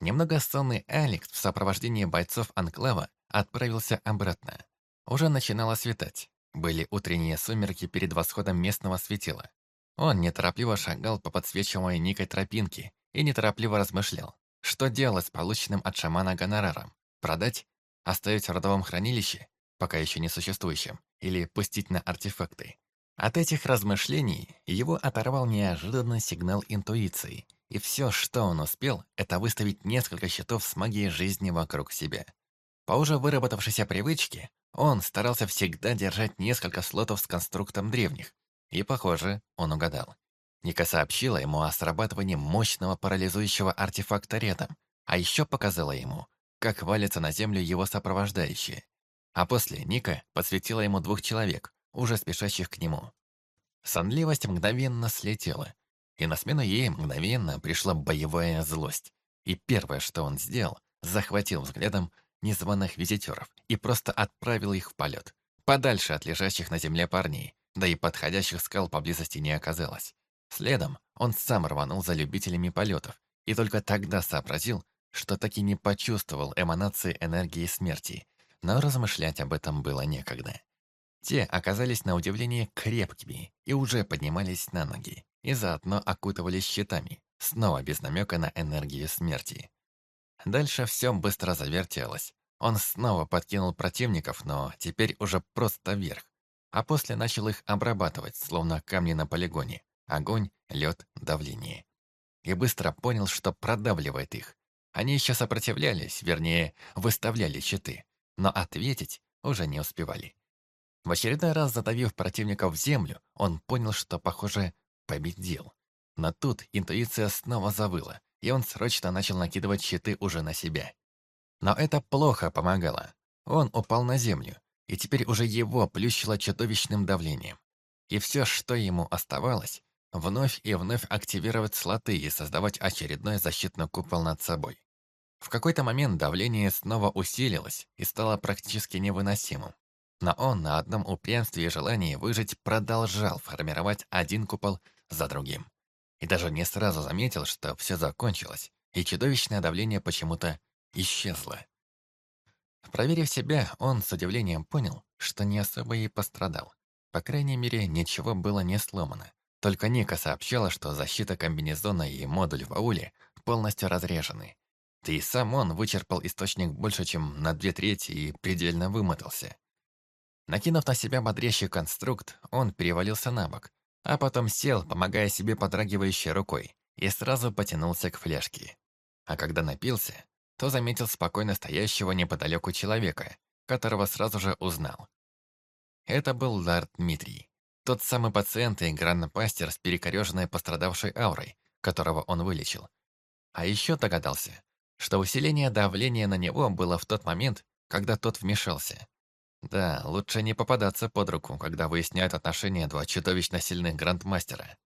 Немного сонный Алекс в сопровождении бойцов Анклава отправился обратно. Уже начинало светать. Были утренние сумерки перед восходом местного светила. Он неторопливо шагал по подсвечиваемой Никой тропинке и неторопливо размышлял, что делать с полученным от шамана гонораром. Продать? Оставить в родовом хранилище, пока еще не существующем, или пустить на артефакты? От этих размышлений его оторвал неожиданный сигнал интуиции, и все, что он успел, это выставить несколько счетов с магией жизни вокруг себя. По уже выработавшейся привычке, он старался всегда держать несколько слотов с конструктом древних, и, похоже, он угадал. Ника сообщила ему о срабатывании мощного парализующего артефакта рядом, а еще показала ему, как валятся на землю его сопровождающие. А после Ника подсветила ему двух человек, уже спешащих к нему. Сонливость мгновенно слетела, и на смену ей мгновенно пришла боевая злость. И первое, что он сделал, захватил взглядом незваных визитеров и просто отправил их в полет, подальше от лежащих на земле парней, да и подходящих скал поблизости не оказалось. Следом он сам рванул за любителями полетов и только тогда сообразил, что таки не почувствовал эманации энергии смерти, но размышлять об этом было некогда. Те оказались на удивление крепкими и уже поднимались на ноги, и заодно окутывались щитами, снова без намека на энергию смерти. Дальше все быстро завертелось. Он снова подкинул противников, но теперь уже просто вверх. А после начал их обрабатывать, словно камни на полигоне. Огонь, лед, давление. И быстро понял, что продавливает их. Они еще сопротивлялись, вернее, выставляли щиты, но ответить уже не успевали. В очередной раз задавив противника в землю, он понял, что, похоже, победил. Но тут интуиция снова завыла, и он срочно начал накидывать щиты уже на себя. Но это плохо помогало. Он упал на землю, и теперь уже его плющило чудовищным давлением. И все, что ему оставалось, вновь и вновь активировать слоты и создавать очередной защитный купол над собой. В какой-то момент давление снова усилилось и стало практически невыносимым. Но он на одном упрямстве и желании выжить продолжал формировать один купол за другим. И даже не сразу заметил, что все закончилось, и чудовищное давление почему-то исчезло. Проверив себя, он с удивлением понял, что не особо и пострадал. По крайней мере, ничего было не сломано. Только Ника сообщала, что защита комбинезона и модуль в ауле полностью разрежены. Да и сам он вычерпал источник больше, чем на две трети и предельно вымотался. Накинув на себя бодрящий конструкт, он перевалился на бок, а потом сел, помогая себе подрагивающей рукой, и сразу потянулся к фляжке. А когда напился, то заметил спокойно стоящего неподалеку человека, которого сразу же узнал. Это был Лард Дмитрий, тот самый пациент и грандпастер с перекореженной пострадавшей аурой, которого он вылечил. А еще догадался, что усиление давления на него было в тот момент, когда тот вмешался. Да, лучше не попадаться под руку, когда выясняют отношения два чудовищно сильных грандмастера.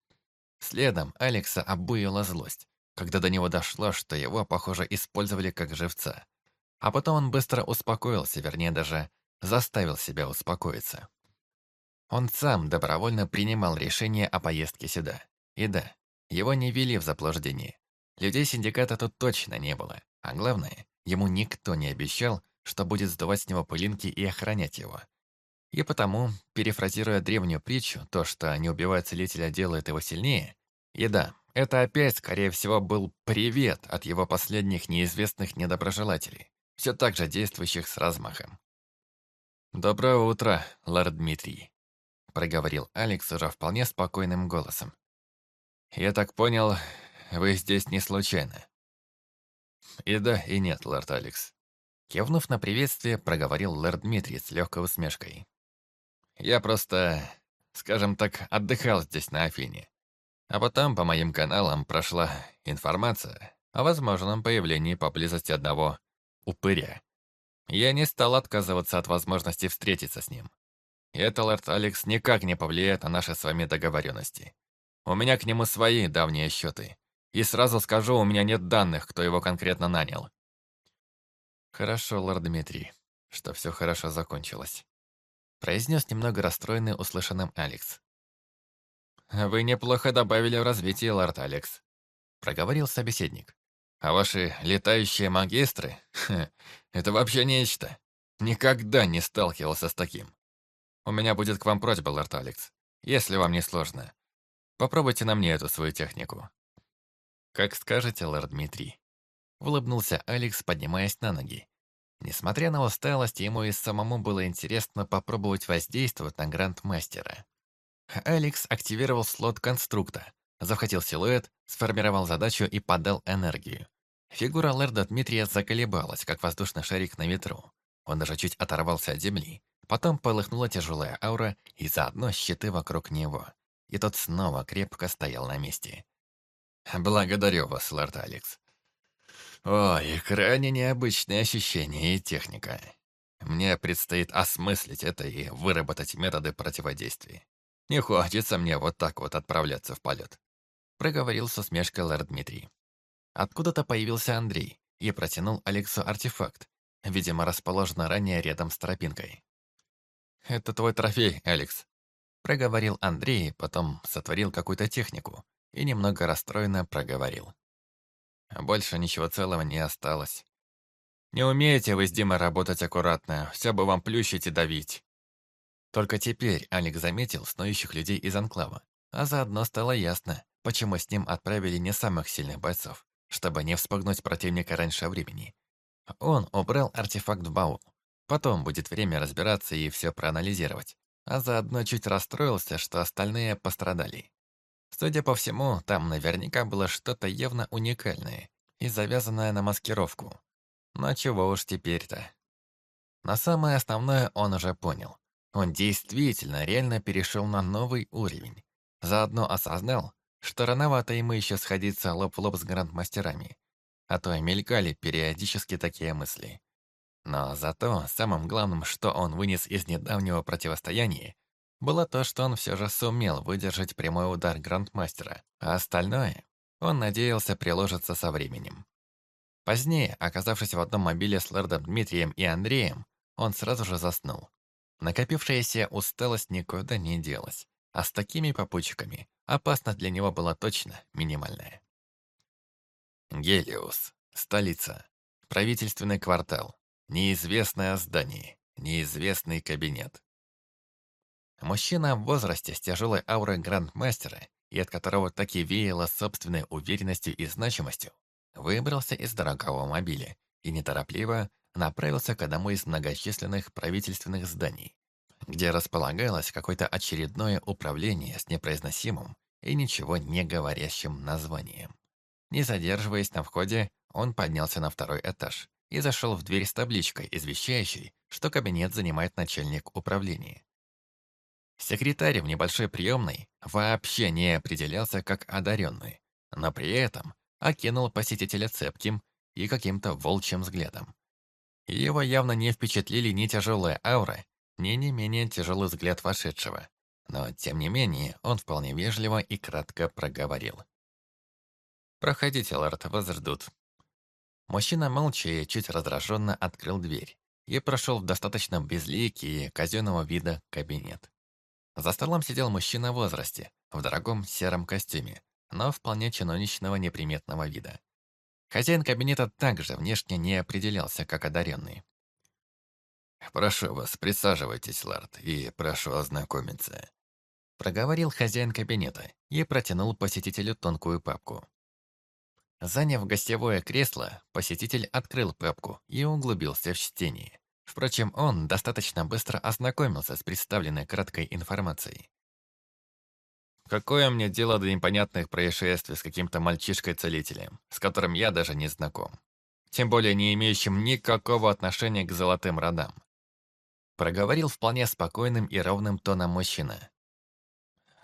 Следом Алекса обуяла злость, когда до него дошло, что его, похоже, использовали как живца. А потом он быстро успокоился, вернее даже заставил себя успокоиться. Он сам добровольно принимал решение о поездке сюда. И да, его не вели в заблуждение. Людей синдиката тут точно не было. А главное, ему никто не обещал, что будет сдувать с него пылинки и охранять его. И потому, перефразируя древнюю притчу, то, что не убивает целителя, делает его сильнее, и да, это опять, скорее всего, был привет от его последних неизвестных недоброжелателей, все так же действующих с размахом. «Доброе утро, лорд Дмитрий», — проговорил Алекс уже вполне спокойным голосом. «Я так понял, вы здесь не случайно?» «И да, и нет, лорд Алекс». Кивнув на приветствие, проговорил лорд Дмитрий с легкой усмешкой. «Я просто, скажем так, отдыхал здесь на Афине. А потом по моим каналам прошла информация о возможном появлении поблизости одного упыря. Я не стал отказываться от возможности встретиться с ним. И это, лорд Алекс, никак не повлияет на наши с вами договоренности. У меня к нему свои давние счеты. И сразу скажу, у меня нет данных, кто его конкретно нанял. Хорошо, лорд Дмитрий, что все хорошо закончилось. Произнес немного расстроенный услышанным Алекс. «Вы неплохо добавили в развитие, лорд Алекс», — проговорил собеседник. «А ваши летающие магистры? это вообще нечто. Никогда не сталкивался с таким. У меня будет к вам просьба, лорд Алекс, если вам не сложно. Попробуйте на мне эту свою технику». «Как скажете, лорд Дмитрий», — улыбнулся Алекс, поднимаясь на ноги. Несмотря на усталость, ему и самому было интересно попробовать воздействовать на грандмастера. Алекс активировал слот конструкта, захватил силуэт, сформировал задачу и подал энергию. Фигура лэрда Дмитрия заколебалась, как воздушный шарик на ветру. Он даже чуть оторвался от земли. Потом полыхнула тяжелая аура и заодно щиты вокруг него. И тот снова крепко стоял на месте. «Благодарю вас, лорд Алекс. Ой, крайне необычные ощущения и техника. Мне предстоит осмыслить это и выработать методы противодействия. Не хочется мне вот так вот отправляться в полет», — проговорил со смешкой лорд Дмитрий. Откуда-то появился Андрей и протянул Алексу артефакт, видимо, расположенный ранее рядом с тропинкой. «Это твой трофей, Алекс», — проговорил Андрей, потом сотворил какую-то технику и немного расстроенно проговорил. Больше ничего целого не осталось. Не умеете вы с Димой работать аккуратно, все бы вам плющить и давить. Только теперь Алекс заметил снующих людей из Анклава, а заодно стало ясно, почему с ним отправили не самых сильных бойцов, чтобы не вспугнуть противника раньше времени. Он убрал артефакт в баул. Потом будет время разбираться и все проанализировать. А заодно чуть расстроился, что остальные пострадали. Судя по всему, там наверняка было что-то явно уникальное и завязанное на маскировку. Но чего уж теперь-то. На самое основное он уже понял. Он действительно реально перешел на новый уровень. Заодно осознал, что рановато ему еще сходиться лоб в лоб с грандмастерами. А то и мелькали периодически такие мысли. Но зато самым главным, что он вынес из недавнего противостояния, было то, что он все же сумел выдержать прямой удар грандмастера, а остальное он надеялся приложиться со временем. Позднее, оказавшись в одном мобиле с лордом Дмитрием и Андреем, он сразу же заснул. Накопившаяся усталость никуда не делась, а с такими попутчиками опасность для него была точно минимальная. Гелиус, столица, правительственный квартал, неизвестное здание, неизвестный кабинет. Мужчина в возрасте с тяжелой аурой грандмастера и от которого так и веяло собственной уверенностью и значимостью, выбрался из дорогого мобиля и неторопливо направился к одному из многочисленных правительственных зданий, где располагалось какое-то очередное управление с непроизносимым и ничего не говорящим названием. Не задерживаясь на входе, он поднялся на второй этаж и зашел в дверь с табличкой, извещающей, что кабинет занимает начальник управления. Секретарь в небольшой приемной вообще не определялся как одаренный, но при этом окинул посетителя цепким и каким-то волчьим взглядом. Его явно не впечатлили ни тяжелая аура, ни не менее тяжелый взгляд вошедшего. Но, тем не менее, он вполне вежливо и кратко проговорил. «Проходите, лорд, вас ждут». Мужчина молча и чуть раздраженно открыл дверь и прошел в достаточно безликий и казенного вида кабинет. За столом сидел мужчина в возрасте, в дорогом сером костюме, но вполне чиновничного неприметного вида. Хозяин кабинета также внешне не определялся, как одаренный. «Прошу вас, присаживайтесь, лорд, и прошу ознакомиться», проговорил хозяин кабинета и протянул посетителю тонкую папку. Заняв гостевое кресло, посетитель открыл папку и углубился в чтение. Впрочем, он достаточно быстро ознакомился с представленной краткой информацией. Какое мне дело до непонятных происшествий с каким-то мальчишкой-целителем, с которым я даже не знаком? Тем более не имеющим никакого отношения к золотым родам. Проговорил вполне спокойным и ровным тоном мужчина.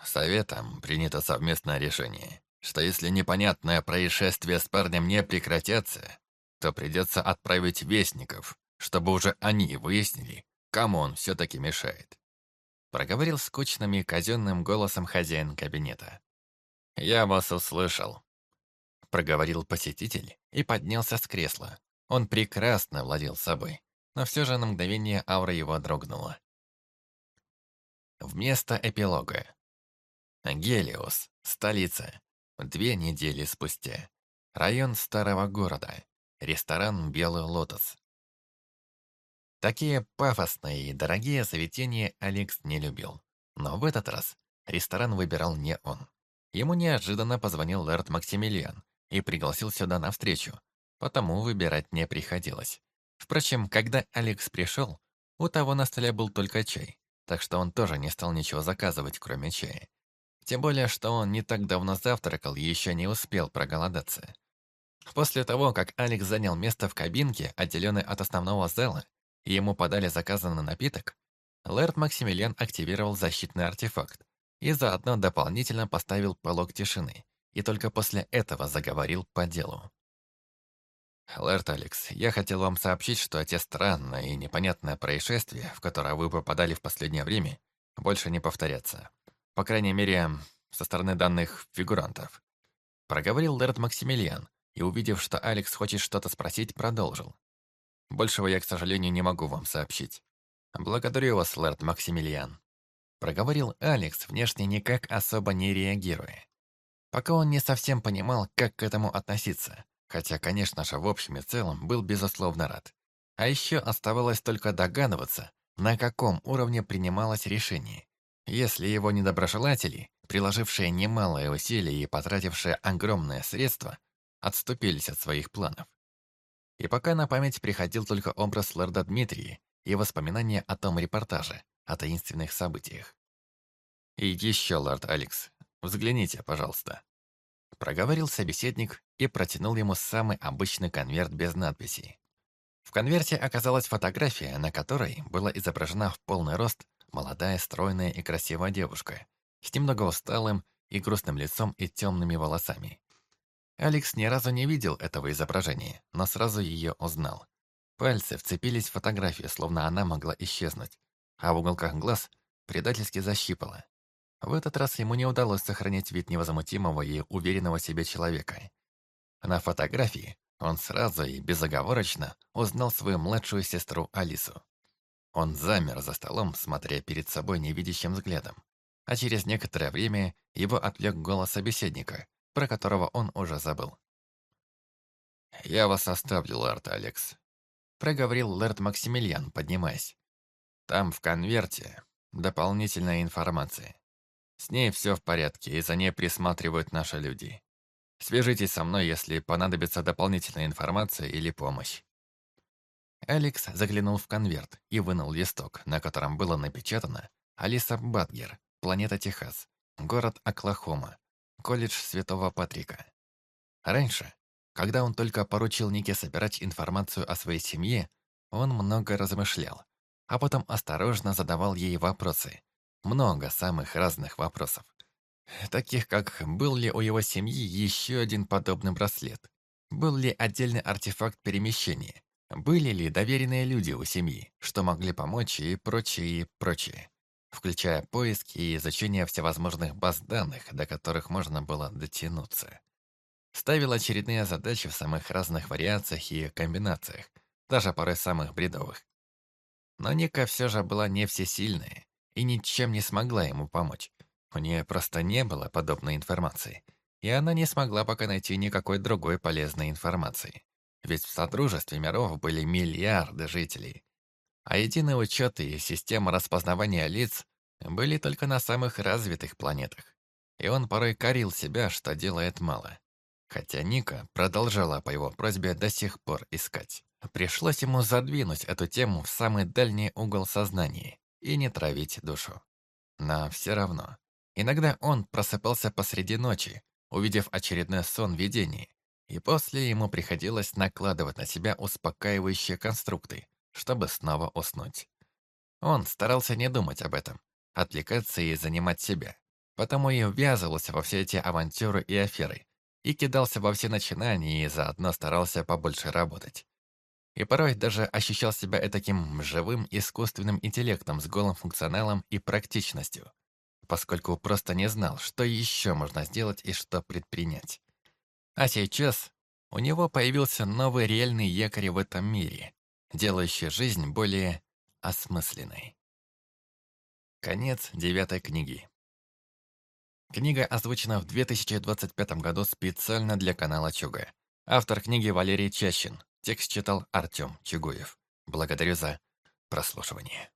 Советом принято совместное решение что если непонятное происшествие с парнем не прекратятся, то придется отправить вестников, чтобы уже они выяснили, кому он все-таки мешает. Проговорил скучным и казенным голосом хозяин кабинета. «Я вас услышал», — проговорил посетитель и поднялся с кресла. Он прекрасно владел собой, но все же на мгновение аура его дрогнула. Вместо эпилога. Гелиос, столица, Две недели спустя. Район старого города. Ресторан «Белый лотос». Такие пафосные и дорогие заведения Алекс не любил. Но в этот раз ресторан выбирал не он. Ему неожиданно позвонил лэрд Максимилиан и пригласил сюда на встречу, потому выбирать не приходилось. Впрочем, когда Алекс пришел, у того на столе был только чай, так что он тоже не стал ничего заказывать, кроме чая. Тем более, что он не так давно завтракал и еще не успел проголодаться. После того, как Алекс занял место в кабинке, отделенной от основного зала, и ему подали заказанный напиток, Лэрд Максимилиан активировал защитный артефакт и заодно дополнительно поставил полог тишины, и только после этого заговорил по делу. «Лэрд Алекс, я хотел вам сообщить, что те странное и непонятное происшествия, в которое вы попадали в последнее время, больше не повторятся. По крайней мере, со стороны данных фигурантов. Проговорил Лэрд Максимилиан и, увидев, что Алекс хочет что-то спросить, продолжил. Большего я, к сожалению, не могу вам сообщить. Благодарю вас, Лэрд Максимилиан. Проговорил Алекс, внешне никак особо не реагируя. Пока он не совсем понимал, как к этому относиться, хотя, конечно же, в общем и целом был безусловно рад. А еще оставалось только догадываться, на каком уровне принималось решение. Если его недоброжелатели, приложившие немалое усилие и потратившие огромное средства, отступились от своих планов. И пока на память приходил только образ лорда Дмитрия и воспоминания о том репортаже, о таинственных событиях. «И еще, лорд Алекс, взгляните, пожалуйста», проговорил собеседник и протянул ему самый обычный конверт без надписей. В конверте оказалась фотография, на которой была изображена в полный рост Молодая, стройная и красивая девушка, с немного усталым и грустным лицом и темными волосами. Алекс ни разу не видел этого изображения, но сразу ее узнал. Пальцы вцепились в фотографию, словно она могла исчезнуть, а в уголках глаз предательски защипало. В этот раз ему не удалось сохранить вид невозмутимого и уверенного себе человека. На фотографии он сразу и безоговорочно узнал свою младшую сестру Алису. Он замер за столом, смотря перед собой невидящим взглядом. А через некоторое время его отвлек голос собеседника, про которого он уже забыл. «Я вас оставлю, лорд Алекс», — проговорил лорд Максимилиан, поднимаясь. «Там в конверте дополнительная информация. С ней все в порядке, и за ней присматривают наши люди. Свяжитесь со мной, если понадобится дополнительная информация или помощь. Алекс заглянул в конверт и вынул листок, на котором было напечатано «Алиса Батгер, планета Техас, город Оклахома, колледж Святого Патрика». Раньше, когда он только поручил Нике собирать информацию о своей семье, он много размышлял, а потом осторожно задавал ей вопросы. Много самых разных вопросов. Таких как, был ли у его семьи еще один подобный браслет? Был ли отдельный артефакт перемещения? Были ли доверенные люди у семьи, что могли помочь и прочее, и прочее, включая поиски и изучение всевозможных баз данных, до которых можно было дотянуться. ставил очередные задачи в самых разных вариациях и комбинациях, даже порой самых бредовых. Но Ника все же была не всесильная и ничем не смогла ему помочь. У нее просто не было подобной информации, и она не смогла пока найти никакой другой полезной информации. Ведь в Содружестве миров были миллиарды жителей, а единый учет и система распознавания лиц были только на самых развитых планетах. И он порой корил себя, что делает мало. Хотя Ника продолжала по его просьбе до сих пор искать. Пришлось ему задвинуть эту тему в самый дальний угол сознания и не травить душу. Но все равно. Иногда он просыпался посреди ночи, увидев очередной сон видений, и после ему приходилось накладывать на себя успокаивающие конструкты, чтобы снова уснуть. Он старался не думать об этом, отвлекаться и занимать себя, потому и ввязывался во все эти авантюры и аферы, и кидался во все начинания и заодно старался побольше работать. И порой даже ощущал себя таким живым искусственным интеллектом с голым функционалом и практичностью, поскольку просто не знал, что еще можно сделать и что предпринять. А сейчас у него появился новый реальный якорь в этом мире, делающий жизнь более осмысленной. Конец девятой книги. Книга озвучена в 2025 году специально для канала Чуга. Автор книги Валерий Чащин. Текст читал Артем Чугуев. Благодарю за прослушивание.